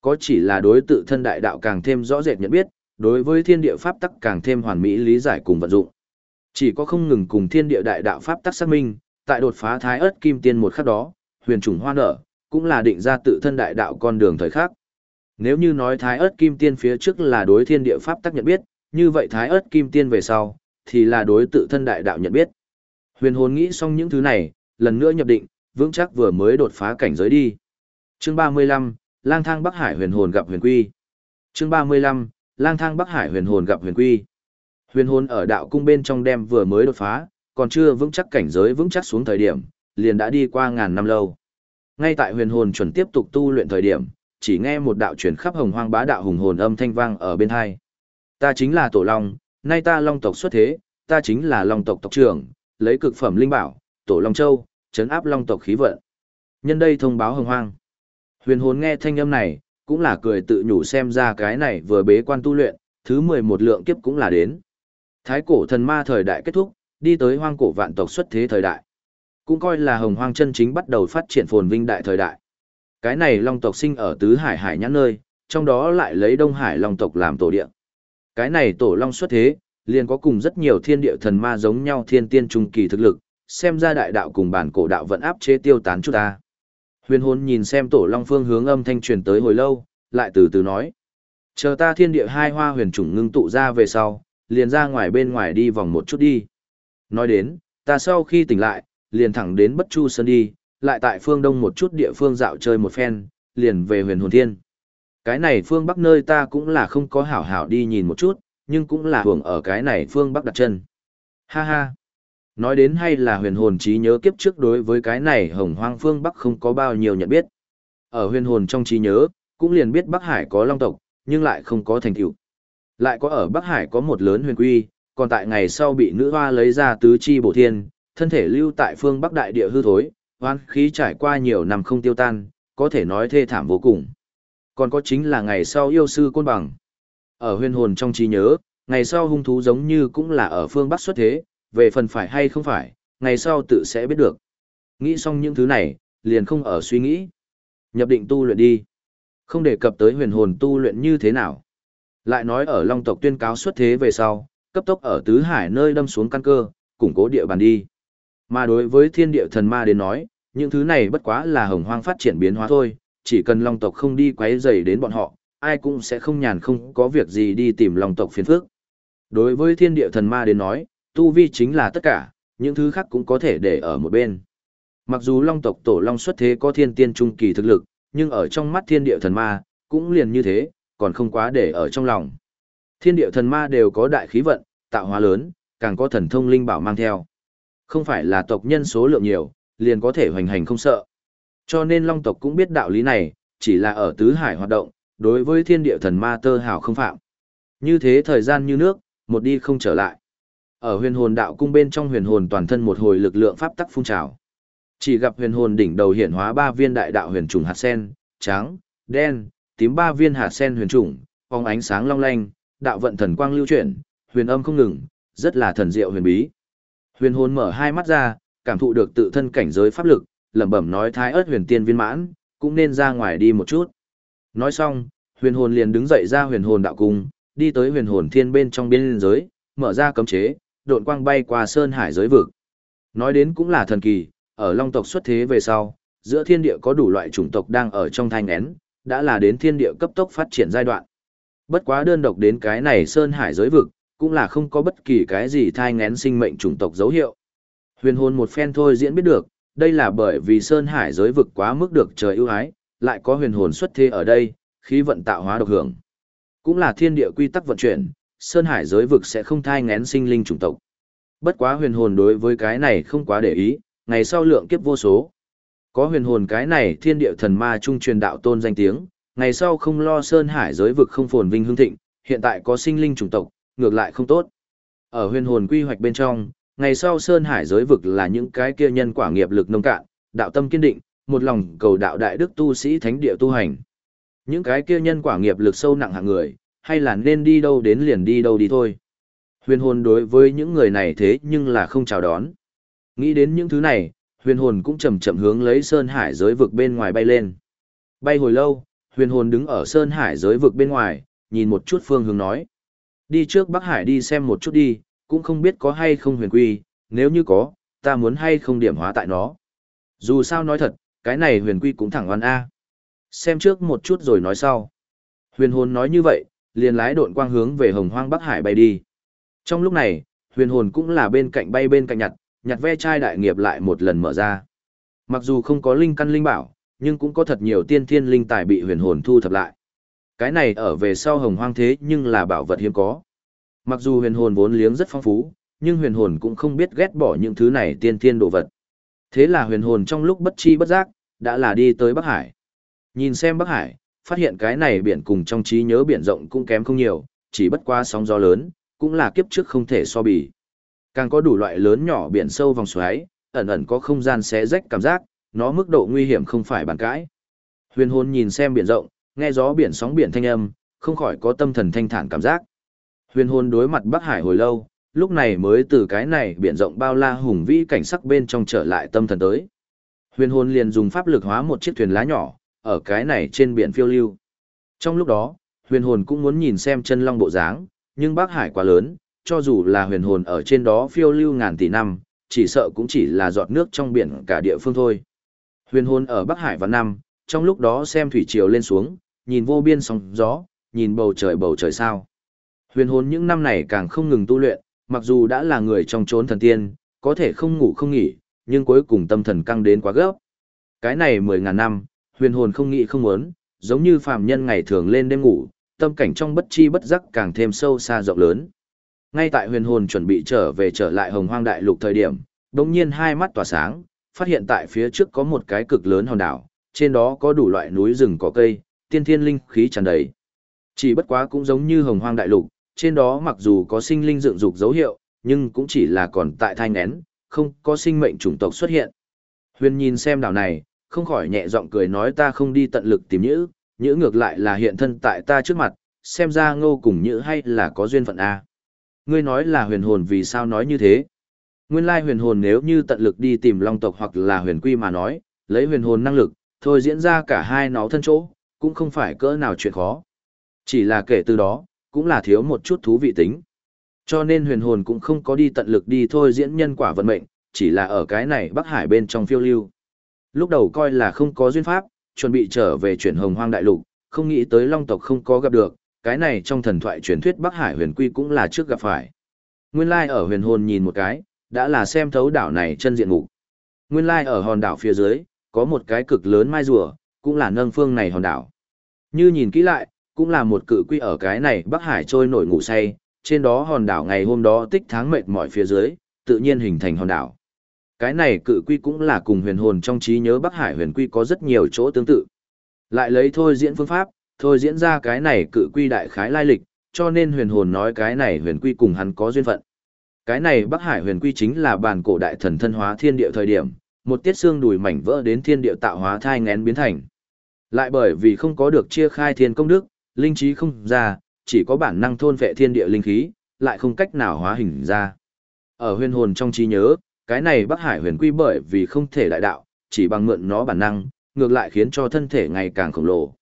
Speaker 1: Có chỉ là đối tự thân đại đạo càng thêm rõ rệt nhận biết, đối với thiên địa pháp tắc càng thêm hoàn mỹ lý giải cùng vận dụng. Chỉ có không ngừng cùng thiên địa đại đạo pháp tắc xác minh, tại đột phá thái ớt kim tiên một khắc đó, huyền trùng hoa nở, cũng là định ra tự thân đại đạo con đường thời khắc. Nếu như nói thái ớt kim tiên phía trước là đối thiên địa pháp tắc nhận biết, như vậy thái ớt kim tiên về sau, thì là đối tự thân đại đạo nhận biết. Huyền hồn nghĩ xong những thứ này, lần nữa nhập định, vững chắc vừa mới đột phá cảnh giới đi. Chương 35, Lang thang Bắc Hải huyền hồn gặp huyền quy. Chương 35, Lang thang Bắc Hải huyền hồn gặp huyền quy. Huyền hồn ở đạo cung bên trong đem vừa mới đột phá, còn chưa vững chắc cảnh giới vững chắc xuống thời điểm, liền đã đi qua ngàn năm lâu. Ngay tại huyền hồn chuẩn tiếp tục tu luyện thời điểm, chỉ nghe một đạo truyền khắp hồng hoang bá đạo hùng hồn âm thanh vang ở bên hai. Ta chính là Tổ Long, nay ta Long tộc xuất thế, ta chính là Long tộc tộc trưởng, lấy cực phẩm linh bảo, Tổ Long Châu, chấn áp Long tộc khí vận. Nhân đây thông báo hồng hoang. Huyền hồn nghe thanh âm này, cũng là cười tự nhủ xem ra cái này vừa bế quan tu luyện, thứ 11 lượng kiếp cũng là đến. Thái cổ thần ma thời đại kết thúc, đi tới hoang cổ vạn tộc xuất thế thời đại. Cũng coi là hồng hoang chân chính bắt đầu phát triển phồn vinh đại thời đại. Cái này long tộc sinh ở tứ hải hải nhãn nơi, trong đó lại lấy đông hải long tộc làm tổ địa. Cái này tổ long xuất thế, liền có cùng rất nhiều thiên địa thần ma giống nhau thiên tiên trung kỳ thực lực, xem ra đại đạo cùng bản cổ đạo vẫn áp chế tiêu tán chút ta. Huyền hồn nhìn xem tổ long phương hướng âm thanh truyền tới hồi lâu, lại từ từ nói. Chờ ta thiên địa hai hoa huyền trùng ngưng tụ ra về sau, liền ra ngoài bên ngoài đi vòng một chút đi. Nói đến, ta sau khi tỉnh lại, liền thẳng đến Bất Chu Sơn đi, lại tại phương đông một chút địa phương dạo chơi một phen, liền về huyền hồn thiên. Cái này phương bắc nơi ta cũng là không có hảo hảo đi nhìn một chút, nhưng cũng là hưởng ở cái này phương bắc đặt chân. Ha ha! Nói đến hay là huyền hồn trí nhớ kiếp trước đối với cái này hồng hoang phương bắc không có bao nhiêu nhận biết. Ở huyền hồn trong trí nhớ, cũng liền biết Bắc Hải có long tộc, nhưng lại không có thành tựu. Lại có ở Bắc Hải có một lớn huyền quy, còn tại ngày sau bị nữ hoa lấy ra tứ chi bổ thiên, thân thể lưu tại phương Bắc đại địa hư thối, hoan khí trải qua nhiều năm không tiêu tan, có thể nói thê thảm vô cùng. Còn có chính là ngày sau yêu sư côn bằng. Ở huyền hồn trong trí nhớ, ngày sau hung thú giống như cũng là ở phương Bắc xuất thế, về phần phải hay không phải, ngày sau tự sẽ biết được. Nghĩ xong những thứ này, liền không ở suy nghĩ. Nhập định tu luyện đi. Không đề cập tới huyền hồn tu luyện như thế nào. Lại nói ở Long tộc tuyên cáo xuất thế về sau, cấp tốc ở Tứ Hải nơi đâm xuống căn cơ, củng cố địa bàn đi. Mà đối với thiên địa thần ma đến nói, những thứ này bất quá là hồng hoang phát triển biến hóa thôi, chỉ cần Long tộc không đi quấy rầy đến bọn họ, ai cũng sẽ không nhàn không có việc gì đi tìm Long tộc phiền phức. Đối với thiên địa thần ma đến nói, tu vi chính là tất cả, những thứ khác cũng có thể để ở một bên. Mặc dù Long tộc tổ Long xuất thế có thiên tiên trung kỳ thực lực, nhưng ở trong mắt thiên địa thần ma, cũng liền như thế, còn không quá để ở trong lòng. Thiên địa thần ma đều có đại khí vận, tạo hóa lớn, càng có thần thông linh bảo mang theo. Không phải là tộc nhân số lượng nhiều, liền có thể hoành hành không sợ. Cho nên long tộc cũng biết đạo lý này, chỉ là ở tứ hải hoạt động, đối với thiên địa thần ma tơ hào không phạm. Như thế thời gian như nước, một đi không trở lại. Ở huyền hồn đạo cung bên trong huyền hồn toàn thân một hồi lực lượng pháp tắc phun trào. Chỉ gặp huyền hồn đỉnh đầu hiện hóa ba viên đại đạo huyền trùng hạt sen, trắng, đen, tím ba viên hạt sen huyền trùng, phóng ánh sáng long lanh, đạo vận thần quang lưu chuyển, huyền âm không ngừng, rất là thần diệu huyền bí. Huyền hồn mở hai mắt ra, cảm thụ được tự thân cảnh giới pháp lực, lẩm bẩm nói thái ớt huyền tiên viên mãn, cũng nên ra ngoài đi một chút. Nói xong, huyền hồn liền đứng dậy ra huyền hồn đạo cung, đi tới huyền hồn thiên bên trong biên giới, mở ra cấm chế, độn quang bay qua sơn hải giới vực. Nói đến cũng là thần kỳ, ở long tộc xuất thế về sau, giữa thiên địa có đủ loại chủng tộc đang ở trong thanh én, đã là đến thiên địa cấp tốc phát triển giai đoạn. Bất quá đơn độc đến cái này sơn hải giới vực, cũng là không có bất kỳ cái gì thai ngén sinh mệnh chủng tộc dấu hiệu. Huyền hồn một phen thôi diễn biết được, đây là bởi vì sơn hải giới vực quá mức được trời ưu ái, lại có huyền hồn xuất thế ở đây, khí vận tạo hóa độc hưởng. Cũng là thiên địa quy tắc vận chuyển, Sơn Hải giới vực sẽ không thai ngén sinh linh chủng tộc. Bất quá huyền hồn đối với cái này không quá để ý, ngày sau lượng kiếp vô số. Có huyền hồn cái này thiên địa thần ma trung truyền đạo tôn danh tiếng, ngày sau không lo Sơn Hải giới vực không phồn vinh hương thịnh, hiện tại có sinh linh chủng tộc, ngược lại không tốt. Ở huyền hồn quy hoạch bên trong, ngày sau Sơn Hải giới vực là những cái kia nhân quả nghiệp lực nông cạn, đạo tâm kiên định, một lòng cầu đạo đại đức tu sĩ thánh địa tu hành. Những cái kia nhân quả nghiệp lực sâu nặng hạng người, hay là nên đi đâu đến liền đi đâu đi thôi. Huyền hồn đối với những người này thế nhưng là không chào đón. Nghĩ đến những thứ này, huyền hồn cũng chậm chậm hướng lấy Sơn Hải giới vực bên ngoài bay lên. Bay hồi lâu, huyền hồn đứng ở Sơn Hải giới vực bên ngoài, nhìn một chút phương hướng nói. Đi trước Bắc Hải đi xem một chút đi, cũng không biết có hay không huyền quy, nếu như có, ta muốn hay không điểm hóa tại nó. Dù sao nói thật, cái này huyền quy cũng thẳng oan A. Xem trước một chút rồi nói sau. Huyền hồn nói như vậy, liền lái độn quang hướng về hồng hoang Bắc Hải bay đi. Trong lúc này, huyền hồn cũng là bên cạnh bay bên cạnh nhặt, nhặt ve chai đại nghiệp lại một lần mở ra. Mặc dù không có linh căn linh bảo, nhưng cũng có thật nhiều tiên thiên linh tài bị huyền hồn thu thập lại. Cái này ở về sau hồng hoang thế nhưng là bảo vật hiếm có. Mặc dù huyền hồn vốn liếng rất phong phú, nhưng huyền hồn cũng không biết ghét bỏ những thứ này tiên thiên đồ vật. Thế là huyền hồn trong lúc bất chi bất giác, đã là đi tới Bắc Hải. Nhìn xem Bắc Hải, phát hiện cái này biển cùng trong trí nhớ biển rộng cũng kém không nhiều, chỉ bất qua sóng gió lớn, cũng là kiếp trước không thể so bì. Càng có đủ loại lớn nhỏ biển sâu vòng xoáy, ẩn ẩn có không gian xé rách cảm giác, nó mức độ nguy hiểm không phải bàn cãi. Huyền hồn nhìn xem biển rộng, nghe gió biển sóng biển thanh âm, không khỏi có tâm thần thanh thản cảm giác. Huyền hồn đối mặt Bắc Hải hồi lâu, lúc này mới từ cái này biển rộng bao la hùng vĩ cảnh sắc bên trong trở lại tâm thần tới. Huyền hồn liền dùng pháp lực hóa một chiếc thuyền lá nhỏ, ở cái này trên biển phiêu lưu. Trong lúc đó, huyền hồn cũng muốn nhìn xem chân long bộ dáng, nhưng Bắc Hải quá lớn, cho dù là huyền hồn ở trên đó phiêu lưu ngàn tỷ năm, chỉ sợ cũng chỉ là giọt nước trong biển cả địa phương thôi. Huyền hồn ở Bắc Hải và năm, trong lúc đó xem thủy triều lên xuống, nhìn vô biên sóng gió, nhìn bầu trời bầu trời sao. Huyền hồn những năm này càng không ngừng tu luyện, mặc dù đã là người trong chốn thần tiên, có thể không ngủ không nghỉ, nhưng cuối cùng tâm thần căng đến quá gấp. Cái này mười ngàn năm, huyền hồn không nghĩ không muốn, giống như phàm nhân ngày thường lên đêm ngủ, tâm cảnh trong bất chi bất giác càng thêm sâu xa rộng lớn. Ngay tại huyền hồn chuẩn bị trở về trở lại hồng hoang đại lục thời điểm, đồng nhiên hai mắt tỏa sáng, phát hiện tại phía trước có một cái cực lớn hòn đảo, trên đó có đủ loại núi rừng cỏ cây, tiên thiên linh khí tràn đầy. Chỉ bất quá cũng giống như hồng hoang đại lục, trên đó mặc dù có sinh linh dựng dục dấu hiệu, nhưng cũng chỉ là còn tại thai ngén, không có sinh mệnh chủng tộc xuất hiện. Huyền nhìn xem đảo này, không khỏi nhẹ giọng cười nói ta không đi tận lực tìm nhữ, nhữ ngược lại là hiện thân tại ta trước mặt, xem ra ngô cùng nhữ hay là có duyên phận A. Ngươi nói là huyền hồn vì sao nói như thế? Nguyên lai huyền hồn nếu như tận lực đi tìm long tộc hoặc là huyền quy mà nói, lấy huyền hồn năng lực, thôi diễn ra cả hai nó thân chỗ, cũng không phải cỡ nào chuyện khó. Chỉ là kể từ đó, cũng là thiếu một chút thú vị tính. Cho nên huyền hồn cũng không có đi tận lực đi thôi diễn nhân quả vận mệnh, chỉ là ở cái này Bắc Hải bên trong phiêu lưu. Lúc đầu coi là không có duyên pháp, chuẩn bị trở về chuyển hồng hoang đại lục, không nghĩ tới long tộc không có gặp được, cái này trong thần thoại truyền thuyết Bắc Hải huyền quy cũng là trước gặp phải. Nguyên lai ở huyền hồn nhìn một cái, đã là xem thấu đảo này chân diện mục. Nguyên lai ở hòn đảo phía dưới, có một cái cực lớn mai rùa, cũng là nâng phương này hòn đảo. Như nhìn kỹ lại, cũng là một cự quy ở cái này Bắc Hải trôi nổi ngủ say, trên đó hòn đảo ngày hôm đó tích tháng mệt mỏi phía dưới, tự nhiên hình thành hòn đảo. Cái này cự quy cũng là cùng huyền hồn trong trí nhớ Bắc Hải huyền quy có rất nhiều chỗ tương tự. Lại lấy thôi diễn phương pháp, thôi diễn ra cái này cự quy đại khái lai lịch, cho nên huyền hồn nói cái này huyền quy cùng hắn có duyên phận. Cái này Bắc Hải huyền quy chính là bàn cổ đại thần thân hóa thiên địa thời điểm, một tiết xương đùi mảnh vỡ đến thiên địa tạo hóa thai ngén biến thành. Lại bởi vì không có được chia khai thiên công đức, linh trí không ra, chỉ có bản năng thôn vệ thiên địa linh khí, lại không cách nào hóa hình ra. Ở huyền hồn trong trí nhớ, cái này Bắc Hải huyền quy bởi vì không thể đại đạo, chỉ bằng mượn nó bản năng, ngược lại khiến cho thân thể ngày càng khổng lồ.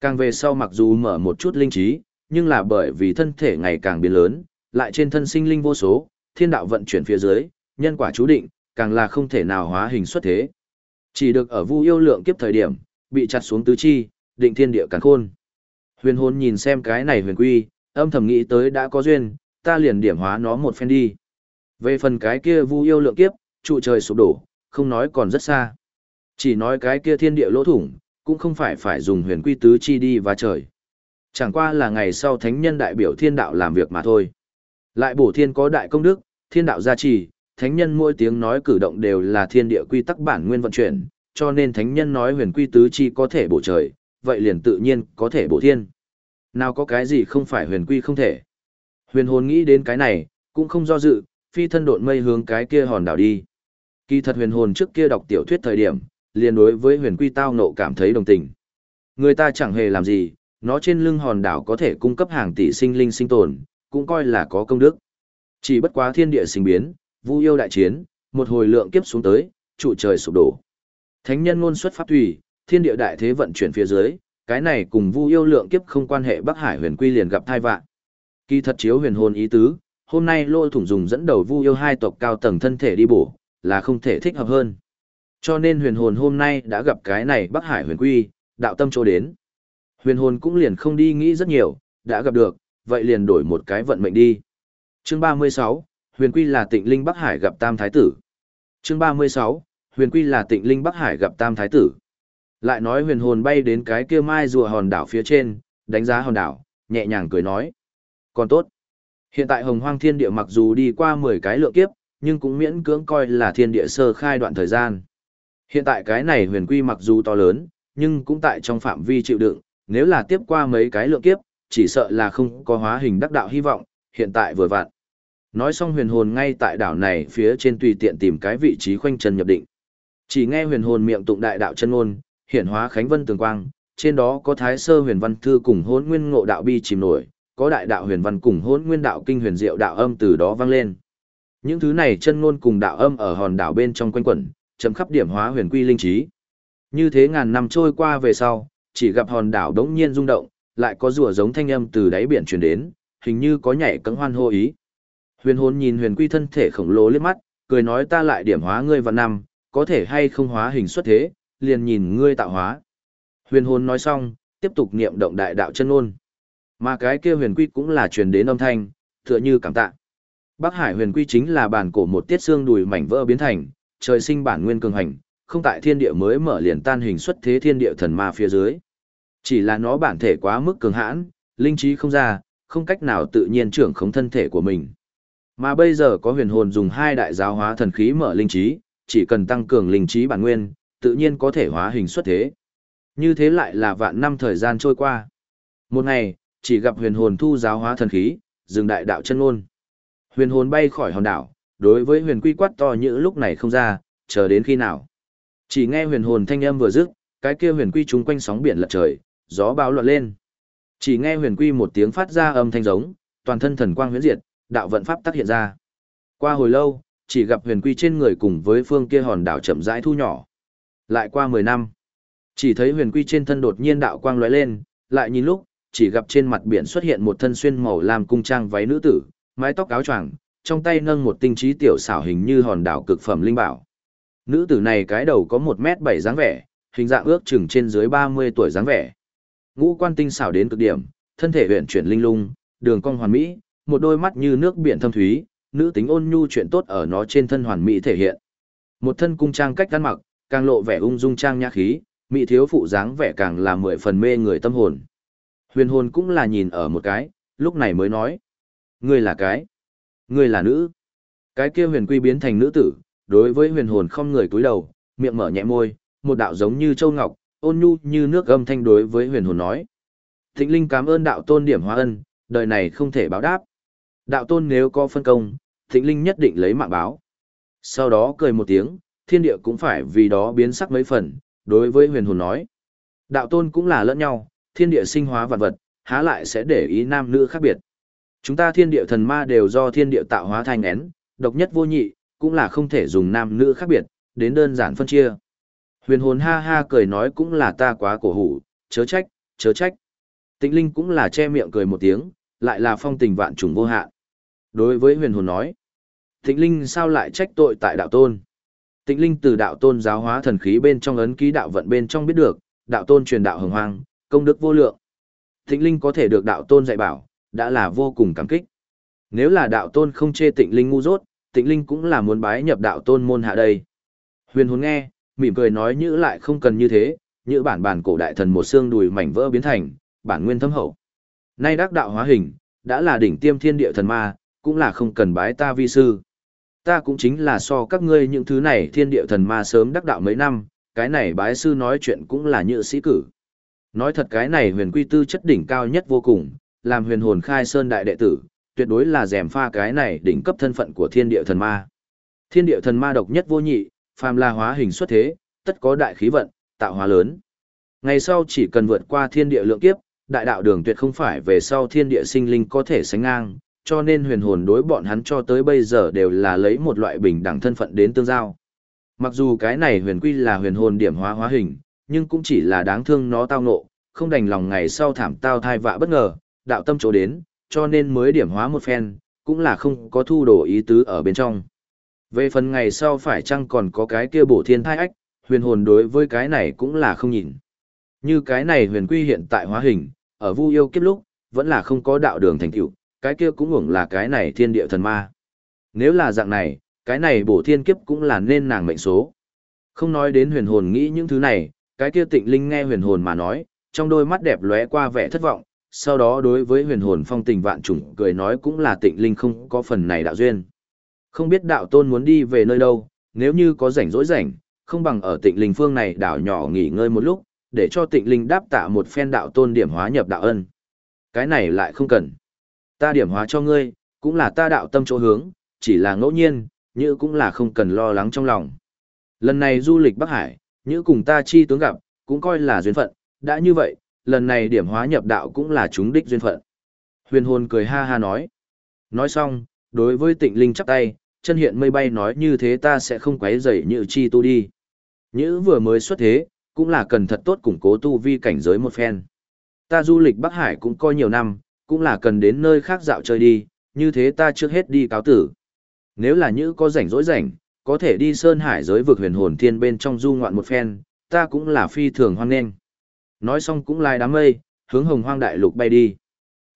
Speaker 1: Càng về sau mặc dù mở một chút linh trí, nhưng là bởi vì thân thể ngày càng biến lớn, lại trên thân sinh linh vô số, thiên đạo vận chuyển phía dưới, nhân quả chú định, càng là không thể nào hóa hình xuất thế. Chỉ được ở vu yêu lượng kiếp thời điểm, bị chặt xuống tứ chi, định thiên địa càng khôn. Huyền hồn nhìn xem cái này huyền quy, âm thầm nghĩ tới đã có duyên, ta liền điểm hóa nó một phen đi. Về phần cái kia vu yêu lượng kiếp, trụ trời sụp đổ, không nói còn rất xa. Chỉ nói cái kia thiên địa lỗ thủng, cũng không phải phải dùng huyền quy tứ chi đi và trời. Chẳng qua là ngày sau thánh nhân đại biểu thiên đạo làm việc mà thôi. Lại bổ thiên có đại công đức, thiên đạo gia trì, thánh nhân mỗi tiếng nói cử động đều là thiên địa quy tắc bản nguyên vận chuyển, cho nên thánh nhân nói huyền quy tứ chi có thể bổ trời, vậy liền tự nhiên có thể bổ thiên. Nào có cái gì không phải huyền quy không thể. Huyền hồn nghĩ đến cái này, cũng không do dự, phi thân độn mây hướng cái kia hòn đảo đi. Kỳ thật huyền hồn trước kia đọc tiểu thuyết thời điểm, liền đối với huyền quy tao nộ cảm thấy đồng tình. Người ta chẳng hề làm gì, nó trên lưng hòn đảo có thể cung cấp hàng tỷ sinh linh sinh tồn, cũng coi là có công đức. Chỉ bất quá thiên địa sinh biến, vu yêu đại chiến, một hồi lượng kiếp xuống tới, trụ trời sụp đổ. Thánh nhân ngôn xuất pháp thủy, thiên địa đại thế vận chuyển phía dưới, cái này cùng vu yêu lượng kiếp không quan hệ Bắc Hải huyền quy liền gặp tai vạn. Kỳ thật chiếu huyền hồn ý tứ, hôm nay lô thủng dùng dẫn đầu vu yêu hai tộc cao tầng thân thể đi bổ, là không thể thích hợp hơn. Cho nên huyền hồn hôm nay đã gặp cái này Bắc Hải huyền quy, đạo tâm chỗ đến. Huyền hồn cũng liền không đi nghĩ rất nhiều, đã gặp được, vậy liền đổi một cái vận mệnh đi. Chương 36, huyền quy là tịnh linh Bắc Hải gặp Tam Thái Tử. Chương 36, huyền quy là tịnh linh Bắc Hải gặp Tam Thái Tử. Lại nói huyền hồn bay đến cái kia mai rùa hòn đảo phía trên, đánh giá hòn đảo, nhẹ nhàng cười nói. Còn tốt. Hiện tại hồng hoang thiên địa mặc dù đi qua 10 cái lượng kiếp, nhưng cũng miễn cưỡng coi là thiên địa sơ khai đoạn thời gian. Hiện tại cái này huyền quy mặc dù to lớn, nhưng cũng tại trong phạm vi chịu đựng, nếu là tiếp qua mấy cái lượng kiếp, chỉ sợ là không có hóa hình đắc đạo hy vọng, hiện tại vừa vặn. Nói xong huyền hồn ngay tại đảo này phía trên tùy tiện tìm cái vị trí khoanh chân nhập định. Chỉ nghe huyền hồn miệng tụng đại đạo chân ngôn, hiện hóa khánh vân tường quang, trên đó có thái sơ huyền văn thư cùng hôn nguyên ngộ đạo bi chìm nổi, có đại đạo huyền văn cùng hôn nguyên đạo kinh huyền diệu đạo âm từ đó vang lên. Những thứ này chân ngôn cùng đạo âm ở hòn đảo bên trong quanh quẩn, chấm khắp điểm hóa huyền quy linh trí. Như thế ngàn năm trôi qua về sau, chỉ gặp hòn đảo đống nhiên rung động, lại có rùa giống thanh âm từ đáy biển truyền đến, hình như có nhảy cẫng hoan hô ý. Huyền hồn nhìn huyền quy thân thể khổng lồ liếc mắt, cười nói ta lại điểm hóa ngươi vào năm, có thể hay không hóa hình xuất thế, liền nhìn ngươi tạo hóa. Huyền hồn nói xong, tiếp tục niệm động đại đạo chân ngôn. Mà cái kia huyền quy cũng là truyền đến âm thanh, tựa như cảm tạ. Bắc Hải huyền quy chính là bản cổ một tiết xương đùi mảnh vỡ biến thành, trời sinh bản nguyên cường hành, không tại thiên địa mới mở liền tan hình xuất thế thiên địa thần ma phía dưới. Chỉ là nó bản thể quá mức cường hãn, linh trí không ra, không cách nào tự nhiên trưởng khống thân thể của mình. Mà bây giờ có huyền hồn dùng hai đại giáo hóa thần khí mở linh trí, chỉ cần tăng cường linh trí bản nguyên, tự nhiên có thể hóa hình xuất thế. Như thế lại là vạn năm thời gian trôi qua. Một ngày, chỉ gặp huyền hồn thu giáo hóa thần khí, dừng đại đạo chân ngôn. Huyền hồn bay khỏi hòn đảo, đối với huyền quy quát to như lúc này không ra, chờ đến khi nào. Chỉ nghe huyền hồn thanh âm vừa dứt, cái kia huyền quy trúng quanh sóng biển lật trời, gió bão loạn lên. Chỉ nghe huyền quy một tiếng phát ra âm thanh giống, toàn thân thần quang huyễn diệt, đạo vận pháp tác hiện ra. Qua hồi lâu, chỉ gặp huyền quy trên người cùng với phương kia hòn đảo chậm rãi thu nhỏ. Lại qua 10 năm, chỉ thấy huyền quy trên thân đột nhiên đạo quang lóe lên, lại nhìn lúc, chỉ gặp trên mặt biển xuất hiện một thân xuyên màu làm cung trang váy nữ tử, mái tóc áo choàng, trong tay nâng một tinh trí tiểu xảo hình như hòn đảo cực phẩm linh bảo. Nữ tử này cái đầu có 1 mét 7 dáng vẻ, hình dạng ước chừng trên dưới 30 tuổi dáng vẻ. Ngũ quan tinh xảo đến cực điểm, thân thể huyền chuyển linh lung, đường cong hoàn mỹ, một đôi mắt như nước biển thâm thúy, nữ tính ôn nhu chuyện tốt ở nó trên thân hoàn mỹ thể hiện. Một thân cung trang cách ăn mặc, càng lộ vẻ ung dung trang nhã khí, mỹ thiếu phụ dáng vẻ càng là mười phần mê người tâm hồn. Huyền hồn cũng là nhìn ở một cái, lúc này mới nói. Ngươi là cái. Ngươi là nữ. Cái kia huyền quy biến thành nữ tử, đối với huyền hồn không người cúi đầu, miệng mở nhẹ môi, một đạo giống như châu ngọc, ôn nhu như nước âm thanh đối với huyền hồn nói. Thịnh linh cảm ơn đạo tôn điểm hóa ân, đời này không thể báo đáp. Đạo tôn nếu có phân công, thịnh linh nhất định lấy mạng báo. Sau đó cười một tiếng, thiên địa cũng phải vì đó biến sắc mấy phần, đối với huyền hồn nói. Đạo tôn cũng là lẫn nhau, thiên địa sinh hóa vật vật, há lại sẽ để ý nam nữ khác biệt. Chúng ta thiên địa thần ma đều do thiên địa tạo hóa thành én, độc nhất vô nhị, cũng là không thể dùng nam nữ khác biệt, đến đơn giản phân chia. Huyền hồn ha ha cười nói cũng là ta quá cổ hủ, chớ trách, chớ trách. Tịnh linh cũng là che miệng cười một tiếng, lại là phong tình vạn trùng vô hạn. Đối với huyền hồn nói, tịnh linh sao lại trách tội tại đạo tôn? Tịnh linh từ đạo tôn giáo hóa thần khí bên trong ấn ký đạo vận bên trong biết được, đạo tôn truyền đạo hồng hoang, công đức vô lượng. Tịnh linh có thể được đạo tôn dạy bảo, đã là vô cùng cảm kích. Nếu là đạo tôn không chê tịnh linh ngu dốt, tịnh linh cũng là muốn bái nhập đạo tôn môn hạ đây. Huyền hồn nghe, mỉm cười nói như lại không cần như thế, như bản bản cổ đại thần một xương đùi mảnh vỡ biến thành, bản nguyên thâm hậu. Nay đắc đạo hóa hình, đã là đỉnh tiêm thiên địa thần ma, cũng là không cần bái ta vi sư. Ta cũng chính là so các ngươi những thứ này thiên địa thần ma sớm đắc đạo mấy năm, cái này bái sư nói chuyện cũng là như sĩ cử. Nói thật cái này huyền quy tư chất đỉnh cao nhất vô cùng, làm huyền hồn khai sơn đại đệ tử, tuyệt đối là rèm pha cái này đỉnh cấp thân phận của thiên địa thần ma. Thiên địa thần ma độc nhất vô nhị, phàm là hóa hình xuất thế, tất có đại khí vận, tạo hóa lớn. Ngày sau chỉ cần vượt qua thiên địa lượng kiếp, đại đạo đường tuyệt không phải về sau thiên địa sinh linh có thể sánh ngang, cho nên huyền hồn đối bọn hắn cho tới bây giờ đều là lấy một loại bình đẳng thân phận đến tương giao. Mặc dù cái này huyền quy là huyền hồn điểm hóa hóa hình, nhưng cũng chỉ là đáng thương nó tao ngộ, không đành lòng ngày sau thảm tao thai vạ bất ngờ, đạo tâm chỗ đến, cho nên mới điểm hóa một phen, cũng là không có thu đồ ý tứ ở bên trong. Về phần ngày sau phải chăng còn có cái kia bổ thiên thai ách, huyền hồn đối với cái này cũng là không nhìn. Như cái này huyền quy hiện tại hóa hình, ở vu yêu kiếp lúc, vẫn là không có đạo đường thành tựu, cái kia cũng hưởng là cái này thiên địa thần ma. Nếu là dạng này, cái này bổ thiên kiếp cũng là nên nàng mệnh số. Không nói đến huyền hồn nghĩ những thứ này, cái kia tịnh linh nghe huyền hồn mà nói, trong đôi mắt đẹp lóe qua vẻ thất vọng, sau đó đối với huyền hồn phong tình vạn trùng cười nói cũng là tịnh linh không có phần này đạo duyên. Không biết đạo tôn muốn đi về nơi đâu, nếu như có rảnh rỗi rảnh, không bằng ở tịnh linh phương này đảo nhỏ nghỉ ngơi một lúc, để cho tịnh linh đáp tạ một phen đạo tôn điểm hóa nhập đạo ân. Cái này lại không cần. Ta điểm hóa cho ngươi, cũng là ta đạo tâm chỗ hướng, chỉ là ngẫu nhiên, như cũng là không cần lo lắng trong lòng. Lần này du lịch Bắc Hải, như cùng ta chi tướng gặp, cũng coi là duyên phận, đã như vậy, lần này điểm hóa nhập đạo cũng là chúng đích duyên phận. Huyền hồn cười ha ha nói. Nói xong, đối với tịnh linh chắp tay, chân hiện mây bay nói như thế ta sẽ không quấy rầy như chi tu đi. Như vừa mới xuất thế, cũng là cần thật tốt củng cố tu vi cảnh giới một phen. Ta du lịch Bắc Hải cũng coi nhiều năm, cũng là cần đến nơi khác dạo chơi đi, như thế ta trước hết đi cáo tử. Nếu là như có rảnh rỗi rảnh, có thể đi Sơn Hải giới vực huyền hồn thiên bên trong du ngoạn một phen, ta cũng là phi thường hoan nghênh. Nói xong cũng lai đám mây, hướng hồng hoang đại lục bay đi.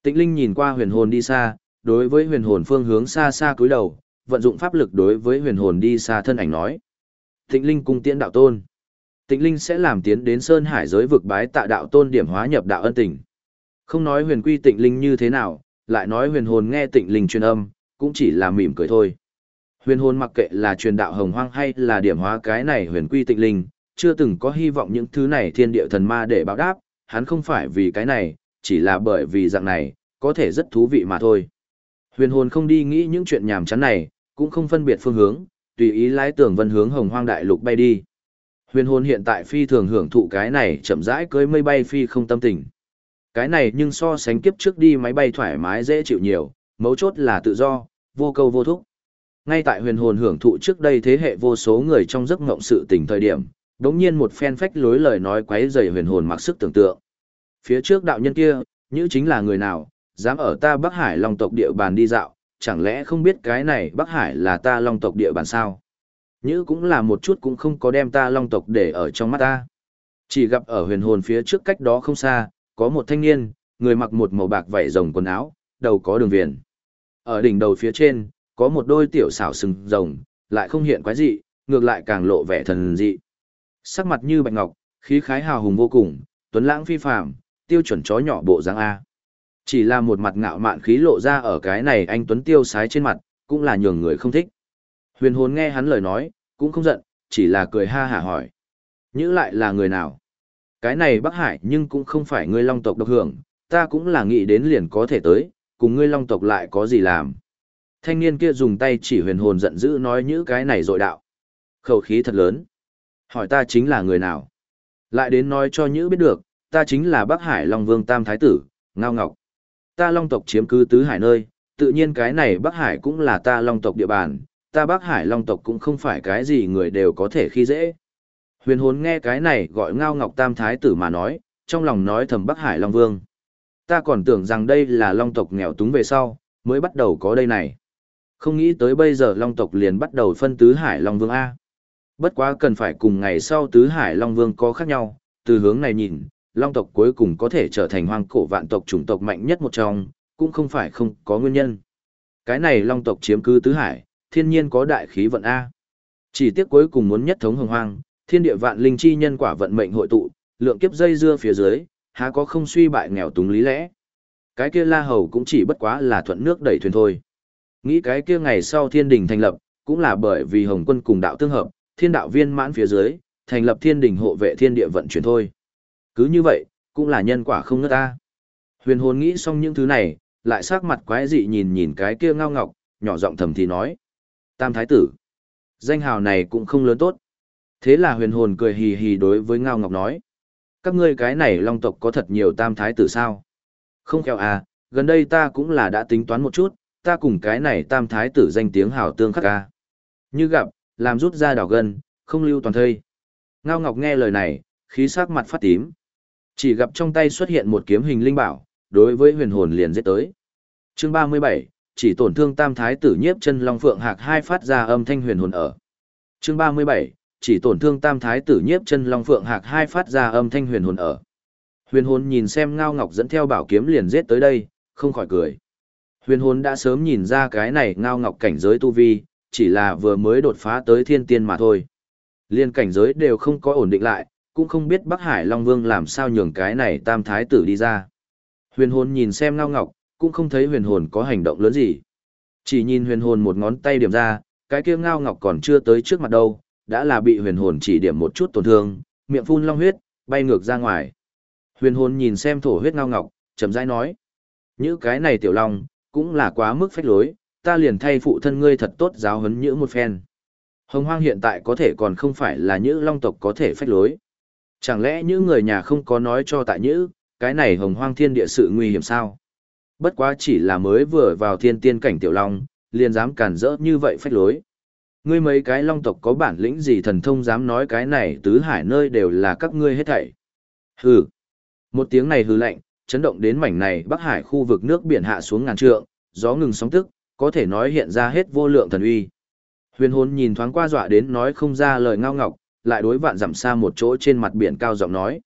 Speaker 1: Tịnh Linh nhìn qua huyền hồn đi xa, đối với huyền hồn phương hướng xa xa cúi đầu, vận dụng pháp lực đối với huyền hồn đi xa thân ảnh nói. Tịnh Linh cung tiễn đạo tôn. Tịnh Linh sẽ làm tiến đến Sơn Hải giới vực bái tạ đạo tôn điểm hóa nhập đạo ân tình. Không nói huyền quy Tịnh Linh như thế nào, lại nói huyền hồn nghe Tịnh Linh truyền âm, cũng chỉ là mỉm cười thôi. Huyền hồn mặc kệ là truyền đạo hồng hoang hay là điểm hóa cái này huyền quy Tịnh Linh, chưa từng có hy vọng những thứ này thiên địa thần ma để báo đáp, hắn không phải vì cái này, chỉ là bởi vì dạng này, có thể rất thú vị mà thôi. Huyền hồn không đi nghĩ những chuyện nhảm chán này, cũng không phân biệt phương hướng, tùy ý lái tưởng vân hướng hồng hoang đại lục bay đi. Huyền hồn hiện tại phi thường hưởng thụ cái này chậm rãi cưới mây bay phi không tâm tình. Cái này nhưng so sánh kiếp trước đi máy bay thoải mái dễ chịu nhiều, mấu chốt là tự do, vô câu vô thúc. Ngay tại huyền hồn hưởng thụ trước đây thế hệ vô số người trong giấc ngộng sự tình thời điểm, đống nhiên một phen phách lối lời nói quấy rầy huyền hồn mặc sức tưởng tượng. Phía trước đạo nhân kia, như chính là người nào, dám ở ta Bắc Hải Long tộc địa bàn đi dạo, chẳng lẽ không biết cái này Bắc Hải là ta Long tộc địa bàn sao? Như cũng là một chút cũng không có đem ta Long tộc để ở trong mắt ta. Chỉ gặp ở huyền hồn phía trước cách đó không xa, có một thanh niên, người mặc một màu bạc vảy rồng quần áo, đầu có đường viền. Ở đỉnh đầu phía trên, có một đôi tiểu xảo sừng rồng, lại không hiện quái dị, ngược lại càng lộ vẻ thần dị. Sắc mặt như bạch ngọc, khí khái hào hùng vô cùng, tuấn lãng phi phàm, tiêu chuẩn chó nhỏ bộ dáng A. Chỉ là một mặt ngạo mạn khí lộ ra ở cái này anh Tuấn tiêu sái trên mặt, cũng là nhường người không thích. Huyền hồn nghe hắn lời nói, cũng không giận, chỉ là cười ha hả hỏi. Nhữ lại là người nào? Cái này Bắc Hải nhưng cũng không phải ngươi long tộc độc hưởng, ta cũng là nghĩ đến liền có thể tới, cùng ngươi long tộc lại có gì làm. Thanh niên kia dùng tay chỉ huyền hồn giận dữ nói những cái này dội đạo. Khẩu khí thật lớn. Hỏi ta chính là người nào? Lại đến nói cho Nhữ biết được, ta chính là Bắc Hải Long Vương Tam Thái Tử, Ngao Ngọc. Ta Long tộc chiếm cứ tứ hải nơi, tự nhiên cái này Bắc Hải cũng là ta Long tộc địa bàn, ta Bắc Hải Long tộc cũng không phải cái gì người đều có thể khi dễ. Huyền hồn nghe cái này gọi Ngao Ngọc Tam Thái Tử mà nói, trong lòng nói thầm Bắc Hải Long Vương. Ta còn tưởng rằng đây là Long tộc nghèo túng về sau, mới bắt đầu có đây này. Không nghĩ tới bây giờ Long tộc liền bắt đầu phân tứ Hải Long Vương A. Bất quá cần phải cùng ngày sau tứ hải Long Vương có khác nhau, từ hướng này nhìn, Long tộc cuối cùng có thể trở thành hoang cổ vạn tộc chủng tộc mạnh nhất một trong, cũng không phải không có nguyên nhân. Cái này Long tộc chiếm cứ tứ hải, thiên nhiên có đại khí vận A. Chỉ tiếc cuối cùng muốn nhất thống hồng hoang, thiên địa vạn linh chi nhân quả vận mệnh hội tụ, lượng kiếp dây dưa phía dưới, há có không suy bại nghèo túng lý lẽ. Cái kia La Hầu cũng chỉ bất quá là thuận nước đẩy thuyền thôi. Nghĩ cái kia ngày sau thiên đình thành lập, cũng là bởi vì Hồng quân cùng đạo tương hợp, thiên đạo viên mãn phía dưới, thành lập thiên đình hộ vệ thiên địa vận chuyển thôi. Cứ như vậy, cũng là nhân quả không ngớt ta. Huyền hồn nghĩ xong những thứ này, lại sắc mặt quái dị nhìn nhìn cái kia ngao ngọc, nhỏ giọng thầm thì nói. Tam thái tử. Danh hào này cũng không lớn tốt. Thế là huyền hồn cười hì hì đối với ngao ngọc nói. Các ngươi cái này long tộc có thật nhiều tam thái tử sao? Không khéo à, gần đây ta cũng là đã tính toán một chút, ta cùng cái này tam thái tử danh tiếng hào tương khắc ca. Như gặp, làm rút ra đảo gần không lưu toàn thây. Ngao Ngọc nghe lời này, khí sắc mặt phát tím. Chỉ gặp trong tay xuất hiện một kiếm hình linh bảo, đối với huyền hồn liền giết tới. Chương 37, chỉ tổn thương tam thái tử nhiếp chân long phượng hạc hai phát ra âm thanh huyền hồn ở. Chương 37, chỉ tổn thương tam thái tử nhiếp chân long phượng hạc hai phát ra âm thanh huyền hồn ở. Huyền hồn nhìn xem Ngao Ngọc dẫn theo bảo kiếm liền giết tới đây, không khỏi cười. Huyền hồn đã sớm nhìn ra cái này Ngao Ngọc cảnh giới tu vi, chỉ là vừa mới đột phá tới thiên tiên mà thôi. Liên cảnh giới đều không có ổn định lại, cũng không biết Bắc Hải Long Vương làm sao nhường cái này tam thái tử đi ra. Huyền hồn nhìn xem Ngao Ngọc, cũng không thấy huyền hồn có hành động lớn gì. Chỉ nhìn huyền hồn một ngón tay điểm ra, cái kia Ngao Ngọc còn chưa tới trước mặt đâu, đã là bị huyền hồn chỉ điểm một chút tổn thương, miệng phun long huyết, bay ngược ra ngoài. Huyền hồn nhìn xem thổ huyết Ngao Ngọc, chậm rãi nói: "Những cái này tiểu long, cũng là quá mức phách lối, ta liền thay phụ thân ngươi thật tốt giáo huấn nhữ một phen. Hồng hoang hiện tại có thể còn không phải là những long tộc có thể phách lối. Chẳng lẽ những người nhà không có nói cho tại nhữ, cái này hồng hoang thiên địa sự nguy hiểm sao? Bất quá chỉ là mới vừa vào thiên tiên cảnh tiểu long, liền dám cản rỡ như vậy phách lối. Ngươi mấy cái long tộc có bản lĩnh gì thần thông dám nói cái này tứ hải nơi đều là các ngươi hết thảy. Hừ. Một tiếng này hừ lạnh, chấn động đến mảnh này Bắc Hải khu vực nước biển hạ xuống ngàn trượng, gió ngừng sóng tức, có thể nói hiện ra hết vô lượng thần uy. Huyền hồn nhìn thoáng qua dọa đến nói không ra lời ngao ngọc, lại đối vạn dặm xa một chỗ trên mặt biển cao giọng nói.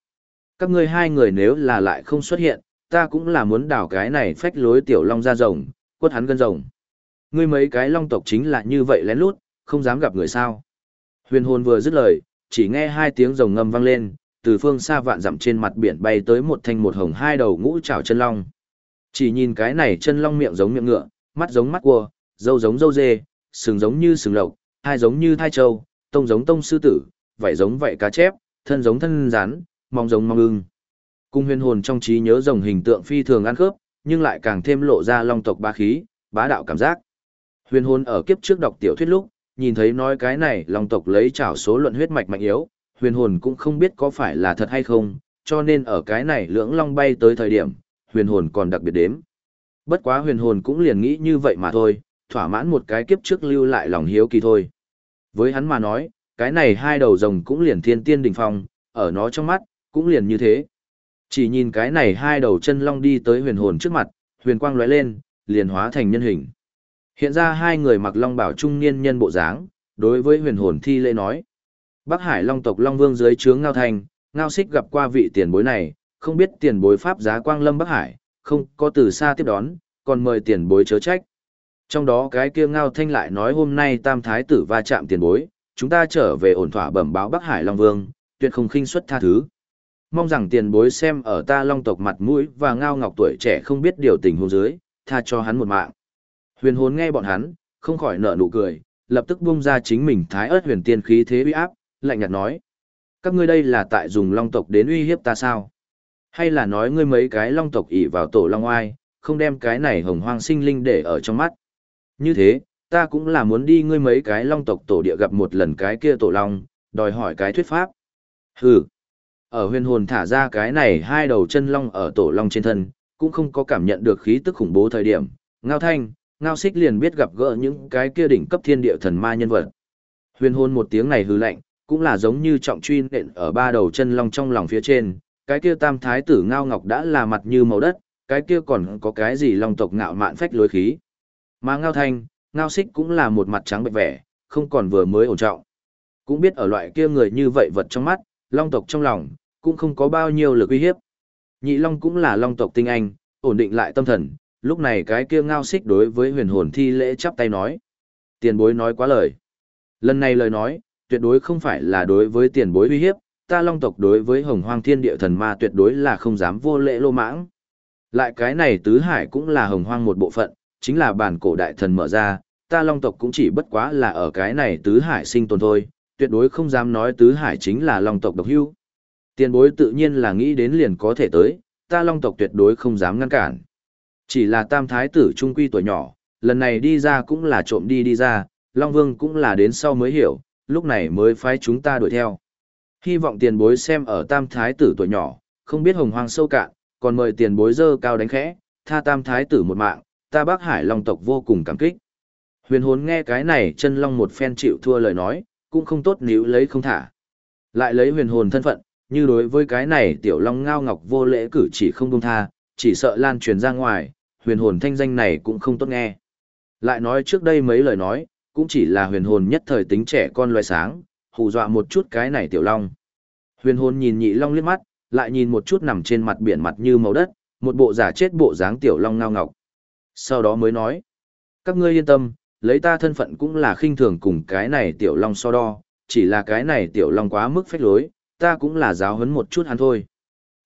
Speaker 1: Các ngươi hai người nếu là lại không xuất hiện, ta cũng là muốn đảo cái này phách lối tiểu long ra rồng, quất hắn gân rồng. Ngươi mấy cái long tộc chính là như vậy lén lút, không dám gặp người sao. Huyền hồn vừa dứt lời, chỉ nghe hai tiếng rồng ngâm vang lên, từ phương xa vạn dặm trên mặt biển bay tới một thanh một hồng hai đầu ngũ trảo chân long. Chỉ nhìn cái này chân long miệng giống miệng ngựa, mắt giống mắt cua, râu giống râu dê, sừng giống như sừng lộc, hai giống như thai trâu, tông giống tông sư tử, vảy giống vảy cá chép, thân giống thân rắn, mong giống mong ưng. Cung huyền hồn trong trí nhớ rồng hình tượng phi thường ăn khớp, nhưng lại càng thêm lộ ra long tộc bá khí, bá đạo cảm giác. Huyền hồn ở kiếp trước đọc tiểu thuyết lúc, nhìn thấy nói cái này long tộc lấy trảo số luận huyết mạch mạnh yếu, huyền hồn cũng không biết có phải là thật hay không, cho nên ở cái này lưỡng long bay tới thời điểm, huyền hồn còn đặc biệt đếm. Bất quá huyền hồn cũng liền nghĩ như vậy mà thôi, thỏa mãn một cái kiếp trước lưu lại lòng hiếu kỳ thôi. Với hắn mà nói, cái này hai đầu rồng cũng liền thiên tiên đỉnh phong, ở nó trong mắt, cũng liền như thế. Chỉ nhìn cái này hai đầu chân long đi tới huyền hồn trước mặt, huyền quang lóe lên, liền hóa thành nhân hình. Hiện ra hai người mặc long bảo trung niên nhân bộ dáng, đối với huyền hồn thi lễ nói. Bắc Hải Long tộc Long Vương dưới trướng Ngao Thành, Ngao Xích gặp qua vị tiền bối này, không biết tiền bối pháp giá Quang Lâm Bắc Hải, không có từ xa tiếp đón, còn mời tiền bối chớ trách. Trong đó cái kia Ngao Thanh lại nói hôm nay Tam Thái tử va chạm tiền bối, chúng ta trở về ổn thỏa bẩm báo Bắc Hải Long Vương, tuyệt không khinh suất tha thứ. Mong rằng tiền bối xem ở ta Long tộc mặt mũi và Ngao Ngọc tuổi trẻ không biết điều tình huống dưới, tha cho hắn một mạng. Huyền hồn nghe bọn hắn, không khỏi nở nụ cười, lập tức bung ra chính mình thái ớt huyền tiên khí thế uy áp, lạnh nhạt nói. Các ngươi đây là tại dùng long tộc đến uy hiếp ta sao? Hay là nói ngươi mấy cái long tộc ỷ vào tổ long oai, không đem cái này hồng hoang sinh linh để ở trong mắt? Như thế, ta cũng là muốn đi ngươi mấy cái long tộc tổ địa gặp một lần cái kia tổ long, đòi hỏi cái thuyết pháp. Hừ. Ở huyền hồn thả ra cái này hai đầu chân long ở tổ long trên thân, cũng không có cảm nhận được khí tức khủng bố thời điểm. Ngao thanh, ngao xích liền biết gặp gỡ những cái kia đỉnh cấp thiên địa thần ma nhân vật. Huyền hôn một tiếng này hư lạnh, cũng là giống như trọng truy nện ở ba đầu chân long trong lòng phía trên, cái kia tam thái tử ngao ngọc đã là mặt như màu đất, cái kia còn có cái gì long tộc ngạo mạn phách lối khí. Mà ngao thanh, ngao xích cũng là một mặt trắng bệch vẻ, không còn vừa mới ổn trọng. Cũng biết ở loại kia người như vậy vật trong mắt, long tộc trong lòng, cũng không có bao nhiêu lực uy hiếp. Nhị long cũng là long tộc tinh anh, ổn định lại tâm thần, lúc này cái kia ngao xích đối với huyền hồn thi lễ chắp tay nói. Tiền bối nói quá lời. Lần này lời nói, tuyệt đối không phải là đối với tiền bối uy hiếp, ta long tộc đối với hồng hoang thiên địa thần ma tuyệt đối là không dám vô lễ lô mãng. Lại cái này tứ hải cũng là hồng hoang một bộ phận, chính là bản cổ đại thần mở ra, ta long tộc cũng chỉ bất quá là ở cái này tứ hải sinh tồn thôi, tuyệt đối không dám nói tứ hải chính là long tộc độc hưu. Tiền bối tự nhiên là nghĩ đến liền có thể tới, ta long tộc tuyệt đối không dám ngăn cản. Chỉ là tam thái tử trung quy tuổi nhỏ, lần này đi ra cũng là trộm đi đi ra, Long Vương cũng là đến sau mới hiểu, lúc này mới phái chúng ta đuổi theo. Hy vọng tiền bối xem ở tam thái tử tuổi nhỏ, không biết hồng hoang sâu cạn, còn mời tiền bối dơ cao đánh khẽ, tha tam thái tử một mạng, ta bác hải long tộc vô cùng cảm kích. Huyền hồn nghe cái này chân long một phen chịu thua lời nói, cũng không tốt níu lấy không thả. Lại lấy huyền hồn thân phận, như đối với cái này tiểu long ngao ngọc vô lễ cử chỉ không công tha, chỉ sợ lan truyền ra ngoài, huyền hồn thanh danh này cũng không tốt nghe. Lại nói trước đây mấy lời nói, cũng chỉ là huyền hồn nhất thời tính trẻ con loài sáng, hù dọa một chút cái này tiểu long. Huyền hồn nhìn nhị long liếc mắt, lại nhìn một chút nằm trên mặt biển mặt như màu đất, một bộ giả chết bộ dáng tiểu long ngao ngọc. Sau đó mới nói, các ngươi yên tâm, lấy ta thân phận cũng là khinh thường cùng cái này tiểu long so đo, chỉ là cái này tiểu long quá mức phách lối, ta cũng là giáo huấn một chút hắn thôi.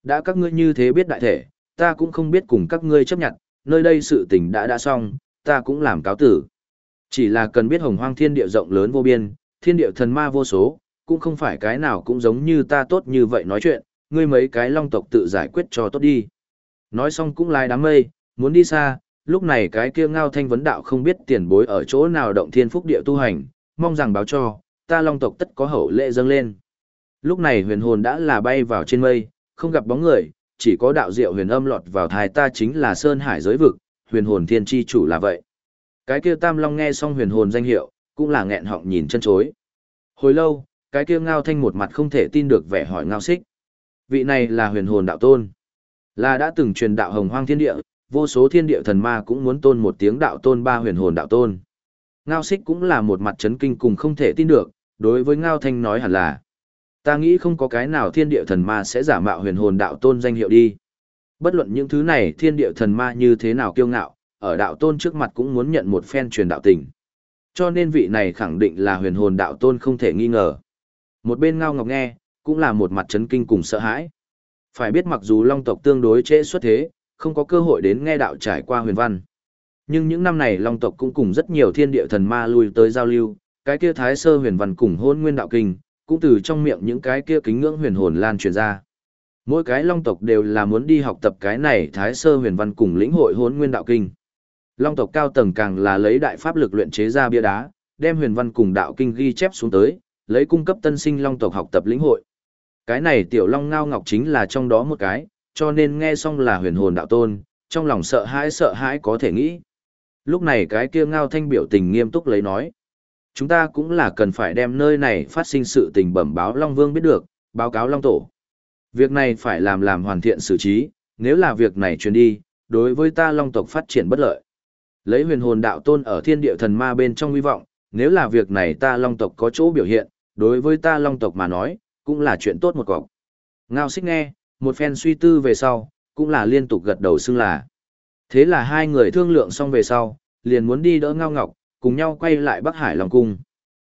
Speaker 1: Đã các ngươi như thế biết đại thể, ta cũng không biết cùng các ngươi chấp nhận, nơi đây sự tình đã đã xong, ta cũng làm cáo tử. Chỉ là cần biết hồng hoang thiên địa rộng lớn vô biên, thiên địa thần ma vô số, cũng không phải cái nào cũng giống như ta tốt như vậy nói chuyện, ngươi mấy cái long tộc tự giải quyết cho tốt đi. Nói xong cũng lai đám mây, muốn đi xa, lúc này cái kia ngao thanh vấn đạo không biết tiền bối ở chỗ nào động thiên phúc địa tu hành, mong rằng báo cho, ta long tộc tất có hậu lệ dâng lên. Lúc này huyền hồn đã là bay vào trên mây, không gặp bóng người, chỉ có đạo diệu huyền âm lọt vào thai ta chính là Sơn Hải giới vực, huyền hồn thiên tri chủ là vậy. Cái kia tam long nghe xong huyền hồn danh hiệu, cũng là nghẹn họng nhìn chân chối. Hồi lâu, cái kia ngao thanh một mặt không thể tin được vẻ hỏi ngao xích. Vị này là huyền hồn đạo tôn. Là đã từng truyền đạo hồng hoang thiên địa, vô số thiên địa thần ma cũng muốn tôn một tiếng đạo tôn ba huyền hồn đạo tôn. Ngao xích cũng là một mặt chấn kinh cùng không thể tin được, đối với ngao thanh nói hẳn là. Ta nghĩ không có cái nào thiên địa thần ma sẽ giả mạo huyền hồn đạo tôn danh hiệu đi. Bất luận những thứ này thiên địa thần ma như thế nào kiêu ngạo, ở đạo tôn trước mặt cũng muốn nhận một phen truyền đạo tình. Cho nên vị này khẳng định là huyền hồn đạo tôn không thể nghi ngờ. Một bên ngao ngọc nghe, cũng là một mặt chấn kinh cùng sợ hãi. Phải biết mặc dù long tộc tương đối trễ xuất thế, không có cơ hội đến nghe đạo trải qua huyền văn. Nhưng những năm này long tộc cũng cùng rất nhiều thiên địa thần ma lui tới giao lưu, cái kia thái sơ huyền văn cùng hôn nguyên đạo kinh, cũng từ trong miệng những cái kia kính ngưỡng huyền hồn lan truyền ra. Mỗi cái long tộc đều là muốn đi học tập cái này thái sơ huyền văn cùng lĩnh hội hốn nguyên đạo kinh. Long tộc cao tầng càng là lấy đại pháp lực luyện chế ra bia đá, đem huyền văn cùng đạo kinh ghi chép xuống tới, lấy cung cấp tân sinh long tộc học tập lĩnh hội. Cái này tiểu long ngao ngọc chính là trong đó một cái, cho nên nghe xong là huyền hồn đạo tôn, trong lòng sợ hãi sợ hãi có thể nghĩ. Lúc này cái kia ngao thanh biểu tình nghiêm túc lấy nói. Chúng ta cũng là cần phải đem nơi này phát sinh sự tình bẩm báo Long Vương biết được, báo cáo Long Tổ. Việc này phải làm làm hoàn thiện xử trí, nếu là việc này truyền đi, đối với ta Long tộc phát triển bất lợi. Lấy huyền hồn đạo tôn ở thiên địa thần ma bên trong hy vọng, nếu là việc này ta Long tộc có chỗ biểu hiện, đối với ta Long tộc mà nói, cũng là chuyện tốt một cọc. Ngao xích nghe, một phen suy tư về sau, cũng là liên tục gật đầu xưng là. Thế là hai người thương lượng xong về sau, liền muốn đi đỡ Ngao Ngọc, cùng nhau quay lại Bắc Hải Long Cung.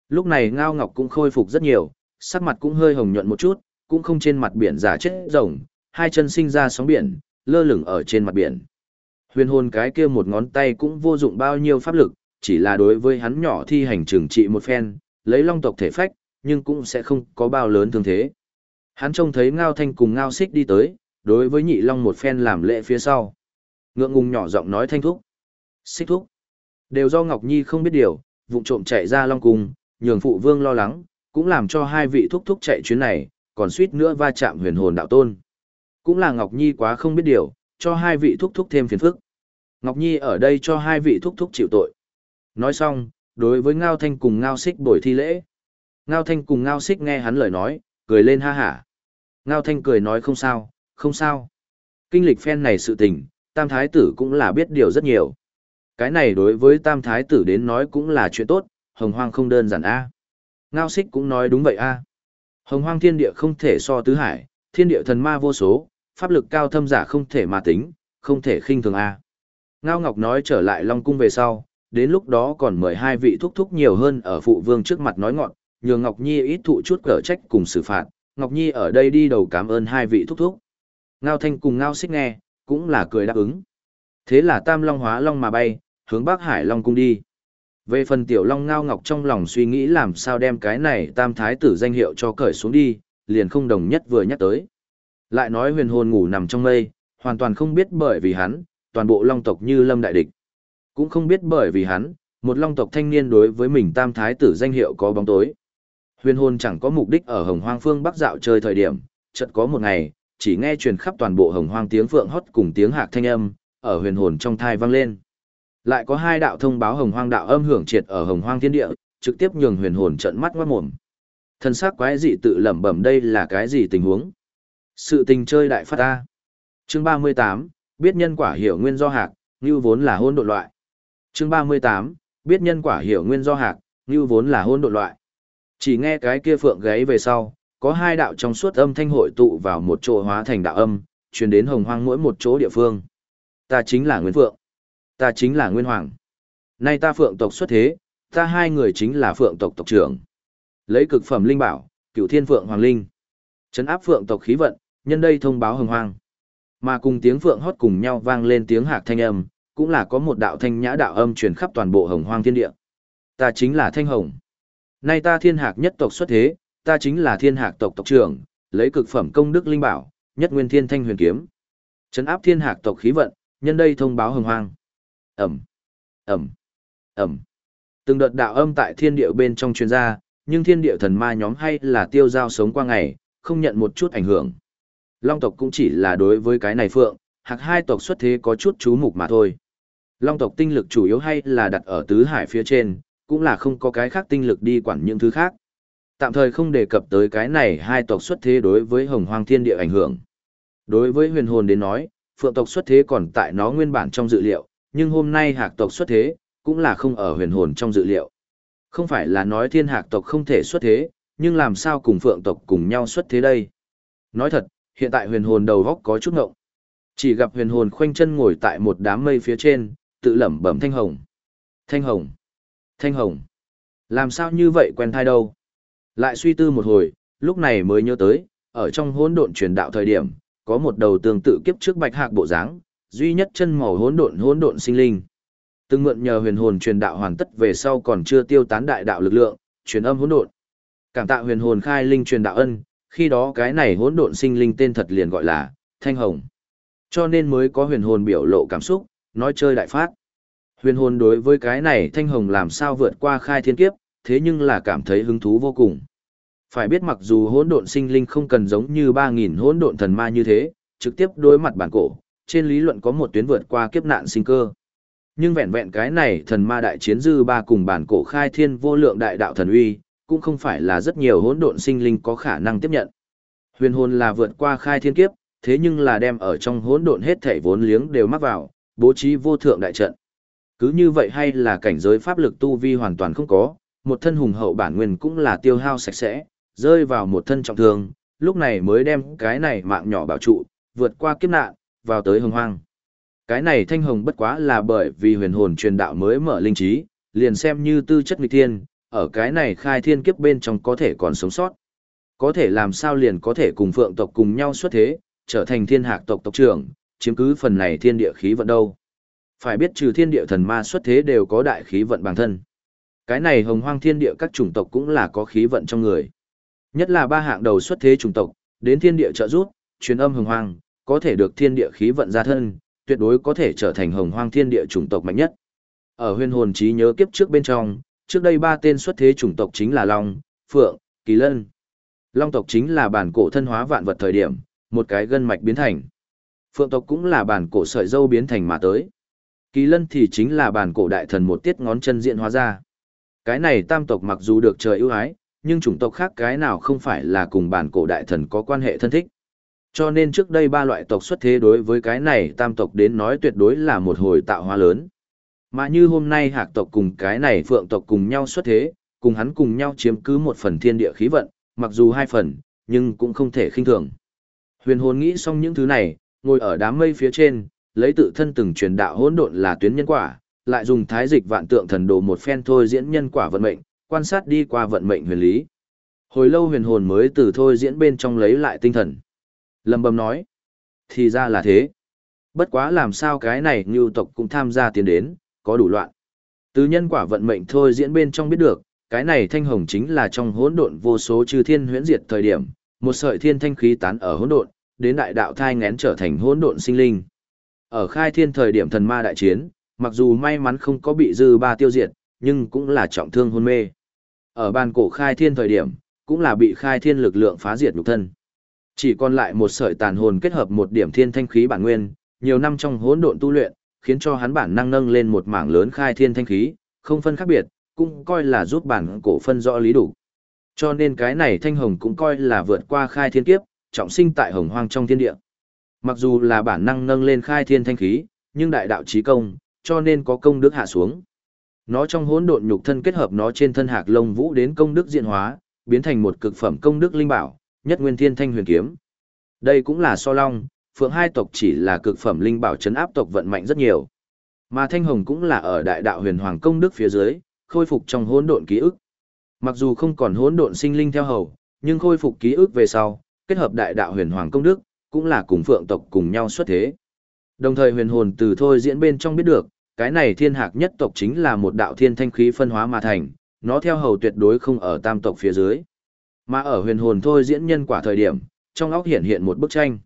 Speaker 1: Lúc này Ngao Ngọc cũng khôi phục rất nhiều, sắc mặt cũng hơi hồng nhuận một chút, cũng không trên mặt biển giả chết rồng, hai chân sinh ra sóng biển, lơ lửng ở trên mặt biển. Huyền hồn cái kia một ngón tay cũng vô dụng bao nhiêu pháp lực, chỉ là đối với hắn nhỏ thi hành trừng trị một phen, lấy long tộc thể phách, nhưng cũng sẽ không có bao lớn thương thế. Hắn trông thấy Ngao Thanh cùng Ngao Xích đi tới, đối với nhị long một phen làm lễ phía sau. Ngượng ngùng nhỏ giọng nói thanh thúc. Xích thúc. Đều do Ngọc Nhi không biết điều, vụng trộm chạy ra long cung, nhường phụ vương lo lắng, cũng làm cho hai vị thúc thúc chạy chuyến này, còn suýt nữa va chạm huyền hồn đạo tôn. Cũng là Ngọc Nhi quá không biết điều, cho hai vị thúc thúc thêm phiền phức. Ngọc Nhi ở đây cho hai vị thúc thúc chịu tội. Nói xong, đối với Ngao Thanh cùng Ngao Xích bồi thi lễ. Ngao Thanh cùng Ngao Xích nghe hắn lời nói, cười lên ha hả. Ngao Thanh cười nói không sao, không sao. Kinh lịch phen này sự tình, Tam Thái tử cũng là biết điều rất nhiều. Cái này đối với Tam Thái tử đến nói cũng là chuyện tốt, hồng hoang không đơn giản a. Ngao Xích cũng nói đúng vậy a. Hồng hoang thiên địa không thể so tứ hải, thiên địa thần ma vô số, pháp lực cao thâm giả không thể mà tính, không thể khinh thường a. Ngao Ngọc nói trở lại Long cung về sau, đến lúc đó còn mời hai vị thúc thúc nhiều hơn ở phụ vương trước mặt nói ngọn, nhường Ngọc Nhi ít thụ chút cỡ trách cùng xử phạt, Ngọc Nhi ở đây đi đầu cảm ơn hai vị thúc thúc. Ngao Thanh cùng Ngao Xích nghe, cũng là cười đáp ứng. Thế là Tam Long hóa long mà bay, hướng Bắc Hải Long cung đi. Về phần tiểu Long Ngao Ngọc trong lòng suy nghĩ làm sao đem cái này Tam Thái tử danh hiệu cho cởi xuống đi, liền không đồng nhất vừa nhắc tới. Lại nói huyền hồn ngủ nằm trong mây, hoàn toàn không biết bởi vì hắn, toàn bộ Long tộc như lâm đại địch. Cũng không biết bởi vì hắn, một Long tộc thanh niên đối với mình Tam Thái tử danh hiệu có bóng tối. Huyền hồn chẳng có mục đích ở Hồng Hoang Phương Bắc dạo chơi thời điểm, chợt có một ngày, chỉ nghe truyền khắp toàn bộ Hồng Hoang tiếng phượng hót cùng tiếng hạc thanh âm, ở huyền hồn trong thai vang lên. Lại có hai đạo thông báo Hồng Hoang đạo âm hưởng triệt ở Hồng Hoang thiên địa, trực tiếp nhường huyền hồn trợn mắt ngoát mồm. Thân xác quái dị tự lẩm bẩm đây là cái gì tình huống? Sự tình chơi đại phát ta. Chương 38, biết nhân quả hiểu nguyên do hạc, như vốn là hôn độ loại. Chương 38, biết nhân quả hiểu nguyên do hạc, như vốn là hôn độ loại. Chỉ nghe cái kia phượng gáy về sau, có hai đạo trong suốt âm thanh hội tụ vào một chỗ hóa thành đạo âm, truyền đến hồng hoang mỗi một chỗ địa phương. Ta chính là Nguyên Phượng. Ta chính là Nguyên Hoàng. Nay ta Phượng tộc xuất thế, ta hai người chính là Phượng tộc tộc trưởng. Lấy cực phẩm linh bảo, cửu thiên Phượng Hoàng Linh. Chấn áp Phượng tộc khí vận, nhân đây thông báo hồng hoang. Mà cùng tiếng Phượng hót cùng nhau vang lên tiếng hạc thanh âm, cũng là có một đạo thanh nhã đạo âm truyền khắp toàn bộ hồng hoang thiên địa. Ta chính là Thanh Hồng. Nay ta thiên hạc nhất tộc xuất thế, ta chính là thiên hạc tộc tộc trưởng, lấy cực phẩm công đức linh bảo, nhất nguyên thiên thanh huyền kiếm. Chấn áp thiên hạc tộc khí vận, nhân đây thông báo hồng hoang. Ẩm, Ẩm, Ẩm. Từng đợt đạo âm tại thiên địa bên trong chuyên gia, nhưng thiên địa thần ma nhóm hay là tiêu giao sống qua ngày, không nhận một chút ảnh hưởng. Long tộc cũng chỉ là đối với cái này phượng, hạc hai tộc xuất thế có chút chú mục mà thôi. Long tộc tinh lực chủ yếu hay là đặt ở tứ hải phía trên, cũng là không có cái khác tinh lực đi quản những thứ khác. Tạm thời không đề cập tới cái này hai tộc xuất thế đối với hồng hoang thiên địa ảnh hưởng. Đối với huyền hồn đến nói, phượng tộc xuất thế còn tại nó nguyên bản trong dự liệu, nhưng hôm nay hạc tộc xuất thế, cũng là không ở huyền hồn trong dự liệu. Không phải là nói thiên hạc tộc không thể xuất thế, nhưng làm sao cùng phượng tộc cùng nhau xuất thế đây? Nói thật, hiện tại huyền hồn đầu góc có chút ngộng. Chỉ gặp huyền hồn khoanh chân ngồi tại một đám mây phía trên, tự lẩm bẩm thanh hồng. Thanh hồng. Thanh hồng. Làm sao như vậy quen thai đâu? Lại suy tư một hồi, lúc này mới nhớ tới, ở trong hỗn độn truyền đạo thời điểm, có một đầu tương tự kiếp trước bạch hạc bộ dáng, duy nhất chân màu hỗn độn hỗn độn sinh linh. Từng mượn nhờ huyền hồn truyền đạo hoàn tất về sau còn chưa tiêu tán đại đạo lực lượng, truyền âm hỗn độn. Cảm tạ huyền hồn khai linh truyền đạo ân, khi đó cái này hỗn độn sinh linh tên thật liền gọi là Thanh Hồng. Cho nên mới có huyền hồn biểu lộ cảm xúc, nói chơi đại phát. Huyền hồn đối với cái này Thanh Hồng làm sao vượt qua khai thiên kiếp, thế nhưng là cảm thấy hứng thú vô cùng. Phải biết mặc dù hỗn độn sinh linh không cần giống như 3000 hỗn độn thần ma như thế, trực tiếp đối mặt bản cổ, trên lý luận có một tuyến vượt qua kiếp nạn sinh cơ. Nhưng vẹn vẹn cái này thần ma đại chiến dư ba cùng bản cổ khai thiên vô lượng đại đạo thần uy, cũng không phải là rất nhiều hỗn độn sinh linh có khả năng tiếp nhận. Huyền hồn là vượt qua khai thiên kiếp, thế nhưng là đem ở trong hỗn độn hết thảy vốn liếng đều mắc vào, bố trí vô thượng đại trận. Cứ như vậy hay là cảnh giới pháp lực tu vi hoàn toàn không có, một thân hùng hậu bản nguyên cũng là tiêu hao sạch sẽ, rơi vào một thân trọng thương, lúc này mới đem cái này mạng nhỏ bảo trụ, vượt qua kiếp nạn, vào tới hồng hoang. Cái này thanh hồng bất quá là bởi vì huyền hồn truyền đạo mới mở linh trí, liền xem như tư chất nghịch thiên, ở cái này khai thiên kiếp bên trong có thể còn sống sót. Có thể làm sao liền có thể cùng phượng tộc cùng nhau xuất thế, trở thành thiên hạc tộc tộc trưởng, chiếm cứ phần này thiên địa khí vận đâu. Phải biết trừ thiên địa thần ma xuất thế đều có đại khí vận bản thân. Cái này hồng hoang thiên địa các chủng tộc cũng là có khí vận trong người. Nhất là ba hạng đầu xuất thế chủng tộc, đến thiên địa trợ rút truyền âm hồng hoang, có thể được thiên địa khí vận ra thân, tuyệt đối có thể trở thành hồng hoang thiên địa chủng tộc mạnh nhất. Ở huyền hồn trí nhớ kiếp trước bên trong, trước đây ba tên xuất thế chủng tộc chính là Long, Phượng, Kỳ Lân. Long tộc chính là bản cổ thân hóa vạn vật thời điểm, một cái gân mạch biến thành. Phượng tộc cũng là bản cổ sợi dâu biến thành mà tới. Kỳ Lân thì chính là bản cổ đại thần một tiết ngón chân diện hóa ra. Cái này tam tộc mặc dù được trời ưu ái, nhưng chủng tộc khác cái nào không phải là cùng bản cổ đại thần có quan hệ thân thích. Cho nên trước đây ba loại tộc xuất thế đối với cái này tam tộc đến nói tuyệt đối là một hồi tạo hóa lớn. Mà như hôm nay hạc tộc cùng cái này phượng tộc cùng nhau xuất thế, cùng hắn cùng nhau chiếm cứ một phần thiên địa khí vận, mặc dù hai phần, nhưng cũng không thể khinh thường. Huyền hồn nghĩ xong những thứ này, ngồi ở đám mây phía trên, lấy tự thân từng truyền đạo hỗn độn là tuyến nhân quả, lại dùng thái dịch vạn tượng thần đồ một phen thôi diễn nhân quả vận mệnh, quan sát đi qua vận mệnh huyền lý. Hồi lâu huyền hồn mới từ thôi diễn bên trong lấy lại tinh thần. Lâm bầm nói, thì ra là thế. Bất quá làm sao cái này như tộc cũng tham gia tiến đến, có đủ loạn. Từ nhân quả vận mệnh thôi diễn bên trong biết được, cái này thanh hồng chính là trong hỗn độn vô số chư thiên huyễn diệt thời điểm, một sợi thiên thanh khí tán ở hỗn độn, đến đại đạo thai ngén trở thành hỗn độn sinh linh. Ở khai thiên thời điểm thần ma đại chiến, mặc dù may mắn không có bị dư ba tiêu diệt, nhưng cũng là trọng thương hôn mê. Ở bàn cổ khai thiên thời điểm, cũng là bị khai thiên lực lượng phá diệt nhục thân. Chỉ còn lại một sợi tàn hồn kết hợp một điểm thiên thanh khí bản nguyên, nhiều năm trong hỗn độn tu luyện, khiến cho hắn bản năng nâng lên một mảng lớn khai thiên thanh khí, không phân khác biệt, cũng coi là giúp bản cổ phân rõ lý đủ. Cho nên cái này thanh hồng cũng coi là vượt qua khai thiên kiếp, trọng sinh tại hồng hoang trong thiên địa. Mặc dù là bản năng nâng lên khai thiên thanh khí, nhưng đại đạo trí công, cho nên có công đức hạ xuống. Nó trong hỗn độn nhục thân kết hợp nó trên thân hạc lông vũ đến công đức diện hóa, biến thành một cực phẩm công đức linh bảo, nhất nguyên thiên thanh huyền kiếm. Đây cũng là so long, phượng hai tộc chỉ là cực phẩm linh bảo chấn áp tộc vận mạnh rất nhiều. Mà thanh hồng cũng là ở đại đạo huyền hoàng công đức phía dưới, khôi phục trong hỗn độn ký ức. Mặc dù không còn hỗn độn sinh linh theo hầu, nhưng khôi phục ký ức về sau, kết hợp đại đạo huyền hoàng công đức, cũng là cùng phượng tộc cùng nhau xuất thế. Đồng thời huyền hồn từ thôi diễn bên trong biết được, cái này thiên hạc nhất tộc chính là một đạo thiên thanh khí phân hóa mà thành, nó theo hầu tuyệt đối không ở tam tộc phía dưới. Mà ở huyền hồn thôi diễn nhân quả thời điểm, trong óc hiện hiện một bức tranh.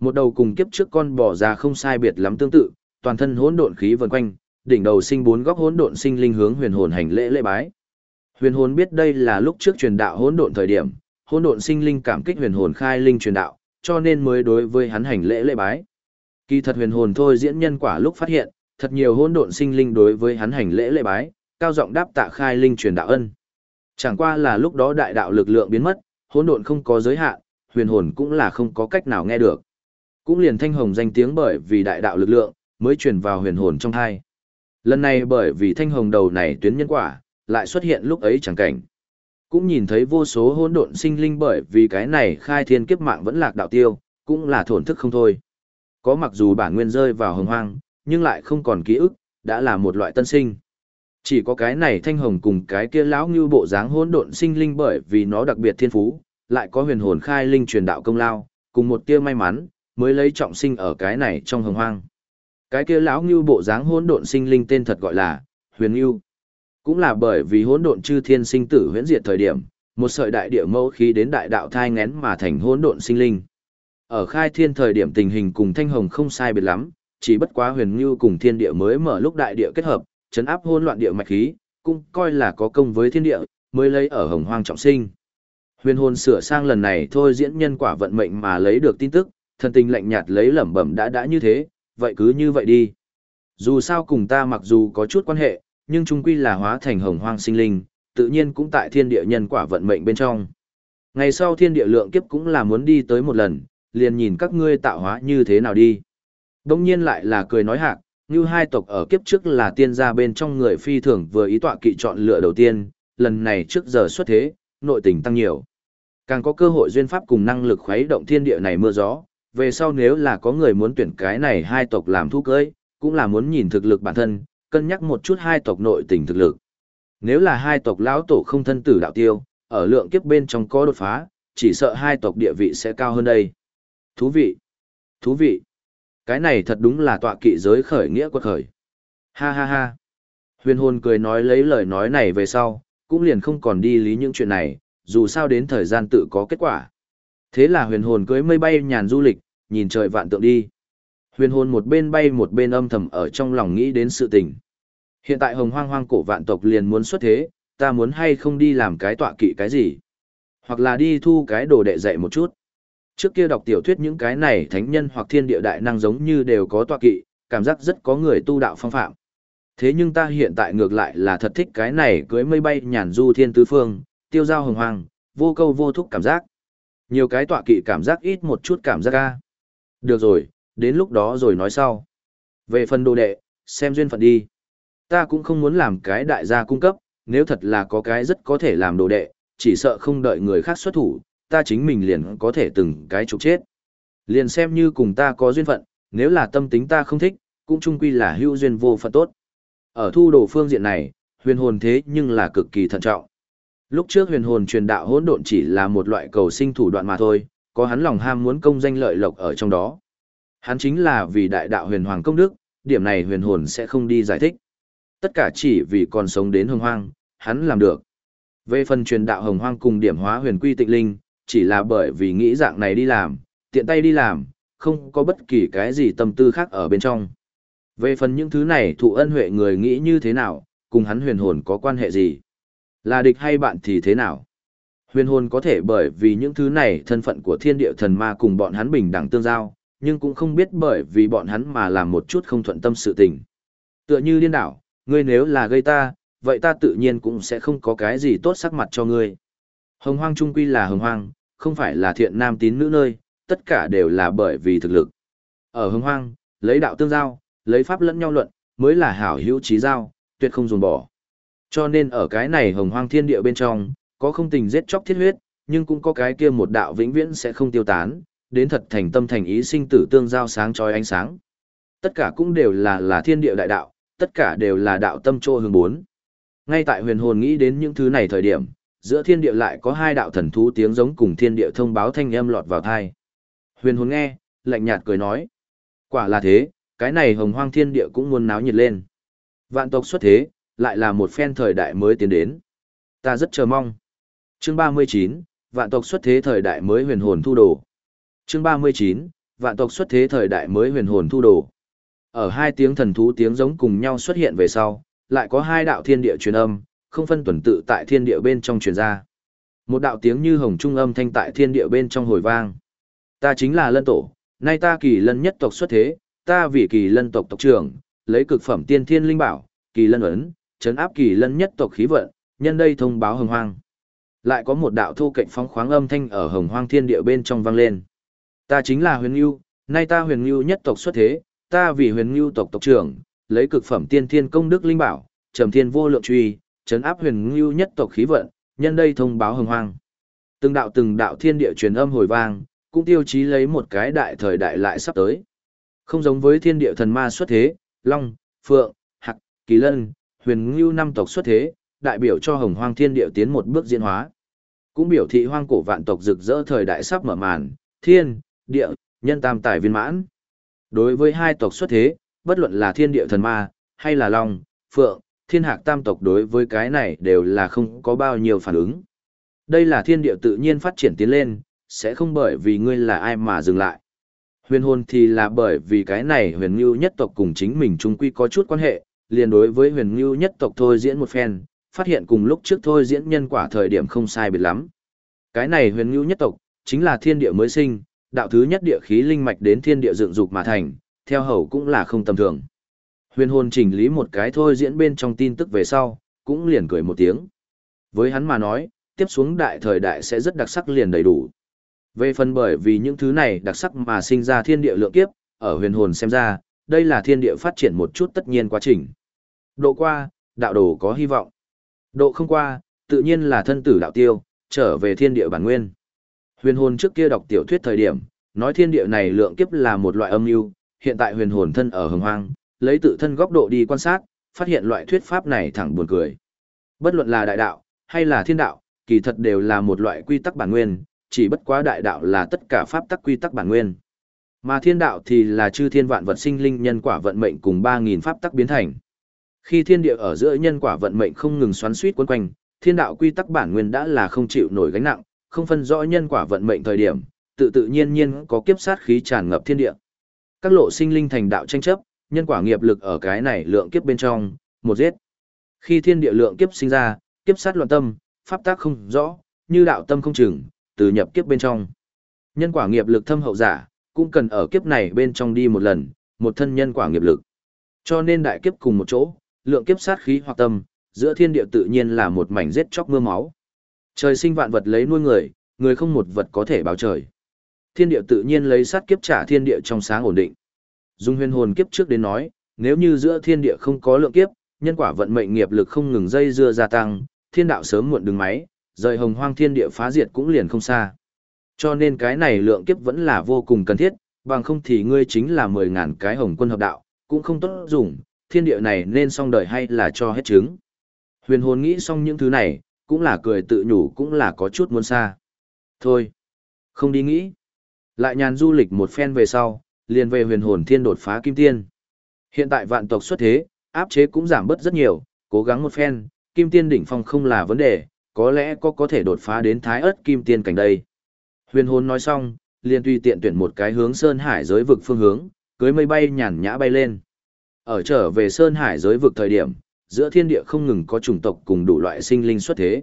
Speaker 1: Một đầu cùng kiếp trước con bò già không sai biệt lắm tương tự, toàn thân hỗn độn khí vần quanh, đỉnh đầu sinh bốn góc hỗn độn sinh linh hướng huyền hồn hành lễ lễ bái. Huyền hồn biết đây là lúc trước truyền đạo hỗn độn thời điểm, hỗn độn sinh linh cảm kích huyền hồn khai linh truyền đạo, cho nên mới đối với hắn hành lễ lễ bái. Kỳ thật huyền hồn thôi diễn nhân quả lúc phát hiện, thật nhiều hỗn độn sinh linh đối với hắn hành lễ lễ bái, cao giọng đáp tạ khai linh truyền đạo ân. Chẳng qua là lúc đó đại đạo lực lượng biến mất, hỗn độn không có giới hạn, huyền hồn cũng là không có cách nào nghe được. Cũng liền thanh hồng danh tiếng bởi vì đại đạo lực lượng mới truyền vào huyền hồn trong thai. Lần này bởi vì thanh hồng đầu này tuyến nhân quả, lại xuất hiện lúc ấy chẳng cảnh. Cũng nhìn thấy vô số hỗn độn sinh linh bởi vì cái này khai thiên kiếp mạng vẫn lạc đạo tiêu, cũng là thổn thức không thôi. Có mặc dù bản nguyên rơi vào hồng hoang, nhưng lại không còn ký ức, đã là một loại tân sinh. Chỉ có cái này thanh hồng cùng cái kia lão như bộ dáng hỗn độn sinh linh bởi vì nó đặc biệt thiên phú, lại có huyền hồn khai linh truyền đạo công lao, cùng một tia may mắn, mới lấy trọng sinh ở cái này trong hồng hoang. Cái kia lão như bộ dáng hỗn độn sinh linh tên thật gọi là Huyền Ngưu. Cũng là bởi vì hỗn độn chư thiên sinh tử huyễn diệt thời điểm, một sợi đại địa mẫu khí đến đại đạo thai ngén mà thành hỗn độn sinh linh. Ở khai thiên thời điểm tình hình cùng thanh hồng không sai biệt lắm, chỉ bất quá huyền ngưu cùng thiên địa mới mở lúc đại địa kết hợp, chấn áp hỗn loạn địa mạch khí, cũng coi là có công với thiên địa, mới lấy ở hồng hoang trọng sinh. Huyền hồn sửa sang lần này thôi diễn nhân quả vận mệnh mà lấy được tin tức, thần tình lạnh nhạt lấy lẩm bẩm đã đã như thế, vậy cứ như vậy đi. Dù sao cùng ta mặc dù có chút quan hệ, nhưng chung quy là hóa thành hồng hoang sinh linh, tự nhiên cũng tại thiên địa nhân quả vận mệnh bên trong. Ngày sau thiên địa lượng kiếp cũng là muốn đi tới một lần, liền nhìn các ngươi tạo hóa như thế nào đi. Đông nhiên lại là cười nói hạc, như hai tộc ở kiếp trước là tiên gia bên trong người phi thường vừa ý tọa kỵ chọn lựa đầu tiên, lần này trước giờ xuất thế, nội tình tăng nhiều. Càng có cơ hội duyên pháp cùng năng lực khuấy động thiên địa này mưa gió, về sau nếu là có người muốn tuyển cái này hai tộc làm thu cưới, cũng là muốn nhìn thực lực bản thân, cân nhắc một chút hai tộc nội tình thực lực. Nếu là hai tộc lão tổ không thân tử đạo tiêu, ở lượng kiếp bên trong có đột phá, chỉ sợ hai tộc địa vị sẽ cao hơn đây. Thú vị! Thú vị! Cái này thật đúng là tọa kỵ giới khởi nghĩa quật khởi. Ha ha ha! Huyền hồn cười nói lấy lời nói này về sau, cũng liền không còn đi lý những chuyện này, dù sao đến thời gian tự có kết quả. Thế là huyền hồn cưới mây bay nhàn du lịch, nhìn trời vạn tượng đi. Huyền hồn một bên bay một bên âm thầm ở trong lòng nghĩ đến sự tình. Hiện tại hồng hoang hoang cổ vạn tộc liền muốn xuất thế, ta muốn hay không đi làm cái tọa kỵ cái gì. Hoặc là đi thu cái đồ đệ dạy một chút. Trước kia đọc tiểu thuyết những cái này thánh nhân hoặc thiên địa đại năng giống như đều có tọa kỵ, cảm giác rất có người tu đạo phong phạm. Thế nhưng ta hiện tại ngược lại là thật thích cái này cưới mây bay nhàn du thiên tứ phương, tiêu giao hồng hoàng, vô câu vô thúc cảm giác. Nhiều cái tọa kỵ cảm giác ít một chút cảm giác ca. Được rồi, đến lúc đó rồi nói sau. Về phần đồ đệ, xem duyên phận đi. Ta cũng không muốn làm cái đại gia cung cấp, nếu thật là có cái rất có thể làm đồ đệ, chỉ sợ không đợi người khác xuất thủ, ta chính mình liền có thể từng cái trục chết. Liền xem như cùng ta có duyên phận, nếu là tâm tính ta không thích, cũng chung quy là hữu duyên vô phận tốt. Ở thu đồ phương diện này, huyền hồn thế nhưng là cực kỳ thận trọng. Lúc trước huyền hồn truyền đạo hỗn độn chỉ là một loại cầu sinh thủ đoạn mà thôi, có hắn lòng ham muốn công danh lợi lộc ở trong đó. Hắn chính là vì đại đạo huyền hoàng công đức, điểm này huyền hồn sẽ không đi giải thích. Tất cả chỉ vì còn sống đến hồng hoang, hắn làm được. Về phần truyền đạo hồng hoang cùng điểm hóa huyền quy tịnh linh, chỉ là bởi vì nghĩ dạng này đi làm, tiện tay đi làm, không có bất kỳ cái gì tâm tư khác ở bên trong. Về phần những thứ này thụ ân huệ người nghĩ như thế nào, cùng hắn huyền hồn có quan hệ gì? Là địch hay bạn thì thế nào? Huyền hồn có thể bởi vì những thứ này thân phận của thiên địa thần ma cùng bọn hắn bình đẳng tương giao, nhưng cũng không biết bởi vì bọn hắn mà làm một chút không thuận tâm sự tình. Tựa như điên đảo, ngươi nếu là gây ta, vậy ta tự nhiên cũng sẽ không có cái gì tốt sắc mặt cho ngươi. Hồng hoang trung quy là hồng hoang, không phải là thiện nam tín nữ nơi, tất cả đều là bởi vì thực lực. Ở hưng hoang, lấy đạo tương giao, lấy pháp lẫn nhau luận, mới là hảo hữu trí giao, tuyệt không dùng bỏ. Cho nên ở cái này hồng hoang thiên địa bên trong, có không tình giết chóc thiết huyết, nhưng cũng có cái kia một đạo vĩnh viễn sẽ không tiêu tán, đến thật thành tâm thành ý sinh tử tương giao sáng trói ánh sáng. Tất cả cũng đều là là thiên địa đại đạo, tất cả đều là đạo tâm trô hướng bốn. Ngay tại huyền hồn nghĩ đến những thứ này thời điểm, giữa thiên địa lại có hai đạo thần thú tiếng giống cùng thiên địa thông báo thanh âm lọt vào thai. Huyền hồn nghe, lạnh nhạt cười nói. Quả là thế, cái này hồng hoang thiên địa cũng muốn náo nhiệt lên. Vạn tộc xuất thế, lại là một phen thời đại mới tiến đến. Ta rất chờ mong. Chương 39, vạn tộc xuất thế thời đại mới huyền hồn thu đồ. Chương 39, vạn tộc xuất thế thời đại mới huyền hồn thu đồ. Ở hai tiếng thần thú tiếng giống cùng nhau xuất hiện về sau, lại có hai đạo thiên địa truyền âm, không phân tuần tự tại thiên địa bên trong truyền ra. Một đạo tiếng như hồng trung âm thanh tại thiên địa bên trong hồi vang. Ta chính là lân tổ, nay ta kỳ lân nhất tộc xuất thế, ta vì kỳ lân tộc tộc trưởng, lấy cực phẩm tiên thiên linh bảo, kỳ lân ấn, chấn áp kỳ lân nhất tộc khí vận, nhân đây thông báo hồng hoang. Lại có một đạo thu cạnh phóng khoáng âm thanh ở hồng hoang thiên địa bên trong vang lên. Ta chính là huyền ngưu, nay ta huyền ngưu nhất tộc xuất thế, ta vì huyền ngưu tộc tộc trưởng, lấy cực phẩm tiên thiên công đức linh bảo, trầm thiên vô lượng truy, chấn áp huyền ngưu nhất tộc khí vận, nhân đây thông báo hồng hoang. Từng đạo từng đạo thiên địa truyền âm hồi vang, cũng tiêu chí lấy một cái đại thời đại lại sắp tới. Không giống với thiên địa thần ma xuất thế, long, phượng, hạc, kỳ lân, huyền ngưu năm tộc xuất thế, đại biểu cho hồng hoang thiên địa tiến một bước diễn hóa. Cũng biểu thị hoang cổ vạn tộc rực rỡ thời đại sắp mở màn, thiên, địa, nhân tam tài viên mãn. Đối với hai tộc xuất thế, bất luận là thiên địa thần ma, hay là long, phượng, thiên hạc tam tộc đối với cái này đều là không có bao nhiêu phản ứng. Đây là thiên địa tự nhiên phát triển tiến lên, sẽ không bởi vì ngươi là ai mà dừng lại. Huyền hồn thì là bởi vì cái này huyền ngưu nhất tộc cùng chính mình chung quy có chút quan hệ, liền đối với huyền ngưu nhất tộc thôi diễn một phen, phát hiện cùng lúc trước thôi diễn nhân quả thời điểm không sai biệt lắm. Cái này huyền ngưu nhất tộc, chính là thiên địa mới sinh, đạo thứ nhất địa khí linh mạch đến thiên địa dựng dục mà thành, theo hầu cũng là không tầm thường. Huyền hồn chỉnh lý một cái thôi diễn bên trong tin tức về sau, cũng liền cười một tiếng. Với hắn mà nói, tiếp xuống đại thời đại sẽ rất đặc sắc liền đầy đủ. Về phần bởi vì những thứ này đặc sắc mà sinh ra thiên địa lượng kiếp, ở huyền hồn xem ra, đây là thiên địa phát triển một chút tất nhiên quá trình. Độ qua, đạo đồ có hy vọng. Độ không qua, tự nhiên là thân tử đạo tiêu, trở về thiên địa bản nguyên. Huyền hồn trước kia đọc tiểu thuyết thời điểm, nói thiên địa này lượng kiếp là một loại âm mưu, hiện tại huyền hồn thân ở hồng hoang, lấy tự thân góc độ đi quan sát, phát hiện loại thuyết pháp này thẳng buồn cười. Bất luận là đại đạo, hay là thiên đạo, kỳ thật đều là một loại quy tắc bản nguyên, chỉ bất quá đại đạo là tất cả pháp tắc quy tắc bản nguyên. Mà thiên đạo thì là chư thiên vạn vật sinh linh nhân quả vận mệnh cùng 3.000 pháp tắc biến thành. Khi thiên địa ở giữa nhân quả vận mệnh không ngừng xoắn suýt quấn quanh, thiên đạo quy tắc bản nguyên đã là không chịu nổi gánh nặng, không phân rõ nhân quả vận mệnh thời điểm, tự tự nhiên nhiên có kiếp sát khí tràn ngập thiên địa. Các lộ sinh linh thành đạo tranh chấp, nhân quả nghiệp lực ở cái này lượng kiếp bên trong, một giết. Khi thiên địa lượng kiếp sinh ra, kiếp sát loạn tâm, pháp tác không rõ, như đạo tâm không chừng, từ nhập kiếp bên trong. Nhân quả nghiệp lực thâm hậu giả, cũng cần ở kiếp này bên trong đi một lần, một thân nhân quả nghiệp lực. Cho nên đại kiếp cùng một chỗ, lượng kiếp sát khí hoặc tâm, giữa thiên địa tự nhiên là một mảnh giết chóc mưa máu. Trời sinh vạn vật lấy nuôi người, người không một vật có thể báo trời. Thiên địa tự nhiên lấy sát kiếp trả thiên địa trong sáng ổn định. Dung huyền hồn kiếp trước đến nói, nếu như giữa thiên địa không có lượng kiếp, nhân quả vận mệnh nghiệp lực không ngừng dây dưa gia tăng, thiên đạo sớm muộn đứng máy, rời hồng hoang thiên địa phá diệt cũng liền không xa. Cho nên cái này lượng kiếp vẫn là vô cùng cần thiết, bằng không thì ngươi chính là 10.000 cái hồng quân hợp đạo, cũng không tốt dùng, thiên địa này nên xong đời hay là cho hết trứng. Huyền hồn nghĩ xong những thứ này, cũng là cười tự nhủ cũng là có chút muốn xa. Thôi, không đi nghĩ. Lại nhàn du lịch một phen về sau, liền về huyền hồn thiên đột phá kim tiên. Hiện tại vạn tộc xuất thế, áp chế cũng giảm bớt rất nhiều, cố gắng một phen, kim tiên đỉnh phong không là vấn đề, có lẽ có có thể đột phá đến thái ớt kim tiên cảnh đây. Huyền hồn nói xong, liền tùy tiện tuyển một cái hướng Sơn Hải giới vực phương hướng, cưới mây bay nhàn nhã bay lên. Ở trở về Sơn Hải giới vực thời điểm, giữa thiên địa không ngừng có chủng tộc cùng đủ loại sinh linh xuất thế.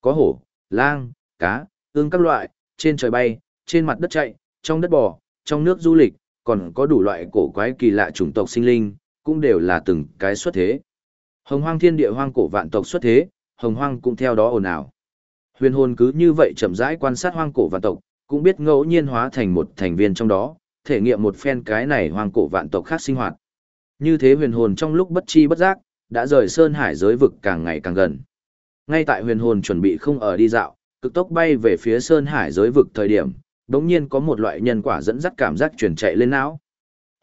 Speaker 1: Có hổ, lang, cá, ương các loại, trên trời bay, trên mặt đất chạy, trong đất bò, trong nước du lịch, còn có đủ loại cổ quái kỳ lạ chủng tộc sinh linh, cũng đều là từng cái xuất thế. Hồng hoang thiên địa hoang cổ vạn tộc xuất thế, hồng hoang cũng theo đó ồn ào. Huyền hồn cứ như vậy chậm rãi quan sát hoang cổ vạn tộc, cũng biết ngẫu nhiên hóa thành một thành viên trong đó, thể nghiệm một phen cái này hoang cổ vạn tộc khác sinh hoạt. Như thế huyền hồn trong lúc bất chi bất giác, đã rời sơn hải giới vực càng ngày càng gần. Ngay tại huyền hồn chuẩn bị không ở đi dạo, cực tốc bay về phía sơn hải giới vực thời điểm, đống nhiên có một loại nhân quả dẫn dắt cảm giác chuyển chạy lên não.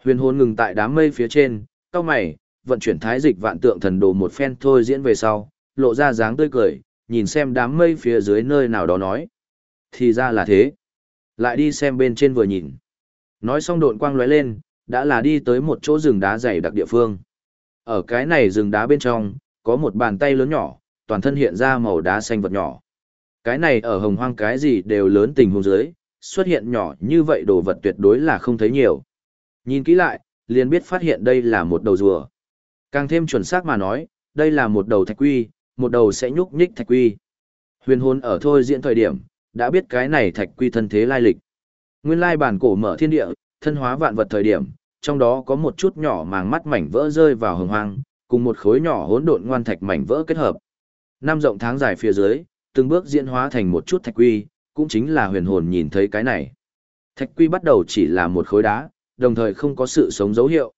Speaker 1: Huyền hồn ngừng tại đám mây phía trên, cao mày, vận chuyển thái dịch vạn tượng thần đồ một phen thôi diễn về sau, lộ ra dáng tươi cười, nhìn xem đám mây phía dưới nơi nào đó nói. Thì ra là thế. Lại đi xem bên trên vừa nhìn. Nói xong độn quang lóe lên, đã là đi tới một chỗ rừng đá dày đặc địa phương. Ở cái này rừng đá bên trong, có một bàn tay lớn nhỏ, toàn thân hiện ra màu đá xanh vật nhỏ. Cái này ở hồng hoang cái gì đều lớn tình huống dưới, xuất hiện nhỏ như vậy đồ vật tuyệt đối là không thấy nhiều. Nhìn kỹ lại, liền biết phát hiện đây là một đầu rùa. Càng thêm chuẩn xác mà nói, đây là một đầu thạch quy, một đầu sẽ nhúc nhích thạch quy. Huyền hồn ở thôi diễn thời điểm, đã biết cái này thạch quy thân thế lai lịch. Nguyên lai bản cổ mở thiên địa, thân hóa vạn vật thời điểm, trong đó có một chút nhỏ màng mắt mảnh vỡ rơi vào hồng hoang, cùng một khối nhỏ hỗn độn ngoan thạch mảnh vỡ kết hợp. Năm rộng tháng dài phía dưới, từng bước diễn hóa thành một chút thạch quy, cũng chính là huyền hồn nhìn thấy cái này. Thạch quy bắt đầu chỉ là một khối đá, đồng thời không có sự sống dấu hiệu.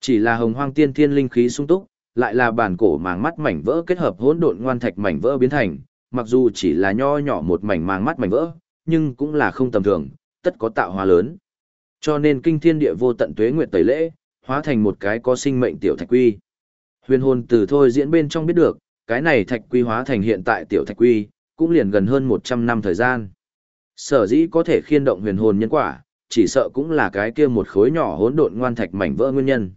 Speaker 1: Chỉ là hồng hoang tiên thiên linh khí sung túc, lại là bản cổ màng mắt mảnh vỡ kết hợp hỗn độn ngoan thạch mảnh vỡ biến thành, mặc dù chỉ là nho nhỏ một mảnh màng mắt mảnh vỡ, nhưng cũng là không tầm thường, tất có tạo hóa lớn. Cho nên kinh thiên địa vô tận tuế nguyệt tẩy lễ, hóa thành một cái có sinh mệnh tiểu thạch quy. Huyền hồn từ thôi diễn bên trong biết được, cái này thạch quy hóa thành hiện tại tiểu thạch quy, cũng liền gần hơn 100 năm thời gian. Sở dĩ có thể khiên động huyền hồn nhân quả, chỉ sợ cũng là cái kia một khối nhỏ hỗn độn ngoan thạch mảnh vỡ nguyên nhân.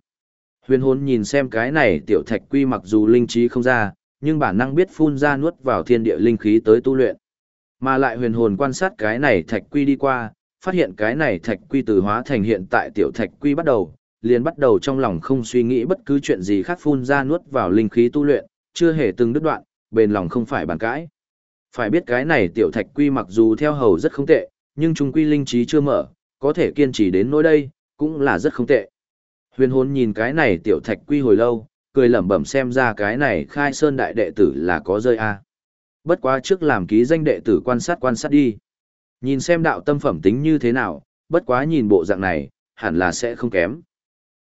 Speaker 1: Huyền hồn nhìn xem cái này tiểu thạch quy mặc dù linh trí không ra, nhưng bản năng biết phun ra nuốt vào thiên địa linh khí tới tu luyện. Mà lại huyền hồn quan sát cái này thạch quy đi qua, phát hiện cái này thạch quy từ hóa thành hiện tại tiểu thạch quy bắt đầu, liền bắt đầu trong lòng không suy nghĩ bất cứ chuyện gì khác phun ra nuốt vào linh khí tu luyện, chưa hề từng đứt đoạn, bền lòng không phải bàn cãi. Phải biết cái này tiểu thạch quy mặc dù theo hầu rất không tệ, nhưng trung quy linh trí chưa mở, có thể kiên trì đến nỗi đây, cũng là rất không tệ. Huyền hồn nhìn cái này tiểu thạch quy hồi lâu, cười lẩm bẩm xem ra cái này khai sơn đại đệ tử là có rơi a. Bất quá trước làm ký danh đệ tử quan sát quan sát đi. Nhìn xem đạo tâm phẩm tính như thế nào, bất quá nhìn bộ dạng này, hẳn là sẽ không kém.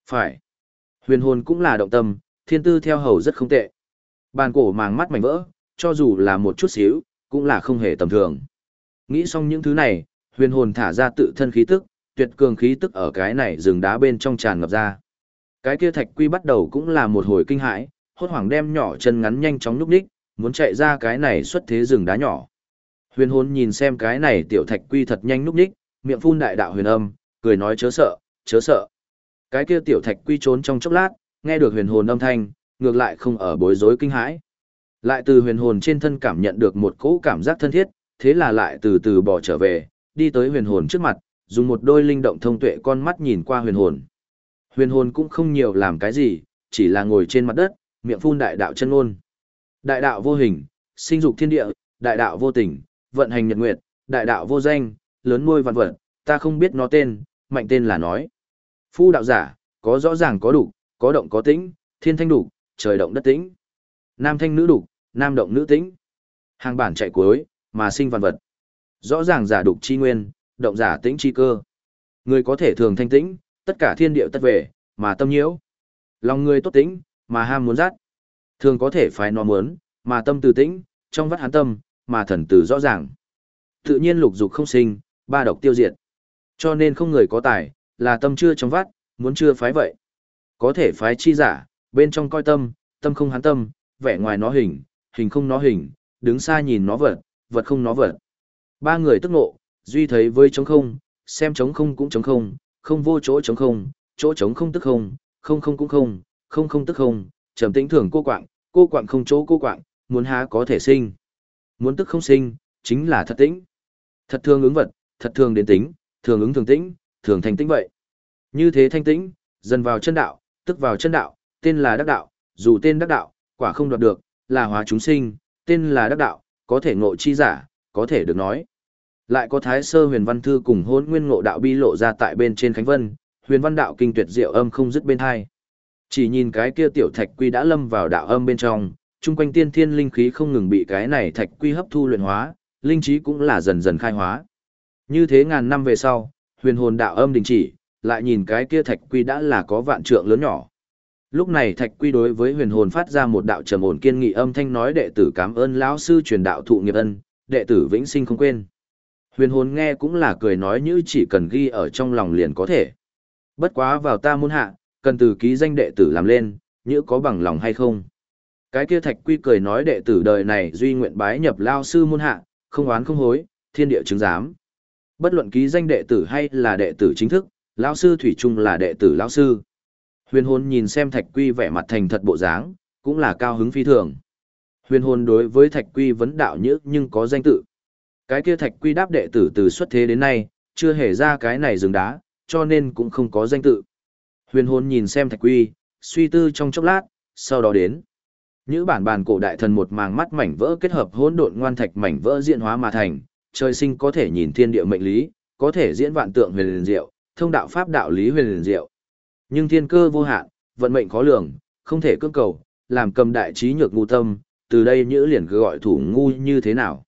Speaker 1: Phải. Huyền hồn cũng là động tâm, thiên tư theo hầu rất không tệ. Bàn cổ màng mắt mảnh vỡ, cho dù là một chút xíu, cũng là không hề tầm thường. Nghĩ xong những thứ này, huyền hồn thả ra tự thân khí tức, tuyệt cường khí tức ở cái này rừng đá bên trong tràn ngập ra. Cái kia thạch quy bắt đầu cũng là một hồi kinh hãi, hốt hoảng đem nhỏ chân ngắn nhanh chóng núp đích, muốn chạy ra cái này xuất thế rừng đá nhỏ. Huyền hồn nhìn xem cái này tiểu thạch quy thật nhanh núp đích, miệng phun đại đạo huyền âm, cười nói chớ sợ, chớ sợ. Cái kia tiểu thạch quy trốn trong chốc lát, nghe được huyền hồn âm thanh, ngược lại không ở bối rối kinh hãi. Lại từ huyền hồn trên thân cảm nhận được một cỗ cảm giác thân thiết, thế là lại từ từ bỏ trở về, đi tới huyền hồn trước mặt, dùng một đôi linh động thông tuệ con mắt nhìn qua huyền hồn. Huyền hồn cũng không nhiều làm cái gì, chỉ là ngồi trên mặt đất, miệng phun đại đạo chân ngôn. Đại đạo vô hình, sinh dục thiên địa, đại đạo vô tình, vận hành nhật nguyệt, đại đạo vô danh, lớn nuôi vạn vật, ta không biết nó tên, mạnh tên là nói. Phu đạo giả, có rõ ràng có đủ, có động có tĩnh, thiên thanh đủ, trời động đất tĩnh. Nam thanh nữ đủ, nam động nữ tĩnh. Hàng bản chạy cuối, mà sinh văn vật. Rõ ràng giả đục chi nguyên, động giả tĩnh chi cơ. Người có thể thường thanh tĩnh, tất cả thiên điệu tất về, mà tâm nhiễu. Lòng người tốt tĩnh, mà ham muốn rát. Thường có thể phải nó muốn, mà tâm từ tĩnh, trong vắt hán tâm, mà thần từ rõ ràng. Tự nhiên lục dục không sinh, ba độc tiêu diệt. Cho nên không người có tài, là tâm chưa trong vắt, muốn chưa phái vậy. Có thể phái chi giả, bên trong coi tâm, tâm không hán tâm, vẻ ngoài nó hình, hình không nó hình, đứng xa nhìn nó vật, vật không nó vật. Ba người tức nộ, duy thấy với trống không, xem trống không cũng trống không, không vô chỗ trống không, chỗ trống không tức không, không không cũng không, không không tức không, trầm tĩnh thường cô quạng, cô quạng không chỗ cô quạng, muốn há có thể sinh. Muốn tức không sinh, chính là thật tĩnh. Thật thường ứng vật, thật thường đến tính, thường ứng thường tĩnh, thường thành tĩnh vậy. Như thế thanh tĩnh, dần vào chân đạo, tức vào chân đạo, tên là đắc đạo, dù tên đắc đạo, quả không đoạt được, là hóa chúng sinh, tên là đắc đạo, có thể ngộ chi giả, có thể được nói. Lại có Thái Sơ Huyền Văn Thư cùng hôn nguyên ngộ đạo bi lộ ra tại bên trên Khánh Vân, huyền văn đạo kinh tuyệt diệu âm không dứt bên hai. Chỉ nhìn cái kia tiểu thạch quy đã lâm vào đạo âm bên trong, chung quanh tiên thiên linh khí không ngừng bị cái này thạch quy hấp thu luyện hóa, linh trí cũng là dần dần khai hóa. Như thế ngàn năm về sau, huyền hồn đạo âm đình chỉ, lại nhìn cái kia thạch quy đã là có vạn trượng lớn nhỏ. Lúc này thạch quy đối với huyền hồn phát ra một đạo trầm ổn kiên nghị âm thanh nói đệ tử cảm ơn lão sư truyền đạo thụ nghiệp ân, đệ tử vĩnh sinh không quên. Huyền hồn nghe cũng là cười nói như chỉ cần ghi ở trong lòng liền có thể. Bất quá vào ta muôn hạ, cần từ ký danh đệ tử làm lên, như có bằng lòng hay không. Cái kia thạch quy cười nói đệ tử đời này duy nguyện bái nhập lao sư môn hạ, không oán không hối, thiên địa chứng giám. Bất luận ký danh đệ tử hay là đệ tử chính thức, lão sư thủy chung là đệ tử lão sư. Huyền hồn nhìn xem thạch quy vẻ mặt thành thật bộ dáng, cũng là cao hứng phi thường. Huyền hồn đối với thạch quy vấn đạo nhữ nhưng có danh tự. Cái kia thạch quy đáp đệ tử từ xuất thế đến nay, chưa hề ra cái này rừng đá, cho nên cũng không có danh tự. Huyền hồn nhìn xem thạch quy, suy tư trong chốc lát, sau đó đến. Những bản bản cổ đại thần một màng mắt mảnh vỡ kết hợp hỗn độn ngoan thạch mảnh vỡ diễn hóa mà thành, trời sinh có thể nhìn thiên địa mệnh lý, có thể diễn vạn tượng huyền liền diệu, thông đạo pháp đạo lý huyền liền diệu. Nhưng thiên cơ vô hạn, vận mệnh khó lường, không thể cưỡng cầu, làm cầm đại trí nhược ngu tâm, từ đây nhữ liền cứ gọi thủ ngu như thế nào.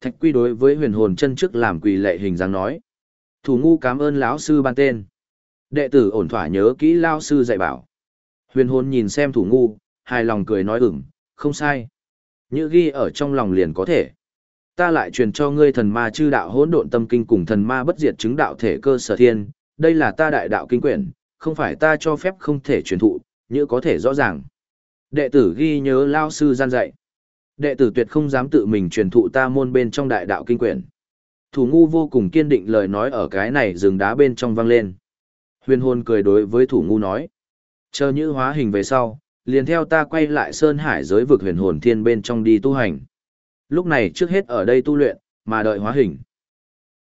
Speaker 1: Thạch quy đối với huyền hồn chân trước làm quỳ lệ hình dáng nói. Thủ ngu cảm ơn lão sư ban tên. Đệ tử ổn thỏa nhớ kỹ lão sư dạy bảo. Huyền hồn nhìn xem thủ ngu, hài lòng cười nói ửng, không sai. Nhữ ghi ở trong lòng liền có thể. Ta lại truyền cho ngươi thần ma chư đạo hỗn độn tâm kinh cùng thần ma bất diệt chứng đạo thể cơ sở thiên, đây là ta đại đạo kinh quyển, không phải ta cho phép không thể truyền thụ, như có thể rõ ràng. Đệ tử ghi nhớ lao sư gian dạy. Đệ tử tuyệt không dám tự mình truyền thụ ta môn bên trong đại đạo kinh quyển. Thủ ngu vô cùng kiên định lời nói ở cái này rừng đá bên trong vang lên. Huyền hồn cười đối với thủ ngu nói. Chờ như hóa hình về sau, liền theo ta quay lại sơn hải giới vực huyền hồn thiên bên trong đi tu hành. Lúc này trước hết ở đây tu luyện, mà đợi hóa hình.